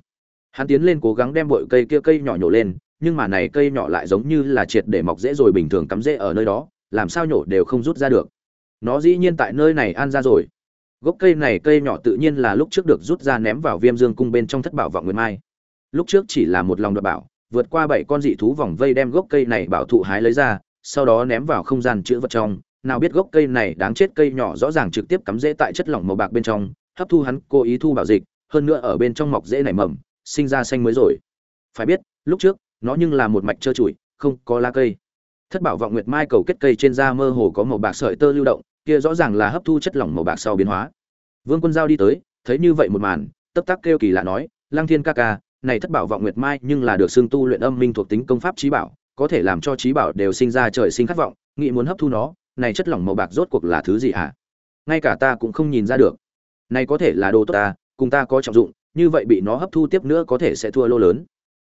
Hắn tiến lên cố gắng đem bụi cây kia cây nhỏ nhổ lên, nhưng mà này cây nhỏ lại giống như là triệt để mọc rễ rồi bình thường cắm rễ ở nơi đó, làm sao nhổ đều không rút ra được. Nó dĩ nhiên tại nơi này an ra rồi. Gốc cây này cây nhỏ tự nhiên là lúc trước được rút ra ném vào viêm dương cung bên trong thất bảo vọng nguyên mai. Lúc trước chỉ là một lòng đoạt bảo, vượt qua bảy con dị thú vòng vây đem gốc cây này bảo thụ hái lấy ra, sau đó ném vào không gian chứa vật trong nào biết gốc cây này đáng chết cây nhỏ rõ ràng trực tiếp cắm rễ tại chất lỏng màu bạc bên trong, hấp thu hắn, cố ý thu bảo dịch, hơn nữa ở bên trong mọc rễ nảy mầm, sinh ra xanh mới rồi. Phải biết, lúc trước, nó nhưng là một mạch trơ trụi, không có lá cây. Thất bảo vọng nguyệt mai cầu kết cây trên da mơ hồ có màu bạc sợi tơ lưu động, kia rõ ràng là hấp thu chất lỏng màu bạc sau biến hóa. Vương quân giao đi tới, thấy như vậy một màn, tấp tắc kêu kỳ lạ nói, lăng thiên ca ca, này thất bảo vọng nguyệt mai nhưng là được xương tu luyện âm minh thuộc tính công pháp trí bảo, có thể làm cho trí bảo đều sinh ra trời sinh khát vọng nghĩ muốn hấp thu nó này chất lỏng màu bạc rốt cuộc là thứ gì hả? Ngay cả ta cũng không nhìn ra được. Này có thể là đồ tốt ta, cùng ta có trọng dụng, như vậy bị nó hấp thu tiếp nữa có thể sẽ thua lô lớn.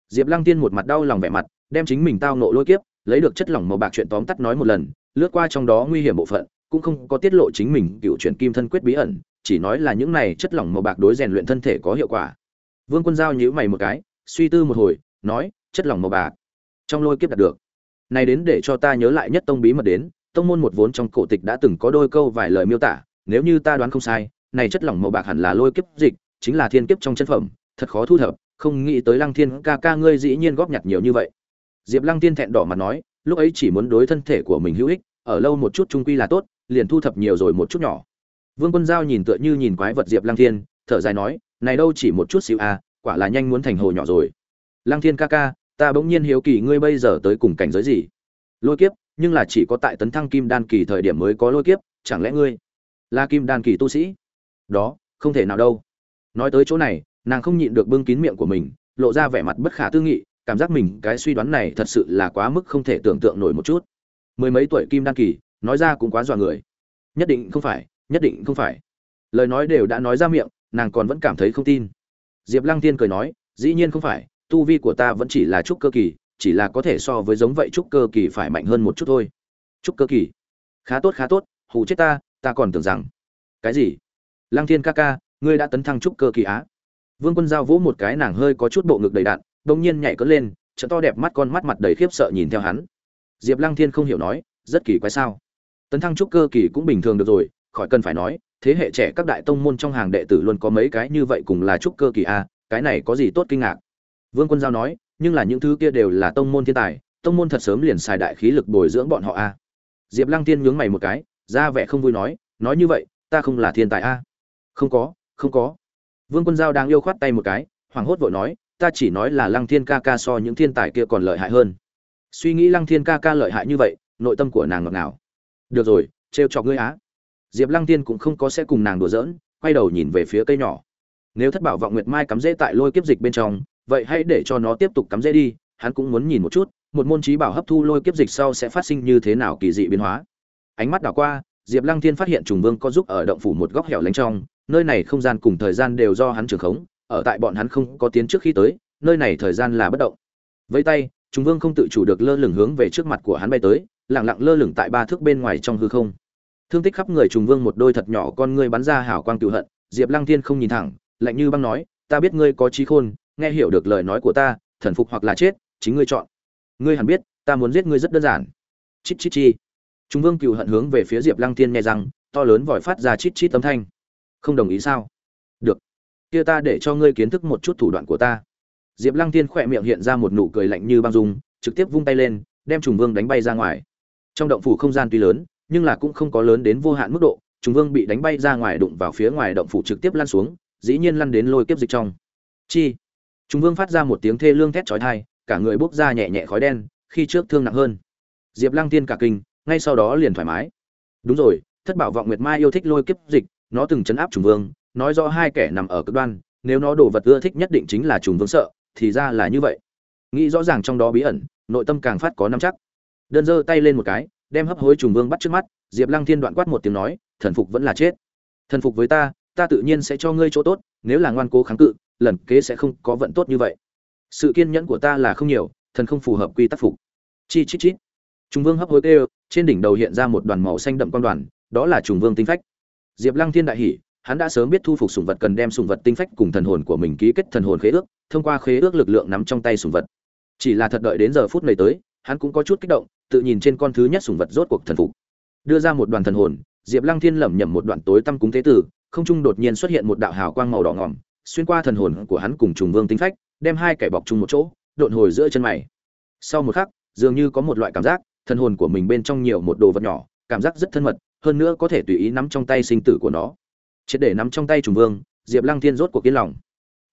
Diệp lăng tiên một mặt đau lòng vẻ mặt, đem chính mình tao nộ lôi kiếp, lấy được chất lỏng màu bạc chuyện tóm tắt nói một lần, lướt qua trong đó nguy hiểm bộ phận, cũng không có tiết lộ chính mình cựu chuyển kim thân quyết bí ẩn, chỉ nói là những này chất lỏng màu bạc đối rèn luyện thân thể có hiệu quả. Vương quân giao nhíu mày một cái, suy tư một hồi, nói, chất lỏng màu bạc. Trong lôi kiếp đạt được. Này đến để cho ta nhớ lại nhất tông bí mật đến tông môn một vốn trong cổ tịch đã từng có đôi câu vài lời miêu tả, nếu như ta đoán không sai, này chất lỏng màu bạc hẳn là lôi kiếp dịch, chính là thiên kiếp trong chân phẩm, thật khó thu thập, không nghĩ tới lăng thiên ca ca ngươi dĩ nhiên góp nhặt nhiều như vậy. Diệp lăng Thiên thẹn đỏ mặt nói, lúc ấy chỉ muốn đối thân thể của mình hữu ích, ở lâu một chút trung quy là tốt, liền thu thập nhiều rồi một chút nhỏ. Vương quân giao nhìn tựa như nhìn quái vật diệp lăng thiên, thở dài nói, này đâu chỉ một chút xíu à quả là nhanh muốn thành hồ nhỏ rồi. Lăng thiên ca ca, ta bỗng nhiên hiếu kỳ ngươi bây giờ tới cùng cảnh giới gì? Lôi kiếp nhưng là chỉ có tại tấn thăng kim đan kỳ thời điểm mới có lôi kiếp, chẳng lẽ ngươi là kim đan kỳ tu sĩ? Đó, không thể nào đâu. Nói tới chỗ này, nàng không nhịn được bưng kín miệng của mình, lộ ra vẻ mặt bất khả tư nghị, cảm giác mình cái suy đoán này thật sự là quá mức không thể tưởng tượng nổi một chút. Mười mấy tuổi kim đan kỳ, nói ra cũng quá dọa người. Nhất định không phải, nhất định không phải. Lời nói đều đã nói ra miệng, nàng còn vẫn cảm thấy không tin. Diệp lăng tiên cười nói, dĩ nhiên không phải, tu vi của ta vẫn chỉ là trúc cơ kỳ chỉ là có thể so với giống vậy trúc cơ kỳ phải mạnh hơn một chút thôi. Trúc cơ kỳ? Khá tốt khá tốt, hù chết ta ta còn tưởng rằng. Cái gì? Lăng thiên ca ca, ngươi đã tấn thăng trúc cơ kỳ á? Vương quân giao vỗ một cái nàng hơi có chút bộ ngực đầy đạn đông nhiên nhảy cất lên trận to đẹp mắt con mắt mặt đầy khiếp sợ nhìn theo hắn. Diệp lăng thiên không hiểu nói, rất kỳ quái sao? Tấn thăng trúc cơ kỳ cũng bình thường được rồi, khỏi cần phải nói, thế hệ trẻ các đại tông môn trong hàng đệ tử luôn có mấy cái như vậy cùng là trúc cơ kỳ a cái này có gì tốt kinh ngạc? Vương quân giao nói nhưng là những thứ kia đều là tông môn thiên tài, tông môn thật sớm liền xài đại khí lực bồi dưỡng bọn họ a. Diệp lăng tiên nhướng mày một cái, ra vẻ không vui nói nói như vậy, ta không là thiên tài a. Không có không có. Vương quân giao đang yêu khoát tay một cái, hoảng hốt vội nói, ta chỉ nói là lăng thiên ca ca so những thiên tài kia còn lợi hại hơn. Suy nghĩ lăng thiên ca ca lợi hại như vậy, nội tâm của nàng ngọt ngào. Được rồi, trêu chọc ngươi á. Diệp lăng tiên cũng không có sẽ cùng nàng đùa giỡn, quay đầu nhìn về phía cây nhỏ. Nếu thất bảo vọng nguyệt mai cắm rễ tại lôi kiếp dịch bên trong vậy hãy để cho nó tiếp tục cắm rễ đi, hắn cũng muốn nhìn một chút, một môn trí bảo hấp thu lôi kiếp dịch sau sẽ phát sinh như thế nào kỳ dị biến hóa. Ánh mắt đảo qua, diệp lăng thiên phát hiện trùng vương có giúp ở động phủ một góc hẻo lánh trong, nơi này không gian cùng thời gian đều do hắn trưởng khống, ở tại bọn hắn không có tiến trước khi tới, nơi này thời gian là bất động. Với tay, trùng vương không tự chủ được lơ lửng hướng về trước mặt của hắn bay tới lẳng lặng lơ lửng tại ba thước bên ngoài trong hư không. Thương tích khắp người trùng vương một đôi thật nhỏ con ngươi bắn ra hào quang cựu hận, diệp lăng thiên không nhìn thẳng, lạnh như băng nói, ta biết ngươi có trí khôn nghe hiểu được lời nói của ta, thần phục hoặc là chết, chính ngươi chọn. Ngươi hẳn biết, ta muốn giết ngươi rất đơn giản. Chít chít chi. Chúng vương cựu hận hướng về phía diệp lăng thiên nghe rằng, to lớn vòi phát ra chít chít âm thanh. Không đồng ý sao? Được. Kia ta để cho ngươi kiến thức một chút thủ đoạn của ta. Diệp lăng thiên khỏe miệng hiện ra một nụ cười lạnh như băng dung, trực tiếp vung tay lên, đem trùng vương đánh bay ra ngoài. Trong động phủ không gian tuy lớn, nhưng là cũng không có lớn đến vô hạn mức độ trùng vương bị đánh bay ra ngoài đụng vào phía ngoài động phủ trực tiếp lăn xuống, dĩ nhiên lăn đến lôi kiếp dịch trong. Chi? Trùng vương phát ra một tiếng thê lương thét chói tai, cả người bốc ra nhẹ nhẹ khói đen, khi trước thương nặng hơn. Diệp lăng tiên cả kinh, ngay sau đó liền thoải mái. Đúng rồi, thất bảo vọng nguyệt mai yêu thích lôi kiếp dịch, nó từng chấn áp trùng vương, nói rõ hai kẻ nằm ở cực đoan, nếu nó đồ vật ưa thích nhất định chính là trùng vương sợ, thì ra là như vậy. Nghĩ rõ ràng trong đó bí ẩn, nội tâm càng phát có nắm chắc. Đơn giơ tay lên một cái, đem hấp hối trùng vương bắt trước mắt, diệp lăng thiên đoạn quát một tiếng nói, thần phục vẫn là chết. Thần phục với ta ta tự nhiên sẽ cho ngươi chỗ tốt, nếu là ngoan cố kháng cự lần kế sẽ không có vận tốt như vậy. Sự kiên nhẫn của ta là không nhiều, thần không phù hợp quy tắc phục. Chi chít chít. Trùng vương hấp hối kêu, trên đỉnh đầu hiện ra một đoàn màu xanh đậm con đoàn, đó là trùng vương tinh phách. Diệp lăng thiên đại hỉ, hắn đã sớm biết thu phục sùng vật cần đem sùng vật tinh phách cùng thần hồn của mình ký kết thần hồn khế ước, thông qua khế ước lực lượng nắm trong tay sùng vật. Chỉ là thật đợi đến giờ phút này tới, hắn cũng có chút kích động, tự nhìn trên con thứ nhất sùng vật rốt cuộc thần phục. Đưa ra một đoàn thần hồn, diệp lăng thiên lẩm nhẩm một đoạn tối tăm cúng thế tử, không trung đột nhiên xuất hiện một đạo hào quang màu đỏ ngỏm xuyên qua thần hồn của hắn cùng trùng vương tinh phách, đem hai kẻ bọc chung một chỗ, độn hồi giữa chân mày. Sau một khắc, dường như có một loại cảm giác, thần hồn của mình bên trong nhiều một đồ vật nhỏ, cảm giác rất thân mật, hơn nữa có thể tùy ý nắm trong tay sinh tử của nó. Triệt để nắm trong tay trùng vương, diệp lăng thiên rốt cuộc yên lòng.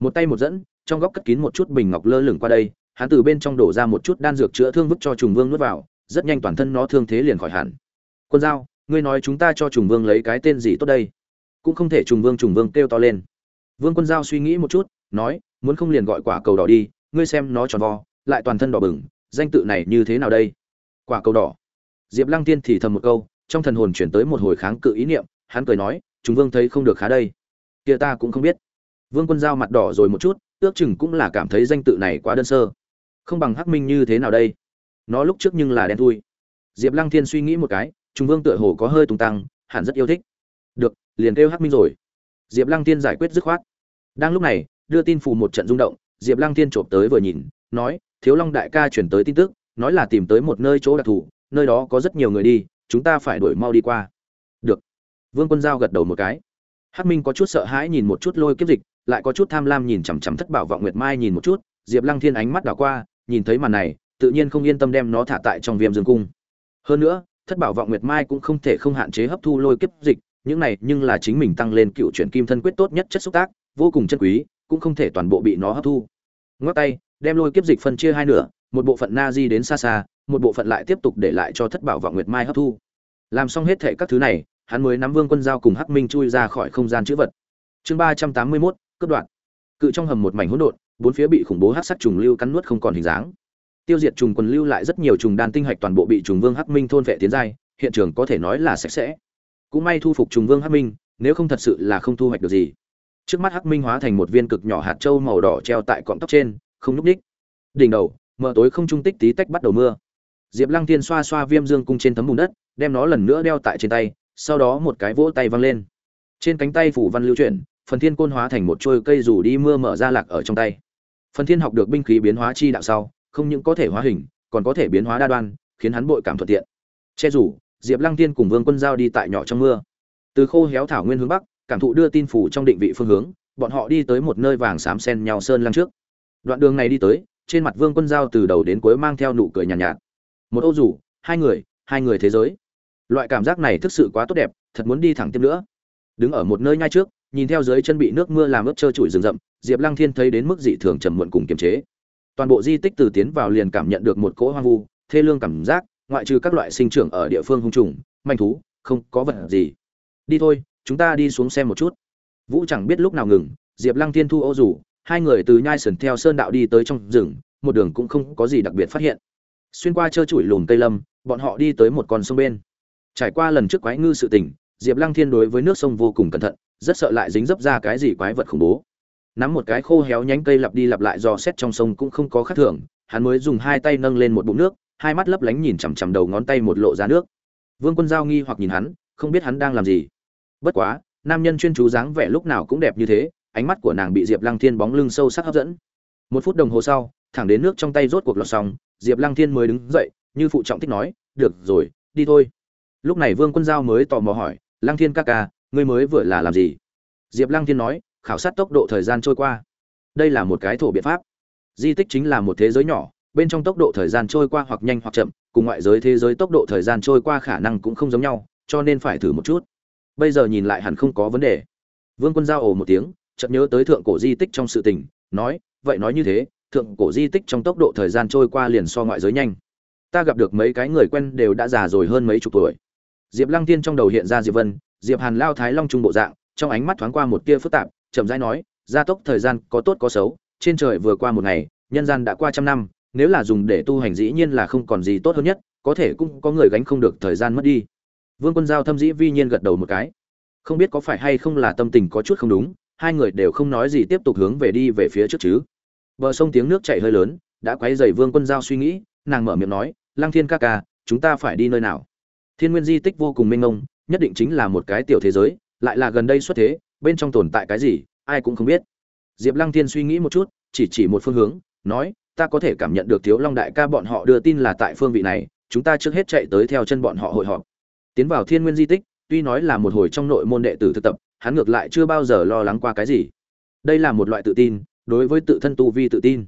Một tay một dẫn, trong góc cất kín một chút bình ngọc lơ lửng qua đây, hắn từ bên trong đổ ra một chút đan dược chữa thương vứt cho trùng vương nuốt vào, rất nhanh toàn thân nó thương thế liền khỏi hẳn. Quân giao, ngươi nói chúng ta cho trùng vương lấy cái tên gì tốt đây? Cũng không thể trùng vương trùng vương kêu to lên vương quân giao suy nghĩ một chút, nói, muốn không liền gọi quả cầu đỏ đi, ngươi xem nó tròn vo, lại toàn thân đỏ bừng, danh tự này như thế nào đây? Quả cầu đỏ. Diệp lăng tiên thì thầm một câu, trong thần hồn chuyển tới một hồi kháng cự ý niệm, hắn cười nói, chúng vương thấy không được khá đây. Kia ta cũng không biết. Vương quân giao mặt đỏ rồi một chút, ước chừng cũng là cảm thấy danh tự này quá đơn sơ. Không bằng hắc minh như thế nào đây? Nó lúc trước nhưng là đen thui. Diệp lăng thiên suy nghĩ một cái Trung vương tựa hồ có hơi tung tăng, hẳn rất yêu thích. Được, liền kêu hắc minh rồi diệp lăng thiên giải quyết dứt khoát. Đang lúc này, đưa tin phù một trận rung động, diệp lăng thiên trộm tới vừa nhìn, nói, thiếu long đại ca chuyển tới tin tức, nói là tìm tới một nơi chỗ đặc thù, nơi đó có rất nhiều người đi, chúng ta phải đuổi mau đi qua. Được. Vương quân giao gật đầu một cái. Hắc minh có chút sợ hãi nhìn một chút lôi kiếp dịch, lại có chút tham lam nhìn chằm chằm thất bảo vọng nguyệt mai nhìn một chút, diệp lăng thiên ánh mắt đảo qua, nhìn thấy màn này, tự nhiên không yên tâm đem nó thả tại trong viêm dương cung. Hơn nữa, thất bảo vọng nguyệt mai cũng không thể không hạn chế hấp thu lôi kiếp dịch những này nhưng là chính mình tăng lên cựu chuyển kim thân quyết tốt nhất chất xúc tác, vô cùng chân quý, cũng không thể toàn bộ bị nó hấp thu. Ngoắc tay, đem lôi kiếp dịch phân chia hai nửa, một bộ phận na di đến xa xa, một bộ phận lại tiếp tục để lại cho thất bảo vọng nguyệt mai hấp thu. Làm xong hết thệ các thứ này, hắn mới nắm vương quân dao cùng hắc minh chui ra khỏi không gian chữ vật. Chương ba trăm tám mươi mốt, cướp đoạn cự trong hầm một mảnh hỗn độn, bốn phía bị khủng bố hắc sắc trùng lưu cắn nuốt không còn hình dáng. Tiêu diệt trùng quần lưu lại rất nhiều trùng đan tinh hạch toàn bộ bị trùng vương hắc minh thôn vệ tiến giai, hiện trường có thể nói là sạch sẽ cũng may thu phục trùng vương hắc minh, nếu không thật sự là không thu hoạch được gì. Trước mắt hắc minh hóa thành một viên cực nhỏ hạt trâu màu đỏ treo tại cọng tóc trên, không núp đích đỉnh đầu, mở tối không trung tích tí tách bắt đầu mưa. Diệp lăng thiên xoa xoa viêm dương cung trên tấm bùn đất, đem nó lần nữa đeo tại trên tay, sau đó một cái vỗ tay văng lên. Trên cánh tay phủ văn lưu chuyển, phần thiên côn hóa thành một trôi cây rủ đi mưa mở ra lạc ở trong tay. Phần thiên học được binh khí biến hóa chi đạo sau, không những có thể hóa hình, còn có thể biến hóa đa đoan, khiến hắn bội cảm thuận tiện. Che rủ diệp lăng tiên cùng vương quân giao đi tại nhỏ trong mưa. Từ khô héo thảo nguyên hướng bắc cảm thụ đưa tin phủ trong định vị phương hướng bọn họ đi tới một nơi vàng xám sen nhau sơn lăng trước. Đoạn đường này đi tới trên mặt vương quân giao từ đầu đến cuối mang theo nụ cười nhàn nhạt, nhạt. Một ô rủ hai người hai người thế giới. Loại cảm giác này thực sự quá tốt đẹp thật muốn đi thẳng tiếp nữa. Đứng ở một nơi ngay trước nhìn theo dưới chân bị nước mưa làm ướt trơ trụi rừng rậm diệp lăng thiên thấy đến mức dị thường trầm muộn cùng kiềm chế. Toàn bộ di tích từ tiến vào liền cảm nhận được một cỗ hoang vu thê lương cảm giác ngoại trừ các loại sinh trưởng ở địa phương hung trùng, manh thú, không có vật gì. Đi thôi, chúng ta đi xuống xem một chút. Vũ chẳng biết lúc nào ngừng, diệp lăng thiên thu ô rủ, hai người từ nhai sườn theo sơn đạo đi tới trong rừng, một đường cũng không có gì đặc biệt phát hiện. Xuyên qua trơ trụi lùm cây lâm, bọn họ đi tới một con sông bên. Trải qua lần trước quái ngư sự tình, diệp lăng thiên đối với nước sông vô cùng cẩn thận, rất sợ lại dính dấp ra cái gì quái vật khủng bố. Nắm một cái khô héo nhánh cây lặp đi lặp lại dò xét trong sông cũng không có khác thường, hắn mới dùng hai tay nâng lên một bụng nước hai mắt lấp lánh nhìn chằm chằm đầu ngón tay một lộ ra nước. Vương quân giao nghi hoặc nhìn hắn, không biết hắn đang làm gì. Bất quá, nam nhân chuyên chú dáng vẻ lúc nào cũng đẹp như thế, ánh mắt của nàng bị diệp lăng thiên bóng lưng sâu sắc hấp dẫn. Một phút đồng hồ sau, thẳng đến nước trong tay rốt cuộc lọt xong, diệp lăng thiên mới đứng dậy, như phụ trọng thích nói, được rồi, đi thôi. Lúc này vương quân giao mới tò mò hỏi, lăng thiên ca ca, ngươi mới vừa là làm gì? Diệp lăng thiên nói, khảo sát tốc độ thời gian trôi qua. Đây là một cái thổ biện pháp. Di tích chính là một thế giới nhỏ bên trong tốc độ thời gian trôi qua hoặc nhanh hoặc chậm, cùng ngoại giới thế giới tốc độ thời gian trôi qua khả năng cũng không giống nhau, cho nên phải thử một chút. Bây giờ nhìn lại hẳn không có vấn đề. Vương quân giao ồ một tiếng, chợt nhớ tới thượng cổ di tích trong sự tình, nói, vậy nói như thế, thượng cổ di tích trong tốc độ thời gian trôi qua liền so ngoại giới nhanh. Ta gặp được mấy cái người quen đều đã già rồi hơn mấy chục tuổi. Diệp lăng tiên trong đầu hiện ra diệp vân, diệp hàn lao thái long trung bộ dạng, trong ánh mắt thoáng qua một tia phức tạp, chậm rãi nói, gia tốc thời gian có tốt có xấu, trên trời vừa qua một ngày, nhân gian đã qua trăm năm nếu là dùng để tu hành dĩ nhiên là không còn gì tốt hơn nhất, có thể cũng có người gánh không được thời gian mất đi. Vương quân giao thâm dĩ vi nhiên gật đầu một cái. Không biết có phải hay không là tâm tình có chút không đúng, hai người đều không nói gì tiếp tục hướng về đi về phía trước chứ. Bờ sông tiếng nước chảy hơi lớn, đã quấy dày vương quân giao suy nghĩ, nàng mở miệng nói, lăng thiên ca ca, chúng ta phải đi nơi nào? Thiên nguyên di tích vô cùng mênh mông, nhất định chính là một cái tiểu thế giới, lại là gần đây xuất thế, bên trong tồn tại cái gì, ai cũng không biết. Diệp lăng thiên suy nghĩ một chút, chỉ chỉ một phương hướng, nói ta có thể cảm nhận được thiếu long đại ca bọn họ đưa tin là tại phương vị này, chúng ta trước hết chạy tới theo chân bọn họ hội họp. Tiến vào thiên nguyên di tích, tuy nói là một hồi trong nội môn đệ tử thực tập, hắn ngược lại chưa bao giờ lo lắng qua cái gì. Đây là một loại tự tin, đối với tự thân tu vi tự tin.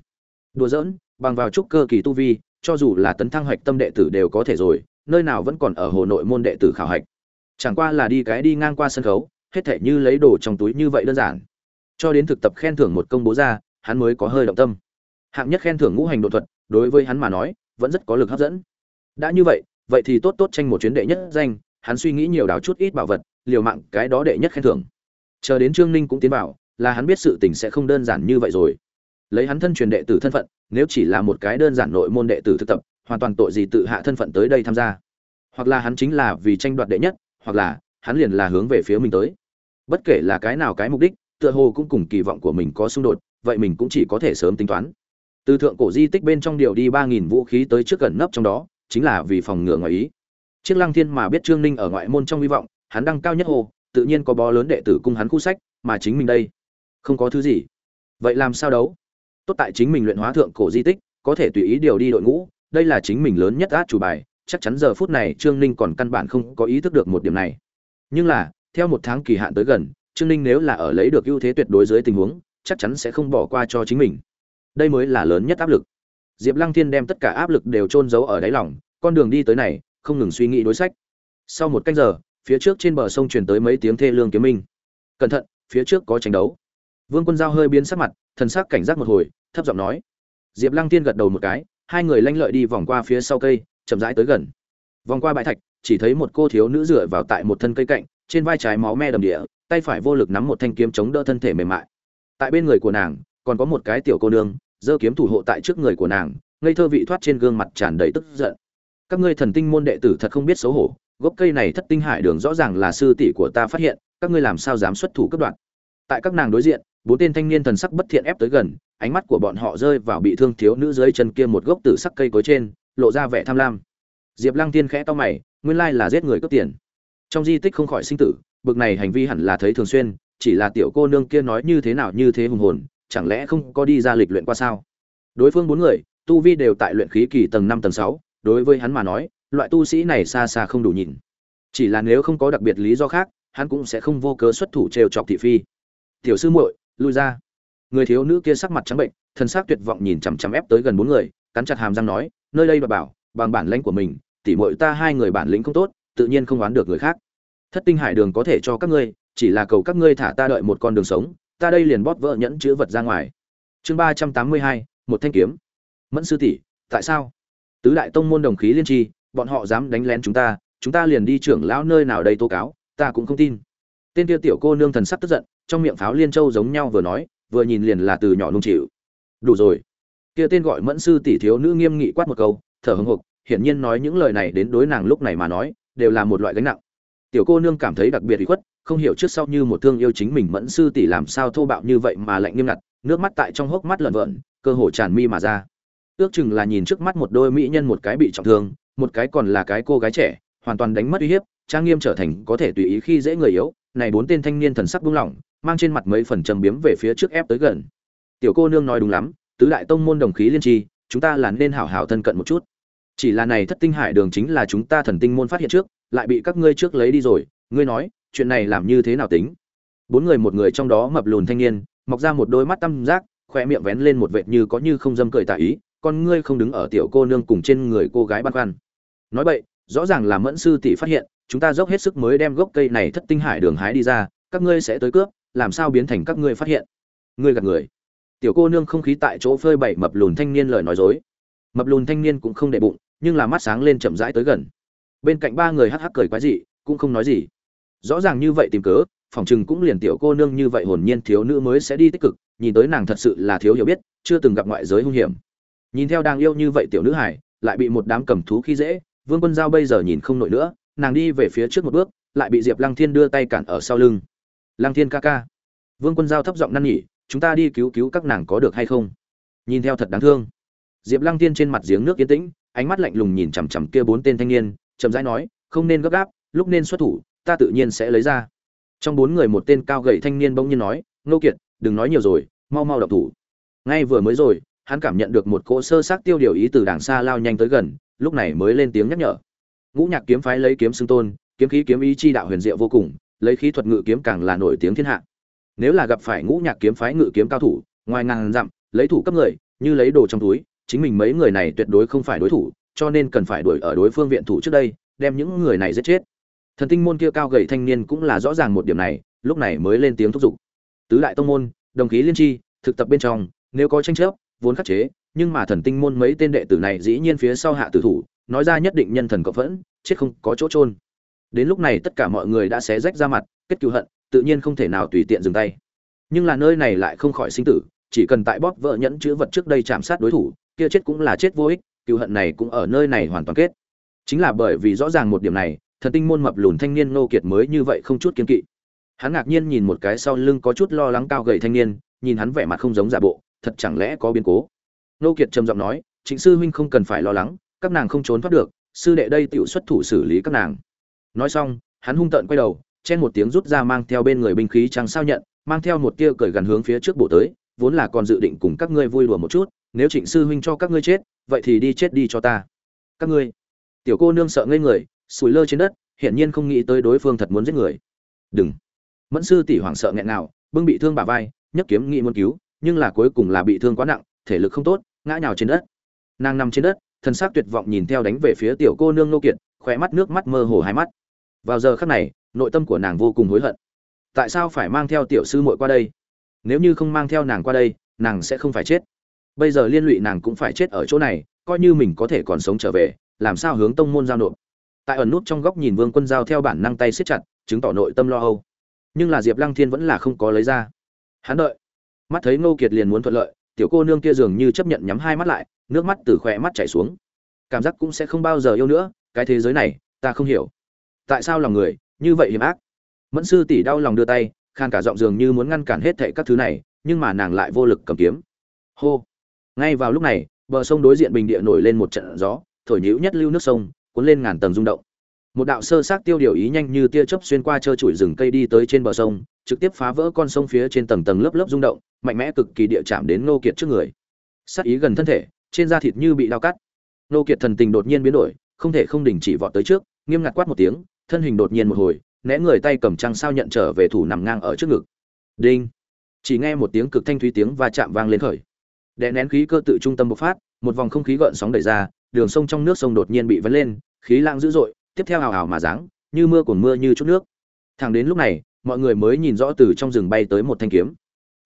Đùa giỡn, bằng vào trúc cơ kỳ tu vi, cho dù là tấn thăng hoạch tâm đệ tử đều có thể rồi, nơi nào vẫn còn ở hồ nội môn đệ tử khảo hạch. Chẳng qua là đi cái đi ngang qua sân khấu, hết thể như lấy đồ trong túi như vậy đơn giản. Cho đến thực tập khen thưởng một công bố ra, hắn mới có hơi động tâm hạng nhất khen thưởng ngũ hành đột thuật, đối với hắn mà nói, vẫn rất có lực hấp dẫn. Đã như vậy vậy thì tốt tốt tranh một chuyến đệ nhất danh, hắn suy nghĩ nhiều đào chút ít bảo vật, liều mạng cái đó đệ nhất khen thưởng. Chờ đến trương ninh cũng tiến bảo là hắn biết sự tình sẽ không đơn giản như vậy rồi. Lấy hắn thân truyền đệ tử thân phận, nếu chỉ là một cái đơn giản nội môn đệ tử thực tập, hoàn toàn tội gì tự hạ thân phận tới đây tham gia. Hoặc là hắn chính là vì tranh đoạt đệ nhất, hoặc là hắn liền là hướng về phía mình tới. Bất kể là cái nào cái mục đích, tựa hồ cũng cùng kỳ vọng của mình có xung đột, vậy mình cũng chỉ có thể sớm tính toán từ thượng cổ di tích bên trong điều đi ba nghìn vũ khí tới trước gần nấp trong đó, chính là vì phòng ngừa ngoài ý. Chiếc lăng thiên mà biết trương ninh ở ngoại môn trong hy vọng, hắn đăng cao nhất hồ, tự nhiên có bó lớn đệ tử cung hắn khu sách, mà chính mình đây, không có thứ gì. Vậy làm sao đấu? Tốt tại chính mình luyện hóa thượng cổ di tích, có thể tùy ý điều đi đội ngũ, đây là chính mình lớn nhất át chủ bài, chắc chắn giờ phút này trương ninh còn căn bản không có ý thức được một điểm này. Nhưng là, theo một tháng kỳ hạn tới gần, trương ninh nếu là ở lấy được ưu thế tuyệt đối dưới tình huống, chắc chắn sẽ không bỏ qua cho chính mình đây mới là lớn nhất áp lực. Diệp lăng thiên đem tất cả áp lực đều trôn giấu ở đáy lòng, con đường đi tới này, không ngừng suy nghĩ đối sách. Sau một canh giờ, phía trước trên bờ sông truyền tới mấy tiếng thê lương kiếm minh. Cẩn thận, phía trước có tranh đấu. Vương quân giao hơi biến sắc mặt, thần sắc cảnh giác một hồi, thấp giọng nói. Diệp lăng Thiên gật đầu một cái, hai người lanh lợi đi vòng qua phía sau cây, chậm rãi tới gần. Vòng qua bãi thạch, chỉ thấy một cô thiếu nữ dựa vào tại một thân cây cạnh, trên vai trái máu me đầm địa, tay phải vô lực nắm một thanh kiếm chống đỡ thân thể mềm mại. Tại bên người của nàng, còn có một cái tiểu cô nương giơ kiếm thủ hộ tại trước người của nàng, ngây thơ vị thoát trên gương mặt tràn đầy tức giận. Các ngươi thần tinh môn đệ tử thật không biết xấu hổ, gốc cây này thất tinh hải đường rõ ràng là sư tỷ của ta phát hiện, các ngươi làm sao dám xuất thủ cấp đoạn tại các nàng đối diện, bốn tên thanh niên thần sắc bất thiện ép tới gần, ánh mắt của bọn họ rơi vào bị thương thiếu nữ dưới chân kia một gốc tử sắc cây cối trên, lộ ra vẻ tham lam. Diệp lăng tiên khẽ to mày, nguyên lai là giết người cướp tiền. Trong di tích không khỏi sinh tử, bực này hành vi hẳn là thấy thường xuyên, chỉ là tiểu cô nương kia nói như thế nào như thế hùng hồn chẳng lẽ không có đi ra lịch luyện qua sao? Đối phương bốn người, tu vi đều tại luyện khí kỳ tầng năm tầng sáu, đối với hắn mà nói, loại tu sĩ này xa xa không đủ nhìn. Chỉ là nếu không có đặc biệt lý do khác, hắn cũng sẽ không vô cớ xuất thủ trêu chọc thị phi. Tiểu sư muội, lui ra. Người thiếu nữ kia sắc mặt trắng bệnh, thân xác tuyệt vọng nhìn chằm chằm ép tới gần bốn người, cắn chặt hàm răng nói, nơi đây bà bảo, bằng bản lãnh của mình, tỉ muội ta hai người bản lĩnh không tốt, tự nhiên không oán được người khác. Thất tinh hải đường có thể cho các ngươi, chỉ là cầu các ngươi thả ta đợi một con đường sống ta đây liền bóp vỡ nhẫn chữ vật ra ngoài. Chương ba trăm tám mươi hai, một thanh kiếm. Mẫn sư tỷ, tại sao? Tứ đại tông môn đồng khí liên tri, bọn họ dám đánh lén chúng ta chúng ta liền đi trưởng lão nơi nào đây tố cáo, ta cũng không tin. Tên kia tiểu cô nương thần sắc tức giận, trong miệng pháo liên châu giống nhau vừa nói, vừa nhìn liền là từ nhỏ nung chịu. Đủ rồi. Kia tên gọi mẫn sư tỷ thiếu nữ nghiêm nghị quát một câu, thở hững hục hiển nhiên nói những lời này đến đối nàng lúc này mà nói, đều là một loại gánh nặng. Tiểu cô nương cảm thấy đặc biệt ủy khuất không hiểu trước sau như một thương yêu chính mình mẫn sư tỷ làm sao thô bạo như vậy mà lạnh nghiêm ngặt, nước mắt tại trong hốc mắt lợn vợn, cơ hồ tràn mi mà ra. Ước chừng là nhìn trước mắt một đôi mỹ nhân một cái bị trọng thương, một cái còn là cái cô gái trẻ, hoàn toàn đánh mất uy hiếp, trang nghiêm trở thành có thể tùy ý khi dễ người yếu, này bốn tên thanh niên thần sắc buông lỏng, mang trên mặt mấy phần trầm biếm về phía trước ép tới gần. Tiểu cô nương nói đúng lắm, tứ đại tông môn đồng khí liên tri, chúng ta là nên hảo hảo thân cận một chút. Chỉ là này thất tinh hải đường chính là chúng ta thần tinh môn phát hiện trước, lại bị các ngươi trước lấy đi rồi, ngươi nói chuyện này làm như thế nào tính? Bốn người một người trong đó mập lùn thanh niên, mọc ra một đôi mắt tăm giác khoe miệng vén lên một vệt như có như không dâm cười tả ý, con ngươi không đứng ở tiểu cô nương cùng trên người cô gái băn khoăn. Nói vậy rõ ràng là mẫn sư tỷ phát hiện, chúng ta dốc hết sức mới đem gốc cây này thất tinh hải đường hái đi ra, các ngươi sẽ tới cướp, làm sao biến thành các ngươi phát hiện? Ngươi gạt người. Tiểu cô nương không khí tại chỗ phơi bày mập lùn thanh niên lời nói dối. Mập lùn thanh niên cũng không để bụng, nhưng là mắt sáng lên chậm rãi tới gần. Bên cạnh ba người hắc hắc cười quái dị, cũng không nói gì rõ ràng như vậy tìm cớ, phòng chừng cũng liền tiểu cô nương như vậy hồn nhiên thiếu nữ mới sẽ đi tích cực, nhìn tới nàng thật sự là thiếu hiểu biết, chưa từng gặp ngoại giới hung hiểm. Nhìn theo đang yêu như vậy tiểu nữ hải lại bị một đám cầm thú khi dễ, vương quân giao bây giờ nhìn không nổi nữa, nàng đi về phía trước một bước, lại bị diệp lăng thiên đưa tay cản ở sau lưng. Lăng thiên ca ca. Vương quân giao thấp giọng năn nỉ, chúng ta đi cứu cứu các nàng có được hay không? Nhìn theo thật đáng thương. Diệp lăng thiên trên mặt giếng nước yên tĩnh, ánh mắt lạnh lùng nhìn chằm chằm kia bốn tên thanh niên, chậm rãi nói, không nên gấp gáp, lúc nên xuất thủ ta tự nhiên sẽ lấy ra. Trong bốn người một tên cao gầy thanh niên bỗng nhiên nói, ngô kiệt, đừng nói nhiều rồi, mau mau đập thủ. Ngay vừa mới rồi, hắn cảm nhận được một cỗ sơ sát tiêu điều ý từ đàng xa lao nhanh tới gần, lúc này mới lên tiếng nhắc nhở. Ngũ nhạc kiếm phái lấy kiếm xưng tôn, kiếm khí kiếm ý chi đạo huyền diệu vô cùng, lấy khí thuật ngự kiếm càng là nổi tiếng thiên hạ. Nếu là gặp phải ngũ nhạc kiếm phái ngự kiếm cao thủ, ngoài ngàn dặm, lấy thủ cấp người, như lấy đồ trong túi, chính mình mấy người này tuyệt đối không phải đối thủ, cho nên cần phải đuổi ở đối phương viện thủ trước đây, đem những người này giết chết thần tinh môn kia cao gầy thanh niên cũng là rõ ràng một điểm này, lúc này mới lên tiếng thúc giục. Tứ đại tông môn, đồng khí liên tri, thực tập bên trong, nếu có tranh chấp, vốn khắc chế, nhưng mà thần tinh môn mấy tên đệ tử này dĩ nhiên phía sau hạ tử thủ, nói ra nhất định nhân thần cộng phẫn, chết không có chỗ trôn đến lúc này tất cả mọi người đã xé rách ra mặt, kết cựu hận, tự nhiên không thể nào tùy tiện dừng tay. Nhưng là nơi này lại không khỏi sinh tử, chỉ cần tại bóp vợ nhẫn chữ vật trước đây chạm sát đối thủ, kia chết cũng là chết vô ích cựu hận này cũng ở nơi này hoàn toàn kết. Chính là bởi vì rõ ràng một điểm này thần tinh môn mập lùn thanh niên nô kiệt mới như vậy không chút kiên kỵ. Hắn ngạc nhiên nhìn một cái sau lưng có chút lo lắng cao gầy thanh niên, nhìn hắn vẻ mặt không giống giả bộ, thật chẳng lẽ có biến cố? Nô kiệt trầm giọng nói, trịnh sư huynh không cần phải lo lắng, các nàng không trốn thoát được, sư đệ đây tự xuất thủ xử lý các nàng. Nói xong, hắn hung tợn quay đầu, chen một tiếng rút ra mang theo bên người binh khí trắng sao nhận, mang theo một tia cởi gần hướng phía trước bộ tới, vốn là còn dự định cùng các ngươi vui đùa một chút, nếu trịnh sư huynh cho các ngươi chết, vậy thì đi chết đi cho ta. Các ngươi? Tiểu cô nương sợ ngây người sủi lơ trên đất, hiển nhiên không nghĩ tới đối phương thật muốn giết người. Đừng. Mẫn sư tỷ hoảng sợ nghẹn nào bưng bị thương bả vai, nhấc kiếm nghĩ muốn cứu, nhưng là cuối cùng là bị thương quá nặng, thể lực không tốt, ngã nhào trên đất. Nàng nằm trên đất thân xác tuyệt vọng nhìn theo đánh về phía tiểu cô nương nô kiệt khỏe mắt nước mắt mơ hồ hai mắt. Vào giờ khắc này, nội tâm của nàng vô cùng hối hận. Tại sao phải mang theo tiểu sư muội qua đây? Nếu như không mang theo nàng qua đây, nàng sẽ không phải chết. Bây giờ liên lụy nàng cũng phải chết ở chỗ này, coi như mình có thể còn sống trở về, làm sao hướng tông môn giao nộp? Tại ẩn nút trong góc nhìn vương quân giao theo bản năng tay siết chặt, chứng tỏ nội tâm lo âu. Nhưng là diệp lăng thiên vẫn là không có lấy ra. Hắn đợi. Mắt thấy ngô kiệt liền muốn thuận lợi, tiểu cô nương kia dường như chấp nhận nhắm hai mắt lại, nước mắt từ khỏe mắt chảy xuống. Cảm giác cũng sẽ không bao giờ yêu nữa, cái thế giới này, ta không hiểu. Tại sao lòng người, như vậy hiểm ác? Mẫn sư tỷ đau lòng đưa tay, khan cả giọng dường như muốn ngăn cản hết thệ các thứ này, nhưng mà nàng lại vô lực cầm kiếm. Hô. Ngay vào lúc này, bờ sông đối diện bình địa nổi lên một trận gió, thổi nhũ nhất lưu nước sông cuốn lên ngàn tầng rung động. Một đạo sơ sát tiêu điều ý nhanh như tia chớp xuyên qua trơ trụi rừng cây đi tới trên bờ sông, trực tiếp phá vỡ con sông phía trên tầng tầng lớp lớp rung động, mạnh mẽ cực kỳ địa chạm đến nô kiệt trước người. Sát ý gần thân thể, trên da thịt như bị đau cắt. Nô kiệt thần tình đột nhiên biến đổi, không thể không đình chỉ vọt tới trước, nghiêm ngặt quát một tiếng, thân hình đột nhiên một hồi, né người tay cầm trăng sao nhận trở về thủ nằm ngang ở trước ngực. Đinh. Chỉ nghe một tiếng cực thanh thúy tiếng và chạm vang lên khởi. Đè nén khí cơ tự trung tâm bộc phát, một vòng không khí gợn sóng đẩy ra, đường sông trong nước sông đột nhiên bị vấn lên khí lãng dữ dội, tiếp theo hào hào mà dáng như mưa còn mưa như chút nước. Thẳng đến lúc này, mọi người mới nhìn rõ từ trong rừng bay tới một thanh kiếm.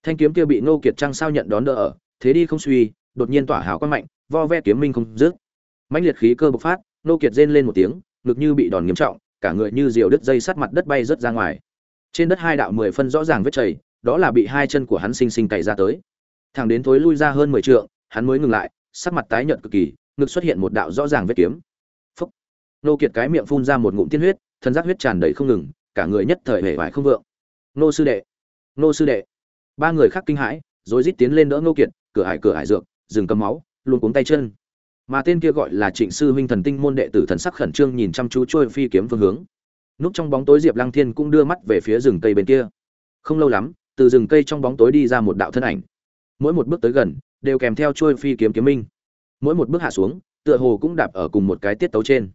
Thanh kiếm kia bị nô kiệt trăng sao nhận đón đỡ ở, thế đi không suy, đột nhiên tỏa hào quang mạnh, vo ve kiếm minh không dứt. Mãnh liệt khí cơ bộc phát nô kiệt rên lên một tiếng, ngực như bị đòn nghiêm trọng, cả người như diều đứt dây sắt mặt đất bay rớt ra ngoài. Trên đất hai đạo mười phân rõ ràng vết chảy, đó là bị hai chân của hắn sinh sinh cày ra tới. Thẳng đến thối lui ra hơn mười trượng, hắn mới ngừng lại, sắc mặt tái nhợt cực kỳ, ngực xuất hiện một đạo rõ ràng vết kiếm nô kiệt cái miệng phun ra một ngụm tiên huyết, thân giác huyết tràn đầy không ngừng, cả người nhất thời hề vải không vượng. Nô sư đệ! Nô sư đệ! Ba người khác kinh hãi, rồi rít tiến lên đỡ nô kiệt, cửa hải cửa hải dược, dừng cầm máu, luôn cuống tay chân. Mà tên kia gọi là trịnh sư huynh thần tinh môn đệ tử thần sắc khẩn trương nhìn chăm chú trôi phi kiếm phương hướng. Núp trong bóng tối diệp lăng thiên cũng đưa mắt về phía rừng cây bên kia. Không lâu lắm, từ rừng cây trong bóng tối đi ra một đạo thân ảnh. Mỗi một bước tới gần, đều kèm theo trôi phi kiếm kiếm minh. Mỗi một bước hạ xuống, tựa hồ cũng đạp ở cùng một cái tiết tấu trên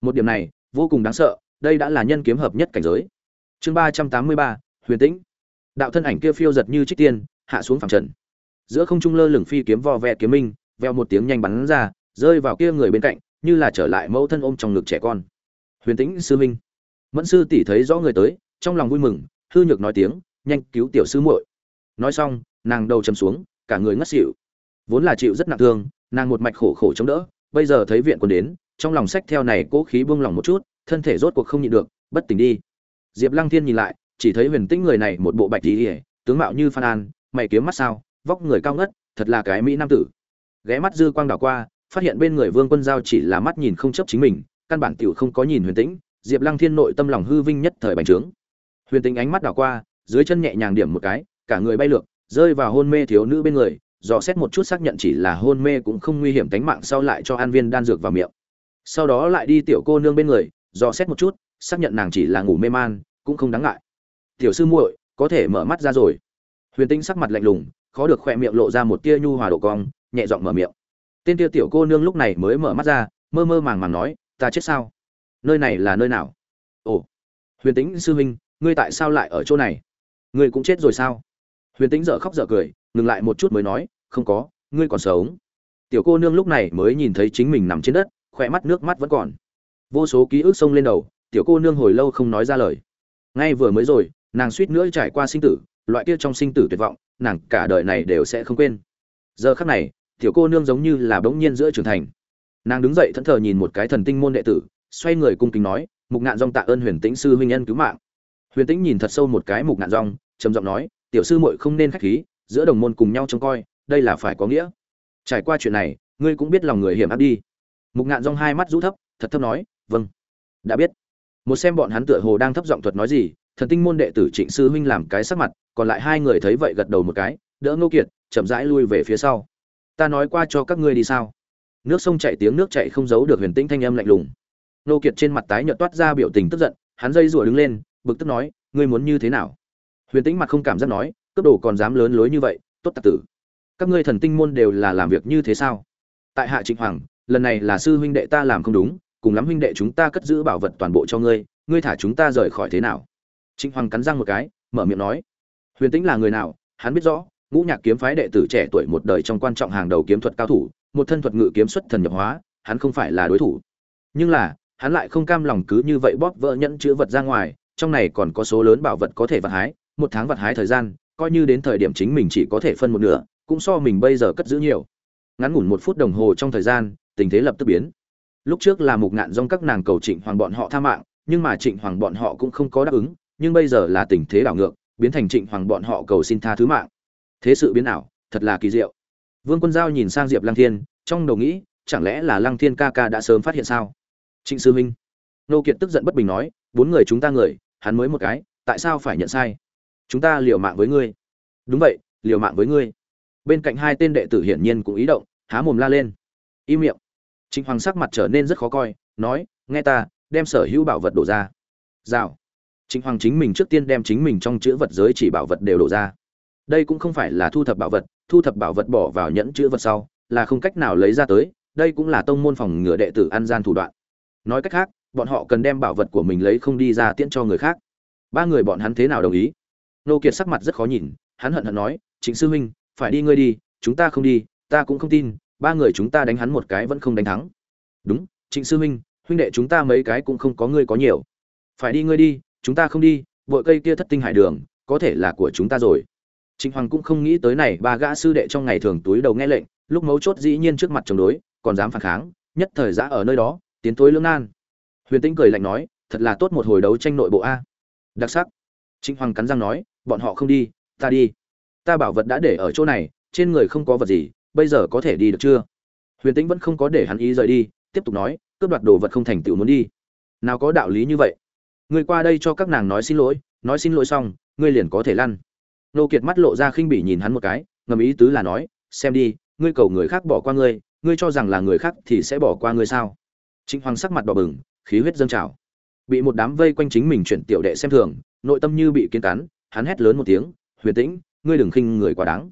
một điểm này, vô cùng đáng sợ, đây đã là nhân kiếm hợp nhất cảnh giới. Chương ba trăm tám mươi ba, huyền tĩnh. Đạo thân ảnh kia phiêu giật như trích tiên, hạ xuống phẳng trần. Giữa không trung lơ lửng phi kiếm vò vẹ kiếm minh, veo một tiếng nhanh bắn ra, rơi vào kia người bên cạnh, như là trở lại mẫu thân ôm trong ngực trẻ con. Huyền tĩnh sư minh. Mẫn sư tỷ thấy rõ người tới, trong lòng vui mừng, hư nhược nói tiếng, nhanh cứu tiểu sư muội. Nói xong, nàng đầu chầm xuống, cả người ngất xỉu. Vốn là chịu rất nặng thương, nàng một mạch khổ khổ chống đỡ, bây giờ thấy viện quân đến trong lòng sách theo này cố khí buông lòng một chút, thân thể rốt cuộc không nhịn được, bất tỉnh đi. Diệp lăng thiên nhìn lại, chỉ thấy huyền tĩnh người này một bộ bạch tí ỉa tướng mạo như phan an, mày kiếm mắt sao, vóc người cao ngất, thật là cái mỹ nam tử. Ghé mắt dư quang đảo qua, phát hiện bên người vương quân giao chỉ là mắt nhìn không chấp chính mình, căn bản tiểu không có nhìn huyền tĩnh, diệp lăng thiên nội tâm lòng hư vinh nhất thời bành trướng. Huyền tĩnh ánh mắt đảo qua, dưới chân nhẹ nhàng điểm một cái, cả người bay lượn, rơi vào hôn mê thiếu nữ bên người, dò xét một chút xác nhận chỉ là hôn mê cũng không nguy hiểm tính mạng sau lại cho an viên đan dược vào miệng sau đó lại đi tiểu cô nương bên người, dò xét một chút, xác nhận nàng chỉ là ngủ mê man, cũng không đáng ngại. Tiểu sư muội, có thể mở mắt ra rồi. Huyền tinh sắc mặt lạnh lùng, khó được khỏe miệng lộ ra một tia nhu hòa độ cong, nhẹ giọng mở miệng. Tên tia tiểu cô nương lúc này mới mở mắt ra, mơ mơ màng màng nói, ta chết sao? Nơi này là nơi nào? Ồ, huyền tĩnh sư huynh, ngươi tại sao lại ở chỗ này? Ngươi cũng chết rồi sao? Huyền tĩnh dở khóc dở cười, ngừng lại một chút mới nói, không có, ngươi còn sống. Tiểu cô nương lúc này mới nhìn thấy chính mình nằm trên đất khỏe mắt nước mắt vẫn còn. Vô số ký ức xông lên đầu, tiểu cô nương hồi lâu không nói ra lời. Ngay vừa mới rồi, nàng suýt nữa trải qua sinh tử, loại kia trong sinh tử tuyệt vọng, nàng cả đời này đều sẽ không quên. Giờ khắc này, tiểu cô nương giống như là bỗng nhiên giữa trưởng thành. Nàng đứng dậy thẫn thờ nhìn một cái thần tinh môn đệ tử, xoay người cung kính nói, mục ngạn dong tạ ơn huyền tĩnh sư huynh nhân cứu mạng. Huyền tĩnh nhìn thật sâu một cái mục ngạn dong trầm giọng nói, tiểu sư muội không nên khách khí, giữa đồng môn cùng nhau trông coi, đây là phải có nghĩa. Trải qua chuyện này, ngươi cũng biết lòng người hiểm ác đi mục ngạn rong hai mắt rũ thấp, thật thấp nói vâng đã biết. Một xem bọn hắn tựa hồ đang thấp giọng thuật nói gì, thần tinh môn đệ tử trịnh sư huynh làm cái sắc mặt, còn lại hai người thấy vậy gật đầu một cái, đỡ ngô kiệt, chậm rãi lui về phía sau. Ta nói qua cho các ngươi đi sao? Nước sông chạy tiếng nước chạy không giấu được huyền tĩnh thanh âm lạnh lùng. Ngô kiệt trên mặt tái nhợt toát ra biểu tình tức giận, hắn dây rủa đứng lên, bực tức nói, ngươi muốn như thế nào? Huyền tĩnh mặt không cảm giác nói cấp đồ còn dám lớn lối như vậy, tốt tạc tử. Các ngươi thần tinh môn đều là làm việc như thế sao? Tại hạ trịnh hoàng lần này là sư huynh đệ ta làm không đúng, cùng lắm huynh đệ chúng ta cất giữ bảo vật toàn bộ cho ngươi ngươi thả chúng ta rời khỏi thế nào? Trịnh hoàng cắn răng một cái, mở miệng nói. Huyền tĩnh là người nào? Hắn biết rõ, ngũ nhạc kiếm phái đệ tử trẻ tuổi một đời trong quan trọng hàng đầu kiếm thuật cao thủ, một thân thuật ngự kiếm xuất thần nhập hóa, hắn không phải là đối thủ. Nhưng là, hắn lại không cam lòng cứ như vậy bóp vỡ nhẫn chữ vật ra ngoài, trong này còn có số lớn bảo vật có thể vật hái, một tháng vật hái thời gian, coi như đến thời điểm chính mình chỉ có thể phân một nửa, cũng so mình bây giờ cất giữ nhiều. Ngắn ngủn một phút đồng hồ trong thời gian tình thế lập tức biến. Lúc trước là mục ngạn dông các nàng cầu trịnh hoàng bọn họ tha mạng, nhưng mà trịnh hoàng bọn họ cũng không có đáp ứng, nhưng bây giờ là tình thế đảo ngược, biến thành trịnh hoàng bọn họ cầu xin tha thứ mạng. Thế sự biến ảo, thật là kỳ diệu. Vương quân giao nhìn sang diệp lăng thiên, trong đầu nghĩ, chẳng lẽ là lăng thiên ca ca đã sớm phát hiện sao? Trịnh sư huynh nô kiệt tức giận bất bình nói, bốn người chúng ta người, hắn mới một cái, tại sao phải nhận sai? Chúng ta liều mạng với ngươi. Đúng vậy, liều mạng với ngươi. Bên cạnh hai tên đệ tử hiển nhiên cũng ý động, há mồm la lên. Im miệng trịnh hoàng sắc mặt trở nên rất khó coi nói nghe ta đem sở hữu bảo vật đổ ra rào Trịnh Hoàng chính mình trước tiên đem chính mình trong chữ vật giới chỉ bảo vật đều đổ ra. Đây cũng không phải là thu thập bảo vật, thu thập bảo vật bỏ vào nhẫn chữ vật sau, là không cách nào lấy ra tới, đây cũng là tông môn phòng ngừa đệ tử ăn gian thủ đoạn. Nói cách khác, bọn họ cần đem bảo vật của mình lấy không đi ra tiễn cho người khác. Ba người bọn hắn thế nào đồng ý? Nô Kiệt sắc mặt rất khó nhìn, hắn hận hận nói, "Trịnh sư huynh, phải đi ngươi đi, chúng ta không đi, ta cũng không tin, ba người chúng ta đánh hắn một cái vẫn không đánh thắng." "Đúng, Trịnh sư huynh, huynh đệ chúng ta mấy cái cũng không có ngươi có nhiều. Phải đi ngươi đi, chúng ta không đi, vội cây kia thất tinh hải đường, có thể là của chúng ta rồi." Trịnh Hoàng cũng không nghĩ tới này ba gã sư đệ trong ngày thường túi đầu nghe lệnh, lúc mấu chốt dĩ nhiên trước mặt chống đối, còn dám phản kháng, nhất thời giã ở nơi đó, tiến tối lưỡng nan. Huyền Tĩnh cười lạnh nói, thật là tốt một hồi đấu tranh nội bộ a. Đặc sắc. Trịnh Hoàng cắn răng nói, bọn họ không đi, ta đi. Ta bảo vật đã để ở chỗ này, trên người không có vật gì, bây giờ có thể đi được chưa? Huyền Tĩnh vẫn không có để hắn ý rời đi, tiếp tục nói, cướp đoạt đồ vật không thành tựu muốn đi. Nào có đạo lý như vậy? Ngươi qua đây cho các nàng nói xin lỗi, nói xin lỗi xong, ngươi liền có thể lăn nô kiệt mắt lộ ra khinh bỉ nhìn hắn một cái ngầm ý tứ là nói xem đi ngươi cầu người khác bỏ qua ngươi ngươi cho rằng là người khác thì sẽ bỏ qua ngươi sao trịnh hoàng sắc mặt đỏ bừng khí huyết dâng trào bị một đám vây quanh chính mình chuyển tiểu đệ xem thường nội tâm như bị kiến cắn hắn hét lớn một tiếng huyền tĩnh ngươi đừng khinh người quá đáng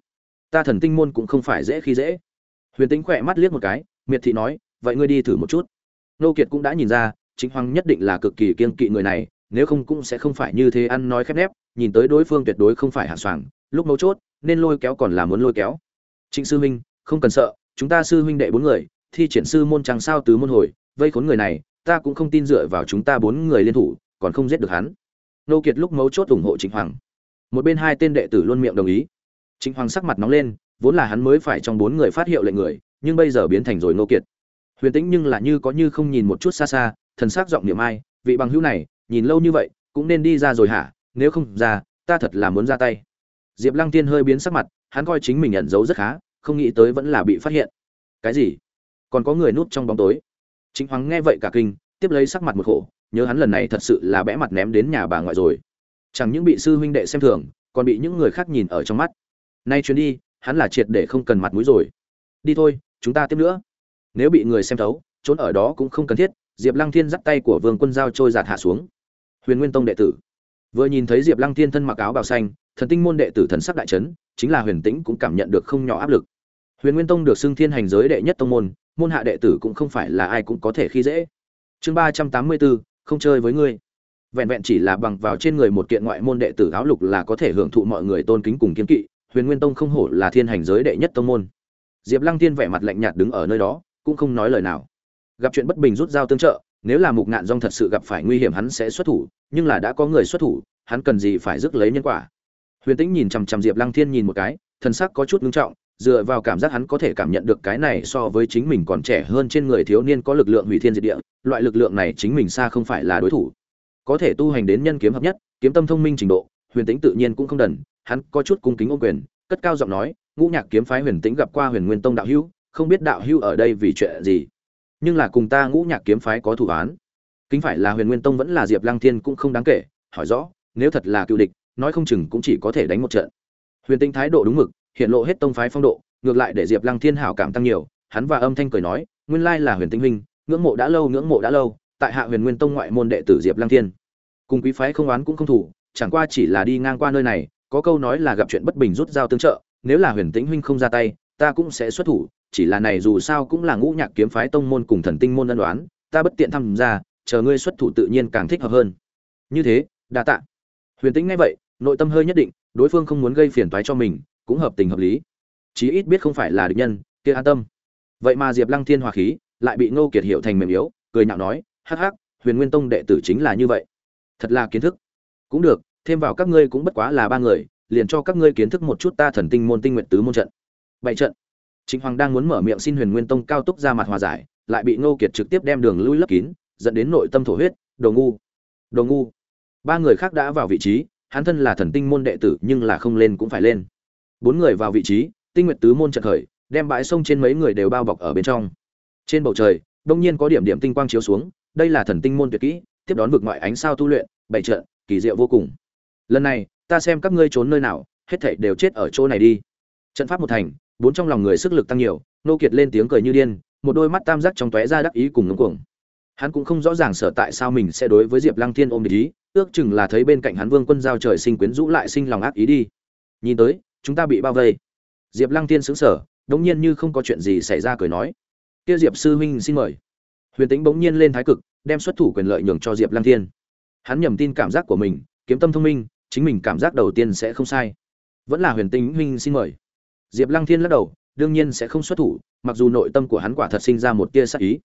ta thần tinh môn cũng không phải dễ khi dễ. Huyền tính khỏe mắt liếc một cái, miệt thị nói, vậy ngươi đi thử một chút. Nô kiệt cũng đã nhìn ra chính hoàng nhất định là cực kỳ kiên kỵ người này, nếu không cũng sẽ không phải như thế ăn nói khép nép, nhìn tới đối phương tuyệt đối không phải hạ soàng, lúc mấu chốt, nên lôi kéo còn là muốn lôi kéo. Trịnh sư huynh, không cần sợ, chúng ta sư huynh đệ bốn người, thi triển sư môn chẳng sao tứ môn hồi, vây khốn người này, ta cũng không tin dựa vào chúng ta bốn người liên thủ, còn không giết được hắn. Nô kiệt lúc mấu chốt ủng hộ trịnh hoàng. Một bên hai tên đệ tử luôn miệng đồng ý trịnh hoàng sắc mặt nóng lên, vốn là hắn mới phải trong bốn người phát hiệu lệnh người, nhưng bây giờ biến thành rồi nô kiệt. Huyền tĩnh nhưng là như có như không nhìn một chút xa xa, thần sắc giọng niệm ai, vị bằng hữu này, nhìn lâu như vậy, cũng nên đi ra rồi hả? Nếu không ra, ta thật là muốn ra tay. Diệp lăng tiên hơi biến sắc mặt, hắn coi chính mình nhận dấu rất khá, không nghĩ tới vẫn là bị phát hiện. Cái gì? Còn có người núp trong bóng tối. Chính hoàng nghe vậy cả kinh, tiếp lấy sắc mặt một khổ, nhớ hắn lần này thật sự là bẽ mặt ném đến nhà bà ngoại rồi. Chẳng những bị sư huynh đệ xem thường, còn bị những người khác nhìn ở trong mắt nay chuyến đi, hắn là triệt để không cần mặt mũi rồi. Đi thôi, chúng ta tiếp nữa. Nếu bị người xem thấu, trốn ở đó cũng không cần thiết, diệp lăng thiên dắt tay của vương quân giao trôi giạt hạ xuống. Huyền nguyên tông đệ tử. Vừa nhìn thấy diệp lăng thiên thân mặc áo bào xanh, thần tinh môn đệ tử thần sắc đại trấn chính là huyền tĩnh cũng cảm nhận được không nhỏ áp lực. Huyền nguyên tông được xưng thiên hành giới đệ nhất tông môn môn hạ đệ tử cũng không phải là ai cũng có thể khi dễ. Chương ba trăm tám mươi bốn, không chơi với ngươi. Vẹn vẹn chỉ là bằng vào trên người một kiện ngoại môn đệ tử áo lục là có thể hưởng thụ mọi người tôn kính cùng kiến kỵ huyền nguyên tông không hổ là thiên hành giới đệ nhất tông môn. Diệp lăng tiên vẻ mặt lạnh nhạt đứng ở nơi đó, cũng không nói lời nào. Gặp chuyện bất bình rút dao tương trợ, nếu là mục ngạn dong thật sự gặp phải nguy hiểm hắn sẽ xuất thủ, nhưng là đã có người xuất thủ, hắn cần gì phải rước lấy nhân quả? Huyền tĩnh nhìn chằm chằm diệp lăng thiên nhìn một cái thân sắc có chút ngưng trọng, dựa vào cảm giác hắn có thể cảm nhận được cái này so với chính mình còn trẻ hơn trên người thiếu niên có lực lượng hủy thiên diệt địa, loại lực lượng này chính mình xa không phải là đối thủ. Có thể tu hành đến nhân kiếm hợp nhất, kiếm tâm thông minh trình độ, huyền tĩnh tự nhiên cũng không đần hắn có chút cung kính ôm quyền, cất cao giọng nói, ngũ nhạc kiếm phái huyền tĩnh gặp qua huyền nguyên tông đạo hữu, không biết đạo hữu ở đây vì chuyện gì? Nhưng là cùng ta ngũ nhạc kiếm phái có thủ án. Kính phải là huyền nguyên tông vẫn là diệp lăng thiên cũng không đáng kể, hỏi rõ, nếu thật là cựu địch, nói không chừng cũng chỉ có thể đánh một trận. Huyền tĩnh thái độ đúng mực, hiện lộ hết tông phái phong độ, ngược lại để diệp lăng thiên hảo cảm tăng nhiều, hắn và âm thanh cười nói, nguyên lai là huyền tĩnh huynh, ngưỡng mộ đã lâu, ngưỡng mộ đã lâu, tại hạ huyền nguyên tông ngoại môn đệ tử diệp lăng thiên. Cùng quý phái không oán cũng không thủ, chẳng qua chỉ là đi ngang qua nơi này có câu nói là gặp chuyện bất bình rút dao tương trợ, nếu là huyền tĩnh huynh không ra tay, ta cũng sẽ xuất thủ, chỉ là này dù sao cũng là ngũ nhạc kiếm phái tông môn cùng thần tinh môn ân đoán ta bất tiện tham gia, chờ ngươi xuất thủ tự nhiên càng thích hợp hơn. Như thế, đa tạ. Huyền tĩnh nghe vậy, nội tâm hơi nhất định, đối phương không muốn gây phiền toái cho mình, cũng hợp tình hợp lý. Chí ít biết không phải là địch nhân, kia an tâm. Vậy mà diệp lăng thiên hòa khí, lại bị ngô kiệt hiệu thành mềm yếu, cười nhạo nói, hắc hắc, huyền nguyên tông đệ tử chính là như vậy. Thật là kiến thức. Cũng được thêm vào các ngươi cũng bất quá là ba người liền cho các ngươi kiến thức một chút ta thần tinh môn tinh nguyện tứ môn trận bảy trận Trịnh Hoàng đang muốn mở miệng xin Huyền Nguyên Tông cao túc ra mặt hòa giải, lại bị Ngô Kiệt trực tiếp đem đường lui lấp kín, dẫn đến nội tâm thổ huyết, đồ ngu, đồ ngu. Ba người khác đã vào vị trí, hắn thân là thần tinh môn đệ tử nhưng là không lên cũng phải lên. Bốn người vào vị trí, tinh nguyệt tứ môn chợt khởi, đem bãi sông trên mấy người đều bao bọc ở bên trong. Trên bầu trời, đông nhiên có điểm điểm tinh quang chiếu xuống, đây là thần tinh môn tuyệt kỹ, tiếp đón vực ngoại ánh sao tu luyện, bảy trận, kỳ diệu vô cùng. Lần này, ta xem các ngươi trốn nơi nào, hết thảy đều chết ở chỗ này đi. Trận pháp một thành, bốn trong lòng người sức lực tăng nhiều nô kiệt lên tiếng cười như điên một đôi mắt tam giác trong tóe ra đắc ý cùng ngấm cuồng. Hắn cũng không rõ ràng sở tại sao mình sẽ đối với diệp lăng thiên ôm ý ước chừng là thấy bên cạnh hắn vương quân giao trời sinh quyến rũ lại sinh lòng ác ý đi. Nhìn tới chúng ta bị bao vây. Diệp lăng thiên xứng sở đống nhiên như không có chuyện gì xảy ra cười nói. Kia diệp sư huynh xin mời. Huyền tĩnh bỗng nhiên lên thái cực đem xuất thủ quyền lợi nhường cho diệp lăng thiên. Hắn nhầm tin cảm giác của mình kiếm tâm thông minh chính mình cảm giác đầu tiên sẽ không sai. Vẫn là huyền tính huynh xin mời. Diệp lăng thiên lắc đầu, đương nhiên sẽ không xuất thủ, mặc dù nội tâm của hắn quả thật sinh ra một tia sắc ý.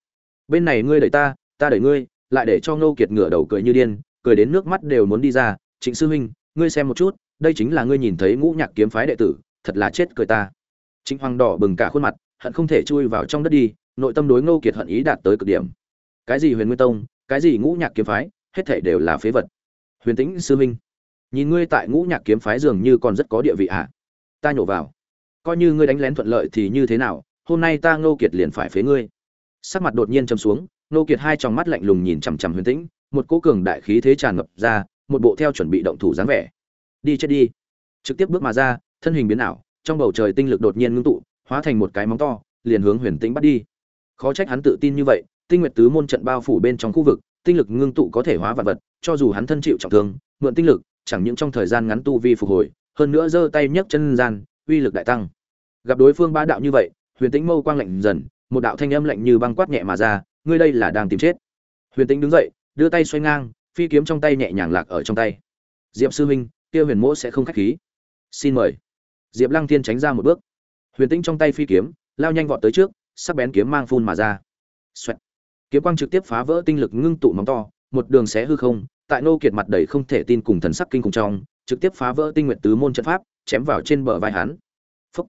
Bên này ngươi đẩy ta ta đẩy ngươi, lại để cho ngô kiệt ngửa đầu cười như điên, cười đến nước mắt đều muốn đi ra. Trịnh sư huynh, ngươi xem một chút, đây chính là ngươi nhìn thấy ngũ nhạc kiếm phái đệ tử, thật là chết cười ta. Trịnh hoàng đỏ bừng cả khuôn mặt, hận không thể chui vào trong đất đi, nội tâm đối ngô kiệt hận ý đạt tới cực điểm. Cái gì huyền nguyên tông, cái gì ngũ nhạc kiếm phái, hết thảy đều là phế vật. Huyền tĩnh sư huynh nhìn ngươi tại ngũ nhạc kiếm phái dường như còn rất có địa vị ạ à? ta nhổ vào. Coi như ngươi đánh lén thuận lợi thì như thế nào? Hôm nay ta ngô kiệt liền phải phế ngươi. Sắc mặt đột nhiên châm xuống, ngô kiệt hai tròng mắt lạnh lùng nhìn chằm chằm huyền tĩnh, một cỗ cường đại khí thế tràn ngập ra, một bộ theo chuẩn bị động thủ dáng vẻ. Đi chết đi. Trực tiếp bước mà ra, thân hình biến ảo, trong bầu trời tinh lực đột nhiên ngưng tụ, hóa thành một cái móng to, liền hướng huyền tĩnh bắt đi. Khó trách hắn tự tin như vậy, tinh nguyệt tứ môn trận bao phủ bên trong khu vực, tinh lực ngưng tụ có thể hóa vật vật, cho dù hắn thân chịu trọng thương, mượn tinh lực chẳng những trong thời gian ngắn tu vi phục hồi, hơn nữa giơ tay nhấc chân gian, uy lực đại tăng. Gặp đối phương ba đạo như vậy, huyền tĩnh mâu quang lạnh dần, một đạo thanh âm lạnh như băng quát nhẹ mà ra, ngươi đây là đang tìm chết. Huyền tĩnh đứng dậy, đưa tay xoay ngang, phi kiếm trong tay nhẹ nhàng lạc ở trong tay. Diệp sư huynh, kia huyền mỗ sẽ không khách khí. Xin mời. Diệp lăng thiên tránh ra một bước. Huyền tĩnh trong tay phi kiếm, lao nhanh vọt tới trước, sắc bén kiếm mang phun mà ra. Xoẹt. kiếm quang trực tiếp phá vỡ tinh lực ngưng tụ móng to, một đường xé hư không tại nô kiệt mặt đầy không thể tin cùng thần sắc kinh cùng trong, trực tiếp phá vỡ tinh nguyện tứ môn trận pháp, chém vào trên bờ vai hắn. Phúc.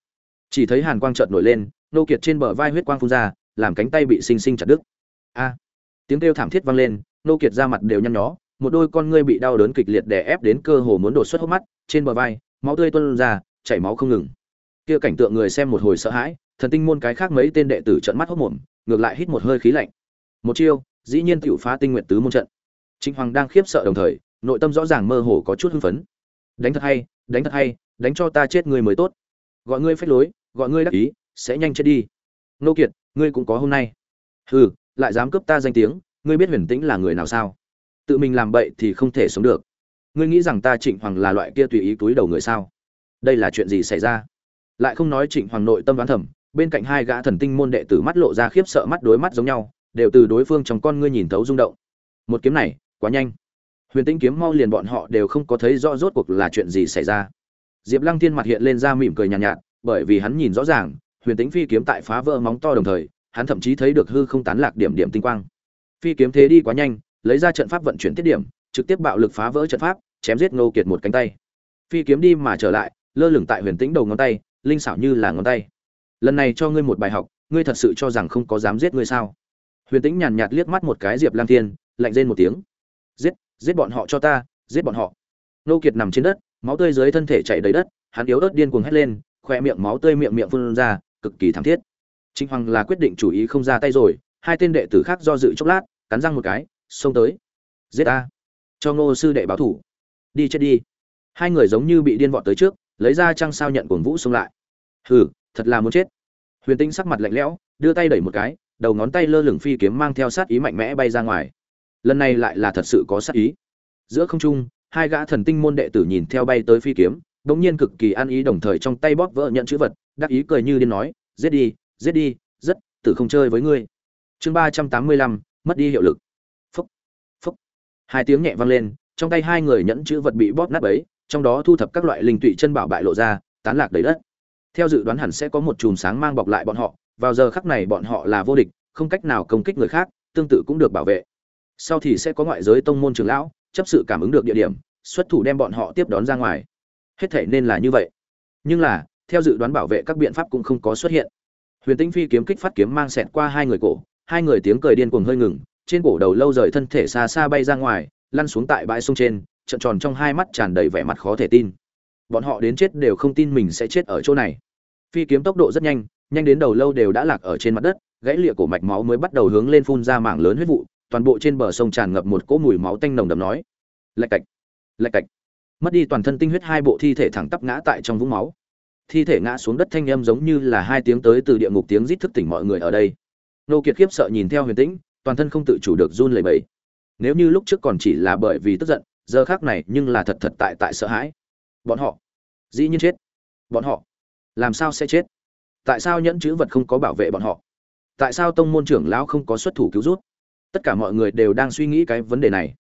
chỉ thấy hàn quang chợt nổi lên nô kiệt trên bờ vai huyết quang phun ra, làm cánh tay bị sinh sinh chặt đứt. A. Tiếng kêu thảm thiết vang lên nô kiệt ra mặt đều nhăn nhó, một đôi con ngươi bị đau đớn kịch liệt đè ép đến cơ hồ muốn đổ xuất hốc mắt, trên bờ vai, máu tươi tuôn ra, chảy máu không ngừng. Kia cảnh tượng người xem một hồi sợ hãi, thần tinh môn cái khác mấy tên đệ tử trợn mắt hốt mồm, ngược lại hít một hơi khí lạnh. Một chiêu, dĩ nhiên tiểu phá tinh nguyện tứ môn trận trịnh hoàng đang khiếp sợ đồng thời, nội tâm rõ ràng mơ hồ có chút hưng phấn. Đánh thật hay, đánh thật hay, đánh cho ta chết người mới tốt. Gọi ngươi phách lối, gọi ngươi đắc ý, sẽ nhanh chết đi. Nô kiệt, ngươi cũng có hôm nay. Hừ, lại dám cướp ta danh tiếng, ngươi biết huyền tĩnh là người nào sao? Tự mình làm bậy thì không thể sống được. Ngươi nghĩ rằng ta trịnh hoàng là loại kia tùy ý túi đầu người sao? Đây là chuyện gì xảy ra? Lại không nói trịnh hoàng nội tâm đoán thầm, bên cạnh hai gã thần tinh môn đệ tử mắt lộ ra khiếp sợ mắt đối mắt giống nhau, đều từ đối phương trong con ngươi nhìn thấu rung động. Một kiếm này quá nhanh. Huyền tĩnh kiếm mau liền bọn họ đều không có thấy rõ rốt cuộc là chuyện gì xảy ra. Diệp lăng thiên mặt hiện lên ra mỉm cười nhàn nhạt, nhạt bởi vì hắn nhìn rõ ràng huyền tĩnh phi kiếm tại phá vỡ móng to đồng thời hắn thậm chí thấy được hư không tán lạc điểm điểm tinh quang. Phi kiếm thế đi quá nhanh lấy ra trận pháp vận chuyển tiết điểm trực tiếp bạo lực phá vỡ trận pháp chém giết ngô kiệt một cánh tay. Phi kiếm đi mà trở lại lơ lửng tại huyền tĩnh đầu ngón tay linh xảo như là ngón tay. Lần này cho ngươi một bài học ngươi thật sự cho rằng không có dám giết ngươi sao? Huyền tĩnh nhàn nhạt liếc mắt một cái diệp lang thiên lạnh rên một tiếng giết giết bọn họ cho ta, giết bọn họ. Nô kiệt nằm trên đất, máu tươi dưới thân thể chảy đầy đất, hắn yếu ớt điên cuồng hét lên, khoe miệng máu tươi miệng miệng phun ra, cực kỳ thảm thiết. Chính hoàng là quyết định chủ ý không ra tay rồi, hai tên đệ tử khác do dự chốc lát, cắn răng một cái, xông tới, giết ta, cho ngô sư đệ báo thủ. Đi chết đi. Hai người giống như bị điên vọt tới trước, lấy ra trăng sao nhận cuồng vũ xông lại. Hừ, thật là muốn chết. Huyền tinh sắc mặt lạnh lẽo, đưa tay đẩy một cái, đầu ngón tay lơ lửng phi kiếm mang theo sát ý mạnh mẽ bay ra ngoài lần này lại là thật sự có sát ý. Giữa không trung, hai gã thần tinh môn đệ tử nhìn theo bay tới phi kiếm bỗng nhiên cực kỳ an ý đồng thời trong tay bóp vỡ nhận chữ vật, đắc ý cười như điên nói, giết đi giết đi, rất, tử không chơi với ngươi. Chương ba trăm tám mươi lăm, mất đi hiệu lực. Phúc phúc. Hai tiếng nhẹ vang lên, trong tay hai người nhẫn chữ vật bị bóp nát ấy trong đó thu thập các loại linh tụy chân bảo bại lộ ra, tán lạc đầy đất. Theo dự đoán hẳn sẽ có một chùm sáng mang bọc lại bọn họ, vào giờ khắc này bọn họ là vô địch, không cách nào công kích người khác, tương tự cũng được bảo vệ sau thì sẽ có ngoại giới tông môn trường lão chấp sự cảm ứng được địa điểm, xuất thủ đem bọn họ tiếp đón ra ngoài. Hết thể nên là như vậy. Nhưng là, theo dự đoán bảo vệ các biện pháp cũng không có xuất hiện. Huyền tĩnh phi kiếm kích phát kiếm mang xẹt qua hai người cổ, hai người tiếng cười điên cuồng hơi ngừng, trên cổ đầu lâu rời thân thể xa xa bay ra ngoài, lăn xuống tại bãi sông trên trận tròn trong hai mắt tràn đầy vẻ mặt khó thể tin. Bọn họ đến chết đều không tin mình sẽ chết ở chỗ này. Phi kiếm tốc độ rất nhanh nhanh đến đầu lâu đều đã lạc ở trên mặt đất, gãy lịa cổ mạch máu mới bắt đầu hướng lên phun ra mảng lớn huyết vụ toàn bộ trên bờ sông tràn ngập một cỗ mùi máu tanh nồng đậm nói, lạch cạch lạch cạch. Mất đi toàn thân tinh huyết hai bộ thi thể thẳng tắp ngã tại trong vũng máu. Thi thể ngã xuống đất thanh âm giống như là hai tiếng tới từ địa ngục tiếng rít thức tỉnh mọi người ở đây. Nô kiệt khiếp sợ nhìn theo huyền tĩnh, toàn thân không tự chủ được run lẩy bẩy. Nếu như lúc trước còn chỉ là bởi vì tức giận, giờ khác này nhưng là thật thật tại tại sợ hãi. Bọn họ, dĩ nhiên chết. Bọn họ, làm sao sẽ chết? Tại sao nhẫn chữ vật không có bảo vệ bọn họ? Tại sao tông môn trưởng lão không có xuất thủ cứu rút? Tất cả mọi người đều đang suy nghĩ cái vấn đề này.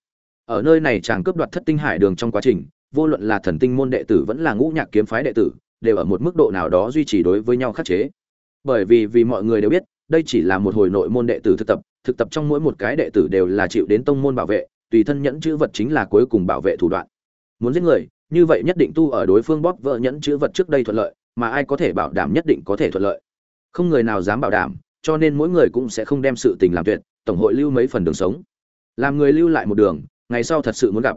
Ở nơi này chàng cướp đoạt thất tinh hải đường trong quá trình, vô luận là thần tinh môn đệ tử vẫn là ngũ nhạc kiếm phái đệ tử, đều ở một mức độ nào đó duy trì đối với nhau khắc chế. Bởi vì vì mọi người đều biết, đây chỉ là một hồi nội môn đệ tử thực tập thực tập trong mỗi một cái đệ tử đều là chịu đến tông môn bảo vệ, tùy thân nhẫn chữ vật chính là cuối cùng bảo vệ thủ đoạn. Muốn giết người, như vậy nhất định tu ở đối phương bóp vỡ nhẫn chữ vật trước đây thuận lợi, mà ai có thể bảo đảm nhất định có thể thuận lợi? Không người nào dám bảo đảm cho nên mỗi người cũng sẽ không đem sự tình làm tuyệt, tổng hội lưu mấy phần đường sống. Làm người lưu lại một đường, ngày sau thật sự muốn gặp.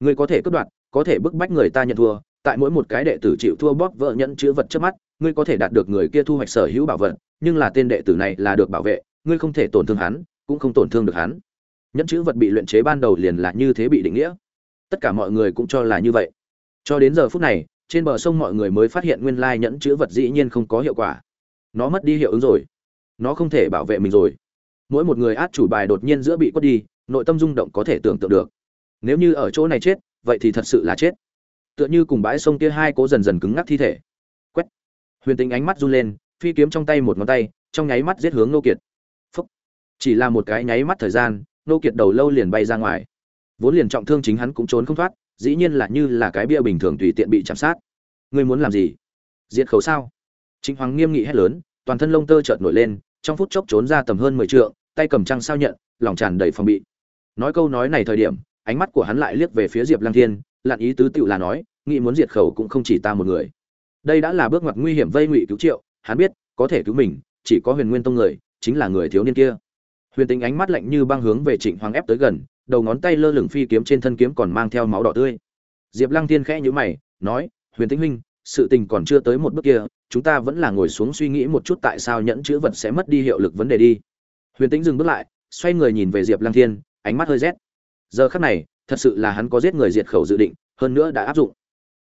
Người có thể cắt đoạt, có thể bức bách người ta nhận thua, tại mỗi một cái đệ tử chịu thua bóp vỡ nhẫn chữ vật trước mắt, ngươi có thể đạt được người kia thu hoạch sở hữu bảo vật, nhưng là tên đệ tử này là được bảo vệ, ngươi không thể tổn thương hắn, cũng không tổn thương được hắn. Nhẫn chữ vật bị luyện chế ban đầu liền là như thế bị định nghĩa. Tất cả mọi người cũng cho là như vậy. Cho đến giờ phút này, trên bờ sông mọi người mới phát hiện nguyên lai nhẫn chữ vật dĩ nhiên không có hiệu quả. Nó mất đi hiệu ứng rồi nó không thể bảo vệ mình rồi. Mỗi một người át chủ bài đột nhiên giữa bị quất đi, nội tâm rung động có thể tưởng tượng được. Nếu như ở chỗ này chết, vậy thì thật sự là chết. Tựa như cùng bãi sông kia hai cố dần dần cứng ngắc thi thể. Quét. Huyền tính ánh mắt run lên, phi kiếm trong tay một ngón tay, trong nháy mắt giết hướng nô kiệt. Phúc. chỉ là một cái nháy mắt thời gian, nô kiệt đầu lâu liền bay ra ngoài. Vốn liền trọng thương chính hắn cũng trốn không thoát, dĩ nhiên là như là cái bia bình thường tùy tiện bị chạm sát. Ngươi muốn làm gì? Diệt khẩu sao? Chính hoàng nghiêm nghị hét lớn, toàn thân lông tơ chợt nổi lên trong phút chốc trốn ra tầm hơn mười trượng, tay cầm trăng sao nhận, lòng tràn đầy phòng bị. Nói câu nói này thời điểm, ánh mắt của hắn lại liếc về phía diệp lăng thiên lặn ý tứ tựu là nói, nghĩ muốn diệt khẩu cũng không chỉ ta một người. Đây đã là bước ngoặt nguy hiểm vây ngụy cứu triệu, hắn biết, có thể cứu mình, chỉ có huyền nguyên tông người, chính là người thiếu niên kia. Huyền tính ánh mắt lạnh như băng hướng về trịnh hoàng ép tới gần, đầu ngón tay lơ lửng phi kiếm trên thân kiếm còn mang theo máu đỏ tươi. Diệp lăng thiên khẽ nhíu mày, nói, huyền tĩnh huynh sự tình còn chưa tới một bước kia, chúng ta vẫn là ngồi xuống suy nghĩ một chút tại sao nhẫn chữ vật sẽ mất đi hiệu lực vấn đề đi. Huyền tĩnh dừng bước lại, xoay người nhìn về diệp lăng thiên, ánh mắt hơi rét. Giờ khắc này, thật sự là hắn có giết người diệt khẩu dự định, hơn nữa đã áp dụng.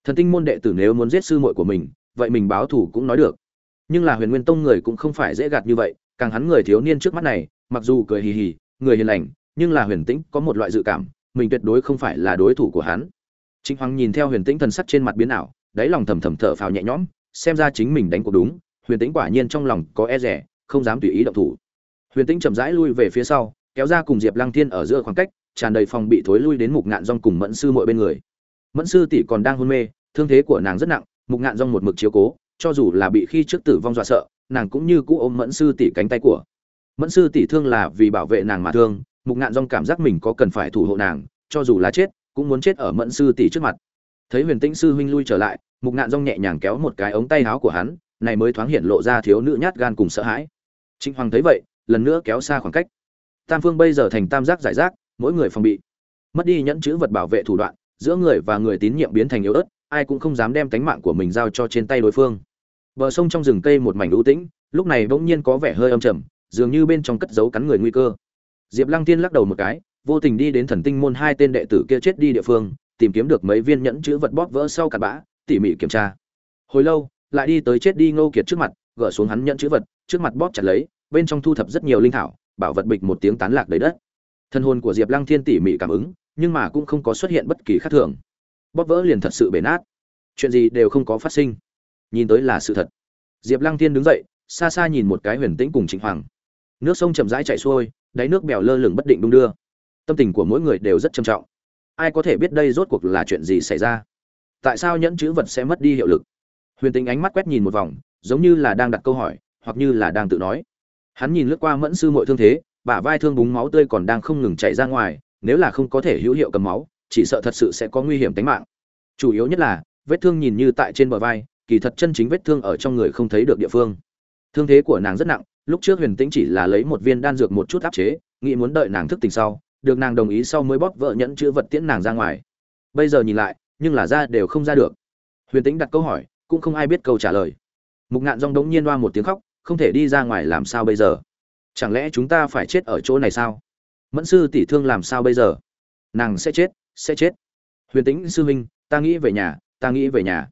Thần tinh môn đệ tử nếu muốn giết sư muội của mình, vậy mình báo thủ cũng nói được. Nhưng là huyền nguyên tông người cũng không phải dễ gạt như vậy, càng hắn người thiếu niên trước mắt này, mặc dù cười hì hì, người hiền lành, nhưng là huyền tĩnh có một loại dự cảm, mình tuyệt đối không phải là đối thủ của hắn. Chính hoàng nhìn theo huyền tĩnh thần sắc trên mặt biến ảo đáy lòng thầm thầm thở phào nhẹ nhõm, xem ra chính mình đánh cuộc đúng, huyền tĩnh quả nhiên trong lòng có e rẻ không dám tùy ý động thủ. Huyền tĩnh chậm rãi lui về phía sau, kéo ra cùng diệp lăng thiên ở giữa khoảng cách, tràn đầy phòng bị thối lui đến mục ngạn rong cùng mẫn sư mọi bên người. Mẫn sư tỷ còn đang hôn mê, thương thế của nàng rất nặng, mục ngạn rong một mực chiếu cố, cho dù là bị khi trước tử vong dọa sợ, nàng cũng như cũ ôm mẫn sư tỷ cánh tay của. Mẫn sư tỷ thương là vì bảo vệ nàng mà thương, mục ngạn Dung cảm giác mình có cần phải thủ hộ nàng, cho dù là chết, cũng muốn chết ở mẫn sư tỷ trước mặt thấy huyền tĩnh sư huynh lui trở lại, mục ngạn rong nhẹ nhàng kéo một cái ống tay áo của hắn, này mới thoáng hiện lộ ra thiếu nữ nhát gan cùng sợ hãi. Trịnh hoàng thấy vậy, lần nữa kéo xa khoảng cách. Tam phương bây giờ thành tam giác giải rác, mỗi người phòng bị. Mất đi nhẫn chữ vật bảo vệ thủ đoạn, giữa người và người tín nhiệm biến thành yếu ớt, ai cũng không dám đem tánh mạng của mình giao cho trên tay đối phương. Bờ sông trong rừng cây một mảnh ưu tĩnh, lúc này bỗng nhiên có vẻ hơi âm trầm, dường như bên trong cất giấu cắn người nguy cơ. Diệp lăng tiên lắc đầu một cái, vô tình đi đến thần tinh môn hai tên đệ tử kia chết đi địa phương tìm kiếm được mấy viên nhẫn chữ vật bóp vỡ sau cặn bã, tỉ mỉ kiểm tra. Hồi lâu, lại đi tới chết đi ngô kiệt trước mặt, gỡ xuống hắn nhẫn chữ vật, trước mặt bóp chặt lấy, bên trong thu thập rất nhiều linh thảo, bảo vật bịch một tiếng tán lạc đầy đất. Thân hồn của diệp lăng thiên tỉ mỉ cảm ứng, nhưng mà cũng không có xuất hiện bất kỳ khác thường. Bóp vỡ liền thật sự bể nát. Chuyện gì đều không có phát sinh. Nhìn tới là sự thật. Diệp lăng thiên đứng dậy, xa xa nhìn một cái huyền tĩnh cùng trịnh hoàng. Nước sông chậm rãi chạy xuôi, đáy nước bèo lơ lửng bất định đung đưa. Tâm tình của mỗi người đều rất trầm trọng ai có thể biết đây rốt cuộc là chuyện gì xảy ra? Tại sao nhẫn chữ vật sẽ mất đi hiệu lực? Huyền tính ánh mắt quét nhìn một vòng, giống như là đang đặt câu hỏi, hoặc như là đang tự nói. Hắn nhìn lướt qua mẫn sư mọi thương thế, bả vai thương búng máu tươi còn đang không ngừng chạy ra ngoài, nếu là không có thể hữu hiệu cầm máu, chỉ sợ thật sự sẽ có nguy hiểm tính mạng. Chủ yếu nhất là, vết thương nhìn như tại trên bờ vai, kỳ thật chân chính vết thương ở trong người không thấy được địa phương. Thương thế của nàng rất nặng, lúc trước huyền tĩnh chỉ là lấy một viên đan dược một chút áp chế, nghĩ muốn đợi nàng thức tỉnh sau được nàng đồng ý sau mới bóp vợ nhẫn chữ vật tiễn nàng ra ngoài. Bây giờ nhìn lại, nhưng là ra đều không ra được. Huyền tĩnh đặt câu hỏi, cũng không ai biết câu trả lời. Mục ngạn rong đống nhiên đoa một tiếng khóc, không thể đi ra ngoài làm sao bây giờ? Chẳng lẽ chúng ta phải chết ở chỗ này sao? Mẫn sư tỷ thương làm sao bây giờ? Nàng sẽ chết sẽ chết. Huyền tĩnh, sư huynh ta nghĩ về nhà, ta nghĩ về nhà.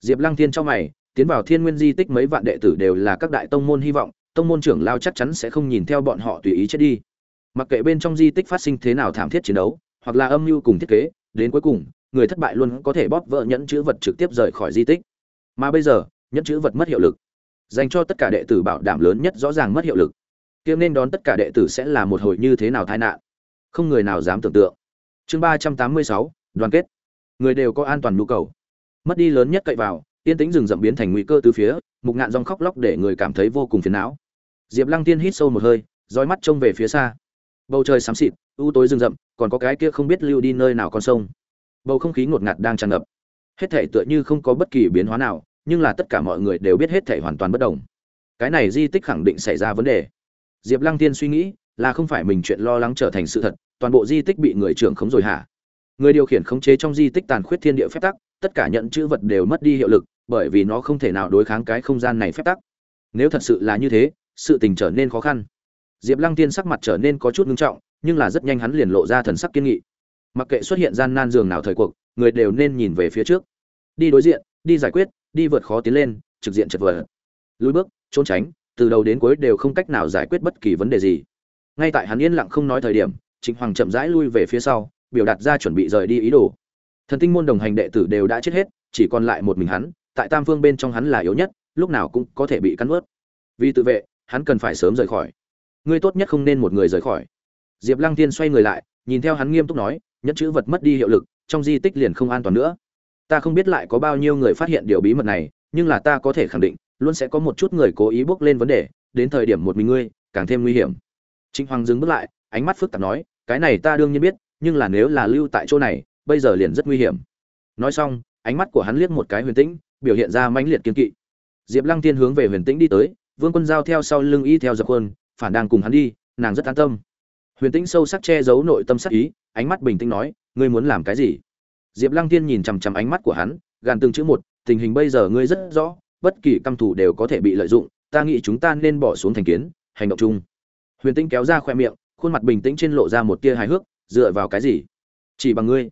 Diệp lăng thiên cho mày, tiến vào thiên nguyên di tích mấy vạn đệ tử đều là các đại tông môn hy vọng, tông môn trưởng lao chắc chắn sẽ không nhìn theo bọn họ tùy ý chết đi mặc kệ bên trong di tích phát sinh thế nào thảm thiết chiến đấu, hoặc là âm mưu cùng thiết kế, đến cuối cùng, người thất bại luôn có thể bóp vỡ nhẫn chữ vật trực tiếp rời khỏi di tích. Mà bây giờ, nhẫn chữ vật mất hiệu lực. Dành cho tất cả đệ tử bảo đảm lớn nhất rõ ràng mất hiệu lực. Kiếm nên đón tất cả đệ tử sẽ là một hồi như thế nào tai nạn? Không người nào dám tưởng tượng. Chương ba trăm tám mươi sáu, đoàn kết. Người đều có an toàn nhu cầu. Mất đi lớn nhất cậy vào tiên tính rừng rậm biến thành nguy cơ từ phía, mục ngạn rong khóc lóc để người cảm thấy vô cùng phiền não. Diệp lăng tiên hít sâu một hơi dõi mắt trông về phía xa bầu trời xám xịt, u tối rừng rậm, còn có cái kia không biết lưu đi nơi nào con sông. Bầu không khí ngột ngạt đang tràn ngập. Hết thể tựa như không có bất kỳ biến hóa nào, nhưng là tất cả mọi người đều biết hết thể hoàn toàn bất đồng. Cái này di tích khẳng định xảy ra vấn đề. Diệp lăng tiên suy nghĩ, là không phải mình chuyện lo lắng trở thành sự thật, toàn bộ di tích bị người trưởng khống rồi hả? Người điều khiển khống chế trong di tích tàn khuyết thiên địa phép tắc, tất cả nhận chữ vật đều mất đi hiệu lực, bởi vì nó không thể nào đối kháng cái không gian này phép tắc. Nếu thật sự là như thế, sự tình trở nên khó khăn diệp lăng tiên sắc mặt trở nên có chút nghiêm trọng, nhưng là rất nhanh hắn liền lộ ra thần sắc kiên nghị. Mặc kệ xuất hiện gian nan giường nào thời cuộc, người đều nên nhìn về phía trước. Đi đối diện, đi giải quyết, đi vượt khó tiến lên, trực diện chật vật. Lùi bước, trốn tránh, từ đầu đến cuối đều không cách nào giải quyết bất kỳ vấn đề gì. Ngay tại hắn yên lặng không nói thời điểm, trịnh hoàng chậm rãi lui về phía sau, biểu đạt ra chuẩn bị rời đi ý đồ. Thần tinh môn đồng hành đệ tử đều đã chết hết, chỉ còn lại một mình hắn, tại tam Vương bên trong hắn là yếu nhất, lúc nào cũng có thể bị cắn nuốt. vì tự vệ, hắn cần phải sớm rời khỏi ngươi tốt nhất không nên một người rời khỏi. Diệp lăng tiên xoay người lại, nhìn theo hắn nghiêm túc nói nhất chữ vật mất đi hiệu lực, trong di tích liền không an toàn nữa. Ta không biết lại có bao nhiêu người phát hiện điều bí mật này, nhưng là ta có thể khẳng định, luôn sẽ có một chút người cố ý bước lên vấn đề, đến thời điểm một mình ngươi, càng thêm nguy hiểm. Trịnh hoàng dừng bước lại, ánh mắt phức tạp nói, cái này ta đương nhiên biết, nhưng là nếu là lưu tại chỗ này, bây giờ liền rất nguy hiểm. Nói xong, ánh mắt của hắn liếc một cái huyền tĩnh, biểu hiện ra mãnh liệt kiên kỵ. Diệp lăng tiên hướng về huyền tĩnh đi tới, vương quân giao theo sau lưng y theo dập khuôn phản đang cùng hắn đi, nàng rất an tâm. Huyền tĩnh sâu sắc che giấu nội tâm sắc ý, ánh mắt bình tĩnh nói, ngươi muốn làm cái gì? Diệp lăng tiên nhìn chằm chằm ánh mắt của hắn, gàn từng chữ một, tình hình bây giờ ngươi rất rõ, bất kỳ căm thủ đều có thể bị lợi dụng, ta nghĩ chúng ta nên bỏ xuống thành kiến, hành động chung. Huyền tĩnh kéo ra khoe miệng, khuôn mặt bình tĩnh trên lộ ra một tia hài hước, dựa vào cái gì? Chỉ bằng ngươi.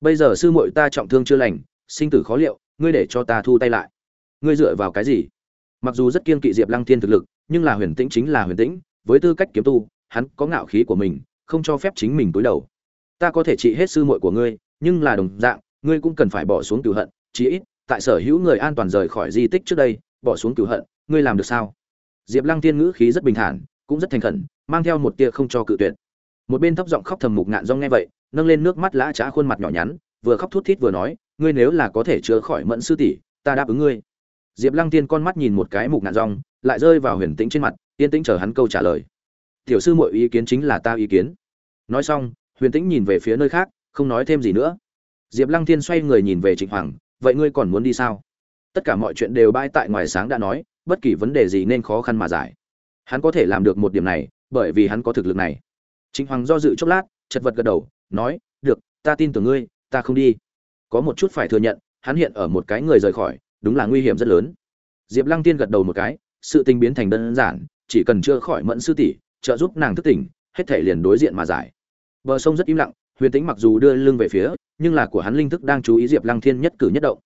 Bây giờ sư muội ta trọng thương chưa lành, sinh tử khó liệu, ngươi để cho ta thu tay lại. Ngươi dựa vào cái gì? Mặc dù rất kiên kỵ diệp lăng thiên thực lực nhưng là huyền tĩnh chính là huyền tĩnh, với tư cách kiếm tu, hắn có ngạo khí của mình, không cho phép chính mình túi đầu. Ta có thể trị hết sư muội của ngươi, nhưng là đồng dạng, ngươi cũng cần phải bỏ xuống cửu hận, chí ít, tại sở hữu người an toàn rời khỏi di tích trước đây, bỏ xuống cửu hận, ngươi làm được sao? Diệp lăng thiên ngữ khí rất bình thản, cũng rất thành khẩn, mang theo một tia không cho cự tuyệt. Một bên thấp giọng khóc thầm mục ngạn do nghe vậy, nâng lên nước mắt lã trá khuôn mặt nhỏ nhắn, vừa khóc thút thít vừa nói, ngươi nếu là có thể chữa khỏi mẫn sư tỷ, ta đáp ứng ngươi. Diệp lăng tiên con mắt nhìn một cái mục ngạn rong lại rơi vào huyền tĩnh trên mặt, yên tĩnh chờ hắn câu trả lời. Tiểu sư mọi ý kiến chính là ta ý kiến. Nói xong, huyền tĩnh nhìn về phía nơi khác, không nói thêm gì nữa. Diệp lăng thiên xoay người nhìn về trịnh hoàng, vậy ngươi còn muốn đi sao? Tất cả mọi chuyện đều bãi tại ngoài sáng đã nói, bất kỳ vấn đề gì nên khó khăn mà giải. Hắn có thể làm được một điểm này, bởi vì hắn có thực lực này. Trịnh hoàng do dự chốc lát, chật vật gật đầu, nói, được, ta tin tưởng ngươi, ta không đi. Có một chút phải thừa nhận, hắn hiện ở một cái người rời khỏi, đúng là nguy hiểm rất lớn. Diệp lăng tiên gật đầu một cái sự tình biến thành đơn giản, chỉ cần chữa khỏi mẫn sư tỷ, trợ giúp nàng thức tỉnh, hết thể liền đối diện mà giải. Bờ sông rất im lặng, huyền tĩnh mặc dù đưa lưng về phía, nhưng là của hắn linh thức đang chú ý diệp lăng thiên nhất cử nhất động.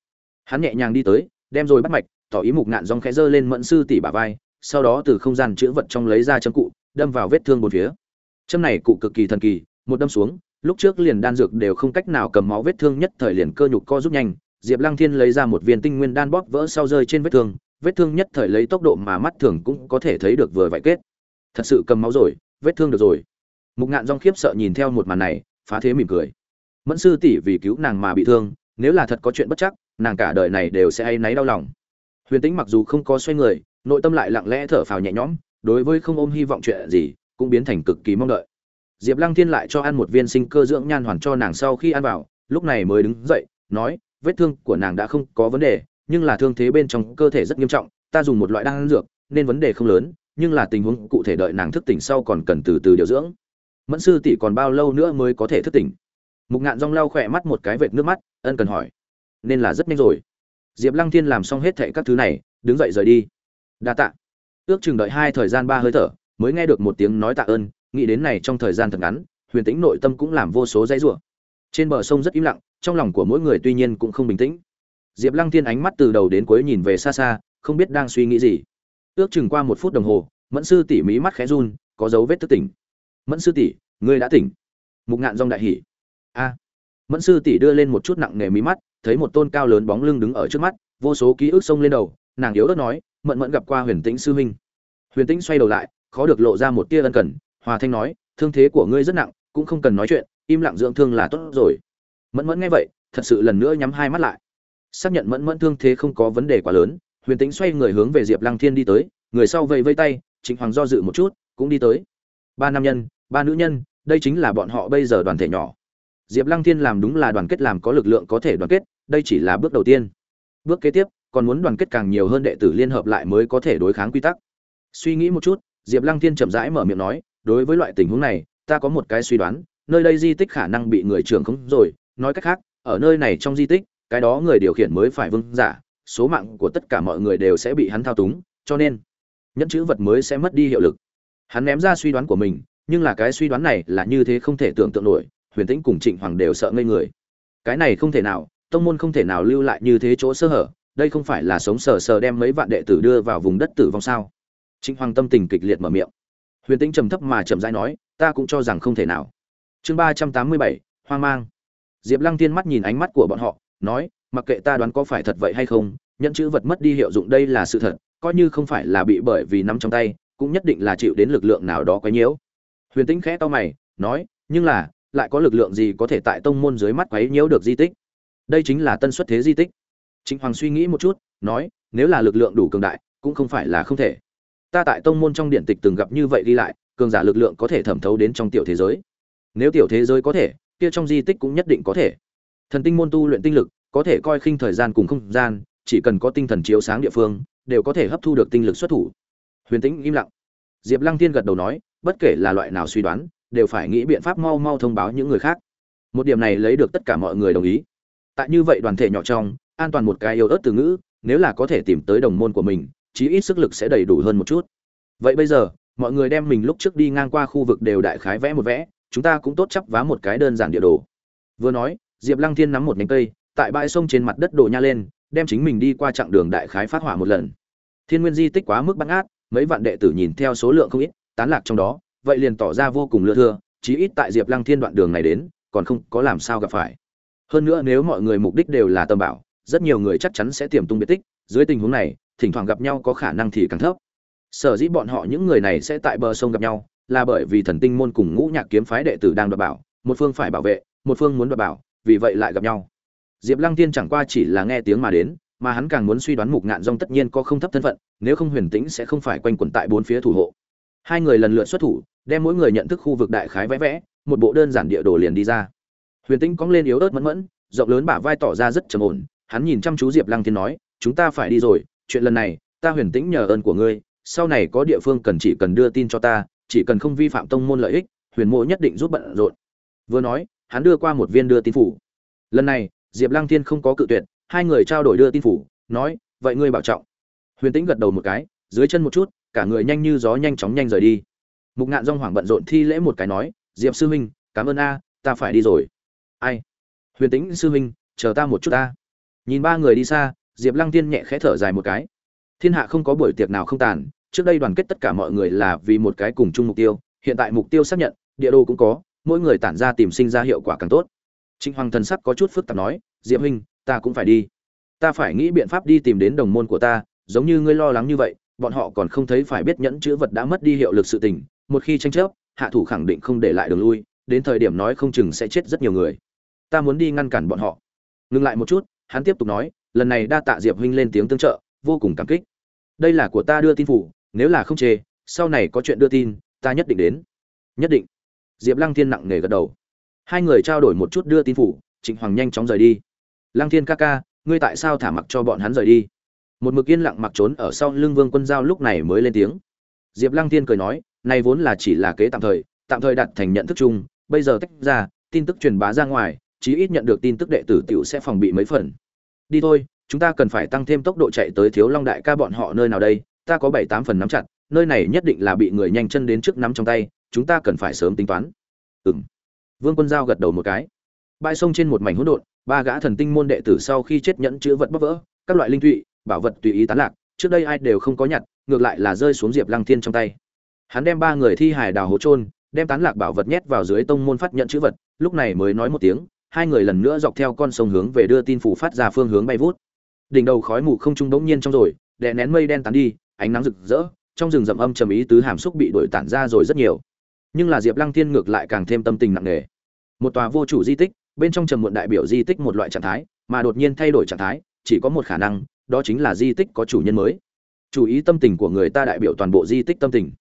Hắn nhẹ nhàng đi tới, đem rồi bắt mạch, tỏ ý mục nạn dòng khẽ dơ lên mẫn sư tỷ bả vai, sau đó từ không gian chữ vật trong lấy ra châm cụ, đâm vào vết thương bốn phía. Châm này cụ cực kỳ thần kỳ, một đâm xuống, lúc trước liền đan dược đều không cách nào cầm máu vết thương nhất thời liền cơ nhục co giúp nhanh. Diệp lăng thiên lấy ra một viên tinh nguyên đan bóp vỡ sau rơi trên vết thương vết thương nhất thời lấy tốc độ mà mắt thường cũng có thể thấy được vừa vải kết. Thật sự cầm máu rồi, vết thương được rồi. Mục ngạn rong khiếp sợ nhìn theo một màn này, phá thế mỉm cười. Mẫn sư tỷ vì cứu nàng mà bị thương, nếu là thật có chuyện bất chắc, nàng cả đời này đều sẽ hay náy đau lòng. Huyền tĩnh mặc dù không có xoay người, nội tâm lại lặng lẽ thở phào nhẹ nhõm, đối với không ôm hy vọng chuyện gì, cũng biến thành cực kỳ mong đợi. Diệp lăng thiên lại cho ăn một viên sinh cơ dưỡng nhan hoàn cho nàng sau khi ăn vào, lúc này mới đứng dậy, nói, vết thương của nàng đã không có vấn đề nhưng là thương thế bên trong cơ thể rất nghiêm trọng, ta dùng một loại đan dược, nên vấn đề không lớn, nhưng là tình huống cụ thể đợi nàng thức tỉnh sau còn cần từ từ điều dưỡng. Mẫn sư tỷ còn bao lâu nữa mới có thể thức tỉnh? Mục ngạn rong lau khỏe mắt một cái vệt nước mắt, ân cần hỏi. Nên là rất nhanh rồi. Diệp lăng thiên làm xong hết thệ các thứ này, đứng dậy rời đi. Đa tạ. Ước chừng đợi hai thời gian ba hơi thở, mới nghe được một tiếng nói tạ ơn, nghĩ đến này trong thời gian thật ngắn, huyền tĩnh nội tâm cũng làm vô số dãy rủa. Trên bờ sông rất im lặng, trong lòng của mỗi người tuy nhiên cũng không bình tĩnh diệp lăng thiên ánh mắt từ đầu đến cuối nhìn về xa xa, không biết đang suy nghĩ gì. Ước chừng qua một phút đồng hồ, mẫn sư tỉ mí mắt khẽ run, có dấu vết thức tỉnh. Mẫn sư tỷ, ngươi đã tỉnh. Mục ngạn dong đại hỉ. A. Mẫn sư tỷ đưa lên một chút nặng nề mí mắt, thấy một tôn cao lớn bóng lưng đứng ở trước mắt, vô số ký ức xông lên đầu, nàng yếu ớt nói, mẫn mẫn gặp qua huyền tĩnh sư huynh. Huyền tĩnh xoay đầu lại, khó được lộ ra một tia ân cần, hòa thanh nói, thương thế của ngươi rất nặng, cũng không cần nói chuyện, im lặng dưỡng thương là tốt rồi. Mẫn mẫn nghe vậy, thật sự lần nữa nhắm hai mắt lại xác nhận mẫn mẫn thương thế không có vấn đề quá lớn, huyền tính xoay người hướng về diệp lăng thiên đi tới, người sau vây vây tay, trịnh hoàng do dự một chút, cũng đi tới. Ba nam nhân, ba nữ nhân, đây chính là bọn họ bây giờ đoàn thể nhỏ. Diệp lăng thiên làm đúng là đoàn kết làm có lực lượng có thể đoàn kết, đây chỉ là bước đầu tiên. Bước kế tiếp, còn muốn đoàn kết càng nhiều hơn đệ tử liên hợp lại mới có thể đối kháng quy tắc. Suy nghĩ một chút, diệp lăng thiên chậm rãi mở miệng nói, đối với loại tình huống này, ta có một cái suy đoán, nơi đây di tích khả năng bị người trưởng không rồi, nói cách khác, ở nơi này trong di tích cái đó người điều khiển mới phải vương giả, số mạng của tất cả mọi người đều sẽ bị hắn thao túng, cho nên, nhẫn chữ vật mới sẽ mất đi hiệu lực. Hắn ném ra suy đoán của mình, nhưng là cái suy đoán này là như thế không thể tưởng tượng nổi, huyền tĩnh cùng trịnh hoàng đều sợ ngây người. Cái này không thể nào, tông môn không thể nào lưu lại như thế chỗ sơ hở, đây không phải là sống sờ sờ đem mấy vạn đệ tử đưa vào vùng đất tử vong sao? Trịnh hoàng tâm tình kịch liệt mở miệng. Huyền tĩnh trầm thấp mà chậm rãi nói, ta cũng cho rằng không thể nào. Chương ba trăm tám mươi bảy, hoang mang. Diệp lăng tiên mắt nhìn ánh mắt của bọn họ nói, mặc kệ ta đoán có phải thật vậy hay không nhận chữ vật mất đi hiệu dụng đây là sự thật, coi như không phải là bị bởi vì nắm trong tay, cũng nhất định là chịu đến lực lượng nào đó quấy nhiễu. Huyền tĩnh khẽ to mày, nói, nhưng là, lại có lực lượng gì có thể tại tông môn dưới mắt quấy nhiễu được di tích? Đây chính là tân xuất thế di tích. Chính hoàng suy nghĩ một chút, nói, nếu là lực lượng đủ cường đại, cũng không phải là không thể. Ta tại tông môn trong điện tịch từng gặp như vậy đi lại, cường giả lực lượng có thể thẩm thấu đến trong tiểu thế giới. Nếu tiểu thế giới có thể, kia trong di tích cũng nhất định có thể thần tinh môn tu luyện tinh lực, có thể coi khinh thời gian cùng không gian, chỉ cần có tinh thần chiếu sáng địa phương, đều có thể hấp thu được tinh lực xuất thủ. Huyền tĩnh im lặng. Diệp lăng tiên gật đầu nói, bất kể là loại nào suy đoán, đều phải nghĩ biện pháp mau mau thông báo những người khác. Một điểm này lấy được tất cả mọi người đồng ý. Tại như vậy đoàn thể nhỏ trong, an toàn một cái yêu ớt từ ngữ, nếu là có thể tìm tới đồng môn của mình, chí ít sức lực sẽ đầy đủ hơn một chút. Vậy bây giờ, mọi người đem mình lúc trước đi ngang qua khu vực đều đại khái vẽ một vẽ, chúng ta cũng tốt chấp vá một cái đơn giản địa đồ. Vừa nói diệp lăng thiên nắm một nhánh cây tại bãi sông trên mặt đất đổ nha lên đem chính mình đi qua chặng đường đại khái phát hỏa một lần. Thiên nguyên di tích quá mức băng ác, mấy vạn đệ tử nhìn theo số lượng không ít tán lạc trong đó vậy liền tỏ ra vô cùng lưa thưa chí ít tại diệp lăng thiên đoạn đường này đến còn không có làm sao gặp phải. Hơn nữa nếu mọi người mục đích đều là tầm bảo rất nhiều người chắc chắn sẽ tiềm tung biệt tích dưới tình huống này thỉnh thoảng gặp nhau có khả năng thì càng thấp. Sở dĩ bọn họ những người này sẽ tại bờ sông gặp nhau là bởi vì thần tinh môn cùng ngũ nhạc kiếm phái đệ tử đang đoạt bảo một phương phải bảo vệ một phương muốn đoạt bảo vì vậy lại gặp nhau. Diệp lăng tiên chẳng qua chỉ là nghe tiếng mà đến, mà hắn càng muốn suy đoán mục ngạn rong tất nhiên có không thấp thân phận, nếu không huyền tĩnh sẽ không phải quanh quẩn tại bốn phía thủ hộ. Hai người lần lượt xuất thủ, đem mỗi người nhận thức khu vực đại khái vẽ vẽ, một bộ đơn giản địa đồ liền đi ra. Huyền tĩnh cóng lên yếu ớt mẫn mẫn, rộng lớn bả vai tỏ ra rất trầm ổn, hắn nhìn chăm chú diệp lăng tiên nói, chúng ta phải đi rồi, chuyện lần này, ta huyền tĩnh nhờ ơn của ngươi, sau này có địa phương cần chỉ cần đưa tin cho ta, chỉ cần không vi phạm tông môn lợi ích, huyền mộ nhất định giúp bận rộn. Vừa nói hắn đưa qua một viên đưa tin phủ. Lần này, diệp lăng thiên không có cự tuyệt, hai người trao đổi đưa tin phủ, nói, vậy ngươi bảo trọng. Huyền tĩnh gật đầu một cái, dưới chân một chút, cả người nhanh như gió nhanh chóng nhanh rời đi. Mục ngạn rong hoảng bận rộn thi lễ một cái nói, diệp sư huynh, cảm ơn a, ta phải đi rồi. Ai? Huyền tĩnh sư huynh, chờ ta một chút ta. Nhìn ba người đi xa, diệp lăng tiên nhẹ khẽ thở dài một cái. Thiên hạ không có buổi tiệc nào không tàn, trước đây đoàn kết tất cả mọi người là vì một cái cùng chung mục tiêu, hiện tại mục tiêu xác nhận, địa đồ cũng có mỗi người tản ra tìm sinh ra hiệu quả càng tốt. Trịnh hoàng thần sắc có chút phức tạp nói, diệp huynh, ta cũng phải đi. Ta phải nghĩ biện pháp đi tìm đến đồng môn của ta, giống như ngươi lo lắng như vậy, bọn họ còn không thấy phải biết nhẫn chữ vật đã mất đi hiệu lực sự tình, một khi tranh chấp, hạ thủ khẳng định không để lại đường lui, đến thời điểm nói không chừng sẽ chết rất nhiều người. Ta muốn đi ngăn cản bọn họ. Ngừng lại một chút, hắn tiếp tục nói, lần này đa tạ diệp huynh lên tiếng tương trợ, vô cùng cảm kích. Đây là của ta đưa tin phủ, nếu là không chê, sau này có chuyện đưa tin, ta nhất định đến. Nhất định diệp lăng thiên nặng nề gật đầu. Hai người trao đổi một chút đưa tin phủ, trịnh hoàng nhanh chóng rời đi. Lăng thiên ca ca, ngươi tại sao thả mặc cho bọn hắn rời đi? Một mực yên lặng mặc trốn ở sau lưng vương quân giao lúc này mới lên tiếng. Diệp lăng thiên cười nói, này vốn là chỉ là kế tạm thời tạm thời đặt thành nhận thức chung, bây giờ tách ra, tin tức truyền bá ra ngoài, chí ít nhận được tin tức đệ tử tiểu sẽ phòng bị mấy phần. Đi thôi, chúng ta cần phải tăng thêm tốc độ chạy tới thiếu long đại ca bọn họ nơi nào đây, ta có bảy tám phần nắm chặt, nơi này nhất định là bị người nhanh chân đến trước nắm trong tay chúng ta cần phải sớm tính toán. Ừm, vương quân giao gật đầu một cái. Bãi sông trên một mảnh hỗn độn ba gã thần tinh môn đệ tử sau khi chết nhẫn chữ vật bóc vỡ các loại linh thụy bảo vật tùy ý tán lạc trước đây ai đều không có nhặt ngược lại là rơi xuống diệp lăng thiên trong tay. Hắn đem ba người thi hải đào hố trôn đem tán lạc bảo vật nhét vào dưới tông môn phát nhận chữ vật lúc này mới nói một tiếng hai người lần nữa dọc theo con sông hướng về đưa tin phủ phát ra phương hướng bay vút. Đỉnh đầu khói mù không trung bỗng nhiên trong rồi đè nén mây đen tán đi ánh nắng rực rỡ trong rừng rậm âm trầm ý tứ hàm xúc bị đổi tản ra rồi rất nhiều nhưng là diệp lăng thiên ngược lại càng thêm tâm tình nặng nề. Một tòa vô chủ di tích, bên trong trầm muộn đại biểu di tích một loại trạng thái, mà đột nhiên thay đổi trạng thái, chỉ có một khả năng, đó chính là di tích có chủ nhân mới. Chủ ý tâm tình của người ta đại biểu toàn bộ di tích tâm tình.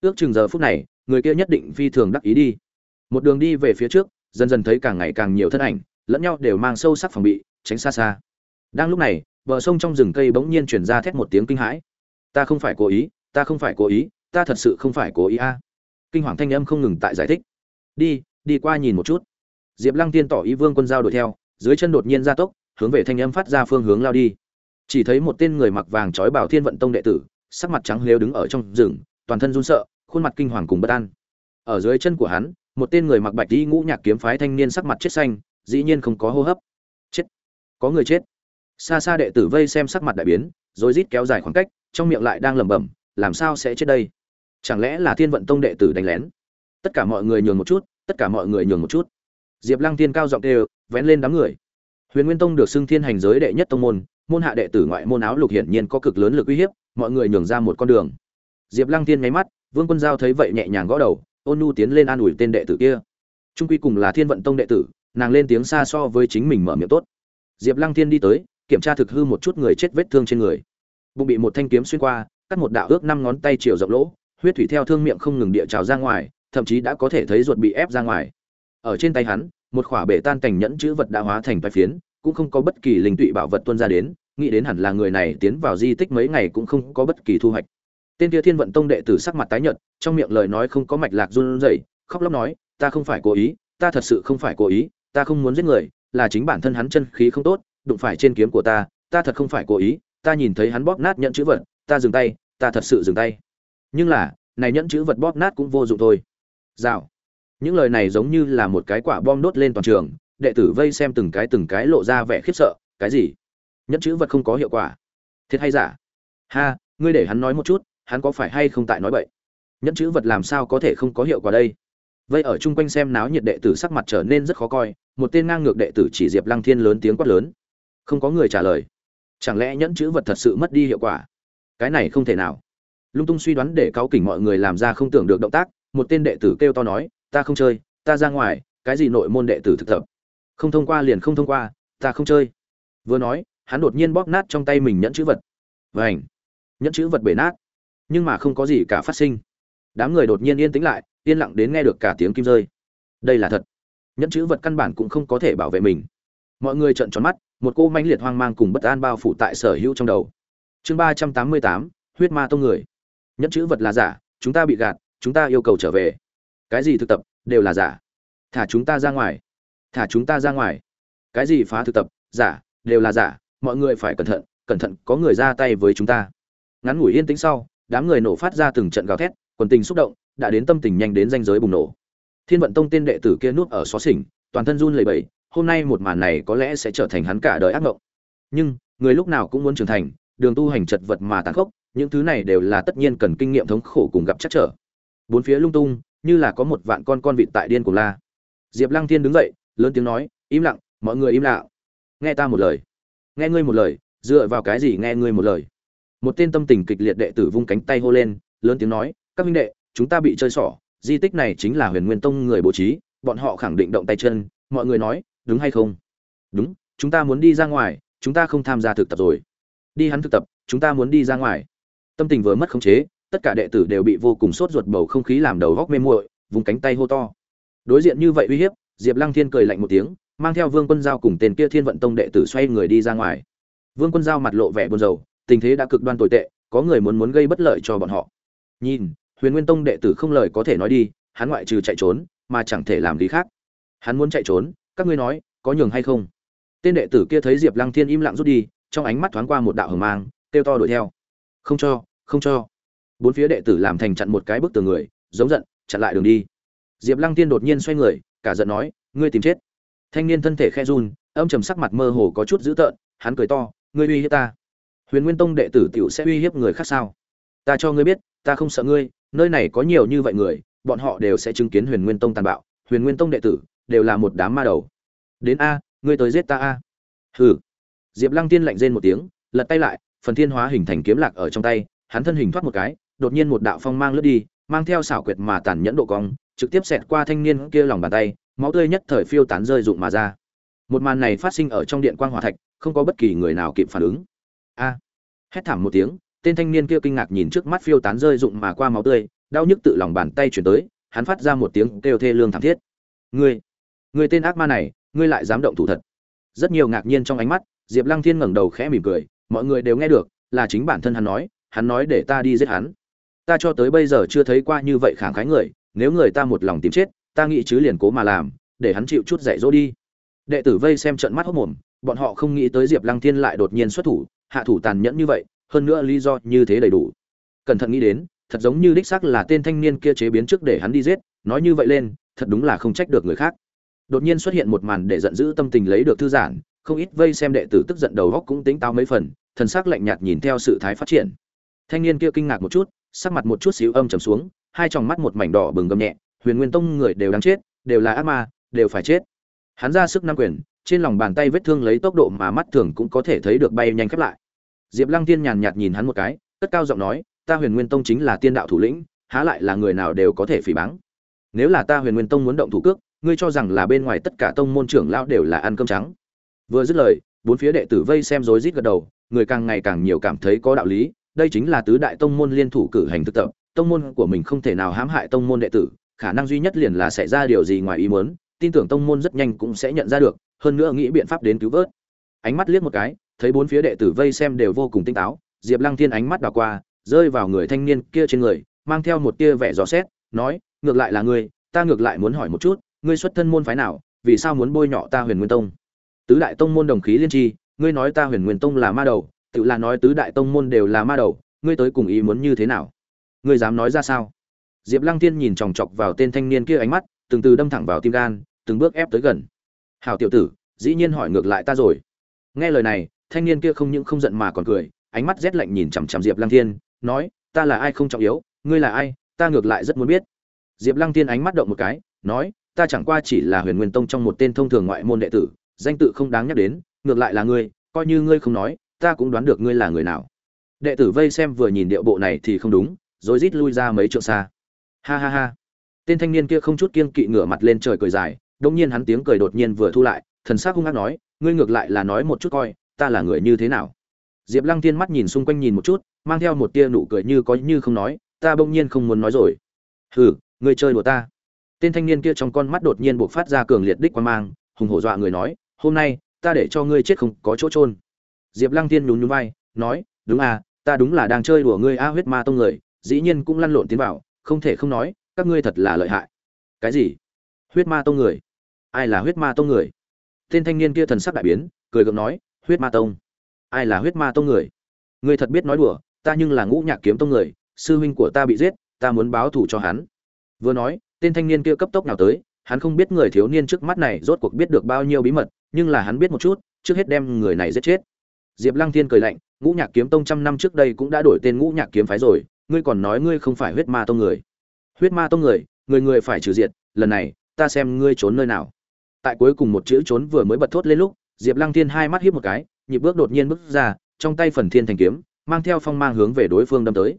Ước chừng giờ phút này, người kia nhất định phi thường đắc ý đi. Một đường đi về phía trước, dần dần thấy càng ngày càng nhiều thân ảnh, lẫn nhau đều mang sâu sắc phòng bị, tránh xa xa. Đang lúc này, bờ sông trong rừng cây bỗng nhiên chuyển ra thét một tiếng kinh hãi. Ta không phải cố ý, ta không phải cố ý, ta thật sự không phải cố ý a kinh hoàng thanh âm không ngừng tại giải thích. Đi đi qua nhìn một chút. Diệp lăng tiên tỏ ý vương quân giao đuổi theo, dưới chân đột nhiên gia tốc, hướng về thanh âm phát ra phương hướng lao đi. Chỉ thấy một tên người mặc vàng trói bảo thiên vận tông đệ tử, sắc mặt trắng lếu đứng ở trong rừng, toàn thân run sợ, khuôn mặt kinh hoàng cùng bất an. Ở dưới chân của hắn, một tên người mặc bạch đi ngũ nhạc kiếm phái thanh niên sắc mặt chết xanh, dĩ nhiên không có hô hấp. Chết. Có người chết. Xa xa đệ tử vây xem sắc mặt đại biến, rồi rít kéo dài khoảng cách, trong miệng lại đang lẩm bẩm, làm sao sẽ chết đây? Chẳng lẽ là thiên vận tông đệ tử đánh lén? Tất cả mọi người nhường một chút, tất cả mọi người nhường một chút. Diệp lăng tiên cao giọng đều vén lên đám người. Huyền nguyên tông được xưng thiên hành giới đệ nhất tông môn môn hạ đệ tử ngoại môn áo lục hiển nhiên có cực lớn lực uy hiếp, mọi người nhường ra một con đường. Diệp lăng tiên nháy mắt, vương quân giao thấy vậy nhẹ nhàng gõ đầu, ôn nu tiến lên an ủi tên đệ tử kia. Trung quy cùng là thiên vận tông đệ tử, nàng lên tiếng xa so với chính mình mở miệng tốt. Diệp lăng thiên đi tới, kiểm tra thực hư một chút người chết vết thương trên người. Bụng bị một thanh kiếm xuyên qua, cắt một đạo ước năm ngón tay chiều rộng lỗ huyết thủy theo thương miệng không ngừng địa trào ra ngoài, thậm chí đã có thể thấy ruột bị ép ra ngoài. Ở trên tay hắn, một khỏa bể tan cảnh nhẫn chữ vật đã hóa thành vai phiến, cũng không có bất kỳ linh tụy bảo vật tuân ra đến, nghĩ đến hẳn là người này tiến vào di tích mấy ngày cũng không có bất kỳ thu hoạch. Tên kia thiên vận tông đệ tử sắc mặt tái nhợt, trong miệng lời nói không có mạch lạc run rẩy, khóc lóc nói, ta không phải cố ý, ta thật sự không phải cố ý, ta không muốn giết người, là chính bản thân hắn chân khí không tốt, đụng phải trên kiếm của ta ta thật không phải cố ý, ta nhìn thấy hắn bóp nát nhẫn chữ vật, ta dừng tay, ta thật sự dừng tay nhưng là, này nhẫn chữ vật bóp nát cũng vô dụng thôi. Rào. Những lời này giống như là một cái quả bom đốt lên toàn trường, đệ tử vây xem từng cái từng cái lộ ra vẻ khiếp sợ, cái gì? Nhẫn chữ vật không có hiệu quả. Thiệt hay giả? Ha, ngươi để hắn nói một chút, hắn có phải hay không tại nói vậy nhẫn chữ vật làm sao có thể không có hiệu quả đây? Vây ở chung quanh xem náo nhiệt đệ tử sắc mặt trở nên rất khó coi, một tên ngang ngược đệ tử chỉ diệp lăng thiên lớn tiếng quát lớn. Không có người trả lời. Chẳng lẽ nhẫn chữ vật thật sự mất đi hiệu quả? Cái này không thể nào lung tung suy đoán để cáo kỉnh mọi người làm ra không tưởng được động tác, một tên đệ tử kêu to nói, ta không chơi, ta ra ngoài, cái gì nội môn đệ tử thực tập? Không thông qua liền không thông qua, ta không chơi. Vừa nói, hắn đột nhiên bóp nát trong tay mình nhẫn chữ vật. Vảnh nhẫn chữ vật bể nát. Nhưng mà không có gì cả phát sinh. Đám người đột nhiên yên tĩnh lại, yên lặng đến nghe được cả tiếng kim rơi. Đây là thật. Nhẫn chữ vật căn bản cũng không có thể bảo vệ mình. Mọi người trợn tròn mắt, một cô manh liệt hoang mang cùng bất an bao phủ tại sở hữu trong đầu. Chương ba trăm tám mươi tám, huyết ma tông người nhẫn chữ vật là giả, chúng ta bị gạt, chúng ta yêu cầu trở về. Cái gì thực tập, đều là giả. Thả chúng ta ra ngoài. Thả chúng ta ra ngoài. Cái gì phá thực tập, giả, đều là giả. Mọi người phải cẩn thận cẩn thận, có người ra tay với chúng ta. Ngắn ngủi yên tĩnh sau, đám người nổ phát ra từng trận gào thét, quần tình xúc động, đã đến tâm tình nhanh đến danh giới bùng nổ. Thiên vận tông tên đệ tử kia nuốt ở xó xỉnh, toàn thân run lẩy bẩy, hôm nay một màn này có lẽ sẽ trở thành hắn cả đời ác mộng. Nhưng, người lúc nào cũng muốn trưởng thành, đường tu hành chật vật mà tàn khốc những thứ này đều là tất nhiên cần kinh nghiệm thống khổ cùng gặp chắc trở. Bốn phía lung tung, như là có một vạn con con vịt tại điên cùng la. Diệp lăng thiên đứng dậy, lớn tiếng nói, im lặng, mọi người im lặng. Nghe ta một lời. Nghe ngươi một lời, dựa vào cái gì nghe ngươi một lời? Một tên tâm tình kịch liệt đệ tử vung cánh tay hô lên, lớn tiếng nói, các minh đệ, chúng ta bị chơi xỏ, di tích này chính là huyền nguyên tông người bố trí, bọn họ khẳng định động tay chân, mọi người nói, đúng hay không? Đúng, chúng ta muốn đi ra ngoài, chúng ta không tham gia thực tập rồi. Đi hắn thực tập, chúng ta muốn đi ra ngoài tâm tình vừa mất khống chế, tất cả đệ tử đều bị vô cùng sốt ruột bầu không khí làm đầu góc mê muội, vùng cánh tay hô to. Đối diện như vậy uy hiếp, diệp lăng thiên cười lạnh một tiếng, mang theo vương quân giao cùng tên kia thiên vận tông đệ tử xoay người đi ra ngoài. Vương quân giao mặt lộ vẻ buồn rầu, tình thế đã cực đoan tồi tệ, có người muốn muốn gây bất lợi cho bọn họ. Nhìn, huyền nguyên tông đệ tử không lời có thể nói đi, hắn ngoại trừ chạy trốn, mà chẳng thể làm gì khác. Hắn muốn chạy trốn, các ngươi nói, có nhường hay không? Tên đệ tử kia thấy diệp lăng thiên im lặng rút đi, trong ánh mắt thoáng qua một đạo hờ mang, kêu to đuổi theo không cho không cho. Bốn phía đệ tử làm thành chặn một cái bức tường người, giống giận, chặn lại đường đi. Diệp lăng tiên đột nhiên xoay người, cả giận nói, ngươi tìm chết. Thanh niên thân thể khe run, âm trầm sắc mặt mơ hồ có chút dữ tợn, hắn cười to, ngươi uy hiếp ta. Huyền nguyên tông đệ tử t i ể u sẽ uy hiếp người khác sao? Ta cho ngươi biết, ta không sợ ngươi, nơi này có nhiều như vậy người, bọn họ đều sẽ chứng kiến huyền nguyên tông tàn bạo, huyền nguyên tông đệ tử đều là một đám ma đầu. Đến a, ngươi tới giết ta a. Hừ. Diệp lăng tiên lạnh rên một tiếng, lật tay lại phần thiên hóa hình thành kiếm lạc ở trong tay, hắn thân hình thoát một cái, đột nhiên một đạo phong mang lướt đi, mang theo xảo quyệt mà tàn nhẫn độ cong, trực tiếp xẹt qua thanh niên kia lòng bàn tay, máu tươi nhất thời phiêu tán rơi rụng mà ra. Một màn này phát sinh ở trong điện quang hỏa thạch, không có bất kỳ người nào kịp phản ứng. A! Hét thảm một tiếng, tên thanh niên kia kinh ngạc nhìn trước mắt phiêu tán rơi rụng mà qua máu tươi, đau nhức tự lòng bàn tay chuyển tới, hắn phát ra một tiếng kêu thê lương thảm thiết. Ngươi ngươi tên ác ma này, ngươi lại dám động thủ thật. Rất nhiều ngạc nhiên trong ánh mắt, diệp lăng thiên ngẩng đầu khẽ mỉm cười mọi người đều nghe được, là chính bản thân hắn nói hắn nói để ta đi giết hắn. Ta cho tới bây giờ chưa thấy qua như vậy khẳng khái người, nếu người ta một lòng tìm chết, ta nghĩ chứ liền cố mà làm, để hắn chịu chút dạy dỗ đi. Đệ tử vây xem trận mắt hốc mồm, bọn họ không nghĩ tới diệp lăng thiên lại đột nhiên xuất thủ, hạ thủ tàn nhẫn như vậy, hơn nữa lý do như thế đầy đủ. Cẩn thận nghĩ đến, thật giống như đích xác là tên thanh niên kia chế biến trước để hắn đi giết, nói như vậy lên, thật đúng là không trách được người khác. Đột nhiên xuất hiện một màn để giận dữ tâm tình lấy được thư giãn, không ít vây xem đệ tử tức giận đầu góc cũng tính táo mấy phần thần sắc lạnh nhạt nhìn theo sự thái phát triển. Thanh niên kia kinh ngạc một chút, sắc mặt một chút xíu âm trầm xuống, hai tròng mắt một mảnh đỏ bừng gầm nhẹ, huyền nguyên tông người đều đáng chết, đều là ác ma, đều phải chết. Hắn ra sức năm quyền, trên lòng bàn tay vết thương lấy tốc độ mà mắt thường cũng có thể thấy được bay nhanh khép lại. Diệp lăng tiên nhàn nhạt nhìn hắn một cái, cất cao giọng nói, ta huyền nguyên tông chính là tiên đạo thủ lĩnh, há lại là người nào đều có thể phỉ báng. Nếu là ta huyền nguyên tông muốn động thủ cước, ngươi cho rằng là bên ngoài tất cả tông môn trưởng lão đều là ăn cơm trắng. Vừa dứt lời, bốn phía đệ tử vây xem rối rít gật đầu người càng ngày càng nhiều cảm thấy có đạo lý, đây chính là tứ đại tông môn liên thủ cử hành thực tập, tông môn của mình không thể nào hãm hại tông môn đệ tử, khả năng duy nhất liền là xảy ra điều gì ngoài ý muốn, tin tưởng tông môn rất nhanh cũng sẽ nhận ra được, hơn nữa nghĩ biện pháp đến cứu vớt. Ánh mắt liếc một cái, thấy bốn phía đệ tử vây xem đều vô cùng tinh táo, diệp lăng thiên ánh mắt đảo qua, rơi vào người thanh niên kia trên người, mang theo một tia vẻ dò xét, nói, ngược lại là ngươi, ta ngược lại muốn hỏi một chút, ngươi xuất thân môn phái nào, vì sao muốn bôi nhọ ta huyền nguyên tông? Tứ đại tông môn đồng khí liên tri ngươi nói ta huyền nguyên tông là ma đầu, tự là nói tứ đại tông môn đều là ma đầu, ngươi tới cùng ý muốn như thế nào? Ngươi dám nói ra sao? Diệp lăng thiên nhìn chòng chọc vào tên thanh niên kia ánh mắt, từng từ đâm thẳng vào tim gan, từng bước ép tới gần. Hảo tiểu tử, dĩ nhiên hỏi ngược lại ta rồi. Nghe lời này, thanh niên kia không những không giận mà còn cười, ánh mắt rét lạnh nhìn chằm chằm diệp lăng thiên, nói, ta là ai không trọng yếu, ngươi là ai, ta ngược lại rất muốn biết. Diệp lăng thiên ánh mắt động một cái, nói, ta chẳng qua chỉ là huyền nguyên tông trong một tên thông thường ngoại môn đệ tử, danh tự không đáng nhắc đến ngược lại là ngươi, coi như ngươi không nói, ta cũng đoán được ngươi là người nào. Đệ tử vây xem vừa nhìn điệu bộ này thì không đúng, rồi rít lui ra mấy trượng xa. Ha ha ha. Tên thanh niên kia không chút kiêng kỵ ngửa mặt lên trời cười dài, đông nhiên hắn tiếng cười đột nhiên vừa thu lại, thần s ắ c hung hát nói, ngươi ngược lại là nói một chút coi, ta là người như thế nào? Diệp lăng tiên mắt nhìn xung quanh nhìn một chút, mang theo một tia nụ cười như có như không nói, ta bỗng nhiên không muốn nói rồi. Hừ, ngươi chơi đùa ta. Tên thanh niên kia trong con mắt đột nhiên buộc phát ra cường liệt đích quan mang, hùng hổ dọa người nói, hôm nay ta để cho ngươi chết không có chỗ trôn diệp lăng tiên nhún nhún vai, nói, đúng à ta đúng là đang chơi đùa ngươi a huyết ma tông người, dĩ nhiên cũng lăn lộn tiến vào, không thể không nói, các ngươi thật là lợi hại. Cái gì? Huyết ma tông người? Ai là huyết ma tông người? Tên thanh niên kia thần sắc đại biến, cười gượng nói, huyết ma tông. Ai là huyết ma tông người? Ngươi thật biết nói đùa, ta nhưng là ngũ nhạc kiếm tông người, sư huynh của ta bị giết, ta muốn báo thù cho hắn. Vừa nói, tên thanh niên kia cấp tốc nào tới hắn không biết người thiếu niên trước mắt này rốt cuộc biết được bao nhiêu bí mật, nhưng là hắn biết một chút, trước hết đem người này giết chết. Diệp lăng thiên cười lạnh, ngũ nhạc kiếm tông trăm năm trước đây cũng đã đổi tên ngũ nhạc kiếm phái rồi, ngươi còn nói ngươi không phải huyết ma tông người. Huyết ma tông người người người phải trừ diệt, lần này, ta xem ngươi trốn nơi nào. Tại cuối cùng một chữ trốn vừa mới bật thốt lên lúc, diệp lăng thiên hai mắt hiếp một cái, nhịp bước đột nhiên bước ra, trong tay phần thiên thành kiếm, mang theo phong mang hướng về đối phương đâm tới.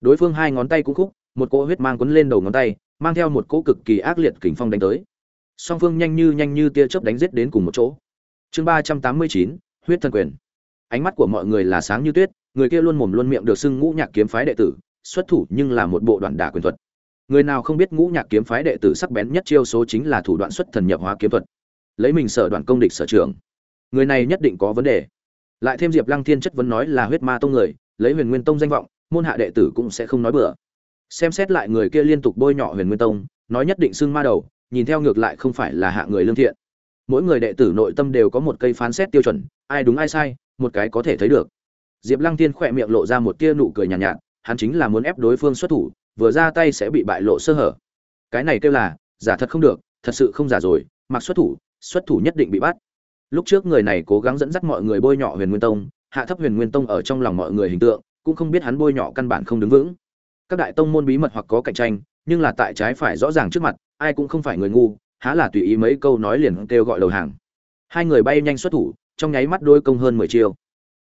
Đối phương hai ngón tay cũng khúc, một cỗ huyết mang quấn lên đầu ngón tay mang theo một cỗ cực kỳ ác liệt kình phong đánh tới. Song phương nhanh như nhanh như tia chớp đánh giết đến cùng một chỗ. Chương ba trăm tám mươi chín, huyết thần quyền. Ánh mắt của mọi người là sáng như tuyết, người kia luôn mồm luôn miệng được xưng ngũ nhạc kiếm phái đệ tử, xuất thủ nhưng là một bộ đoạn đả quyền thuật. Người nào không biết ngũ nhạc kiếm phái đệ tử sắc bén nhất chiêu số chính là thủ đoạn xuất thần nhập hóa kiếm thuật. Lấy mình sở đoạn công địch sở trường. Người này nhất định có vấn đề. Lại thêm diệp lăng thiên chất vấn nói là huyết ma tông người, lấy huyền nguyên tông danh vọng, môn hạ đệ tử cũng sẽ không nói bừa xem xét lại người kia liên tục bôi nhọ huyền nguyên tông nói nhất định xưng ma đầu nhìn theo ngược lại không phải là hạ người lương thiện. Mỗi người đệ tử nội tâm đều có một cây phán xét tiêu chuẩn ai đúng ai sai một cái có thể thấy được. Diệp lăng tiên khỏe miệng lộ ra một tia nụ cười nhàn nhạt, nhạt hắn chính là muốn ép đối phương xuất thủ vừa ra tay sẽ bị bại lộ sơ hở. Cái này kêu là giả thật không được thật sự không giả rồi mặc xuất thủ xuất thủ nhất định bị bắt. Lúc trước người này cố gắng dẫn dắt mọi người bôi nhọ huyền nguyên tông hạ thấp huyền nguyên tông ở trong lòng mọi người hình tượng cũng không biết hắn bôi nhọ căn bản không đứng vững các đại tông môn bí mật hoặc có cạnh tranh, nhưng là tại trái phải rõ ràng trước mặt, ai cũng không phải người ngu, há là tùy ý mấy câu nói liền kêu gọi đầu hàng. Hai người bay nhanh xuất thủ, trong nháy mắt đôi công hơn mười chiêu.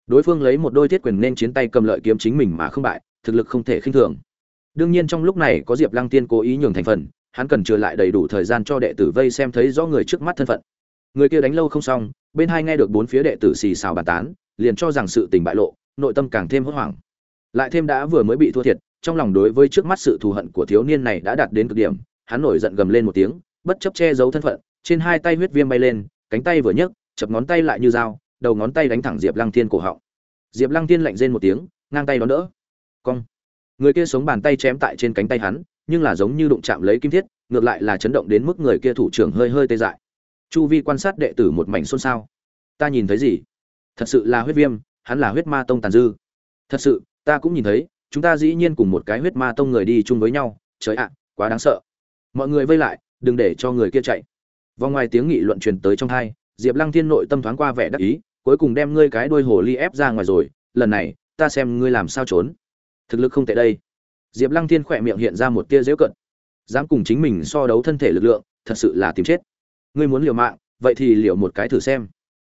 Đối phương lấy một đôi thiết quyền nên chiến tay cầm lợi kiếm chính mình mà không bại, thực lực không thể khinh thường. Đương nhiên trong lúc này có diệp lăng tiên cố ý nhường thành phần, hắn cần trừ lại đầy đủ thời gian cho đệ tử vây xem thấy rõ người trước mắt thân phận. Người kia đánh lâu không xong, bên hai nghe được bốn phía đệ tử xì xào bàn tán, liền cho rằng sự tình bại lộ, nội tâm càng thêm hốt hoảng. Lại thêm đã vừa mới bị thua thiệt trong lòng đối với trước mắt sự thù hận của thiếu niên này đã đạt đến cực điểm, hắn nổi giận gầm lên một tiếng, bất chấp che giấu thân phận, trên hai tay huyết viêm bay lên, cánh tay vừa nhấc, chập ngón tay lại như dao, đầu ngón tay đánh thẳng diệp lăng thiên cổ họng. Diệp lăng thiên lạnh rên một tiếng, ngang tay đón đỡ. Cong. Người kia sống bàn tay chém tại trên cánh tay hắn, nhưng là giống như đụng chạm lấy kim thiết, ngược lại là chấn động đến mức người kia thủ trưởng hơi hơi tê dại. Chu vi quan sát đệ tử một mảnh xôn xao. Ta nhìn thấy gì? Thật sự là huyết viêm, hắn là huyết ma tông tàn dư. Thật sự, ta cũng nhìn thấy chúng ta dĩ nhiên cùng một cái huyết ma tông người đi chung với nhau, trời ạ, quá đáng sợ. Mọi người vây lại, đừng để cho người kia chạy. Vòng ngoài tiếng nghị luận truyền tới trong hai, diệp lăng thiên nội tâm thoáng qua vẻ đắc ý, cuối cùng đem ngươi cái đôi hồ ly ép ra ngoài rồi, lần này, ta xem ngươi làm sao trốn. Thực lực không tệ đây. Diệp lăng thiên khỏe miệng hiện ra một tia dễu cận. Dám cùng chính mình so đấu thân thể lực lượng, thật sự là tìm chết. Ngươi muốn liều mạng, vậy thì liều một cái thử xem.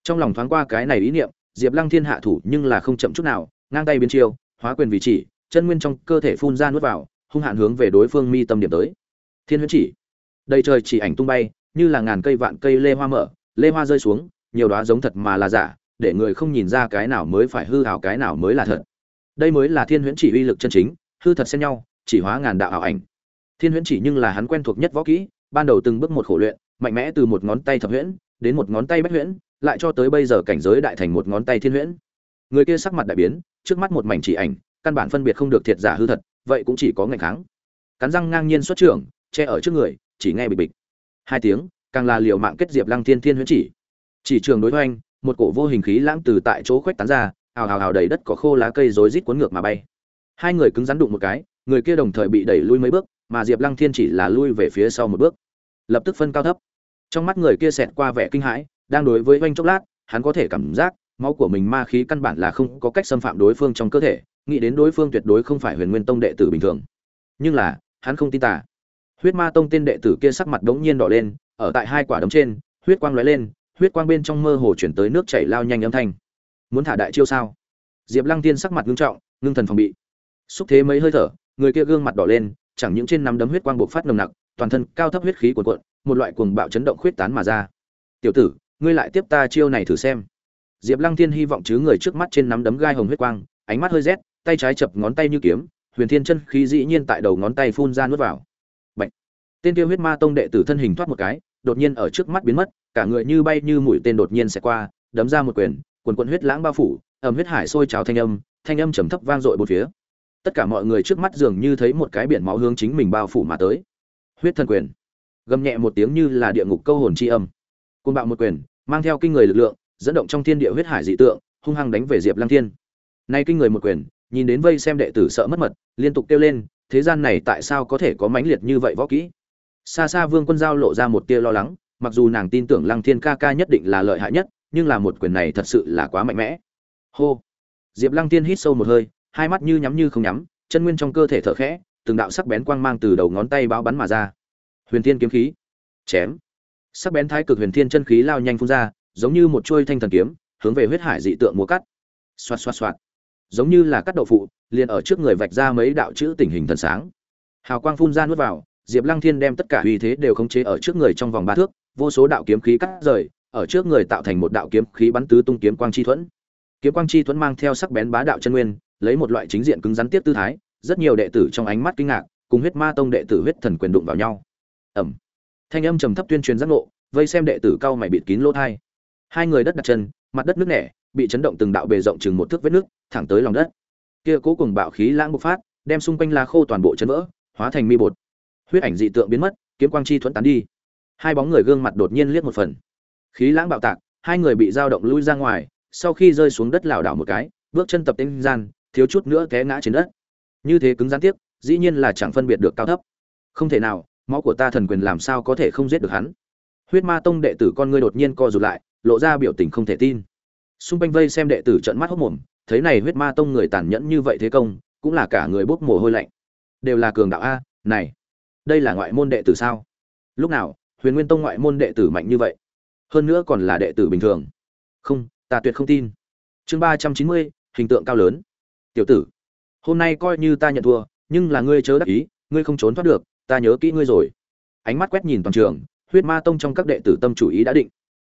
Trong lòng thoáng qua cái này ý niệm, diệp lăng thiên hạ thủ nhưng là không chậm chút nào, ngang tay biến chiêu, hóa quyền vị chỉ chân nguyên trong cơ thể phun ra nuốt vào, hung hạn hướng về đối phương mi tâm điểm tới. Thiên huyễn chỉ. Đầy trời chỉ ảnh tung bay, như là ngàn cây vạn cây lê hoa mở, lê hoa rơi xuống, nhiều đóa giống thật mà là giả, để người không nhìn ra cái nào mới phải hư ảo cái nào mới là thật. Đây mới là thiên huyễn chỉ uy lực chân chính, hư thật xen nhau, chỉ hóa ngàn đạo ảo ảnh. Thiên huyễn chỉ nhưng là hắn quen thuộc nhất võ kỹ, ban đầu từng bước một khổ luyện, mạnh mẽ từ một ngón tay thập huyễn, đến một ngón tay bách huyễn, lại cho tới bây giờ cảnh giới đại thành một ngón tay thiên huyễn. Người kia sắc mặt đại biến, trước mắt một mảnh chỉ ảnh căn bản phân biệt không được thiệt giả hư thật, vậy cũng chỉ có ngày kháng. Cắn răng ngang nhiên xuất trưởng, che ở trước người, chỉ nghe bịch bịch. Hai tiếng, càng là liều mạng kết diệp lăng thiên thiên huyễn chỉ. Chỉ trường đối hoành, một cổ vô hình khí lãng từ tại chỗ khuếch tán ra, ào ào ào đầy đất có khô lá cây rối rít cuốn ngược mà bay. Hai người cứng rắn đụng một cái, người kia đồng thời bị đẩy lui mấy bước, mà diệp lăng thiên chỉ là lui về phía sau một bước. Lập tức phân cao thấp. Trong mắt người kia xẹt qua vẻ kinh hãi, đang đối với oanh chốc lát, hắn có thể cảm giác, máu của mình ma khí căn bản là không có cách xâm phạm đối phương trong cơ thể nghĩ đến đối phương tuyệt đối không phải huyền nguyên tông đệ tử bình thường. Nhưng là, hắn không tin tả huyết ma tông tên đệ tử kia sắc mặt đ ố n g nhiên đỏ lên, ở tại hai quả đấm trên, huyết quang lóe lên, huyết quang bên trong mơ hồ chuyển tới nước chảy lao nhanh âm thanh. Muốn thả đại chiêu sao? Diệp lăng tiên sắc mặt ngưng trọng, ngưng thần phòng bị. Xúc thế mấy hơi thở, người kia gương mặt đỏ lên, chẳng những trên nắm đấm huyết quang bộc phát nồng nặc, toàn thân cao thấp huyết khí cuồn cuộn, một loại cuồng bạo chấn động khuyết tán mà ra. Tiểu tử, ngươi lại tiếp ta chiêu này thử xem. Diệp lăng tiên hy vọng chứ người trước mắt trên nắm đấm gai hồng huyết quang, ánh mắt hơi rét tay trái chập ngón tay như kiếm, huyền thiên chân khí dĩ nhiên tại đầu ngón tay phun ra nuốt vào. Bạch. tên tiêu huyết ma tông đệ tử thân hình thoát một cái, đột nhiên ở trước mắt biến mất, cả người như bay như mũi tên đột nhiên sẽ qua, đấm ra một quyền, quần quần huyết lãng bao phủ, ầm huyết hải sôi trào thanh âm thanh âm trầm thấp vang dội bốn phía. Tất cả mọi người trước mắt dường như thấy một cái biển máu hướng chính mình bao phủ mà tới. Huyết thần quyền. Gầm nhẹ một tiếng như là địa ngục câu hồn chi âm. Côn bạo một quyền, mang theo kinh người lực lượng, dẫn động trong thiên địa huyết hải dị tượng, hung hăng đánh về diệp lăng thiên. Nay kinh người một quyền nhìn đến vây xem đệ tử sợ mất mật, liên tục kêu lên, thế gian này tại sao có thể có mãnh liệt như vậy võ kỹ? Xa xa vương quân giao lộ ra một tia lo lắng, mặc dù nàng tin tưởng lăng thiên ca ca nhất định là lợi hại nhất, nhưng là một quyền này thật sự là quá mạnh mẽ. Hô! Diệp lăng thiên hít sâu một hơi, hai mắt như nhắm như không nhắm, chân nguyên trong cơ thể thở khẽ, từng đạo sắc bén quang mang từ đầu ngón tay báo bắn mà ra. Huyền thiên kiếm khí. Chém! Sắc bén thái cực huyền thiên chân khí lao nhanh phun ra, giống như một chuôi thanh thần kiếm, hướng về huyết hải dị tượng múa cắt. Xoạt xoạt xoạt giống như là cắt đậu phụ, liền ở trước người vạch ra mấy đạo chữ tình hình thần sáng. Hào quang phun ra nuốt vào, diệp lăng thiên đem tất cả uy thế đều khống chế ở trước người trong vòng ba thước, vô số đạo kiếm khí cắt rời, ở trước người tạo thành một đạo kiếm khí bắn tứ tung kiếm quang chi thuẫn. Kiếm quang chi thuẫn mang theo sắc bén bá đạo chân nguyên, lấy một loại chính diện cứng rắn tiếp tư thái, rất nhiều đệ tử trong ánh mắt kinh ngạc, cùng huyết ma tông đệ tử huyết thần quyền đụng vào nhau. Ẩm thanh âm trầm thấp tuyên truyền giác ngộ, vây xem đệ tử cao mày bịt kín lỗ thai hai người đất đặt chân, mặt đất nước nẻ bị chấn động từng đạo bề rộng chừng một thước vết nước thẳng tới lòng đất. Kia cố cùng bạo khí lãng bộc phát, đem xung quanh lá khô toàn bộ chấn vỡ, hóa thành mi bột. Huyết ảnh dị tượng biến mất, kiếm quang chi thuẫn tán đi. Hai bóng người gương mặt đột nhiên liếc một phần. Khí lãng bạo tạc, hai người bị dao động lui ra ngoài, sau khi rơi xuống đất lảo đảo một cái, bước chân tập tinh gian, thiếu chút nữa té ngã trên đất. Như thế cứng gián tiếp dĩ nhiên là chẳng phân biệt được cao thấp. Không thể nào, máu của ta thần quyền làm sao có thể không giết được hắn? Huyết ma tông đệ tử con ngươi đột nhiên co rụt lại, lộ ra biểu tình không thể tin xung quanh vây xem đệ tử trận mắt hốc mồm, thấy này huyết ma tông người tàn nhẫn như vậy thế công, cũng là cả người bốc mồ hôi lạnh. Đều là cường đạo a, này, đây là ngoại môn đệ tử sao? Lúc nào, huyền nguyên tông ngoại môn đệ tử mạnh như vậy? Hơn nữa còn là đệ tử bình thường. Không, ta tuyệt không tin. Chương ba trăm chín mươi, hình tượng cao lớn. Tiểu tử, hôm nay coi như ta nhận thua, nhưng là ngươi chớ đắc ý, ngươi không trốn thoát được, ta nhớ kỹ ngươi rồi. Ánh mắt quét nhìn toàn trường, huyết ma tông trong các đệ tử tâm chủ ý đã định.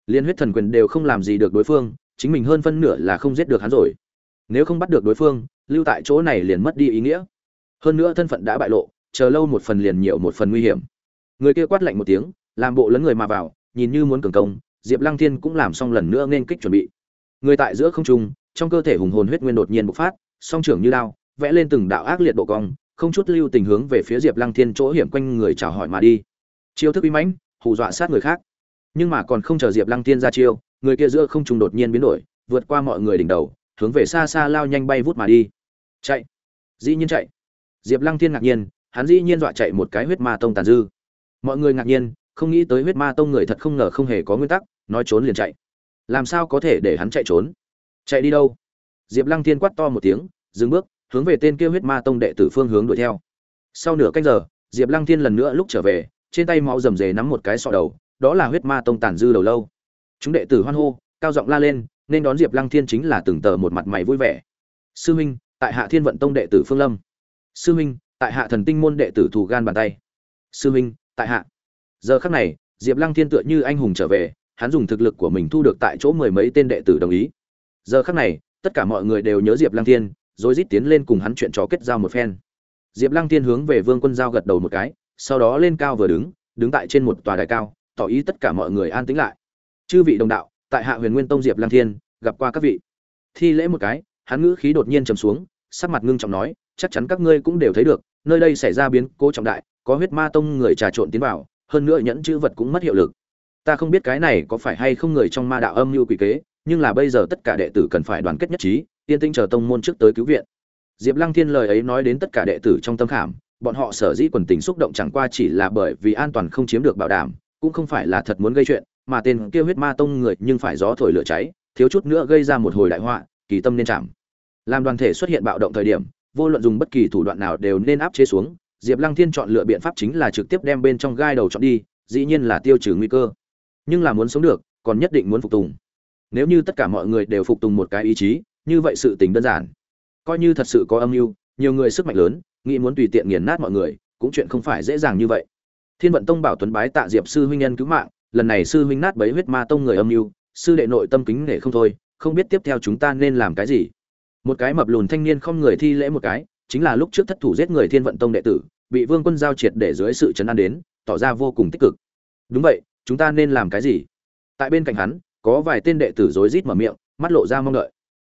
Liên huyết thần quyền đều không làm gì được đối phương chính mình hơn phân nửa là không giết được hắn rồi. Nếu không bắt được đối phương, lưu tại chỗ này liền mất đi ý nghĩa. Hơn nữa thân phận đã bại lộ, chờ lâu một phần liền nhiều một phần nguy hiểm. Người kia quát lạnh một tiếng, làm bộ lấn người mà vào, nhìn như muốn cường công, diệp lăng thiên cũng làm xong lần nữa nên kích chuẩn bị. Người tại giữa không trung, trong cơ thể hùng hồn huyết nguyên đột nhiên bộc phát, song trưởng như lao vẽ lên từng đạo ác liệt độ cong, không chút lưu tình hướng về phía diệp lăng thiên chỗ hiểm quanh người chào hỏi mà đi. Chiêu thức uy mãnh, hù dọa sát người khác. Nhưng mà còn không chờ diệp lăng thiên ra chiêu người kia giữa không trung đột nhiên biến đổi, vượt qua mọi người đỉnh đầu, hướng về xa xa lao nhanh bay vút mà đi. Chạy! Dĩ nhiên chạy! Diệp lăng thiên ngạc nhiên, hắn dĩ nhiên dọa chạy một cái huyết ma tông tàn dư. Mọi người ngạc nhiên, không nghĩ tới huyết ma tông người thật không ngờ không hề có nguyên tắc, nói trốn liền chạy. Làm sao có thể để hắn chạy trốn? Chạy đi đâu? Diệp lăng thiên quát to một tiếng, dừng bước, hướng về tên kia huyết ma tông đệ tử phương hướng đuổi theo. Sau nửa canh giờ, diệp lăng thiên lần nữa lúc trở về, trên tay máu rầm rề nắm một cái sọ đầu, đó là huyết ma tông tàn dư đầu lâu chúng đệ tử hoan hô, cao giọng la lên, nên đón diệp lăng thiên chính là từng tờ một mặt mày vui vẻ. Sư huynh tại hạ thiên vận tông đệ tử phương lâm. Sư huynh tại hạ thần tinh môn đệ tử thủ gan bàn tay. Sư huynh tại hạ. Giờ khắc này, diệp lăng thiên tựa như anh hùng trở về, hắn dùng thực lực của mình thu được tại chỗ mười mấy tên đệ tử đồng ý. Giờ khắc này, tất cả mọi người đều nhớ diệp lăng thiên, rồi rít tiến lên cùng hắn chuyện trò kết giao một phen. Diệp lăng thiên hướng về vương quân giao gật đầu một cái, sau đó lên cao vừa đứng đứng tại trên một tòa đài cao, tỏ ý tất cả mọi người an tĩnh lại chư vị đồng đạo, tại hạ huyền nguyên tông diệp lăng thiên, gặp qua các vị. Thi lễ một cái, hắn ngữ khí đột nhiên trầm xuống, sắc mặt ngưng trọng nói, chắc chắn các ngươi cũng đều thấy được, nơi đây xảy ra biến cố trọng đại, có huyết ma tông người trà trộn tiến vào, hơn nữa nhẫn chữ vật cũng mất hiệu lực. Ta không biết cái này có phải hay không người trong ma đạo âm mưu quỷ kế, nhưng là bây giờ tất cả đệ tử cần phải đoàn kết nhất trí yên tinh chờ tông môn trước tới cứu viện. Diệp lăng thiên lời ấy nói đến tất cả đệ tử trong tâm khảm, bọn họ sở dĩ quần tình xúc động chẳng qua chỉ là bởi vì an toàn không chiếm được bảo đảm, cũng không phải là thật muốn gây chuyện mà tên kia huyết ma tông người nhưng phải gió thổi lửa cháy, thiếu chút nữa gây ra một hồi đại họa, kỳ tâm nên chạm. Làm đoàn thể xuất hiện bạo động thời điểm, vô luận dùng bất kỳ thủ đoạn nào đều nên áp chế xuống, diệp lăng thiên chọn lựa biện pháp chính là trực tiếp đem bên trong gai đầu chọn đi, dĩ nhiên là tiêu trừ nguy cơ. Nhưng là muốn sống được, còn nhất định muốn phục tùng. Nếu như tất cả mọi người đều phục tùng một cái ý chí, như vậy sự tình đơn giản. Coi như thật sự có âm mưu, nhiều người sức mạnh lớn, nghĩ muốn tùy tiện nghiền nát mọi người, cũng chuyện không phải dễ dàng như vậy. Thiên vận tông bảo tuấn bái tạ diệp sư huynh nhân cứu mạng lần này sư huynh nát bấy huyết ma tông người âm mưu, sư đệ nội tâm kính nể không thôi, không biết tiếp theo chúng ta nên làm cái gì. Một cái mập lùn thanh niên không người thi lễ một cái, chính là lúc trước thất thủ giết người thiên vận tông đệ tử, bị vương quân giao triệt để dưới sự chấn an đến, tỏ ra vô cùng tích cực. Đúng vậy, chúng ta nên làm cái gì? Tại bên cạnh hắn, có vài tên đệ tử rối rít mở miệng, mắt lộ ra mong đợi.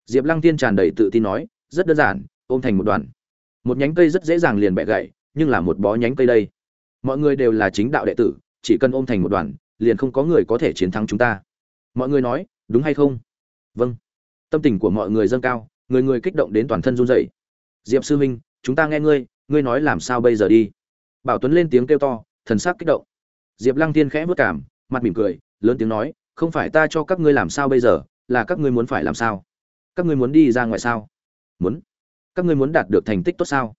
Diệp lăng tiên tràn đầy tự tin nói, rất đơn giản, ôm thành một đoàn. Một nhánh cây rất dễ dàng liền bẻ gãy, nhưng là một bó nhánh cây đây. Mọi người đều là chính đạo đệ tử, chỉ cần ôm thành một đoàn liền không có người có thể chiến thắng chúng ta. Mọi người nói, đúng hay không? Vâng. Tâm tình của mọi người dâng cao, người người kích động đến toàn thân run rẩy. Diệp sư huynh, chúng ta nghe ngươi ngươi nói làm sao bây giờ đi? Bảo tuấn lên tiếng kêu to, thần sắc kích động. Diệp lăng Thiên khẽ vất cảm, mặt mỉm cười, lớn tiếng nói, không phải ta cho các ngươi làm sao bây giờ, là các ngươi muốn phải làm sao? Các ngươi muốn đi ra ngoài sao? Muốn? Các ngươi muốn đạt được thành tích tốt sao?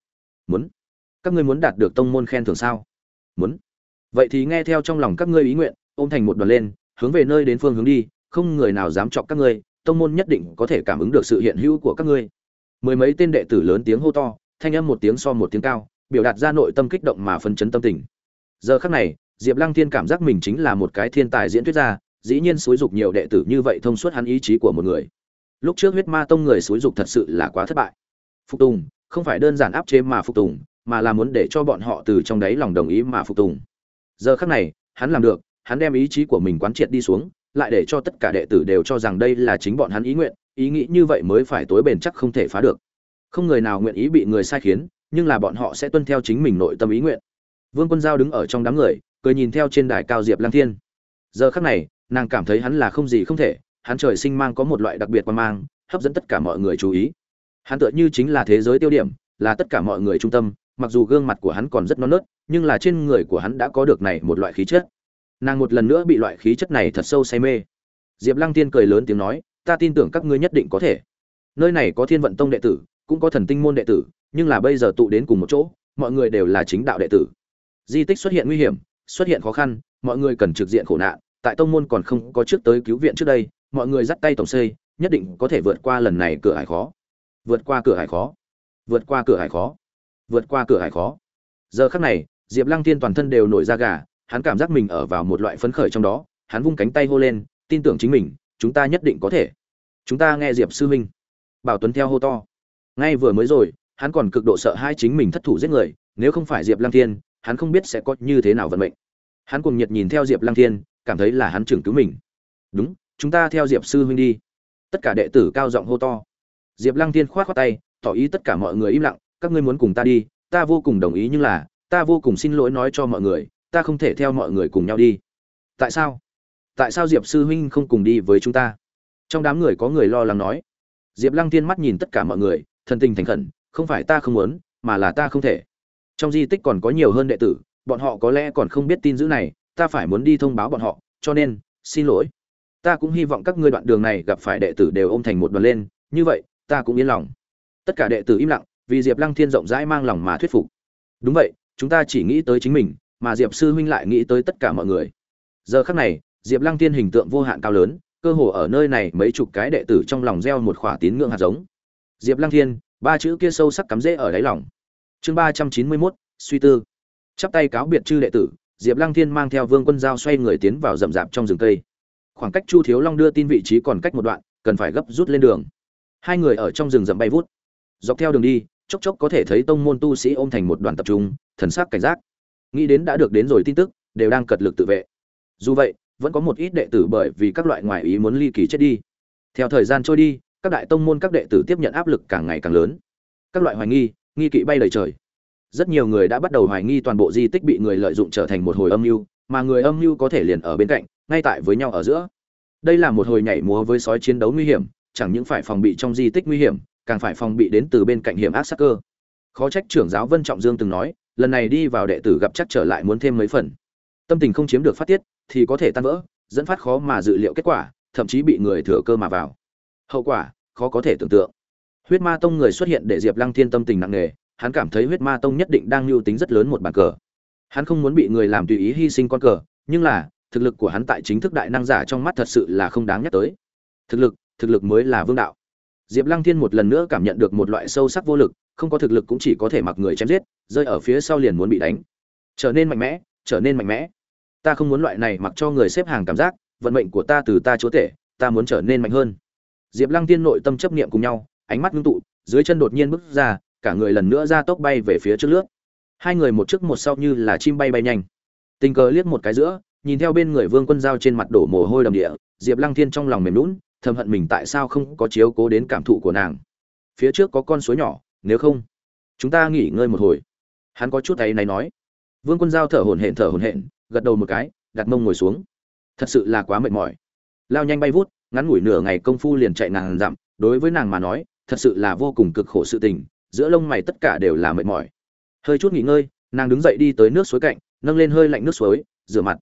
Muốn? Các ngươi muốn đạt được tông môn khen thưởng sao? Muốn? Vậy thì nghe theo trong lòng các ngươi ý nguyện ôm thành một đoàn lên, hướng về nơi đến phương hướng đi, không người nào dám chọc các ngươi, tông môn nhất định có thể cảm ứng được sự hiện hữu của các ngươi. Mười mấy tên đệ tử lớn tiếng hô to, thanh âm một tiếng so một tiếng cao, biểu đạt ra nội tâm kích động mà phân chấn tâm tình. Giờ khắc này, diệp lăng thiên cảm giác mình chính là một cái thiên tài diễn thuyết gia, dĩ nhiên xúi dục nhiều đệ tử như vậy thông suốt hắn ý chí của một người. Lúc trước huyết ma tông người xúi dục thật sự là quá thất bại. Phục tùng, không phải đơn giản áp chế mà phục tùng, mà là muốn để cho bọn họ từ trong đáy lòng đồng ý mà phục tùng. Giờ khắc này, hắn làm được hắn đem ý chí của mình quán triệt đi xuống, lại để cho tất cả đệ tử đều cho rằng đây là chính bọn hắn ý nguyện, ý nghĩ như vậy mới phải tối bền chắc không thể phá được. Không người nào nguyện ý bị người sai khiến, nhưng là bọn họ sẽ tuân theo chính mình nội tâm ý nguyện. Vương quân giao đứng ở trong đám người, cười nhìn theo trên đài cao diệp lang thiên. Giờ khắc này, nàng cảm thấy hắn là không gì không thể, hắn trời sinh mang có một loại đặc biệt quan mang, hấp dẫn tất cả mọi người chú ý. Hắn tựa như chính là thế giới tiêu điểm, là tất cả mọi người trung tâm, mặc dù gương mặt của hắn còn rất non nớt, nhưng là trên người của hắn đã có được này một loại khí chất nàng một lần nữa bị loại khí chất này thật sâu say mê. Diệp lăng tiên cười lớn tiếng nói, ta tin tưởng các ngươi nhất định có thể. Nơi này có thiên vận tông đệ tử, cũng có thần tinh môn đệ tử, nhưng là bây giờ tụ đến cùng một chỗ, mọi người đều là chính đạo đệ tử. Di tích xuất hiện nguy hiểm, xuất hiện khó khăn, mọi người cần trực diện khổ nạn. Tại tông môn còn không có trước tới cứu viện trước đây, mọi người dắt tay tổng xây, nhất định có thể vượt qua lần này cửa hải khó. Vượt qua cửa hải khó. Vượt qua cửa hải khó. Vượt qua cửa hải khó. Giờ khắc này, diệp lăng tiên toàn thân đều nổi da gà hắn cảm giác mình ở vào một loại phấn khởi trong đó, hắn vung cánh tay hô lên, tin tưởng chính mình, chúng ta nhất định có thể. Chúng ta nghe diệp sư huynh. Bảo tuấn theo hô to. Ngay vừa mới rồi, hắn còn cực độ sợ hai chính mình thất thủ giết người, nếu không phải diệp lăng thiên, hắn không biết sẽ có như thế nào vận mệnh. Hắn cùng nhiệt nhìn theo diệp lăng thiên, cảm thấy là hắn trưởng cứu mình. Đúng, chúng ta theo diệp sư huynh đi. Tất cả đệ tử cao giọng hô to. Diệp lăng thiên k h o á t khoác tay, tỏ ý tất cả mọi người im lặng, các ngươi muốn cùng ta đi, ta vô cùng đồng ý nhưng là, ta vô cùng xin lỗi nói cho mọi người ta không thể theo mọi người cùng nhau đi. Tại sao? Tại sao diệp sư huynh không cùng đi với chúng ta? Trong đám người có người lo lắng nói. Diệp lăng thiên mắt nhìn tất cả mọi người thân tình thành khẩn, không phải ta không muốn, mà là ta không thể. Trong di tích còn có nhiều hơn đệ tử, bọn họ có lẽ còn không biết tin dữ này, ta phải muốn đi thông báo bọn họ, cho nên, xin lỗi. Ta cũng hy vọng các ngươi đoạn đường này gặp phải đệ tử đều ôm thành một đoàn lên, như vậy, ta cũng yên lòng. Tất cả đệ tử im lặng, vì diệp lăng thiên rộng rãi mang lòng mà thuyết phục. Đúng vậy, chúng ta chỉ nghĩ tới chính mình mà diệp sư huynh lại nghĩ tới tất cả mọi người. Giờ khắc này, diệp lăng thiên hình tượng vô hạn cao lớn, cơ hồ ở nơi này mấy chục cái đệ tử trong lòng gieo một khỏa tín ngưỡng hạt giống. Diệp lăng thiên, ba chữ kia sâu sắc cắm rễ ở đáy lòng. Chương ba trăm chín mươi mốt, suy tư. Chắp tay cáo biệt chư đệ tử, diệp lăng thiên mang theo vương quân giao xoay người tiến vào rậm rạp trong rừng cây. Khoảng cách chu thiếu long đưa tin vị trí còn cách một đoạn, cần phải gấp rút lên đường. Hai người ở trong rừng rậm bay vút. Dọc theo đường đi, chốc chốc có thể thấy tông môn tu sĩ ôm thành một đoàn tập trung, thần sắc cảnh giác nghĩ đến đã được đến rồi tin tức, đều đang cật lực tự vệ. Dù vậy, vẫn có một ít đệ tử bởi vì các loại ngoại ý muốn ly kỳ chết đi. Theo thời gian trôi đi, các đại tông môn các đệ tử tiếp nhận áp lực càng ngày càng lớn. Các loại hoài nghi nghi kỵ bay lời trời. Rất nhiều người đã bắt đầu hoài nghi toàn bộ di tích bị người lợi dụng trở thành một hồi âm mưu, mà người âm mưu có thể liền ở bên cạnh, ngay tại với nhau ở giữa. Đây là một hồi nhảy múa với sói chiến đấu nguy hiểm, chẳng những phải phòng bị trong di tích nguy hiểm, càng phải phòng bị đến từ bên cạnh hiểm ác sắc cơ. Khó trách trưởng giáo vân trọng dương từng nói lần này đi vào đệ tử gặp chắc trở lại muốn thêm mấy phần. Tâm tình không chiếm được phát tiết, thì có thể tan vỡ, dẫn phát khó mà dự liệu kết quả, thậm chí bị người thừa cơ mà vào. Hậu quả, khó có thể tưởng tượng. Huyết ma tông người xuất hiện để diệp lăng thiên tâm tình nặng nề, hắn cảm thấy huyết ma tông nhất định đang lưu tính rất lớn một bàn cờ. Hắn không muốn bị người làm tùy ý hy sinh con cờ, nhưng là, thực lực của hắn tại chính thức đại năng giả trong mắt thật sự là không đáng nhắc tới. Thực lực thực lực mới là vương đạo diệp lăng thiên một lần nữa cảm nhận được một loại sâu sắc vô lực không có thực lực cũng chỉ có thể mặc người chém giết rơi ở phía sau liền muốn bị đánh. Trở nên mạnh mẽ trở nên mạnh mẽ. Ta không muốn loại này mặc cho người xếp hàng cảm giác vận mệnh của ta từ ta chúa tể ta muốn trở nên mạnh hơn. Diệp lăng Thiên nội tâm chấp niệm cùng nhau ánh mắt ngưng tụ dưới chân đột nhiên bước ra cả người lần nữa ra tốc bay về phía trước lướt. Hai người một trước một sau như là chim bay bay nhanh. Tình cờ liếc một cái giữa nhìn theo bên người vương quân giao trên mặt đổ mồ hôi đầm địa diệp lăng thiên trong lòng mềm nhũn, thầm hận mình tại sao không có chiếu cố đến cảm thụ của nàng. Phía trước có con suối nhỏ, nếu không, chúng ta nghỉ ngơi một hồi. Hắn có chút tay này nói. Vương quân giao thở hổn hển, thở hổn hển, gật đầu một cái, đặt mông ngồi xuống. Thật sự là quá mệt mỏi. Lao nhanh bay vút, ngắn ngủi nửa ngày công phu liền chạy nàng dặm, đối với nàng mà nói, thật sự là vô cùng cực khổ sự tình, giữa lông mày tất cả đều là mệt mỏi. Hơi chút nghỉ ngơi, nàng đứng dậy đi tới nước suối cạnh, nâng lên hơi lạnh nước suối, rửa mặt.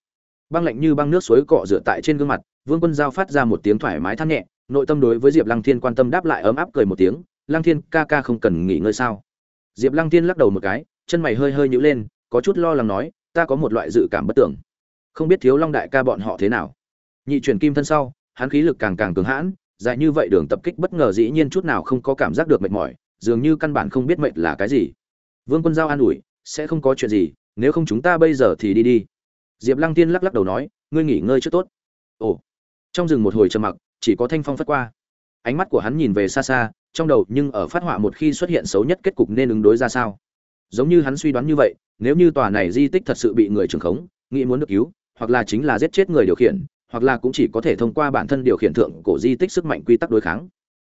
Băng lạnh như băng nước suối cọ rửa tại trên gương mặt vương quân giao phát ra một tiếng thoải mái than nhẹ, nội tâm đối với diệp lăng thiên quan tâm đáp lại ấm áp cười một tiếng, lăng thiên, ca ca không cần nghỉ ngơi sao? Diệp lăng thiên lắc đầu một cái, chân mày hơi hơi nhữ lên, có chút lo lắng nói, ta có một loại dự cảm bất tưởng. Không biết thiếu long đại ca bọn họ thế nào? Nhị chuyển kim thân sau, hắn khí lực càng càng cường hãn, dài như vậy đường tập kích bất ngờ dĩ nhiên chút nào không có cảm giác được mệt mỏi, dường như căn bản không biết mệt là cái gì. Vương quân giao an ủi, sẽ không có chuyện gì, nếu không chúng ta bây giờ thì đi đi. Diệp lăng tiên lắc lắc đầu nói, ngươi nghỉ ngơi trước tốt. Ồ trong rừng một hồi trầm mặc, chỉ có thanh phong phất qua. Ánh mắt của hắn nhìn về xa xa, trong đầu nhưng ở phát họa một khi xuất hiện xấu nhất kết cục nên ứng đối ra sao? Giống như hắn suy đoán như vậy, nếu như tòa này di tích thật sự bị người trưởng khống, nghĩ muốn được cứu, hoặc là chính là giết chết người điều khiển, hoặc là cũng chỉ có thể thông qua bản thân điều khiển thượng cổ di tích sức mạnh quy tắc đối kháng.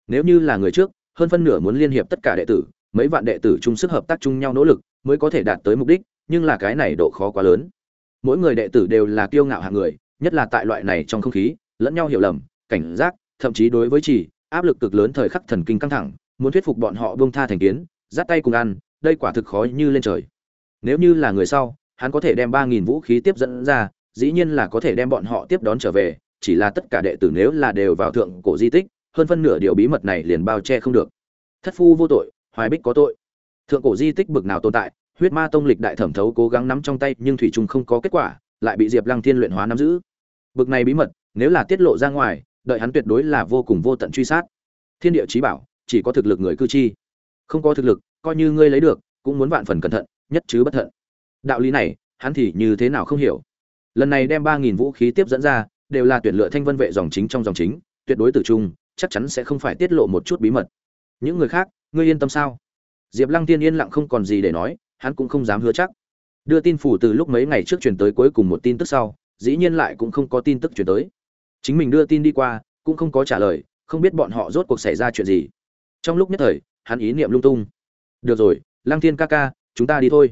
Nếu như là người trước, hơn phân nửa muốn liên hiệp tất cả đệ tử, mấy vạn đệ tử chung sức hợp tác chung nhau nỗ lực mới có thể đạt tới mục đích, nhưng là cái này độ khó quá lớn. Mỗi người đệ tử đều là kiêu ngạo hạng người, nhất là tại loại này trong không khí lẫn nhau hiểu lầm, cảnh giác, thậm chí đối với chỉ, áp lực cực lớn thời khắc thần kinh căng thẳng, muốn thuyết phục bọn họ bông tha thành kiến, dắt tay cùng ăn, đây quả thực khó như lên trời. Nếu như là người sau, hắn có thể đem ba nghìn vũ khí tiếp dẫn ra, dĩ nhiên là có thể đem bọn họ tiếp đón trở về, chỉ là tất cả đệ tử nếu là đều vào thượng cổ di tích, hơn phân nửa điều bí mật này liền bao che không được. Thất phu vô tội, hoài bích có tội. Thượng cổ di tích bực nào tồn tại, huyết ma tông lịch đại thẩm thấu cố gắng nắm trong tay, nhưng thủy trung không có kết quả, lại bị diệp lăng thiên luyện hóa nắm giữ. Bực này bí mật nếu là tiết lộ ra ngoài, đợi hắn tuyệt đối là vô cùng vô tận truy sát. Thiên địa trí bảo, chỉ có thực lực người cư chi. Không có thực lực, coi như ngươi lấy được, cũng muốn vạn phần cẩn thận, nhất chứ bất thận. Đạo lý này, hắn thì như thế nào không hiểu. Lần này đem ba nghìn vũ khí tiếp dẫn ra, đều là tuyển lựa thanh vân vệ dòng chính trong dòng chính, tuyệt đối tử trung, chắc chắn sẽ không phải tiết lộ một chút bí mật. Những người khác, ngươi yên tâm sao? Diệp lăng tiên yên lặng không còn gì để nói, hắn cũng không dám hứa chắc. Đưa tin phủ từ lúc mấy ngày trước truyền tới cuối cùng một tin tức sau, dĩ nhiên lại cũng không có tin tức truyền tới chính mình đưa tin đi qua, cũng không có trả lời, không biết bọn họ rốt cuộc xảy ra chuyện gì. Trong lúc nhất thời, hắn ý niệm lung tung. Được rồi, lăng thiên ca ca, chúng ta đi thôi.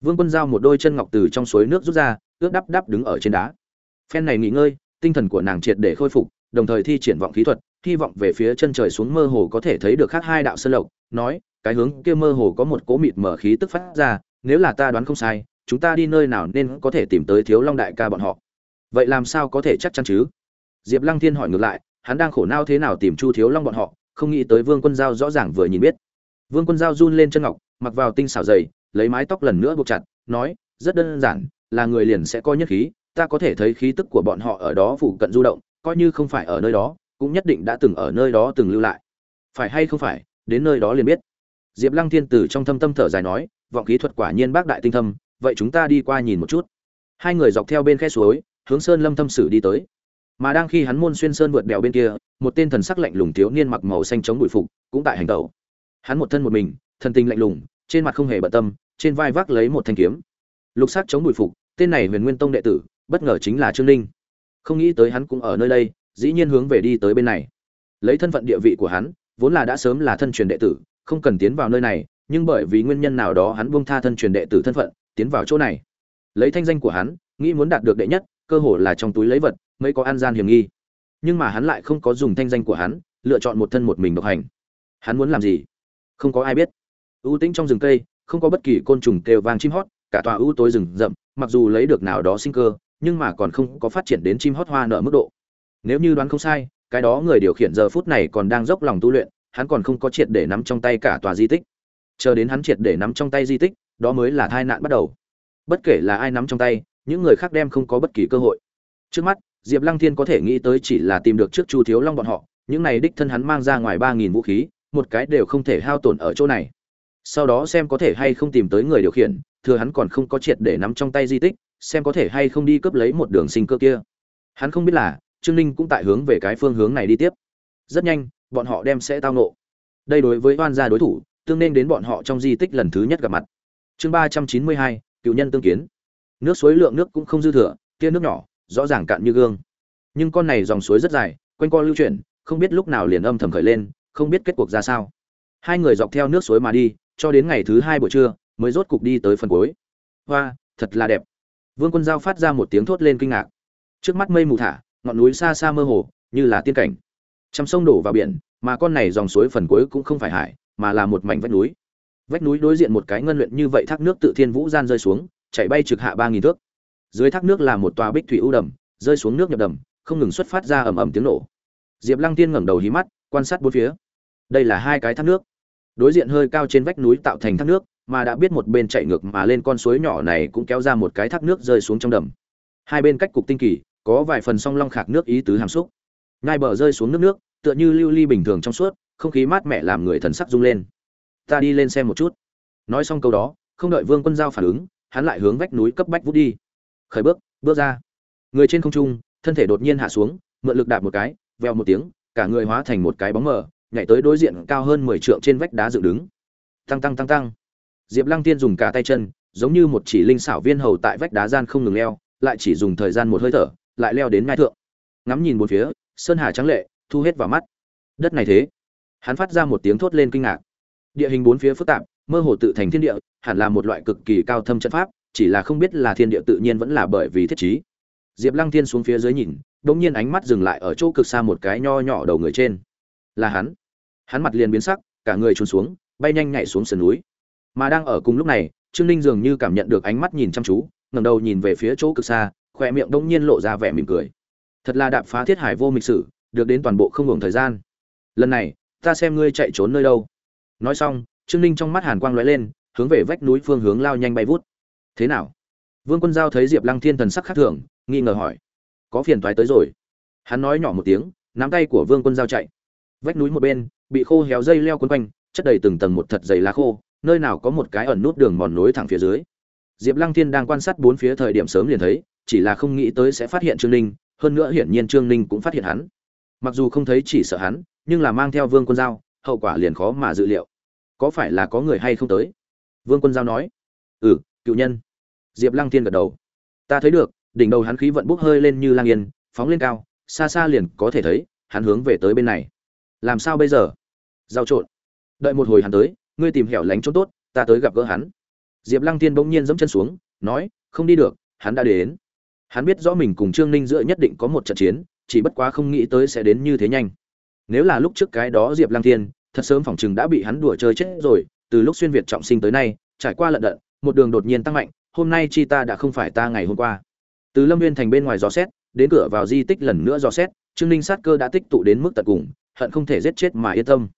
Vương quân giao một đôi chân ngọc từ trong suối nước rút ra, ướt đắp đắp đứng ở trên đá. Phen này nghỉ ngơi, tinh thần của nàng triệt để khôi phục, đồng thời thi triển vọng khí thuật, hy vọng về phía chân trời xuống mơ hồ có thể thấy được khác hai đạo sơn lộc, nói, cái hướng kia mơ hồ có một cỗ mịt mở khí tức phát ra, nếu là ta đoán không sai, chúng ta đi nơi nào nên có thể tìm tới thiếu long đại ca bọn họ? Vậy làm sao có thể chắc chắn chứ? Diệp lăng thiên hỏi ngược lại, hắn đang khổ nao thế nào tìm chu thiếu long bọn họ, không nghĩ tới vương quân giao rõ ràng vừa nhìn biết. Vương quân giao run lên chân ngọc, mặc vào tinh xảo dày lấy mái tóc lần nữa buộc chặt, nói, rất đơn giản, là người liền sẽ coi nhất khí, ta có thể thấy khí tức của bọn họ ở đó phụ cận du động, coi như không phải ở nơi đó, cũng nhất định đã từng ở nơi đó từng lưu lại. Phải hay không phải, đến nơi đó liền biết. Diệp lăng thiên tử trong thâm tâm thở dài nói, vọng khí thuật quả nhiên bác đại tinh thâm, vậy chúng ta đi qua nhìn một chút. Hai người dọc theo bên khe suối, hướng sơn lâm thâm sử đi tới mà đang khi hắn môn xuyên sơn vượt đèo bên kia, một tên thần sắc lạnh lùng thiếu niên mặc màu xanh chống bụi phục cũng tại hành tẩu. Hắn một thân một mình, thần tình lạnh lùng, trên mặt không hề bận tâm, trên vai vác lấy một thanh kiếm. Lục sắc chống bụi phục, tên này huyền nguyên tông đệ tử, bất ngờ chính là trương linh không nghĩ tới hắn cũng ở nơi đây, dĩ nhiên hướng về đi tới bên này. Lấy thân phận địa vị của hắn, vốn là đã sớm là thân truyền đệ tử, không cần tiến vào nơi này, nhưng bởi vì nguyên nhân nào đó hắn buông tha thân truyền đệ tử thân phận, tiến vào chỗ này. Lấy thanh danh của hắn, nghĩ muốn đạt được đệ nhất, cơ hồ là trong túi lấy vật mới có an gian hiểm nghi. Nhưng mà hắn lại không có dùng thanh danh của hắn, lựa chọn một thân một mình độc hành. Hắn muốn làm gì? Không có ai biết. Ưu tĩnh trong rừng cây, không có bất kỳ côn trùng kêu vang chim hót, cả tòa ưu tối rừng rậm, mặc dù lấy được nào đó sinh cơ, nhưng mà còn không có phát triển đến chim hót hoa nở mức độ. Nếu như đoán không sai, cái đó người điều khiển giờ phút này còn đang dốc lòng tu luyện, hắn còn không có triệt để nắm trong tay cả tòa di tích. Chờ đến hắn triệt để nắm trong tay di tích, đó mới là tai nạn bắt đầu. Bất kể là ai nắm trong tay, những người khác đem không có bất kỳ cơ hội. Trước mắt diệp lăng thiên có thể nghĩ tới chỉ là tìm được trước chu thiếu long bọn họ, những này đích thân hắn mang ra ngoài ba nghìn vũ khí, một cái đều không thể hao tổn ở chỗ này. Sau đó xem có thể hay không tìm tới người điều khiển, thừa hắn còn không có triệt để nắm trong tay di tích, xem có thể hay không đi cướp lấy một đường sinh cơ kia. Hắn không biết là, trương ninh cũng tại hướng về cái phương hướng này đi tiếp. Rất nhanh, bọn họ đem sẽ tao nộ. Đây đối với oan gia đối thủ, tương nên đến bọn họ trong di tích lần thứ nhất gặp mặt. Chương ba trăm chín mươi hai, cựu nhân tương kiến. Nước suối lượng nước cũng không dư thừa, kia nước nhỏ rõ ràng cạn như gương. Nhưng con này dòng suối rất dài, quanh co lưu chuyển, không biết lúc nào liền âm thầm khởi lên, không biết kết cuộc ra sao. Hai người dọc theo nước suối mà đi, cho đến ngày thứ hai buổi trưa, mới rốt cục đi tới phần cuối. Hoa, thật là đẹp. Vương quân giao phát ra một tiếng thốt lên kinh ngạc. Trước mắt mây mù thả, ngọn núi xa xa mơ hồ, như là tiên cảnh. Trăm sông đổ vào biển, mà con này dòng suối phần cuối cũng không phải hải, mà là một mảnh vách núi. Vách núi đối diện một cái ngân luyện như vậy thác nước tự thiên vũ gian rơi xuống, chảy bay trực hạ ba nghìn thước dưới thác nước là một tòa bích thủy ưu đầm, rơi xuống nước nhập đầm, không ngừng xuất phát ra ầm ầm tiếng nổ. Diệp lăng tiên ngẩng đầu hí mắt, quan sát bốn phía. Đây là hai cái thác nước. Đối diện hơi cao trên vách núi tạo thành thác nước, mà đã biết một bên chạy ngược mà lên con suối nhỏ này cũng kéo ra một cái thác nước rơi xuống trong đầm. Hai bên cách cục tinh kỳ, có vài phần song long khạc nước ý tứ hàm xúc. Ngai bờ rơi xuống nước nước, tựa như lưu ly bình thường trong suốt, không khí mát mẻ làm người thần sắc rung lên. Ta đi lên xem một chút. Nói xong câu đó, không đợi vương quân giao phản ứng, hắn lại hướng vách núi cấp bách vút đi khởi bước bước ra. Người trên không trung, thân thể đột nhiên hạ xuống, mượn lực đạp một cái veo một tiếng, cả người hóa thành một cái bóng mờ, nhảy tới đối diện cao hơn mười trượng trên vách đá dựng đứng. Tăng tăng tăng tăng. Diệp lăng tiên dùng cả tay chân, giống như một chỉ linh xảo viên hầu tại vách đá gian không ngừng leo, lại chỉ dùng thời gian một hơi thở, lại leo đến ngai thượng. Ngắm nhìn một phía, sơn hà trắng lệ, thu hết vào mắt. Đất này thế. Hắn phát ra một tiếng thốt lên kinh ngạc. Địa hình bốn phía phức tạp, mơ hồ tự thành thiên địa, hẳn là một loại cực kỳ cao thâm trận pháp chỉ là không biết là thiên địa tự nhiên vẫn là bởi vì thiết trí. Diệp lăng thiên xuống phía dưới nhìn đ ỗ n g nhiên ánh mắt dừng lại ở chỗ cực xa một cái nho nhỏ đầu người trên. Là hắn. Hắn mặt liền biến sắc, cả người trốn xuống, bay nhanh nhảy xuống sườn núi. Mà đang ở cùng lúc này, trương ninh dường như cảm nhận được ánh mắt nhìn chăm chú, ngẩng đầu nhìn về phía chỗ cực xa khoe miệng đông nhiên lộ ra vẻ mỉm cười. Thật là đạp phá thiết hải vô mịch sử, được đến toàn bộ không ngừng thời gian. Lần này, ta xem ngươi chạy trốn nơi đâu. Nói xong, trương ninh trong mắt hàn quang lóe lên, hướng về vách núi phương hướng lao nhanh bay vút thế nào? Vương quân giao thấy diệp lăng thiên thần sắc khác thường, nghi ngờ hỏi. Có phiền toái tới rồi. Hắn nói nhỏ một tiếng, nắm tay của vương quân giao chạy. Vách núi một bên, bị khô héo dây leo quấn quanh, chất đầy từng tầng một thật dày lá khô, nơi nào có một cái ẩn nút đường mòn nối thẳng phía dưới. Diệp lăng thiên đang quan sát bốn phía thời điểm sớm liền thấy, chỉ là không nghĩ tới sẽ phát hiện trương ninh, hơn nữa hiển nhiên trương ninh cũng phát hiện hắn. Mặc dù không thấy chỉ sợ hắn, nhưng là mang theo vương quân giao, hậu quả liền khó mà dự liệu. Có phải là có người hay không tới? Vương quân giao nói. Ừ cựu nhân. Diệp lăng thiên gật đầu. Ta thấy được, đỉnh đầu hắn khí vận bốc hơi lên như lang yên, phóng lên cao, xa xa liền có thể thấy, hắn hướng về tới bên này. Làm sao bây giờ? Giao trộn. Đợi một hồi hắn tới, ngươi tìm hẻo lánh chỗ tốt, ta tới gặp gỡ hắn. Diệp lăng thiên bỗng nhiên giẫm chân xuống, nói, không đi được, hắn đã đến. Hắn biết rõ mình cùng trương ninh giữa nhất định có một trận chiến, chỉ bất quá không nghĩ tới sẽ đến như thế nhanh. Nếu là lúc trước cái đó diệp lăng thiên, thật sớm phỏng chừng đã bị hắn đùa chơi chết rồi, từ lúc xuyên việt trọng sinh tới nay, trải qua lận đận một đường đột nhiên tăng mạnh, hôm nay chi ta đã không phải ta ngày hôm qua. Từ lâm viên thành bên ngoài dò xét, đến cửa vào di tích lần nữa dò xét, trương ninh sát cơ đã tích tụ đến mức tận cùng, hận không thể giết chết mà yên tâm.